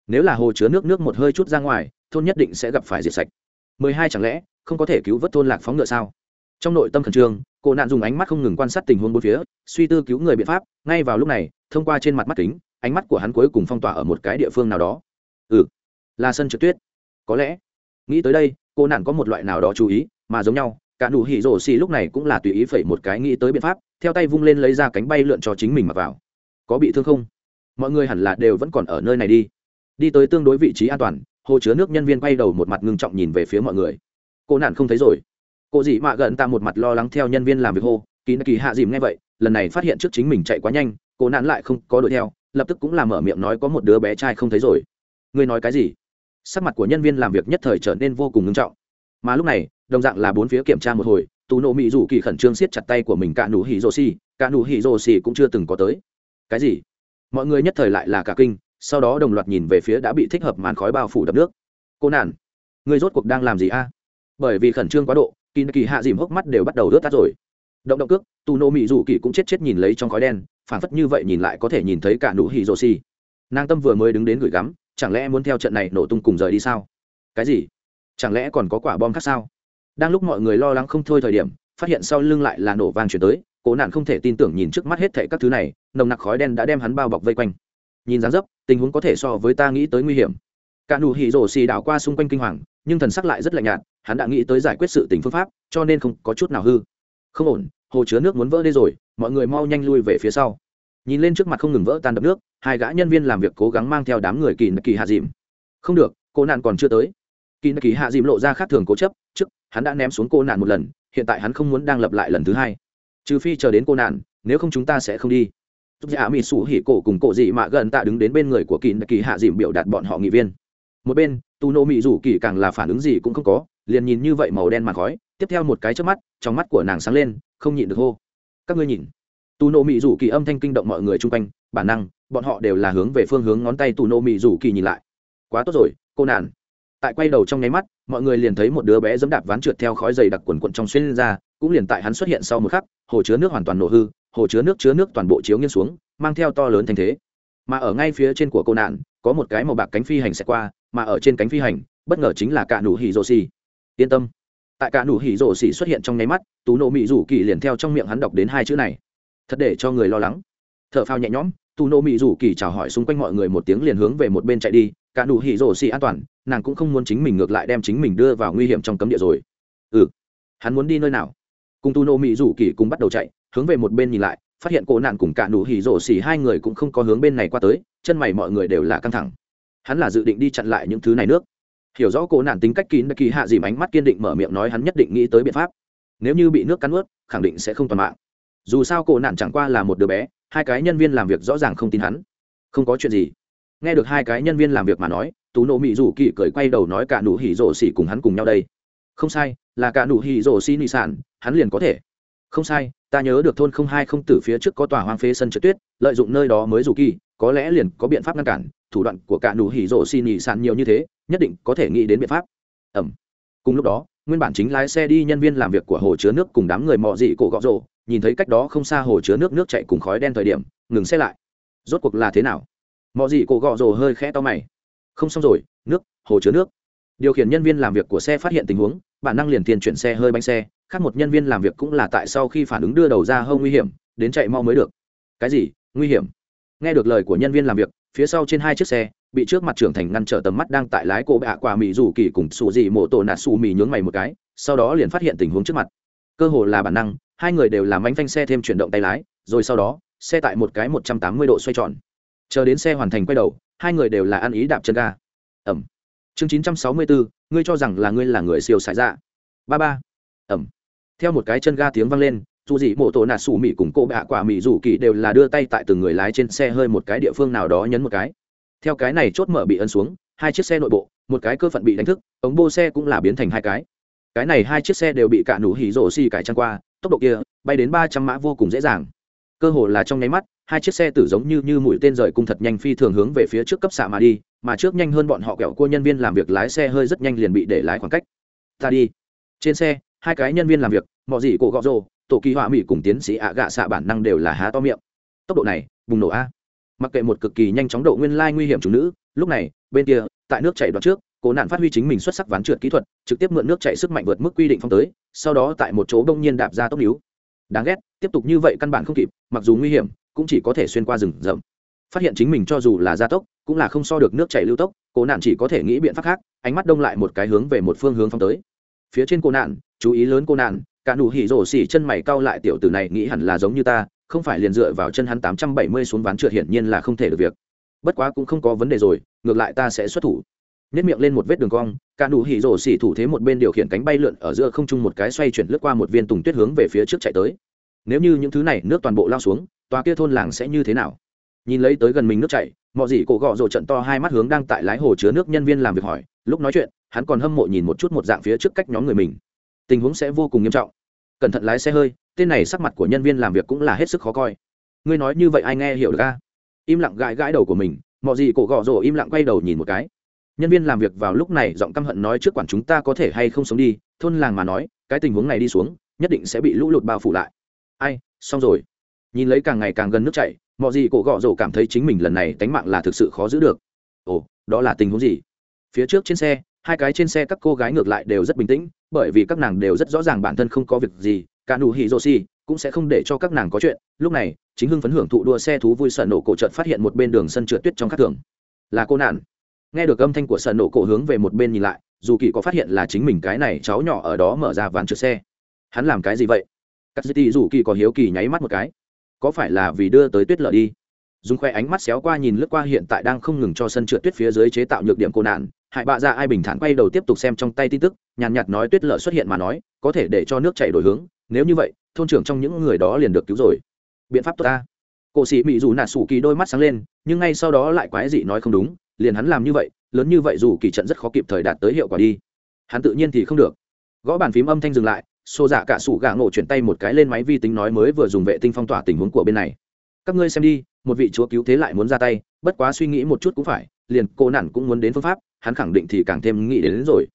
Nếu là hồ chứa nước nước một hơi chút ra ngoài, thôn nhất định sẽ gặp phải diệt sạch. Mười hai chẳng lẽ không có thể cứu vớt thôn lạc phóng ngựa sao? trong nội tâm khẩn trương cô nạn dùng ánh mắt không ngừng quan sát tình huống bốn phía, suy tư cứu người biện pháp, ngay vào lúc này, thông qua trên mặt mắt kính, ánh mắt của hắn cuối cùng phong tỏa ở một cái địa phương nào đó. Ừ là sân trượt tuyết. Có lẽ, nghĩ tới đây cô nạn có một loại nào đó chú ý, mà giống nhau, cả nụ hỉ rổ xì lúc này cũng là tùy ý phẩy một cái nghĩ tới biện pháp, theo tay vung lên lấy ra cánh bay lượn cho chính mình mặc vào. Có bị thương không? Mọi người hẳn là đều vẫn còn ở nơi này đi. Đi tới tương đối vị trí an toàn, hồ chứa nước nhân viên quay đầu một mặt ngưng trọng nhìn về phía mọi người. Cô nạn không thấy rồi cô dị mạ gần ta một mặt lo lắng theo nhân viên làm việc hô, kỳ kỳ hạ dìm nghe vậy, lần này phát hiện trước chính mình chạy quá nhanh, cô nạn lại không có đuổi theo, lập tức cũng làm mở miệng nói có một đứa bé trai không thấy rồi. Ngươi nói cái gì? Sắc mặt của nhân viên làm việc nhất thời trở nên vô cùng nghiêm trọng. Mà lúc này, đồng dạng là bốn phía kiểm tra một hồi tù nộ mỹ dù kỳ khẩn trương siết chặt tay của mình cả nụ hỉ rồ xì cả nụ hỉ rồ xì cũng chưa từng có tới. Cái gì? Mọi người nhất thời lại là cả kinh, sau đó đồng loạt nhìn về phía đã bị thích hợp màn khói bao phủ đập nước. Cô nản người rốt cuộc đang làm gì a? Bởi vì khẩn trương quá độ kỳ kỳ hạ dìm hốc mắt đều bắt đầu rớt tắt rồi. Động động cước tù nô mỹ dù kỳ cũng chết chết nhìn lấy trong khói đen phản phất như vậy nhìn lại có thể nhìn thấy cả nụ hỉ rồ xì. Nàng tâm vừa mới đứng đến gửi gắm, chẳng lẽ muốn theo trận này nổ tung cùng rời đi sao? Cái gì? Chẳng lẽ còn có quả bom khác sao? Đang lúc mọi người lo lắng không thôi thời điểm, phát hiện sau lưng lại là nổ vàng chuyển tới, cố nạn không thể tin tưởng nhìn trước mắt hết thệ các thứ này, nồng nặc khói đen đã đem hắn bao bọc vây quanh. Nhìn dáng dấp, tình huống có thể so với ta nghĩ tới nguy hiểm. Cả nụ hỉ rổ xì đảo qua xung quanh kinh hoàng, nhưng thần sắc lại rất lạnh nhạt hắn đã nghĩ tới giải quyết sự tình phương pháp cho nên không có chút nào hư. Không ổn hồ chứa nước muốn vỡ đê rồi mọi người mau nhanh lui về phía sau. Nhìn lên trước mặt không ngừng vỡ tan đập nước hai gã nhân viên làm việc cố gắng mang theo đám người kỳ kỳ hạ dìm. Không được cô nạn còn chưa tới. Kỳ kỳ hạ dìm lộ ra khác thường cố chấp trước hắn đã ném xuống cô nạn một lần hiện tại hắn không muốn đang lập lại lần thứ hai. Trừ phi chờ đến cô nạn nếu không chúng ta sẽ không đi. Túc Dạ Mị Sủ Hỉ cổ cùng cổ dị mạ gần tạ đứng đến bên người của Kỷ Kỳ Hạ Dìm biểu đạt bọn họ nghị viên. Một bên, Tu Nô Mị Dụ Kỳ càng là phản ứng gì cũng không có, liền nhìn như vậy màu đen màn khói, tiếp theo một cái trước mắt, trong mắt của nàng sáng lên, không nhịn được hô. Các ngươi nhìn. Tù nộ mị rủ kỳ âm thanh kinh động mọi người chung quanh, bản năng, bọn họ đều là hướng về phương hướng ngón tay tù nộ mị rủ kỳ nhìn lại. Quá tốt rồi, cô nàn tại quay đầu trong nháy mắt, mọi người liền thấy một đứa bé dẫm đạp ván trượt theo khói dày đặc quần quận trong xuyên ra, cũng liền tại hắn xuất hiện sau một khắc, hồ chứa nước hoàn toàn nổ hư, hồ chứa nước chứa nước toàn bộ chiếu nghiêng xuống, mang theo to lớn thành thế. Mà ở ngay phía trên của cô nạn có một cái màu bạc cánh phi hành sẽ qua, mà ở trên cánh phi hành, bất ngờ chính là cả nụ hỉ rô xì yên tâm. Tại cả nụ hỉ rổ xỉ xuất hiện trong nháy mắt, tú nộ mỹ rủ kỳ liền theo trong miệng hắn đọc đến hai chữ này. Thật để cho người lo lắng. T h ở phao nhẹ nhõm, tú nộ mỹ rủ kỳ chào hỏi xung quanh mọi người một tiếng liền hướng về một bên chạy đi. Cả nụ hỉ rổ xỉ an toàn, nàng cũng không muốn chính mình ngược lại đem chính mình đưa vào nguy hiểm trong cấm địa rồi. Ừ hắn muốn đi nơi nào? Cùng tú nộ mỹ rủ kỳ cùng bắt đầu chạy, hướng về một bên nhìn lại, phát hiện cổ nạn cùng cả nụ hỉ rổ xỉ hai người cũng không có hướng bên này qua tới, chân mày mọi người đều là căng thẳng. Hắn là dự định đi chặn lại những thứ này nước hiểu rõ cổ nạn tính cách kín kỳ hạ dìm ánh mắt kiên định mở miệng nói hắn nhất định nghĩ tới biện pháp. Nếu như bị nước cắn ướt, khẳng định sẽ không toàn mạng. Dù sao cổ nạn chẳng qua là một đứa bé, hai cái nhân viên làm việc rõ ràng không tin hắn. Không có chuyện gì. Nghe được hai cái nhân viên làm việc mà nói, tú nộ mỹ rủ kỳ cười quay đầu nói cả nụ hỉ rổ xỉ cùng hắn cùng nhau đây. Không sai, là cả nụ hỉ rổ xỉ nị sản, hắn liền có thể. Không sai, ta nhớ được thôn không hai không tử phía trước có tòa hoang phế sân trượt tuyết, lợi dụng nơi đó mới rủ kỳ có lẽ liền có biện pháp ngăn cản, thủ đoạn của cả nụ hỉ rổ xì nhì sàn nhiều như thế, nhất định có thể nghĩ đến biện pháp. Ẩm. Cùng lúc đó, nguyên bản chính lái xe đi nhân viên làm việc của hồ chứa nước cùng đám người mọ dị cổ gọ rổ nhìn thấy cách đó không xa hồ chứa nước nước chạy cùng khói đen thời điểm, ngừng xe lại. Rốt cuộc là thế nào? Mọ dị cổ gọ rổ hơi khẽ to mày. Không xong rồi, nước, hồ chứa nước. Điều khiển nhân viên làm việc của xe phát hiện tình huống, bản năng liền tiền chuyển xe hơi bánh xe, khác một nhân viên làm việc cũng là tại sau khi phản ứng đưa đầu ra hơi nguy hiểm, đến chạy mau mới được. Cái gì? Nguy hiểm? nghe được lời của nhân viên làm việc, phía sau trên hai chiếc xe, bị trước mặt trưởng thành ngăn trở tầm mắt đang tại lái cổ bạ quả mì rủ kỳ cùng xù dị mộ tổ nạt xù mì nhướng mày một cái, sau đó liền phát hiện tình huống trước mặt. Cơ hồ là bản năng, hai người đều làm bánh phanh xe thêm chuyển động tay lái, rồi sau đó, xe tại một cái một trăm tám mươi độ xoay tròn. Chờ đến xe hoàn thành quay đầu, hai người đều là ăn ý đạp chân ga. Ẩm. Chương chín trăm sáu mươi bốn ngươi cho rằng là ngươi là người siêu xài dạ. Ba ba. Ẩm. Theo một cái chân ga tiếng vang lên dù gì mộ tổ nạt xù mỹ cùng cô bạ quả mỹ dù kỳ đều là đưa tay tại từng người lái trên xe hơi một cái địa phương nào đó nhấn một cái. Theo cái này chốt mở bị ấn xuống, hai chiếc xe nội bộ, một cái cơ phận bị đánh thức, ống bô xe cũng là biến thành hai cái. Cái này hai chiếc xe đều bị cả nụ hỉ rổ xi cải trăng qua, tốc độ kia bay đến ba trăm mã vô cùng dễ dàng. Cơ hồ là trong nháy mắt, hai chiếc xe tử giống như như mũi tên rời cung thật nhanh phi thường hướng về phía trước cấp xạ mà đi, mà trước nhanh hơn bọn họ kẹo cua nhân viên làm việc lái xe hơi rất nhanh liền bị để lái khoảng cách. Ta đi. Trên xe, hai cái nhân viên làm việc mọi gì cổ gọ rồ tổ kỳ họa mỹ cùng tiến sĩ ạ gạ xạ bản năng đều là há to miệng. Tốc độ này, bùng nổ a. Mặc kệ một cực kỳ nhanh chóng độ nguyên lai nguy hiểm chủ nữ, lúc này, bên kia, tại nước chảy đoạn trước, cố nạn phát huy chính mình xuất sắc ván trượt kỹ thuật, trực tiếp mượn nước chảy sức mạnh vượt mức quy định phong tới, sau đó tại một chỗ đông nhiên đạp ra tốc níu. Đáng ghét, tiếp tục như vậy căn bản không kịp, mặc dù nguy hiểm, cũng chỉ có thể xuyên qua rừng rậm. Phát hiện chính mình cho dù là gia tốc, cũng là không so được nước chảy lưu tốc, cố nạn chỉ có thể nghĩ biện pháp khác, ánh mắt đông lại một cái hướng về một phương hướng phong tới. Phía trên cô nạn, chú ý lớn cô nạn cả nụ hỉ rổ xỉ chân mày cao lại tiểu tử này nghĩ hẳn là giống như ta, không phải liền dựa vào chân hắn tám trăm bảy mươi xuống ván trượt hiển nhiên là không thể được việc. Bất quá cũng không có vấn đề rồi, ngược lại ta sẽ xuất thủ. Nhét miệng lên một vết đường cong, cả nụ hỉ rổ xỉ thủ thế một bên điều khiển cánh bay lượn ở giữa không trung một cái xoay chuyển lướt qua một viên tùng tuyết hướng về phía trước chạy tới. Nếu như những thứ này nước toàn bộ lao xuống, tòa kia thôn làng sẽ như thế nào? Nhìn lấy tới gần mình nước chảy mọi gì cổ gọ rồ trận to hai mắt hướng đang tại lái hồ chứa nước nhân viên làm việc hỏi, lúc nói chuyện, hắn còn hâm mộ nhìn một chút một dạng phía trước cách nhóm người mình. Tình huống sẽ vô cùng nghiêm trọng cẩn thận lái xe hơi, tên này sắc mặt của nhân viên làm việc cũng là hết sức khó coi. Ngươi nói như vậy ai nghe hiểu được a? Im lặng gãi gãi đầu của mình mọi gì cổ gọ rồ im lặng quay đầu nhìn một cái. Nhân viên làm việc vào lúc này giọng căm hận nói trước quản chúng ta có thể hay không sống đi, thôn làng mà nói, cái tình huống này đi xuống, nhất định sẽ bị lũ lụt bao phủ lại. Ai, xong rồi. Nhìn lấy càng ngày càng gần nước chảy mọi gì cổ gọ rồ cảm thấy chính mình lần này tánh mạng là thực sự khó giữ được. Ồ, đó là tình huống gì? Phía trước trên xe hai cái trên xe các cô gái ngược lại đều rất bình tĩnh, bởi vì các nàng đều rất rõ ràng bản thân không có việc gì, cả nụ hỉ rô xì cũng sẽ không để cho các nàng có chuyện. Lúc này, chính hưng phấn hưởng thụ đua xe thú vui sợ nổ cổ trợt phát hiện một bên đường sân trượt tuyết trong các thường. Là cô nạn. Nghe được âm thanh của sợ nổ cổ hướng về một bên nhìn lại, dù kỳ có phát hiện là chính mình cái này cháu nhỏ ở đó mở ra ván trượt xe. Hắn làm cái gì vậy? Cắt dì dù kỳ có hiếu kỳ nháy mắt một cái. Có phải là vì đưa tới tuyết lở đi? Dùng khoe ánh mắt xéo qua nhìn lướt qua hiện tại đang không ngừng cho sân trượt tuyết phía dưới chế tạo nhược điểm cô nạn hại bạ dạ ai bình thản quay đầu tiếp tục xem trong tay tin tức, nhàn nhạt nói tuyết lợ xuất hiện mà nói, có thể để cho nước chảy đổi hướng, nếu như vậy, thôn trưởng trong những người đó liền được cứu rồi. Biện pháp tốt ta. Cổ sĩ mỹ dù nạ sủ kỳ đôi mắt sáng lên, nhưng ngay sau đó lại quái dị nói không đúng, liền hắn làm như vậy, lớn như vậy dù kỳ trận rất khó kịp thời đạt tới hiệu quả đi. Hắn tự nhiên thì không được. Gõ bàn phím âm thanh dừng lại xô dạ cả sủ gà ngộ chuyển tay một cái lên máy vi tính nói mới vừa dùng vệ tinh phong tỏa tình huống của bên này. Các ngươi xem đi, một vị chúa cứu thế lại muốn ra tay, bất quá suy nghĩ một chút cũng phải, liền cô nản cũng muốn đến phương pháp hắn khẳng định thì càng thêm nghĩ đến, đến rồi.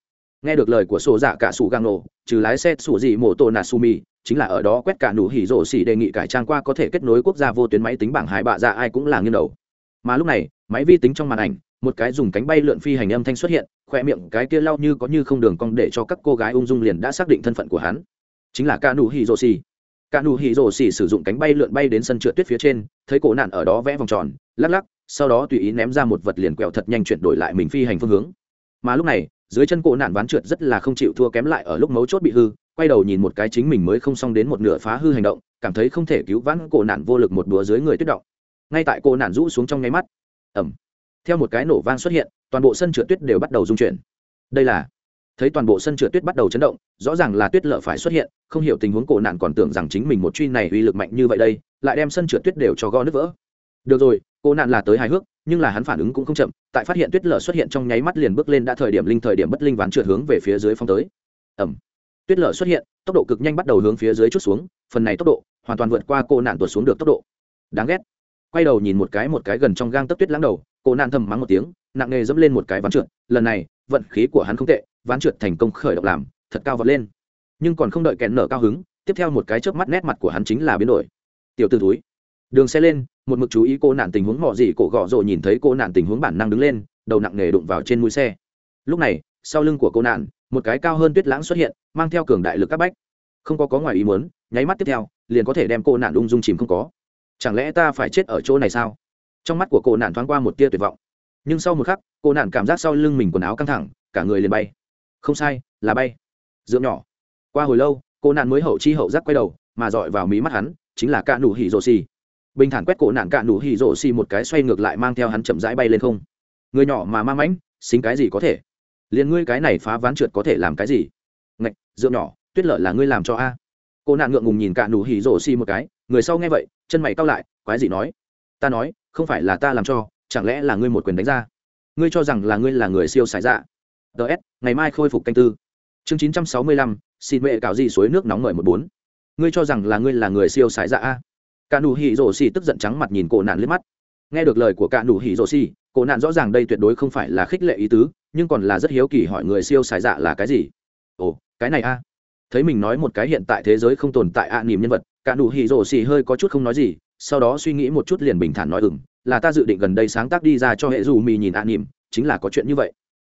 Nghe được lời của sổ dạ cả sủ gang nổ trừ lái xe sủ dị mô tô natsumi chính là ở đó quét cả nụ hỉ rổ xỉ đề nghị cải trang qua có thể kết nối quốc gia vô tuyến máy tính bảng hải bạ ra ai cũng là nghiêng đầu. Mà lúc này máy vi tính trong màn ảnh một cái dùng cánh bay lượn phi hành âm thanh xuất hiện khoe miệng cái kia lau như có như không đường cong để cho các cô gái ung dung liền đã xác định thân phận của hắn. Chính là cả nụ hỉ rổ xỉ. Cả nụ hỉ rổ xỉ sử dụng cánh bay lượn bay đến sân trượt tuyết phía trên thấy cổ nạn ở đó vẽ vòng tròn lắc lắc sau đó tùy ý ném ra một vật liền quẹo thật nhanh chuyển đổi lại mình phi hành phương hướng. Mà lúc này, dưới chân cổ nạn ván trượt rất là không chịu thua kém lại ở lúc mấu chốt bị hư, quay đầu nhìn một cái chính mình mới không xong đến một nửa phá hư hành động, cảm thấy không thể cứu vãn cổ nạn vô lực một đùa dưới người tuyết động. Ngay tại cổ nạn rũ xuống trong nháy mắt ẩm theo một cái nổ vang xuất hiện, toàn bộ sân trượt tuyết đều bắt đầu rung chuyển. Đây là, thấy toàn bộ sân trượt tuyết bắt đầu chấn động, rõ ràng là tuyết lở phải xuất hiện, không hiểu tình huống cổ nạn còn tưởng rằng chính mình một truy này uy lực mạnh như vậy đây, lại đem sân trượt tuyết đều cho go nứt vỡ. Được rồi cô nạn là tới hài hước, nhưng là hắn phản ứng cũng không chậm, tại phát hiện tuyết lở xuất hiện trong nháy mắt liền bước lên đã thời điểm linh thời điểm bất linh ván trượt hướng về phía dưới phong tới. Ẩm tuyết lở xuất hiện, tốc độ cực nhanh bắt đầu hướng phía dưới chút xuống, phần này tốc độ hoàn toàn vượt qua cô nạn tuột xuống được tốc độ. Đáng ghét. Quay đầu nhìn một cái một cái gần trong gang tấc tuyết lắng đầu, cô nạn thầm mắng một tiếng, nặng nề dẫm lên một cái ván trượt, lần này, vận khí của hắn không tệ, ván trượt thành công khởi động làm, thật cao vọt lên. Nhưng còn không đợi kẹn nở cao hứng, tiếp theo một cái chớp mắt nét mặt của hắn chính là biến đổi. Tiểu t túi đường xe lên một mực chú ý cô nạn tình huống mò gì cổ gọ rồ nhìn thấy cô nạn tình huống bản năng đứng lên, đầu nặng nề đụng vào trên mũi xe. Lúc này, sau lưng của cô nạn, một cái cao hơn tuyết lãng xuất hiện, mang theo cường đại lực các bách. Không có có ngoài ý muốn, nháy mắt tiếp theo, liền có thể đem cô nạn ung dung chìm không có. Chẳng lẽ ta phải chết ở chỗ này sao? Trong mắt của cô nạn thoáng qua một tia tuyệt vọng. Nhưng sau một khắc, cô nạn cảm giác sau lưng mình quần áo căng thẳng, cả người liền bay. Không sai, là bay. Dưỡng nhỏ. Qua hồi lâu, cô nạn mới hậu chi hậu giác quay đầu, mà dọi vào mí mắt hắn, chính là ca nụ hỉ rồ xì bình thản quét cổ nạn cạn đủ hỉ rổ xì một cái xoay ngược lại mang theo hắn chậm rãi bay lên không. Người nhỏ mà ma mãnh, xính cái gì có thể? Liền ngươi cái này phá ván trượt có thể làm cái gì? Ngạch dựa nhỏ, tuyết lợi là ngươi làm cho a. Cô nạn ngượng ngùng nhìn cạn đủ hỉ rổ xì một cái, người sau nghe vậy, chân mày cao lại, quái gì nói? Ta nói, không phải là ta làm cho, chẳng lẽ là ngươi một quyền đánh ra? Ngươi cho rằng là ngươi là người siêu sải dạ. Ts ngày mai khôi phục canh tư. Chương chín trăm sáu mươi lăm, xin mẹ cạo gì suối nước nóng mời một bốn. Ngươi cho rằng là ngươi là người siêu sải dạ a cả nụ hỉ rổ xì tức giận trắng mặt nhìn cổ nạn liếc mắt. Nghe được lời của cả nụ hỉ rổ xì cổ nạn rõ ràng đây tuyệt đối không phải là khích lệ ý tứ nhưng còn là rất hiếu kỳ hỏi người siêu xài dạ là cái gì. Ồ cái này a. À? thấy mình nói một cái hiện tại thế giới không tồn tại ạ à, niềm nhân vật cả nụ hỉ rổ xì hơi có chút không nói gì sau đó suy nghĩ một chút liền bình thản nói ừng là ta dự định gần đây sáng tác đi ra cho hệ dù mì nhìn ạ à, niềm chính là có chuyện như vậy.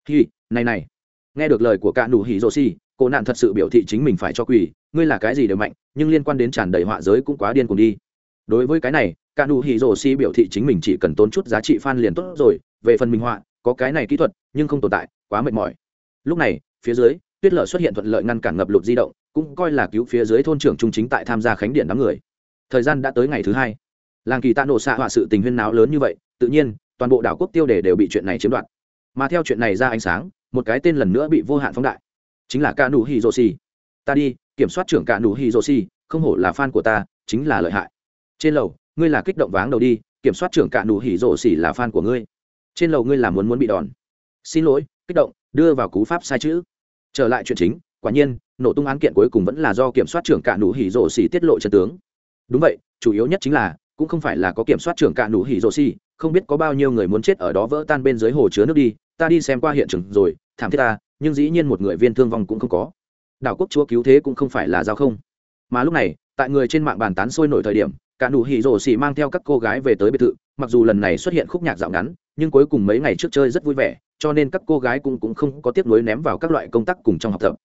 Hi này này. Nghe được lời của cả nụ hỉ rổ xì cổ nạn thật sự biểu thị chính mình phải cho quỳ ngươi là cái gì đều mạnh nhưng liên quan đến tràn đầy họa giới cũng quá điên cùng đi đối với cái này, cả nụ hỉ rổ xi biểu thị chính mình chỉ cần tốn chút giá trị fan liền tốt rồi, về phần minh họa, có cái này kỹ thuật, nhưng không tồn tại, quá mệt mỏi. Lúc này, phía dưới, tuyết lở xuất hiện thuận lợi ngăn cản ngập lụt di động, cũng coi là cứu phía dưới thôn trưởng trung chính tại tham gia khánh điện đám người. Thời gian đã tới ngày thứ hai. Làng kỳ tạ nổ xạ họa sự tình huyên náo lớn như vậy, tự nhiên, toàn bộ đảo quốc tiêu đề đều bị chuyện này chiếm đoạt. Mà theo chuyện này ra ánh sáng, một cái tên lần nữa bị vô hạn phóng đại, chính là ca nụ hi dô si ta đi, kiểm soát trưởng ca nụ hi dô si không hổ là fan của ta, chính là lợi hại trên lầu, ngươi là kích động váng đầu đi, kiểm soát trưởng cạn nụ hỉ rổ xỉ là fan của ngươi. Trên lầu ngươi là muốn muốn bị đòn. Xin lỗi, kích động, đưa vào cú pháp sai chữ. Trở lại chuyện chính, quả nhiên, nổ tung án kiện cuối cùng vẫn là do kiểm soát trưởng cạn nụ hỉ rổ xỉ tiết lộ trận tướng. Đúng vậy, chủ yếu nhất chính là, cũng không phải là có kiểm soát trưởng cạn nụ hỉ rổ xỉ, không biết có bao nhiêu người muốn chết ở đó vỡ tan bên dưới hồ chứa nước đi, ta đi xem qua hiện trường rồi, thảm thiết ta, nhưng dĩ nhiên một người viên thương vong cũng không có. Đảo quốc chúa cứu thế cũng không phải là giao không. Mà lúc này, tại người trên mạng bàn tán sôi nổi thời điểm cả nụ hỉ rổ xỉ mang theo các cô gái về tới biệt thự, mặc dù lần này xuất hiện khúc nhạc dạo ngắn, nhưng cuối cùng mấy ngày trước chơi rất vui vẻ, cho nên các cô gái cũng cũng không có tiếp nối ném vào các loại công tác cùng trong học tập.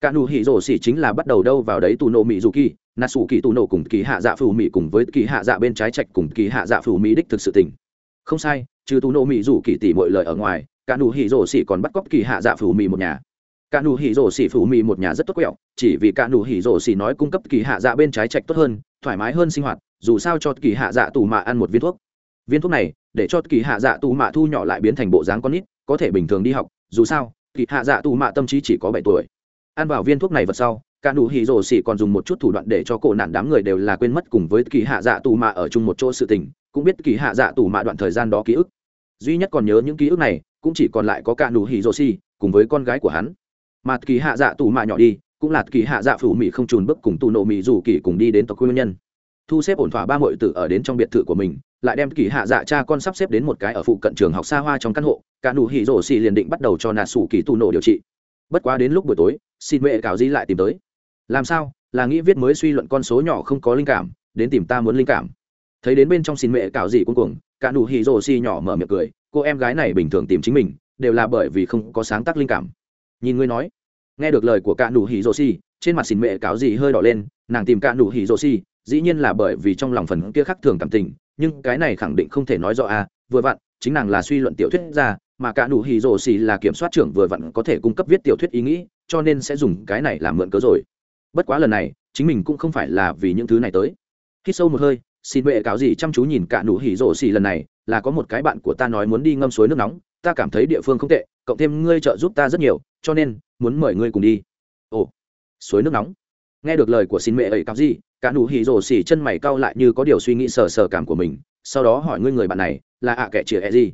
Cả nụ hỉ rổ xỉ chính là bắt đầu đâu vào đấy tù nộ mỹ dù kỳ nà sủ kỳ tù nộ cùng kỳ hạ dạ phù mỹ cùng với kỳ hạ dạ bên trái trạch cùng kỳ hạ dạ phù mỹ đích thực sự tình. Không sai, trừ tù nộ mỹ dù kỳ tỷ mọi lời ở ngoài, cả nụ hỉ rổ xỉ còn bắt cóc kỳ hạ dạ phù mỹ một nhà. Cả nụ hỉ rổ xỉ phù mỹ một nhà rất tốt quẹo, chỉ vì cả nụ hỉ rổ xỉ nói cung cấp kỳ hạ dạ bên trái trạch tốt hơn, thoải mái hơn sinh hoạt dù sao cho kỳ hạ dạ tù mạ ăn một viên thuốc. Viên thuốc này, để cho kỳ hạ dạ tù mạ thu nhỏ lại biến thành bộ dáng con nít, có thể bình thường đi học, dù sao, kỳ hạ dạ tù mạ tâm trí chỉ có bảy tuổi. Ăn vào viên thuốc này vật sau, cả nụ hỉ rồ xỉ còn dùng một chút thủ đoạn để cho cổ nạn đám người đều là quên mất cùng với kỳ hạ dạ tù mạ ở chung một chỗ sự tình, cũng biết kỳ hạ dạ tù mạ đoạn thời gian đó ký ức. Duy nhất còn nhớ những ký ức này, cũng chỉ còn lại có cả nụ hỉ rồ xỉ, cùng với con gái của hắn. Mà kỳ hạ dạ tù mạ nhỏ đi, cũng là kỳ hạ dạ phủ mỹ không trùn bước cùng tù nộ mỹ dù kỳ cùng đi đến tộc nguyên nhân thu xếp ổn thỏa ba mọi tử ở đến trong biệt thự của mình, lại đem kỳ hạ dạ cha con sắp xếp đến một cái ở phụ cận trường học xa hoa trong căn hộ, cả nụ hỉ rổ xì liền định bắt đầu cho nà sủ kỳ tù nổ điều trị. Bất quá đến lúc buổi tối, xin mẹ cào di lại tìm tới. Làm sao? Là nghĩ viết mới suy luận con số nhỏ không có linh cảm, đến tìm ta muốn linh cảm. Thấy đến bên trong xin mẹ cào gì cuối cùng cả nụ hỉ rổ xì nhỏ mở miệng cười, cô em gái này bình thường tìm chính mình, đều là bởi vì không có sáng tác linh cảm. Nhìn ngươi nói, nghe được lời của cả nụ hỉ rổ xì, trên mặt xin mẹ cáo gì hơi đỏ lên, nàng tìm cả nụ hỉ rổ xì dĩ nhiên là bởi vì trong lòng phần kia khác thường cảm tình, nhưng cái này khẳng định không thể nói rõ a à. vừa vặn, chính nàng là suy luận tiểu thuyết ra mà cả nụ hì rồ xì là kiểm soát trưởng vừa vặn có thể cung cấp viết tiểu thuyết ý nghĩ, cho nên sẽ dùng cái này làm mượn cớ rồi. Bất quá lần này, chính mình cũng không phải là vì những thứ này tới. Khi sâu một hơi, xin vệ cáo gì chăm chú nhìn cả nụ hỉ rổ xì lần này, là có một cái bạn của ta nói muốn đi ngâm suối nước nóng, ta cảm thấy địa phương không tệ, cộng thêm ngươi trợ giúp ta rất nhiều, cho nên, muốn mời ngươi cùng đi. Ồ, suối nước nóng. Nghe được lời của xin mẹ ấy cáo gì cả nụ hỉ rồ xỉ chân mày cau lại như có điều suy nghĩ sờ sờ cảm của mình, sau đó hỏi ngươi người bạn này là ạ à kẻ chĩa e gì?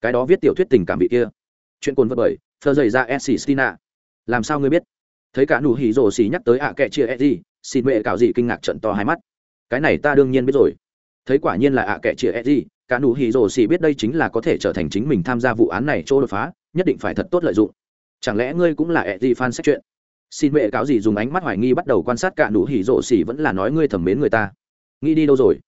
Cái đó viết tiểu thuyết tình cảm bị kia. Chuyện cồn vật bởi thơ dày ra e xỉ stina làm sao ngươi biết? Thấy cả nụ hỉ rồ xỉ nhắc tới ạ à kẻ chĩa e gì xin mẹ cào gì kinh ngạc trận to hai mắt. Cái này ta đương nhiên biết rồi. Thấy quả nhiên là ạ à kẻ chĩa e gì, cả nụ hỉ rồ xỉ biết đây chính là có thể trở thành chính mình tham gia vụ án này chỗ đột phá, nhất định phải thật tốt lợi dụng. Chẳng lẽ ngươi cũng là e gì fan sách chuyện? xin vệ cáo gì dùng ánh mắt hoài nghi bắt đầu quan sát cả nụ hỉ rộ xỉ vẫn là nói ngươi thẩm mến người ta. Nghĩ đi đâu rồi?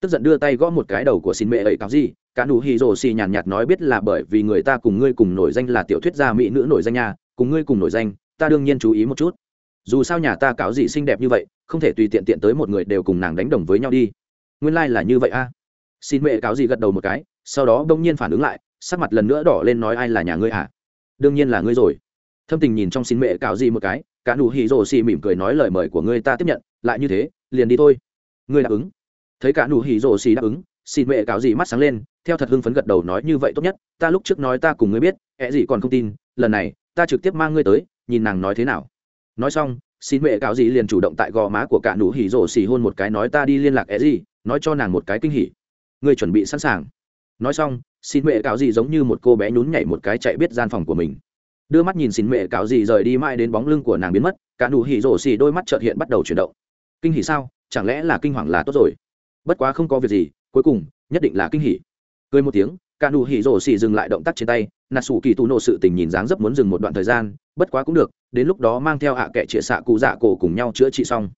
Tức giận đưa tay gõ một cái đầu của xin mẹ ấy cáo gì? Cả nụ hỉ rộ xỉ nhàn nhạt nói biết là bởi vì người ta cùng ngươi cùng nổi danh là tiểu thuyết gia mỹ nữ nổi danh nha. cùng ngươi cùng nổi danh, ta đương nhiên chú ý một chút. Dù sao nhà ta cáo gì xinh đẹp như vậy, không thể tùy tiện tiện tới một người đều cùng nàng đánh đồng với nhau đi. Nguyên lai like là như vậy a. À. xin mẹ cáo gì gật đầu một cái, sau đó đông nhiên phản ứng lại, sắc mặt lần nữa đỏ lên nói ai là nhà ngươi à? Đương nhiên là ngươi rồi thâm tình nhìn trong xin mẹ cạo gì một cái, cả nụ hỉ rồ xì mỉm cười nói lời mời của ngươi ta tiếp nhận, lại như thế, liền đi thôi. Ngươi đáp ứng. Thấy cả nụ hỉ rồ xì đáp ứng, xin mẹ cạo gì mắt sáng lên, theo thật hưng phấn gật đầu nói như vậy tốt nhất, ta lúc trước nói ta cùng ngươi biết, ẹ gì còn không tin, lần này, ta trực tiếp mang ngươi tới, nhìn nàng nói thế nào. Nói xong, xin mẹ cạo gì liền chủ động tại gò má của cả nụ hỉ rồ xì hôn một cái nói ta đi liên lạc ẹ gì, nói cho nàng một cái kinh hỉ. Ngươi chuẩn bị sẵn sàng. Nói xong, xin mẹ cạo gì giống như một cô bé nhún nhảy một cái chạy biết gian phòng của mình đưa mắt nhìn xin mẹ cáo gì rời đi mãi đến bóng lưng của nàng biến mất, cả nụ hỉ rổ xì đôi mắt trợt hiện bắt đầu chuyển động. Kinh hỉ sao? Chẳng lẽ là kinh hoàng là tốt rồi? Bất quá không có việc gì, cuối cùng, nhất định là kinh hỉ. Cười một tiếng, cả nụ hỉ rổ xì dừng lại động tác trên tay nà sủ kỳ tù nổ sự tình nhìn dáng dấp muốn dừng một đoạn thời gian, bất quá cũng được, đến lúc đó mang theo hạ kệ chĩa xạ cụ dạ cổ cùng nhau chữa trị xong.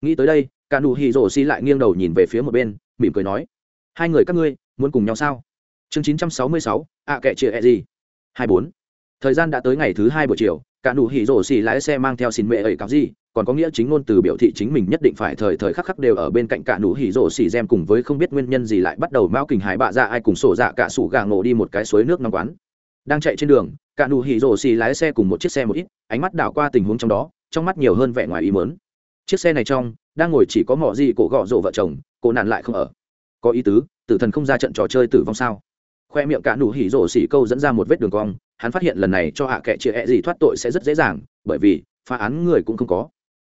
Nghĩ tới đây, cả nụ hỉ rổ xì lại nghiêng đầu nhìn về phía một bên, mỉm cười nói, hai người các ngươi, muốn cùng nhau sao? Chương chín trăm sáu mươi sáu, ạ kệ chĩa e gì hai bốn thời gian đã tới ngày thứ hai buổi chiều, cả nụ hỉ rổ xì lái xe mang theo xin mẹ ấy cáo gì, còn có nghĩa chính ngôn từ biểu thị chính mình nhất định phải thời thời khắc khắc đều ở bên cạnh cả nụ hỉ rổ xì gem cùng với không biết nguyên nhân gì lại bắt đầu mao kình hải bạ ra ai cùng sổ dạ cả sủ gà ngộ đi một cái suối nước nóng quán. Đang chạy trên đường, cả nụ hỉ rổ xì lái xe cùng một chiếc xe một ít, ánh mắt đảo qua tình huống trong đó, trong mắt nhiều hơn vẻ ngoài ý mớn chiếc xe này trong, đang ngồi chỉ có mỏ gì cổ gọ rộ vợ chồng cổ nạn lại không ở. Có ý tứ, tử thần không ra trận trò chơi tử vong sao? Khoe miệng cả nụ hỉ rổ xì câu dẫn ra một vết đường cong hắn phát hiện lần này cho hạ à kệ chĩa ẹ gì thoát tội sẽ rất dễ dàng, bởi vì phá án người cũng không có.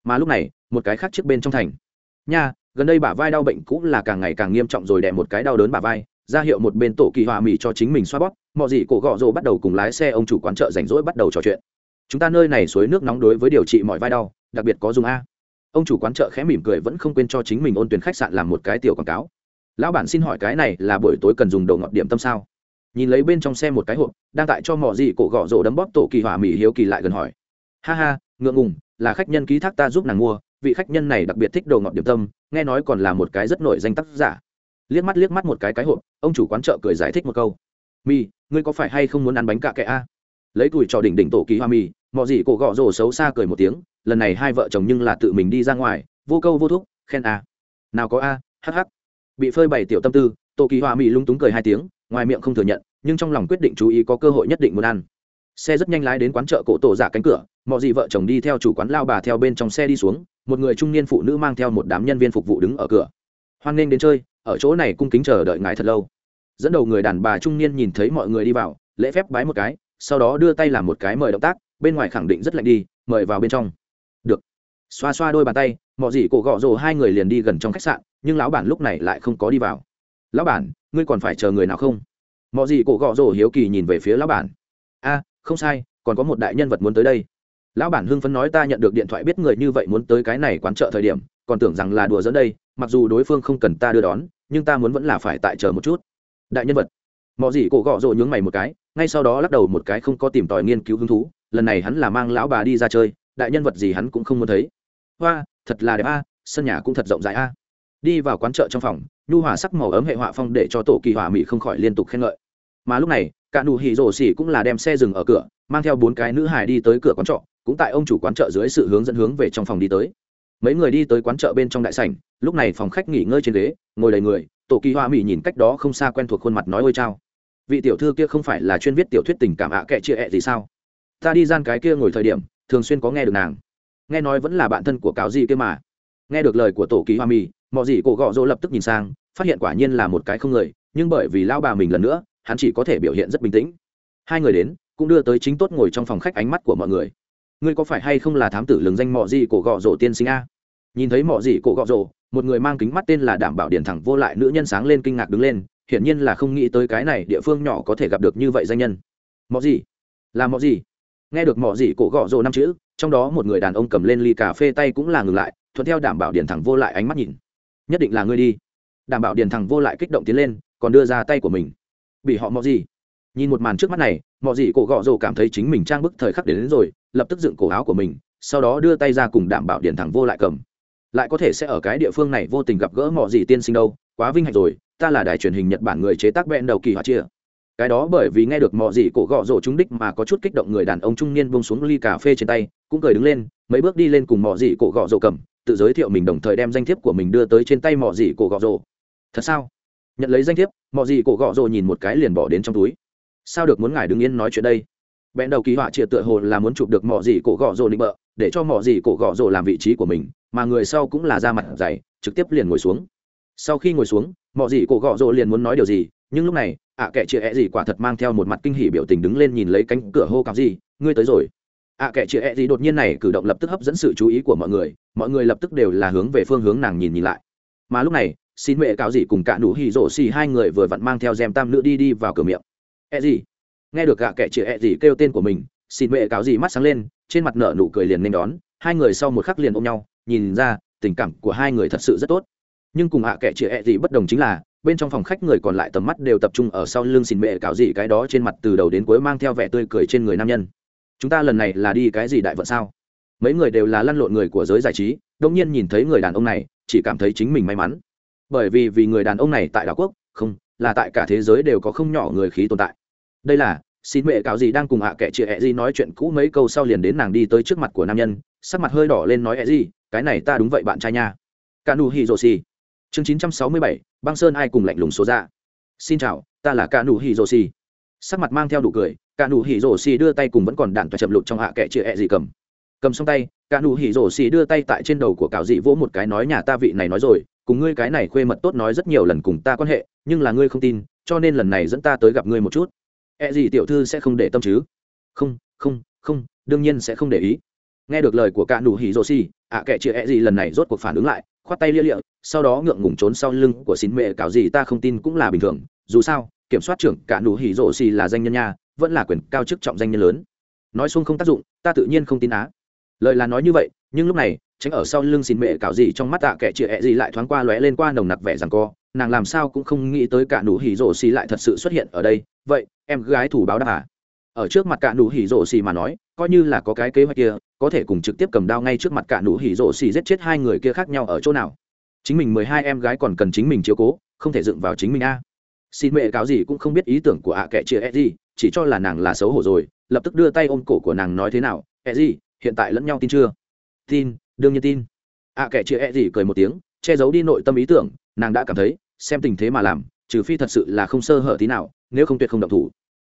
Mà lúc này, một cái khác trước bên trong thành. Nha, gần đây bà vai đau bệnh cũng là càng ngày càng nghiêm trọng rồi đè một cái đau đớn bà vai, ra hiệu một bên tổ kỳ hòa mỹ cho chính mình xoa bóp, mọi gì cổ gọ rồ bắt đầu cùng lái xe ông chủ quán chợ rảnh rỗi bắt đầu trò chuyện. Chúng ta nơi này suối nước nóng đối với điều trị mọi vai đau, đặc biệt có dùng a. Ông chủ quán chợ khẽ mỉm cười vẫn không quên cho chính mình ôn tuyển khách sạn làm một cái tiểu quảng cáo. Lão bản xin hỏi cái này là buổi tối cần dùng đồ ngọt điểm tâm sao? nhìn lấy bên trong xe một cái hộp đang tại cho mỏ gì cổ gõ rổ đấm bóp tổ kỳ hỏa mỹ hiếu kỳ lại gần hỏi. Ha ha ngượng ngùng là khách nhân ký thác ta giúp nàng mua vị khách nhân này đặc biệt thích đồ ngọt điểm tâm nghe nói còn là một cái rất nổi danh tác giả. Liếc mắt liếc mắt một cái cái hộp ông chủ quán chợ cười giải thích một câu. Mi ngươi có phải hay không muốn ăn bánh cạ kệ a? Lấy tuổi trò đỉnh đỉnh tổ kỳ hoa mì mò gì cổ gõ rổ xấu xa cười một tiếng lần này hai vợ chồng nhưng là tự mình đi ra ngoài vô câu vô thúc khen a. À. nào có a à, hh bị phơi bày tiểu tâm tư tổ kỳ hoa mì lung túng cười hai tiếng ngoài miệng không thừa nhận, nhưng trong lòng quyết định chú ý có cơ hội nhất định muốn ăn. Xe rất nhanh lái đến quán chợ cổ tổ giả cánh cửa, mọi gì vợ chồng đi theo chủ quán lao bà theo bên trong xe đi xuống, một người trung niên phụ nữ mang theo một đám nhân viên phục vụ đứng ở cửa. Hoan nghênh đến chơi, ở chỗ này cung kính chờ đợi ngài thật lâu. Dẫn đầu người đàn bà trung niên nhìn thấy mọi người đi vào, lễ phép bái một cái, sau đó đưa tay làm một cái mời động tác, bên ngoài khẳng định rất lạnh đi, mời vào bên trong. Được. Xoa xoa đôi bàn tay, mọi gì cổ gọ rồ hai người liền đi gần trong khách sạn, nhưng lão bản lúc này lại không có đi vào lão bản, ngươi còn phải chờ người nào không? Mọi gì cổ gọ rổ hiếu kỳ nhìn về phía lão bản. A, không sai, còn có một đại nhân vật muốn tới đây. Lão bản hưng phấn nói, ta nhận được điện thoại biết người như vậy muốn tới cái này quán chợ thời điểm, còn tưởng rằng là đùa dẫn đây, mặc dù đối phương không cần ta đưa đón, nhưng ta muốn vẫn là phải tại chờ một chút. Đại nhân vật. Mọi gì cổ gọ rổ nhướng mày một cái, ngay sau đó lắc đầu một cái không có tìm tòi nghiên cứu hứng thú, lần này hắn là mang lão bà đi ra chơi, đại nhân vật gì hắn cũng không muốn thấy. Hoa, thật là đẹp a, sân nhà cũng thật rộng rãi a. Đi vào quán chợ trong phòng nhu hòa sắc màu ấm hệ họa phong để cho tổ kỳ hỏa mỹ không khỏi liên tục khen ngợi. Mà lúc này, cả nụ hỉ rổ xỉ cũng là đem xe dừng ở cửa, mang theo bốn cái nữ hài đi tới cửa quán trọ, cũng tại ông chủ quán chợ dưới sự hướng dẫn hướng về trong phòng đi tới. Mấy người đi tới quán chợ bên trong đại sảnh, lúc này phòng khách nghỉ ngơi trên ghế, ngồi đầy người, tổ kỳ hoa mỹ nhìn cách đó không xa quen thuộc khuôn mặt nói ôi chao. Vị tiểu thư kia không phải là chuyên viết tiểu thuyết tình cảm ạ kệ chia ẹ gì sao? Ta đi gian cái kia ngồi thời điểm, thường xuyên có nghe được nàng. Nghe nói vẫn là bạn thân của cáo gì kia mà. Nghe được lời của tổ kỳ hoa mỹ mọi gì cổ gọ rỗ lập tức nhìn sang, phát hiện quả nhiên là một cái không người, nhưng bởi vì lao bà mình lần nữa, hắn chỉ có thể biểu hiện rất bình tĩnh. Hai người đến, cũng đưa tới chính tốt ngồi trong phòng khách ánh mắt của mọi người. Ngươi có phải hay không là thám tử lừng danh mọ gì cổ gọ rỗ tiên sinh a? Nhìn thấy mọ gì cổ gọ rỗ một người mang kính mắt tên là đảm bảo điện thẳng vô lại nữ nhân sáng lên kinh ngạc đứng lên, hiển nhiên là không nghĩ tới cái này địa phương nhỏ có thể gặp được như vậy danh nhân. Mọ gì là mọ gì nghe được mọ gì cổ gọ rỗ năm chữ, trong đó một người đàn ông cầm lên ly cà phê tay cũng là ngừng lại, thuận theo đảm bảo điện thẳng vô lại ánh mắt nhìn nhất định là ngươi đi. Đảm bảo điền thẳng vô lại kích động tiến lên còn đưa ra tay của mình. Bị họ mò gì nhìn một màn trước mắt này mò gì cổ gọ rồ cảm thấy chính mình trang bức thời khắc đến, đến rồi lập tức dựng cổ áo của mình sau đó đưa tay ra cùng đảm bảo điền thẳng vô lại cầm. Lại có thể sẽ ở cái địa phương này vô tình gặp gỡ mò gì tiên sinh đâu quá vinh hạnh rồi ta là đài truyền hình nhật bản người chế tác vẹn đầu kỳ hoa chia. Cái đó bởi vì nghe được mò gì cổ gọ rồ trúng đích mà có chút kích động người đàn ông trung niên buông xuống ly cà phê trên tay cũng cười đứng lên mấy bước đi lên cùng mò gì cổ gọ rồ cầm tự giới thiệu mình đồng thời đem danh thiếp của mình đưa tới trên tay mỏ dị cổ gọ rồ. Thật sao? Nhận lấy danh thiếp mỏ dị cổ gọ rồ nhìn một cái liền bỏ đến trong túi. Sao được muốn ngài đứng yên nói chuyện đây? Bẹn đầu ký họa triệt tựa hồ là muốn chụp được mỏ dị cổ gọ rồ định bợ để cho mỏ dị cổ gọ rồ làm vị trí của mình mà người sau cũng là ra mặt dày trực tiếp liền ngồi xuống. Sau khi ngồi xuống mỏ dị cổ gọ rồ liền muốn nói điều gì nhưng lúc này ạ à, kệ chị ẹ gì quả thật mang theo một mặt kinh hỉ biểu tình đứng lên nhìn lấy cánh cửa hô cạp gì ngươi tới rồi. À, ạ kệ chị ẹ gì đột nhiên này cử động lập tức hấp dẫn sự chú ý của mọi người mọi người lập tức đều là hướng về phương hướng nàng nhìn nhìn lại. Mà lúc này, xin mẹ cáo dị cùng cả nụ hỉ rổ xì hai người vừa vặn mang theo gem tam nữ đi đi vào cửa miệng. Ẹ gì? Nghe được ạ kệ chị ẹ gì kêu tên của mình, xin mẹ cáo dị mắt sáng lên, trên mặt nở nụ cười liền nên đón, hai người sau một khắc liền ôm nhau, nhìn ra, tình cảm của hai người thật sự rất tốt. Nhưng cùng ạ kệ chị ẹ gì bất đồng chính là, bên trong phòng khách người còn lại tầm mắt đều tập trung ở sau lưng xin mẹ cáo dị cái đó trên mặt từ đầu đến cuối mang theo vẻ tươi cười trên người nam nhân chúng ta lần này là đi cái gì đại vận sao? Mấy người đều là lăn lộn người của giới giải trí đông nhiên nhìn thấy người đàn ông này chỉ cảm thấy chính mình may mắn. Bởi vì vì người đàn ông này tại đảo quốc không là tại cả thế giới đều có không nhỏ người khí tồn tại. Đây là xin mẹ cáo gì đang cùng hạ à kệ chị ẹ gì nói chuyện cũ mấy câu sau liền đến nàng đi tới trước mặt của nam nhân sắc mặt hơi đỏ lên nói ẹ gì cái này ta đúng vậy bạn trai nha. Kanu hiroshi. Chương 967, băng sơn ai cùng lạnh lùng số ra. Xin chào ta là kanu hiroshi. Sắc mặt mang theo đủ cười cả nụ hỉ rổ xì đưa tay cùng vẫn còn đạn toa chậm lụt trong hạ kệ chia ẹ gì cầm. Cầm xong tay, cả nụ hỉ rổ xì đưa tay tại trên đầu của cạo dị vỗ một cái nói, nhà ta vị này nói rồi, cùng ngươi cái này khuê mật tốt nói rất nhiều lần cùng ta quan hệ, nhưng là ngươi không tin, cho nên lần này dẫn ta tới gặp ngươi một chút. Ẹ gì tiểu thư sẽ không để tâm chứ? Không không không, đương nhiên sẽ không để ý. Nghe được lời của cả nụ hỉ rổ xì, ạ kệ chia ẹ gì lần này rốt cuộc phản ứng lại, khoát tay lia lịa, sau đó ngượng ngùng trốn sau lưng của xin mẹ cạo gì ta không tin cũng là bình thường, dù sao, kiểm soát trưởng cả nụ hỉ rổ xì là danh nhân nha vẫn là quyền cao chức trọng danh nhân lớn. Nói xuông không tác dụng, ta tự nhiên không tin á. Lời là nói như vậy, nhưng lúc này, tránh ở sau lưng xin mẹ cạo gì trong mắt tạ à kẻ chĩa ẹ gì lại thoáng qua lóe lên qua nồng nặc vẻ rằng co. Nàng làm sao cũng không nghĩ tới cả nụ hỉ rổ xì lại thật sự xuất hiện ở đây. Vậy, em gái thủ báo đáp à? Ở trước mặt cả nụ hỉ rổ xì mà nói, coi như là có cái kế hoạch kia, có thể cùng trực tiếp cầm đao ngay trước mặt cả nụ hỉ rổ xì giết chết hai người kia khác nhau ở chỗ nào? Chính mình mười hai em gái còn cần chính mình chiếu cố, không thể dựng vào chính mình a. Xin mẹ cáo gì cũng không biết ý tưởng của ạ à kẻ chĩa ẹ gì chỉ cho là nàng là xấu hổ rồi lập tức đưa tay ôm cổ của nàng nói thế nào ẹ gì hiện tại lẫn nhau tin chưa? Tin đương nhiên tin. Ạ à, kẻ chị ẹ gì cười một tiếng che giấu đi nội tâm ý tưởng nàng đã cảm thấy xem tình thế mà làm trừ phi thật sự là không sơ hở tí nào nếu không tuyệt không động thủ.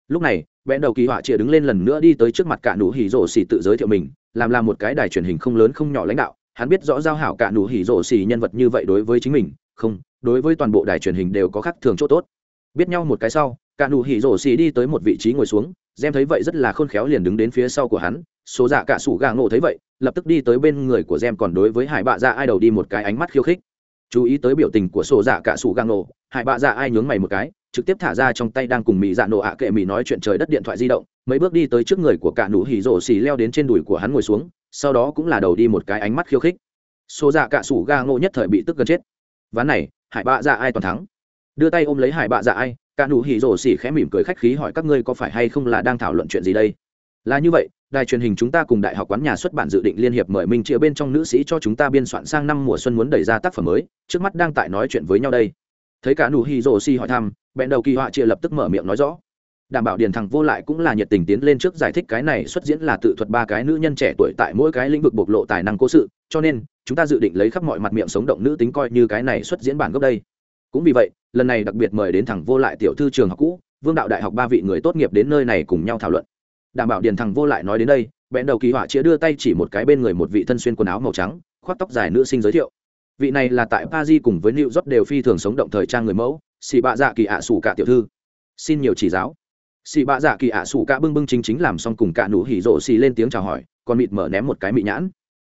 Lúc này bẽn đầu kỳ họa chịa đứng lên lần nữa đi tới trước mặt cả nụ hỉ rổ xì tự giới thiệu mình làm là một cái đài truyền hình không lớn không nhỏ lãnh đạo. Hắn biết rõ giao hảo cả nụ hỉ rổ xì nhân vật như vậy đối với chính mình không đối với toàn bộ đài truyền hình đều có khác thường chỗ tốt. Biết nhau một cái sau cả nụ hỉ rổ xì đi tới một vị trí ngồi xuống xem thấy vậy rất là khôn khéo liền đứng đến phía sau của hắn, số dạ cả sủ gà ngộ thấy vậy, lập tức đi tới bên người của xem còn đối với hải bạ dạ ai đầu đi một cái ánh mắt khiêu khích. Chú ý tới biểu tình của sổ dạ cả sủ gà ngộ, hải bạ dạ ai nhướng mày một cái, trực tiếp thả ra trong tay đang cùng mỹ dạ nổ ạ kệ mỹ nói chuyện trời đất điện thoại di động, mấy bước đi tới trước người của cả nụ hỉ rổ xì leo đến trên đùi của hắn ngồi xuống, sau đó cũng là đầu đi một cái ánh mắt khiêu khích. Số dạ cả sủ gà ngộ nhất thời bị tức gần chết. Ván này, hải bạ dạ ai toàn thắng. Đưa tay ôm lấy hải bạ dạ ai cả nụ hỉ rổ xỉ khẽ mỉm cười khách khí hỏi các ngươi có phải hay không là đang thảo luận chuyện gì đây? Là như vậy, đài truyền hình chúng ta cùng đại học quán nhà xuất bản dự định liên hiệp mời minh chĩa bên trong nữ sĩ cho chúng ta biên soạn sang năm mùa xuân muốn đẩy ra tác phẩm mới, trước mắt đang tại nói chuyện với nhau đây. Thấy cả nụ hỉ rổ xỉ hỏi thăm, bèn đầu kỳ họa chia lập tức mở miệng nói rõ. Đảm bảo điền thằng vô lại cũng là nhiệt tình tiến lên trước giải thích cái này xuất diễn là tự thuật ba cái nữ nhân trẻ tuổi tại mỗi cái lĩnh vực bộc lộ tài năng cố sự, cho nên, chúng ta dự định lấy khắp mọi mặt miệng sống động nữ tính coi như cái này xuất diễn bản gốc đây cũng vì vậy, lần này đặc biệt mời đến thẳng vô lại tiểu thư trường học cũ, vương đạo đại học ba vị người tốt nghiệp đến nơi này cùng nhau thảo luận. Đảm bảo điền thằng vô lại nói đến đây bẽn đầu kỳ họa chĩa đưa tay chỉ một cái bên người một vị thân xuyên quần áo màu trắng, khoác tóc dài nữ sinh giới thiệu. Vị này là tại paris cùng với new york đều phi thường sống động thời trang người mẫu xì bạ dạ kỳ ạ à sủ cả tiểu thư. Xin nhiều chỉ giáo. Xì bạ dạ kỳ ạ à sủ cả bưng bưng chính chính làm xong cùng cả nụ hỉ rộ xì lên tiếng chào hỏi, còn mịt mở ném một cái mị nhãn.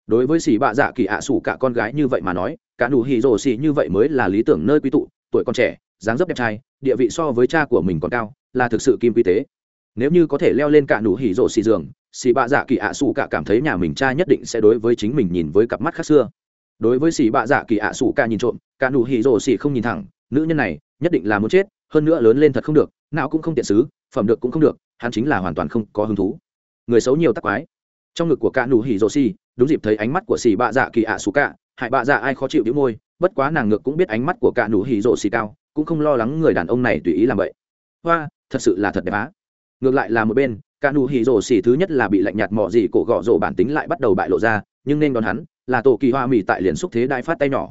Đối với xì bạ dạ kỳ ạ à sủ cả con gái như vậy mà nói cả nụ hỉ rổ xì như vậy mới là lý tưởng nơi quy tụ, tuổi còn trẻ, dáng dấp đẹp trai, địa vị so với cha của mình còn cao, là thực sự kim quy tế. Nếu như có thể leo lên cả nụ hỉ rổ xì giường, xì bạ dạ kỳ ạ à sủ cả cảm thấy nhà mình cha nhất định sẽ đối với chính mình nhìn với cặp mắt khác xưa. Đối với xì bạ dạ kỳ ạ à sủ cả nhìn trộm, cả nụ hỉ rổ xì không nhìn thẳng, nữ nhân này nhất định là muốn chết, hơn nữa lớn lên thật không được, não cũng không tiện xứ, phẩm được cũng không được, hắn chính là hoàn toàn không có hứng thú. Người xấu nhiều tắc quái. Trong ngực của cả nụ hỉ rổ xì, đúng dịp thấy ánh mắt của xì bạ dạ kỳ ạ à sủ cả hại bạ dạ ai khó chịu đĩu môi, bất quá nàng ngược cũng biết ánh mắt của cả nụ hỉ rộ xì cao, cũng không lo lắng người đàn ông này tùy ý làm vậy. Hoa, thật sự là thật đẹp á. Ngược lại là một bên, cả nụ hỉ rộ xì thứ nhất là bị lạnh nhạt mò gì cổ gọ rộ bản tính lại bắt đầu bại lộ ra, nhưng nên đón hắn là tổ kỳ hoa mỹ tại liền xúc thế đại phát tay nhỏ.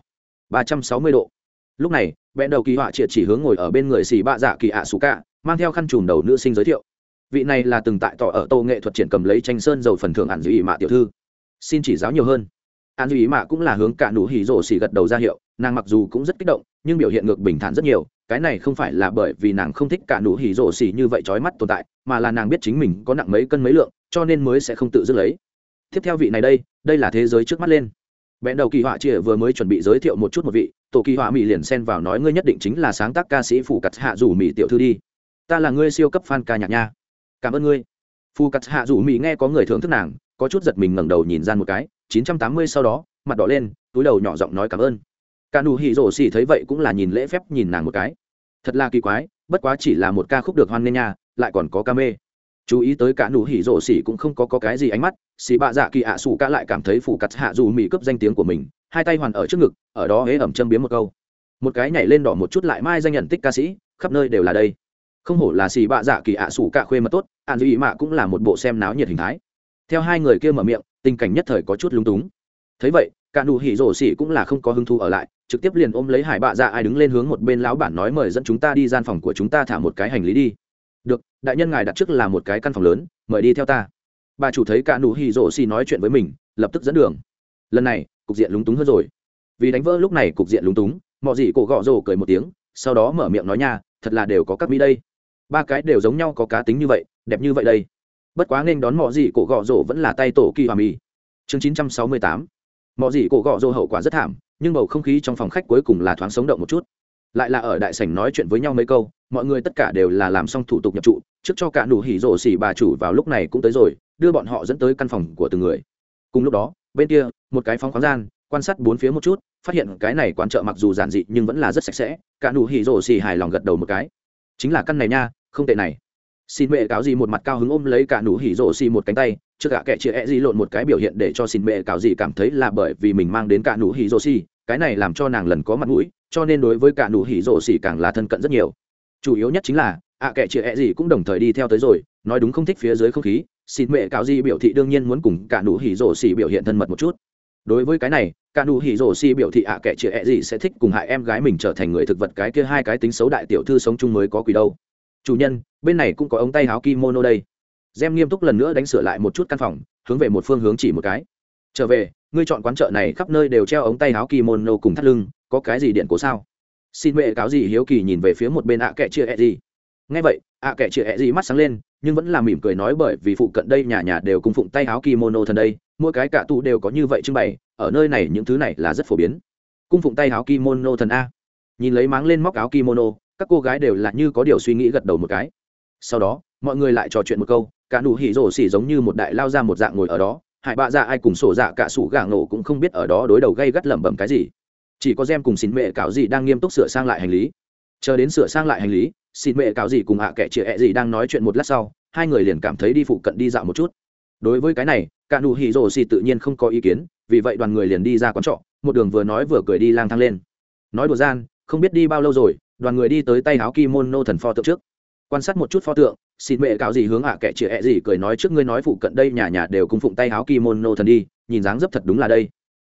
ba trăm sáu mươi độ. Lúc này vẽ đầu kỳ họa triệt chỉ hướng ngồi ở bên người xì bạ dạ kỳ ạ xù cả, mang theo khăn trùm đầu nữ sinh giới thiệu. Vị này là từng tại tỏ ở tô nghệ thuật triển cầm lấy tranh sơn dầu phần thưởng ản dữ ỵ mạ tiểu thư. Xin chỉ giáo nhiều hơn an dư ý mạ cũng là hướng cả nụ hỉ rổ xỉ gật đầu ra hiệu, nàng mặc dù cũng rất kích động, nhưng biểu hiện ngược bình thản rất nhiều, cái này không phải là bởi vì nàng không thích cả nụ hỉ rổ xỉ như vậy trói mắt tồn tại, mà là nàng biết chính mình có nặng mấy cân mấy lượng, cho nên mới sẽ không tự dứt lấy. Tiếp theo vị này đây đây là thế giới trước mắt lên. Vẹn đầu kỳ họa chĩa vừa mới chuẩn bị giới thiệu một chút một vị, tổ kỳ họa mỹ liền xen vào nói ngươi nhất định chính là sáng tác ca sĩ phủ cặt hạ rủ mỹ tiểu thư đi. Ta là ngươi siêu cấp fan ca nhạc nha. Cảm ơn ngươi. Phù cặt hạ rủ mỹ nghe có người thưởng thức nàng, có chút giật mình ngẩng đầu nhìn gian một cái. 980 sau đó mặt đỏ lên túi đầu nhỏ giọng nói cảm ơn. Cả nụ hỉ rổ xỉ thấy vậy cũng là nhìn lễ phép nhìn nàng một cái. Thật là kỳ quái bất quá chỉ là một ca khúc được hoan nghênh nha lại còn có ca mê. Chú ý tới cả nụ hỉ rổ xỉ cũng không có, có cái gì ánh mắt xỉ bạ dạ kỳ ạ sủ cả lại cảm thấy phủ cắt hạ dù mỹ cướp danh tiếng của mình hai tay hoàn ở trước ngực ở đó hế ẩm châm biếm một câu. Một cái nhảy lên đỏ một chút lại mai danh nhận tích ca sĩ khắp nơi đều là đây. Không hổ là xỉ bạ dạ kỳ ạ sủ cả khuê mà tốt ạn dư ý mạ cũng là một bộ xem náo nhiệt hình thái. Theo hai người kia mở miệng tình cảnh nhất thời có chút lúng túng. Thấy vậy cả nụ hỉ rổ xỉ cũng là không có hứng thú ở lại trực tiếp liền ôm lấy hải bạ ra, ai đứng lên hướng một bên lão bản nói mời dẫn chúng ta đi gian phòng của chúng ta thả một cái hành lý đi. Được đại nhân ngài đặt trước là một cái căn phòng lớn mời đi theo ta. Bà chủ thấy cả nụ hỉ rổ xỉ nói chuyện với mình lập tức dẫn đường. Lần này cục diện lúng túng hơn rồi. Vì đánh vỡ lúc này cục diện lúng túng mọi gì cổ gọ rồ cười một tiếng sau đó mở miệng nói nha thật là đều có các mỹ đây. Ba cái đều giống nhau có cá tính như vậy đẹp như vậy đây bất quá nên đón mọi gì cổ gọ rổ vẫn là tay tổ kỳ hòa mi chương chín trăm sáu mươi tám. Mọi gì cổ gọ rổ hậu quả rất thảm, nhưng bầu không khí trong phòng khách cuối cùng là thoáng sống động một chút. Lại là ở đại sảnh nói chuyện với nhau mấy câu, mọi người tất cả đều là làm xong thủ tục nhập trụ, trước cho cả nụ hỉ rổ xỉ bà chủ vào lúc này cũng tới rồi, đưa bọn họ dẫn tới căn phòng của từng người. Cùng lúc đó, bên kia, một cái phóng khoáng gian, quan sát bốn phía một chút, phát hiện cái này quán chợ mặc dù giản dị nhưng vẫn là rất sạch sẽ, cả nụ hỉ rổ xỉ hài lòng gật đầu một cái. Chính là căn này nha, không tệ này xin mẹ cáo gì một mặt cao hứng ôm lấy cả nụ hỉ rổ xì một cánh tay, trước cả kẻ chia e di lộn một cái biểu hiện để cho xin mẹ cáo gì cảm thấy là bởi vì mình mang đến cả nụ hỉ rổ xì, cái này làm cho nàng lần có mặt mũi, cho nên đối với cả nụ hỉ rổ xì càng là thân cận rất nhiều. Chủ yếu nhất chính là, ạ à kẻ chia e gì cũng đồng thời đi theo tới rồi, nói đúng không thích phía dưới không khí, xin mẹ cáo gì biểu thị đương nhiên muốn cùng cả nụ hỉ rổ xì biểu hiện thân mật một chút. Đối với cái này, cả nụ hỉ rổ xì biểu thị ạ à kẻ chia e gì sẽ thích cùng hại em gái mình trở thành người thực vật, cái kia hai cái tính xấu đại tiểu thư sống chung mới có quỷ đâu chủ nhân, bên này cũng có ống tay háo kimono đây. Gem nghiêm túc lần nữa đánh sửa lại một chút căn phòng, hướng về một phương hướng chỉ một cái. Trở về, ngươi chọn quán chợ này khắp nơi đều treo ống tay háo kimono cùng thắt lưng, có cái gì điện cố sao? Xin mẹ cáo gì hiếu kỳ nhìn về phía một bên ạ à kệ chia ẹ gì. Nghe vậy, ạ à kệ chia ẹ gì mắt sáng lên, nhưng vẫn là mỉm cười nói bởi vì phụ cận đây nhà nhà đều cùng phụng tay háo kimono thần đây, mỗi cái cả tụ đều có như vậy trưng bày, ở nơi này những thứ này là rất phổ biến. Cung phụng tay háo kimono thần a. Nhìn lấy máng lên móc áo kimono các cô gái đều là như có điều suy nghĩ gật đầu một cái. Sau đó, mọi người lại trò chuyện một câu, cả nụ hỉ rổ xỉ giống như một đại lao ra một dạng ngồi ở đó hải bạ dạ ai cùng sổ dạ cả sủ gà ngộ cũng không biết ở đó đối đầu gây gắt lẩm bẩm cái gì. Chỉ có gem cùng xin mẹ cáo gì đang nghiêm túc sửa sang lại hành lý. Chờ đến sửa sang lại hành lý, xin mẹ cáo gì cùng hạ à kẻ chị ẹ gì đang nói chuyện một lát sau, hai người liền cảm thấy đi phụ cận đi dạo một chút. Đối với cái này, cả nụ hỉ rổ xỉ tự nhiên không có ý kiến, vì vậy đoàn người liền đi ra quán trọ, một đường vừa nói vừa cười đi lang thang lên. Nói đùa gian, không biết đi bao lâu rồi đoàn người đi tới tay áo kimono thần pho tượng trước. Quan sát một chút pho tượng, xin mẹ cáo gì hướng ạ à kẻ chĩa gì cười nói trước ngươi nói phụ cận đây nhà nhà đều cung phụng tay áo kimono thần đi, nhìn dáng dấp thật đúng là đây.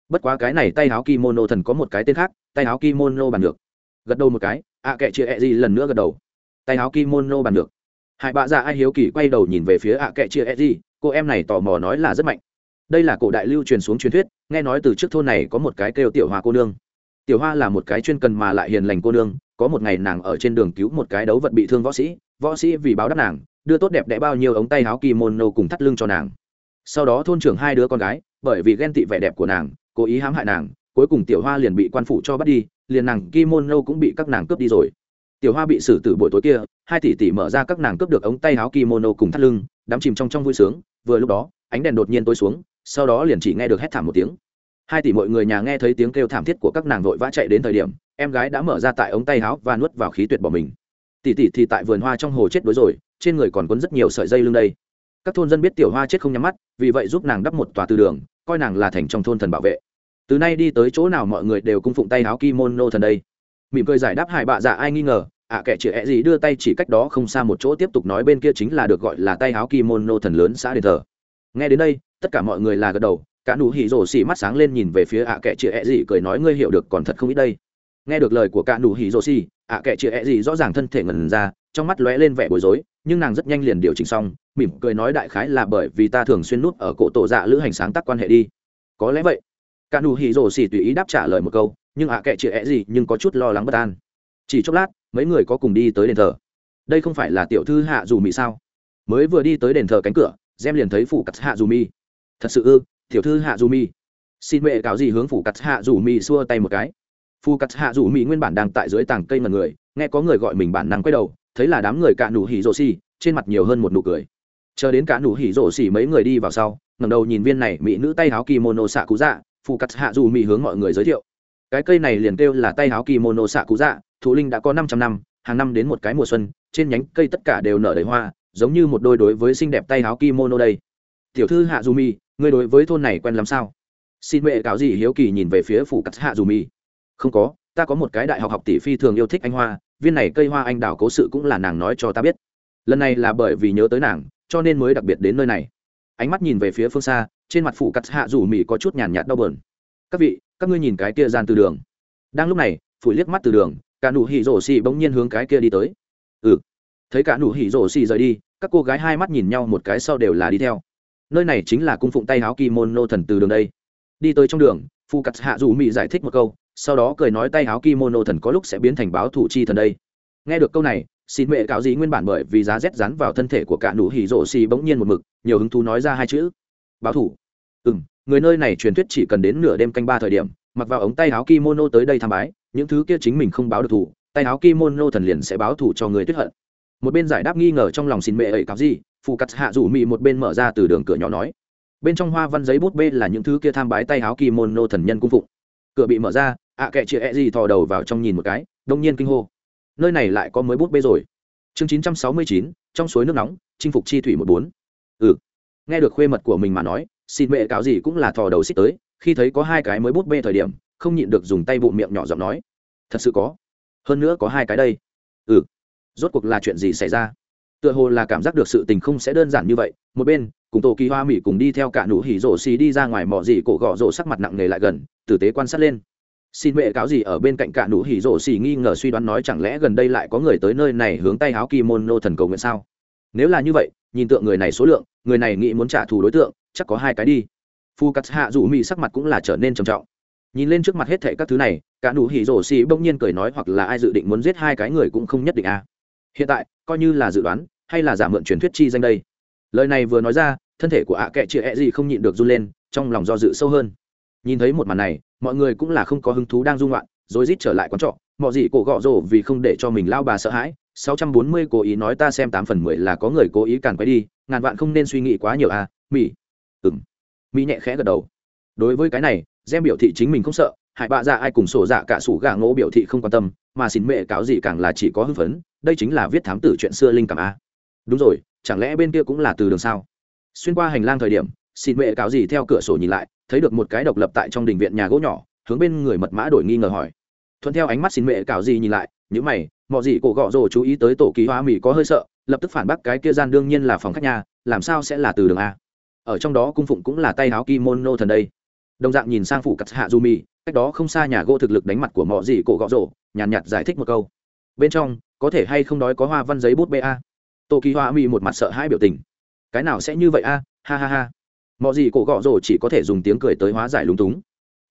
Bất quá cái này tay áo kimono thần có một cái tên khác, tay áo kimono bàn được gật đầu một cái, ạ à kẻ chĩa gì lần nữa gật đầu. Tay áo kimono bàn được hải bạ già ai hiếu kỳ quay đầu nhìn về phía ạ à kệ chia edgy cô em này tò mò nói là rất mạnh. Đây là cổ đại lưu truyền xuống truyền thuyết, nghe nói từ trước thôn này có một cái kêu tiểu hoa cô nương. Tiểu hoa là một cái chuyên cần mà lại hiền lành cô nương có một ngày nàng ở trên đường cứu một cái đấu vật bị thương võ sĩ võ sĩ vì báo đáp nàng, đưa tốt đẹp đẽ bao nhiêu ống tay áo kimono cùng thắt lưng cho nàng. Sau đó thôn trưởng hai đứa con gái, bởi vì ghen tị vẻ đẹp của nàng, cố ý hãm hại nàng, cuối cùng tiểu hoa liền bị quan phủ cho bắt đi, liền nàng kimono cũng bị các nàng cướp đi rồi. Tiểu hoa bị xử tử buổi tối kia, hai tỷ tỷ mở ra các nàng cướp được ống tay áo kimono cùng thắt lưng, đắm chìm trong trong vui sướng, vừa lúc đó, ánh đèn đột nhiên tối xuống, sau đó liền chỉ nghe được hét thảm một tiếng. Hai tỷ mọi người nhà nghe thấy tiếng kêu thảm thiết của các nàng vội vã chạy đến thời điểm em gái đã mở ra tại ống tay áo và nuốt vào khí tuyệt bỏ mình. Tỷ tỷ thì tại vườn hoa trong hồ chết đuối rồi trên người còn quấn rất nhiều sợi dây lưng đây. Các thôn dân biết tiểu hoa chết không nhắm mắt vì vậy giúp nàng đắp một tòa tư đường coi nàng là thành trong thôn thần bảo vệ. Từ nay đi tới chỗ nào mọi người đều cung phụng tay áo kimono thần đây. Mỉm cười giải đáp hải bạ dạ ai nghi ngờ ạ à, kẻ chữ ẹ gì đưa tay chỉ cách đó không xa một chỗ tiếp tục nói bên kia chính là được gọi là tay áo kimono thần lớn xã đền thờ. Nghe đến đây tất cả mọi người là gật đầu cả nụ hỉ rổ xỉ mắt sáng lên nhìn về phía ạ à kẻ chữ ẹ gì cười nói ngươi hiểu được còn thật không ít đây nghe được lời của cả Đủ hỉ rồ xì, ạ kệ chịa ẹ gì rõ ràng thân thể ngần ra, trong mắt lóe lên vẻ bối rối, nhưng nàng rất nhanh liền điều chỉnh xong, mỉm cười nói đại khái là bởi vì ta thường xuyên nút ở cổ tổ dạ lữ hành sáng tác quan hệ đi. Có lẽ vậy. Cả Đủ hỉ rồ xì tùy ý đáp trả lời một câu, nhưng ạ kệ chịa ẹ gì nhưng có chút lo lắng bất an. Chỉ chốc lát, mấy người có cùng đi tới đền thờ. Đây không phải là tiểu thư hạ dù mỹ sao? Mới vừa đi tới đền thờ cánh cửa, gem liền thấy phủ cắt hạ dù mi thật sự ư, tiểu thư hạ dù mi xin mẹ cáo gì hướng phủ cắt hạ dù mi xua tay một cái phu cắt hạ dù mỹ nguyên bản đang tại dưới tàng cây mật người, nghe có người gọi mình bản năng quay đầu, thấy là đám người cả nụ hỉ rổ xì, trên mặt nhiều hơn một nụ cười. Chờ đến cả nụ hỉ rổ xì mấy người đi vào sau, ngẩng đầu nhìn viên này mỹ nữ tay háo kimono xạ cú dạ phu cắt hạ dù mỹ hướng mọi người giới thiệu. Cái cây này liền kêu là tay háo kimono xạ cú dạ thụ linh đã có 500 năm, hàng năm đến một cái mùa xuân, trên nhánh cây tất cả đều nở đầy hoa, giống như một đôi đối với xinh đẹp tay háo kimono đây. Tiểu thư hạ dù mỹ ngươi đối với thôn này quen lắm sao? Xin mẹ cáo gì hiếu kỳ nhìn về phía phủ cắt hạ dù mỹ không có, ta có một cái đại học học tỷ phi thường yêu thích anh hoa, viên này cây hoa anh đào cố sự cũng là nàng nói cho ta biết. Lần này là bởi vì nhớ tới nàng, cho nên mới đặc biệt đến nơi này. Ánh mắt nhìn về phía phương xa, trên mặt phụ cắt hạ rủ mỹ có chút nhàn nhạt đau bờn các vị, các ngươi nhìn cái kia gian từ đường. Đang lúc này phủi liếc mắt từ đường, cả nụ hỉ rổ xì bỗng nhiên hướng cái kia đi tới. Ừ. Thấy cả nụ hỉ rổ xì rời đi, các cô gái hai mắt nhìn nhau một cái sau đều là đi theo. Nơi này chính là cung phụng tay háo kỳ môn nô thần từ đường đây. Đi tới trong đường phụ cắt hạ rủ mỹ giải thích một câu sau đó cười nói tay áo kimono thần có lúc sẽ biến thành báo thủ chi thần đây. Nghe được câu này, xin mẹ cáo gì nguyên bản bởi vì giá rét rán vào thân thể của cả nụ hỉ rộ xì bỗng nhiên một mực, nhiều hứng thú nói ra hai chữ. Báo thủ ừ m người nơi này truyền thuyết chỉ cần đến nửa đêm canh ba thời điểm, mặc vào ống tay áo kimono tới đây tham bái, những thứ kia chính mình không báo được thủ tay áo kimono thần liền sẽ báo thủ cho người tuyết hận. Một bên giải đáp nghi ngờ trong lòng xin mẹ ấy cáo gì phụ cắt hạ rủ mị một bên mở ra từ đường cửa nhỏ nói. Bên trong hoa văn giấy bút bê là những thứ kia tham bái tay áo kimono thần nhân cung phục cửa bị mở ra ạ kệ chĩa e gì thò đầu vào trong nhìn một cái, đông nhiên kinh hô. Nơi này lại có mới bút bê rồi. Chương chín trăm sáu mươi chín, trong suối nước nóng, chinh phục chi thủy một bốn. Ừ. Nghe được khuê mật của mình mà nói, xin mẹ cáo gì cũng là thò đầu xích tới, khi thấy có hai cái mới bút bê thời điểm, không nhịn được dùng tay bụng miệng nhỏ giọng nói. Thật sự có. Hơn nữa có hai cái đây. Ừ. Rốt cuộc là chuyện gì xảy ra? Tựa hồ là cảm giác được sự tình không sẽ đơn giản như vậy. Một bên, cùng tổ kỳ hoa mỹ cùng đi theo cả nụ hỉ rổ xì đi ra ngoài mỏ gì cổ gọ rổ sắc mặt nặng nề lại gần, tử tế quan sát lên xin vệ cáo gì ở bên cạnh cả nụ hỉ rổ xì nghi ngờ suy đoán nói chẳng lẽ gần đây lại có người tới nơi này hướng tay áo kimono thần cầu nguyện sao? Nếu là như vậy, nhìn tượng người này số lượng, người này nghĩ muốn trả thù đối tượng, chắc có hai cái đi. Phu cắt hạ rủ mỹ sắc mặt cũng là trở nên trầm trọng. Nhìn lên trước mặt hết thệ các thứ này, cả nụ hỉ rổ xì bỗng nhiên cười nói hoặc là ai dự định muốn giết hai cái người cũng không nhất định à. hiện tại, coi như là dự đoán, hay là giả mượn truyền thuyết chi danh đây. Lời này vừa nói ra, thân thể của ạ kệ chị ẹ e gì không nhịn được run lên, trong lòng do dự sâu hơn nhìn thấy một màn này, mọi người cũng là không có hứng thú đang dung loạn rồi rít trở lại quán trọ. Mọi gì cổ gọ rổ vì không để cho mình lao bà sợ hãi. 640 cố ý nói ta xem 8 phần 10 là có người cố ý càn quấy đi, ngàn vạn không nên suy nghĩ quá nhiều à mỹ. Ừm. Mỹ nhẹ khẽ gật đầu. Đối với cái này, gem biểu thị chính mình không sợ, hại bạ dạ ai cùng sổ dạ cả sủ gà ngỗ biểu thị không quan tâm, mà xin mẹ cáo gì càng là chỉ có hưng phấn. Đây chính là viết thám tử chuyện xưa linh cảm a đúng rồi, chẳng lẽ bên kia cũng là từ đường sao? Xuyên qua hành lang thời điểm, xin mẹ cáo gì theo cửa sổ nhìn lại thấy được một cái độc lập tại trong đình viện nhà gỗ nhỏ hướng bên người mật mã đổi nghi ngờ hỏi. Thuận theo ánh mắt xin mẹ cào gì nhìn lại những mày mọi gì cổ gọ rồ chú ý tới tổ ký hoa mỹ có hơi sợ lập tức phản bác cái kia gian đương nhiên là phòng khách nhà làm sao sẽ là từ đường a? Ở trong đó cung phụng cũng là tay áo kimono thần đây. Đồng dạng nhìn sang phụ cắt hạ du mi cách đó không xa nhà gỗ thực lực đánh mặt của mọi gì cổ gọ rồ nhàn nhạt, nhạt giải thích một câu. Bên trong có thể hay không đói có hoa văn giấy bút ba tổ ký hoa mỹ một mặt sợ hai biểu tình. Cái nào sẽ như vậy a? Ha ha ha mọi gì cổ gọ rồ chỉ có thể dùng tiếng cười tới hóa giải lúng túng.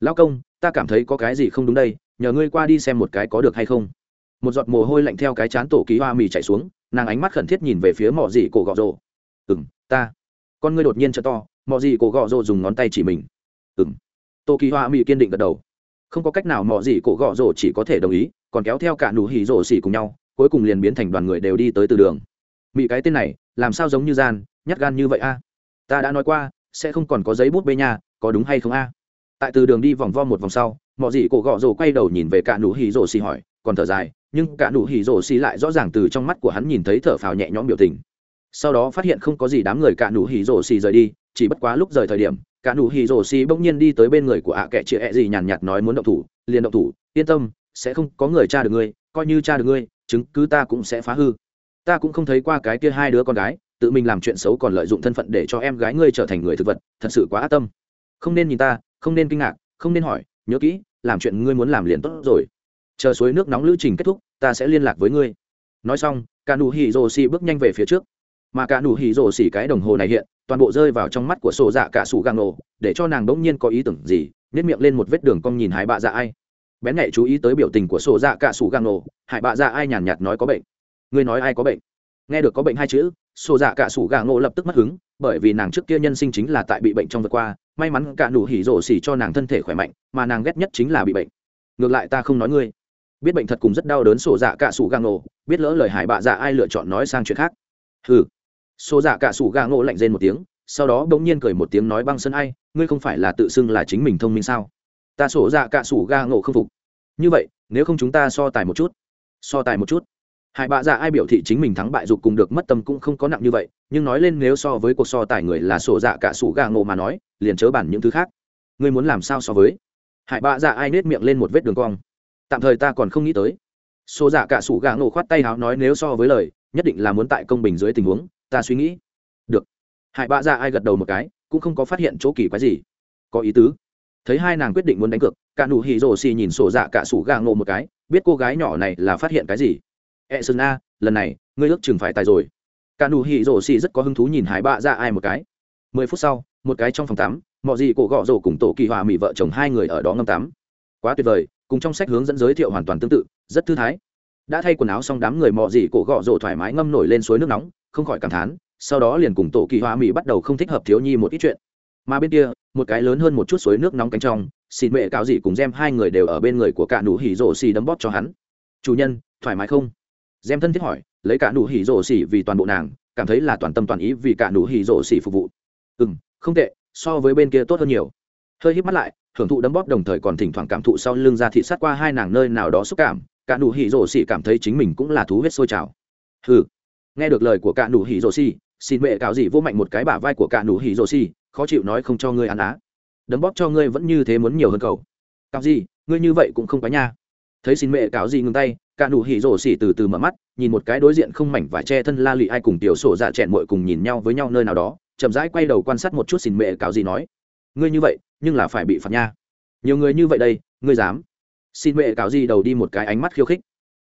Lão công, ta cảm thấy có cái gì không đúng đây, nhờ ngươi qua đi xem một cái có được hay không. Một giọt mồ hôi lạnh theo cái chán tổ ký hoa mì chạy xuống, nàng ánh mắt khẩn thiết nhìn về phía mọi gì cổ gọ rồ. Ừ m ta. Con ngươi đột nhiên t to mọi gì cổ gọ rồ dùng ngón tay chỉ mình. Ừ m tổ ký hoa mì kiên định gật đầu. Không có cách nào mọi gì cổ gọ rồ chỉ có thể đồng ý, còn kéo theo cả nụ hỉ rồ xỉ cùng nhau, cuối cùng liền biến thành đoàn người đều đi tới từ đường. Mỹ cái tên này, làm sao giống như gian, nhát gan như vậy a? Ta đã nói qua sẽ không còn có giấy bút bê nha, có đúng hay không a? Tại từ đường đi vòng vo một vòng sau, mọi gì cổ gọ rồ quay đầu nhìn về cả nụ hỉ rồ xì hỏi, còn thở dài, nhưng cả nụ hỉ rồ xì lại rõ ràng từ trong mắt của hắn nhìn thấy thở phào nhẹ nhõm biểu tình. Sau đó phát hiện không có gì đám người cả nụ hỉ rồ xì rời đi, chỉ bất quá lúc rời thời điểm, cả nụ hỉ rồ xì bỗng nhiên đi tới bên người của ạ à kệ chị ẹ gì nhàn nhạt nói muốn động thủ, liền động thủ, yên tâm, sẽ không có người cha được ngươi, coi như cha được ngươi, chứng cứ ta cũng sẽ phá hư. Ta cũng không thấy qua cái kia hai đứa con gái tự mình làm chuyện xấu còn lợi dụng thân phận để cho em gái ngươi trở thành người thực vật, thật sự quá ác tâm. Không nên nhìn ta, không nên kinh ngạc, không nên hỏi, nhớ kỹ, làm chuyện ngươi muốn làm liền tốt rồi. Chờ suối nước nóng lữ trình kết thúc, ta sẽ liên lạc với ngươi. Nói xong, cả nụ hỉ rồ xì bước nhanh về phía trước. Mà cả nụ hỉ rồ xì cái đồng hồ này hiện, toàn bộ rơi vào trong mắt của sổ dạ cả sủ găng nổ để cho nàng bỗng nhiên có ý tưởng gì nếp miệng lên một vết đường cong nhìn hải bạ dạ ai. Bén nhạy chú ý tới biểu tình của sổ dạ cả sủ găng nổ hải bạ dạ ai nhàn nhạt nói có bệnh. Ngươi nói ai có bệnh? nghe được có bệnh hai chữ sổ dạ cả sủ gà ngộ lập tức mất hứng, bởi vì nàng trước kia nhân sinh chính là tại bị bệnh trong vượt qua, may mắn cả nụ hỉ rổ xỉ cho nàng thân thể khỏe mạnh, mà nàng ghét nhất chính là bị bệnh. Ngược lại ta không nói ngươi. Biết bệnh thật cùng rất đau đớn sổ dạ cả sủ gà ngộ, biết lỡ lời hải bạ dạ ai lựa chọn nói sang chuyện khác. Hừ. Sổ dạ cả sủ gà ngộ lạnh rên một tiếng, sau đó bỗng nhiên cười một tiếng nói băng sân ai, ngươi không phải là tự xưng là chính mình thông minh sao? Ta sổ dạ cả sủ gà ngộ không phục. Như vậy, nếu không chúng ta so tài một chút. So tài một chút hải bạ dạ ai biểu thị chính mình thắng bại dục cùng được mất tâm cũng không có nặng như vậy, nhưng nói lên nếu so với cuộc so tài người là sổ dạ cả sủ gà ngộ mà nói, liền chớ bản những thứ khác. Ngươi muốn làm sao so với? Hải bạ dạ ai nết miệng lên một vết đường cong. Tạm thời ta còn không nghĩ tới. Sổ dạ cả sủ gà ngộ khoát tay háo nói nếu so với lời, nhất định là muốn tại công bình dưới tình huống, ta suy nghĩ. Được. Hải bạ dạ ai gật đầu một cái, cũng không có phát hiện chỗ kỳ quái gì. Có ý tứ. Thấy hai nàng quyết định muốn đánh cược, cả nụ hỉ rồ xì nhìn sổ dạ cả sủ gà ngộ một cái, biết cô gái nhỏ này là phát hiện cái gì e sơn a, lần này, ngươi ước chừng phải tài rồi. Cả nụ hỉ rổ xì rất có hứng thú nhìn hải bạ ra ai một cái. Mười phút sau, một cái trong phòng tắm mọi gì cổ gọ rổ cùng tổ kỳ hòa mỹ vợ chồng hai người ở đó ngâm tắm. Quá tuyệt vời, cùng trong sách hướng dẫn giới thiệu hoàn toàn tương tự, rất thư thái. Đã thay quần áo xong đám người mò gì cổ gọ rổ thoải mái ngâm nổi lên suối nước nóng, không khỏi cảm thán, sau đó liền cùng tổ kỳ hoa mỹ bắt đầu không thích hợp thiếu nhi một ít chuyện. Mà bên kia, một cái lớn hơn một chút suối nước nóng cánh trong xin mẹ cáo dị cùng gem hai người đều ở bên người của cả nụ hỉ rổ xì đấm bóp cho hắn. Chủ nhân, thoải mái không? gem thân thiết hỏi, lấy cả nụ hỉ rổ xỉ vì toàn bộ nàng, cảm thấy là toàn tâm toàn ý vì cả nụ hỉ rổ xỉ phục vụ. Ừ không tệ, so với bên kia tốt hơn nhiều. Hơi hít mắt lại, thưởng thụ đấm bóp đồng thời còn thỉnh thoảng cảm thụ sau lưng ra thị sát qua hai nàng nơi nào đó xúc cảm, cả nụ hỉ rổ xỉ cảm thấy chính mình cũng là thú huyết sôi trào. Ừ nghe được lời của cả nụ hỉ rổ xỉ, xin mẹ cáo gì vô mạnh một cái bả vai của cả nụ hỉ rổ xỉ, khó chịu nói không cho ngươi ăn á. Đấm bóp cho ngươi vẫn như thế muốn nhiều hơn cậu. Cáo gì, ngươi như vậy cũng không quá nha. Thấy xin mẹ cáo gì ngừng tay cả nụ hỉ rổ xỉ từ từ mở mắt, nhìn một cái đối diện không mảnh và che thân la lụy ai cùng tiểu sổ dạ chẹn mội cùng nhìn nhau với nhau nơi nào đó, chậm rãi quay đầu quan sát một chút xin mẹ cáo gì nói. Ngươi như vậy, nhưng là phải bị phạt nha. Nhiều người như vậy đây, ngươi dám. Xin mẹ cáo gì đầu đi một cái ánh mắt khiêu khích.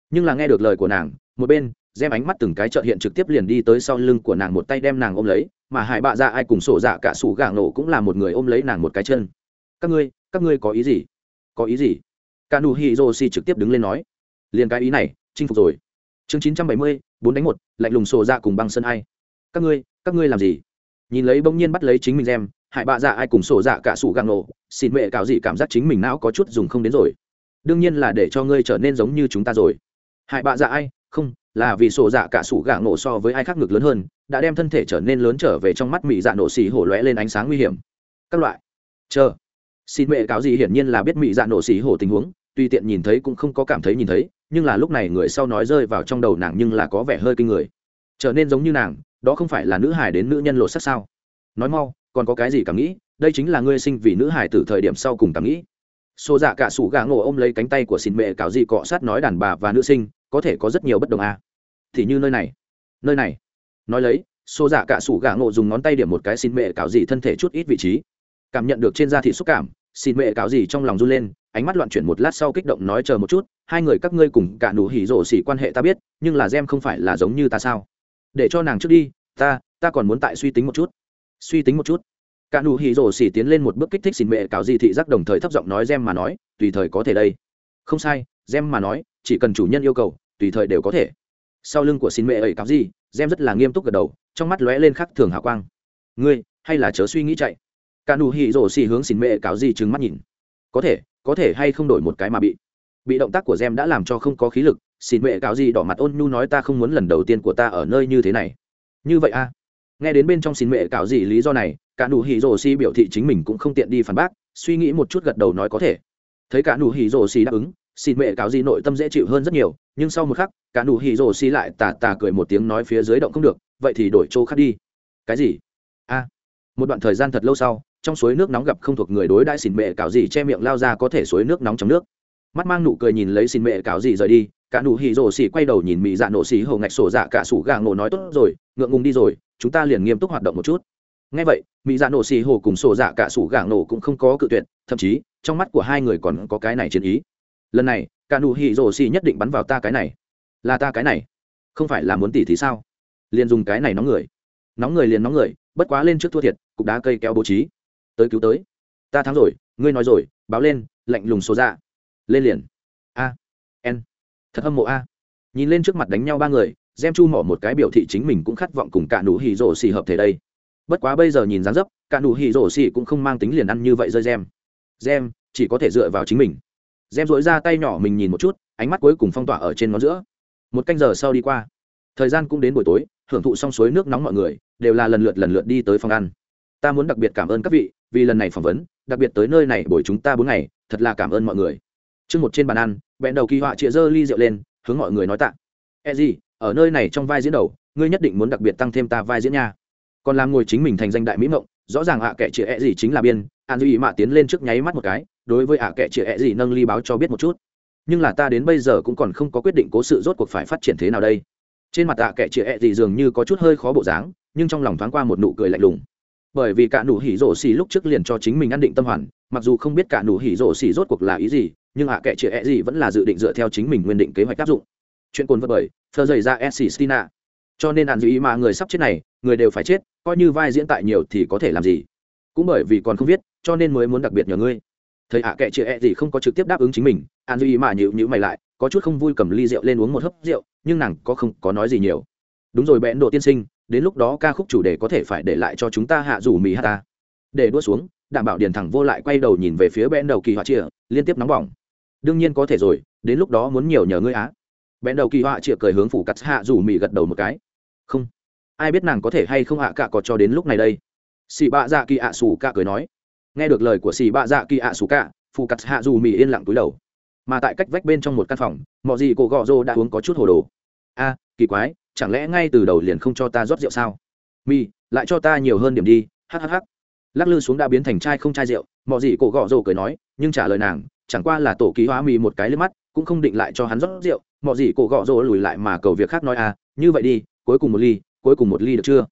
Nhưng là nghe được lời của nàng, một bên đem ánh mắt từng cái trợt hiện trực tiếp liền đi tới sau lưng của nàng một tay đem nàng ôm lấy, mà hải bạ dạ ai cùng sổ dạ cả sủ gà nổ cũng là một người ôm lấy nàng một cái chân. Các ngươi các ngươi có ý gì? Có ý gì? Cả nụ hỉ rổ xỉ trực tiếp đứng lên nói liền cái ý này, chinh phục rồi. Chương chín trăm bảy mươi, bốn đánh một, lạnh lùng sổ dạ cùng băng sân ai. Các ngươi các ngươi làm gì? Nhìn lấy bỗng nhiên bắt lấy chính mình xem, hại bạ dạ ai cùng sổ dạ cả sủ gàng nổ, xịn mệ cạo dị cảm giác chính mình não có chút dùng không đến rồi. Đương nhiên là để cho ngươi trở nên giống như chúng ta rồi. Hại bạ dạ ai, không, là vì sổ dạ cả sủ gà nổ so với ai khác ngược lớn hơn, đã đem thân thể trở nên lớn trở về trong mắt mị dạ nổ xì hổ lóe lên ánh sáng nguy hiểm. Các loại. Chờ. Xin mẹ cáo gì hiển nhiên là biết mị dạ nổ xì hổ tình huống, tuy tiện nhìn thấy cũng không có cảm thấy nhìn thấy nhưng là lúc này người sau nói rơi vào trong đầu nàng nhưng là có vẻ hơi kinh người. Trở nên giống như nàng, đó không phải là nữ hải đến nữ nhân lộ sắc sao? Nói mau, còn có cái gì cảm nghĩ? Đây chính là ngươi sinh vì nữ hải từ thời điểm sau cùng cảm nghĩ. Xô dạ cả sủ gà ngộ ôm lấy cánh tay của xin mẹ cáo gì cọ sát nói đàn bà và nữ sinh, có thể có rất nhiều bất đồng à. thì như nơi này nơi này. Nói lấy xô dạ cả sủ gà ngộ dùng ngón tay điểm một cái xin mẹ cáo gì thân thể chút ít vị trí. Cảm nhận được trên da thị xúc cảm xin mẹ cáo gì trong lòng run lên, ánh mắt loạn chuyển một lát sau kích động nói chờ một chút, hai người các ngươi cùng cả nụ hỉ rổ xỉ quan hệ ta biết, nhưng là gem không phải là giống như ta sao? Để cho nàng trước đi, ta ta còn muốn tại suy tính một chút. Suy tính một chút. Cả nụ hỉ rổ xỉ tiến lên một bước kích thích xin mẹ cáo gì thị giác đồng thời thấp giọng nói gem mà nói, tùy thời có thể đây. Không sai, gem mà nói, chỉ cần chủ nhân yêu cầu, tùy thời đều có thể. Sau lưng của xin mẹ ấy cáo gì, gem rất là nghiêm túc gật đầu, trong mắt lóe lên khắc thường hạ quang. Ngươi, hay là chớ suy nghĩ chạy cả nụ hỉ rổ xì hướng xin mẹ cáo gì trừng mắt nhìn. Có thể có thể hay không đổi một cái mà bị. Bị động tác của gem đã làm cho không có khí lực xin mẹ cáo gì đỏ mặt ôn nhu nói ta không muốn lần đầu tiên của ta ở nơi như thế này. Như vậy a à. nghe đến bên trong xin mẹ cáo gì lý do này, cả nụ hỉ rổ xì biểu thị chính mình cũng không tiện đi phản bác, suy nghĩ một chút gật đầu nói có thể. Thấy cả nụ hỉ rổ xì đáp ứng xin mẹ cáo gì nội tâm dễ chịu hơn rất nhiều, nhưng sau một khắc, cả nụ hỉ rổ xì lại tà tà cười một tiếng nói phía dưới động không được, vậy thì đổi chỗ khác đi. Cái gì? một đoạn thời gian thật lâu sau, trong suối nước nóng gặp không thuộc người đối đãi xin mẹ cào gì che miệng lao ra có thể suối nước nóng trong nước. Mắt mang nụ cười nhìn lấy xin mẹ cào gì rời đi, cả nụ hỉ rồ xỉ quay đầu nhìn mị dạ nổ xỉ hầu ngạch sổ dạ cả sủ gà ngộ nói tốt rồi, ngượng ngùng đi rồi, chúng ta liền nghiêm túc hoạt động một chút. Ngay vậy, mị dạ nổ xỉ hồ cùng sổ dạ cả sủ gà ngộ cũng không có cự tuyệt, thậm chí, trong mắt của hai người còn có cái này chiến ý. Lần này, cả nụ hỉ rồ xỉ nhất định bắn vào ta cái này. Là ta cái này. Không phải là muốn tỉ thì sao? Liền dùng cái này nóng người. Nóng người liền nóng người, bất quá lên trước thua thiệt cục đá cây kéo bố trí. Tới cứu tới. Ta thắng rồi, ngươi nói rồi, báo lên, lạnh lùng số ra. Lên liền. A. N. Thật hâm mộ a. Nhìn lên trước mặt đánh nhau ba người, gem chu mỏ một cái biểu thị chính mình cũng khát vọng cùng cả nụ hỉ rổ xì hợp thể đây. Bất quá bây giờ nhìn dáng dấp cả nụ hỉ rổ xì cũng không mang tính liền ăn như vậy rơi gem. Gem, chỉ có thể dựa vào chính mình. Gem dối ra tay nhỏ mình nhìn một chút, ánh mắt cuối cùng phong tỏa ở trên nó giữa. Một canh giờ sau đi qua. Thời gian cũng đến buổi tối, hưởng thụ xong suối nước nóng mọi người, đều là lần lượt lần lượt đi tới phòng ăn ta muốn đặc biệt cảm ơn các vị vì lần này phỏng vấn, đặc biệt tới nơi này buổi chúng ta bốn ngày, thật là cảm ơn mọi người. Trước một trên bàn ăn bẹn đầu kỳ họa chĩa dơ ly rượu lên, hướng mọi người nói tạ. E gì ở nơi này trong vai diễn đầu, ngươi nhất định muốn đặc biệt tăng thêm ta vai diễn nha. Còn làm ngồi chính mình thành danh đại mỹ mộng rõ ràng ạ à kẻ chĩa e gì chính là biên, an duy mạ tiến lên trước nháy mắt một cái, đối với ạ à kẻ chĩa e gì nâng ly báo cho biết một chút. Nhưng là ta đến bây giờ cũng còn không có quyết định cố sự rốt cuộc phải phát triển thế nào đây. Trên mặt ạ à kẻ chĩa e gì dường như có chút hơi khó bộ dáng, nhưng trong lòng thoáng qua một nụ cười lạnh lùng bởi vì cả nụ hỉ rổ xì lúc trước liền cho chính mình ăn định tâm hoàn, mặc dù không biết cả nụ hỉ rổ xì rốt cuộc là ý gì, nhưng hạ kệ chĩa e gì vẫn là dự định dựa theo chính mình nguyên định kế hoạch áp dụng. Chuyện cồn vật bởi thơ dày ra s s tina cho nên hạn dư ý mà người sắp chết này, người đều phải chết, coi như vai diễn tại nhiều thì có thể làm gì? Cũng bởi vì còn không biết, cho nên mới muốn đặc biệt nhờ ngươi. Thấy hạ kệ chĩa e gì không có trực tiếp đáp ứng chính mình hạn dư ý mà nhịu nhữ mày lại, có chút không vui cầm ly rượu lên uống một hớp rượu, nhưng nàng có không có nói gì nhiều. Đúng rồi bẽn độ tiên sinh đến lúc đó ca khúc chủ đề có thể phải để lại cho chúng ta hạ rủ mỹ hạ ta để đua xuống, đảm bảo điền thẳng vô lại quay đầu nhìn về phía bên đầu kỳ họa chia liên tiếp nóng bỏng. Đương nhiên có thể rồi, đến lúc đó muốn nhiều nhờ ngươi á. Bên đầu kỳ họa chia cười hướng phủ cắt hạ rủ mỹ gật đầu một cái. Không. Ai biết nàng có thể hay không hạ à cả có cho đến lúc này đây. Xì bạ dạ kỳ ạ sủ cả cười nói. Nghe được lời của xì bạ dạ kỳ ạ sủ cả, phủ cắt hạ rủ mỹ yên lặng túi đầu. Mà tại cách vách bên trong một căn phòng mọi gì cổ gò rô đã uống có chút hồ đồ. A, kỳ quái chẳng lẽ ngay từ đầu liền không cho ta rót rượu sao? Mi, lại cho ta nhiều hơn điểm đi hhh lắc lư xuống đã biến thành chai không chai rượu mọi gì cổ gõ rồ cười nói, nhưng trả lời nàng, chẳng qua là tổ ký hóa mì một cái lên mắt, cũng không định lại cho hắn rót rượu mọi gì cổ gõ rồ lùi lại mà cầu việc khác nói à như vậy đi, cuối cùng một ly, cuối cùng một ly được chưa?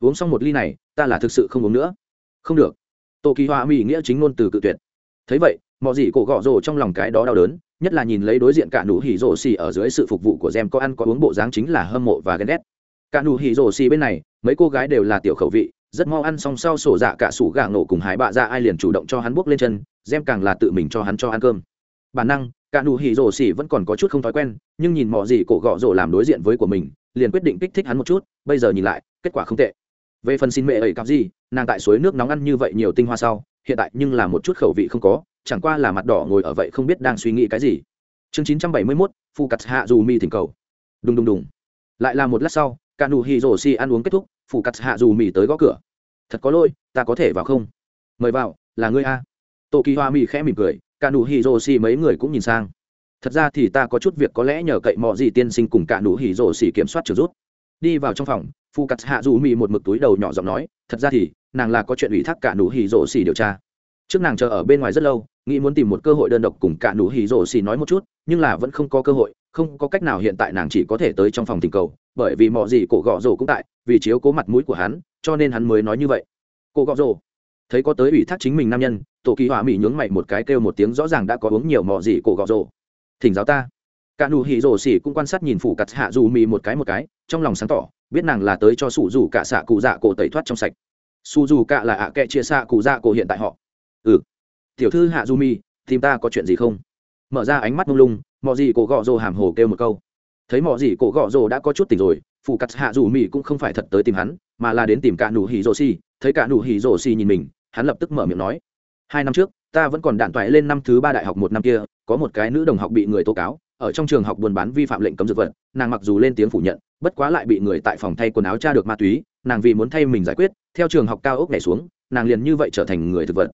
Uống xong một ly này, ta là thực sự không uống nữa. Không được. Tổ ký hóa mỹ nghĩa chính ngôn từ cự tuyệt. Thấy vậy mọi gì cổ gõ rồ trong lòng cái đó đau đớn nhất là nhìn lấy đối diện cả nụ hỉ rổ xì ở dưới sự phục vụ của gem có ăn có uống bộ dáng chính là hâm mộ và ghen ghét. Cả nụ hỉ rổ xì bên này, mấy cô gái đều là tiểu khẩu vị, rất mau ăn xong sau sổ dạ cả sủ gà nổ cùng hải bạ ra ai liền chủ động cho hắn buốc lên chân, gem càng là tự mình cho hắn cho ăn cơm. Bản năng, cả nụ hỉ rổ xì vẫn còn có chút không thói quen, nhưng nhìn mọi gì cổ gọ rổ làm đối diện với của mình, liền quyết định kích thích hắn một chút, bây giờ nhìn lại, kết quả không tệ. Về phần xin mẹ ấy cặp gì, nàng tại suối nước nóng ăn như vậy nhiều tinh hoa sau hiện tại nhưng là một chút khẩu vị không có, chẳng qua là mặt đỏ ngồi ở vậy không biết đang suy nghĩ cái gì. Chương chín trăm bảy mươi mốt phụ cắt hạ dù mì thỉnh cầu. Đùng đùng đùng. Lại là một lát sau cả nụ hì rổ xì ăn uống kết thúc phụ cắt hạ dù mì tới gõ cửa. Thật có lỗi, ta có thể vào không? Mời vào, là ngươi a. Tổ kỳ hoa mi khẽ mỉm cười cả nụ hì rổ xì mấy người cũng nhìn sang. Thật ra thì ta có chút việc có lẽ nhờ cậy mọi gì tiên sinh cùng cả nụ hỉ rổ xỉ kiểm soát trừ rút đi vào trong phòng, phu cắt hạ dù mì một mực túi đầu nhỏ giọng nói, thật ra thì nàng là có chuyện ủy thác cả nụ hỉ rổ xỉ điều tra. Trước nàng chờ ở bên ngoài rất lâu, nghĩ muốn tìm một cơ hội đơn độc cùng cả nụ hỉ rổ xỉ nói một chút, nhưng là vẫn không có cơ hội, không có cách nào hiện tại nàng chỉ có thể tới trong phòng tình cầu, bởi vì mọi gì cổ gọ rổ cũng tại, vì chiếu cố mặt mũi của hắn, cho nên hắn mới nói như vậy. Cổ gọ rổ thấy có tới ủy thác chính mình nam nhân, tổ kỳ hỏa mỹ nhướng mày một cái kêu một tiếng rõ ràng đã có uống nhiều mọ gì cổ gọ rổ thỉnh giáo ta. Cả nụ hỉ rổ xỉ cũng quan sát nhìn phủ cặt hạ dù mì một cái một cái, trong lòng sáng tỏ, biết nàng là tới cho sủ rủ cả xạ cụ dạ cổ tẩy thoát trong sạch su dù cả là ạ kệ chia xạ cụ dạ cổ hiện tại họ. Ừ. Tiểu thư hạ du mi, tìm ta có chuyện gì không? Mở ra ánh mắt lung lung mọi gì cổ gọ rồ hàm hồ kêu một câu. Thấy mọi gì cổ gọ rồ đã có chút tỉnh rồi, phụ cắt hạ dù mi cũng không phải thật tới tìm hắn, mà là đến tìm cả nụ hỉ rồ xì. Thấy cả nụ hỉ rồ xì nhìn mình, hắn lập tức mở miệng nói, hai năm trước, ta vẫn còn đạn toại lên năm thứ ba đại học một năm kia, có một cái nữ đồng học bị người tố cáo ở trong trường học buôn bán vi phạm lệnh cấm dược vật, nàng mặc dù lên tiếng phủ nhận, bất quá lại bị người tại phòng thay quần áo tra được ma túy, nàng vì muốn thay mình giải quyết, theo trường học cao ốc này xuống, nàng liền như vậy trở thành người thực vật.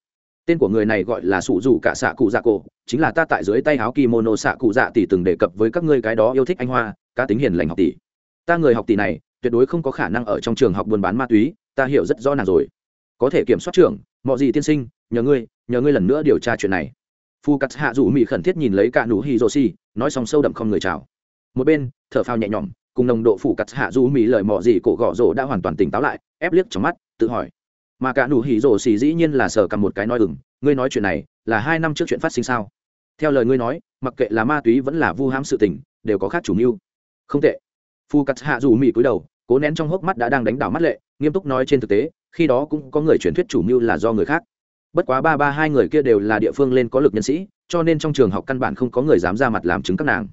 Tên của người này gọi là sủ rủ cả xạ cụ dạ cổ, chính là ta tại dưới tay áo kimono sạ cụ dạ tỷ từng đề cập với các ngươi cái đó yêu thích anh hoa, cá tính hiền lành học tỷ. Ta người học tỷ này, tuyệt đối không có khả năng ở trong trường học buôn bán ma túy, ta hiểu rất rõ nàng rồi. Có thể kiểm soát trưởng, mọi gì tiên sinh, nhờ ngươi nhờ ngươi lần nữa điều tra chuyện này phu cắt hạ dù mỹ khẩn thiết nhìn lấy cả nụ hì rô xì, nói xong sâu đậm không người chào. Một bên, thở phao nhẹ nhõm, cùng nồng độ phủ cắt hạ dù mỹ lời mò gì cổ gõ rổ đã hoàn toàn tỉnh táo lại, ép liếc trong mắt, tự hỏi. Mà cả nụ hỉ rổ xì dĩ nhiên là sờ cầm một cái nói ừng ngươi nói chuyện này là hai năm trước chuyện phát sinh sao? Theo lời ngươi nói, mặc kệ là ma túy vẫn là vu hãm sự tình, đều có khác chủ mưu. Không tệ. Phu cắt hạ dù mỹ cúi đầu, cố nén trong hốc mắt đã đang đánh đảo mắt lệ, nghiêm túc nói trên thực tế, khi đó cũng có người truyền thuyết chủ mưu là do người khác bất quá ba ba hai người kia đều là địa phương lên có lực nhân sĩ, cho nên trong trường học căn bản không có người dám ra mặt làm chứng các nàng.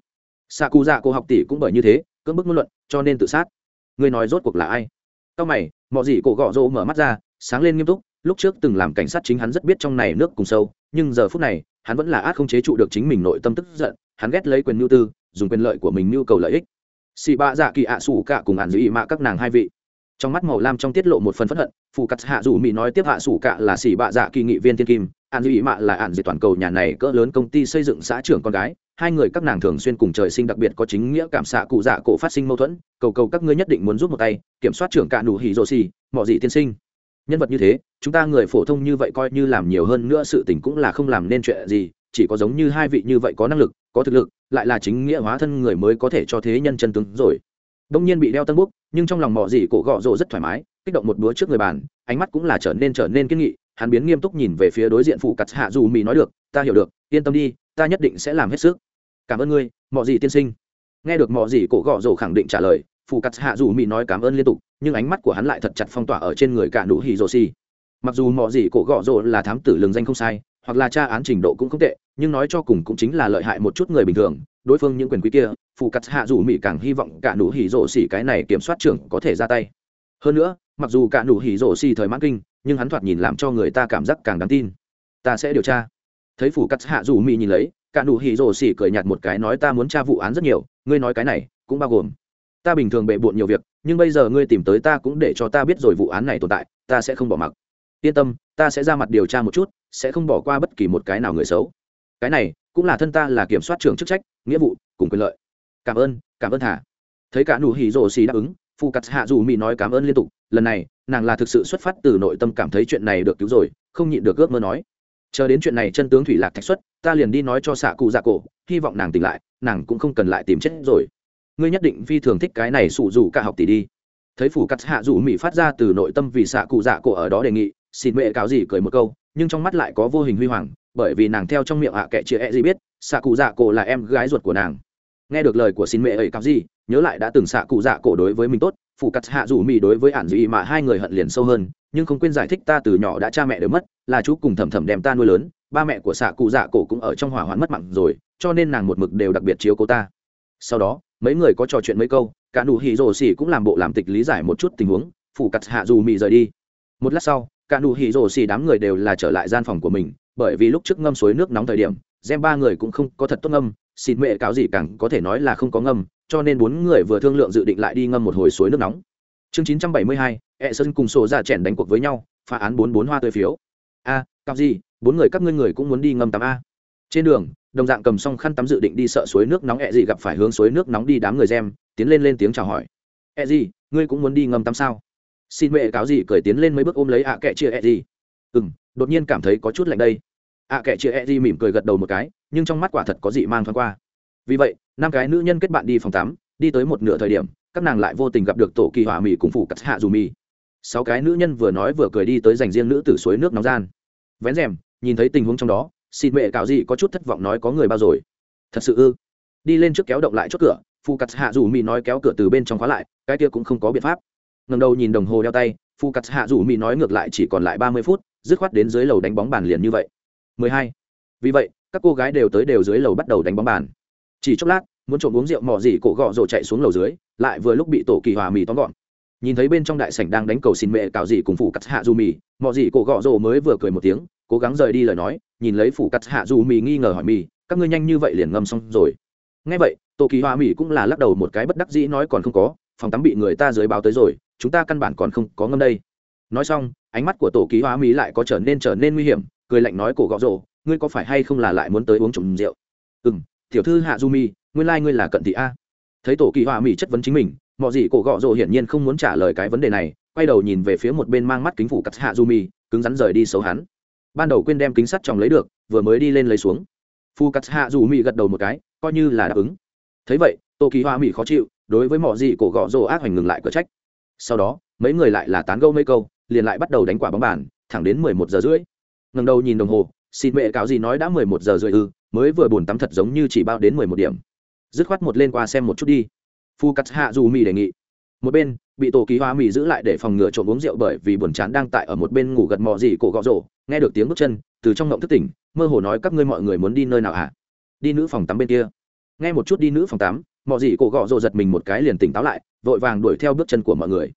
Xạ cụ dạ cô học tỷ cũng bởi như thế, cưỡng bức ngôn luận, cho nên tự sát. Người nói rốt cuộc là ai? Tao mày mọi gì cổ gọ rỗ mở mắt ra, sáng lên nghiêm túc, lúc trước từng làm cảnh sát chính hắn rất biết trong này nước cùng sâu, nhưng giờ phút này, hắn vẫn là át không chế trụ được chính mình nội tâm tức giận, hắn ghét lấy quyền nhu tư, dùng quyền lợi của mình nhu cầu lợi ích. Xì bạ dạ kỳ ạ sủ cả cùng ạn dữ ý mạ các nàng hai vị. Trong mắt màu lam trong tiết lộ một phần phất hận phụ cắt hạ dù mỹ nói tiếp hạ sủ cạ là xỉ bạ dạ kỳ nghị viên thiên kim, an dư mạ là ạn dị toàn cầu nhà này cỡ lớn công ty xây dựng xã trưởng con gái, hai người các nàng thường xuyên cùng trời sinh đặc biệt có chính nghĩa cảm xạ cụ dạ cổ phát sinh mâu thuẫn, cầu cầu các ngươi nhất định muốn giúp một tay, kiểm soát trưởng cạ nụ hỉ rô xì mọi dị tiên sinh. Nhân vật như thế, chúng ta người phổ thông như vậy coi như làm nhiều hơn nữa sự tình cũng là không làm nên chuyện gì, chỉ có giống như hai vị như vậy có năng lực, có thực lực, lại là chính nghĩa hóa thân người mới có thể cho thế nhân chân tướng rồi đông nhiên bị đeo tân búc nhưng trong lòng mỏ dị cổ gọ rồ rất thoải mái, kích động một búa trước người bàn, ánh mắt cũng là trở nên trở nên kiên nghị, hắn biến nghiêm túc nhìn về phía đối diện phụ cặt hạ dù mỹ nói được, ta hiểu được, yên tâm đi, ta nhất định sẽ làm hết sức. Cảm ơn ngươi, mỏ dị tiên sinh. Nghe được mỏ dị cổ gọ rồ khẳng định trả lời phụ cặt hạ dù mỹ nói cảm ơn liên tục, nhưng ánh mắt của hắn lại thật chặt phong tỏa ở trên người cả nụ hỉ rồ xì. Mặc dù mỏ dị cổ gọ rồ là thám tử lường danh không sai, hoặc là tra án trình độ cũng không tệ, nhưng nói cho cùng cũng chính là lợi hại một chút người bình thường đối phương những quyền quý kia phụ cắt hạ dù mỹ càng hy vọng cả nụ hỉ rổ xỉ cái này kiểm soát trưởng có thể ra tay. Hơn nữa, mặc dù cả nụ hỉ rổ xỉ thời mãn kinh, nhưng hắn thoạt nhìn làm cho người ta cảm giác càng đáng tin. Ta sẽ điều tra. Thấy phủ cắt hạ dù mỹ nhìn lấy, cả nụ hỉ rổ xỉ cười nhạt một cái nói ta muốn tra vụ án rất nhiều, ngươi nói cái này cũng bao gồm. Ta bình thường bệ bộn nhiều việc, nhưng bây giờ ngươi tìm tới ta cũng để cho ta biết rồi vụ án này tồn tại, ta sẽ không bỏ mặc. Yên tâm, ta sẽ ra mặt điều tra một chút, sẽ không bỏ qua bất kỳ một cái nào người xấu. Cái này cũng là thân ta là kiểm soát trưởng chức trách, nghĩa vụ, cùng quyền lợi. Cảm ơn cảm ơn thả. Thấy cả nụ hỉ rổ xì đáp ứng phụ cắt hạ dù mỹ nói cảm ơn liên tục, lần này, nàng là thực sự xuất phát từ nội tâm cảm thấy chuyện này được cứu rồi, không nhịn được ước mơ nói. Chờ đến chuyện này chân tướng thủy lạc thạch xuất, ta liền đi nói cho xạ cụ dạ cổ, hy vọng nàng tỉnh lại, nàng cũng không cần lại tìm chết rồi. Ngươi nhất định phi thường thích cái này sụ dù cả học tỷ đi. Thấy phủ cắt hạ dù mỹ phát ra từ nội tâm vì xạ cụ dạ cổ ở đó đề nghị xin mẹ cáo gì cười một câu, nhưng trong mắt lại có vô hình huy hoàng bởi vì nàng theo trong miệng ạ kệ chia e gì biết xạ cụ dạ cổ là em gái ruột của nàng. Nghe được lời của xin mẹ ấy cặp gì nhớ lại đã từng xạ cụ dạ cổ đối với mình tốt phụ cắt hạ rủ mì đối với ản dị mà hai người hận liền sâu hơn, nhưng không quên giải thích ta từ nhỏ đã cha mẹ đều mất, là chú cùng thầm thầm đem ta nuôi lớn, ba mẹ của xạ cụ dạ cổ cũng ở trong hỏa hoạn mất mặn rồi, cho nên nàng một mực đều đặc biệt chiếu cố ta. Sau đó, mấy người có trò chuyện mấy câu, cả nụ hỉ rồ xỉ cũng làm bộ làm tịch lý giải một chút tình huống phủ cắt hạ dù mị rời đi. Một lát sau, cả nụ hỉ rồ xỉ đám người đều là trở lại gian phòng của mình bởi vì lúc trước ngâm suối nước nóng thời điểm xem ba người cũng không có thật tốt ngâm xin mẹ cáo gì càng có thể nói là không có ngâm, cho nên bốn người vừa thương lượng dự định lại đi ngâm một hồi suối nước nóng. Chương chín trăm bảy mươi hai e sơn cùng sổ ra chèn đánh cuộc với nhau, phá án bốn bốn hoa tươi phiếu. A, cáo gì, bốn người các ngươi người cũng muốn đi ngâm tắm a. Trên đường, đồng dạng cầm xong khăn tắm dự định đi sợ suối nước nóng ẹ gì gặp phải hướng suối nước nóng đi đám người xem tiến lên lên tiếng chào hỏi. Ẹ gì ngươi cũng muốn đi ngâm tắm sao? Xin mẹ cáo gì cởi tiến lên mấy bước ôm lấy ạ à kệ chia ẹ gì ừ m đột nhiên cảm thấy có chút lạnh đây ạ kẻ chia e di mỉm cười gật đầu một cái, nhưng trong mắt quả thật có dị mang thoáng qua. Vì vậy, năm cái nữ nhân kết bạn đi phòng tắm, đi tới một nửa thời điểm, các nàng lại vô tình gặp được tổ kỳ hỏa mỹ cùng phủ cắt hạ dù mỹ sáu cái nữ nhân vừa nói vừa cười đi tới dành riêng nữ tử suối nước nóng gian. Vén rèm, nhìn thấy tình huống trong đó xin mẹ cạo dị có chút thất vọng nói có người bao rồi. Thật sự ư? Đi lên trước kéo động lại chốt cửa phu cắt hạ dù mỹ nói kéo cửa từ bên trong khóa lại, cái kia cũng không có biện pháp. Ngần đầu nhìn đồng hồ đeo tay phu cắt hạ dù mỹ nói ngược lại chỉ còn lại ba mươi phút, dứt khoát đến dưới lầu đánh bóng bàn liền như vậy. 12. vì vậy, các cô gái đều tới đều dưới lầu bắt đầu đánh bóng bàn. Chỉ chốc lát, muốn trộm uống rượu mò gì cổ gọ rồ chạy xuống lầu dưới, lại vừa lúc bị tổ kỳ hòa mì tóm gọn. Nhìn thấy bên trong đại sảnh đang đánh cầu xin mẹ cạo gì cùng phủ cắt hạ du mì mò gì cổ gọ rồ mới vừa cười một tiếng, cố gắng rời đi lời nói, nhìn lấy phủ cắt hạ du mì nghi ngờ hỏi mì, các ngươi nhanh như vậy liền ngâm xong rồi? Nghe vậy, tổ kỳ hòa mì cũng là lắc đầu một cái bất đắc dĩ nói còn không có, phòng tắm bị người ta dưới báo tới rồi, chúng ta căn bản còn không có ngâm đây. Nói xong, ánh mắt của tổ kỳ hòa mì lại có trở nên trở nên nguy hiểm cười lạnh nói cổ gọ rồ ngươi có phải hay không là lại muốn tới uống trộm rượu? Ừ m tiểu thư hạ du mi, nguyên lai、like、ngươi là cận thị a. Thấy tổ kỳ họa mỹ chất vấn chính mình mọi gì cổ gọ rồ hiển nhiên không muốn trả lời cái vấn đề này, quay đầu nhìn về phía một bên mang mắt kính phủ cắt hạ du mi, cứng rắn rời đi xấu hắn. Ban đầu quên đem kính sắt chồng lấy được, vừa mới đi lên lấy xuống. Phu cắt hạ du mi gật đầu một cái, coi như là đáp ứng. Thấy vậy, tổ kỳ hoa mỹ khó chịu, đối với mọi gì cổ gọ rồ ác hoành ngừng lại cửa trách. Sau đó, mấy người lại là tán gâu mấy câu, liền lại bắt đầu đánh quả bóng bàn, thẳng đến mười một giờ rưỡi ngần đầu nhìn đồng hồ, xin mẹ cáo gì nói đã mười một giờ rồi ư, mới vừa buồn tắm thật giống như chỉ bao đến mười một điểm. Dứt khoát một lên qua xem một chút đi. Phu cắt hạ dù mì đề nghị. Một bên, bị tổ ký hóa mì giữ lại để phòng ngừa trộm uống rượu bởi vì buồn chán đang tại ở một bên ngủ gật mò gì cổ gọ rổ, nghe được tiếng bước chân, từ trong ngộng thức tỉnh, mơ hồ nói các ngươi mọi người muốn đi nơi nào ạ à? đi nữ phòng tắm bên kia. Nghe một chút đi nữ phòng tắm, mò gì cổ gọ rổ giật mình một cái liền tỉnh táo lại, vội vàng đuổi theo bước chân của mọi người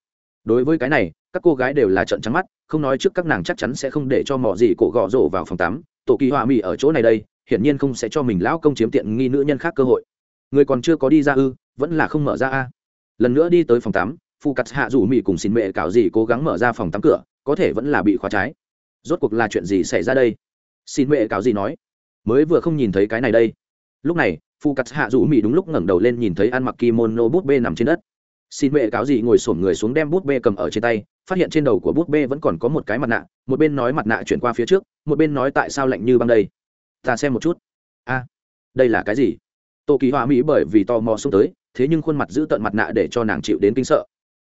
đối với cái này, các cô gái đều là trận trắng mắt, không nói trước các nàng chắc chắn sẽ không để cho mỏ gì cổ gò rổ vào phòng tắm. Tổ kỳ họa mỹ ở chỗ này đây, hiển nhiên không sẽ cho mình lão công chiếm tiện nghi nữ nhân khác cơ hội. Người còn chưa có đi ra ư, vẫn là không mở ra a. Lần nữa đi tới phòng tắm phụ cắt hạ rủ mỹ cùng xin mẹ cạo gì cố gắng mở ra phòng tắm cửa, có thể vẫn là bị khóa trái. Rốt cuộc là chuyện gì xảy ra đây? Xin mẹ cạo gì nói. Mới vừa không nhìn thấy cái này đây. Lúc này phụ cắt hạ rủ mỹ đúng lúc ngẩng đầu lên nhìn thấy ăn mặc kimono bút bê nằm trên đất xin mẹ cáo gì ngồi xổm người xuống đem bút bê cầm ở trên tay, phát hiện trên đầu của bút bê vẫn còn có một cái mặt nạ, một bên nói mặt nạ chuyển qua phía trước, một bên nói tại sao lạnh như băng đây. Ta xem một chút. A, đây là cái gì? Tô kỳ hoa mỹ bởi vì tò mò xuống tới, thế nhưng khuôn mặt giữ tận mặt nạ để cho nàng chịu đến kinh sợ.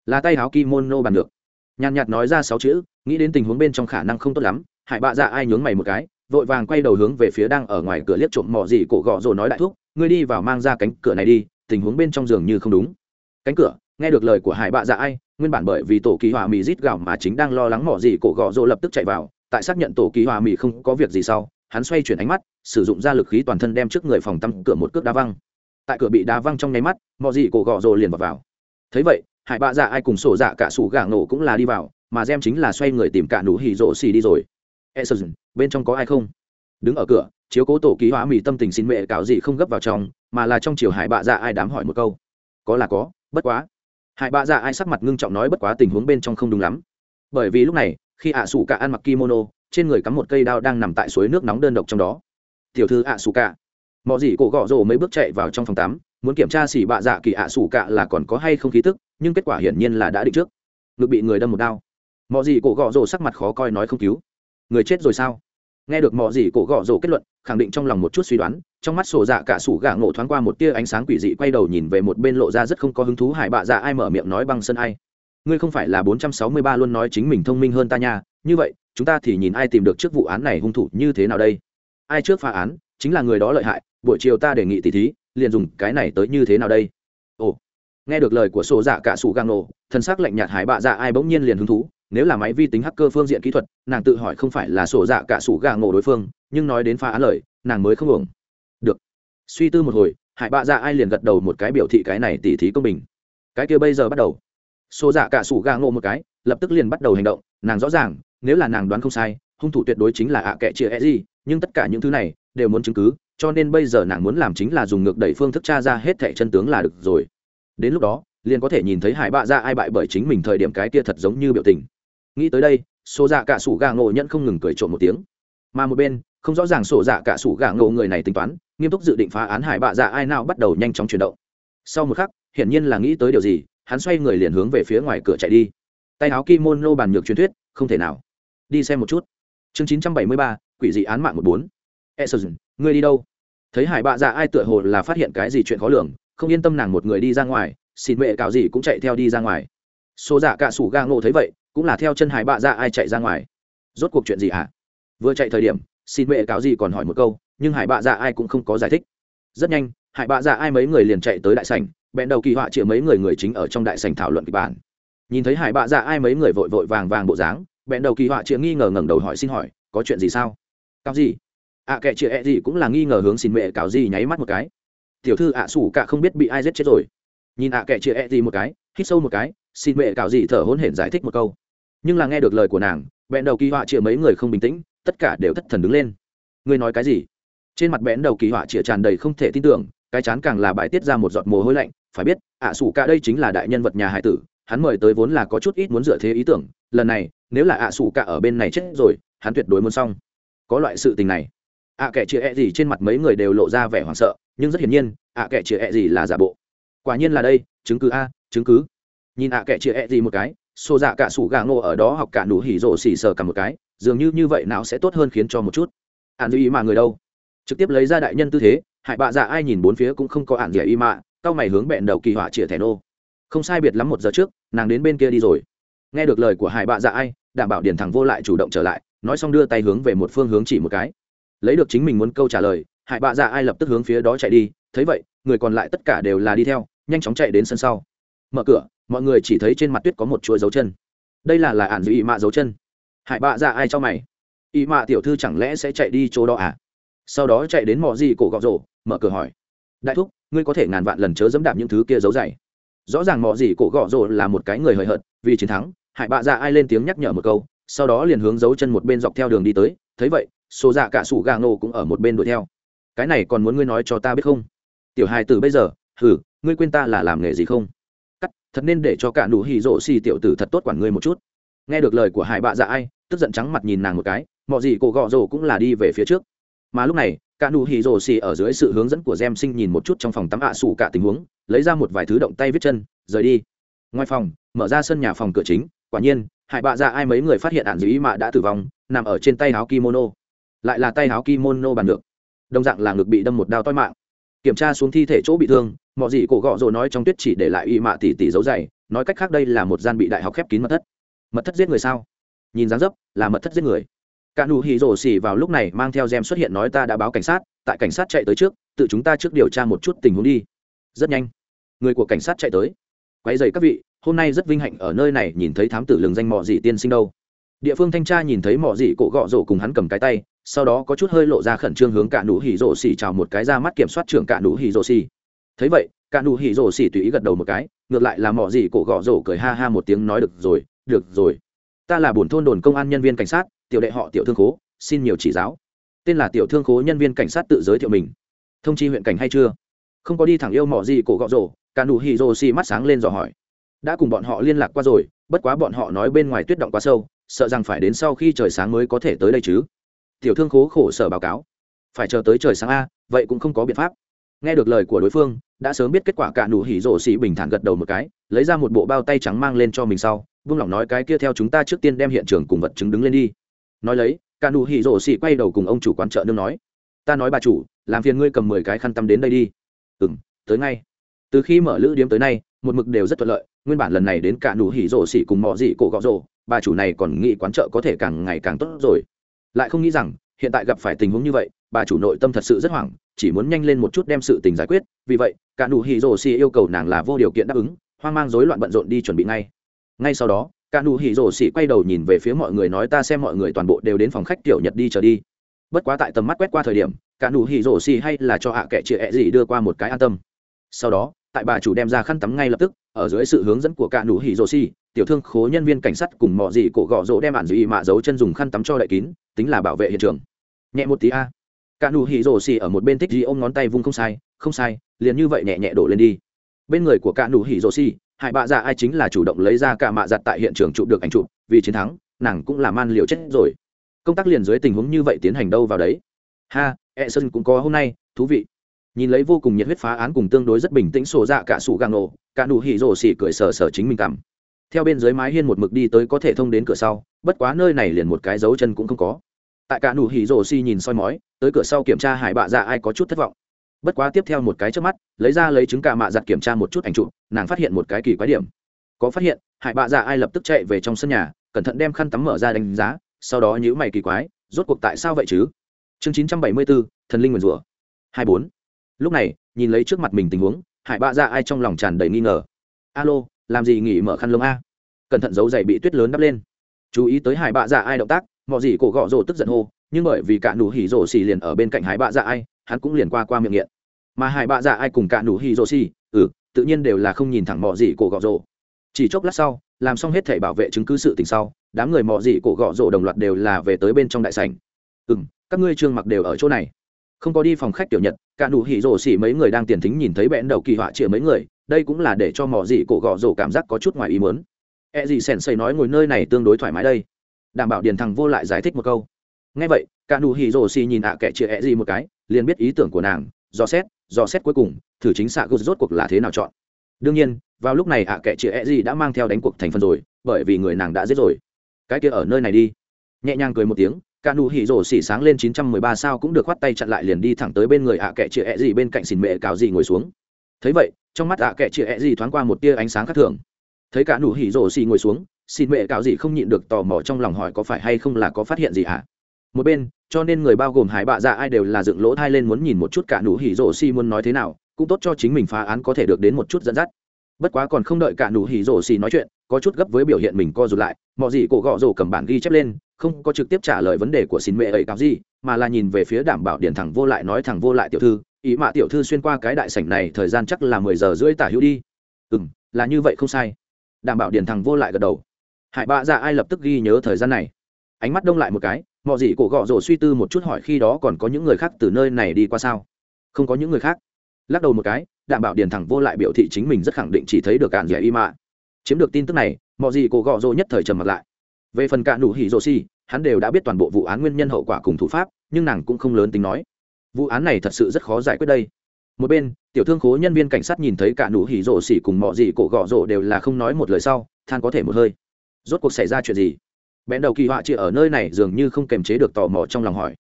Là tay áo kimono bàn được. Nhàn nhạt nói ra sáu chữ, nghĩ đến tình huống bên trong khả năng không tốt lắm, hải bạ ra ai nhướng mày một cái, vội vàng quay đầu hướng về phía đang ở ngoài cửa liếc trộm mò gì cổ gọ rồi nói đại thúc, ngươi đi vào mang ra cánh cửa này đi, tình huống bên trong giường như không đúng. Cánh cửa? nghe được lời của hải bạ dạ ai nguyên bản bởi vì tổ kỳ hòa mỹ rít gạo mà chính đang lo lắng mỏ gì cổ gò rỗ lập tức chạy vào tại xác nhận tổ kỳ hòa mỹ không có việc gì sau hắn xoay chuyển ánh mắt sử dụng ra lực khí toàn thân đem trước người phòng tắm cửa một cước đá văng. Tại cửa bị đá văng trong nháy mắt mỏ gì cổ gò rỗ liền vào, vào. thấy vậy hải bạ dạ ai cùng sổ dạ cả sủ gà nổ cũng là đi vào mà gem chính là xoay người tìm cả nụ hỉ rỗ xì đi rồi. E sơ bên trong có ai không? Đứng ở cửa chiếu cố tổ ký hóa mì tâm tình xin mẹ cáo gì không gấp vào trong mà là trong chiều hải bạ dạ ai đám hỏi một câu. Có là có bất quá hai bạ dạ ai sắc mặt ngưng trọng nói bất quá tình huống bên trong không đúng lắm. Bởi vì lúc này, khi ạ sủ cả ăn mặc kimono, trên người cắm một cây đao đang nằm tại suối nước nóng đơn độc trong đó. Tiểu thư ạ sủ cả. Mọi gì cổ gõ rổ mấy bước chạy vào trong phòng tắm, muốn kiểm tra xỉ bạ dạ kỳ ạ sủ cả là còn có hay không khí tức, nhưng kết quả hiển nhiên là đã định trước. Ngực bị người đâm một đao. Mọi gì cổ gõ rổ sắc mặt khó coi nói không cứu. Người chết rồi sao? nghe được mọi gì cổ gõ rổ kết luận, khẳng định trong lòng một chút suy đoán, trong mắt sổ dạ cả sủ gà ngộ thoáng qua một tia ánh sáng quỷ dị quay đầu nhìn về một bên lộ ra rất không có hứng thú hải bạ dạ ai mở miệng nói băng sân ai. Ngươi không phải là bốn trăm sáu mươi ba luôn nói chính mình thông minh hơn ta nha. Như vậy, chúng ta thì nhìn ai tìm được trước vụ án này hung thủ như thế nào đây? Ai trước phá án, chính là người đó lợi hại, buổi chiều ta đề nghị tỷ thí, liền dùng cái này tới như thế nào đây? Ồ, nghe được lời của sổ dạ cả sủ gà ngộ thân xác lạnh nhạt hải bạ dạ ai bỗng nhiên liền hứng thú nếu là máy vi tính hacker phương diện kỹ thuật, nàng tự hỏi không phải là sổ dạ cả sủ gà ngộ đối phương, nhưng nói đến phá án lời, nàng mới không ổng được. Suy tư một hồi, hải bạ dạ ai liền gật đầu một cái biểu thị cái này tỉ thí công bình. Cái kia bây giờ bắt đầu. Sổ dạ cả sủ gà ngộ một cái, lập tức liền bắt đầu hành động, nàng rõ ràng, nếu là nàng đoán không sai, hung thủ tuyệt đối chính là ạ kệ chia e gì, nhưng tất cả những thứ này đều muốn chứng cứ, cho nên bây giờ nàng muốn làm chính là dùng ngược đẩy phương thức tra ra hết thẻ chân tướng là được rồi. Đến lúc đó, liền có thể nhìn thấy hải bạ ra ai bại bởi chính mình thời điểm cái kia thật giống như biểu tình nghĩ tới đây, sổ dạ cả sủ gà ngộ nhận không ngừng cười trộm một tiếng. Mà một bên, không rõ ràng sổ dạ cả sủ gà ngộ người này tính toán, nghiêm túc dự định phá án hải bạ dạ ai nào bắt đầu nhanh chóng chuyển động. Sau một khắc, hiển nhiên là nghĩ tới điều gì, hắn xoay người liền hướng về phía ngoài cửa chạy đi. Tay áo kimono bàn nhược truyền thuyết, không thể nào. Đi xem một chút. Chương chín trăm bảy mươi ba, quỷ dị án mạng một bốn. E sơ ngươi đi đâu? Thấy hải bạ dạ ai tựa hồ là phát hiện cái gì chuyện khó lường, không yên tâm nàng một người đi ra ngoài xin mẹ cạo gì cũng chạy theo đi ra ngoài. Xô dạ cả sủ ga ngộ thấy vậy cũng là theo chân hải bạ ra ai chạy ra ngoài. Rốt cuộc chuyện gì hả? À? vừa chạy thời điểm, xin mẹ cáo gì còn hỏi một câu, nhưng hải bạ ra ai cũng không có giải thích. Rất nhanh, hải bạ ra ai mấy người liền chạy tới đại sảnh bẹn đầu kỳ họa chĩa mấy người người chính ở trong đại sảnh thảo luận kịch bản. Nhìn thấy hải bạ ra ai mấy người vội vội vàng vàng bộ dáng bẹn đầu kỳ họa chĩa nghi ngờ ngẩng đầu hỏi xin hỏi, có chuyện gì sao? Cáo gì? À, ạ kệ chĩa e gì cũng là nghi ngờ hướng xin mẹ cáo gì nháy mắt một cái. Tiểu thư ạ à sủ cả không biết bị ai giết chết rồi. Nhìn ạ kệ chĩa e gì một cái, hít sâu một cái, xin mẹ cáo gì thở hỗn hển giải thích một câu nhưng là nghe được lời của nàng, bẹn đầu kỳ họa chĩa mấy người không bình tĩnh, tất cả đều thất thần đứng lên. Ngươi nói cái gì? Trên mặt bẽn đầu kỳ họa chĩa tràn đầy không thể tin tưởng, cái chán càng là bài tiết ra một giọt mồ hôi lạnh. Phải biết, ạ sủ cả đây chính là đại nhân vật nhà hải tử, hắn mời tới vốn là có chút ít muốn dựa thế ý tưởng. Lần này, nếu là ạ sủ cả ở bên này chết rồi, hắn tuyệt đối muốn xong. Có loại sự tình này. Ạ à kẻ chĩa e gì trên mặt mấy người đều lộ ra vẻ hoảng sợ, nhưng rất hiển nhiên, ạ kẻ chĩa e gì là giả bộ. Quả nhiên là đây, chứng cứ a, chứng cứ. Nhìn ạ kẻ chĩa e gì một cái xô dạ cả sủ gà ngộ ở đó học cả nụ hỉ rổ xỉ sờ cả một cái, dường như như vậy nào sẽ tốt hơn khiến cho một chút. Ạn dư ý mà người đâu? Trực tiếp lấy ra đại nhân tư thế, hại bạ dạ ai nhìn bốn phía cũng không có ạn dẻ ý mạ tao mày hướng bẹn đầu kỳ họa chĩa thẻ nô. Không sai biệt lắm một giờ trước, nàng đến bên kia đi rồi. Nghe được lời của hải bạ dạ ai, đảm bảo điền thẳng vô lại chủ động trở lại, nói xong đưa tay hướng về một phương hướng chỉ một cái. Lấy được chính mình muốn câu trả lời hải bạ dạ ai lập tức hướng phía đó chạy đi, thấy vậy, người còn lại tất cả đều là đi theo, nhanh chóng chạy đến sân sau. Mở cửa mọi người chỉ thấy trên mặt tuyết có một chuỗi dấu chân. Đây là là ản dư ý mạ dấu chân. Hải bạ ra ai cho mày? Ý mạ tiểu thư chẳng lẽ sẽ chạy đi chỗ đó à? Sau đó chạy đến mò gì cổ gọ rổ, mở cửa hỏi. Đại thúc, ngươi có thể ngàn vạn lần chớ dẫm đạp những thứ kia dấu dày. Rõ ràng mò gì cổ gọ rổ là một cái người hời hợt, vì chiến thắng, hải bạ ra ai lên tiếng nhắc nhở một câu, sau đó liền hướng dấu chân một bên dọc theo đường đi tới. Thấy vậy xô dạ cả sủ gà nô cũng ở một bên đuổi theo. Cái này còn muốn ngươi nói cho ta biết không? Tiểu hài từ bây giờ hử ngươi quên ta là làm nghề gì không? thật nên để cho cả nụ hì rộ xì tiểu tử thật tốt quản ngươi một chút. Nghe được lời của hải bạ dạ ai, tức giận trắng mặt nhìn nàng một cái, mọi gì cổ gọ rồ cũng là đi về phía trước. Mà lúc này, cả nụ hì rồ xì ở dưới sự hướng dẫn của gem sinh nhìn một chút trong phòng tắm ạ à xù cả tình huống, lấy ra một vài thứ động tay viết chân, rời đi. Ngoài phòng, mở ra sân nhà phòng cửa chính, quả nhiên, hải bạ dạ ai mấy người phát hiện ạn dĩ mạ đã tử vong, nằm ở trên tay áo kimono. Lại là tay áo kimono bàn được đồng dạng là ngực bị đâm một đao toi mạng. Kiểm tra xuống thi thể chỗ bị thương mọi gì cổ gọ rồ nói trong tuyết chỉ để lại y mạ tỷ tỷ dấu dày, nói cách khác đây là một gian bị đại học khép kín mật thất. Mật thất giết người sao? Nhìn dáng dấp, là mật thất giết người. Cả nụ hỉ rồ xỉ vào lúc này mang theo gem xuất hiện nói ta đã báo cảnh sát, tại cảnh sát chạy tới trước, tự chúng ta trước điều tra một chút tình huống đi. Rất nhanh. Người của cảnh sát chạy tới. Quay dày các vị, hôm nay rất vinh hạnh ở nơi này nhìn thấy thám tử lường danh mọ dị tiên sinh đâu. Địa phương thanh tra nhìn thấy mọ dị cổ gọ rồ cùng hắn cầm cái tay, sau đó có chút hơi lộ ra khẩn trương hướng cả nụ hỉ rồ xỉ chào một cái ra mắt kiểm soát trưởng cả nụ hỉ rồ xỉ thấy vậy, cả nụ hỉ rổ xỉ tùy ý gật đầu một cái, ngược lại là mỏ gì cổ gõ rổ cười ha ha một tiếng nói được rồi được rồi. Ta là bổn thôn đồn công an nhân viên cảnh sát, tiểu đệ họ tiểu thương khố, xin nhiều chỉ giáo. Tên là tiểu thương khố nhân viên cảnh sát tự giới thiệu mình. Thông chi huyện cảnh hay chưa? Không có đi thẳng yêu mỏ gì cổ gõ rổ, cả nụ hỉ rổ xì mắt sáng lên dò hỏi. Đã cùng bọn họ liên lạc qua rồi, bất quá bọn họ nói bên ngoài tuyết động quá sâu, sợ rằng phải đến sau khi trời sáng mới có thể tới đây chứ. Tiểu thương khố khổ sở báo cáo. Phải chờ tới trời sáng a, vậy cũng không có biện pháp nghe được lời của đối phương, đã sớm biết kết quả cả đủ hỉ rổ xỉ bình thản gật đầu một cái, lấy ra một bộ bao tay trắng mang lên cho mình sau vương lỏng nói cái kia theo chúng ta trước tiên đem hiện trường cùng vật chứng đứng lên đi. Nói lấy, cả đủ hỉ rổ xỉ quay đầu cùng ông chủ quán chợ nương nói, ta nói bà chủ, làm phiền ngươi cầm mười cái khăn tắm đến đây đi. Ừ m tới ngay. Từ khi mở lữ điếm tới nay, một mực đều rất thuận lợi, nguyên bản lần này đến cả đủ hỉ rổ xỉ cùng mọi dị cổ gọ rổ, bà chủ này còn nghĩ quán chợ có thể càng ngày càng tốt rồi. Lại không nghĩ rằng hiện tại gặp phải tình huống như vậy, bà chủ nội tâm thật sự rất hoảng, chỉ muốn nhanh lên một chút đem sự tình giải quyết, vì vậy, cả nụ hỉ rổ xì yêu cầu nàng là vô điều kiện đáp ứng, hoang mang rối loạn bận rộn đi chuẩn bị ngay. Ngay sau đó, cả nụ hỉ rổ xì quay đầu nhìn về phía mọi người nói ta xem mọi người toàn bộ đều đến phòng khách tiểu nhật đi trở đi. Bất quá tại tầm mắt quét qua thời điểm, cả nụ hỉ rổ xì hay là cho hạ à kệ chị ẹ gì đưa qua một cái an tâm. Sau đó, tại bà chủ đem ra khăn tắm ngay lập tức, ở dưới sự hướng dẫn của cả nụ hỉ rổ xì tiểu thương khố nhân viên cảnh sát cùng mọi gì cổ gọ rỗ đem bản dị mạ giấu chân dùng khăn tắm cho đậy kín, tính là bảo vệ hiện trường. Nhẹ một tí a. Cả nụ hỉ rổ xì ở một bên thích gì ôm ngón tay vung không sai không sai, liền như vậy nhẹ nhẹ đổ lên đi. Bên người của cả nụ hỉ rổ xì hại bạ dạ ai chính là chủ động lấy ra cả mạ giặt tại hiện trường chụp được ảnh chụp, vì chiến thắng, nàng cũng là man liều chết rồi. Công tác liền dưới tình huống như vậy tiến hành đâu vào đấy? Ha e sơn cũng có hôm nay, thú vị. Nhìn lấy vô cùng nhiệt huyết phá án cùng tương đối rất bình tĩnh sổ dạ cả sủ gang nổ cả nụ hỉ rổ xì cười sờ sờ chính mình cảm theo bên dưới mái hiên một mực đi tới có thể thông đến cửa sau, bất quá nơi này liền một cái dấu chân cũng không có. Tại cả nụ hỉ rổ si nhìn soi mói, tới cửa sau kiểm tra hải bạ dạ ai có chút thất vọng. Bất quá tiếp theo một cái trước mắt, lấy ra lấy chứng cả mạ giặt kiểm tra một chút ảnh trụ nàng phát hiện một cái kỳ quái điểm. Có phát hiện, hải bạ dạ ai lập tức chạy về trong sân nhà, cẩn thận đem khăn tắm mở ra đánh giá, sau đó nhữ mày kỳ quái, rốt cuộc tại sao vậy chứ? Chương chín trăm bảy mươi bốn thần linh nguyền rủa. Hai bốn. Lúc này, nhìn lấy trước mặt mình tình huống, hải bạ dạ ai trong lòng tràn đầy nghi ngờ. Alo làm gì nghỉ mở khăn lông a? Cẩn thận dấu dày bị tuyết lớn đắp lên. Chú ý tới hải bạ dạ ai động tác, mọi gì cổ gõ rổ tức giận hô, nhưng bởi vì cả nụ hỉ rổ xì liền ở bên cạnh hải bạ dạ ai, hắn cũng liền qua qua miệng nghiện. Mà hải bạ dạ ai cùng cả nụ hỉ rổ xì ừ tự nhiên đều là không nhìn thẳng mọi gì cổ gõ rổ chỉ chốc lát sau, làm xong hết thể bảo vệ chứng cứ sự tình sau, đám người mọi gì cổ gõ rổ đồng loạt đều là về tới bên trong đại sảnh. Ừ các ngươi trương mặc đều ở chỗ này. Không có đi phòng khách tiểu nhật, cả nụ hỉ rổ xỉ mấy người đang tiền thính nhìn thấy bẽn đầu kỳ họa chĩa mấy người đây cũng là để cho mỏ dị cổ gọ rổ cảm giác có chút ngoài ý muốn. E gì sèn xây nói ngồi nơi này tương đối thoải mái đây. Đảm bảo điền thằng vô lại giải thích một câu. Ngay vậy, cả nụ hỉ rổ xì nhìn ạ à kẻ chĩa e gì một cái, liền biết ý tưởng của nàng, dò xét dò xét cuối cùng, thử chính xạ gút rốt cuộc là thế nào chọn. Đương nhiên, vào lúc này ạ à kẻ chĩa e gì đã mang theo đánh cuộc thành phần rồi, bởi vì người nàng đã giết rồi. Cái kia ở nơi này đi. Nhẹ nhàng cười một tiếng, cả nụ hỉ rổ xỉ sáng lên 913 sao cũng được khoát tay chặn lại liền đi thẳng tới bên người ạ à kẻ chĩa e gì bên cạnh xỉn mẹ cào gì ngồi xuống. Thấy vậy trong mắt ạ kệ chị ẹ gì thoáng qua một tia ánh sáng khác thường. Thấy cả nụ hỉ rổ xì ngồi xuống, xin mẹ cạo gì không nhịn được tò mò trong lòng hỏi có phải hay không là có phát hiện gì hả một bên, cho nên người bao gồm hải bạ dạ ai đều là dựng lỗ thai lên muốn nhìn một chút cả nụ hỉ rổ xì muốn nói thế nào, cũng tốt cho chính mình phá án có thể được đến một chút dẫn dắt. Bất quá còn không đợi cả nụ hỉ rổ xì nói chuyện, có chút gấp với biểu hiện mình co rụt lại, mọi gì cổ gọ rổ cầm bản ghi chép lên, không có trực tiếp trả lời vấn đề của xin mẹ ấy cáo gì, mà là nhìn về phía đảm bảo điển thẳng vô lại nói thẳng vô lại tiểu thư ý mạ tiểu thư xuyên qua cái đại sảnh này, thời gian chắc là mười giờ rưỡi tả hữu đi. Ừ m là như vậy không sai. Đảm bảo điền thằng vô lại gật đầu. Hải bạ dạ ai lập tức ghi nhớ thời gian này. Ánh mắt đông lại một cái mọi gì cổ gọ rổ suy tư một chút hỏi khi đó còn có những người khác từ nơi này đi qua sao? Không có những người khác. Lắc đầu một cái, đảm bảo điền thằng vô lại biểu thị chính mình rất khẳng định chỉ thấy được cạn rẻ y mạ. Chiếm được tin tức này mọi gì cổ gọ rổ nhất thời trầm mặt lại. Về phần cạn đủ hỉ rổ xi hắn đều đã biết toàn bộ vụ án nguyên nhân hậu quả cùng thủ pháp, nhưng nàng cũng không lớn tính nói vụ án này thật sự rất khó giải quyết đây. Một bên, tiểu thương khố nhân viên cảnh sát nhìn thấy cả nụ hỉ rộ xỉ cùng mọi gì cổ gọ rộ đều là không nói một lời sau, than có thể một hơi. Rốt cuộc xảy ra chuyện gì? Bẽn đầu kỳ họa chị ở nơi này dường như không kềm chế được tò mò trong lòng hỏi.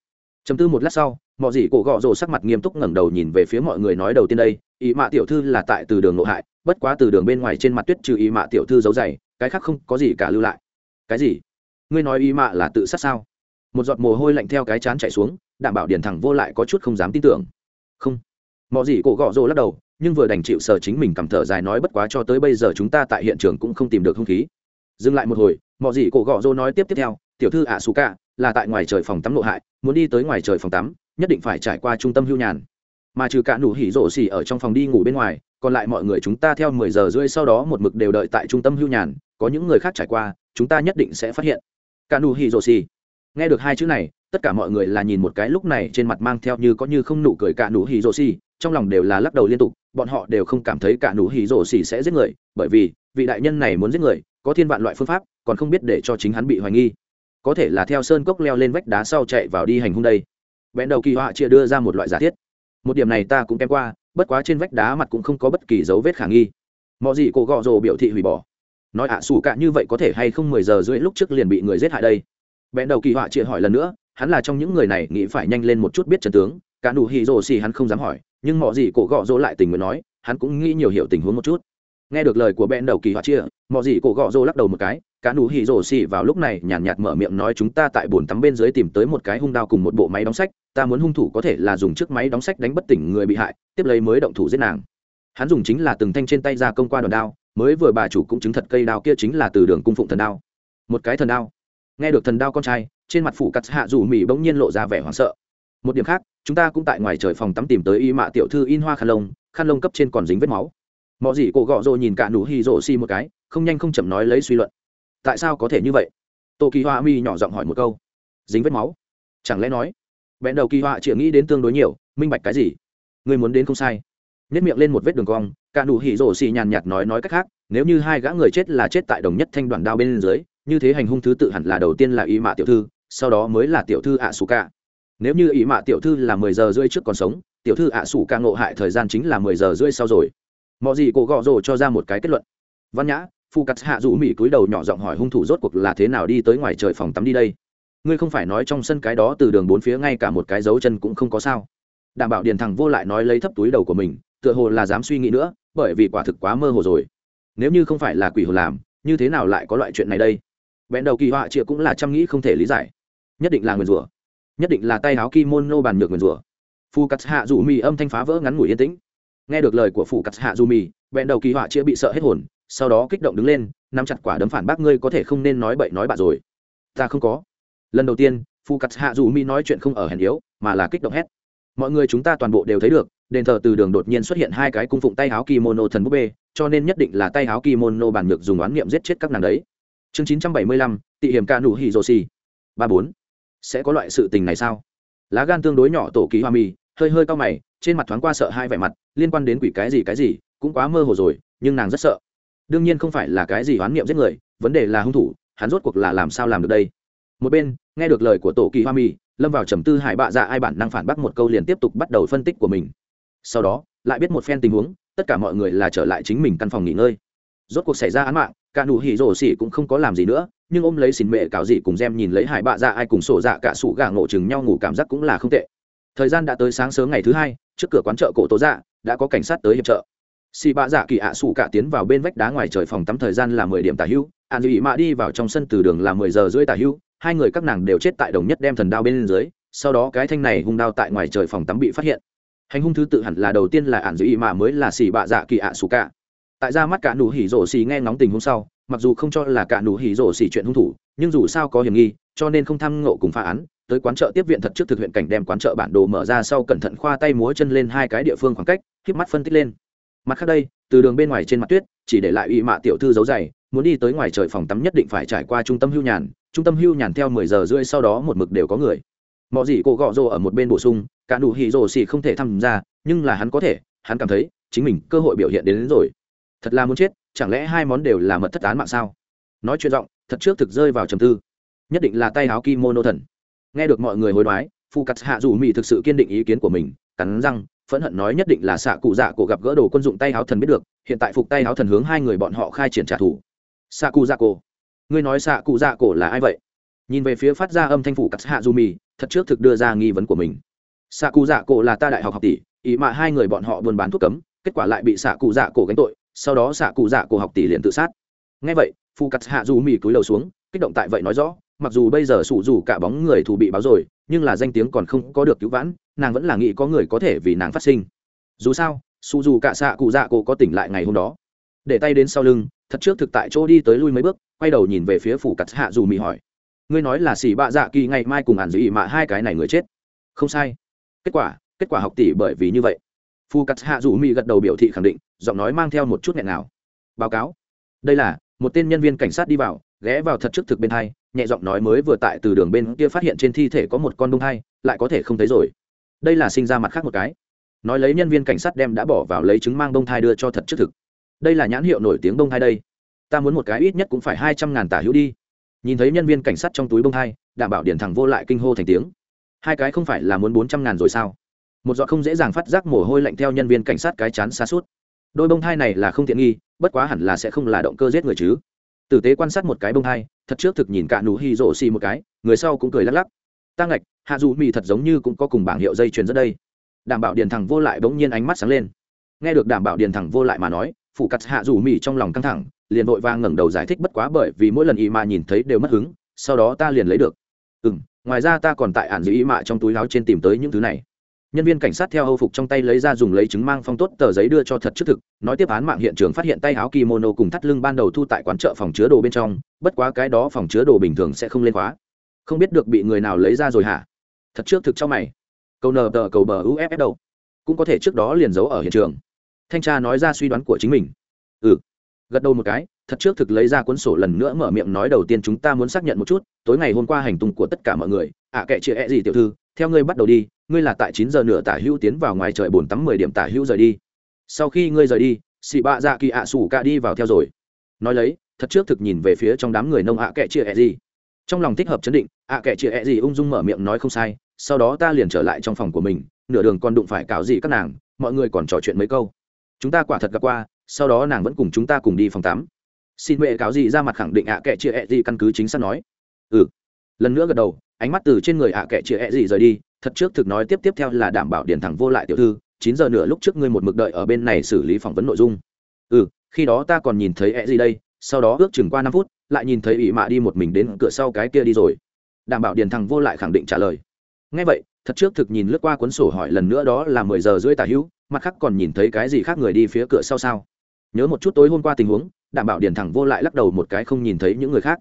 Chấm tư một lát sau mọi gì cổ gọ rộ sắc mặt nghiêm túc ngẩng đầu nhìn về phía mọi người nói đầu tiên đây, ý mạ tiểu thư là tại từ đường nội hại, bất quá từ đường bên ngoài trên mặt tuyết trừ ý mạ tiểu thư giấu dày cái khác không có gì cả lưu lại. Cái gì? Ngươi nói ý mạ là tự sát sao? Một giọt mồ hôi lạnh theo cái chán chạy xuống đảm bảo điền thẳng vô lại có chút không dám tin tưởng. Không. Mọi gì cổ gọ rồ lắc đầu, nhưng vừa đành chịu sờ chính mình cầm thở dài nói bất quá cho tới bây giờ chúng ta tại hiện trường cũng không tìm được hung khí. Dừng lại một hồi mọi gì cổ gọ rồ nói tiếp tiếp theo, tiểu thư ạ xù cả là tại ngoài trời phòng tắm nội hại, muốn đi tới ngoài trời phòng tắm, nhất định phải trải qua trung tâm hưu nhàn. Mà trừ cả nụ hỉ rổ xỉ ở trong phòng đi ngủ bên ngoài, còn lại mọi người chúng ta theo mười giờ rưỡi sau đó một mực đều đợi tại trung tâm hưu nhàn, có những người khác trải qua, chúng ta nhất định sẽ phát hiện. Cả nụ hỉ rổ xỉ. Nghe được hai chữ này tất cả mọi người là nhìn một cái lúc này trên mặt mang theo như có như không nụ cười cả nụ hỉ rồ xì, trong lòng đều là lắc đầu liên tục, bọn họ đều không cảm thấy cả nụ hỉ rồ xì sẽ giết người, bởi vì, vị đại nhân này muốn giết người, có thiên vạn loại phương pháp, còn không biết để cho chính hắn bị hoài nghi. Có thể là theo sơn cốc leo lên vách đá sau chạy vào đi hành hung đây. Bẽn đầu kỳ họa chia đưa ra một loại giả thiết. Một điểm này ta cũng kém qua, bất quá trên vách đá mặt cũng không có bất kỳ dấu vết khả nghi. Mọi gì cổ gọ rồ biểu thị hủy bỏ. Nói ạ, xù cạ như vậy có thể hay không mười giờ rưỡi lúc trước liền bị người giết hại đây? Bẽn đầu kỳ họa chia hỏi lần nữa hắn là trong những người này nghĩ phải nhanh lên một chút biết trận tướng cả nụ hỉ rồ xì hắn không dám hỏi nhưng mọi gì cổ gọ rỗ lại tình nguyện nói hắn cũng nghĩ nhiều hiểu tình huống một chút. Nghe được lời của bên đầu kỳ họa chia mọi gì cổ gọ rỗ lắc đầu một cái cả nụ hỉ rồ xì vào lúc này nhàn nhạt, nhạt mở miệng nói chúng ta tại bồn tắm bên dưới tìm tới một cái hung đao cùng một bộ máy đóng sách ta muốn hung thủ có thể là dùng chiếc máy đóng sách đánh bất tỉnh người bị hại tiếp lấy mới động thủ giết nàng. Hắn dùng chính là từng thanh trên tay ra công qua đòn đao mới vừa bà chủ cũng chứng thật cây đao kia chính là từ đường cung phụng thần đao. Một cái thần đao nghe được thần đao con trai, trên mặt phủ cắt hạ dù mỹ bỗng nhiên lộ ra vẻ hoảng sợ. Một điểm khác, chúng ta cũng tại ngoài trời phòng tắm tìm tới y mạ tiểu thư in hoa khăn lông khăn lông cấp trên còn dính vết máu. Mọi gì cổ gọ rồi nhìn cả nụ hì rổ xi một cái, không nhanh không chậm nói lấy suy luận. Tại sao có thể như vậy? Tô kỳ hoa mi nhỏ giọng hỏi một câu. Dính vết máu? Chẳng lẽ nói vẹn đầu kỳ họa chịa nghĩ đến tương đối nhiều, minh bạch cái gì? Người muốn đến không sai. Nhất miệng lên một vết đường cong, cả nụ hỉ rổ xì nhàn nhạt nói nói cách khác, nếu như hai gã người chết là chết tại đồng nhất thanh đoàn đao bên dưới như thế hành hung thứ tự hẳn là đầu tiên là ý mạ tiểu thư, sau đó mới là tiểu thư ạ sủ cả. Nếu như ý mạ tiểu thư là mười giờ rưỡi trước còn sống, tiểu thư ạ sủ ca ngộ hại thời gian chính là mười giờ rưỡi sau rồi. Mọi gì cổ gọ rồ cho ra một cái kết luận. Văn nhã, phu cắt hạ rủ mỹ cúi đầu nhỏ giọng hỏi hung thủ rốt cuộc là thế nào đi tới ngoài trời phòng tắm đi đây. Ngươi không phải nói trong sân cái đó từ đường bốn phía ngay cả một cái dấu chân cũng không có sao. Đảm bảo điền thằng vô lại nói lấy thấp túi đầu của mình, tựa hồ là dám suy nghĩ nữa, bởi vì quả thực quá mơ hồ rồi. Nếu như không phải là quỷ hồ làm, như thế nào lại có loại chuyện này đây? vẹn đầu kỳ họa chịa cũng là chăm nghĩ không thể lý giải. Nhất định là nguyền rủa. Nhất định là tay áo kimono bàn ngược nguyền rủa. Phù cắt hạ dù mì âm thanh phá vỡ ngắn ngủi yên tĩnh. Nghe được lời của phù cắt hạ dù mì vẹn đầu kỳ họa chịa bị sợ hết hồn, sau đó kích động đứng lên, nắm chặt quả đấm phản bác ngươi có thể không nên nói bậy nói bạ rồi. Ta không có. Lần đầu tiên phù cắt hạ dù mì nói chuyện không ở hèn yếu, mà là kích động hét. Mọi người chúng ta toàn bộ đều thấy được, đền thờ từ đường đột nhiên xuất hiện hai cái cung phụng tay áo kimono thần búp bê, cho nên nhất định là tay áo kimono bản ngược dùng oán niệm giết chết các nàng đấy chương chín trăm bảy mươi lăm, tị hiểm ca nụ hỉ rồ xì. Ba bốn. Sẽ có loại sự tình này sao? Lá gan tương đối nhỏ tổ ký hoa mì, hơi hơi cao mày, trên mặt thoáng qua sợ hai vẻ mặt, liên quan đến quỷ cái gì cái gì, cũng quá mơ hồ rồi, nhưng nàng rất sợ. Đương nhiên không phải là cái gì hoán niệm giết người, vấn đề là hung thủ, hắn rốt cuộc là làm sao làm được đây? Một bên, nghe được lời của tổ kỳ hoa mì, lâm vào trầm tư hải bạ dạ ai bản năng phản bác một câu liền tiếp tục bắt đầu phân tích của mình. Sau đó, lại biết một phen tình huống, tất cả mọi người là trở lại chính mình căn phòng nghỉ ngơi rốt cuộc xảy ra án mạng, cả nụ hỉ rổ xỉ cũng không có làm gì nữa, nhưng ôm lấy xỉn mệ cạo dị cùng xem nhìn lấy hải bạ ra ai cùng sổ dạ cả sủ gà ngộ chừng nhau ngủ cảm giác cũng là không tệ. Thời gian đã tới sáng sớm ngày thứ hai, trước cửa quán chợ cổ tố dạ đã có cảnh sát tới hiệp trợ. Xì bạ dạ kỳ ạ sủ cả tiến vào bên vách đá ngoài trời phòng tắm thời gian là mười điểm tả hưu ạn dị mạ đi vào trong sân từ đường là mười giờ rưỡi tả hưu hai người các nàng đều chết tại đồng nhất đem thần đao bên dưới, sau đó cái thanh này hung đao tại ngoài trời phòng tắm bị phát hiện. Hành hung thứ tự hẳn là đầu tiên là ạn dị mạ mới là xì bạ dạ kỳ ạ sủ cả tại ra mắt cả nụ hỉ rổ xì nghe ngóng tình hôm sau mặc dù không cho là cả nụ hỉ rổ xì chuyện hung thủ nhưng dù sao có hiểm nghi cho nên không tham ngộ cùng phá án tới quán chợ tiếp viện thật trước thực huyện cảnh đem quán chợ bản đồ mở ra sau cẩn thận khoa tay múa chân lên hai cái địa phương khoảng cách khiếp mắt phân tích lên. Mặt khác đây từ đường bên ngoài trên mặt tuyết chỉ để lại ủy mạ tiểu thư giấu dày muốn đi tới ngoài trời phòng tắm nhất định phải trải qua trung tâm hưu nhàn trung tâm hưu nhàn theo mười giờ rưỡi sau đó một mực đều có người. Mọi gì cô gọ rồ ở một bên bổ sung cả nụ hỉ rồ xì không thể tham gia nhưng là hắn có thể hắn cảm thấy chính mình cơ hội biểu hiện đến, đến rồi thật là muốn chết, chẳng lẽ hai món đều là mật thất án mạng sao? Nói chuyện giọng, thật trước thực rơi vào trầm tư. Nhất định là tay áo kimono thần. Nghe được mọi người hối đoái phu cắt hạ dù mỹ thực sự kiên định ý kiến của mình, cắn răng, phẫn hận nói nhất định là xạ cụ dạ cổ gặp gỡ đồ quân dụng tay áo thần biết được, hiện tại phục tay áo thần hướng hai người bọn họ khai triển trả thù. Xạ cụ dạ cổ. Ngươi nói xạ cụ dạ cổ là ai vậy? Nhìn về phía phát ra âm thanh phủ cắt hạ dù mì thật trước thực đưa ra nghi vấn của mình. Xạ cụ dạ cổ là ta đại học học tỷ, ý mà hai người bọn họ buôn bán thuốc cấm, kết quả lại bị xạ cụ dạ cổ gánh tội sau đó xạ cụ dạ cổ học tỷ liền tự sát. Ngay vậy phụ cắt hạ dù mì cúi đầu xuống, kích động tại vậy nói rõ, mặc dù bây giờ sủ dù cả bóng người thù bị báo rồi, nhưng là danh tiếng còn không có được cứu vãn, nàng vẫn là nghĩ có người có thể vì nàng phát sinh. Dù sao, sủ dù cả xạ cụ dạ cổ có tỉnh lại ngày hôm đó. Để tay đến sau lưng, thật trước thực tại chỗ đi tới lui mấy bước, quay đầu nhìn về phía phủ cắt hạ dù mì hỏi. Ngươi nói là xỉ bạ dạ kỳ ngày mai cùng hàn dị mà hai cái này người chết. Không sai. Kết quả kết quả học tỷ bởi vì như vậy phu cắt hạ dù mỹ gật đầu biểu thị khẳng định, giọng nói mang theo một chút nghẹn nào báo cáo. Đây là, một tên nhân viên cảnh sát đi vào, ghé vào thật trước thực bên hai, nhẹ giọng nói mới vừa tại từ đường bên kia phát hiện trên thi thể có một con đông hai, lại có thể không thấy rồi. Đây là sinh ra mặt khác một cái. Nói lấy nhân viên cảnh sát đem đã bỏ vào lấy trứng mang đông thai đưa cho thật trước thực. Đây là nhãn hiệu nổi tiếng đông thai đây. Ta muốn một cái ít nhất cũng phải hai trăm ngàn tả hữu đi. Nhìn thấy nhân viên cảnh sát trong túi đông thai, đảm bảo điển thẳng vô lại kinh hô thành tiếng. Hai cái không phải là muốn bốn trăm ngàn rồi sao? một giọt không dễ dàng phát giác mồ hôi lạnh theo nhân viên cảnh sát cái chán xa suốt. Đôi bông thai này là không tiện nghi, bất quá hẳn là sẽ không là động cơ giết người chứ. Tử tế quan sát một cái bông thai, thật trước thực nhìn cả nụ hy rổ xì một cái, người sau cũng cười lắc lắc. Ta ngạch, hạ dù mì thật giống như cũng có cùng bảng hiệu dây chuyền rất đây. Đảm bảo điền thẳng vô lại bỗng nhiên ánh mắt sáng lên. Nghe được đảm bảo điền thẳng vô lại mà nói, phủ cắt hạ dù mì trong lòng căng thẳng, liền vội vàng ngẩng đầu giải thích bất quá bởi vì mỗi lần y mà nhìn thấy đều mất hứng, sau đó ta liền lấy được. Ừ ngoài ra ta còn tại ản dư y mạ trong túi láo trên tìm tới những thứ này nhân viên cảnh sát theo hâu phục trong tay lấy ra dùng lấy chứng mang phong tốt tờ giấy đưa cho thật trước thực nói tiếp án mạng hiện trường phát hiện tay áo kimono cùng thắt lưng ban đầu thu tại quán chợ phòng chứa đồ bên trong bất quá cái đó phòng chứa đồ bình thường sẽ không lên khóa. Không biết được bị người nào lấy ra rồi hả? Thật trước thực cho mày. Cầu nờ tờ cầu bờ uff đâu cũng có thể trước đó liền giấu ở hiện trường. Thanh tra nói ra suy đoán của chính mình. Ừ. Gật đầu một cái thật trước thực lấy ra cuốn sổ lần nữa mở miệng nói đầu tiên chúng ta muốn xác nhận một chút tối ngày hôm qua hành tung của tất cả mọi người ạ à, kệ chị e gì tiểu thư theo ngươi bắt đầu đi, ngươi là tại chín giờ nửa tả hữu tiến vào ngoài trời bồn tắm mười điểm tả hữu rời đi. Sau khi ngươi rời đi xị bạ dạ kỳ ạ à sủ cả đi vào theo rồi. Nói lấy, thật trước thực nhìn về phía trong đám người nông ạ à kệ chia ẹ gì. Trong lòng thích hợp chấn định, ạ à kệ chia ẹ gì ung dung mở miệng nói không sai, sau đó ta liền trở lại trong phòng của mình, nửa đường còn đụng phải cào gì các nàng, mọi người còn trò chuyện mấy câu. Chúng ta quả thật gặp qua, sau đó nàng vẫn cùng chúng ta cùng đi phòng tắm. Xin mẹ cáo gì ra mặt khẳng định ạ kệ chia ẹ gì căn cứ chính xác nói. Ừ lần nữa gật đầu, ánh mắt từ trên người ạ kệ kệ chĩa gì rời đi, thật trước thực nói tiếp tiếp theo là đảm bảo điện thẳng vô lại tiểu thư, chín giờ nửa lúc trước ngươi một mực đợi ở bên này xử lý phỏng vấn nội dung. Ừ khi đó ta còn nhìn thấy ẹ gì đây, sau đó ước chừng qua năm phút, lại nhìn thấy ỵ mạ đi một mình đến cửa sau cái kia đi rồi. Đảm bảo điện thằng vô lại khẳng định trả lời. Ngay vậy, thật trước thực nhìn lướt qua cuốn sổ hỏi lần nữa đó là mười giờ rưỡi tà hữu, mặt khác còn nhìn thấy cái gì khác người đi phía cửa sau sao? Nhớ một chút tối hôm qua tình huống, đảm bảo điện thẳng vô lại lắc đầu một cái không nhìn thấy những người khác.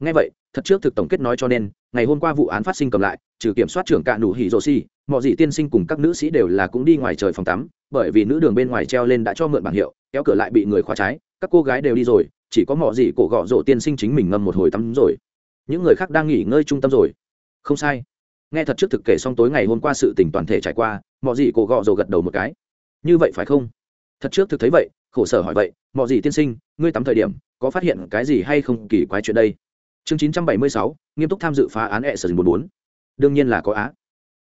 Ngay vậy thật trước thực tổng kết nói cho nên, ngày hôm qua vụ án phát sinh cầm lại, trừ kiểm soát trưởng cạn đủ hỉ rồ xi mọi dị tiên sinh cùng các nữ sĩ đều là cũng đi ngoài trời phòng tắm, bởi vì nữ đường bên ngoài treo lên đã cho mượn bảng hiệu, kéo cửa lại bị người khóa trái, các cô gái đều đi rồi, chỉ có mọi dị cổ gọ rộ tiên sinh chính mình ngâm một hồi tắm rồi. Những người khác đang nghỉ ngơi trung tâm rồi. Không sai. Nghe thật trước thực kể xong tối ngày hôm qua sự tình toàn thể trải qua, mọi dị cổ gọ rộ gật đầu một cái. Như vậy phải không? Thật trước thực thấy vậy, khổ sở hỏi vậy, mọi dị tiên sinh, ngươi tắm thời điểm, có phát hiện cái gì hay không kỳ quái chuyện đây? chương chín trăm bảy mươi sáu, nghiêm túc tham dự phá án e sở bốn bốn. Đương nhiên là có á.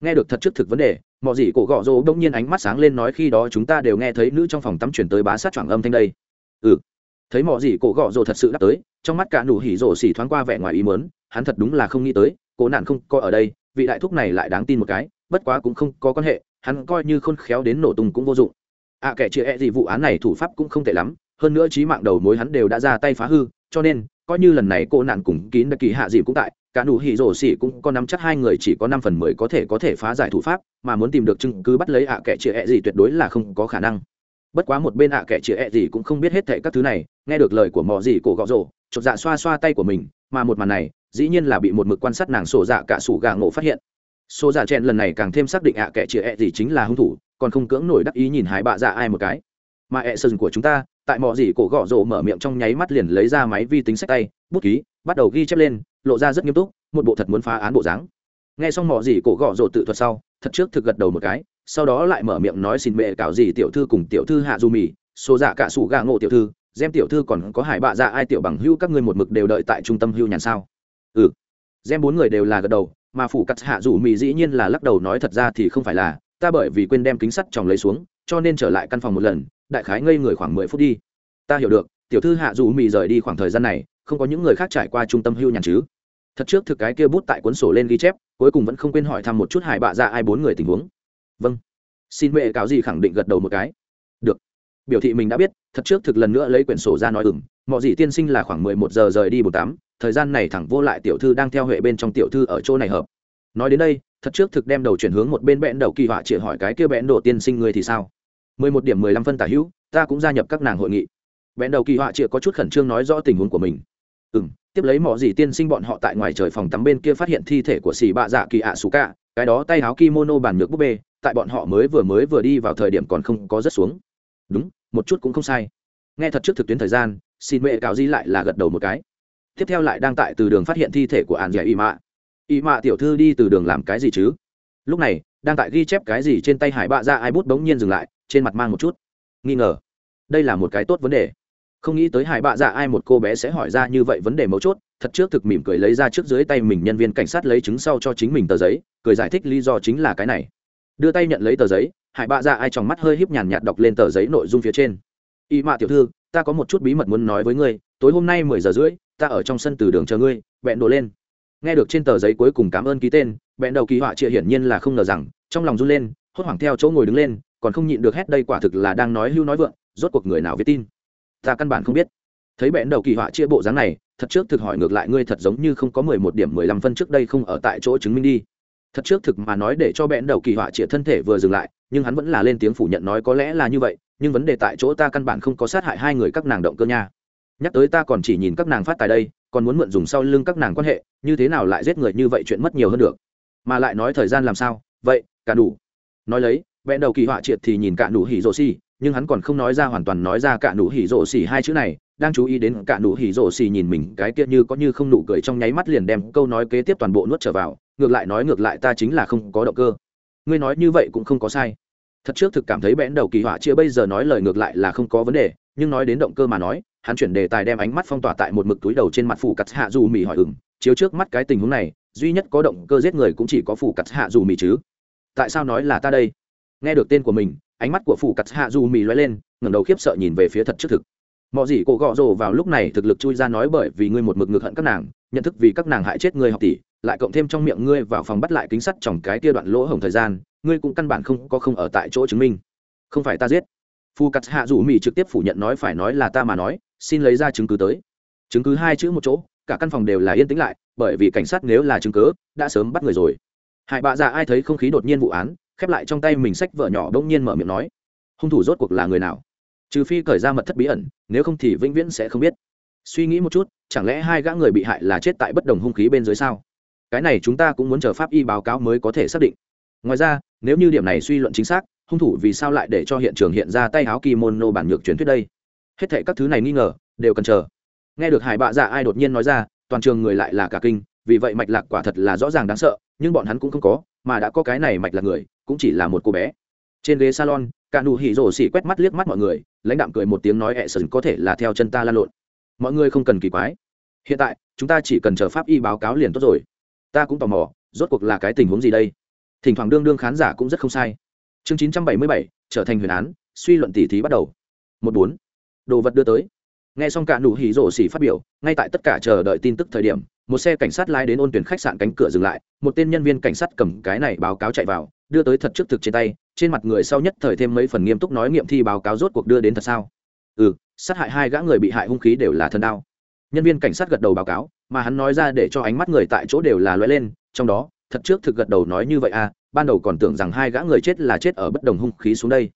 Nghe được thật trước thực vấn đề, mọ gì cổ gọ rỗ đông nhiên ánh mắt sáng lên nói khi đó chúng ta đều nghe thấy nữ trong phòng tắm chuyển tới bá sát choảng âm thanh đây. Ừ. Thấy mọ gì cổ gọ rỗ thật sự đáp tới, trong mắt cả nụ hỉ rồ xỉ thoáng qua vẻ ngoài ý muốn. hắn thật đúng là không nghĩ tới cổ nạn không coi ở đây, vị đại thúc này lại đáng tin một cái, bất quá cũng không có quan hệ, hắn coi như khôn khéo đến nổ tung cũng vô dụng. À kẻ chưa e gì vụ án này thủ pháp cũng không tệ lắm, hơn nữa trí mạng đầu mối hắn đều đã ra tay phá hư, cho nên coi như lần này cô nạn cùng kín đặc kỳ hạ dịp cũng tại, cả nụ hỉ rổ xỉ cũng có nắm chắc hai người chỉ có năm phần mười có thể có thể phá giải thủ pháp, mà muốn tìm được chứng cứ bắt lấy ạ kẻ chĩa ẹ gì tuyệt đối là không có khả năng. Bất quá một bên ạ kẻ chĩa ẹ gì cũng không biết hết thệ các thứ này, nghe được lời của mò gì cổ gọ rổ chột dạ xoa xoa tay của mình, mà một màn này, dĩ nhiên là bị một mực quan sát nàng sổ dạ cả sủ gà ngộ phát hiện. Sổ dạ chẹn lần này càng thêm xác định ạ kẻ chĩa ẹ gì chính là hung thủ, còn không cưỡng nổi đắc ý nhìn hải bạ dạ ai một cái. Mà ẹ sừng của chúng ta tại mọi gì cổ gõ rổ mở miệng trong nháy mắt liền lấy ra máy vi tính sách tay, bút ký, bắt đầu ghi chép lên, lộ ra rất nghiêm túc, một bộ thật muốn phá án bộ dáng. Nghe xong mọi gì cổ gõ rổ tự thuật sau, thật trước thực gật đầu một cái, sau đó lại mở miệng nói xin mẹ cảo gì tiểu thư cùng tiểu thư hạ du mì, xô dạ cả sủ gà ngộ tiểu thư gem tiểu thư còn có hải bạ dạ ai tiểu bằng hưu các ngươi một mực đều đợi tại trung tâm hưu nhàn sao. Ừ. Gem bốn người đều là gật đầu, mà phủ cắt hạ rủ mì dĩ nhiên là lắc đầu nói thật ra thì không phải là, ta bởi vì quên đem kính sắt chồng lấy xuống, cho nên trở lại căn phòng một lần đại khái ngây người khoảng mười phút đi. Ta hiểu được, tiểu thư hạ dù mì rời đi khoảng thời gian này, không có những người khác trải qua trung tâm hưu nhàn chứ. Thật trước thực cái kia bút tại cuốn sổ lên ghi chép, cuối cùng vẫn không quên hỏi thăm một chút hải bạ ra ai bốn người tình huống. Vâng. Xin mẹ cáo gì khẳng định gật đầu một cái. Được. Biểu thị mình đã biết, thật trước thực lần nữa lấy quyển sổ ra nói ừng mọi gì tiên sinh là khoảng mười một giờ rời đi bốn tám, thời gian này thẳng vô lại tiểu thư đang theo huệ bên trong tiểu thư ở chỗ này hợp. Nói đến đây, thật trước thực đem đầu chuyển hướng một bên bẽn đầu kỳ họa chỉ hỏi cái kia bẽn đồ tiên sinh người thì sao? mười một điểm mười lăm phân tả hữu, ta cũng gia nhập các nàng hội nghị. Bèn đầu kỳ họa triệt có chút khẩn trương nói rõ tình huống của mình. Ừ tiếp lấy mỏ gì tiên sinh bọn họ tại ngoài trời phòng tắm bên kia phát hiện thi thể của xì bạ dạ kỳ ạ xù cả cái đó tay áo kimono bàn nhược búp bê, tại bọn họ mới vừa mới vừa đi vào thời điểm còn không có rất xuống. Đúng, một chút cũng không sai. Nghe thật trước thực tuyến thời gian, xin mẹ cáo di lại là gật đầu một cái. Tiếp theo lại đang tại từ đường phát hiện thi thể của ạn dẻ dạ y mạ. Y mạ tiểu thư đi từ đường làm cái gì chứ? Lúc này, đang tại ghi chép cái gì trên tay hải bạ ra ai bút bỗng nhiên dừng lại trên mặt mang một chút. Nghi ngờ. Đây là một cái tốt vấn đề. Không nghĩ tới hải bạ dạ ai một cô bé sẽ hỏi ra như vậy vấn đề mấu chốt, thật trước thực mỉm cười lấy ra trước dưới tay mình nhân viên cảnh sát lấy chứng sau cho chính mình tờ giấy, cười giải thích lý do chính là cái này. Đưa tay nhận lấy tờ giấy, hải bạ dạ ai trong mắt hơi híp nhàn nhạt đọc lên tờ giấy nội dung phía trên. Y mạ tiểu thư, ta có một chút bí mật muốn nói với ngươi, tối hôm nay mười giờ rưỡi, ta ở trong sân từ đường chờ ngươi, bẹn đồ lên. Nghe được trên tờ giấy cuối cùng cảm ơn ký tên, bẹn đầu kỳ họa trịa hiển nhiên là không ngờ rằng, trong lòng run lên, hốt hoảng theo chỗ ngồi đứng lên còn không nhịn được hét đây quả thực là đang nói hưu nói vượng, rốt cuộc người nào viết tin? Ta căn bản không biết. Thấy bẽn đầu kỳ họa chia bộ dáng này, thật trước thực hỏi ngược lại ngươi thật giống như không có mười một điểm mười lăm phân trước đây không ở tại chỗ chứng minh đi. Thật trước thực mà nói để cho bẽn đầu kỳ họa chia thân thể vừa dừng lại, nhưng hắn vẫn là lên tiếng phủ nhận nói có lẽ là như vậy, nhưng vấn đề tại chỗ ta căn bản không có sát hại hai người các nàng động cơ nha. Nhắc tới ta còn chỉ nhìn các nàng phát tài đây, còn muốn mượn dùng sau lưng các nàng quan hệ, như thế nào lại giết người như vậy chuyện mất nhiều hơn được? Mà lại nói thời gian làm sao? Vậy, cả đủ. Nói lấy vẹn đầu kỳ họa triệt thì nhìn cả nụ hỉ rồ xì, nhưng hắn còn không nói ra, hoàn toàn nói ra cả nụ hỉ rồ xì hai chữ này. Đang chú ý đến cả nụ hỉ rồ xì nhìn mình, cái kia như có như không nụ cười trong nháy mắt liền đem câu nói kế tiếp toàn bộ nuốt trở vào. Ngược lại nói ngược lại, ta chính là không có động cơ. Ngươi nói như vậy cũng không có sai. Thật trước thực cảm thấy bẽn đầu kỳ họa chia bây giờ nói lời ngược lại là không có vấn đề, nhưng nói đến động cơ mà nói, hắn chuyển đề tài đem ánh mắt phong tỏa tại một mực túi đầu trên mặt phủ cắt hạ dù mì hỏi ừng chiếu trước mắt cái tình huống này, duy nhất có động cơ giết người cũng chỉ có phủ cắt hạ dù mì chứ. Tại sao nói là ta đây? nghe được tên của mình, ánh mắt của phủ cắt hạ dù mì loay lên, ngẩng đầu khiếp sợ nhìn về phía thật trước thực. Mọi gì cổ gọ rồ vào lúc này thực lực chui ra nói bởi vì ngươi một mực ngược hận các nàng, nhận thức vì các nàng hại chết ngươi học tỷ, lại cộng thêm trong miệng ngươi vào phòng bắt lại kính sắt trong cái tia đoạn lỗ hổng thời gian, ngươi cũng căn bản không có không ở tại chỗ chứng minh. Không phải ta giết. Phu cắt hạ rủ mỹ trực tiếp phủ nhận nói phải nói là ta mà nói, xin lấy ra chứng cứ tới. Chứng cứ hai chữ một chỗ, cả căn phòng đều là yên tĩnh lại, bởi vì cảnh sát nếu là chứng cứ, đã sớm bắt người rồi. Hại bạ già ai thấy không khí đột nhiên vụ án khép lại trong tay mình sách vợ nhỏ bỗng nhiên mở miệng nói, hung thủ rốt cuộc là người nào? Trừ phi cởi ra mật thất bí ẩn, nếu không thì vĩnh viễn sẽ không biết. Suy nghĩ một chút, chẳng lẽ hai gã người bị hại là chết tại bất đồng hung khí bên dưới sao? Cái này chúng ta cũng muốn chờ pháp y báo cáo mới có thể xác định. Ngoài ra, nếu như điểm này suy luận chính xác, hung thủ vì sao lại để cho hiện trường hiện ra tay áo kimono bản ngược truyền thuyết đây? Hết thệ các thứ này nghi ngờ, đều cần chờ. Nghe được hải bạ dạ ai đột nhiên nói ra, toàn trường người lại là cả kinh, vì vậy mạch lạc quả thật là rõ ràng đáng sợ, nhưng bọn hắn cũng không có, mà đã có cái này mạch là người cũng chỉ là một cô bé. Trên ghế salon, cả nụ hỉ rổ xỉ quét mắt liếc mắt mọi người, lãnh đạm cười một tiếng nói ẹ sừng có thể là theo chân ta lan lộn. Mọi người không cần kỳ quái. Hiện tại, chúng ta chỉ cần chờ pháp y báo cáo liền tốt rồi. Ta cũng tò mò, rốt cuộc là cái tình huống gì đây? Thỉnh thoảng đương đương khán giả cũng rất không sai. Chương chín trăm bảy mươi bảy, trở thành huyền án, suy luận tỉ thí bắt đầu. Một bốn. Đồ vật đưa tới. Nghe xong cả nụ hỉ rổ xỉ phát biểu, ngay tại tất cả chờ đợi tin tức thời điểm, một xe cảnh sát lái đến ôn tuyển khách sạn cánh cửa dừng lại, một tên nhân viên cảnh sát cầm cái này báo cáo chạy vào đưa tới thật trước thực trên tay, trên mặt người sau nhất thời thêm mấy phần nghiêm túc nói nghiệm thi báo cáo rốt cuộc đưa đến thật sao? Ừ sát hại hai gã người bị hại hung khí đều là thần đao. Nhân viên cảnh sát gật đầu báo cáo, mà hắn nói ra để cho ánh mắt người tại chỗ đều là loay lên, trong đó, thật trước thực gật đầu nói như vậy à ban đầu còn tưởng rằng hai gã người chết là chết ở bất đồng hung khí xuống đây.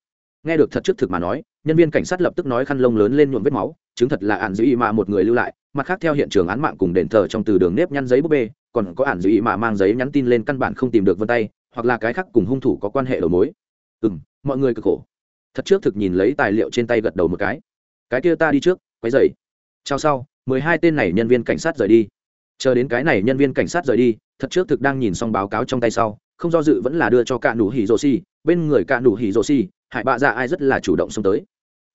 Nghe được thật trước thực mà nói, nhân viên cảnh sát lập tức nói khăn lông lớn lên nhuộm vết máu, chứng thật là ản dữ ý mà một người lưu lại, mặt khác theo hiện trường án mạng cùng đền thờ trong từ đường nếp nhăn giấy búp bê, còn có ản dữ ý mà mang giấy nhắn tin lên căn bản không tìm được vân tay hoặc là cái khác cùng hung thủ có quan hệ đầu mối. Ừ m mọi người cực khổ. Thật trước thực nhìn lấy tài liệu trên tay gật đầu một cái. Cái kia ta đi trước, quấy dày trao sau, mười hai tên này nhân viên cảnh sát rời đi. Chờ đến cái này nhân viên cảnh sát rời đi, thật trước thực đang nhìn xong báo cáo trong tay sau, không do dự vẫn là đưa cho cạn nụ hỉ rồ xì bên người cạn nụ hỉ rồ xì hải bạ dạ ai rất là chủ động xông tới.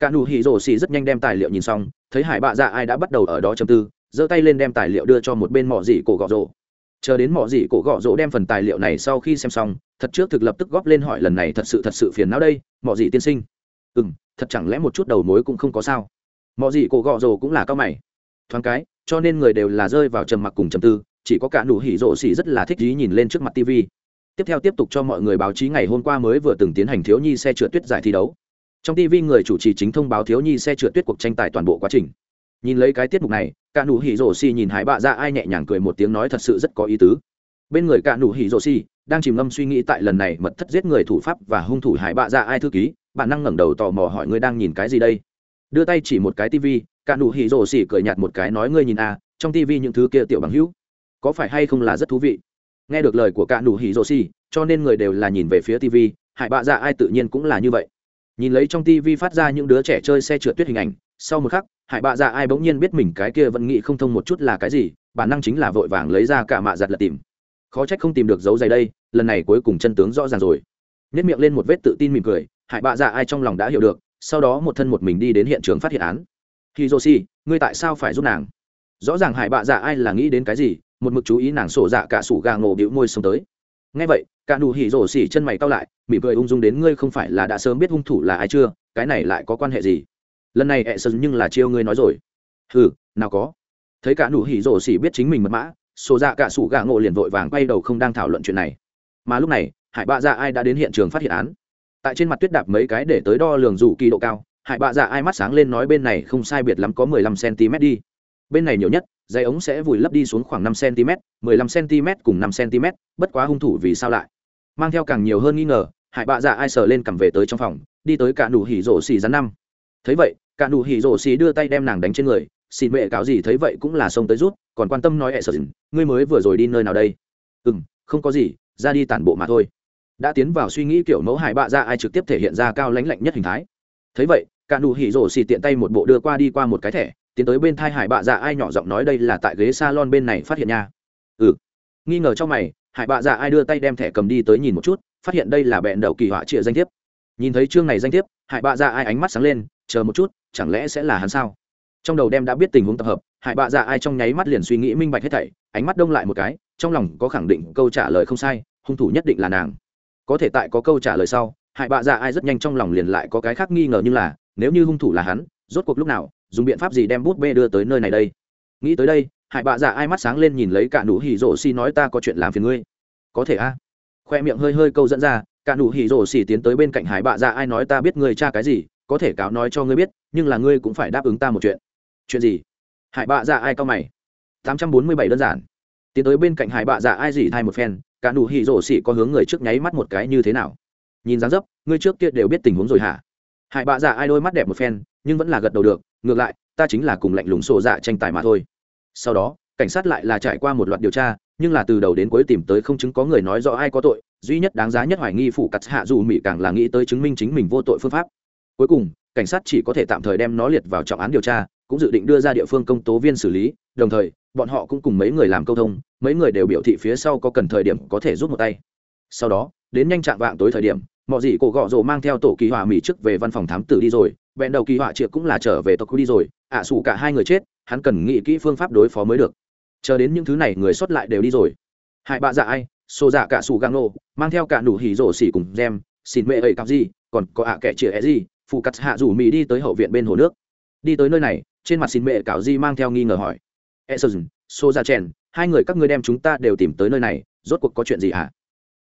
Cạn nụ hỉ rồ xì rất nhanh đem tài liệu nhìn xong, thấy hải bạ dạ ai đã bắt đầu ở đó châm tư, giơ tay lên đem tài liệu đưa cho một bên mỏ dị cổ gọ rồ chờ đến mọi gì cổ gõ rỗ đem phần tài liệu này sau khi xem xong, thật trước thực lập tức góp lên hỏi lần này thật sự thật sự phiền não đây mọi gì tiên sinh? Ừ m thật chẳng lẽ một chút đầu mối cũng không có sao? Mọi gì cổ gõ rỗ cũng là cao mày. Thoáng cái, cho nên người đều là rơi vào trầm mặc cùng trầm tư, chỉ có cả nụ hỉ rỗ xỉ rất là thích ý nhìn lên trước mặt tv tiếp theo tiếp tục cho mọi người báo chí ngày hôm qua mới vừa từng tiến hành thiếu nhi xe trượt tuyết giải thi đấu. Trong tv người chủ trì chính thông báo thiếu nhi xe trượt tuyết cuộc tranh tài toàn bộ quá trình nhìn lấy cái tiết mục này, cả nụ hỉ rổ xì nhìn hải bạ ra ai nhẹ nhàng cười một tiếng nói thật sự rất có ý tứ. Bên người cả nụ hỉ rổ xì đang chìm ngâm suy nghĩ tại lần này mật thất giết người thủ pháp và hung thủ hải bạ ra ai thư ký bạn năng ngẩng đầu tò mò hỏi ngươi đang nhìn cái gì đây? Đưa tay chỉ một cái tivi cả nụ hỉ rổ xì cười nhạt một cái nói ngươi nhìn à trong tivi những thứ kia tiểu bằng hữu, có phải hay không là rất thú vị? Nghe được lời của cả nụ hỉ rổ xì, cho nên người đều là nhìn về phía tivi hải bạ ra ai tự nhiên cũng là như vậy. Nhìn lấy trong tivi phát ra những đứa trẻ chơi xe trượt tuyết hình ảnh, sau một khắc hải bạ dạ ai bỗng nhiên biết mình cái kia vẫn nghĩ không thông một chút là cái gì, bản năng chính là vội vàng lấy ra cả mạ giặt lật tìm. Khó trách không tìm được dấu giày đây, lần này cuối cùng chân tướng rõ ràng rồi. Nhét miệng lên một vết tự tin mỉm cười, hải bạ dạ ai trong lòng đã hiểu được, sau đó một thân một mình đi đến hiện trường phát hiện án. Hiroshi, ngươi tại sao phải giúp nàng? Rõ ràng hải bạ dạ ai là nghĩ đến cái gì, một mực chú ý nàng sổ dạ cả sủ gà ngộ bịu môi xông tới. Ngay vậy, cả nụ hỉ rổ xỉ chân mày cao lại, mỉm cười ung dung đến ngươi không phải là đã sớm biết hung thủ là ai chưa, cái này lại có quan hệ gì? lần này ẹ sơ nhưng là chiêu ngươi nói rồi. Ừ nào có. Thấy cả nụ hỉ rổ xỉ biết chính mình mật mã, sổ dạ cả sủ gạ ngộ liền vội vàng quay đầu không đang thảo luận chuyện này. Mà lúc này, hải bạ dạ ai đã đến hiện trường phát hiện án. Tại trên mặt tuyết đạp mấy cái để tới đo lường dù kỳ độ cao, hải bạ dạ ai mắt sáng lên nói bên này không sai biệt lắm có mười lăm cm đi. Bên này nhiều nhất, dây ống sẽ vùi lấp đi xuống khoảng năm cm mười lăm cm cùng năm cm bất quá hung thủ vì sao lại? Mang theo càng nhiều hơn nghi ngờ, hải bạ dạ ai sờ lên cầm về tới trong phòng, đi tới cả nụ hỉ rổ xỉ rắn năm. Thấy vậy cả đủ hỉ rổ xì đưa tay đem nàng đánh trên người xin mẹ cáo gì thấy vậy cũng là xông tới rút, còn quan tâm nói ẹ sợ dình ngươi mới vừa rồi đi nơi nào đây? Ừ m không có gì, ra đi tản bộ mà thôi. Đã tiến vào suy nghĩ kiểu mẫu hải bạ ra ai trực tiếp thể hiện ra cao lãnh lạnh nhất hình thái. Thấy vậy, cả đủ hỉ rổ xì tiện tay một bộ đưa qua đi qua một cái thẻ, tiến tới bên thai hải bạ ra ai nhỏ giọng nói đây là tại ghế s a lon bên này phát hiện nha. Ừ. Nghi ngờ trong mày hải bạ ra ai đưa tay đem thẻ cầm đi tới nhìn một chút, phát hiện đây là bẹn đầu kỳ họa trịa danh thiếp. Nhìn thấy chương này danh thiếp hải bạ ra ai ánh mắt sáng lên, chờ một chút chẳng lẽ sẽ là hắn sao? Trong đầu đem đã biết tình huống tập hợp, hải bạ dạ ai trong nháy mắt liền suy nghĩ minh bạch hết thảy, ánh mắt đông lại một cái, trong lòng có khẳng định câu trả lời không sai, hung thủ nhất định là nàng. Có thể tại có câu trả lời sau, hải bạ dạ ai rất nhanh trong lòng liền lại có cái khác nghi ngờ như là, nếu như hung thủ là hắn, rốt cuộc lúc nào, dùng biện pháp gì đem bút bê đưa tới nơi này đây? Nghĩ tới đây, hải bạ dạ ai mắt sáng lên nhìn lấy cả nụ hỉ rổ xi nói ta có chuyện làm phiền ngươi. Có thể a. À? khoe miệng hơi hơi câu dẫn ra, cả nụ hỉ rổ xi tiến tới bên cạnh hải bạ dạ ai nói ta biết ngươi cha cái gì có thể cáo nói cho ngươi biết, nhưng là ngươi cũng phải đáp ứng ta một chuyện. Chuyện gì? Hải bạ dạ ai cao mày? Tám trăm bốn mươi bảy đơn giản. Tiến tới bên cạnh hải bạ dạ ai gì thay một phen, cả nụ hỉ rổ xỉ có hướng người trước nháy mắt một cái như thế nào? Nhìn dáng dấp, ngươi trước kia đều biết tình huống rồi hả? Hải bạ dạ ai đôi mắt đẹp một phen, nhưng vẫn là gật đầu được, ngược lại, ta chính là cùng lạnh lùng sổ dạ tranh tài mà thôi. Sau đó, cảnh sát lại là trải qua một loạt điều tra, nhưng là từ đầu đến cuối tìm tới không chứng có người nói rõ ai có tội, duy nhất đáng giá nhất hoài nghi phủ cắt hạ dù mỹ càng là nghĩ tới chứng minh chính mình vô tội phương pháp cuối cùng cảnh sát chỉ có thể tạm thời đem nó liệt vào trọng án điều tra cũng dự định đưa ra địa phương công tố viên xử lý đồng thời bọn họ cũng cùng mấy người làm câu thông mấy người đều biểu thị phía sau có cần thời điểm có thể rút một tay. Sau đó đến nhanh chạm vạng tối thời điểm mọi gì cổ gọ rồ mang theo tổ kỳ họa mỹ trước về văn phòng thám tử đi rồi bèn đầu kỳ họa triệt cũng là trở về tộc đi rồi ạ à, xù cả hai người chết hắn cần nghĩ kỹ phương pháp đối phó mới được. Chờ đến những thứ này người xuất lại đều đi rồi. Hai bạ dạ ai xô dạ cả xù găng nô mang theo cả nụ hỉ rổ xỉ cùng gem xin mẹ ấy cặp gì còn có ạ à kẻ chĩa gì phụ cắt hạ rủ mỹ đi tới hậu viện bên hồ nước. Đi tới nơi này, trên mặt xin mẹ cạo di mang theo nghi ngờ hỏi. E s o ra chèn hai người các ngươi đem chúng ta đều tìm tới nơi này, rốt cuộc có chuyện gì hả?